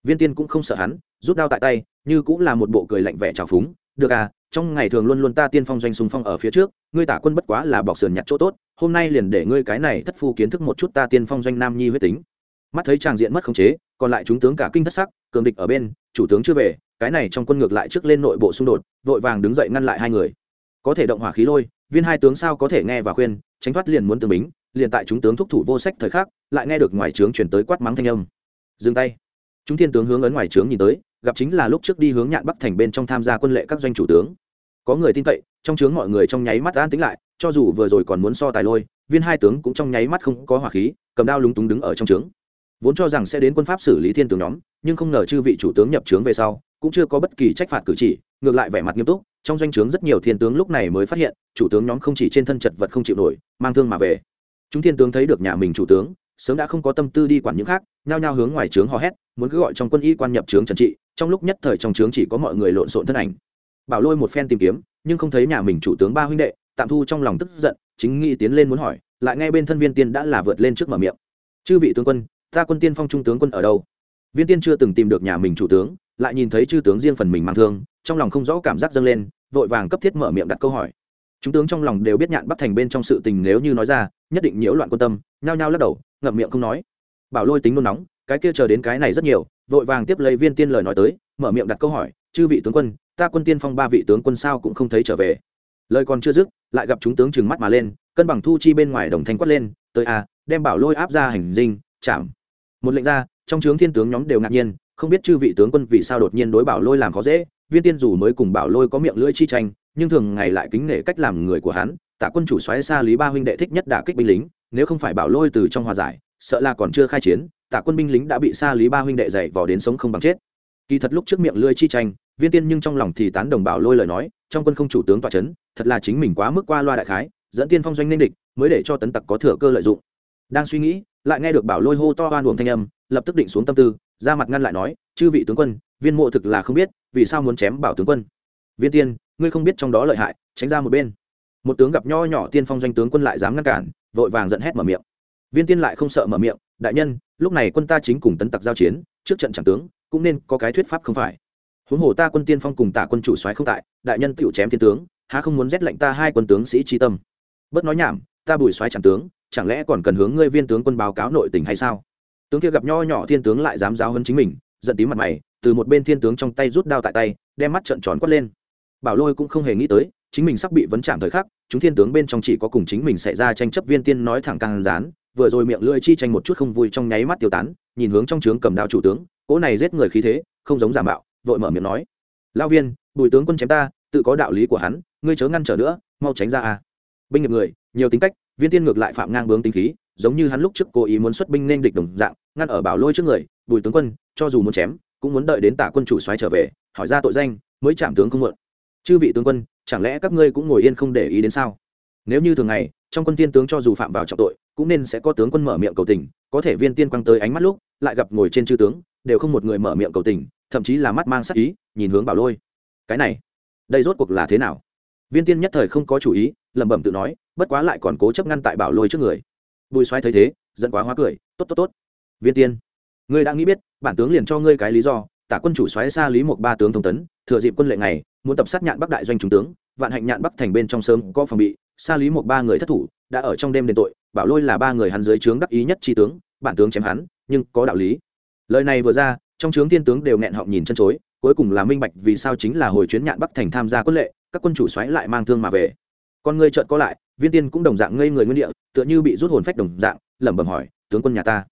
Viên tiên cũng không sợ hắn, rút đao tại tay, như cũng là một bộ cười lạnh vẻ trào phúng, được à trong ngày thường luôn luôn ta tiên phong doanh sùng phong ở phía trước, ngươi tả quân bất quá là bọc sườn nhặt chỗ tốt, hôm nay liền để ngươi cái này thất phu kiến thức một chút ta tiên phong doanh nam nhi huyết tính. Mắt thấy tràng diện mất khống chế, còn lại chúng tướng cả kinh thất sắc, cường địch ở bên, chủ tướng chưa về, cái này trong quân ngược lại trước lên nội bộ xung đột, vội vàng đứng dậy ngăn lại hai người. Có thể động hỏa khí lôi, viên hai tướng sao có thể nghe và khuyên, tránh thoát liền muốn tương bính, liền tại chúng tướng thúc thủ vô sách thời khắc, lại nghe được ngoài trướng chuyển tới quát mắng thanh âm. Dừng tay. Chúng thiên tướng hướng ấn ngoài trướng nhìn tới gặp chính là lúc trước đi hướng nhạn bắc thành bên trong tham gia quân lệ các doanh chủ tướng. Có người tin cậy, trong trướng mọi người trong nháy mắt an tính lại, cho dù vừa rồi còn muốn so tài lôi, viên hai tướng cũng trong nháy mắt không có hỏa khí, cầm đao lúng túng đứng ở trong trướng vốn cho rằng sẽ đến quân pháp xử lý thiên tướng nhóm, nhưng không ngờ chư vị chủ tướng nhập trướng về sau, cũng chưa có bất kỳ trách phạt cử chỉ, ngược lại vẻ mặt nghiêm túc, trong doanh trướng rất nhiều thiên tướng lúc này mới phát hiện, chủ tướng nhóm không chỉ trên thân chật vật không chịu nổi, mang thương mà về. Chúng thiên tướng thấy được nhà mình chủ tướng, sớm đã không có tâm tư đi quản những khác, nhao nhao hướng ngoài trướng hò hét muốn cứ gọi trong quân y quan nhập trướng trần trị, trong lúc nhất thời trong trướng chỉ có mọi người lộn xộn thân ảnh. Bảo lôi một phen tìm kiếm, nhưng không thấy nhà mình chủ tướng ba huynh đệ, tạm thu trong lòng tức giận, chính nghĩ tiến lên muốn hỏi, lại nghe bên thân viên tiên đã là vượt lên trước mở miệng. Chư vị tướng quân, ta quân tiên phong trung tướng quân ở đâu? Viên tiên chưa từng tìm được nhà mình chủ tướng, lại nhìn thấy chư tướng riêng phần mình mang thương, trong lòng không rõ cảm giác dâng lên, vội vàng cấp thiết mở miệng đặt câu hỏi. Chúng tướng trong lòng đều biết nhạn bắt thành bên trong sự tình nếu như nói ra, nhất định nhiễu loạn quân tâm, nhao nhao lắc đầu, ngậm miệng không nói. Bảo lôi tính nôn nóng cái kia chờ đến cái này rất nhiều, vội vàng tiếp lấy viên tiên lời nói tới, mở miệng đặt câu hỏi, chư vị tướng quân, ta quân tiên phong ba vị tướng quân sao cũng không thấy trở về? Lời còn chưa dứt, lại gặp chúng tướng trừng mắt mà lên, cân bằng thu chi bên ngoài đồng thanh quát lên, tới a đem bảo lôi áp ra hành dinh, chạm. Một lệnh ra, trong trướng thiên tướng nhóm đều ngạc nhiên, không biết chư vị tướng quân vì sao đột nhiên đối bảo lôi làm khó dễ, viên tiên dù mới cùng bảo lôi có miệng lưỡi chi tranh, nhưng thường ngày lại kính nể cách làm người của hắn, tạ quân chủ xoáy xa lý ba huynh đệ thích nhất đả kích binh lính, nếu không phải bảo lôi từ trong hòa giải, sợ là còn chưa khai chiến tạ quân binh lính đã bị xa lý ba huynh đệ dạy vò đến sống không bằng chết. Kỳ thật lúc trước miệng lưỡi chi tranh, viên tiên nhưng trong lòng thì tán đồng bảo lôi lời nói, trong quân không chủ tướng tọa chấn, thật là chính mình quá mức qua loa đại khái, dẫn tiên phong doanh nên địch, mới để cho tấn tặc có thừa cơ lợi dụng. Đang suy nghĩ, lại nghe được bảo lôi hô to oan uổng thanh âm, lập tức định xuống tâm tư, ra mặt ngăn lại nói, chư vị tướng quân, viên mộ thực là không biết, vì sao muốn chém bảo tướng quân? Viên tiên, ngươi không biết trong đó lợi hại, tránh ra một bên. Một tướng gặp nho nhỏ tiên phong doanh tướng quân lại dám ngăn cản, vội vàng giận hét mở miệng. Viên tiên lại không sợ mở miệng, đại nhân lúc này quân ta chính cùng tấn tặc giao chiến, trước trận chẳng tướng, cũng nên có cái thuyết pháp không phải. Huống hồ ta quân tiên phong cùng tả quân chủ soái không tại, đại nhân tựu chém thiên tướng, há không muốn rét lệnh ta hai quân tướng sĩ trí tâm? Bất nói nhảm, ta bùi soái chẳng tướng, chẳng lẽ còn cần hướng ngươi viên tướng quân báo cáo nội tình hay sao? Tướng kia gặp nho nhỏ thiên tướng lại dám giáo hơn chính mình, giận tím mặt mày, từ một bên thiên tướng trong tay rút đao tại tay, đem mắt trợn tròn quất lên. Bảo lôi cũng không hề nghĩ tới chính mình sắp bị vấn chạm thời khắc, chúng thiên tướng bên trong chỉ có cùng chính mình xảy ra tranh chấp viên tiên nói thẳng càng rán vừa rồi miệng lưỡi chi tranh một chút không vui trong nháy mắt tiêu tán, nhìn hướng trong trướng cầm đao chủ tướng, cỗ này giết người khí thế, không giống giả mạo, vội mở miệng nói. Lao viên, bùi tướng quân chém ta, tự có đạo lý của hắn, ngươi chớ ngăn trở nữa, mau tránh ra a. Binh nghiệp người, nhiều tính cách, viên tiên ngược lại phạm ngang bướng tính khí, giống như hắn lúc trước cố ý muốn xuất binh nên địch đồng dạng, ngăn ở bảo lôi trước người, bùi tướng quân, cho dù muốn chém, cũng muốn đợi đến tả quân chủ xoáy trở về, hỏi ra tội danh, mới chạm tướng không mượn chư vị tướng quân chẳng lẽ các ngươi cũng ngồi yên không để ý đến sao? Nếu như thường ngày, trong quân tiên tướng cho dù phạm vào trọng tội, cũng nên sẽ có tướng quân mở miệng cầu tình, có thể viên tiên quăng tới ánh mắt lúc, lại gặp ngồi trên chư tướng, đều không một người mở miệng cầu tình, thậm chí là mắt mang sắc ý, nhìn hướng bảo lôi. Cái này, đây rốt cuộc là thế nào? Viên tiên nhất thời không có chủ ý, lẩm bẩm tự nói, bất quá lại còn cố chấp ngăn tại bảo lôi trước người. Bùi xoáy thấy thế, giận quá hóa cười, tốt tốt tốt. Viên tiên, ngươi đã nghĩ biết, bản tướng liền cho ngươi cái lý do, tả quân chủ xoáy xa lý một ba tướng thông tấn, thừa dịp quân lệnh này muốn tập sát nhạn bắc đại doanh trung tướng, vạn hạnh nhạn bắc thành bên trong sớm có phòng bị xa lý một ba người thất thủ, đã ở trong đêm đền tội, bảo lôi là ba người hắn dưới trướng đắc ý nhất tri tướng, bản tướng chém hắn, nhưng có đạo lý. Lời này vừa ra, trong trướng Thiên tướng đều nghẹn họng nhìn chân chối, cuối cùng là minh bạch vì sao chính là hồi chuyến nhạn bắc thành tham gia quân lệ, các quân chủ xoáy lại mang thương mà về. Con ngươi trợn có lại, viên tiên cũng đồng dạng ngây người nguyên địa, tựa như bị rút hồn phách đồng dạng, lẩm bẩm hỏi, tướng quân nhà ta?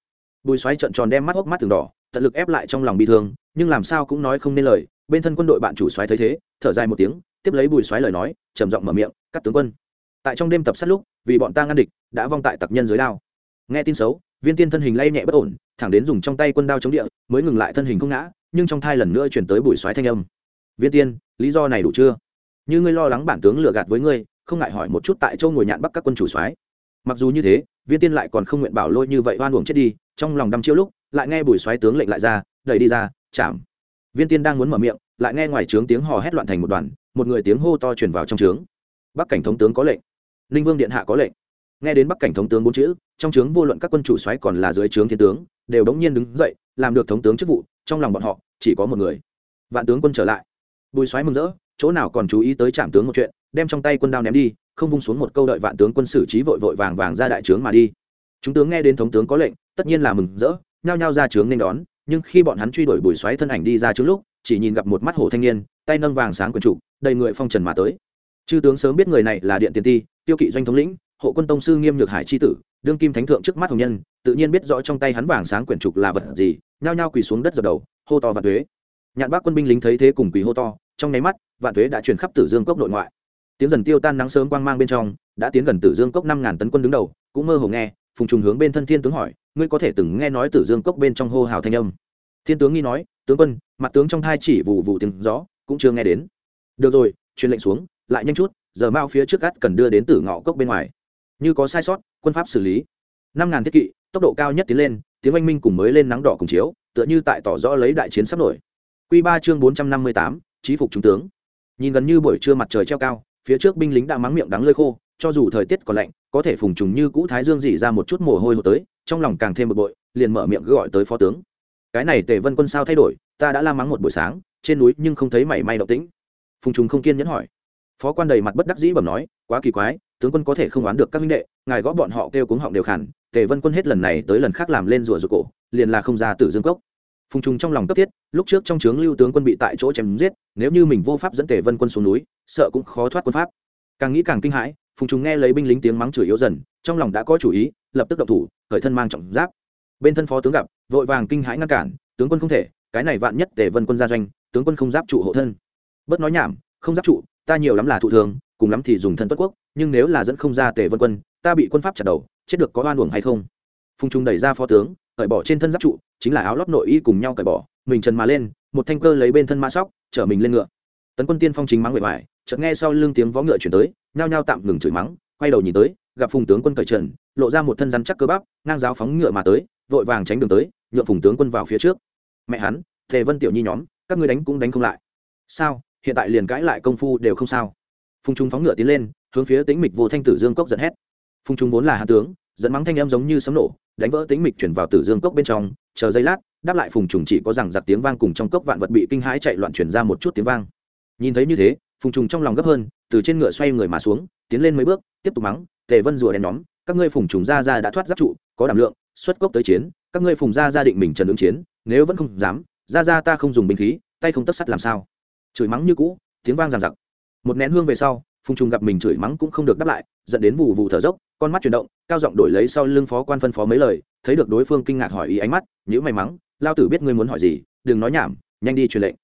Bùi xoáy trợn tròn đem mắt hốc mắt từng đỏ, tận lực ép lại trong lòng bị thương, nhưng làm sao cũng nói không nên lời bên thân quân đội bạn chủ xoáy thấy thế, thở dài một tiếng, tiếp lấy bùi xoáy lời nói, trầm giọng mở miệng, các tướng quân, tại trong đêm tập sát lúc, vì bọn ta ngăn địch, đã vong tại tặc nhân dưới đao. Nghe tin xấu, viên tiên thân hình lay nhẹ bất ổn, thẳng đến dùng trong tay quân đao chống địa, mới ngừng lại thân hình không ngã, nhưng trong thai lần nữa chuyển tới bùi xoáy thanh âm. Viên tiên, lý do này đủ chưa? Như ngươi lo lắng bản tướng lừa gạt với ngươi, không ngại hỏi một chút tại châu ngồi nhạn bắc các quân chủ soái mặc dù như thế, viên tiên lại còn không nguyện bảo lôi như vậy oan uổng chết đi, trong lòng đăm chiêu lúc, lại nghe bùi soái tướng lệnh lại ra, đẩy đi ra, chạm viên tiên đang muốn mở miệng, lại nghe ngoài trướng tiếng hò hét loạn thành một đoàn, một người tiếng hô to truyền vào trong trướng. Bắc cảnh thống tướng có lệnh. Ninh vương điện hạ có lệnh. Nghe đến bắc cảnh thống tướng bốn chữ, trong trướng vô luận các quân chủ xoáy còn là dưới trướng thiên tướng, đều đống nhiên đứng dậy, làm được thống tướng chức vụ, trong lòng bọn họ, chỉ có một người. Vạn tướng quân trở lại. Bùi xoáy mừng rỡ, chỗ nào còn chú ý tới trạm tướng một chuyện, đem trong tay quân đao ném đi, không vung xuống một câu đợi vạn tướng quân xử trí vội vội vàng vàng ra đại trướng mà đi. Chúng tướng nghe đến thống tướng có lệnh, tất nhiên là mừng rỡ, nhao nhao ra trướng nên đón nhưng khi bọn hắn truy đuổi bùi xoáy thân ảnh đi ra trước lúc, chỉ nhìn gặp một mắt hổ thanh niên, tay nâng vàng sáng quần trụ, đầy người phong trần mà tới. Chư tướng sớm biết người này là điện tiền ti, tiêu kỵ doanh thống lĩnh, hộ quân tông sư nghiêm nhược hải chi tử, đương kim thánh thượng trước mắt hồng nhân, tự nhiên biết rõ trong tay hắn vàng sáng quyển trục là vật gì, nhao nhao quỳ xuống đất dập đầu, hô to vạn thuế nhạn bác quân binh lính thấy thế cùng quỳ hô to, trong nháy mắt, vạn thuế đã chuyển khắp tử dương cốc nội ngoại. Tiếng dần tiêu tan nắng sớm quang mang bên trong, đã tiến gần tử dương cốc năm ngàn tấn quân đứng đầu, cũng mơ hồ nghe, phùng trùng hướng bên thân thiên tướng hỏi ngươi có thể từng nghe nói tử dương cốc bên trong hô hào thanh âm. Thiên tướng nghi nói, tướng quân, mặt tướng trong thai chỉ vụ vụ tiếng gió, cũng chưa nghe đến. Được rồi, truyền lệnh xuống, lại nhanh chút, giờ mao phía trước gắt cần đưa đến tử ngọ cốc bên ngoài. Như có sai sót, quân pháp xử lý. Năm ngàn thiết kỵ, tốc độ cao nhất tiến lên, tiếng oanh minh cùng mới lên nắng đỏ cùng chiếu, tựa như tại tỏ rõ lấy đại chiến sắp nổi. Q ba chương bốn trăm năm mươi tám trí phục trung tướng. Nhìn gần như buổi trưa mặt trời treo cao, phía trước binh lính đã mắng miệng đắng lơi khô, cho dù thời tiết còn lạnh, có thể phùng trùng như cũ thái dương dỉ ra một chút mồ hôi hột tới trong lòng càng thêm bực bội, liền mở miệng gọi tới phó tướng. Cái này tề vân quân sao thay đổi, ta đã la mắng một buổi sáng, trên núi nhưng không thấy mảy may động tĩnh. Phùng trùng không kiên nhẫn hỏi. Phó quan đầy mặt bất đắc dĩ bẩm nói, quá kỳ quái, tướng quân có thể không oán được các minh đệ, ngài gõ bọn họ kêu cuống họng đều khản tề vân quân hết lần này tới lần khác làm lên rùa rùa cổ, liền là không ra tử dương cốc. Phùng trùng trong lòng cấp thiết, lúc trước trong trướng lưu tướng quân bị tại chỗ chém giết, nếu như mình vô pháp dẫn tề vân quân xuống núi, sợ cũng khó thoát quân pháp. Càng nghĩ càng kinh hãi, phùng trùng nghe lấy binh lính tiếng mắng chửi yếu dần, trong lòng đã có chủ ý lập tức động thủ, khởi thân mang trọng giáp. Bên thân phó tướng gặp, vội vàng kinh hãi ngăn cản, tướng quân không thể, cái này vạn nhất tề vân quân gia doanh, tướng quân không giáp trụ hộ thân. Bớt nói nhảm, không giáp trụ, ta nhiều lắm là thụ thường, cùng lắm thì dùng thân tuất quốc, nhưng nếu là dẫn không ra tề vân quân, ta bị quân pháp chặt đầu, chết được có oan uổng hay không? Phùng trung đẩy ra phó tướng, cởi bỏ trên thân giáp trụ, chính là áo lót nội y cùng nhau cởi bỏ, mình trần mà lên, một thanh cơ lấy bên thân ma sóc, chở mình lên ngựa. Tấn quân tiên phong chính mắng bề ngoài, chợt nghe sau lưng tiếng vó ngựa chuyển tới, nhao nhao tạm ngừng chửi mắng, quay đầu nhìn tới, gặp phùng tướng quân cởi trần lộ ra một thân rắn chắc cơ bắp, ngang giáo phóng ngựa mà tới, vội vàng tránh đường tới, nhượng phùng tướng quân vào phía trước. Mẹ hắn, thề vân tiểu nhi nhóm, các ngươi đánh cũng đánh không lại. Sao? Hiện tại liền cãi lại công phu đều không sao. Phùng trung phóng ngựa tiến lên, hướng phía tính mịch vô thanh tử dương cốc giận hét. Phùng trung vốn là hạ tướng dẫn mắng thanh em giống như sấm nổ, đánh vỡ tính mịch chuyển vào tử dương cốc bên trong, chờ giây lát, đáp lại phùng trùng chỉ có rằng giặc tiếng vang cùng trong cốc vạn vật bị kinh hãi chạy loạn chuyển ra một chút tiếng vang. Nhìn thấy như thế, phùng trùng trong lòng gấp hơn, từ trên ngựa xoay người mà xuống, tiến lên mấy bước, tiếp tục mắng tề vân rùa đèn nhóm các ngươi phùng trùng gia gia đã thoát giáp trụ, có đảm lượng, xuất cốc tới chiến, các ngươi phùng gia gia định mình trần ứng chiến, nếu vẫn không dám, gia gia ta không dùng binh khí, tay không tất sắt làm sao? Chửi mắng như cũ, tiếng vang ràng giặc một nén hương về sau, phùng trùng gặp mình chửi mắng cũng không được đáp lại, dẫn đến vụ vụ thở dốc, con mắt chuyển động, cao giọng đổi lấy sau lưng phó quan phân phó mấy lời, thấy được đối phương kinh ngạc hỏi ý ánh mắt nhữ mày mắng, lao tử biết ngươi muốn hỏi gì, đừng nói nhảm, nhanh đi truyền lệnh.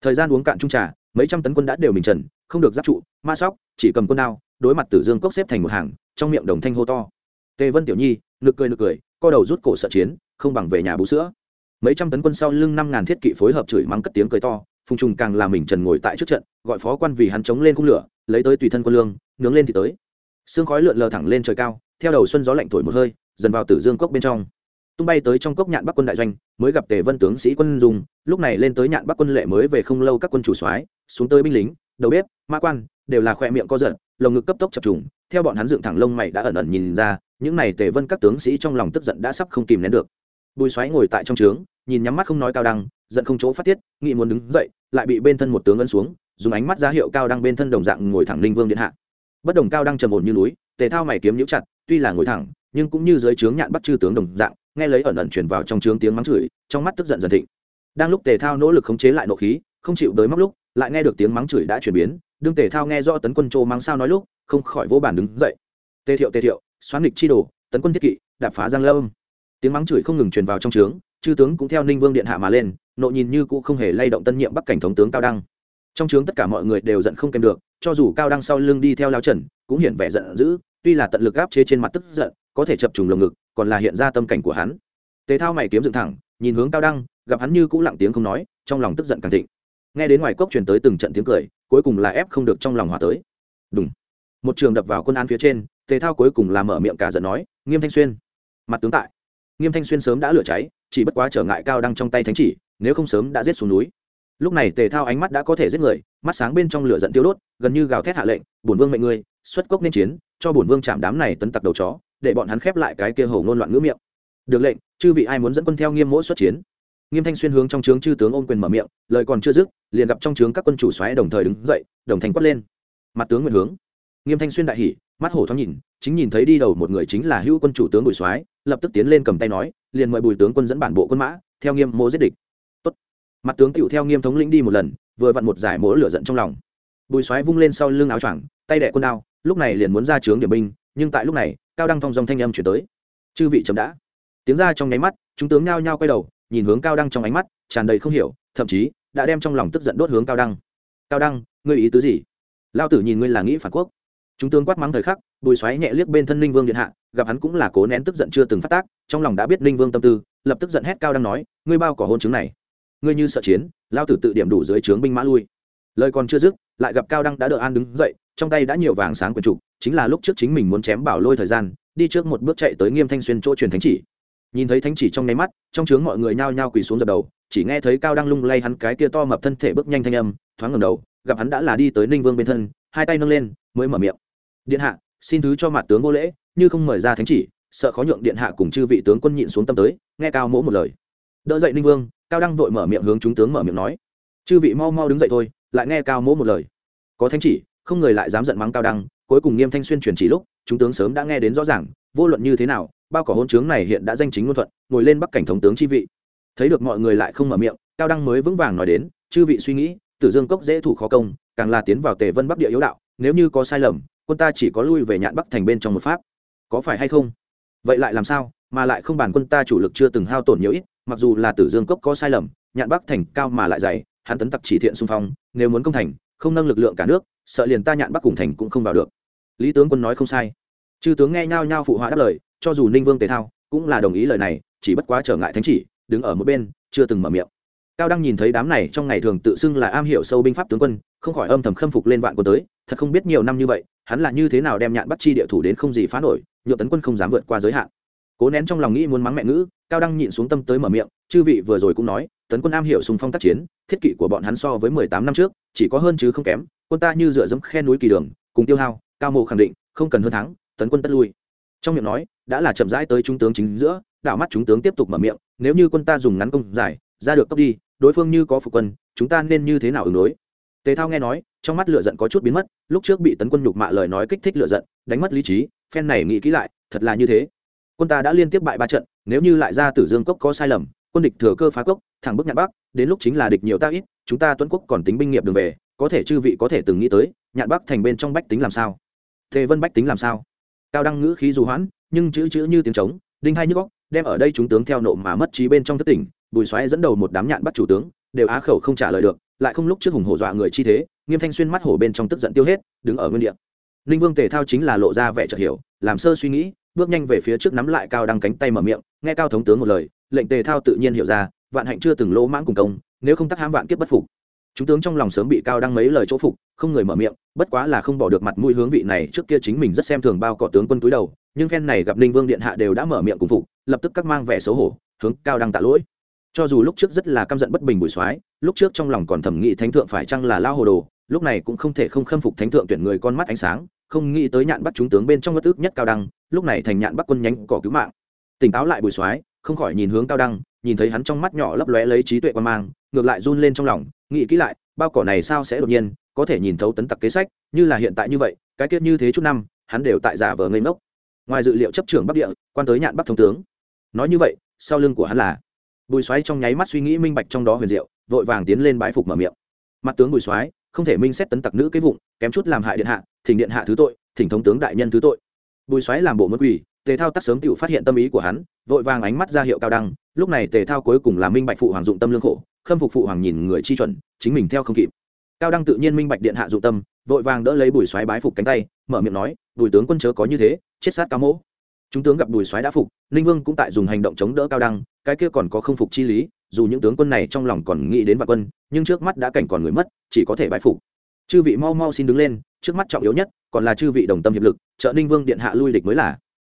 Thời gian uống cạn trung trà, mấy trăm tấn quân đã đều mình trần, không được giáp trụ, ma sóc, chỉ cầm quân đao, đối mặt tử dương cốc xếp thành một hàng, trong miệng đồng thanh hô to tề vân tiểu nhi, nực cười nực cười, co đầu rút cổ sợ chiến, không bằng về nhà bú sữa. Mấy trăm tấn quân sau lưng năm ngàn thiết kỵ phối hợp chửi mắng cất tiếng cười to, phùng trùng càng làm mình trần ngồi tại trước trận, gọi phó quan vì hắn chống lên cung lửa, lấy tới tùy thân quân lương, nướng lên thì tới. Sương khói lượn lờ thẳng lên trời cao, theo đầu xuân gió lạnh thổi một hơi, dần vào tử dương cốc bên trong. Tung bay tới trong cốc nhạn bắc quân đại doanh, mới gặp tề vân tướng sĩ quân dùng, lúc này lên tới nhạn bắc quân lệ mới về không lâu các quân chủ soái, xuống tới binh lính, đầu bếp, ma quan, đều là khoe miệng co giật lồng ngực cấp tốc chập trùng, theo bọn hắn dựng thẳng lông mày đã ẩn ẩn nhìn ra, những này tề vân các tướng sĩ trong lòng tức giận đã sắp không kìm nén được. Bùi xoáy ngồi tại trong trướng, nhìn nhắm mắt không nói cao đăng, giận không chỗ phát tiết nghị muốn đứng dậy, lại bị bên thân một tướng ấn xuống, dùng ánh mắt ra hiệu cao đăng bên thân đồng dạng ngồi thẳng linh vương điện hạ. Bất đồng cao đăng trầm ổn như núi, tề thao mày kiếm nhũ chặt, tuy là ngồi thẳng, nhưng cũng như dưới trướng nhạn bắt chư tướng đồng dạng, nghe lấy ẩn ẩn truyền vào trong trướng tiếng mắng chửi, trong mắt tức giận dần thịnh. Đang lúc tề thao nỗ lực khống chế lại nộ khí, không chịu tới móc lúc, lại nghe được tiếng mắng chửi đã chuyển biến đương tề thao nghe do tấn quân châu mắng sao nói lúc, không khỏi vô bản đứng dậy. Tề thiệu tề thiệu, xoán nghịch chi đồ, tấn quân thiết kỵ, đạp phá giang lâm. Tiếng mắng chửi không ngừng truyền vào trong trướng, chư tướng cũng theo ninh vương điện hạ mà lên, nộ nhìn như cũ không hề lay động tân nhiệm bắc cảnh thống tướng cao đăng. Trong trướng tất cả mọi người đều giận không kèm được, cho dù cao đăng sau lưng đi theo lao trần, cũng hiện vẻ giận dữ, tuy là tận lực áp chế trên mặt tức giận, có thể chập trùng lồng ngực, còn là hiện ra tâm cảnh của hắn. Tề thao mày kiếm dựng thẳng, nhìn hướng cao đăng, gặp hắn như cũ lặng tiếng không nói, trong lòng tức giận càng thịnh. Nghe đến ngoài cốc truyền tới từng trận tiếng cười cuối cùng là ép không được trong lòng hòa tới. Đúng một trường đập vào quân an phía trên, tề thao cuối cùng là mở miệng cả giận nói, nghiêm thanh xuyên. Mặt tướng tại. Nghiêm thanh xuyên sớm đã lửa cháy, chỉ bất quá trở ngại cao đăng trong tay thánh chỉ, nếu không sớm đã giết xuống núi. Lúc này tề thao ánh mắt đã có thể giết người, mắt sáng bên trong lửa giận tiêu đốt, gần như gào thét hạ lệnh, bổn vương mệnh ngươi, xuất cốc nên chiến, cho bổn vương chạm đám này tấn tặc đầu chó, để bọn hắn khép lại cái kia hầu ngôn loạn ngữ miệng. Được lệnh, chư vị ai muốn dẫn quân theo nghiêm mỗ xuất chiến? Nghiêm thanh xuyên hướng trong trướng chư tướng ôm quyền mở miệng, lời còn chưa dứt, liền gặp trong trướng các quân chủ xoáy đồng thời đứng dậy, đồng thành quát lên. Mặt tướng nguyện hướng. Nghiêm thanh xuyên đại hỉ, mắt hổ thoáng nhìn, chính nhìn thấy đi đầu một người chính là hữu quân chủ tướng bùi soái, lập tức tiến lên cầm tay nói, liền mời bùi tướng quân dẫn bản bộ quân mã, theo nghiêm mô giết địch. Tốt. mặt tướng tựu theo nghiêm thống lĩnh đi một lần, vừa vặn một giải mỗ lửa giận trong lòng. Bùi xoáy vung lên sau lưng áo choàng, tay đẻ quân đao, lúc này liền muốn ra trướng điểm binh, nhưng tại lúc này, cao đăng thong dòng thanh âm chuyển tới. Chư vị chấm đã. Tiếng ra trong nháy mắt, chúng tướng nhao nhao quay đầu nhìn hướng cao đăng trong ánh mắt, tràn đầy không hiểu, thậm chí đã đem trong lòng tức giận đốt hướng cao đăng. Cao đăng, ngươi ý tứ gì? Lao tử nhìn ngươi là nghĩ phản quốc. Chúng tướng quát mắng thời khắc, bùi xoáy nhẹ liếc bên thân ninh vương điện hạ, gặp hắn cũng là cố nén tức giận chưa từng phát tác, trong lòng đã biết ninh vương tâm tư, lập tức giận hét cao đăng nói, ngươi bao cỏ hôn chứng này, ngươi như sợ chiến, lao tử tự điểm đủ dưới trướng binh mã lui. Lời còn chưa dứt, lại gặp cao đăng đã đỡ an đứng dậy, trong tay đã nhiều vàng sáng quyền trục chính là lúc trước chính mình muốn chém bảo lôi thời gian, đi trước một bước chạy tới nghiêm thanh xuyên chỗ truyền thánh chỉ nhìn thấy thánh chỉ trong nháy mắt, trong trướng mọi người nhao nhao quỳ xuống dập đầu, chỉ nghe thấy cao đăng lung lay hắn cái kia to mập thân thể bước nhanh thanh âm, thoáng ngầm đầu, gặp hắn đã là đi tới ninh vương bên thân, hai tay nâng lên, mới mở miệng. Điện hạ, xin thứ cho mặt tướng vô lễ, như không mời ra thánh chỉ, sợ khó nhượng điện hạ cùng chư vị tướng quân nhịn xuống tâm tới, nghe cao mỗ một lời. Đỡ dậy ninh vương, cao đăng vội mở miệng hướng chúng tướng mở miệng nói. Chư vị mau mau đứng dậy thôi, lại nghe cao mỗ một lời. Có thánh chỉ, không người lại dám giận mắng cao đăng, cuối cùng nghiêm thanh xuyên truyền chỉ lúc, chúng tướng sớm đã nghe đến rõ ràng vô luận như thế nào, bao cỏ hôn chướng này hiện đã danh chính ngôn thuận, ngồi lên bắc cảnh thống tướng chi vị. Thấy được mọi người lại không mở miệng, cao đăng mới vững vàng nói đến, chư vị suy nghĩ, tử dương cốc dễ thủ khó công, càng là tiến vào tề vân bắc địa yếu đạo, nếu như có sai lầm, quân ta chỉ có lui về nhạn bắc thành bên trong một pháp. Có phải hay không? Vậy lại làm sao, mà lại không bàn quân ta chủ lực chưa từng hao tổn nhiều ít, mặc dù là tử dương cốc có sai lầm, nhạn bắc thành cao mà lại dày, hắn tấn tặc chỉ thiện xung phong, nếu muốn công thành, không nâng lực lượng cả nước, sợ liền ta nhạn bắc cùng thành cũng không vào được. Lý tướng quân nói không sai chư tướng nghe nhao nhao phụ họa đáp lời, cho dù ninh vương tề thao cũng là đồng ý lời này, chỉ bất quá trở ngại thánh chỉ, đứng ở một bên, chưa từng mở miệng. Cao đăng nhìn thấy đám này trong ngày thường tự xưng là am hiểu sâu binh pháp tướng quân, không khỏi âm thầm khâm phục lên vạn quân tới, thật không biết nhiều năm như vậy, hắn là như thế nào đem nhạn bắt chi địa thủ đến không gì phá nổi nhựa tấn quân không dám vượt qua giới hạn. Cố nén trong lòng nghĩ muốn mắng mẹ ngữ, cao đăng nhịn xuống tâm tới mở miệng, chư vị vừa rồi cũng nói, tấn quân am hiểu sùng phong tác chiến, thiết kỵ của bọn hắn so với mười tám năm trước, chỉ có hơn chứ không kém, quân ta như dựa dẫm khe núi kỳ đường, cùng tiêu hao, cao mộ khẳng định, không cần hơn thắng tấn quân tất lui. Trong miệng nói, đã là chậm rãi tới trung tướng chính giữa, đảo mắt chúng tướng tiếp tục mở miệng, nếu như quân ta dùng ngắn công dài, ra được cấp đi, đối phương như có phục quân, chúng ta nên như thế nào ứng đối? Tề thao nghe nói, trong mắt lửa giận có chút biến mất, lúc trước bị tấn quân nhục mạ lời nói kích thích lửa giận, đánh mất lý trí, phen này nghĩ kỹ lại, thật là như thế. Quân ta đã liên tiếp bại ba trận, nếu như lại ra tử dương cốc có sai lầm, quân địch thừa cơ phá cốc, thẳng bức nhạn bắc, đến lúc chính là địch nhiều ta ít, chúng ta tuấn quốc còn tính binh nghiệp đường về, có thể chư vị có thể từng nghĩ tới, nhạn bắc thành bên trong bách tính làm sao? Tề vân bách tính làm sao? Cao đăng ngữ khí dù hoãn, nhưng chữ chữ như tiếng trống, đinh hai nhức góc đem ở đây chúng tướng theo nộ mà mất trí bên trong thất tỉnh, bùi xoáy dẫn đầu một đám nhạn bắt chủ tướng, đều á khẩu không trả lời được, lại không lúc trước hùng hổ dọa người chi thế, nghiêm thanh xuyên mắt hổ bên trong tức giận tiêu hết, đứng ở nguyên địa. Ninh vương tề thao chính là lộ ra vẻ chợt hiểu, làm sơ suy nghĩ, bước nhanh về phía trước nắm lại cao đăng cánh tay mở miệng, nghe cao thống tướng một lời, lệnh tề thao tự nhiên hiểu ra, vạn hạnh chưa từng lỗ mãng cùng công, nếu không tắc hãm vạn kiếp bất phục chúng tướng trong lòng sớm bị cao đăng mấy lời chỗ phục, không người mở miệng, bất quá là không bỏ được mặt mũi hướng vị này trước kia chính mình rất xem thường bao cỏ tướng quân túi đầu, nhưng phen này gặp ninh vương điện hạ đều đã mở miệng cùng phục, lập tức các mang vẻ xấu hổ, hướng cao đăng tạ lỗi. Cho dù lúc trước rất là căm giận bất bình bùi soái, lúc trước trong lòng còn thẩm nghĩ thánh thượng phải chăng là lao hồ đồ, lúc này cũng không thể không khâm phục thánh thượng tuyển người con mắt ánh sáng, không nghĩ tới nhạn bắt chúng tướng bên trong bất ước nhất cao đăng, lúc này thành nhạn bắt quân nhánh cỏ cứu mạng. Tỉnh táo lại bùi soái, không khỏi nhìn hướng cao đăng, nhìn thấy hắn trong mắt nhỏ lấp lóe lấy trí tuệ quan mang, ngược lại run lên trong lòng nghĩ kỹ lại, bao cỏ này sao sẽ đột nhiên, có thể nhìn thấu tấn tặc kế sách, như là hiện tại như vậy, cái tiết như thế chút năm, hắn đều tại giả vờ ngây ngốc. Ngoài dự liệu chấp trưởng bắc địa, quan tới nhạn bắc thông tướng. Nói như vậy, sau lưng của hắn là bùi xoáy trong nháy mắt suy nghĩ minh bạch trong đó huyền diệu, vội vàng tiến lên bái phục mở miệng. Mặt tướng bùi xoáy không thể minh xét tấn tặc nữ cái vụng, kém chút làm hại điện hạ, thỉnh điện hạ thứ tội, thỉnh thống tướng đại nhân thứ tội. Bùi xoáy làm bộ mất quỷ tề thao tắc sớm tự phát hiện tâm ý của hắn, vội vàng ánh mắt ra hiệu cao đăng, lúc này tề thao cuối cùng là minh bạch phụ hoàng dụng tâm lương khổ khâm phục phụ hoàng nhìn người chi chuẩn, chính mình theo không kịp. Cao đăng tự nhiên minh bạch điện hạ dụng tâm, vội vàng đỡ lấy bùi xoáy bái phục cánh tay, mở miệng nói, bùi tướng quân chớ có như thế, chết sát cao mỗ. Chúng tướng gặp bùi xoáy đã phục, ninh vương cũng tại dùng hành động chống đỡ cao đăng, cái kia còn có không phục chi lý, dù những tướng quân này trong lòng còn nghĩ đến vạn quân, nhưng trước mắt đã cảnh còn người mất, chỉ có thể bái phục. Chư vị mau mau xin đứng lên, trước mắt trọng yếu nhất, còn là chư vị đồng tâm hiệp lực, trợ ninh vương điện hạ lui địch mới là.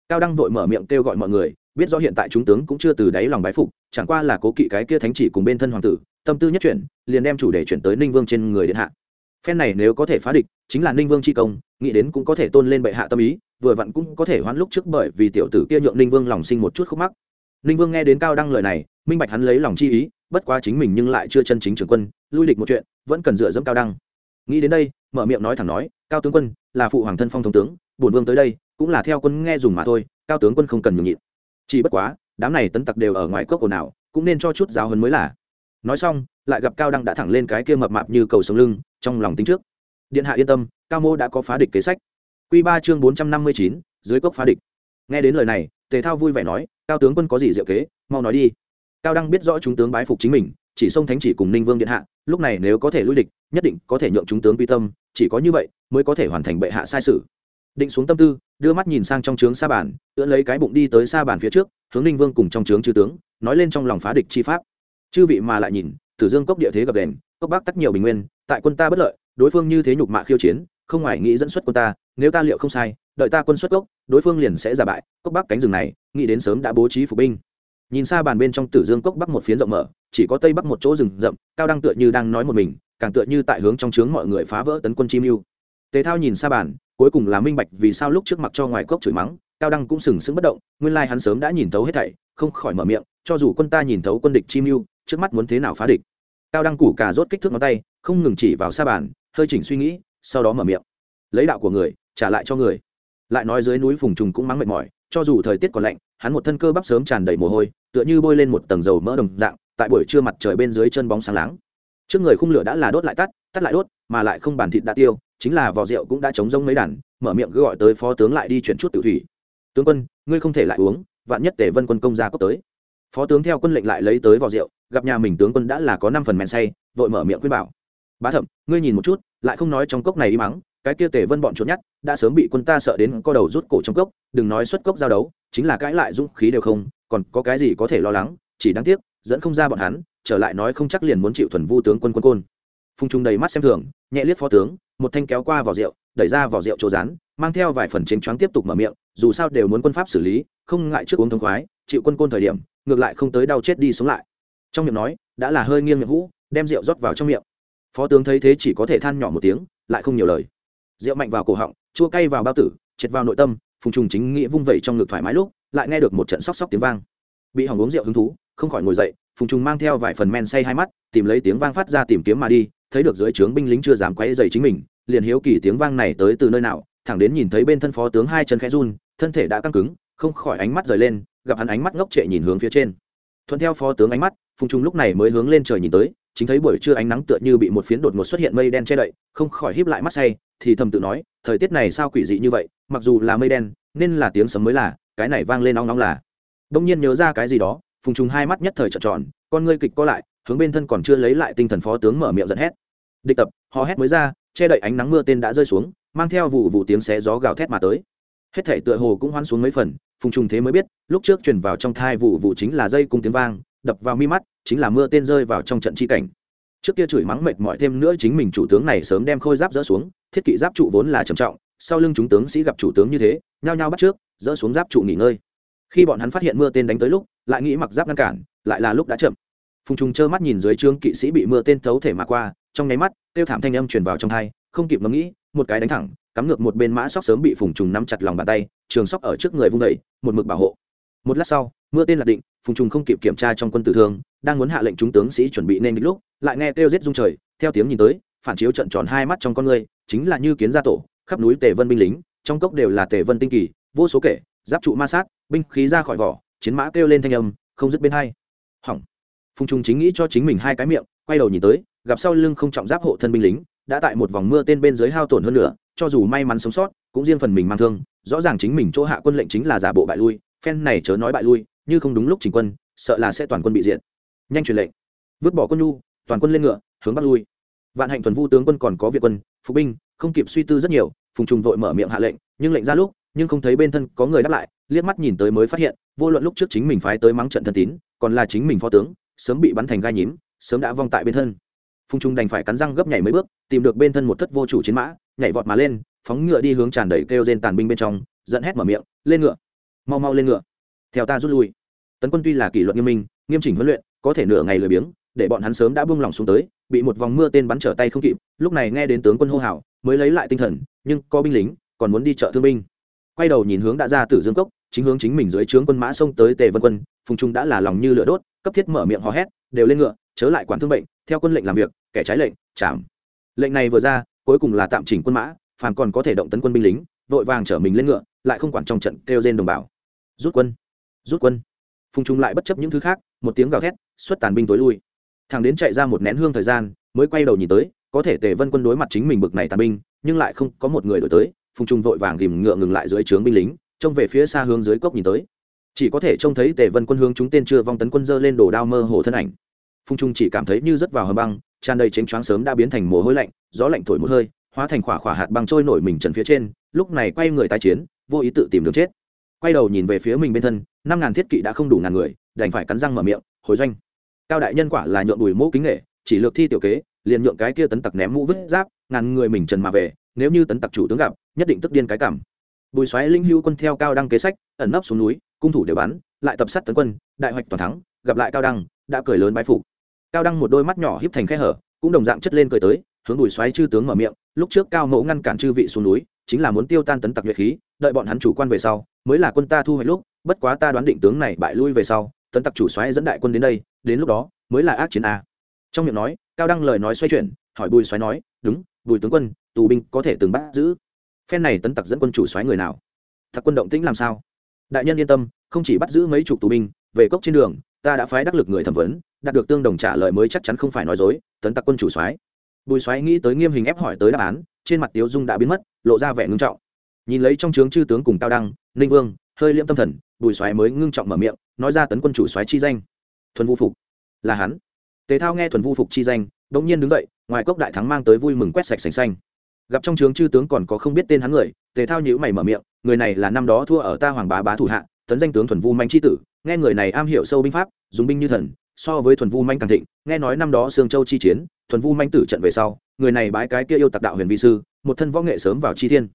Cao đăng vội mở miệng kêu gọi mọi người biết rõ hiện tại chúng tướng cũng chưa từ đáy lòng bái phục, chẳng qua là cố kỵ cái kia thánh chỉ cùng bên thân hoàng tử, tâm tư nhất chuyển, liền đem chủ đề chuyển tới ninh vương trên người điện hạ. Phen này nếu có thể phá địch, chính là ninh vương chi công, nghĩ đến cũng có thể tôn lên bệ hạ tâm ý, vừa vặn cũng có thể hoãn lúc trước bởi vì tiểu tử kia nhượng ninh vương lòng sinh một chút khúc mắc. Ninh vương nghe đến cao đăng lời này, minh bạch hắn lấy lòng chi ý, bất quá chính mình nhưng lại chưa chân chính trưởng quân, lui địch một chuyện, vẫn cần dựa dẫm cao đăng. Nghĩ đến đây, mở miệng nói thẳng nói, cao tướng quân, là phụ hoàng thân phong thống tướng, bổn vương tới đây, cũng là theo quân nghe dùng mà thôi, cao tướng quân không cần nhường nhịn chỉ bất quá, đám này tấn tặc đều ở ngoài cốc ồn ào, cũng nên cho chút giáo hơn mới là. Nói xong, lại gặp cao đăng đã thẳng lên cái kia mập mạp như cầu sống lưng, trong lòng tính trước. Điện hạ yên tâm, cao mô đã có phá địch kế sách. Q ba chương bốn trăm năm mươi chín, dưới cốc phá địch. Nghe đến lời này, tề thao vui vẻ nói, cao tướng quân có gì diệu kế, mau nói đi. Cao đăng biết rõ chúng tướng bái phục chính mình, chỉ sông thánh chỉ cùng ninh vương điện hạ, lúc này nếu có thể lui địch, nhất định có thể nhượng chúng tướng quy tâm, chỉ có như vậy mới có thể hoàn thành bệ hạ sai sự định xuống tâm tư, đưa mắt nhìn sang trong trướng sa bản, ưỡn lấy cái bụng đi tới sa bản phía trước, hướng ninh vương cùng trong trướng chư tướng, nói lên trong lòng phá địch chi pháp. Chư vị mà lại nhìn, tử dương cốc địa thế gập đền cốc bắc tắc nhiều bình nguyên, tại quân ta bất lợi, đối phương như thế nhục mạ khiêu chiến, không ngoài nghĩ dẫn xuất quân ta, nếu ta liệu không sai, đợi ta quân xuất cốc, đối phương liền sẽ giả bại, cốc bắc cánh rừng này, nghĩ đến sớm đã bố trí phục binh. Nhìn xa bàn bên trong tử dương cốc bắc một phiến rộng mở, chỉ có tây bắc một chỗ rừng rậm, cao đăng tựa như đang nói một mình, càng tựa như tại hướng trong trướng mọi người phá vỡ tấn quân chi mưu tề thao nhìn xa bàn, cuối cùng là minh bạch vì sao lúc trước mặt cho ngoài cốc chửi mắng, cao đăng cũng sừng sững bất động, nguyên lai hắn sớm đã nhìn thấu hết thảy, không khỏi mở miệng, cho dù quân ta nhìn thấu quân địch chi mưu, trước mắt muốn thế nào phá địch. Cao đăng củ cà rốt kích thước ngón tay, không ngừng chỉ vào xa bàn, hơi chỉnh suy nghĩ, sau đó mở miệng. Lấy đạo của người, trả lại cho người. Lại nói dưới núi phùng trùng cũng mắng mệt mỏi, cho dù thời tiết còn lạnh, hắn một thân cơ bắp sớm tràn đầy mồ hôi, tựa như bôi lên một tầng dầu mỡ đồng dạng, tại buổi trưa mặt trời bên dưới chân bóng sáng láng. Trước người khung lửa đã là đốt lại tắt tắt lại đốt, mà lại không bản thịt đã tiêu chính là vò rượu cũng đã chống rông mấy đàn mở miệng cứ gọi tới phó tướng lại đi chuyển chút tự thủy. Tướng quân ngươi không thể lại uống vạn nhất Tề vân quân công ra cốc tới. Phó tướng theo quân lệnh lại lấy tới vò rượu gặp nhà mình tướng quân đã là có năm phần men say vội mở miệng khuyên bảo. Bá thẩm, ngươi nhìn một chút lại không nói trong cốc này đi mắng cái kia tề vân bọn trốn nhất đã sớm bị quân ta sợ đến co đầu rút cổ trong cốc đừng nói xuất cốc giao đấu chính là cãi lại dũng khí đều không còn có cái gì có thể lo lắng chỉ đáng tiếc dẫn không ra bọn hắn trở lại nói không chắc liền muốn chịu thuần vu tướng quân quân côn. Phung trung đầy mắt xem thường nhẹ liếc phó tướng một thanh kéo qua vỏ rượu, đẩy ra vỏ rượu chỗ rán, mang theo vài phần chênh choáng tiếp tục mở miệng, dù sao đều muốn quân pháp xử lý, không ngại trước uống thông khoái, chịu quân côn thời điểm, ngược lại không tới đau chết đi sống lại. Trong miệng nói, đã là hơi nghiêng miệng hũ, đem rượu rót vào trong miệng. Phó tướng thấy thế chỉ có thể than nhỏ một tiếng, lại không nhiều lời. Rượu mạnh vào cổ họng, chua cay vào bao tử, triệt vào nội tâm, phùng trùng chính nghĩa vung vẩy trong ngực thoải mái lúc, lại nghe được một trận sóc sóc tiếng vang. Bị hỏng uống rượu hứng thú, không khỏi ngồi dậy, phùng trùng mang theo vài phần men say hai mắt, tìm lấy tiếng vang phát ra tìm kiếm mà đi thấy được dưới trướng binh lính chưa dám quay dày chính mình, liền hiếu kỳ tiếng vang này tới từ nơi nào, thẳng đến nhìn thấy bên thân phó tướng hai chân khẽ run, thân thể đã căng cứng, không khỏi ánh mắt rời lên, gặp hắn ánh mắt ngốc trệ nhìn hướng phía trên. Thuận theo phó tướng ánh mắt, phùng trung lúc này mới hướng lên trời nhìn tới, chính thấy buổi trưa ánh nắng tựa như bị một phiến đột ngột xuất hiện mây đen che đậy, không khỏi híp lại mắt say, thì thầm tự nói, thời tiết này sao quỷ dị như vậy, mặc dù là mây đen, nên là tiếng sấm mới là, cái này vang lên nóng nóng là. Đông nhiên nhớ ra cái gì đó, phùng trùng hai mắt nhất thời trợn tròn, con ngươi kịch co lại, hướng bên thân còn chưa lấy lại tinh thần phó tướng mở miệng giận hét địch tập, hò hét mới ra, che đậy ánh nắng mưa tên đã rơi xuống, mang theo vụ vụ tiếng xé gió gào thét mà tới. Hết thể tựa hồ cũng hoan xuống mấy phần, phùng trùng thế mới biết, lúc trước truyền vào trong thai vụ vụ chính là dây cung tiếng vang, đập vào mi mắt, chính là mưa tên rơi vào trong trận chi cảnh. Trước kia chửi mắng mệt mỏi thêm nữa chính mình chủ tướng này sớm đem khôi giáp dỡ xuống, thiết kỵ giáp trụ vốn là trầm trọng, sau lưng chúng tướng sĩ gặp chủ tướng như thế, nhao nhao bắt trước dỡ xuống giáp trụ nghỉ ngơi. Khi bọn hắn phát hiện mưa tên đánh tới lúc, lại nghĩ mặc giáp ngăn cản, lại là lúc đã chậm phùng trùng trơ mắt nhìn dưới trướng kỵ sĩ bị mưa tên thấu thể mà qua trong nháy mắt tiêu thảm thanh âm truyền vào trong thai không kịp ngẫm nghĩ một cái đánh thẳng cắm ngược một bên mã sóc sớm bị phùng trùng nắm chặt lòng bàn tay trường sóc ở trước người vung đẩy, một mực bảo hộ. Một lát sau mưa tên lạc định phùng trùng không kịp kiểm tra trong quân tử thương đang muốn hạ lệnh chúng tướng sĩ chuẩn bị nên địch lúc lại nghe kêu giết rung trời theo tiếng nhìn tới phản chiếu trận tròn hai mắt trong con người chính là như kiến gia tổ khắp núi tề vân binh lính trong cốc đều là tề vân tinh kỳ vô số kể giáp trụ ma sát binh khí ra khỏi vỏ chiến mã kêu lên thanh âm không dứt bên hai. Hỏng phùng trung chính nghĩ cho chính mình hai cái miệng, quay đầu nhìn tới, gặp sau lưng không trọng giáp hộ thân binh lính, đã tại một vòng mưa tên bên dưới hao tổn hơn nữa cho dù may mắn sống sót, cũng riêng phần mình mang thương, rõ ràng chính mình chỗ hạ quân lệnh chính là giả bộ bại lui, phen này chớ nói bại lui, như không đúng lúc chỉnh quân, sợ là sẽ toàn quân bị diện. nhanh truyền lệnh vứt bỏ quân nhu, toàn quân lên ngựa, hướng bắc lui vạn hạnh thuần vu tướng quân còn có việt quân, phục binh, không kịp suy tư rất nhiều, phùng trùng vội mở miệng hạ lệnh, nhưng lệnh ra lúc, nhưng không thấy bên thân có người đáp lại, liếc mắt nhìn tới mới phát hiện, vô luận lúc trước chính mình phái tới mắng trận thân tín, còn là chính mình phó tướng sớm bị bắn thành gai nhím, sớm đã vong tại bên thân. Phùng trung đành phải cắn răng gấp nhảy mấy bước, tìm được bên thân một thất vô chủ chiến mã, nhảy vọt mà lên, phóng ngựa đi hướng tràn đầy kêu rên tàn binh bên trong dẫn hét mở miệng, lên ngựa! Mau mau lên ngựa! Theo ta rút lui! Tấn quân tuy là kỷ luật nghiêm minh, nghiêm chỉnh huấn luyện, có thể nửa ngày lười biếng, để bọn hắn sớm đã buông lỏng xuống tới, bị một vòng mưa tên bắn trở tay không kịp, lúc này nghe đến tướng quân hô hào, mới lấy lại tinh thần, nhưng có binh lính, còn muốn đi chợ thương binh. Quay đầu nhìn hướng đã ra tử dương cốc, chính hướng chính mình dưới trướng quân mã xông tới tề vân quân, phùng trung đã là lòng như lửa đốt cấp thiết mở miệng hò hét, đều lên ngựa, chớ lại quản thương bệnh, theo quân lệnh làm việc, kẻ trái lệnh chạm lệnh này vừa ra, cuối cùng là tạm chỉnh quân mã, phàm còn có thể động tấn quân binh lính, vội vàng chở mình lên ngựa, lại không quản trong trận kêu trên đồng bào. Rút quân rút quân. Phùng trung lại bất chấp những thứ khác, một tiếng gào thét, xuất tàn binh tối lui. Thằng đến chạy ra một nén hương thời gian, mới quay đầu nhìn tới, có thể tề vân quân đối mặt chính mình bực này tàn binh, nhưng lại không có một người đổi tới, phùng trung vội vàng ghìm ngựa ngừng lại dưới trướng binh lính, trông về phía xa hướng dưới cốc nhìn tới chỉ có thể trông thấy tề vân quân hướng chúng tên chưa vong tấn quân dơ lên đổ đao mơ hồ thân ảnh. Phùng trung chỉ cảm thấy như rất vào hầm băng, tràn đầy chánh choáng sớm đã biến thành mồ hôi lạnh, gió lạnh thổi một hơi, hóa thành khỏa khỏa hạt băng trôi nổi mình trần phía trên, lúc này quay người tái chiến, vô ý tự tìm đường chết. Quay đầu nhìn về phía mình bên thân, năm ngàn thiết kỵ đã không đủ ngàn người, đành phải cắn răng mở miệng, hồi doanh. Cao đại nhân quả là nhượng đùi mũ kính nghệ, chỉ lược thi tiểu kế, liền nhượng cái kia tấn tặc ném mũ vứt giáp, ngàn người mình trần mà về, nếu như tấn tặc chủ tướng gặp, nhất định tức điên cái cảm. Bùi xoáy linh hưu quân theo cao đăng kế sách, ẩn nấp xuống núi cung thủ đều bắn, lại tập sát tấn quân, đại hoạch toàn thắng, gặp lại cao đăng, đã cười lớn bái phục. Cao đăng một đôi mắt nhỏ híp thành khe hở, cũng đồng dạng chất lên cười tới, hướng đùi xoáy chư tướng mở miệng, lúc trước cao mẫu ngăn cản chư vị xuống núi, chính là muốn tiêu tan tấn tặc nhuệ khí, đợi bọn hắn chủ quan về sau, mới là quân ta thu hoạch lúc, bất quá ta đoán định tướng này bại lui về sau, tấn tặc chủ xoáy dẫn đại quân đến đây, đến lúc đó, mới là ác chiến a. Trong miệng nói, cao đăng lời nói xoay chuyển, hỏi bùi xoáy nói, đúng, bùi tướng quân, tù binh có thể từng bắt giữ. Phen này tấn tặc dẫn quân chủ xoáy người nào? Thật quân động tĩnh làm sao? Đại nhân yên tâm, không chỉ bắt giữ mấy chục tù binh, về cốc trên đường, ta đã phái đắc lực người thẩm vấn, đạt được tương đồng trả lời mới chắc chắn không phải nói dối, tấn tặc quân chủ soái. Bùi soái nghĩ tới nghiêm hình ép hỏi tới đáp án, trên mặt tiếu dung đã biến mất, lộ ra vẻ ngưng trọng. Nhìn lấy trong trướng chư tướng cùng cao đăng, ninh vương, hơi liễm tâm thần, bùi soái mới ngưng trọng mở miệng, nói ra tấn quân chủ soái chi danh. Thuần vu phục. Là hắn. Tề thao nghe thuần vu phục chi danh, bỗng nhiên đứng dậy, ngoài cốc đại thắng mang tới vui mừng quét sạch sành xanh gặp trong trướng chư tướng còn có không biết tên hắn người, tề thao nhữ mày mở miệng, người này là năm đó thua ở ta hoàng bá bá thủ hạ, tấn danh tướng thuần vu manh c tử, nghe người này am hiểu sâu binh pháp, dùng binh như thần, so với thuần vu manh càng thịnh, nghe nói năm đó sương châu chi chiến, thuần vu manh tử trận về sau, người này bái cái kia yêu tặc đạo huyền vi sư, một thân võ nghệ sớm vào chi thiên.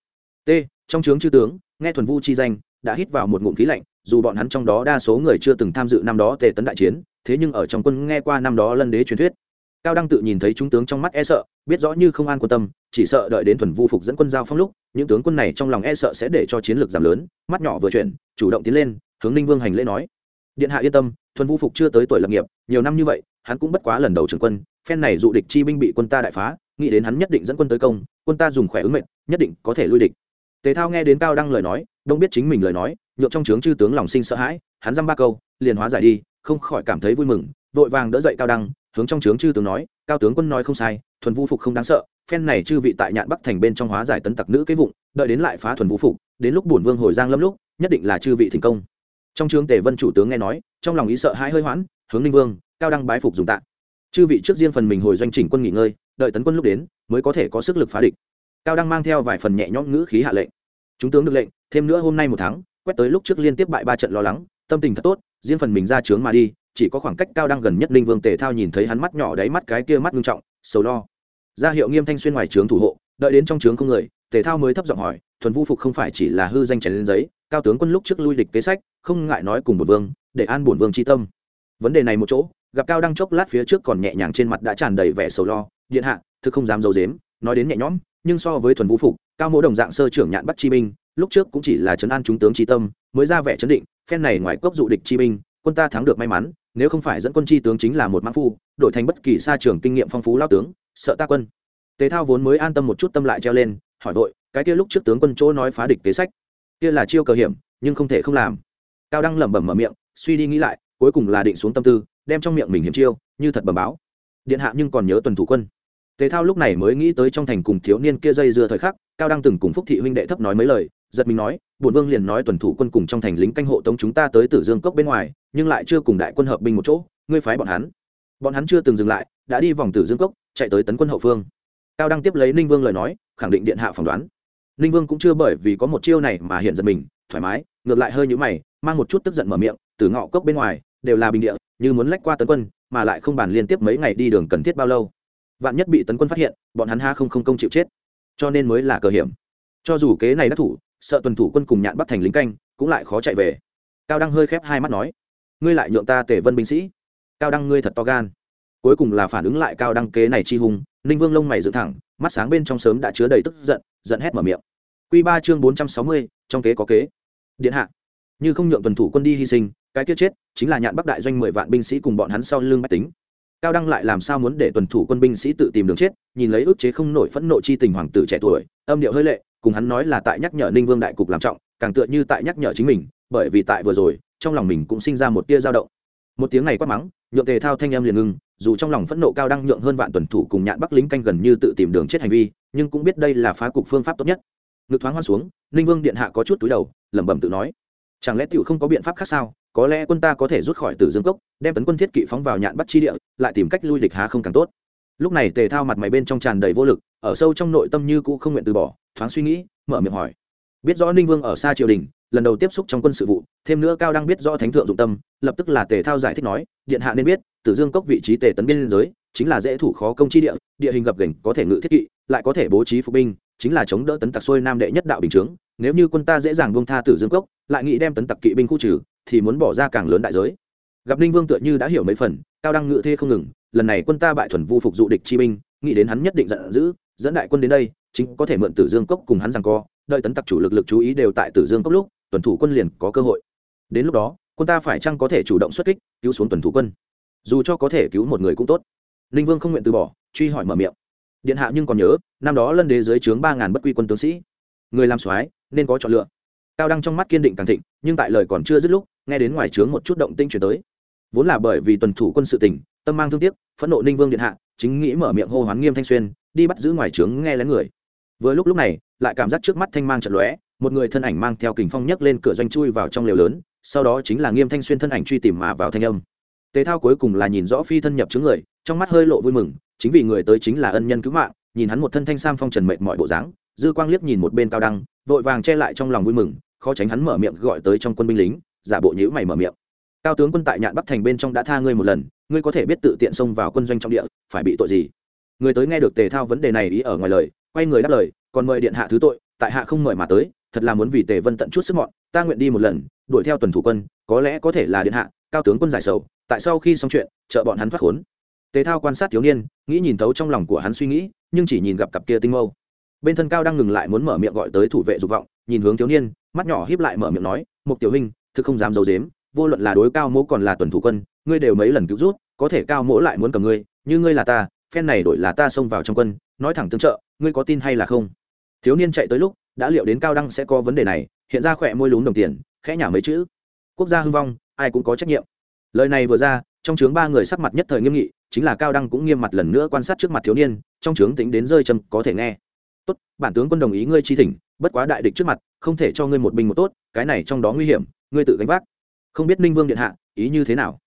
T, trong trướng chư tướng, nghe thuần vu chi danh, đã hít vào một ngụm khí lạnh, dù bọn hắn trong đó đa số người chưa từng tham dự năm đó tề tấn đại chiến, thế nhưng ở trong quân nghe qua năm đó lân đế truyền thuyết cao đăng tự nhìn thấy chúng tướng trong mắt e sợ, biết rõ như không an quan tâm, chỉ sợ đợi đến thuần vu phục dẫn quân giao phong lúc, những tướng quân này trong lòng e sợ sẽ để cho chiến lược giảm lớn, mắt nhỏ vừa chuyển, chủ động tiến lên, hướng ninh vương hành lễ nói. Điện hạ yên tâm, thuần vu phục chưa tới tuổi lập nghiệp, nhiều năm như vậy, hắn cũng bất quá lần đầu trưởng quân, phen này dụ địch chi binh bị quân ta đại phá, nghĩ đến hắn nhất định dẫn quân tới công, quân ta dùng khỏe ứng mệnh, nhất định có thể lui địch. Tề thao nghe đến cao đăng lời nói, đông biết chính mình lời nói nhộn trong trướng chư tướng lòng sinh sợ hãi, hắn dăm ba câu, liền hóa giải đi, không khỏi cảm thấy vui mừng, vội vàng đỡ dậy cao đăng hướng trong trướng chư tướng nói, cao tướng quân nói không sai, thuần vũ phục không đáng sợ, phen này chư vị tại nhạn bắc thành bên trong hóa giải tấn tặc nữ kế vụng, đợi đến lại phá thuần vũ phục, đến lúc bổn vương hồi giang lâm lúc, nhất định là chư vị thành công. Trong trướng tề vân chủ tướng nghe nói, trong lòng ý sợ hãi hơi hoãn hướng ninh vương, cao đăng bái phục dùng tạ. Chư vị trước riêng phần mình hồi doanh chỉnh quân nghỉ ngơi, đợi tấn quân lúc đến, mới có thể có sức lực phá địch. Cao đăng mang theo vài phần nhẹ nhõm ngữ khí hạ lệnh. Chúng tướng được lệnh, thêm nữa hôm nay một tháng, quét tới lúc trước liên tiếp bại ba trận lo lắng, tâm tình thật tốt, riêng phần mình ra trướng mà đi chỉ có khoảng cách cao đang gần nhất linh vương tề thao nhìn thấy hắn mắt nhỏ đáy mắt cái kia mắt nghiêm trọng, sầu lo. Ra hiệu nghiêm thanh xuyên ngoài trướng thủ hộ, đợi đến trong trướng không người, tề thao mới thấp giọng hỏi, thuần vu phục không phải chỉ là hư danh chèn lên giấy, cao tướng quân lúc trước lui địch kế sách, không ngại nói cùng bổn vương, để an bổn vương chi tâm. Vấn đề này một chỗ, gặp cao đang chốc lát phía trước còn nhẹ nhàng trên mặt đã tràn đầy vẻ sầu lo, điện hạ, thực không dám dầu dếm nói đến nhẹ nhõm, nhưng so với thuần vũ phục, cao mỗ đồng dạng sơ trưởng nhạn bắt chi binh, lúc trước cũng chỉ là trấn an chúng tướng chi tâm, mới ra vẻ chấn định, phen này ngoài cốc dụ địch chi binh quân ta thắng được may mắn, nếu không phải dẫn quân chi tướng chính là một mãn phu, đổi thành bất kỳ xa trường kinh nghiệm phong phú lao tướng, sợ ta quân. Tế thao vốn mới an tâm một chút tâm lại treo lên, hỏi vội, cái kia lúc trước tướng quân chỗ nói phá địch kế sách, kia là chiêu cờ hiểm, nhưng không thể không làm. Cao đăng lẩm bẩm mở miệng, suy đi nghĩ lại, cuối cùng là định xuống tâm tư, đem trong miệng mình hiểm chiêu, như thật bẩm báo. Điện hạ nhưng còn nhớ tuần thủ quân. Tề thao lúc này mới nghĩ tới trong thành cùng thiếu niên kia dây dưa thời khắc, cao đăng từng cùng phúc thị huynh đệ thấp nói mấy lời, giật mình nói bổn vương liền nói tuần thủ quân cùng trong thành lính canh hộ tống chúng ta tới tử dương cốc bên ngoài, nhưng lại chưa cùng đại quân hợp binh một chỗ, ngươi phái bọn hắn. Bọn hắn chưa từng dừng lại, đã đi vòng tử dương cốc, chạy tới tấn quân hậu phương. Cao đăng tiếp lấy ninh vương lời nói, khẳng định điện hạ phỏng đoán. Ninh vương cũng chưa bởi vì có một chiêu này mà hiện giật mình, thoải mái, ngược lại hơi nhũ mày, mang một chút tức giận mở miệng, từ ngọ cốc bên ngoài, đều là bình địa, như muốn lách qua tấn quân, mà lại không bàn liên tiếp mấy ngày đi đường cần thiết bao lâu. Vạn nhất bị tấn quân phát hiện, bọn hắn ha không không công chịu chết. Cho nên mới là cờ hiểm. Cho dù kế này đắc thủ sợ tuần thủ quân cùng nhạn bắt thành lính canh, cũng lại khó chạy về. Cao đăng hơi khép hai mắt nói, ngươi lại nhượng ta tể vân binh sĩ. Cao đăng ngươi thật to gan. Cuối cùng là phản ứng lại cao đăng kế này chi hùng, ninh vương lông mày dựng thẳng, mắt sáng bên trong sớm đã chứa đầy tức giận giận hét mở miệng. Q ba chương bốn trăm sáu mươi, trong kế có kế. Điện hạ, như không nhượng tuần thủ quân đi hy sinh, cái tiết chết chính là nhạn bắc đại doanh mười vạn binh sĩ cùng bọn hắn sau lưng bách tính. Cao đăng lại làm sao muốn để tuần thủ quân binh sĩ tự tìm đường chết, nhìn lấy ước chế không nổi phẫn nộ chi tình hoàng tử trẻ tuổi, âm điệu hơi lệ cùng hắn nói là tại nhắc nhở ninh vương đại cục làm trọng, càng tựa như tại nhắc nhở chính mình, bởi vì tại vừa rồi, trong lòng mình cũng sinh ra một tia dao động. Một tiếng này quát mắng, nhượng tề thao thanh em liền ngưng dù trong lòng phẫn nộ cao đang nhượng hơn vạn tuần thủ cùng nhạn bắc lính canh gần như tự tìm đường chết hành vi, nhưng cũng biết đây là phá cục phương pháp tốt nhất. Ngực thoáng hoan xuống, ninh vương điện hạ có chút túi đầu, lẩm bẩm tự nói, chẳng lẽ tiểu không có biện pháp khác sao? Có lẽ quân ta có thể rút khỏi tử dương cốc, đem tấn quân thiết kỵ phóng vào nhạn bắt chi địa, lại tìm cách lui địch há không càng tốt lúc này tề thao mặt mày bên trong tràn đầy vô lực, ở sâu trong nội tâm như cũ không nguyện từ bỏ, thoáng suy nghĩ, mở miệng hỏi. Biết rõ ninh vương ở xa triều đình, lần đầu tiếp xúc trong quân sự vụ, thêm nữa cao đang biết rõ thánh thượng dụng tâm, lập tức là tề thao giải thích nói, điện hạ nên biết, tử dương cốc vị trí tề tấn biên giới, chính là dễ thủ khó công chi địa địa hình gập ghềnh, có thể ngự thiết kỵ, lại có thể bố trí phục binh, chính là chống đỡ tấn tặc xuôi nam đệ nhất đạo bình chướng. Nếu như quân ta dễ dàng buông tha tử dương cốc, lại nghĩ đem tấn tặc kỵ binh khu trừ, thì muốn bỏ ra càng lớn đại giới gặp ninh vương tựa như đã hiểu mấy phần, cao đăng ngự thê không ngừng, lần này quân ta bại thuần vu phục dụ địch chi binh, nghĩ đến hắn nhất định giận dữ, dẫn đại quân đến đây, chính có thể mượn tử dương cốc cùng hắn rằng co, đợi tấn tặc chủ lực lực chú ý đều tại tử dương cốc lúc, tuần thủ quân liền có cơ hội. Đến lúc đó, quân ta phải chăng có thể chủ động xuất kích, cứu xuống tuần thủ quân? Dù cho có thể cứu một người cũng tốt. Ninh vương không nguyện từ bỏ, truy hỏi mở miệng. Điện hạ nhưng còn nhớ, năm đó lân đế dưới trướng ba ngàn bất quy quân tướng sĩ. Người làm soái, nên có chọn lựa. Cao đăng trong mắt kiên định càng thịnh, nhưng tại lời còn chưa dứt lúc, nghe đến ngoài trướng một chút động tinh chuyển tới vốn là bởi vì tuần thủ quân sự tỉnh tâm mang thương tiếc, phẫn nộ ninh vương điện hạ, chính nghĩ mở miệng hô hoán nghiêm thanh xuyên, đi bắt giữ ngoài trướng nghe lén người. Vừa lúc lúc này, lại cảm giác trước mắt thanh mang trận lóe, một người thân ảnh mang theo kình phong nhấc lên cửa doanh chui vào trong lều lớn, sau đó chính là nghiêm thanh xuyên thân ảnh truy tìm mà vào thanh âm. Tế thao cuối cùng là nhìn rõ phi thân nhập chứng người, trong mắt hơi lộ vui mừng, chính vì người tới chính là ân nhân cứu mạng, nhìn hắn một thân thanh sam phong trần mệt mọi bộ dáng, dư quang liếc nhìn một bên cao đăng, vội vàng che lại trong lòng vui mừng, khó tránh hắn mở miệng gọi tới trong quân binh lính, giả bộ nhữ mày mở miệng cao tướng quân tại nhạn bắc thành bên trong đã tha ngươi một lần, ngươi có thể biết tự tiện xông vào quân doanh trong địa, phải bị tội gì? Người tới nghe được tề thao vấn đề này ý ở ngoài lời, quay người đáp lời, còn mời điện hạ thứ tội, tại hạ không mời mà tới, thật là muốn vì tề vân tận chút sức mọn, ta nguyện đi một lần, đuổi theo tuần thủ quân, có lẽ có thể là điện hạ, cao tướng quân giải sầu, tại sau khi xong chuyện, trợ bọn hắn thoát khốn. Tề thao quan sát thiếu niên, nghĩ nhìn thấu trong lòng của hắn suy nghĩ, nhưng chỉ nhìn gặp cặp kia tinh mâu. Bên thân cao đang ngừng lại muốn mở miệng gọi tới thủ vệ dục vọng, nhìn hướng thiếu niên, mắt nhỏ híp lại mở miệng nói một tiểu hình thực không dám giấu dếm vô luận là đối cao mỗ còn là tuần thủ quân, ngươi đều mấy lần cứu rút, có thể cao mỗ lại muốn cầm ngươi, như ngươi là ta, phen này đổi là ta xông vào trong quân, nói thẳng tương trợ, ngươi có tin hay là không? Thiếu niên chạy tới lúc, đã liệu đến cao đăng sẽ có vấn đề này, hiện ra khỏe môi lún đồng tiền, khẽ nhả mấy chữ. Quốc gia hưng vong, ai cũng có trách nhiệm. Lời này vừa ra, trong chướng ba người sắc mặt nhất thời nghiêm nghị, chính là cao đăng cũng nghiêm mặt lần nữa quan sát trước mặt thiếu niên, trong chướng tính đến rơi châm, có thể nghe. Tốt, bản tướng quân đồng ý ngươi chi thỉnh, bất quá đại địch trước mặt, không thể cho ngươi một binh một tốt, cái này trong đó nguy hiểm, ngươi tự gánh vác không biết ninh vương điện hạ ý như thế nào.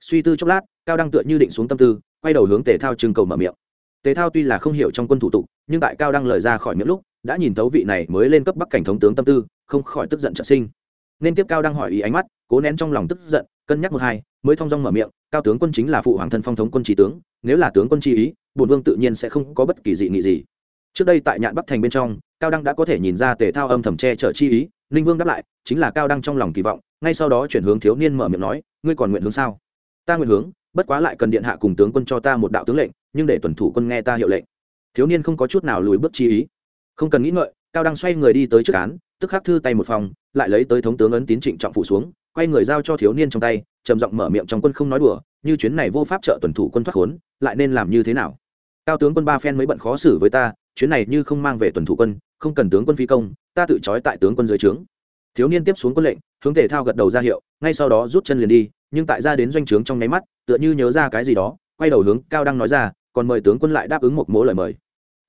Suy tư chốc lát, cao đăng tựa như định xuống tâm tư, quay đầu hướng tề thao trưng cầu mở miệng. Tề thao tuy là không hiểu trong quân thủ tục, nhưng tại cao đăng lời ra khỏi miệng lúc, đã nhìn thấu vị này mới lên cấp bắc cảnh thống tướng tâm tư, không khỏi tức giận trợ sinh. Nên tiếp cao đăng hỏi ý ánh mắt, cố nén trong lòng tức giận, cân nhắc một hai, mới thong dong mở miệng, cao tướng quân chính là phụ hoàng thân phong thống quân trí tướng, nếu là tướng quân chi ý bùn vương tự nhiên sẽ không có bất kỳ dị nghị gì trước đây tại nhạn bắc thành bên trong, cao đăng đã có thể nhìn ra tề thao âm thầm che chở chi ý, ninh vương đáp lại, chính là cao đăng trong lòng kỳ vọng, ngay sau đó chuyển hướng thiếu niên mở miệng nói, ngươi còn nguyện hướng sao? Ta nguyện hướng, bất quá lại cần điện hạ cùng tướng quân cho ta một đạo tướng lệnh, nhưng để tuần thủ quân nghe ta hiệu lệnh. Thiếu niên không có chút nào lùi bước chi ý. Không cần nghĩ ngợi, cao đăng xoay người đi tới trước án, tức khắc thư tay một phòng, lại lấy tới thống tướng ấn tín trịnh trọng phủ xuống, quay người giao cho thiếu niên trong tay, trầm giọng mở miệng trong quân không nói đùa, như chuyến này vô pháp trợ tuần thủ quân thoát khốn, lại nên làm như thế nào? Cao tướng quân ba phen mới bận khó xử với ta, chuyến này như không mang về tuần thủ quân, không cần tướng quân phi công, ta tự trói tại tướng quân dưới trướng. Thiếu niên tiếp xuống quân lệnh, hướng thể thao gật đầu ra hiệu, ngay sau đó rút chân liền đi, nhưng tại ra đến doanh trướng trong nháy mắt, tựa như nhớ ra cái gì đó, quay đầu hướng cao đăng nói ra, còn mời tướng quân lại đáp ứng một mối lời mời.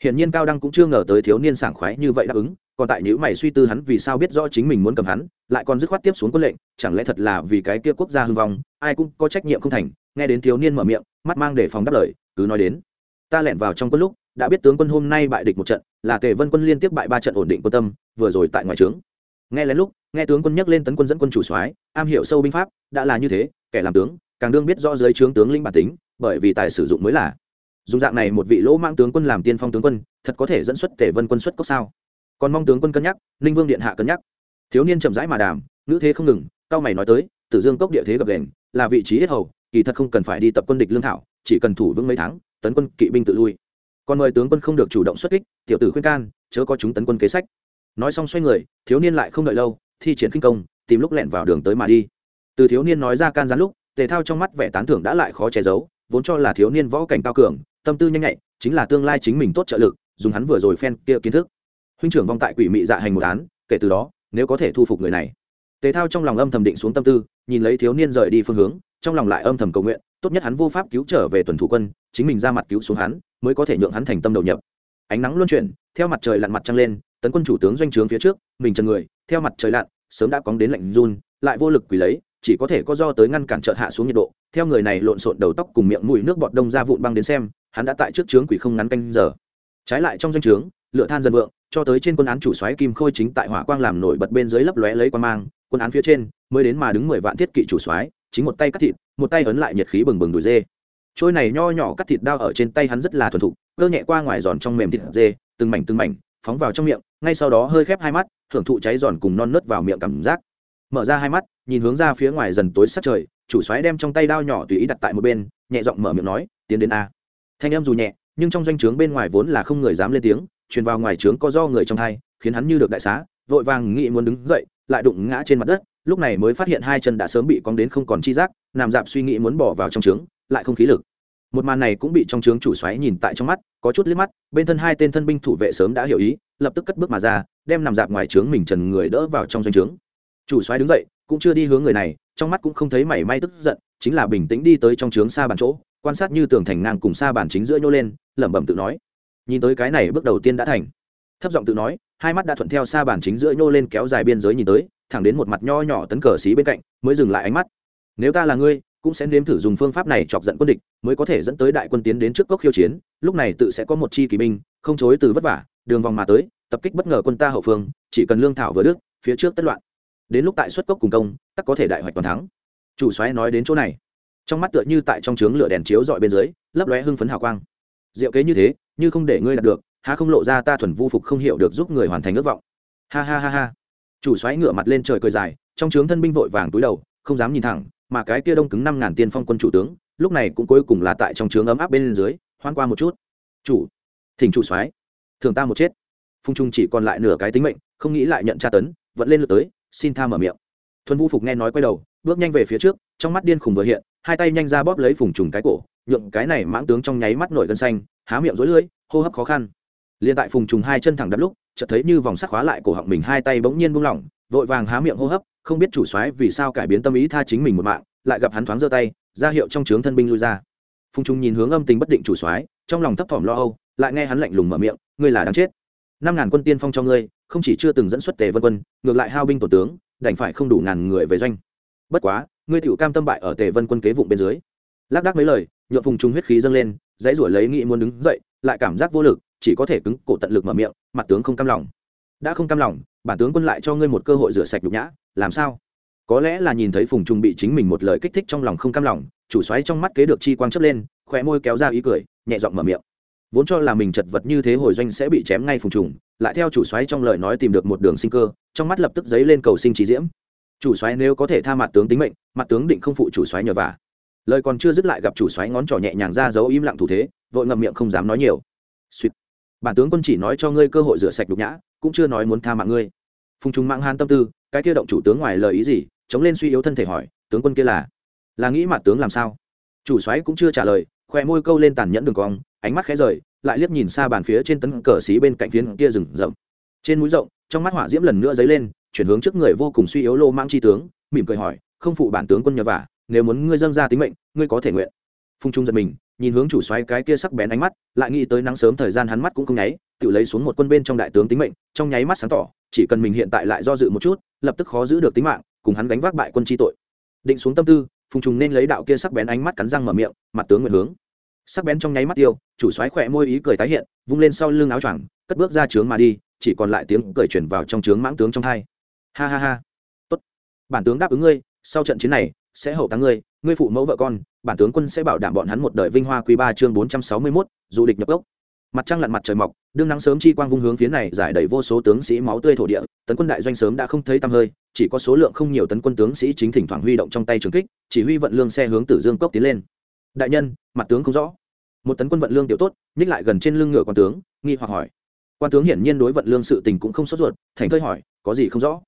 Hiển nhiên cao đăng cũng chưa ngờ tới thiếu niên sảng khoái như vậy đáp ứng, còn tại nhữ mày suy tư hắn vì sao biết rõ chính mình muốn cầm hắn, lại còn dứt khoát tiếp xuống quân lệnh, chẳng lẽ thật là vì cái kia quốc gia hưng vong, ai cũng có trách nhiệm không thành, nghe đến thiếu niên mở miệng, mắt mang để phòng đáp lời, cứ nói đến ta lẻn vào trong quân lúc, đã biết tướng quân hôm nay bại địch một trận, là tề vân quân liên tiếp bại ba trận ổn định quân tâm, vừa rồi tại ngoài trướng. Nghe lén lúc, nghe tướng quân nhắc lên tấn quân dẫn quân chủ soái, am hiểu sâu binh pháp, đã là như thế, kẻ làm tướng, càng đương biết rõ dưới trướng tướng lĩnh bản tính, bởi vì tài sử dụng mới là. Dùng dạng này một vị lỗ mang tướng quân làm tiên phong tướng quân, thật có thể dẫn xuất tề vân quân xuất cốc sao? Còn mong tướng quân cân nhắc, ninh vương điện hạ cân nhắc. Thiếu niên chậm rãi mà đàm, ngữ thế không ngừng, cao mày nói tới, tử dương cốc địa thế gập đền là vị trí hết hầu, kỳ thật không cần phải đi tập quân địch lương thảo, chỉ cần thủ vững mấy tháng tấn quân kỵ binh tự lui. Còn mời tướng quân không được chủ động xuất kích, tiểu tử khuyên can, chớ có chúng tấn quân kế sách. Nói xong xoay người, thiếu niên lại không đợi lâu, thi triển kinh công, tìm lúc lẹn vào đường tới mà đi. Từ thiếu niên nói ra can gián lúc, tề thao trong mắt vẻ tán thưởng đã lại khó che giấu, vốn cho là thiếu niên võ cảnh cao cường, tâm tư nhanh nhạy, chính là tương lai chính mình tốt trợ lực, dùng hắn vừa rồi phen kia kiến thức. Huynh trưởng vong tại quỷ mị dạ hành một án, kể từ đó, nếu có thể thu phục người này. Tề thao trong lòng âm thầm định xuống tâm tư, nhìn lấy thiếu niên rời đi phương hướng, trong lòng lại âm thầm cầu nguyện, tốt nhất hắn vô pháp cứu trở về tuần thủ quân chính mình ra mặt cứu xuống hắn, mới có thể nhượng hắn thành tâm đầu nhập. Ánh nắng luân chuyển, theo mặt trời lặn mặt trăng lên, tấn quân chủ tướng doanh trướng phía trước, mình chân người, theo mặt trời lặn, sớm đã cóng đến lạnh run, lại vô lực quỳ lấy, chỉ có thể có do tới ngăn cản chợt hạ xuống nhiệt độ. Theo người này lộn xộn đầu tóc cùng miệng mùi nước bọt đông ra vụn băng đến xem, hắn đã tại trước trướng quỷ không ngắn canh giờ. Trái lại trong doanh trướng, lửa than dần vượng, cho tới trên quân án chủ soái kim khôi chính tại hỏa quang làm nổi bật bên dưới lấp lóe lấy quan mang, quân án phía trên, mới đến mà đứng mười vạn thiết kỵ chủ soái, chính một tay cắt thịt, một tay ấn lại nhiệt khí bừng bừng đùi dê trôi này nho nhỏ cắt thịt đao ở trên tay hắn rất là thuần thục, cơ nhẹ qua ngoài giòn trong mềm thịt dê, từng mảnh từng mảnh, phóng vào trong miệng, ngay sau đó hơi khép hai mắt, thưởng thụ cháy giòn cùng non nớt vào miệng cảm giác. Mở ra hai mắt, nhìn hướng ra phía ngoài dần tối sát trời, chủ xoáy đem trong tay đao nhỏ tùy ý đặt tại một bên, nhẹ giọng mở miệng nói, tiến đến a. Thanh em dù nhẹ, nhưng trong doanh trướng bên ngoài vốn là không người dám lên tiếng, truyền vào ngoài trướng có do người trong thai khiến hắn như được đại xá, vội vàng nghĩ muốn đứng dậy, lại đụng ngã trên mặt đất, lúc này mới phát hiện hai chân đã sớm bị cong đến không còn chi giác, nằm dạp suy nghĩ muốn bỏ vào trong trướng lại không khí lực. Một màn này cũng bị trong trướng chủ xoáy nhìn tại trong mắt, có chút liếc mắt, bên thân hai tên thân binh thủ vệ sớm đã hiểu ý, lập tức cất bước mà ra, đem nằm dạp ngoài trướng mình trần người đỡ vào trong doanh trướng chủ xoáy đứng dậy, cũng chưa đi hướng người này, trong mắt cũng không thấy mảy may tức giận, chính là bình tĩnh đi tới trong trướng xa bàn chỗ, quan sát như tường thành ngang cùng xa bàn chính giữa nhô lên, lẩm bẩm tự nói. Nhìn tới cái này bước đầu tiên đã thành. Thấp giọng tự nói, hai mắt đã thuận theo xa bàn chính giữa nhô lên kéo dài biên giới nhìn tới, thẳng đến một mặt nho nhỏ tấn cờ xí bên cạnh, mới dừng lại ánh mắt. Nếu ta là ngươi cũng sẽ nếm thử dùng phương pháp này chọc giận quân địch, mới có thể dẫn tới đại quân tiến đến trước cốc khiêu chiến, lúc này tự sẽ có một chi kỳ binh, không chối từ vất vả, đường vòng mà tới, tập kích bất ngờ quân ta hậu phương, chỉ cần lương thảo vừa đức phía trước tất loạn. Đến lúc tại xuất cốc cùng công, tắc có thể đại hoạch toàn thắng. Chủ xoáy nói đến chỗ này. Trong mắt tựa như tại trong trướng lửa đèn chiếu dọi bên dưới, lấp lóe hưng phấn hào quang. Diệu kế như thế, như không để ngươi đạt được, há không lộ ra ta thuần vu phục không hiểu được giúp người hoàn thành ước vọng. Ha ha ha ha. Chủ xoáy ngửa mặt lên trời cười dài, trong trướng thân binh vội vàng túi đầu, không dám nhìn thẳng mà cái kia đông cứng năm ngàn tiên phong quân chủ tướng, lúc này cũng cuối cùng là tại trong trướng ấm áp bên dưới, hoan qua một chút. Chủ, thỉnh chủ soái thường ta một chết. Phung trung chỉ còn lại nửa cái tính mệnh, không nghĩ lại nhận tra tấn vẫn lên lượt tới, xin tha mở miệng. Thuần vũ phục nghe nói quay đầu, bước nhanh về phía trước, trong mắt điên khùng vừa hiện, hai tay nhanh ra bóp lấy phùng trùng cái cổ, nhượng cái này mãng tướng trong nháy mắt nổi gân xanh, há miệng rối lưỡi, hô hấp khó khăn. Liền tại phùng trùng hai chân thẳng đắp lúc, chợt thấy như vòng sắt khóa lại cổ họng mình, hai tay bỗng nhiên buông lỏng, vội vàng há miệng hô hấp không biết chủ soái vì sao cải biến tâm ý tha chính mình một mạng, lại gặp hắn thoáng giơ tay, ra hiệu trong trướng thân binh lui ra. Phùng trung nhìn hướng âm tình bất định chủ soái, trong lòng thấp thỏm lo âu, lại nghe hắn lạnh lùng mở miệng, ngươi là đáng chết. Năm ngàn quân tiên phong cho ngươi, không chỉ chưa từng dẫn xuất tề vân quân, ngược lại hao binh tổ tướng, đành phải không đủ ngàn người về doanh. Bất quá, ngươi tiểu cam tâm bại ở tề vân quân kế vụng bên dưới. Lác đác mấy lời nhượng phùng trung huyết khí dâng lên, dãy ruổi lấy nghị muốn đứng dậy, lại cảm giác vô lực, chỉ có thể cứng cổ tận lực mở miệng, mặt tướng không cam lòng. Đã không cam lòng, bản tướng quân lại cho ngươi một cơ hội rửa sạch nhục nhã làm sao? Có lẽ là nhìn thấy phùng trung bị chính mình một lời kích thích trong lòng không cam lòng, chủ xoáy trong mắt kế được chi quang chấp lên, khóe môi kéo ra ý cười, nhẹ giọng mở miệng. Vốn cho là mình chật vật như thế hồi doanh sẽ bị chém ngay phùng trùng lại theo chủ xoáy trong lời nói tìm được một đường sinh cơ, trong mắt lập tức dấy lên cầu sinh trí diễm. Chủ xoáy nếu có thể tha mặt tướng tính mệnh, mặt tướng định không phụ chủ xoáy nhờ vả. Lời còn chưa dứt lại gặp chủ xoáy ngón trỏ nhẹ nhàng ra giấu im lặng thủ thế, vội ngậm miệng không dám nói nhiều. Suýt. Bản tướng quân chỉ nói cho ngươi cơ hội rửa sạch đục nhã, cũng chưa nói muốn tha mạng ngươi. Phùng trung mạng han tâm tư cái kia động chủ tướng ngoài lời ý gì, chống lên suy yếu thân thể hỏi, tướng quân kia là là nghĩ mặt tướng làm sao? Chủ soái cũng chưa trả lời khoe môi câu lên tàn nhẫn đường cong, ánh mắt khẽ rời, lại liếc nhìn xa bàn phía trên tấn cờ xí bên cạnh phiến kia rừng rậm. Trên mũi rộng, trong mắt hỏa diễm lần nữa dấy lên, chuyển hướng trước người vô cùng suy yếu lô mang chi tướng, mỉm cười hỏi, không phụ bản tướng quân nhờ vả, nếu muốn ngươi dâng ra tính mệnh, ngươi có thể nguyện. Phung trung giật mình, nhìn hướng chủ xoáy cái kia sắc bén ánh mắt, lại nghĩ tới nắng sớm thời gian hắn mắt cũng không nháy, tự lấy xuống một quân bên trong đại tướng tính mệnh, trong nháy mắt sáng tỏ, chỉ cần mình hiện tại lại do dự một chút lập tức khó giữ được tính mạng cùng hắn gánh vác bại quân chi tội. Định xuống tâm tư phùng trùng nên lấy đạo kia sắc bén ánh mắt cắn răng mở miệng mặt tướng nguyện hướng. Sắc bén trong nháy mắt tiêu chủ soái khỏe môi ý cười tái hiện vung lên sau lưng áo choàng cất bước ra trướng mà đi chỉ còn lại tiếng cười chuyển vào trong trướng mãng tướng trong hai. Ha ha ha. Tốt. Bản tướng đáp ứng ngươi sau trận chiến này sẽ hậu táng ngươi ngươi phụ mẫu vợ con bản tướng quân sẽ bảo đảm bọn hắn một đời vinh hoa quý ba chương bốn trăm sáu mươi 461, du địch nhập gốc mặt trăng lặn mặt trời mọc, đương nắng sớm chi quang vung hướng phía này giải đầy vô số tướng sĩ máu tươi thổ địa, tấn quân đại doanh sớm đã không thấy tăm hơi, chỉ có số lượng không nhiều tấn quân tướng sĩ chính thỉnh thoảng huy động trong tay trường kích, chỉ huy vận lương xe hướng tử dương cốc tiến lên. Đại nhân, mặt tướng không rõ. Một tấn quân vận lương tiểu tốt, nhích lại gần trên lưng ngựa quan tướng, nghi hoặc hỏi. Quan tướng hiển nhiên đối vận lương sự tình cũng không sốt ruột, thành thơi hỏi, có gì không rõ?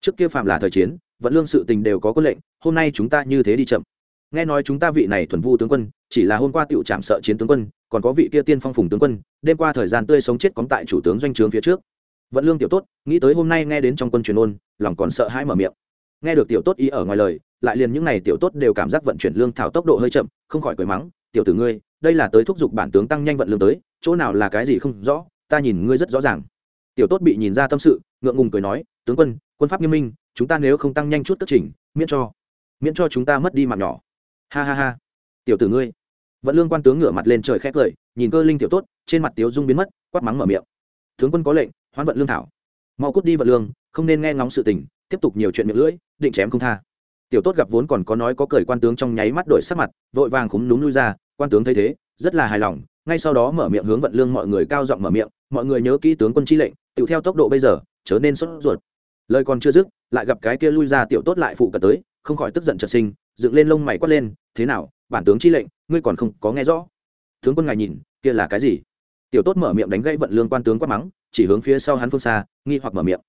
Trước kia phạm là thời chiến, vận lương sự tình đều có quân lệnh, hôm nay chúng ta như thế đi chậm. Nghe nói chúng ta vị này thuần vu tướng quân chỉ là hôm qua tiểu trạm sợ chiến tướng quân còn có vị kia tiên phong phùng tướng quân đêm qua thời gian tươi sống chết cóng tại chủ tướng doanh trướng phía trước. Vận lương tiểu tốt nghĩ tới hôm nay nghe đến trong quân truyền ôn lòng còn sợ hãi mở miệng. Nghe được tiểu tốt ý ở ngoài lời lại liền những này tiểu tốt đều cảm giác vận chuyển lương thảo tốc độ hơi chậm không khỏi cười mắng tiểu tử ngươi đây là tới thúc giục bản tướng tăng nhanh vận lương tới chỗ nào là cái gì không rõ ta nhìn ngươi rất rõ ràng. Tiểu tốt bị nhìn ra tâm sự ngượng ngùng cười nói tướng quân quân pháp nghiêm minh chúng ta nếu không tăng nhanh chút tức chỉnh, miễn cho miễn cho chúng ta mất đi mạng nhỏ. Ha ha ha. Tiểu tử ngươi vận lương quan tướng ngửa mặt lên trời khét cười, nhìn cơ linh tiểu tốt, trên mặt tiếu dung biến mất, quát mắng mở miệng. Tướng quân có lệnh, hoán vận lương thảo. Mau cút đi vận lương, không nên nghe ngóng sự tình, tiếp tục nhiều chuyện miệng lưỡi, định chém không tha. Tiểu tốt gặp vốn còn có nói có cười quan tướng trong nháy mắt đổi sắc mặt, vội vàng khúm núm lui ra, quan tướng thấy thế, rất là hài lòng, ngay sau đó mở miệng hướng vận lương mọi người cao giọng mở miệng, mọi người nhớ kỹ tướng quân chi lệnh tự theo tốc độ bây giờ, chớ nên sốt ruột. Lời còn chưa dứt, lại gặp cái kia lui ra tiểu tốt lại phụ cận tới, không khỏi tức giận trật sinh, dựng lên lông mày quát lên, thế nào, bản tướng chi lệnh ngươi còn không có nghe rõ. Tướng quân ngài nhìn, kia là cái gì? Tiểu tốt mở miệng đánh gãy vận lương quan tướng quát mắng, chỉ hướng phía sau hắn phương xa, nghi hoặc mở miệng.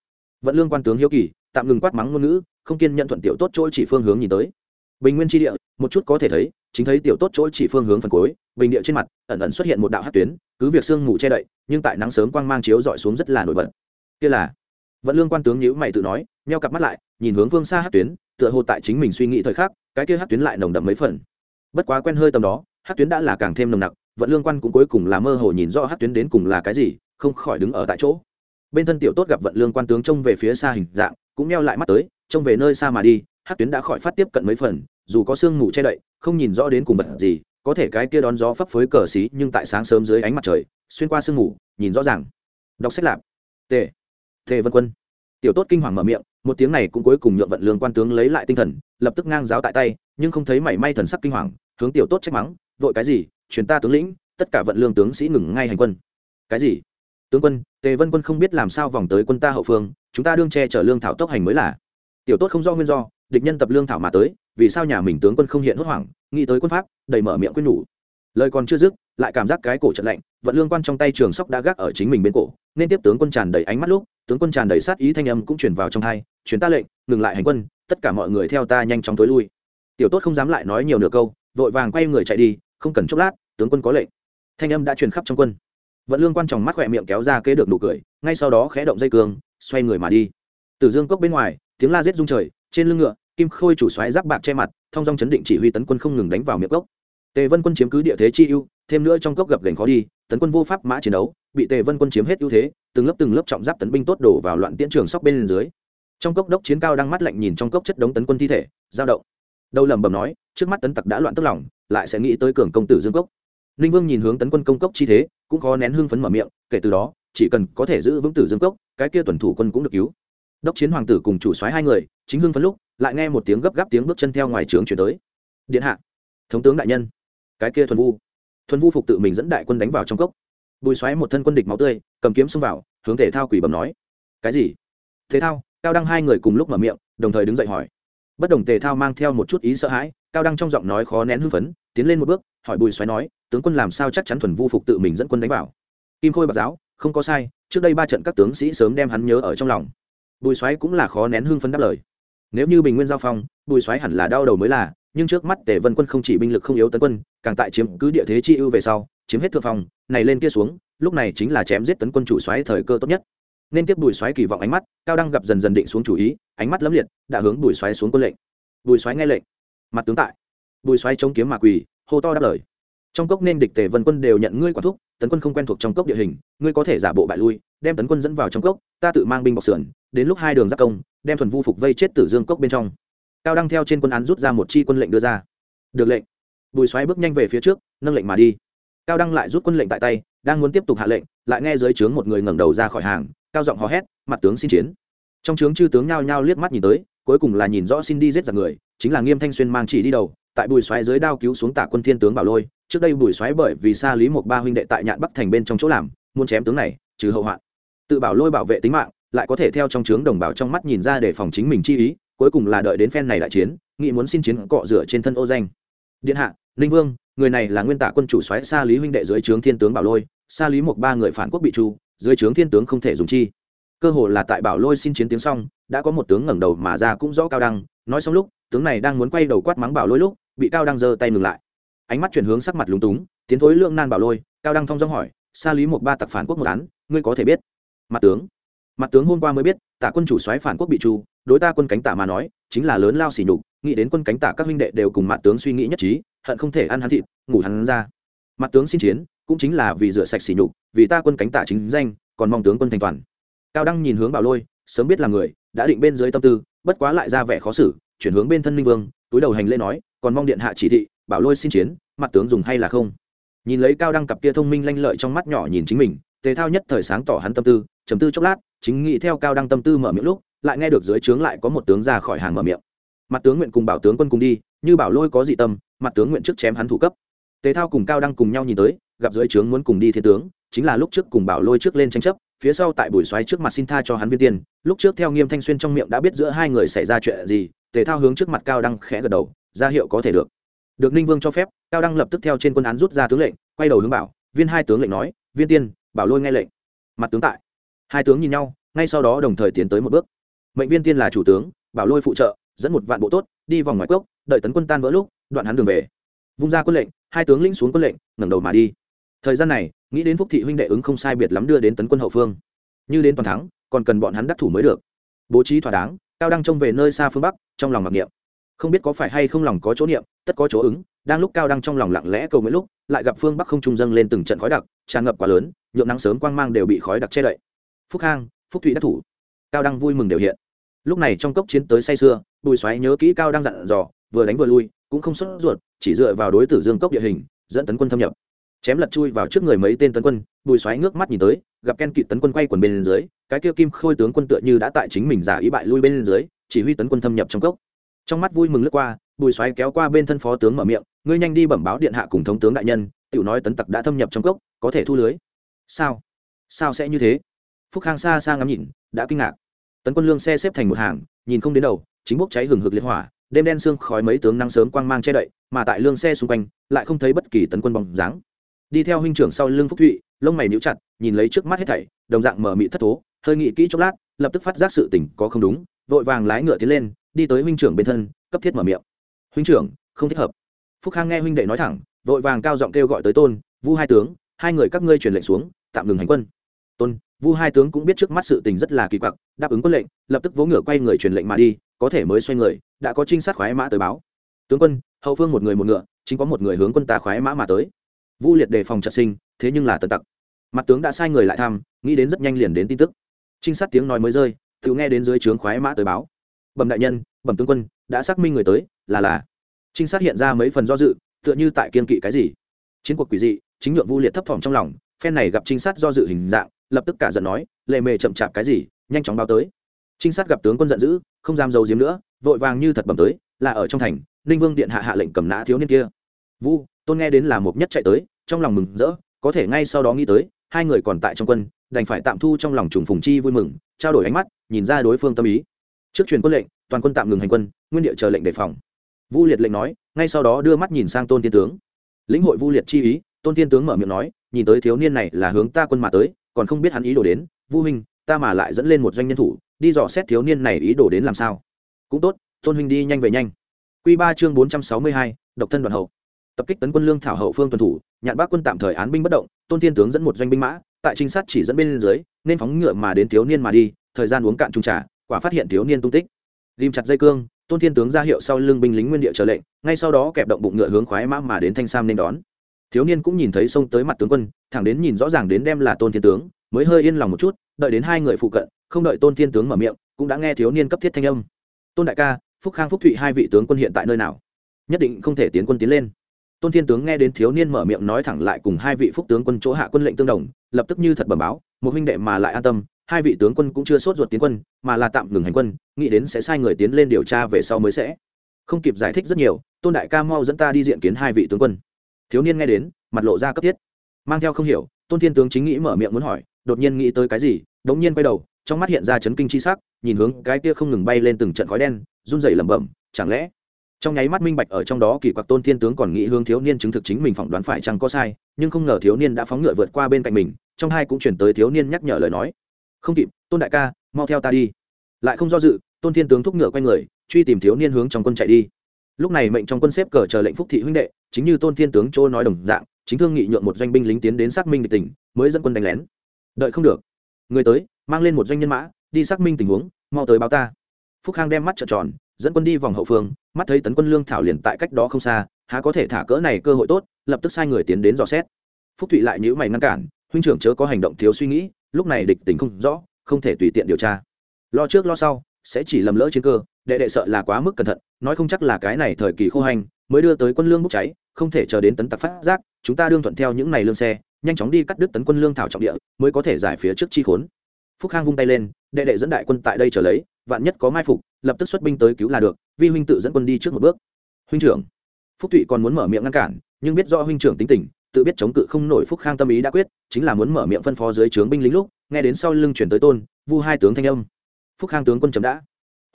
Vận lương quan tướng hiếu kỳ, tạm ngừng quát mắng ngôn ngữ, không kiên nhận thuận tiểu tốt chỗ chỉ phương hướng nhìn tới. Bình nguyên tri địa, một chút có thể thấy, chính thấy tiểu tốt chỗ chỉ phương hướng phần cuối, bình địa trên mặt, ẩn ẩn xuất hiện một đạo hát tuyến, cứ việc sương mù che đậy, nhưng tại nắng sớm quang mang chiếu dọi xuống rất là nổi bật. Kia là, vận lương quan tướng nhữ mày tự nói neo cặp mắt lại, nhìn hướng phương xa hát tuyến, tựa hồ tại chính mình suy nghĩ thời khắc, cái kia hát tuyến lại nồng đậm mấy phần bất quá quen hơi tầm đó, hát tuyến đã là càng thêm nồng nặc, vận lương quan cũng cuối cùng là mơ hồ nhìn rõ hát tuyến đến cùng là cái gì, không khỏi đứng ở tại chỗ. Bên thân tiểu tốt gặp vận lương quan tướng trông về phía xa hình dạng, cũng neo lại mắt tới, trông về nơi xa mà đi, hát tuyến đã khỏi phát tiếp cận mấy phần, dù có sương mù che đậy, không nhìn rõ đến cùng vật gì, có thể cái kia đón gió phấp phới cờ xí nhưng tại sáng sớm dưới ánh mặt trời, xuyên qua sương mù, nhìn rõ ràng. Đọc sách lạp. Tề. Tề vân quân. Tiểu tốt kinh hoàng mở miệng, một tiếng này cũng cuối cùng nhượng vận lương quan tướng lấy lại tinh thần, lập tức ngang giáo tại tay, nhưng không thấy mảy may thần sắc kinh hoàng hướng tiểu tốt trách mắng, vội cái gì? Truyền ta tướng lĩnh, tất cả vận lương tướng sĩ ngừng ngay hành quân. Cái gì? Tướng quân, tề vân quân không biết làm sao vòng tới quân ta hậu phương, chúng ta đương che chở lương thảo tốc hành mới là. Tiểu tốt không do nguyên do, địch nhân tập lương thảo mà tới, vì sao nhà mình tướng quân không hiện hốt hoảng, nghĩ tới quân pháp, đầy mở miệng quyết nhủ. Lời còn chưa dứt, lại cảm giác cái cổ trận lạnh, vận lương quan trong tay trường sóc đã gác ở chính mình bên cổ, nên tiếp tướng quân tràn đầy ánh mắt lúc, tướng quân tràn đầy sát ý thanh âm cũng truyền vào trong hai truyền ta lệnh, ngừng lại hành quân, tất cả mọi người theo ta nhanh chóng tối lui. Tiểu tốt không dám lại nói nhiều nửa câu vội vàng quay người chạy đi, không cần chốc lát, tướng quân có lệnh. Thanh âm đã truyền khắp trong quân. Vận lương quan trọng mắt khỏe miệng kéo ra kế được nụ cười, ngay sau đó khẽ động dây cương, xoay người mà đi. Từ dương cốc bên ngoài, tiếng la rết rung trời, trên lưng ngựa, kim khôi chủ xoáy giáp bạc che mặt, thông dong chấn định chỉ huy tấn quân không ngừng đánh vào miệng cốc. Tề vân quân chiếm cứ địa thế chi ưu, thêm nữa trong cốc gặp gành khó đi, tấn quân vô pháp mã chiến đấu, bị tề vân quân chiếm hết ưu thế, từng lớp từng lớp trọng giáp tấn binh tốt đổ vào loạn tiễn trường sóc bên dưới. Trong cốc đốc chiến cao đang mắt lạnh nhìn trong cốc chất đống tấn quân thi thể giao động. Đâu lẩm bẩm nói trước mắt tấn tặc đã loạn tức lòng, lại sẽ nghĩ tới cường công tử dương cốc. Ninh vương nhìn hướng tấn quân công cốc chi thế, cũng khó nén hưng phấn mở miệng, kể từ đó, chỉ cần có thể giữ vững tử dương cốc, cái kia tuần thủ quân cũng được cứu. Đốc chiến hoàng tử cùng chủ soái hai người, chính hưng phấn lúc, lại nghe một tiếng gấp gáp tiếng bước chân theo ngoài trường chuyển tới. Điện hạ, thống tướng đại nhân, cái kia thuần vu. Thuần vu phục tự mình dẫn đại quân đánh vào trong cốc. Bùi xoáy một thân quân địch máu tươi, cầm kiếm xông vào, hướng thể thao quỷ bầm nói, cái gì? Thể thao, cao đăng hai người cùng lúc mở miệng, đồng thời đứng dậy hỏi bất đồng tề thao mang theo một chút ý sợ hãi, cao đăng trong giọng nói khó nén hưng phấn, tiến lên một bước, hỏi bùi xoáy nói, tướng quân làm sao chắc chắn thuần vu phục tự mình dẫn quân đánh vào? Kim khôi bạc giáo, không có sai, trước đây ba trận các tướng sĩ sớm đem hắn nhớ ở trong lòng. Bùi xoáy cũng là khó nén hưng phấn đáp lời. Nếu như bình nguyên giao phong, bùi xoáy hẳn là đau đầu mới là, nhưng trước mắt tề vân quân không chỉ binh lực không yếu tấn quân, càng tại chiếm cứ địa thế chi ưu về sau, chiếm hết thượng phòng này lên kia xuống, lúc này chính là chém giết tấn quân chủ xoáy thời cơ tốt nhất nên tiếp bùi xoáy kỳ vọng ánh mắt, cao đăng gặp dần dần định xuống chủ ý, ánh mắt lấm liệt, đã hướng bùi xoáy xuống quân lệnh. Bùi xoáy nghe lệnh. Mặt tướng tại. Bùi xoáy chống kiếm mà quỳ, hô to đáp lời. Trong cốc nên địch tề vân quân đều nhận ngươi quản thúc, tấn quân không quen thuộc trong cốc địa hình, ngươi có thể giả bộ bại lui, đem tấn quân dẫn vào trong cốc, ta tự mang binh bọc sườn, đến lúc hai đường giáp công, đem thuần vu phục vây chết tử dương cốc bên trong. Cao đăng theo trên quân án rút ra một chi quân lệnh đưa ra. Được lệnh. Bùi xoáy bước nhanh về phía trước, nâng lệnh mà đi. Cao đăng lại rút quân lệnh tại tay, đang muốn tiếp tục hạ lệnh, lại nghe dưới trướng một người ngẩng đầu ra khỏi hàng cao giọng hò hét, mặt tướng xin chiến. Trong trướng chư tướng nhao nhao liếc mắt nhìn tới, cuối cùng là nhìn rõ xin đi giết giặc người, chính là nghiêm thanh xuyên mang chỉ đi đầu, tại bùi xoáy dưới đao cứu xuống tả quân thiên tướng bảo lôi. Trước đây bùi xoáy bởi vì xa lý một ba huynh đệ tại nhạn bắc thành bên trong chỗ làm, muốn chém tướng này, trừ hậu hoạn. Tự bảo lôi bảo vệ tính mạng, lại có thể theo trong trướng đồng bào trong mắt nhìn ra để phòng chính mình chi ý, cuối cùng là đợi đến phen này đại chiến nghị muốn xin chiến cọ rửa trên thân ô danh. Điện hạ, ninh vương, người này là nguyên tả quân chủ xoáy xa lý huynh đệ dưới trướng thiên tướng bảo lôi, xa lý một ba người phản quốc bị tru dưới trướng thiên tướng không thể dùng chi. Cơ hồ là tại bảo lôi xin chiến tiếng xong, đã có một tướng ngẩng đầu mà ra cũng rõ cao đăng. Nói xong lúc, tướng này đang muốn quay đầu quát mắng bảo lôi lúc, bị cao đăng giơ tay ngừng lại. Ánh mắt chuyển hướng sắc mặt lúng túng, tiến thối lượng nan bảo lôi, cao đăng thong dong hỏi xa lý một ba tặc phản quốc một án, ngươi có thể biết? Mặt tướng. Mặt tướng hôm qua mới biết, tả quân chủ soái phản quốc bị tru, đối ta quân cánh tả mà nói, chính là lớn lao xỉ nhục, nghĩ đến quân cánh tả các huynh đệ đều cùng mặt tướng suy nghĩ nhất trí, hận không thể ăn hắn thịt, ngủ hắn ra. Mặt tướng xin chiến cũng chính là vì rửa sạch xỉ nhục, vì ta quân cánh tả chính danh, còn mong tướng quân thành toàn. Cao đăng nhìn hướng bảo lôi, sớm biết là người, đã định bên dưới tâm tư, bất quá lại ra vẻ khó xử, chuyển hướng bên thân Minh vương, túi đầu hành lễ nói, còn mong điện hạ chỉ thị, bảo lôi xin chiến, mặt tướng dùng hay là không? Nhìn lấy cao đăng cặp kia thông minh lanh lợi trong mắt nhỏ nhìn chính mình, tề thao nhất thời sáng tỏ hắn tâm tư chấm tư chốc lát, chính nghĩ theo cao đăng tâm tư mở miệng lúc, lại nghe được dưới trướng lại có một tướng ra khỏi hàng mở miệng. Mặt tướng nguyện cùng bảo tướng quân cùng đi, như bảo lôi có dị tâm, mặt tướng nguyện trước chém hắn thủ cấp. Tề thao cùng cao đăng cùng nhau nhìn tới gặp dưới trướng muốn cùng đi thiên tướng, chính là lúc trước cùng bảo lôi trước lên tranh chấp, phía sau tại buổi xoáy trước mặt xin tha cho hắn viên tiên, lúc trước theo nghiêm thanh xuyên trong miệng đã biết giữa hai người xảy ra chuyện gì, tề thao hướng trước mặt cao đăng khẽ gật đầu, ra hiệu có thể được. Được ninh vương cho phép, cao đăng lập tức theo trên quân án rút ra tướng lệnh, quay đầu hướng bảo, viên hai tướng lệnh nói, viên tiên, bảo lôi nghe lệnh. Mặt tướng tại. Hai tướng nhìn nhau, ngay sau đó đồng thời tiến tới một bước. Mệnh viên tiên là chủ tướng, bảo lôi phụ trợ, dẫn một vạn bộ tốt, đi vòng ngoài cốc, đợi tấn quân tan vỡ lúc, đoạn hắn đường về. Vung ra quân lệnh, hai tướng lĩnh xuống quân lệnh, ngẩng đầu mà đi thời gian này, nghĩ đến phúc thị huynh đệ ứng không sai biệt lắm đưa đến tấn quân hậu phương. Như đến toàn thắng, còn cần bọn hắn đắc thủ mới được. Bố trí thỏa đáng, cao đăng trông về nơi xa phương bắc, trong lòng mặc niệm. Không biết có phải hay không lòng có chỗ niệm, tất có chỗ ứng, đang lúc cao đăng trong lòng lặng lẽ cầu mấy lúc, lại gặp phương bắc không trung dâng lên từng trận khói đặc, tràn ngập quá lớn nhuộm nắng sớm quang mang đều bị khói đặc che đậy. Phúc khang phúc thụy đắc thủ. Cao đăng vui mừng đều hiện. Lúc này trong cốc chiến tới say sưa, bùi xoáy nhớ kỹ cao đăng dặn dò, vừa đánh vừa lui, cũng không xuất ruột, chỉ dựa vào đối tử dương cốc địa hình, dẫn tấn quân thâm nhập chém lật chui vào trước người mấy tên tấn quân, bùi xoáy ngước mắt nhìn tới, gặp ken kịt tấn quân quay quần bên dưới, cái kia kim khôi tướng quân tựa như đã tại chính mình giả ý bại lui bên dưới, chỉ huy tấn quân thâm nhập trong cốc. Trong mắt vui mừng lướt qua, bùi xoáy kéo qua bên thân phó tướng mở miệng, ngươi nhanh đi bẩm báo điện hạ cùng thống tướng đại nhân, tiểu nói tấn tặc đã thâm nhập trong cốc, có thể thu lưới. Sao? Sao sẽ như thế? Phúc khang xa xa ngắm nhìn, đã kinh ngạc. Tấn quân lương xe xếp thành một hàng, nhìn không đến đầu, chính bốc cháy hừng hực liệt hỏa, đêm đen sương khói mấy tướng năng sớm quang mang che đậy, mà tại lương xe xung quanh, lại không thấy bất kỳ tấn quân bóng dáng đi theo huynh trưởng sau lưng phúc thụy, lông mày níu chặt, nhìn lấy trước mắt hết thảy, đồng dạng mở mị thất thố, hơi nghĩ kỹ chốc lát, lập tức phát giác sự tình có không đúng, vội vàng lái ngựa tiến lên, đi tới huynh trưởng bên thân, cấp thiết mở miệng. Huynh trưởng, không thích hợp. Phúc khang nghe huynh đệ nói thẳng, vội vàng cao giọng kêu gọi tới tôn, vu hai tướng, hai người các ngươi truyền lệnh xuống, tạm ngừng hành quân. Tôn, vu hai tướng cũng biết trước mắt sự tình rất là kỳ quặc, đáp ứng quân lệnh, lập tức vỗ ngựa quay người truyền lệnh mà đi, có thể mới xoay người, đã có trinh sát khoái mã tới báo. Tướng quân, hậu phương một người một ngựa, chính có một người hướng quân ta khoái mã mà tới vu liệt đề phòng trận sinh, thế nhưng là tần tặc. Mặt tướng đã sai người lại thăm, nghĩ đến rất nhanh liền đến tin tức. Trinh sát tiếng nói mới rơi, tự nghe đến dưới trướng khoái mã tới báo. Bẩm đại nhân, bẩm tướng quân, đã xác minh người tới, là là. Trinh sát hiện ra mấy phần do dự, tựa như tại kiên kỵ cái gì. Chiến cuộc quỷ dị, chính nhượng vu liệt thấp thỏm trong lòng, phen này gặp trinh sát do dự hình dạng, lập tức cả giận nói, lệ mề chậm chạp cái gì, nhanh chóng báo tới. Trinh sát gặp tướng quân giận dữ, không dám giấu giếm nữa, vội vàng như thật bẩm tới, là ở trong thành, ninh vương điện hạ hạ lệnh cầm nã thiếu niên kia. Vu tôn nghe đến là một nhất chạy tới, trong lòng mừng rỡ, có thể ngay sau đó nghĩ tới, hai người còn tại trong quân, đành phải tạm thu trong lòng trùng phùng chi vui mừng, trao đổi ánh mắt, nhìn ra đối phương tâm ý. Trước truyền quân lệnh, toàn quân tạm ngừng hành quân, nguyên địa chờ lệnh đề phòng. Vu liệt lệnh nói, ngay sau đó đưa mắt nhìn sang tôn thiên tướng. Lĩnh hội vu liệt chi ý, tôn thiên tướng mở miệng nói, nhìn tới thiếu niên này là hướng ta quân mà tới, còn không biết hắn ý đồ đến, vu huynh, ta mà lại dẫn lên một doanh nhân thủ, đi dò xét thiếu niên này ý đồ đến làm sao. Cũng tốt, tôn huynh đi nhanh về nhanh. Q ba chương bốn trăm sáu mươi hai, độc thân đoàn hậu tập kích tấn quân lương thảo hậu phương tuần thủ, nhạn bác quân tạm thời án binh bất động, tôn thiên tướng dẫn một doanh binh mã, tại trinh sát chỉ dẫn bên dưới, nên phóng ngựa mà đến thiếu niên mà đi, thời gian uống cạn trung trà, quả phát hiện thiếu niên tung tích. Ghim chặt dây cương, tôn thiên tướng ra hiệu sau lưng binh lính nguyên địa trở lệnh, ngay sau đó kẹp động bụng ngựa hướng khoái mã mà đến thanh sam nên đón. Thiếu niên cũng nhìn thấy xông tới mặt tướng quân, thẳng đến nhìn rõ ràng đến đem là tôn thiên tướng, mới hơi yên lòng một chút, đợi đến hai người phụ cận, không đợi tôn thiên tướng mở miệng, cũng đã nghe thiếu niên cấp thiết thanh âm. Tôn đại ca, phúc khang phúc thụy hai vị tướng quân hiện tại nơi nào? Nhất định không thể tiến quân tiến lên tôn thiên tướng nghe đến thiếu niên mở miệng nói thẳng lại cùng hai vị phúc tướng quân chỗ hạ quân lệnh tương đồng, lập tức như thật bẩm báo, một huynh đệ mà lại an tâm, hai vị tướng quân cũng chưa sốt ruột tiến quân, mà là tạm ngừng hành quân, nghĩ đến sẽ sai người tiến lên điều tra về sau mới sẽ. Không kịp giải thích rất nhiều, tôn đại ca mau dẫn ta đi diện kiến hai vị tướng quân. Thiếu niên nghe đến, mặt lộ ra cấp thiết. Mang theo không hiểu, tôn thiên tướng chính nghĩ mở miệng muốn hỏi, đột nhiên nghĩ tới cái gì, đống nhiên quay đầu, trong mắt hiện ra chấn kinh chi sắc, nhìn hướng cái kia không ngừng bay lên từng trận khói đen, run rẩy lẩm bẩm, chẳng lẽ trong nháy mắt minh bạch ở trong đó kỳ quặc tôn thiên tướng còn nghĩ hướng thiếu niên chứng thực chính mình phỏng đoán phải chăng có sai, nhưng không ngờ thiếu niên đã phóng ngựa vượt qua bên cạnh mình, trong hai cũng chuyển tới thiếu niên nhắc nhở lời nói. Không kịp, tôn đại ca, mau theo ta đi. Lại không do dự, tôn thiên tướng thúc ngựa quay người, truy tìm thiếu niên hướng trong quân chạy đi. Lúc này mệnh trong quân xếp cờ chờ lệnh phúc thị huynh đệ, chính như tôn thiên tướng chỗ nói đồng dạng, chính thương nghị nhượng một doanh binh lính tiến đến xác minh địch tình, mới dẫn quân đánh lén. Đợi không được. Người tới, mang lên một doanh nhân mã, đi xác minh tình huống, mau tới báo ta. Phúc khang đem mắt trợn tròn dẫn quân đi vòng hậu phương, mắt thấy tấn quân lương thảo liền tại cách đó không xa, há có thể thả cỡ này cơ hội tốt, lập tức sai người tiến đến dò xét. Phúc thụy lại nhữ mày ngăn cản, huynh trưởng chớ có hành động thiếu suy nghĩ, lúc này địch tình không rõ, không thể tùy tiện điều tra. Lo trước lo sau, sẽ chỉ lầm lỡ chiến cơ, đệ đệ sợ là quá mức cẩn thận, nói không chắc là cái này thời kỳ khô hành, mới đưa tới quân lương bốc cháy, không thể chờ đến tấn tặc phát giác, chúng ta đương thuận theo những này lương xe, nhanh chóng đi cắt đứt tấn quân lương thảo trọng địa, mới có thể giải phía trước chi khốn. Phúc khang vung tay lên, đệ đệ dẫn đại quân tại đây trở lấy, vạn nhất có mai phục lập tức xuất binh tới cứu là được, vi huynh tự dẫn quân đi trước một bước. Huynh trưởng. Phúc thụy còn muốn mở miệng ngăn cản, nhưng biết do huynh trưởng tính tình, tự biết chống cự không nổi phúc khang tâm ý đã quyết, chính là muốn mở miệng phân phó dưới trướng binh lính lúc, nghe đến sau lưng chuyển tới tôn, vu hai tướng thanh âm. Phúc khang tướng quân chấm đã.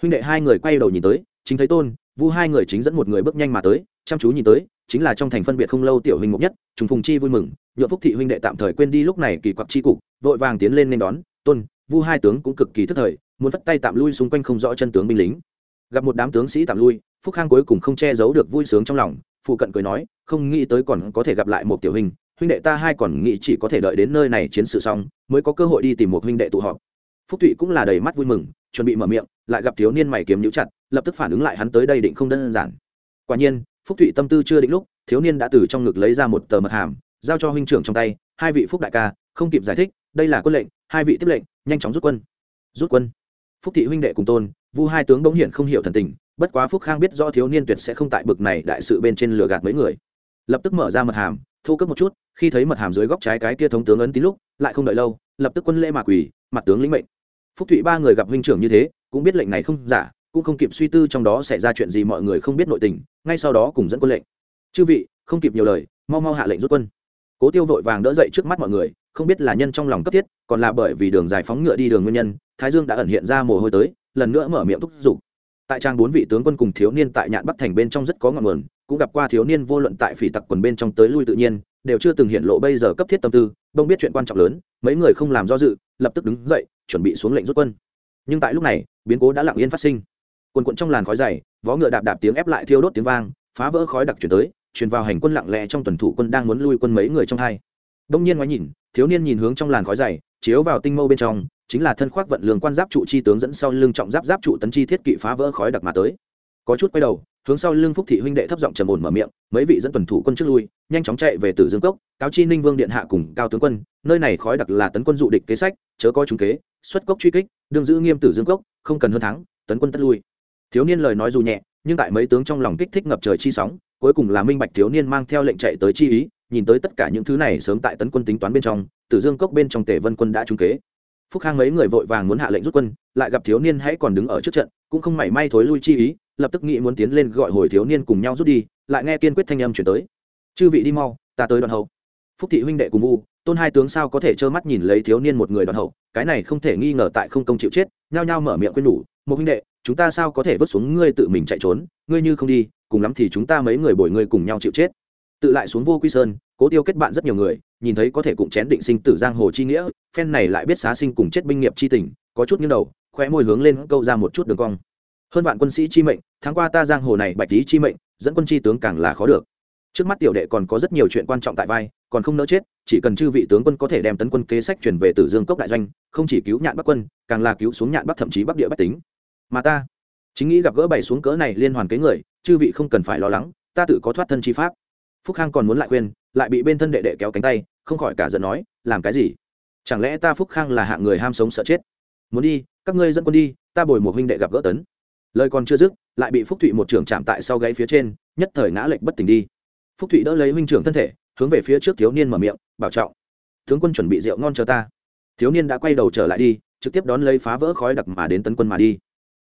Huynh đệ hai người quay đầu nhìn tới, chính thấy tôn, vu hai người chính dẫn một người bước nhanh mà tới, chăm chú nhìn tới, chính là trong thành phân biệt không lâu tiểu huynh mục nhất, trùng phùng chi vui mừng nhuộm phúc thị huynh đệ tạm thời quên đi lúc này kỳ quặc chi cục, vội vàng tiến lên nên đón. Tôn, vu hai tướng cũng cực kỳ thức thời muốn vất tay tạm lui xung quanh không rõ chân tướng binh lính. Gặp một đám tướng sĩ tạm lui, phúc khang cuối cùng không che giấu được vui sướng trong lòng, phụ cận cười nói, không nghĩ tới còn có thể gặp lại một tiểu huynh huynh đệ ta hai còn nghĩ chỉ có thể đợi đến nơi này chiến sự xong, mới có cơ hội đi tìm một huynh đệ tụ họp. Phúc thụy cũng là đầy mắt vui mừng, chuẩn bị mở miệng, lại gặp thiếu niên mày kiếm nhũ chặt, lập tức phản ứng lại hắn tới đây định không đơn giản. Quả nhiên, phúc thụy tâm tư chưa định lúc, thiếu niên đã từ trong ngực lấy ra một tờ mật hàm, giao cho huynh trưởng trong tay, hai vị phúc đại ca, không kịp giải thích, đây là quân lệnh, hai vị tiếp lệnh, nhanh chóng rút quân. Rút quân? Phúc thị huynh đệ cùng tôn, vu hai tướng bỗng hiển không hiểu thần tình, bất quá phúc khang biết do thiếu niên tuyệt sẽ không tại bực này đại sự bên trên lừa gạt mấy người. Lập tức mở ra mật hàm, thu cấp một chút, khi thấy mật hàm dưới góc trái cái kia thống tướng ấn tín lúc, lại không đợi lâu, lập tức quân lễ mà quỳ, mặt tướng lĩnh mệnh. Phúc thụy ba người gặp huynh trưởng như thế, cũng biết lệnh này không giả, cũng không kịp suy tư trong đó xảy ra chuyện gì mọi người không biết nội tình, ngay sau đó cùng dẫn quân lệnh. Chư vị, không kịp nhiều lời, mau mau hạ lệnh rút quân. Cố tiêu vội vàng đỡ dậy trước mắt mọi người không biết là nhân trong lòng cấp thiết, còn là bởi vì đường giải phóng ngựa đi đường nguyên nhân, thái dương đã ẩn hiện ra mồ hôi tới, lần nữa mở miệng thúc giục. Tại trang bốn vị tướng quân cùng thiếu niên tại nhạn bắc thành bên trong rất có ngọn nguồn, cũng gặp qua thiếu niên vô luận tại phỉ tặc quần bên trong tới lui tự nhiên, đều chưa từng hiện lộ bây giờ cấp thiết tâm tư bông biết chuyện quan trọng lớn, mấy người không làm do dự, lập tức đứng dậy, chuẩn bị xuống lệnh rút quân. Nhưng tại lúc này, biến cố đã lặng yên phát sinh. Quần quận trong làn khói dày, vó ngựa đạp đạp tiếng ép lại thiêu đốt tiếng vang, phá vỡ khói đặc chuyển tới, truyền vào hành quân lặng lẽ trong tuần thủ quân đang muốn lui quân mấy người trong hai. Đông nhiên ngoái nhìn thiếu niên nhìn hướng trong làn khói dày, chiếu vào tinh mâu bên trong, chính là thân khoác vận lường quan giáp trụ chi tướng dẫn sau lưng trọng giáp giáp trụ tấn chi thiết kỵ phá vỡ khói đặc mà tới. Có chút quay đầu, hướng sau lưng phúc thị huynh đệ thấp giọng trầm ổn mở miệng, mấy vị dẫn tuần thủ quân trước lui, nhanh chóng chạy về tử dương cốc, cáo chi ninh vương điện hạ cùng cao tướng quân, nơi này khói đặc là tấn quân dụ địch kế sách, chớ có chúng kế, xuất cốc truy kích, đương giữ nghiêm tử dương cốc, không cần hơn thắng, tấn quân tất lui. Thiếu niên lời nói dù nhẹ, nhưng tại mấy tướng trong lòng kích thích ngập trời chi sóng cuối cùng là minh bạch thiếu niên mang theo lệnh chạy tới chi ý, nhìn tới tất cả những thứ này sớm tại tấn quân tính toán bên trong, tử dương cốc bên trong tề vân quân đã trúng kế. Phúc khang mấy người vội vàng muốn hạ lệnh rút quân, lại gặp thiếu niên hãy còn đứng ở trước trận, cũng không mảy may thối lui chi ý, lập tức nghĩ muốn tiến lên gọi hồi thiếu niên cùng nhau rút đi, lại nghe kiên quyết thanh âm chuyển tới. Chư vị đi mau, ta tới đoạn hậu. Phúc thị huynh đệ cùng vu, tôn hai tướng sao có thể trơ mắt nhìn lấy thiếu niên một người đoạn hậu, cái này không thể nghi ngờ tại không công chịu chết, nhao nhao mở miệng quên nhủ, một huynh đệ, chúng ta sao có thể vứt xuống ngươi tự mình chạy trốn, ngươi như không đi cùng lắm thì chúng ta mấy người bồi ngươi cùng nhau chịu chết. Tự lại xuống vô quy sơn, cố tiêu kết bạn rất nhiều người, nhìn thấy có thể cùng chén định sinh tử giang hồ chi nghĩa, phen này lại biết xá sinh cùng chết binh nghiệp chi tình, có chút nghiêng đầu khoe môi hướng lên câu ra một chút đường cong. Hơn vạn quân sĩ chi mệnh tháng qua ta giang hồ này bạch lý chi mệnh, dẫn quân chi tướng càng là khó được. Trước mắt tiểu đệ còn có rất nhiều chuyện quan trọng tại vai, còn không nỡ chết, chỉ cần chư vị tướng quân có thể đem tấn quân kế sách chuyển về tử dương cốc đại doanh, không chỉ cứu nhạn bắc quân, càng là cứu xuống nhạn bắc thậm chí bắc địa bách tính. Mà ta chính nghĩ gặp gỡ bảy xuống cỡ này liên hoàn kế người, chư vị không cần phải lo lắng, ta tự có thoát thân chi pháp. Phúc khang còn muốn lại khuyên, lại bị bên thân đệ đệ kéo cánh tay, không khỏi cả giận nói, làm cái gì? Chẳng lẽ ta phúc khang là hạng người ham sống sợ chết? Muốn đi, các ngươi dẫn quân đi, ta bồi một huynh đệ gặp gỡ tấn. Lời còn chưa dứt, lại bị phúc thụy một trưởng chạm tại sau gáy phía trên, nhất thời ngã lệnh bất tỉnh đi. Phúc thụy đỡ lấy huynh trưởng thân thể, hướng về phía trước thiếu niên mở miệng, bảo trọng. Tướng quân chuẩn bị rượu ngon chờ ta. Thiếu niên đã quay đầu trở lại đi, trực tiếp đón lấy phá vỡ khói đặc mà đến tấn quân mà đi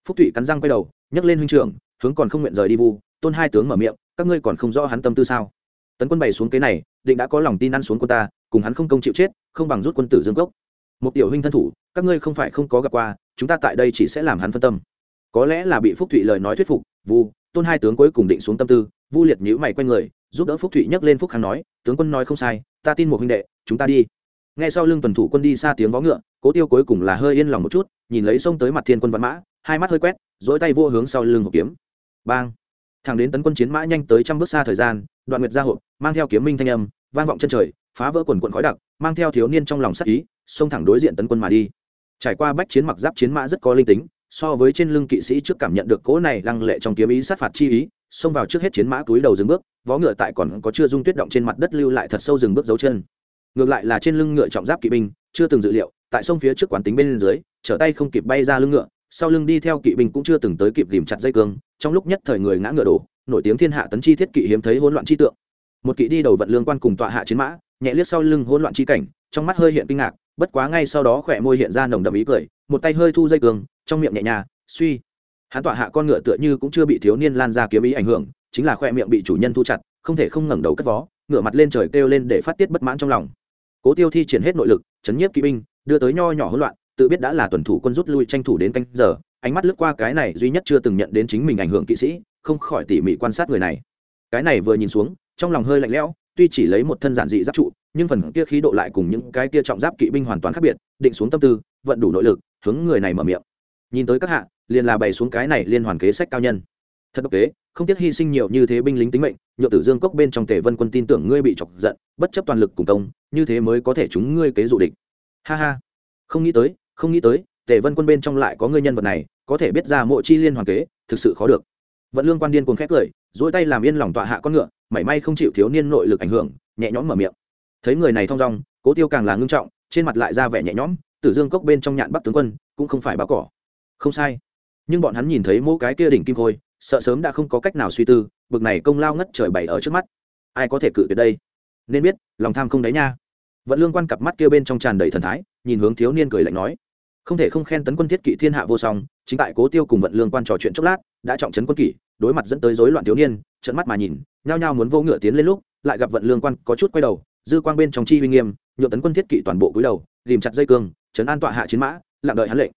phúc thụy cắn răng quay đầu, nhấc lên huynh trưởng, hướng còn không nguyện rời đi vu, tôn hai tướng mở miệng, các ngươi còn không rõ hắn tâm tư sao? Tấn quân bày xuống kế này, định đã có lòng tin ăn xuống quân ta, cùng hắn không công chịu chết, không bằng rút quân tử dương cốc. Một tiểu huynh thân thủ, các ngươi không phải không có gặp qua, chúng ta tại đây chỉ sẽ làm hắn phân tâm. Có lẽ là bị phúc thụy lời nói thuyết phục, vu, tôn hai tướng cuối cùng định xuống tâm tư, vu liệt nhữ mày q u a n người, giúp đỡ phúc thụy nhấc lên phúc khang nói, tướng quân nói không sai, ta tin một huynh đệ, chúng ta đi. Ngay sau lưng tuần thủ quân đi xa tiếng vó ngựa, cố tiêu cuối cùng là hơi yên lòng một chút, nhìn lấy sông tới mặt thiên quân văn mã hai mắt hơi quét, dỗi tay vô hướng sau lưng hộp kiếm. Bang! Thẳng đến tấn quân chiến mã nhanh tới trăm bước xa thời gian, đoạn nguyệt ra hộp, mang theo kiếm minh thanh âm, vang vọng chân trời, phá vỡ quần quận khói đặc, mang theo thiếu niên trong lòng sắc ý, xông thẳng đối diện tấn quân mà đi. Trải qua bách chiến mặc giáp chiến mã rất có linh tính, so với trên lưng kỵ sĩ trước cảm nhận được cỗ này lăng lệ trong kiếm ý sát phạt chi ý, xông vào trước hết chiến mã túi đầu dừng bước, vó ngựa tại còn có chưa dung tuyết động trên mặt đất lưu lại thật sâu dừng bước dấu chân. Ngược lại là trên lưng ngựa trọng giáp kỵ binh, chưa từng dự liệu, tại sông phía trước quán tính bên dưới, trở tay không kịp bay ra lưng ngựa sau lưng đi theo kỵ binh cũng chưa từng tới kịp ghìm chặt dây cương, trong lúc nhất thời người ngã ngựa đổ, nổi tiếng thiên hạ tấn chi thiết kỵ hiếm thấy hỗn loạn chi tượng. Một kỵ đi đầu vận lương quan cùng tọa hạ chiến mã, nhẹ liếc sau lưng hỗn loạn chi cảnh, trong mắt hơi hiện kinh ngạc, bất quá ngay sau đó khỏe môi hiện ra nồng đậm ý cười, một tay hơi thu dây cương, trong miệng nhẹ nhàng, suy. Hắn tọa hạ con ngựa tựa như cũng chưa bị thiếu niên lan ra kiếm ý ảnh hưởng, chính là khỏe miệng bị chủ nhân thu chặt, không thể không ngẩng đầu cất vó ngựa mặt lên trời kêu lên để phát tiết bất mãn trong lòng. Cố tiêu thi triển hết nội lực, chấn nhiếp kỵ binh, đưa tới nho nhỏ hỗn loạn tự biết đã là tuần thủ quân rút lui tranh thủ đến canh giờ, ánh mắt lướt qua cái này duy nhất chưa từng nhận đến chính mình ảnh hưởng kỵ sĩ, không khỏi tỉ mỉ quan sát người này. Cái này vừa nhìn xuống, trong lòng hơi lạnh lẽo, tuy chỉ lấy một thân giản dị giáp trụ, nhưng phần kia khí độ lại cùng những cái kia trọng giáp kỵ binh hoàn toàn khác biệt, định xuống tâm tư, vận đủ nội lực, hướng người này mở miệng. Nhìn tới các hạ, liền là bày xuống cái này liên hoàn kế sách cao nhân. Thật độc kế, không tiếc hy sinh nhiều như thế binh lính tính mệnh, nhựa tử dương cốc bên trong tề vân quân tin tưởng ngươi bị chọc giận, bất chấp toàn lực cùng công, như thế mới có thể chúng ngươi kế dụ địch. Ha ha. Không nghĩ tới không nghĩ tới, tề vân quân bên trong lại có người nhân vật này, có thể biết ra mộ chi liên hoàn kế, thực sự khó được. Vận lương quan điên cuồng khét cười dỗi tay làm yên lòng tọa hạ con ngựa, mảy may không chịu thiếu niên nội lực ảnh hưởng, nhẹ nhõm mở miệng. Thấy người này thong dong, cố tiêu càng là ngưng trọng, trên mặt lại ra vẻ nhẹ nhõm, tử dương cốc bên trong nhạn bắc tướng quân, cũng không phải báo cỏ. Không sai. Nhưng bọn hắn nhìn thấy mỗi cái kia đỉnh kim khôi, sợ sớm đã không có cách nào suy tư, bực này công lao ngất trời bày ở trước mắt. Ai có thể cự tuyệt đây? Nên biết, lòng tham không đáy nha. Vận lương quan cặp mắt kia bên trong tràn đầy thần thái nhìn hướng thiếu niên cười lạnh nói, không thể không khen tấn quân thiết kỵ thiên hạ vô song, chính tại cố tiêu cùng vận lương quan trò chuyện chốc lát, đã trọng trấn quân kỷ đối mặt dẫn tới rối loạn thiếu niên trận mắt mà nhìn, nhao nhao muốn vô ngựa tiến lên lúc, lại gặp vận lương quan có chút quay đầu, dư quang bên trong chi uy nghiêm nhựa tấn quân thiết kỵ toàn bộ cúi đầu dìm chặt dây cương, trấn an tọa hạ chiến mã, lặng đợi hắn lệnh.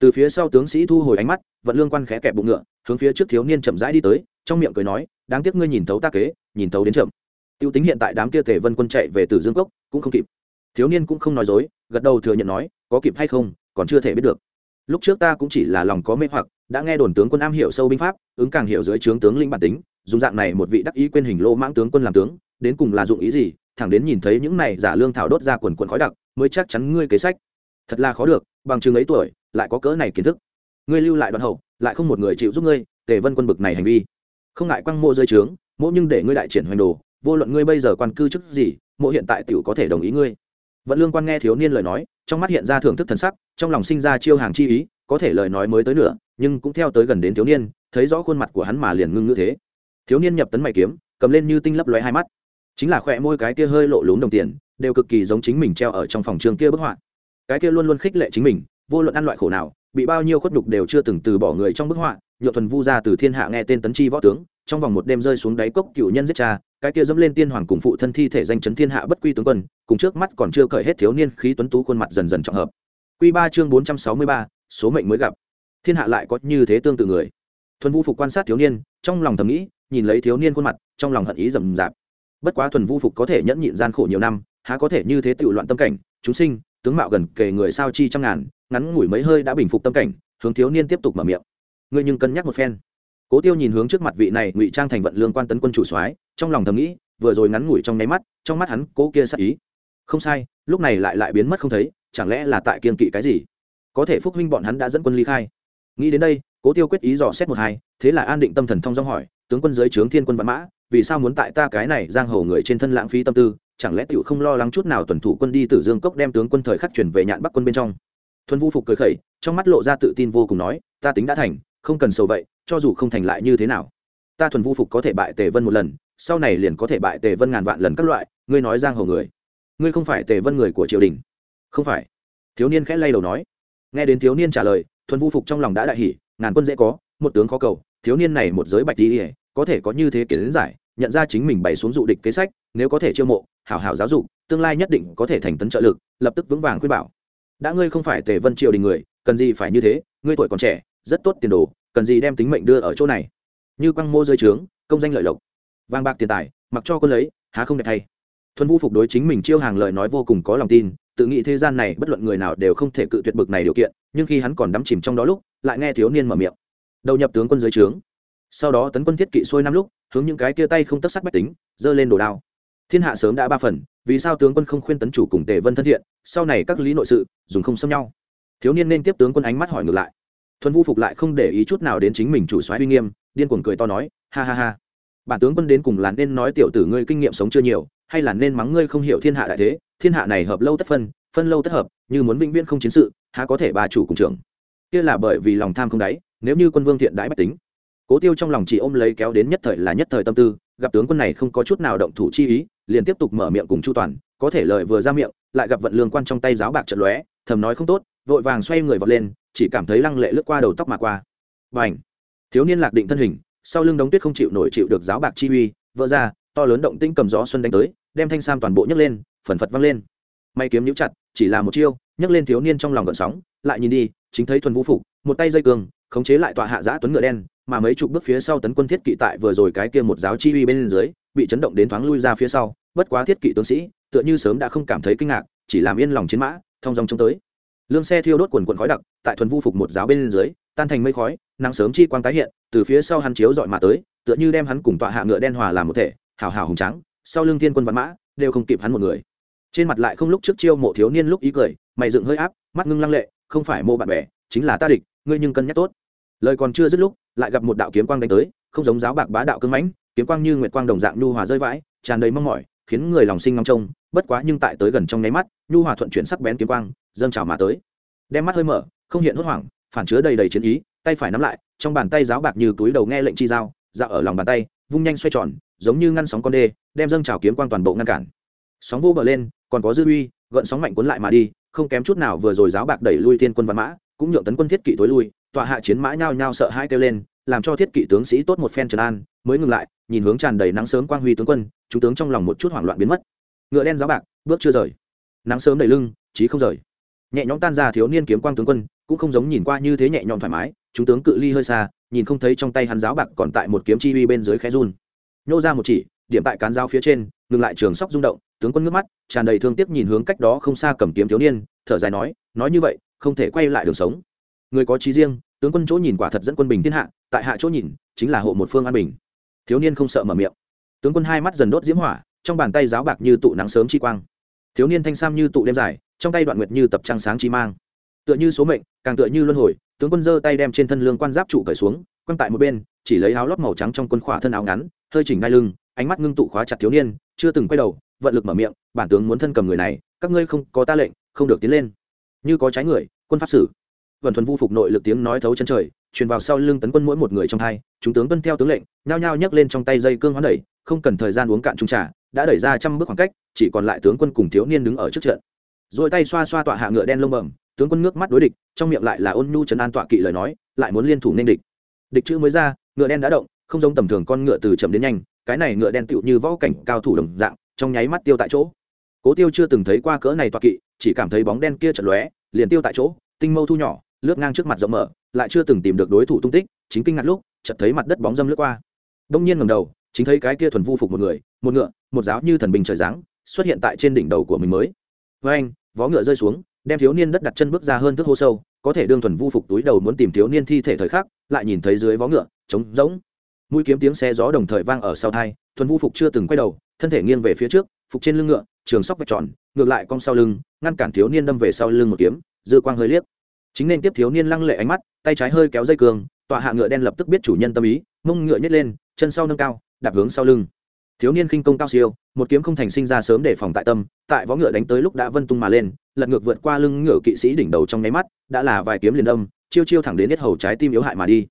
Từ phía sau tướng sĩ thu hồi ánh mắt, vận lương quan khẽ kẹp bụng ngựa, hướng phía trước thiếu niên chậm rãi đi tới, trong miệng cười nói, đáng tiếc ngươi nhìn thấu ta kế, nhìn thấu đến chậm. Tiêu tính hiện tại đám kia tề vân quân chạy về từ dương cốc, cũng không kịp. Thiếu niên cũng không nói dối gật đầu thừa nhận nói, có kịp hay không, còn chưa thể biết được. Lúc trước ta cũng chỉ là lòng có mê hoặc, đã nghe đồn tướng quân am hiểu sâu binh pháp, ứng càng hiểu dưới trướng tướng linh bản tính, dùng dạng này một vị đắc ý quên hình lô mãng tướng quân làm tướng, đến cùng là dụng ý gì, thẳng đến nhìn thấy những này giả lương thảo đốt ra quần quần khói đặc, mới chắc chắn ngươi kế sách. Thật là khó được, bằng chừng ấy tuổi, lại có cỡ này kiến thức. Ngươi lưu lại đoạn hậu, lại không một người chịu giúp ngươi, tề vân quân bực này hành vi. Không ngại quăng mộ rơi trướng, mỗ nhưng để ngươi đại triển hoành đồ, vô luận ngươi bây giờ quan cư chức gì mộ hiện tại tiểu có thể đồng ý ngươi vận lương quan nghe thiếu niên lời nói, trong mắt hiện ra thưởng thức thần sắc, trong lòng sinh ra chiêu hàng chi ý, có thể lời nói mới tới nữa nhưng cũng theo tới gần đến thiếu niên, thấy rõ khuôn mặt của hắn mà liền ngưng ngữ thế. Thiếu niên nhập tấn mày kiếm, cầm lên như tinh lấp lóe hai mắt. Chính là khỏe môi cái kia hơi lộ lún đồng tiền, đều cực kỳ giống chính mình treo ở trong phòng trường kia bức họa. Cái kia luôn luôn khích lệ chính mình, vô luận ăn loại khổ nào, bị bao nhiêu khuất nhục đều chưa từng từ bỏ người trong bức họa nhựa thuần vu ra từ thiên hạ nghe tên tấn chi võ tướng, trong vòng một đêm rơi xuống đáy cốc cựu nhân giết cha cái kia dẫm lên tiên hoàng cùng phụ thân thi thể danh chấn thiên hạ bất quy tướng quân, cùng trước mắt còn chưa cởi hết thiếu niên khí tuấn tú khuôn mặt dần dần trọng hợp. Quy ba chương bốn trăm sáu mươi ba, số mệnh mới gặp. Thiên hạ lại có như thế tương tự người. Thuần vũ phục quan sát thiếu niên, trong lòng thầm nghĩ, nhìn lấy thiếu niên khuôn mặt, trong lòng hận ý rầm rạp. Bất quá thuần vũ phục có thể nhẫn nhịn gian khổ nhiều năm, há có thể như thế tự loạn tâm cảnh, chúng sinh, tướng mạo gần kề người sao chi trăm ngàn, ngắn ngủi mấy hơi đã bình phục tâm cảnh, hướng thiếu niên tiếp tục mở miệng. Ngươi nhưng cân nhắc một phen cố tiêu nhìn hướng trước mặt vị này ngụy trang thành vận lương quan tấn quân chủ soái, trong lòng thầm nghĩ, vừa rồi ngắn ngủi trong nháy mắt, trong mắt hắn cố kia sắc ý. Không sai, lúc này lại lại biến mất không thấy, chẳng lẽ là tại kiên kỵ cái gì? Có thể phúc huynh bọn hắn đã dẫn quân ly khai. Nghĩ đến đây, cố tiêu quyết ý dò xét một hai, thế là an định tâm thần thông dong hỏi, tướng quân giới trướng thiên quân văn mã, vì sao muốn tại ta cái này giang hồ người trên thân lãng phí tâm tư, chẳng lẽ tiểu không lo lắng chút nào tuần thủ quân đi từ dương cốc đem tướng quân thời khắc chuyển về nhạn bắc quân bên trong? Thuần vũ phục cười khẩy, trong mắt lộ ra tự tin vô cùng nói, ta tính đã thành, không cần sầu vậy cho dù không thành lại như thế nào. Ta thuần vũ phục có thể bại tề vân một lần, sau này liền có thể bại tề vân ngàn vạn lần các loại, ngươi nói giang hồ người. Ngươi không phải tề vân người của triều đình. Không phải. Thiếu niên khẽ lay đầu nói. Nghe đến thiếu niên trả lời, thuần vũ phục trong lòng đã đại hỉ, ngàn quân dễ có, một tướng khó cầu, thiếu niên này một giới bạch đi có thể có như thế kiến giải, nhận ra chính mình bày xuống dụ địch kế sách, nếu có thể chiêu mộ, hảo hảo giáo dục, tương lai nhất định có thể thành tấn trợ lực, lập tức vững vàng khuyên bảo. Đã ngươi không phải tề vân triều đình người, cần gì phải như thế, ngươi tuổi còn trẻ, rất tốt tiền đồ cần gì đem tính mệnh đưa ở chỗ này? Như quăng mô rơi trướng, công danh lợi lộc. Vàng bạc tiền tài, mặc cho quân lấy, há không đẹp thay. Thuần vũ phục đối chính mình chiêu hàng lời nói vô cùng có lòng tin, tự nghĩ thế gian này bất luận người nào đều không thể cự tuyệt bực này điều kiện, nhưng khi hắn còn đắm chìm trong đó lúc, lại nghe thiếu niên mở miệng. Đầu nhập tướng quân dưới trướng. Sau đó tấn quân thiết kỵ xuôi năm lúc, hướng những cái kia tay không tất sắc bách tính, giơ lên đồ đao. Thiên hạ sớm đã ba phần, vì sao tướng quân không khuyên tấn chủ cùng tề vân thân thiện? Sau này các lý nội sự, dùng không xâm nhau. Thiếu niên nên tiếp tướng quân ánh mắt hỏi ngược lại thuần vu phục lại không để ý chút nào đến chính mình chủ soái uy nghiêm, điên cuồng cười to nói, ha ha ha. Bản tướng quân đến cùng là nên nói tiểu tử ngươi kinh nghiệm sống chưa nhiều, hay là nên mắng ngươi không hiểu thiên hạ đại thế? Thiên hạ này hợp lâu tất phân phân lâu tất hợp, như muốn vĩnh viễn không chiến sự, há có thể bà chủ cùng trưởng? Kia là bởi vì lòng tham không đáy, nếu như quân vương thiện đãi bách tính, cố tiêu trong lòng chỉ ôm lấy kéo đến nhất thời là nhất thời tâm tư, gặp tướng quân này không có chút nào động thủ chi ý, liền tiếp tục mở miệng cùng chu toàn, có thể lời vừa ra miệng, lại gặp vận lương quan trong tay giáo bạc trận lóe, thầm nói không tốt, vội vàng xoay người vọt lên chỉ cảm thấy lăng lệ lướt qua đầu tóc mà qua. Và ảnh thiếu niên lạc định thân hình, sau lưng đống tuyết không chịu nổi chịu được giáo bạc chi uy, vỡ ra, to lớn động tĩnh cầm gió xuân đánh tới, đem thanh sam toàn bộ nhấc lên, phần phật văng lên. May kiếm nhũ chặt, chỉ là một chiêu, nhấc lên thiếu niên trong lòng gợn sóng, lại nhìn đi, chính thấy thuần vũ phục, một tay dây cường, khống chế lại tọa hạ giã tuấn ngựa đen, mà mấy chục bước phía sau tấn quân thiết kỵ tại vừa rồi cái kia một giáo chi uy bên dưới, bị chấn động đến thoáng lui ra phía sau, bất quá thiết kỵ tướng sĩ, tựa như sớm đã không cảm thấy kinh ngạc, chỉ làm yên lòng chiến mã, thông dòng trông tới lương xe thiêu đốt quần quần khói đặc, tại thuần vu phục một giáo bên dưới, tan thành mây khói, nắng sớm chi quang tái hiện, từ phía sau hắn chiếu dọi mà tới, tựa như đem hắn cùng tọa hạ ngựa đen hòa làm một thể, hào hào hùng trắng sau lưng thiên quân văn mã, đều không kịp hắn một người. Trên mặt lại không lúc trước chiêu mộ thiếu niên lúc ý cười, mày dựng hơi áp, mắt ngưng lăng lệ, không phải mô bạn bè, chính là ta địch, ngươi nhưng cân nhắc tốt. Lời còn chưa dứt lúc, lại gặp một đạo kiếm quang đánh tới, không giống giáo bạc bá đạo cưng mãnh, kiếm quang như nguyệt quang đồng dạng nhu hòa rơi vãi, tràn đầy mong mỏi, khiến người lòng sinh ngóng trông bất quá nhưng tại tới gần trong nháy mắt, nhu hòa thuận chuyển sắc bén kiếm quang, dâng trào mà tới. Đem mắt hơi mở, không hiện hốt hoảng, phản chứa đầy đầy chiến ý, tay phải nắm lại, trong bàn tay giáo bạc như túi đầu nghe lệnh chi dao dạo ở lòng bàn tay, vung nhanh xoay tròn, giống như ngăn sóng con đê, đem dâng trào kiếm quang toàn bộ ngăn cản. Sóng vô bờ lên, còn có dư uy, gợn sóng mạnh cuốn lại mà đi, không kém chút nào vừa rồi giáo bạc đẩy lui thiên quân văn mã, cũng nhượng tấn quân thiết kỵ tối lui, tọa hạ chiến mã nhao nhao sợ hai kêu lên, làm cho thiết kỵ tướng sĩ tốt một phen trần an, mới ngừng lại, nhìn hướng tràn đầy nắng sớm quang huy tướng quân, chúng tướng trong lòng một chút hoảng loạn biến mất ngựa đen giáo bạc, bước chưa rời. Nắng sớm đầy lưng, chí không rời. Nhẹ nhõm tan ra thiếu niên kiếm quang tướng quân, cũng không giống nhìn qua như thế nhẹ nhõm thoải mái, chúng tướng cự ly hơi xa, nhìn không thấy trong tay hắn giáo bạc còn tại một kiếm chi uy bên dưới khẽ run. Nhô ra một chỉ, điểm tại cán dao phía trên, ngừng lại trường sóc rung động, tướng quân ngước mắt, tràn đầy thương tiếc nhìn hướng cách đó không xa cầm kiếm thiếu niên, thở dài nói nói như vậy, không thể quay lại đường sống. Người có trí riêng, tướng quân chỗ nhìn quả thật dẫn quân bình thiên hạ, tại hạ chỗ nhìn, chính là hộ một phương an bình. Thiếu niên không sợ mở miệng. Tướng quân hai mắt dần đốt diễm hỏa trong bàn tay giáo bạc như tụ nắng sớm chi quang. Thiếu niên thanh sam như tụ đêm dài, trong tay đoạn nguyệt như tập trăng sáng chi mang. Tựa như số mệnh, càng tựa như luân hồi, tướng quân giơ tay đem trên thân lương quan giáp trụ cởi xuống, quăng tại một bên, chỉ lấy áo lót màu trắng trong quân khỏa thân áo ngắn, hơi chỉnh ngay lưng, ánh mắt ngưng tụ khóa chặt thiếu niên, chưa từng quay đầu, vận lực mở miệng, bản tướng muốn thân cầm người này, các ngươi không có ta lệnh, không được tiến lên. Như có trái người, quân pháp sử. Vần thuần vu phục nội lực tiếng nói thấu chân trời, truyền vào sau lưng tấn quân mỗi một người trong hai, chúng tướng tuân theo tướng lệnh, nhao nhao nhấc lên trong tay dây cương hoán đẩy, không cần thời gian uống cạn trung trà đã đẩy ra trăm bước khoảng cách, chỉ còn lại tướng quân cùng thiếu niên đứng ở trước trận. Rồi tay xoa xoa tọa hạ ngựa đen lông bẩm, tướng quân ngước mắt đối địch, trong miệng lại là ôn nhu trấn an tọa kỵ lời nói, lại muốn liên thủ nên địch. Địch chữ mới ra, ngựa đen đã động, không giống tầm thường con ngựa từ chậm đến nhanh, cái này ngựa đen tựu như võ cảnh cao thủ đồng dạng, trong nháy mắt tiêu tại chỗ. Cố tiêu chưa từng thấy qua cỡ này tọa kỵ, chỉ cảm thấy bóng đen kia chật lóe, liền tiêu tại chỗ, tinh mâu thu nhỏ, lướt ngang trước mặt rộng mở, lại chưa từng tìm được đối thủ tung tích, chính kinh ngạc lúc, chợt thấy mặt đất bóng dâm lướt qua. Đông nhiên ngầm đầu chính thấy cái kia thuần vu phục một người, một ngựa, một giáo như thần bình trời giáng, xuất hiện tại trên đỉnh đầu của mình mới. Với anh, vó ngựa rơi xuống, đem thiếu niên đất đặt chân bước ra hơn thước hô sâu, có thể đương thuần vu phục túi đầu muốn tìm thiếu niên thi thể thời khắc, lại nhìn thấy dưới vó ngựa, trống rỗng. Mũi kiếm tiếng xe gió đồng thời vang ở sau thai, thuần vu phục chưa từng quay đầu, thân thể nghiêng về phía trước, phục trên lưng ngựa, trường sóc vạch tròn, ngược lại cong sau lưng, ngăn cản thiếu niên đâm về sau lưng một kiếm, dư quang hơi liếc. Chính nên tiếp thiếu niên lăng lệ ánh mắt, tay trái hơi kéo dây cường, tọa hạ ngựa đen lập tức biết chủ nhân tâm ý, mông ngựa nhét lên, chân sau nâng cao đạp hướng sau lưng. Thiếu niên khinh công cao siêu, một kiếm không thành sinh ra sớm để phòng tại tâm, tại võ ngựa đánh tới lúc đã vân tung mà lên, lật ngược vượt qua lưng ngựa kỵ sĩ đỉnh đầu trong nháy mắt, đã là vài kiếm liền đâm, chiêu chiêu thẳng đến hết hầu trái tim yếu hại mà đi.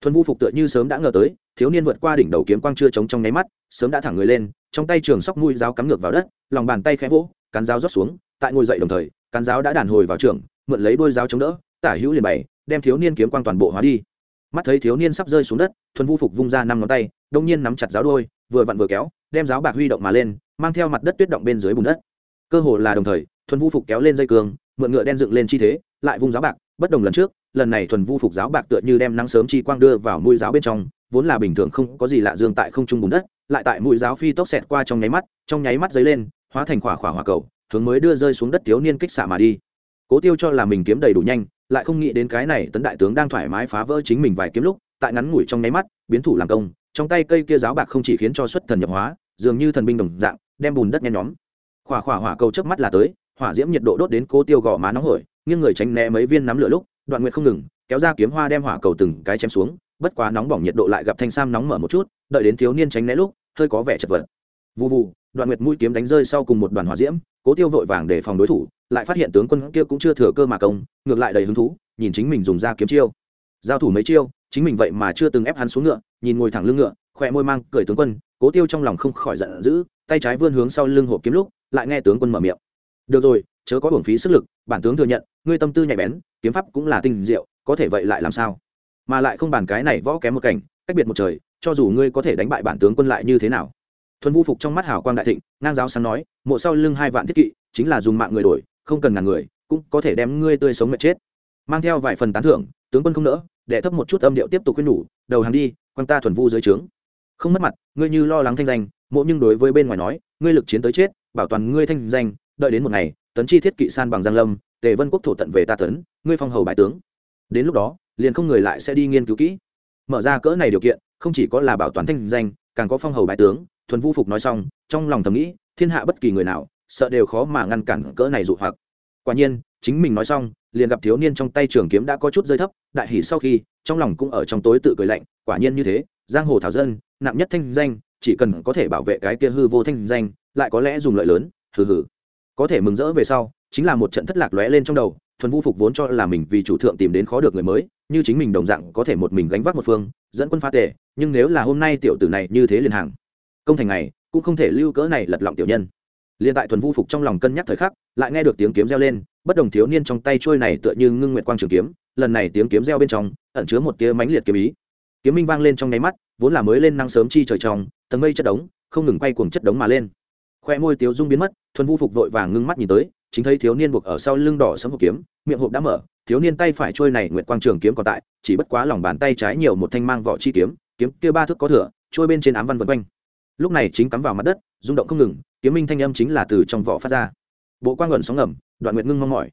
Thuần vu phục tựa như sớm đã ngờ tới, thiếu niên vượt qua đỉnh đầu kiếm quang chưa chống trong nháy mắt, sớm đã thẳng người lên, trong tay trường sóc mũi giáo cắm ngược vào đất, lòng bàn tay khẽ vỗ, cán giáo rót xuống, tại ngồi dậy đồng thời, cán giáo đã đàn hồi vào trường, mượn lấy đôi giáo chống đỡ, tả hữu liền bày, đem thiếu niên kiếm quang toàn bộ hóa đi mắt thấy thiếu niên sắp rơi xuống đất, thuần vu phục vung ra năm ngón tay, đông nhiên nắm chặt giáo đôi, vừa vặn vừa kéo, đem giáo bạc huy động mà lên, mang theo mặt đất tuyết động bên dưới bùn đất. Cơ hồ là đồng thời, thuần vu phục kéo lên dây cường, mượn ngựa đen dựng lên chi thế, lại vung giáo bạc, bất đồng lần trước, lần này thuần vu phục giáo bạc tựa như đem nắng sớm chi quang đưa vào mũi giáo bên trong, vốn là bình thường không có gì lạ dương tại không trung bùn đất, lại tại mũi giáo phi tốc xẹt qua trong nháy mắt, trong nháy mắt dấy lên, hóa thành khỏa khỏa hỏa cầu, hướng mới đưa rơi xuống đất thiếu niên kích xạ mà đi. Cố tiêu cho là mình kiếm đầy đủ nhanh lại không nghĩ đến cái này tấn đại tướng đang thoải mái phá vỡ chính mình vài kiếm lúc, tại ngắn ngủi trong nháy mắt, biến thủ làm công, trong tay cây kia giáo bạc không chỉ khiến cho xuất thần nhập hóa, dường như thần binh đồng dạng, đem bùn đất nhen nhóm. Khỏa khỏa hỏa cầu chớp mắt là tới, hỏa diễm nhiệt độ đốt đến cố tiêu gò má nóng hổi, nghiêng người tránh né mấy viên nắm lửa lúc, đoạn nguyệt không ngừng, kéo ra kiếm hoa đem hỏa cầu từng cái chém xuống, bất quá nóng bỏng nhiệt độ lại gặp thanh sam nóng mở một chút, đợi đến thiếu niên tránh né lúc, hơi có vẻ chật vật. Vụ vụ đoạn nguyệt mũi kiếm đánh rơi sau cùng một đoàn hỏa diễm cố tiêu vội vàng để phòng đối thủ, lại phát hiện tướng quân kia cũng chưa thừa cơ mà công, ngược lại đầy hứng thú, nhìn chính mình dùng ra kiếm chiêu. Giao thủ mấy chiêu, chính mình vậy mà chưa từng ép hắn xuống ngựa, nhìn ngồi thẳng lưng ngựa, khỏe môi mang cười tướng quân, cố tiêu trong lòng không khỏi giận dữ, tay trái vươn hướng sau lưng hộp kiếm lúc, lại nghe tướng quân mở miệng. Được rồi, chớ có hưởng phí sức lực, bản tướng thừa nhận, ngươi tâm tư nhạy bén, kiếm pháp cũng là tinh diệu, có thể vậy lại làm sao? Mà lại không bàn cái này võ kém một cảnh, cách biệt một trời, cho dù ngươi có thể đánh bại bản tướng quân lại như thế nào? Thuần vũ phục trong mắt hào quang đại thịnh, ngang giáo sáng nói, mộ sau lưng hai vạn thiết kỵ, chính là dùng mạng người đổi, không cần ngàn người, cũng có thể đem ngươi tươi sống mệt chết. Mang theo vài phần tán thưởng, tướng quân không nỡ để thấp một chút âm điệu tiếp tục khuyên nhủ, đầu hàng đi quan ta thuần vu dưới trướng. Không mất mặt, ngươi như lo lắng thanh danh, mộ nhưng đối với bên ngoài nói, ngươi lực chiến tới chết, bảo toàn ngươi thanh danh, đợi đến một ngày, tấn chi thiết kỵ san bằng giang lâm, tề vân quốc thổ tận về ta tấn, ngươi phong hầu bại tướng. Đến lúc đó, liền không người lại sẽ đi nghiên cứu kỹ. Mở ra cỡ này điều kiện, không chỉ có là bảo toàn thanh danh, càng có phong hầu bại tướng thuần vu phục nói xong, trong lòng thầm nghĩ, thiên hạ bất kỳ người nào, sợ đều khó mà ngăn cản cỡ này dụ hoặc. Quả nhiên, chính mình nói xong, liền gặp thiếu niên trong tay trường kiếm đã có chút rơi thấp, đại hỉ sau khi, trong lòng cũng ở trong tối tự cười lạnh, quả nhiên như thế, giang hồ thảo dân, nặng nhất thanh danh, chỉ cần có thể bảo vệ cái kia hư vô thanh danh, lại có lẽ dùng lợi lớn, hừ hừ. Có thể mừng rỡ về sau, chính là một trận thất lạc lóe lên trong đầu, thuần vu phục vốn cho là mình vì chủ thượng tìm đến khó được người mới, như chính mình đồng dạng có thể một mình gánh vác một phương, dẫn quân phá tệ nhưng nếu là hôm nay tiểu tử này như thế liền hàng công thành này cũng không thể lưu cỡ này lật lọng tiểu nhân. Liên tại thuần vu phục trong lòng cân nhắc thời khắc, lại nghe được tiếng kiếm reo lên, bất đồng thiếu niên trong tay trôi này tựa như ngưng nguyệt quang trường kiếm, lần này tiếng kiếm reo bên trong, ẩn chứa một tia mãnh liệt kiếm ý. Kiếm minh vang lên trong nháy mắt, vốn là mới lên năng sớm chi trời tròng tầng mây chất đống, không ngừng quay cuồng chất đống mà lên. Khoe môi tiếu dung biến mất, thuần vu phục vội vàng ngưng mắt nhìn tới, chính thấy thiếu niên buộc ở sau lưng đỏ sấm hộp kiếm, miệng hộp đã mở, thiếu niên tay phải trôi này nguyệt quang trường kiếm còn tại, chỉ bất quá lòng bàn tay trái nhiều một thanh mang vỏ chi kiếm kiếm kia ba thước có thửa trôi bên trên ám văn vân quanh lúc này chính cắm vào mặt đất, rung động không ngừng, kiếm minh thanh âm chính là từ trong vỏ phát ra. Bộ quang gần sóng ngầm, đoạn nguyệt ngưng mong mỏi.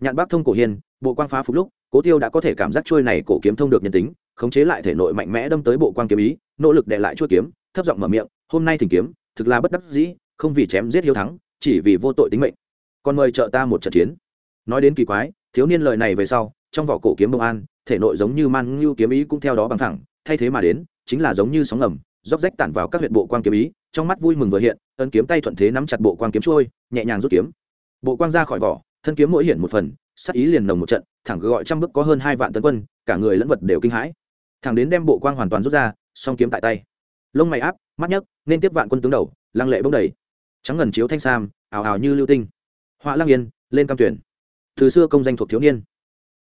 Nhạn bác thông cổ hiền, bộ quang phá phục lúc, cố tiêu đã có thể cảm giác trôi này cổ kiếm thông được nhân tính, khống chế lại thể nội mạnh mẽ đâm tới bộ quang kiếm ý, nỗ lực để lại chuôi kiếm, thấp giọng mở miệng, hôm nay thỉnh kiếm, thực là bất đắc dĩ, không vì chém giết hiếu thắng, chỉ vì vô tội tính mệnh. Còn mời trợ ta một trận chiến. Nói đến kỳ quái, thiếu niên lời này về sau, trong vỏ cổ kiếm bông an, thể nội giống như man ngưu kiếm ý cũng theo đó bằng thẳng thay thế mà đến, chính là giống như sóng ngầm róc rách tản vào các huyện bộ quang kiếm ý, trong mắt vui mừng vừa hiện, ấn kiếm tay thuận thế nắm chặt bộ quang kiếm trôi, nhẹ nhàng rút kiếm. Bộ quang ra khỏi vỏ, thân kiếm mỗi hiển một phần sắc ý liền nồng một trận, thẳng gọi trăm bước có hơn hai vạn tấn quân, cả người lẫn vật đều kinh hãi. Thẳng đến đem bộ quang hoàn toàn rút ra, song kiếm tại tay. Lông mày áp, mắt nhấc, nên tiếp vạn quân tướng đầu, lăng lệ bốc đầy. Trắng ngần chiếu thanh sam ảo ảo như lưu tinh. Họa lăng yên, lên cam tuyển. Từ xưa công danh thuộc thiếu niên.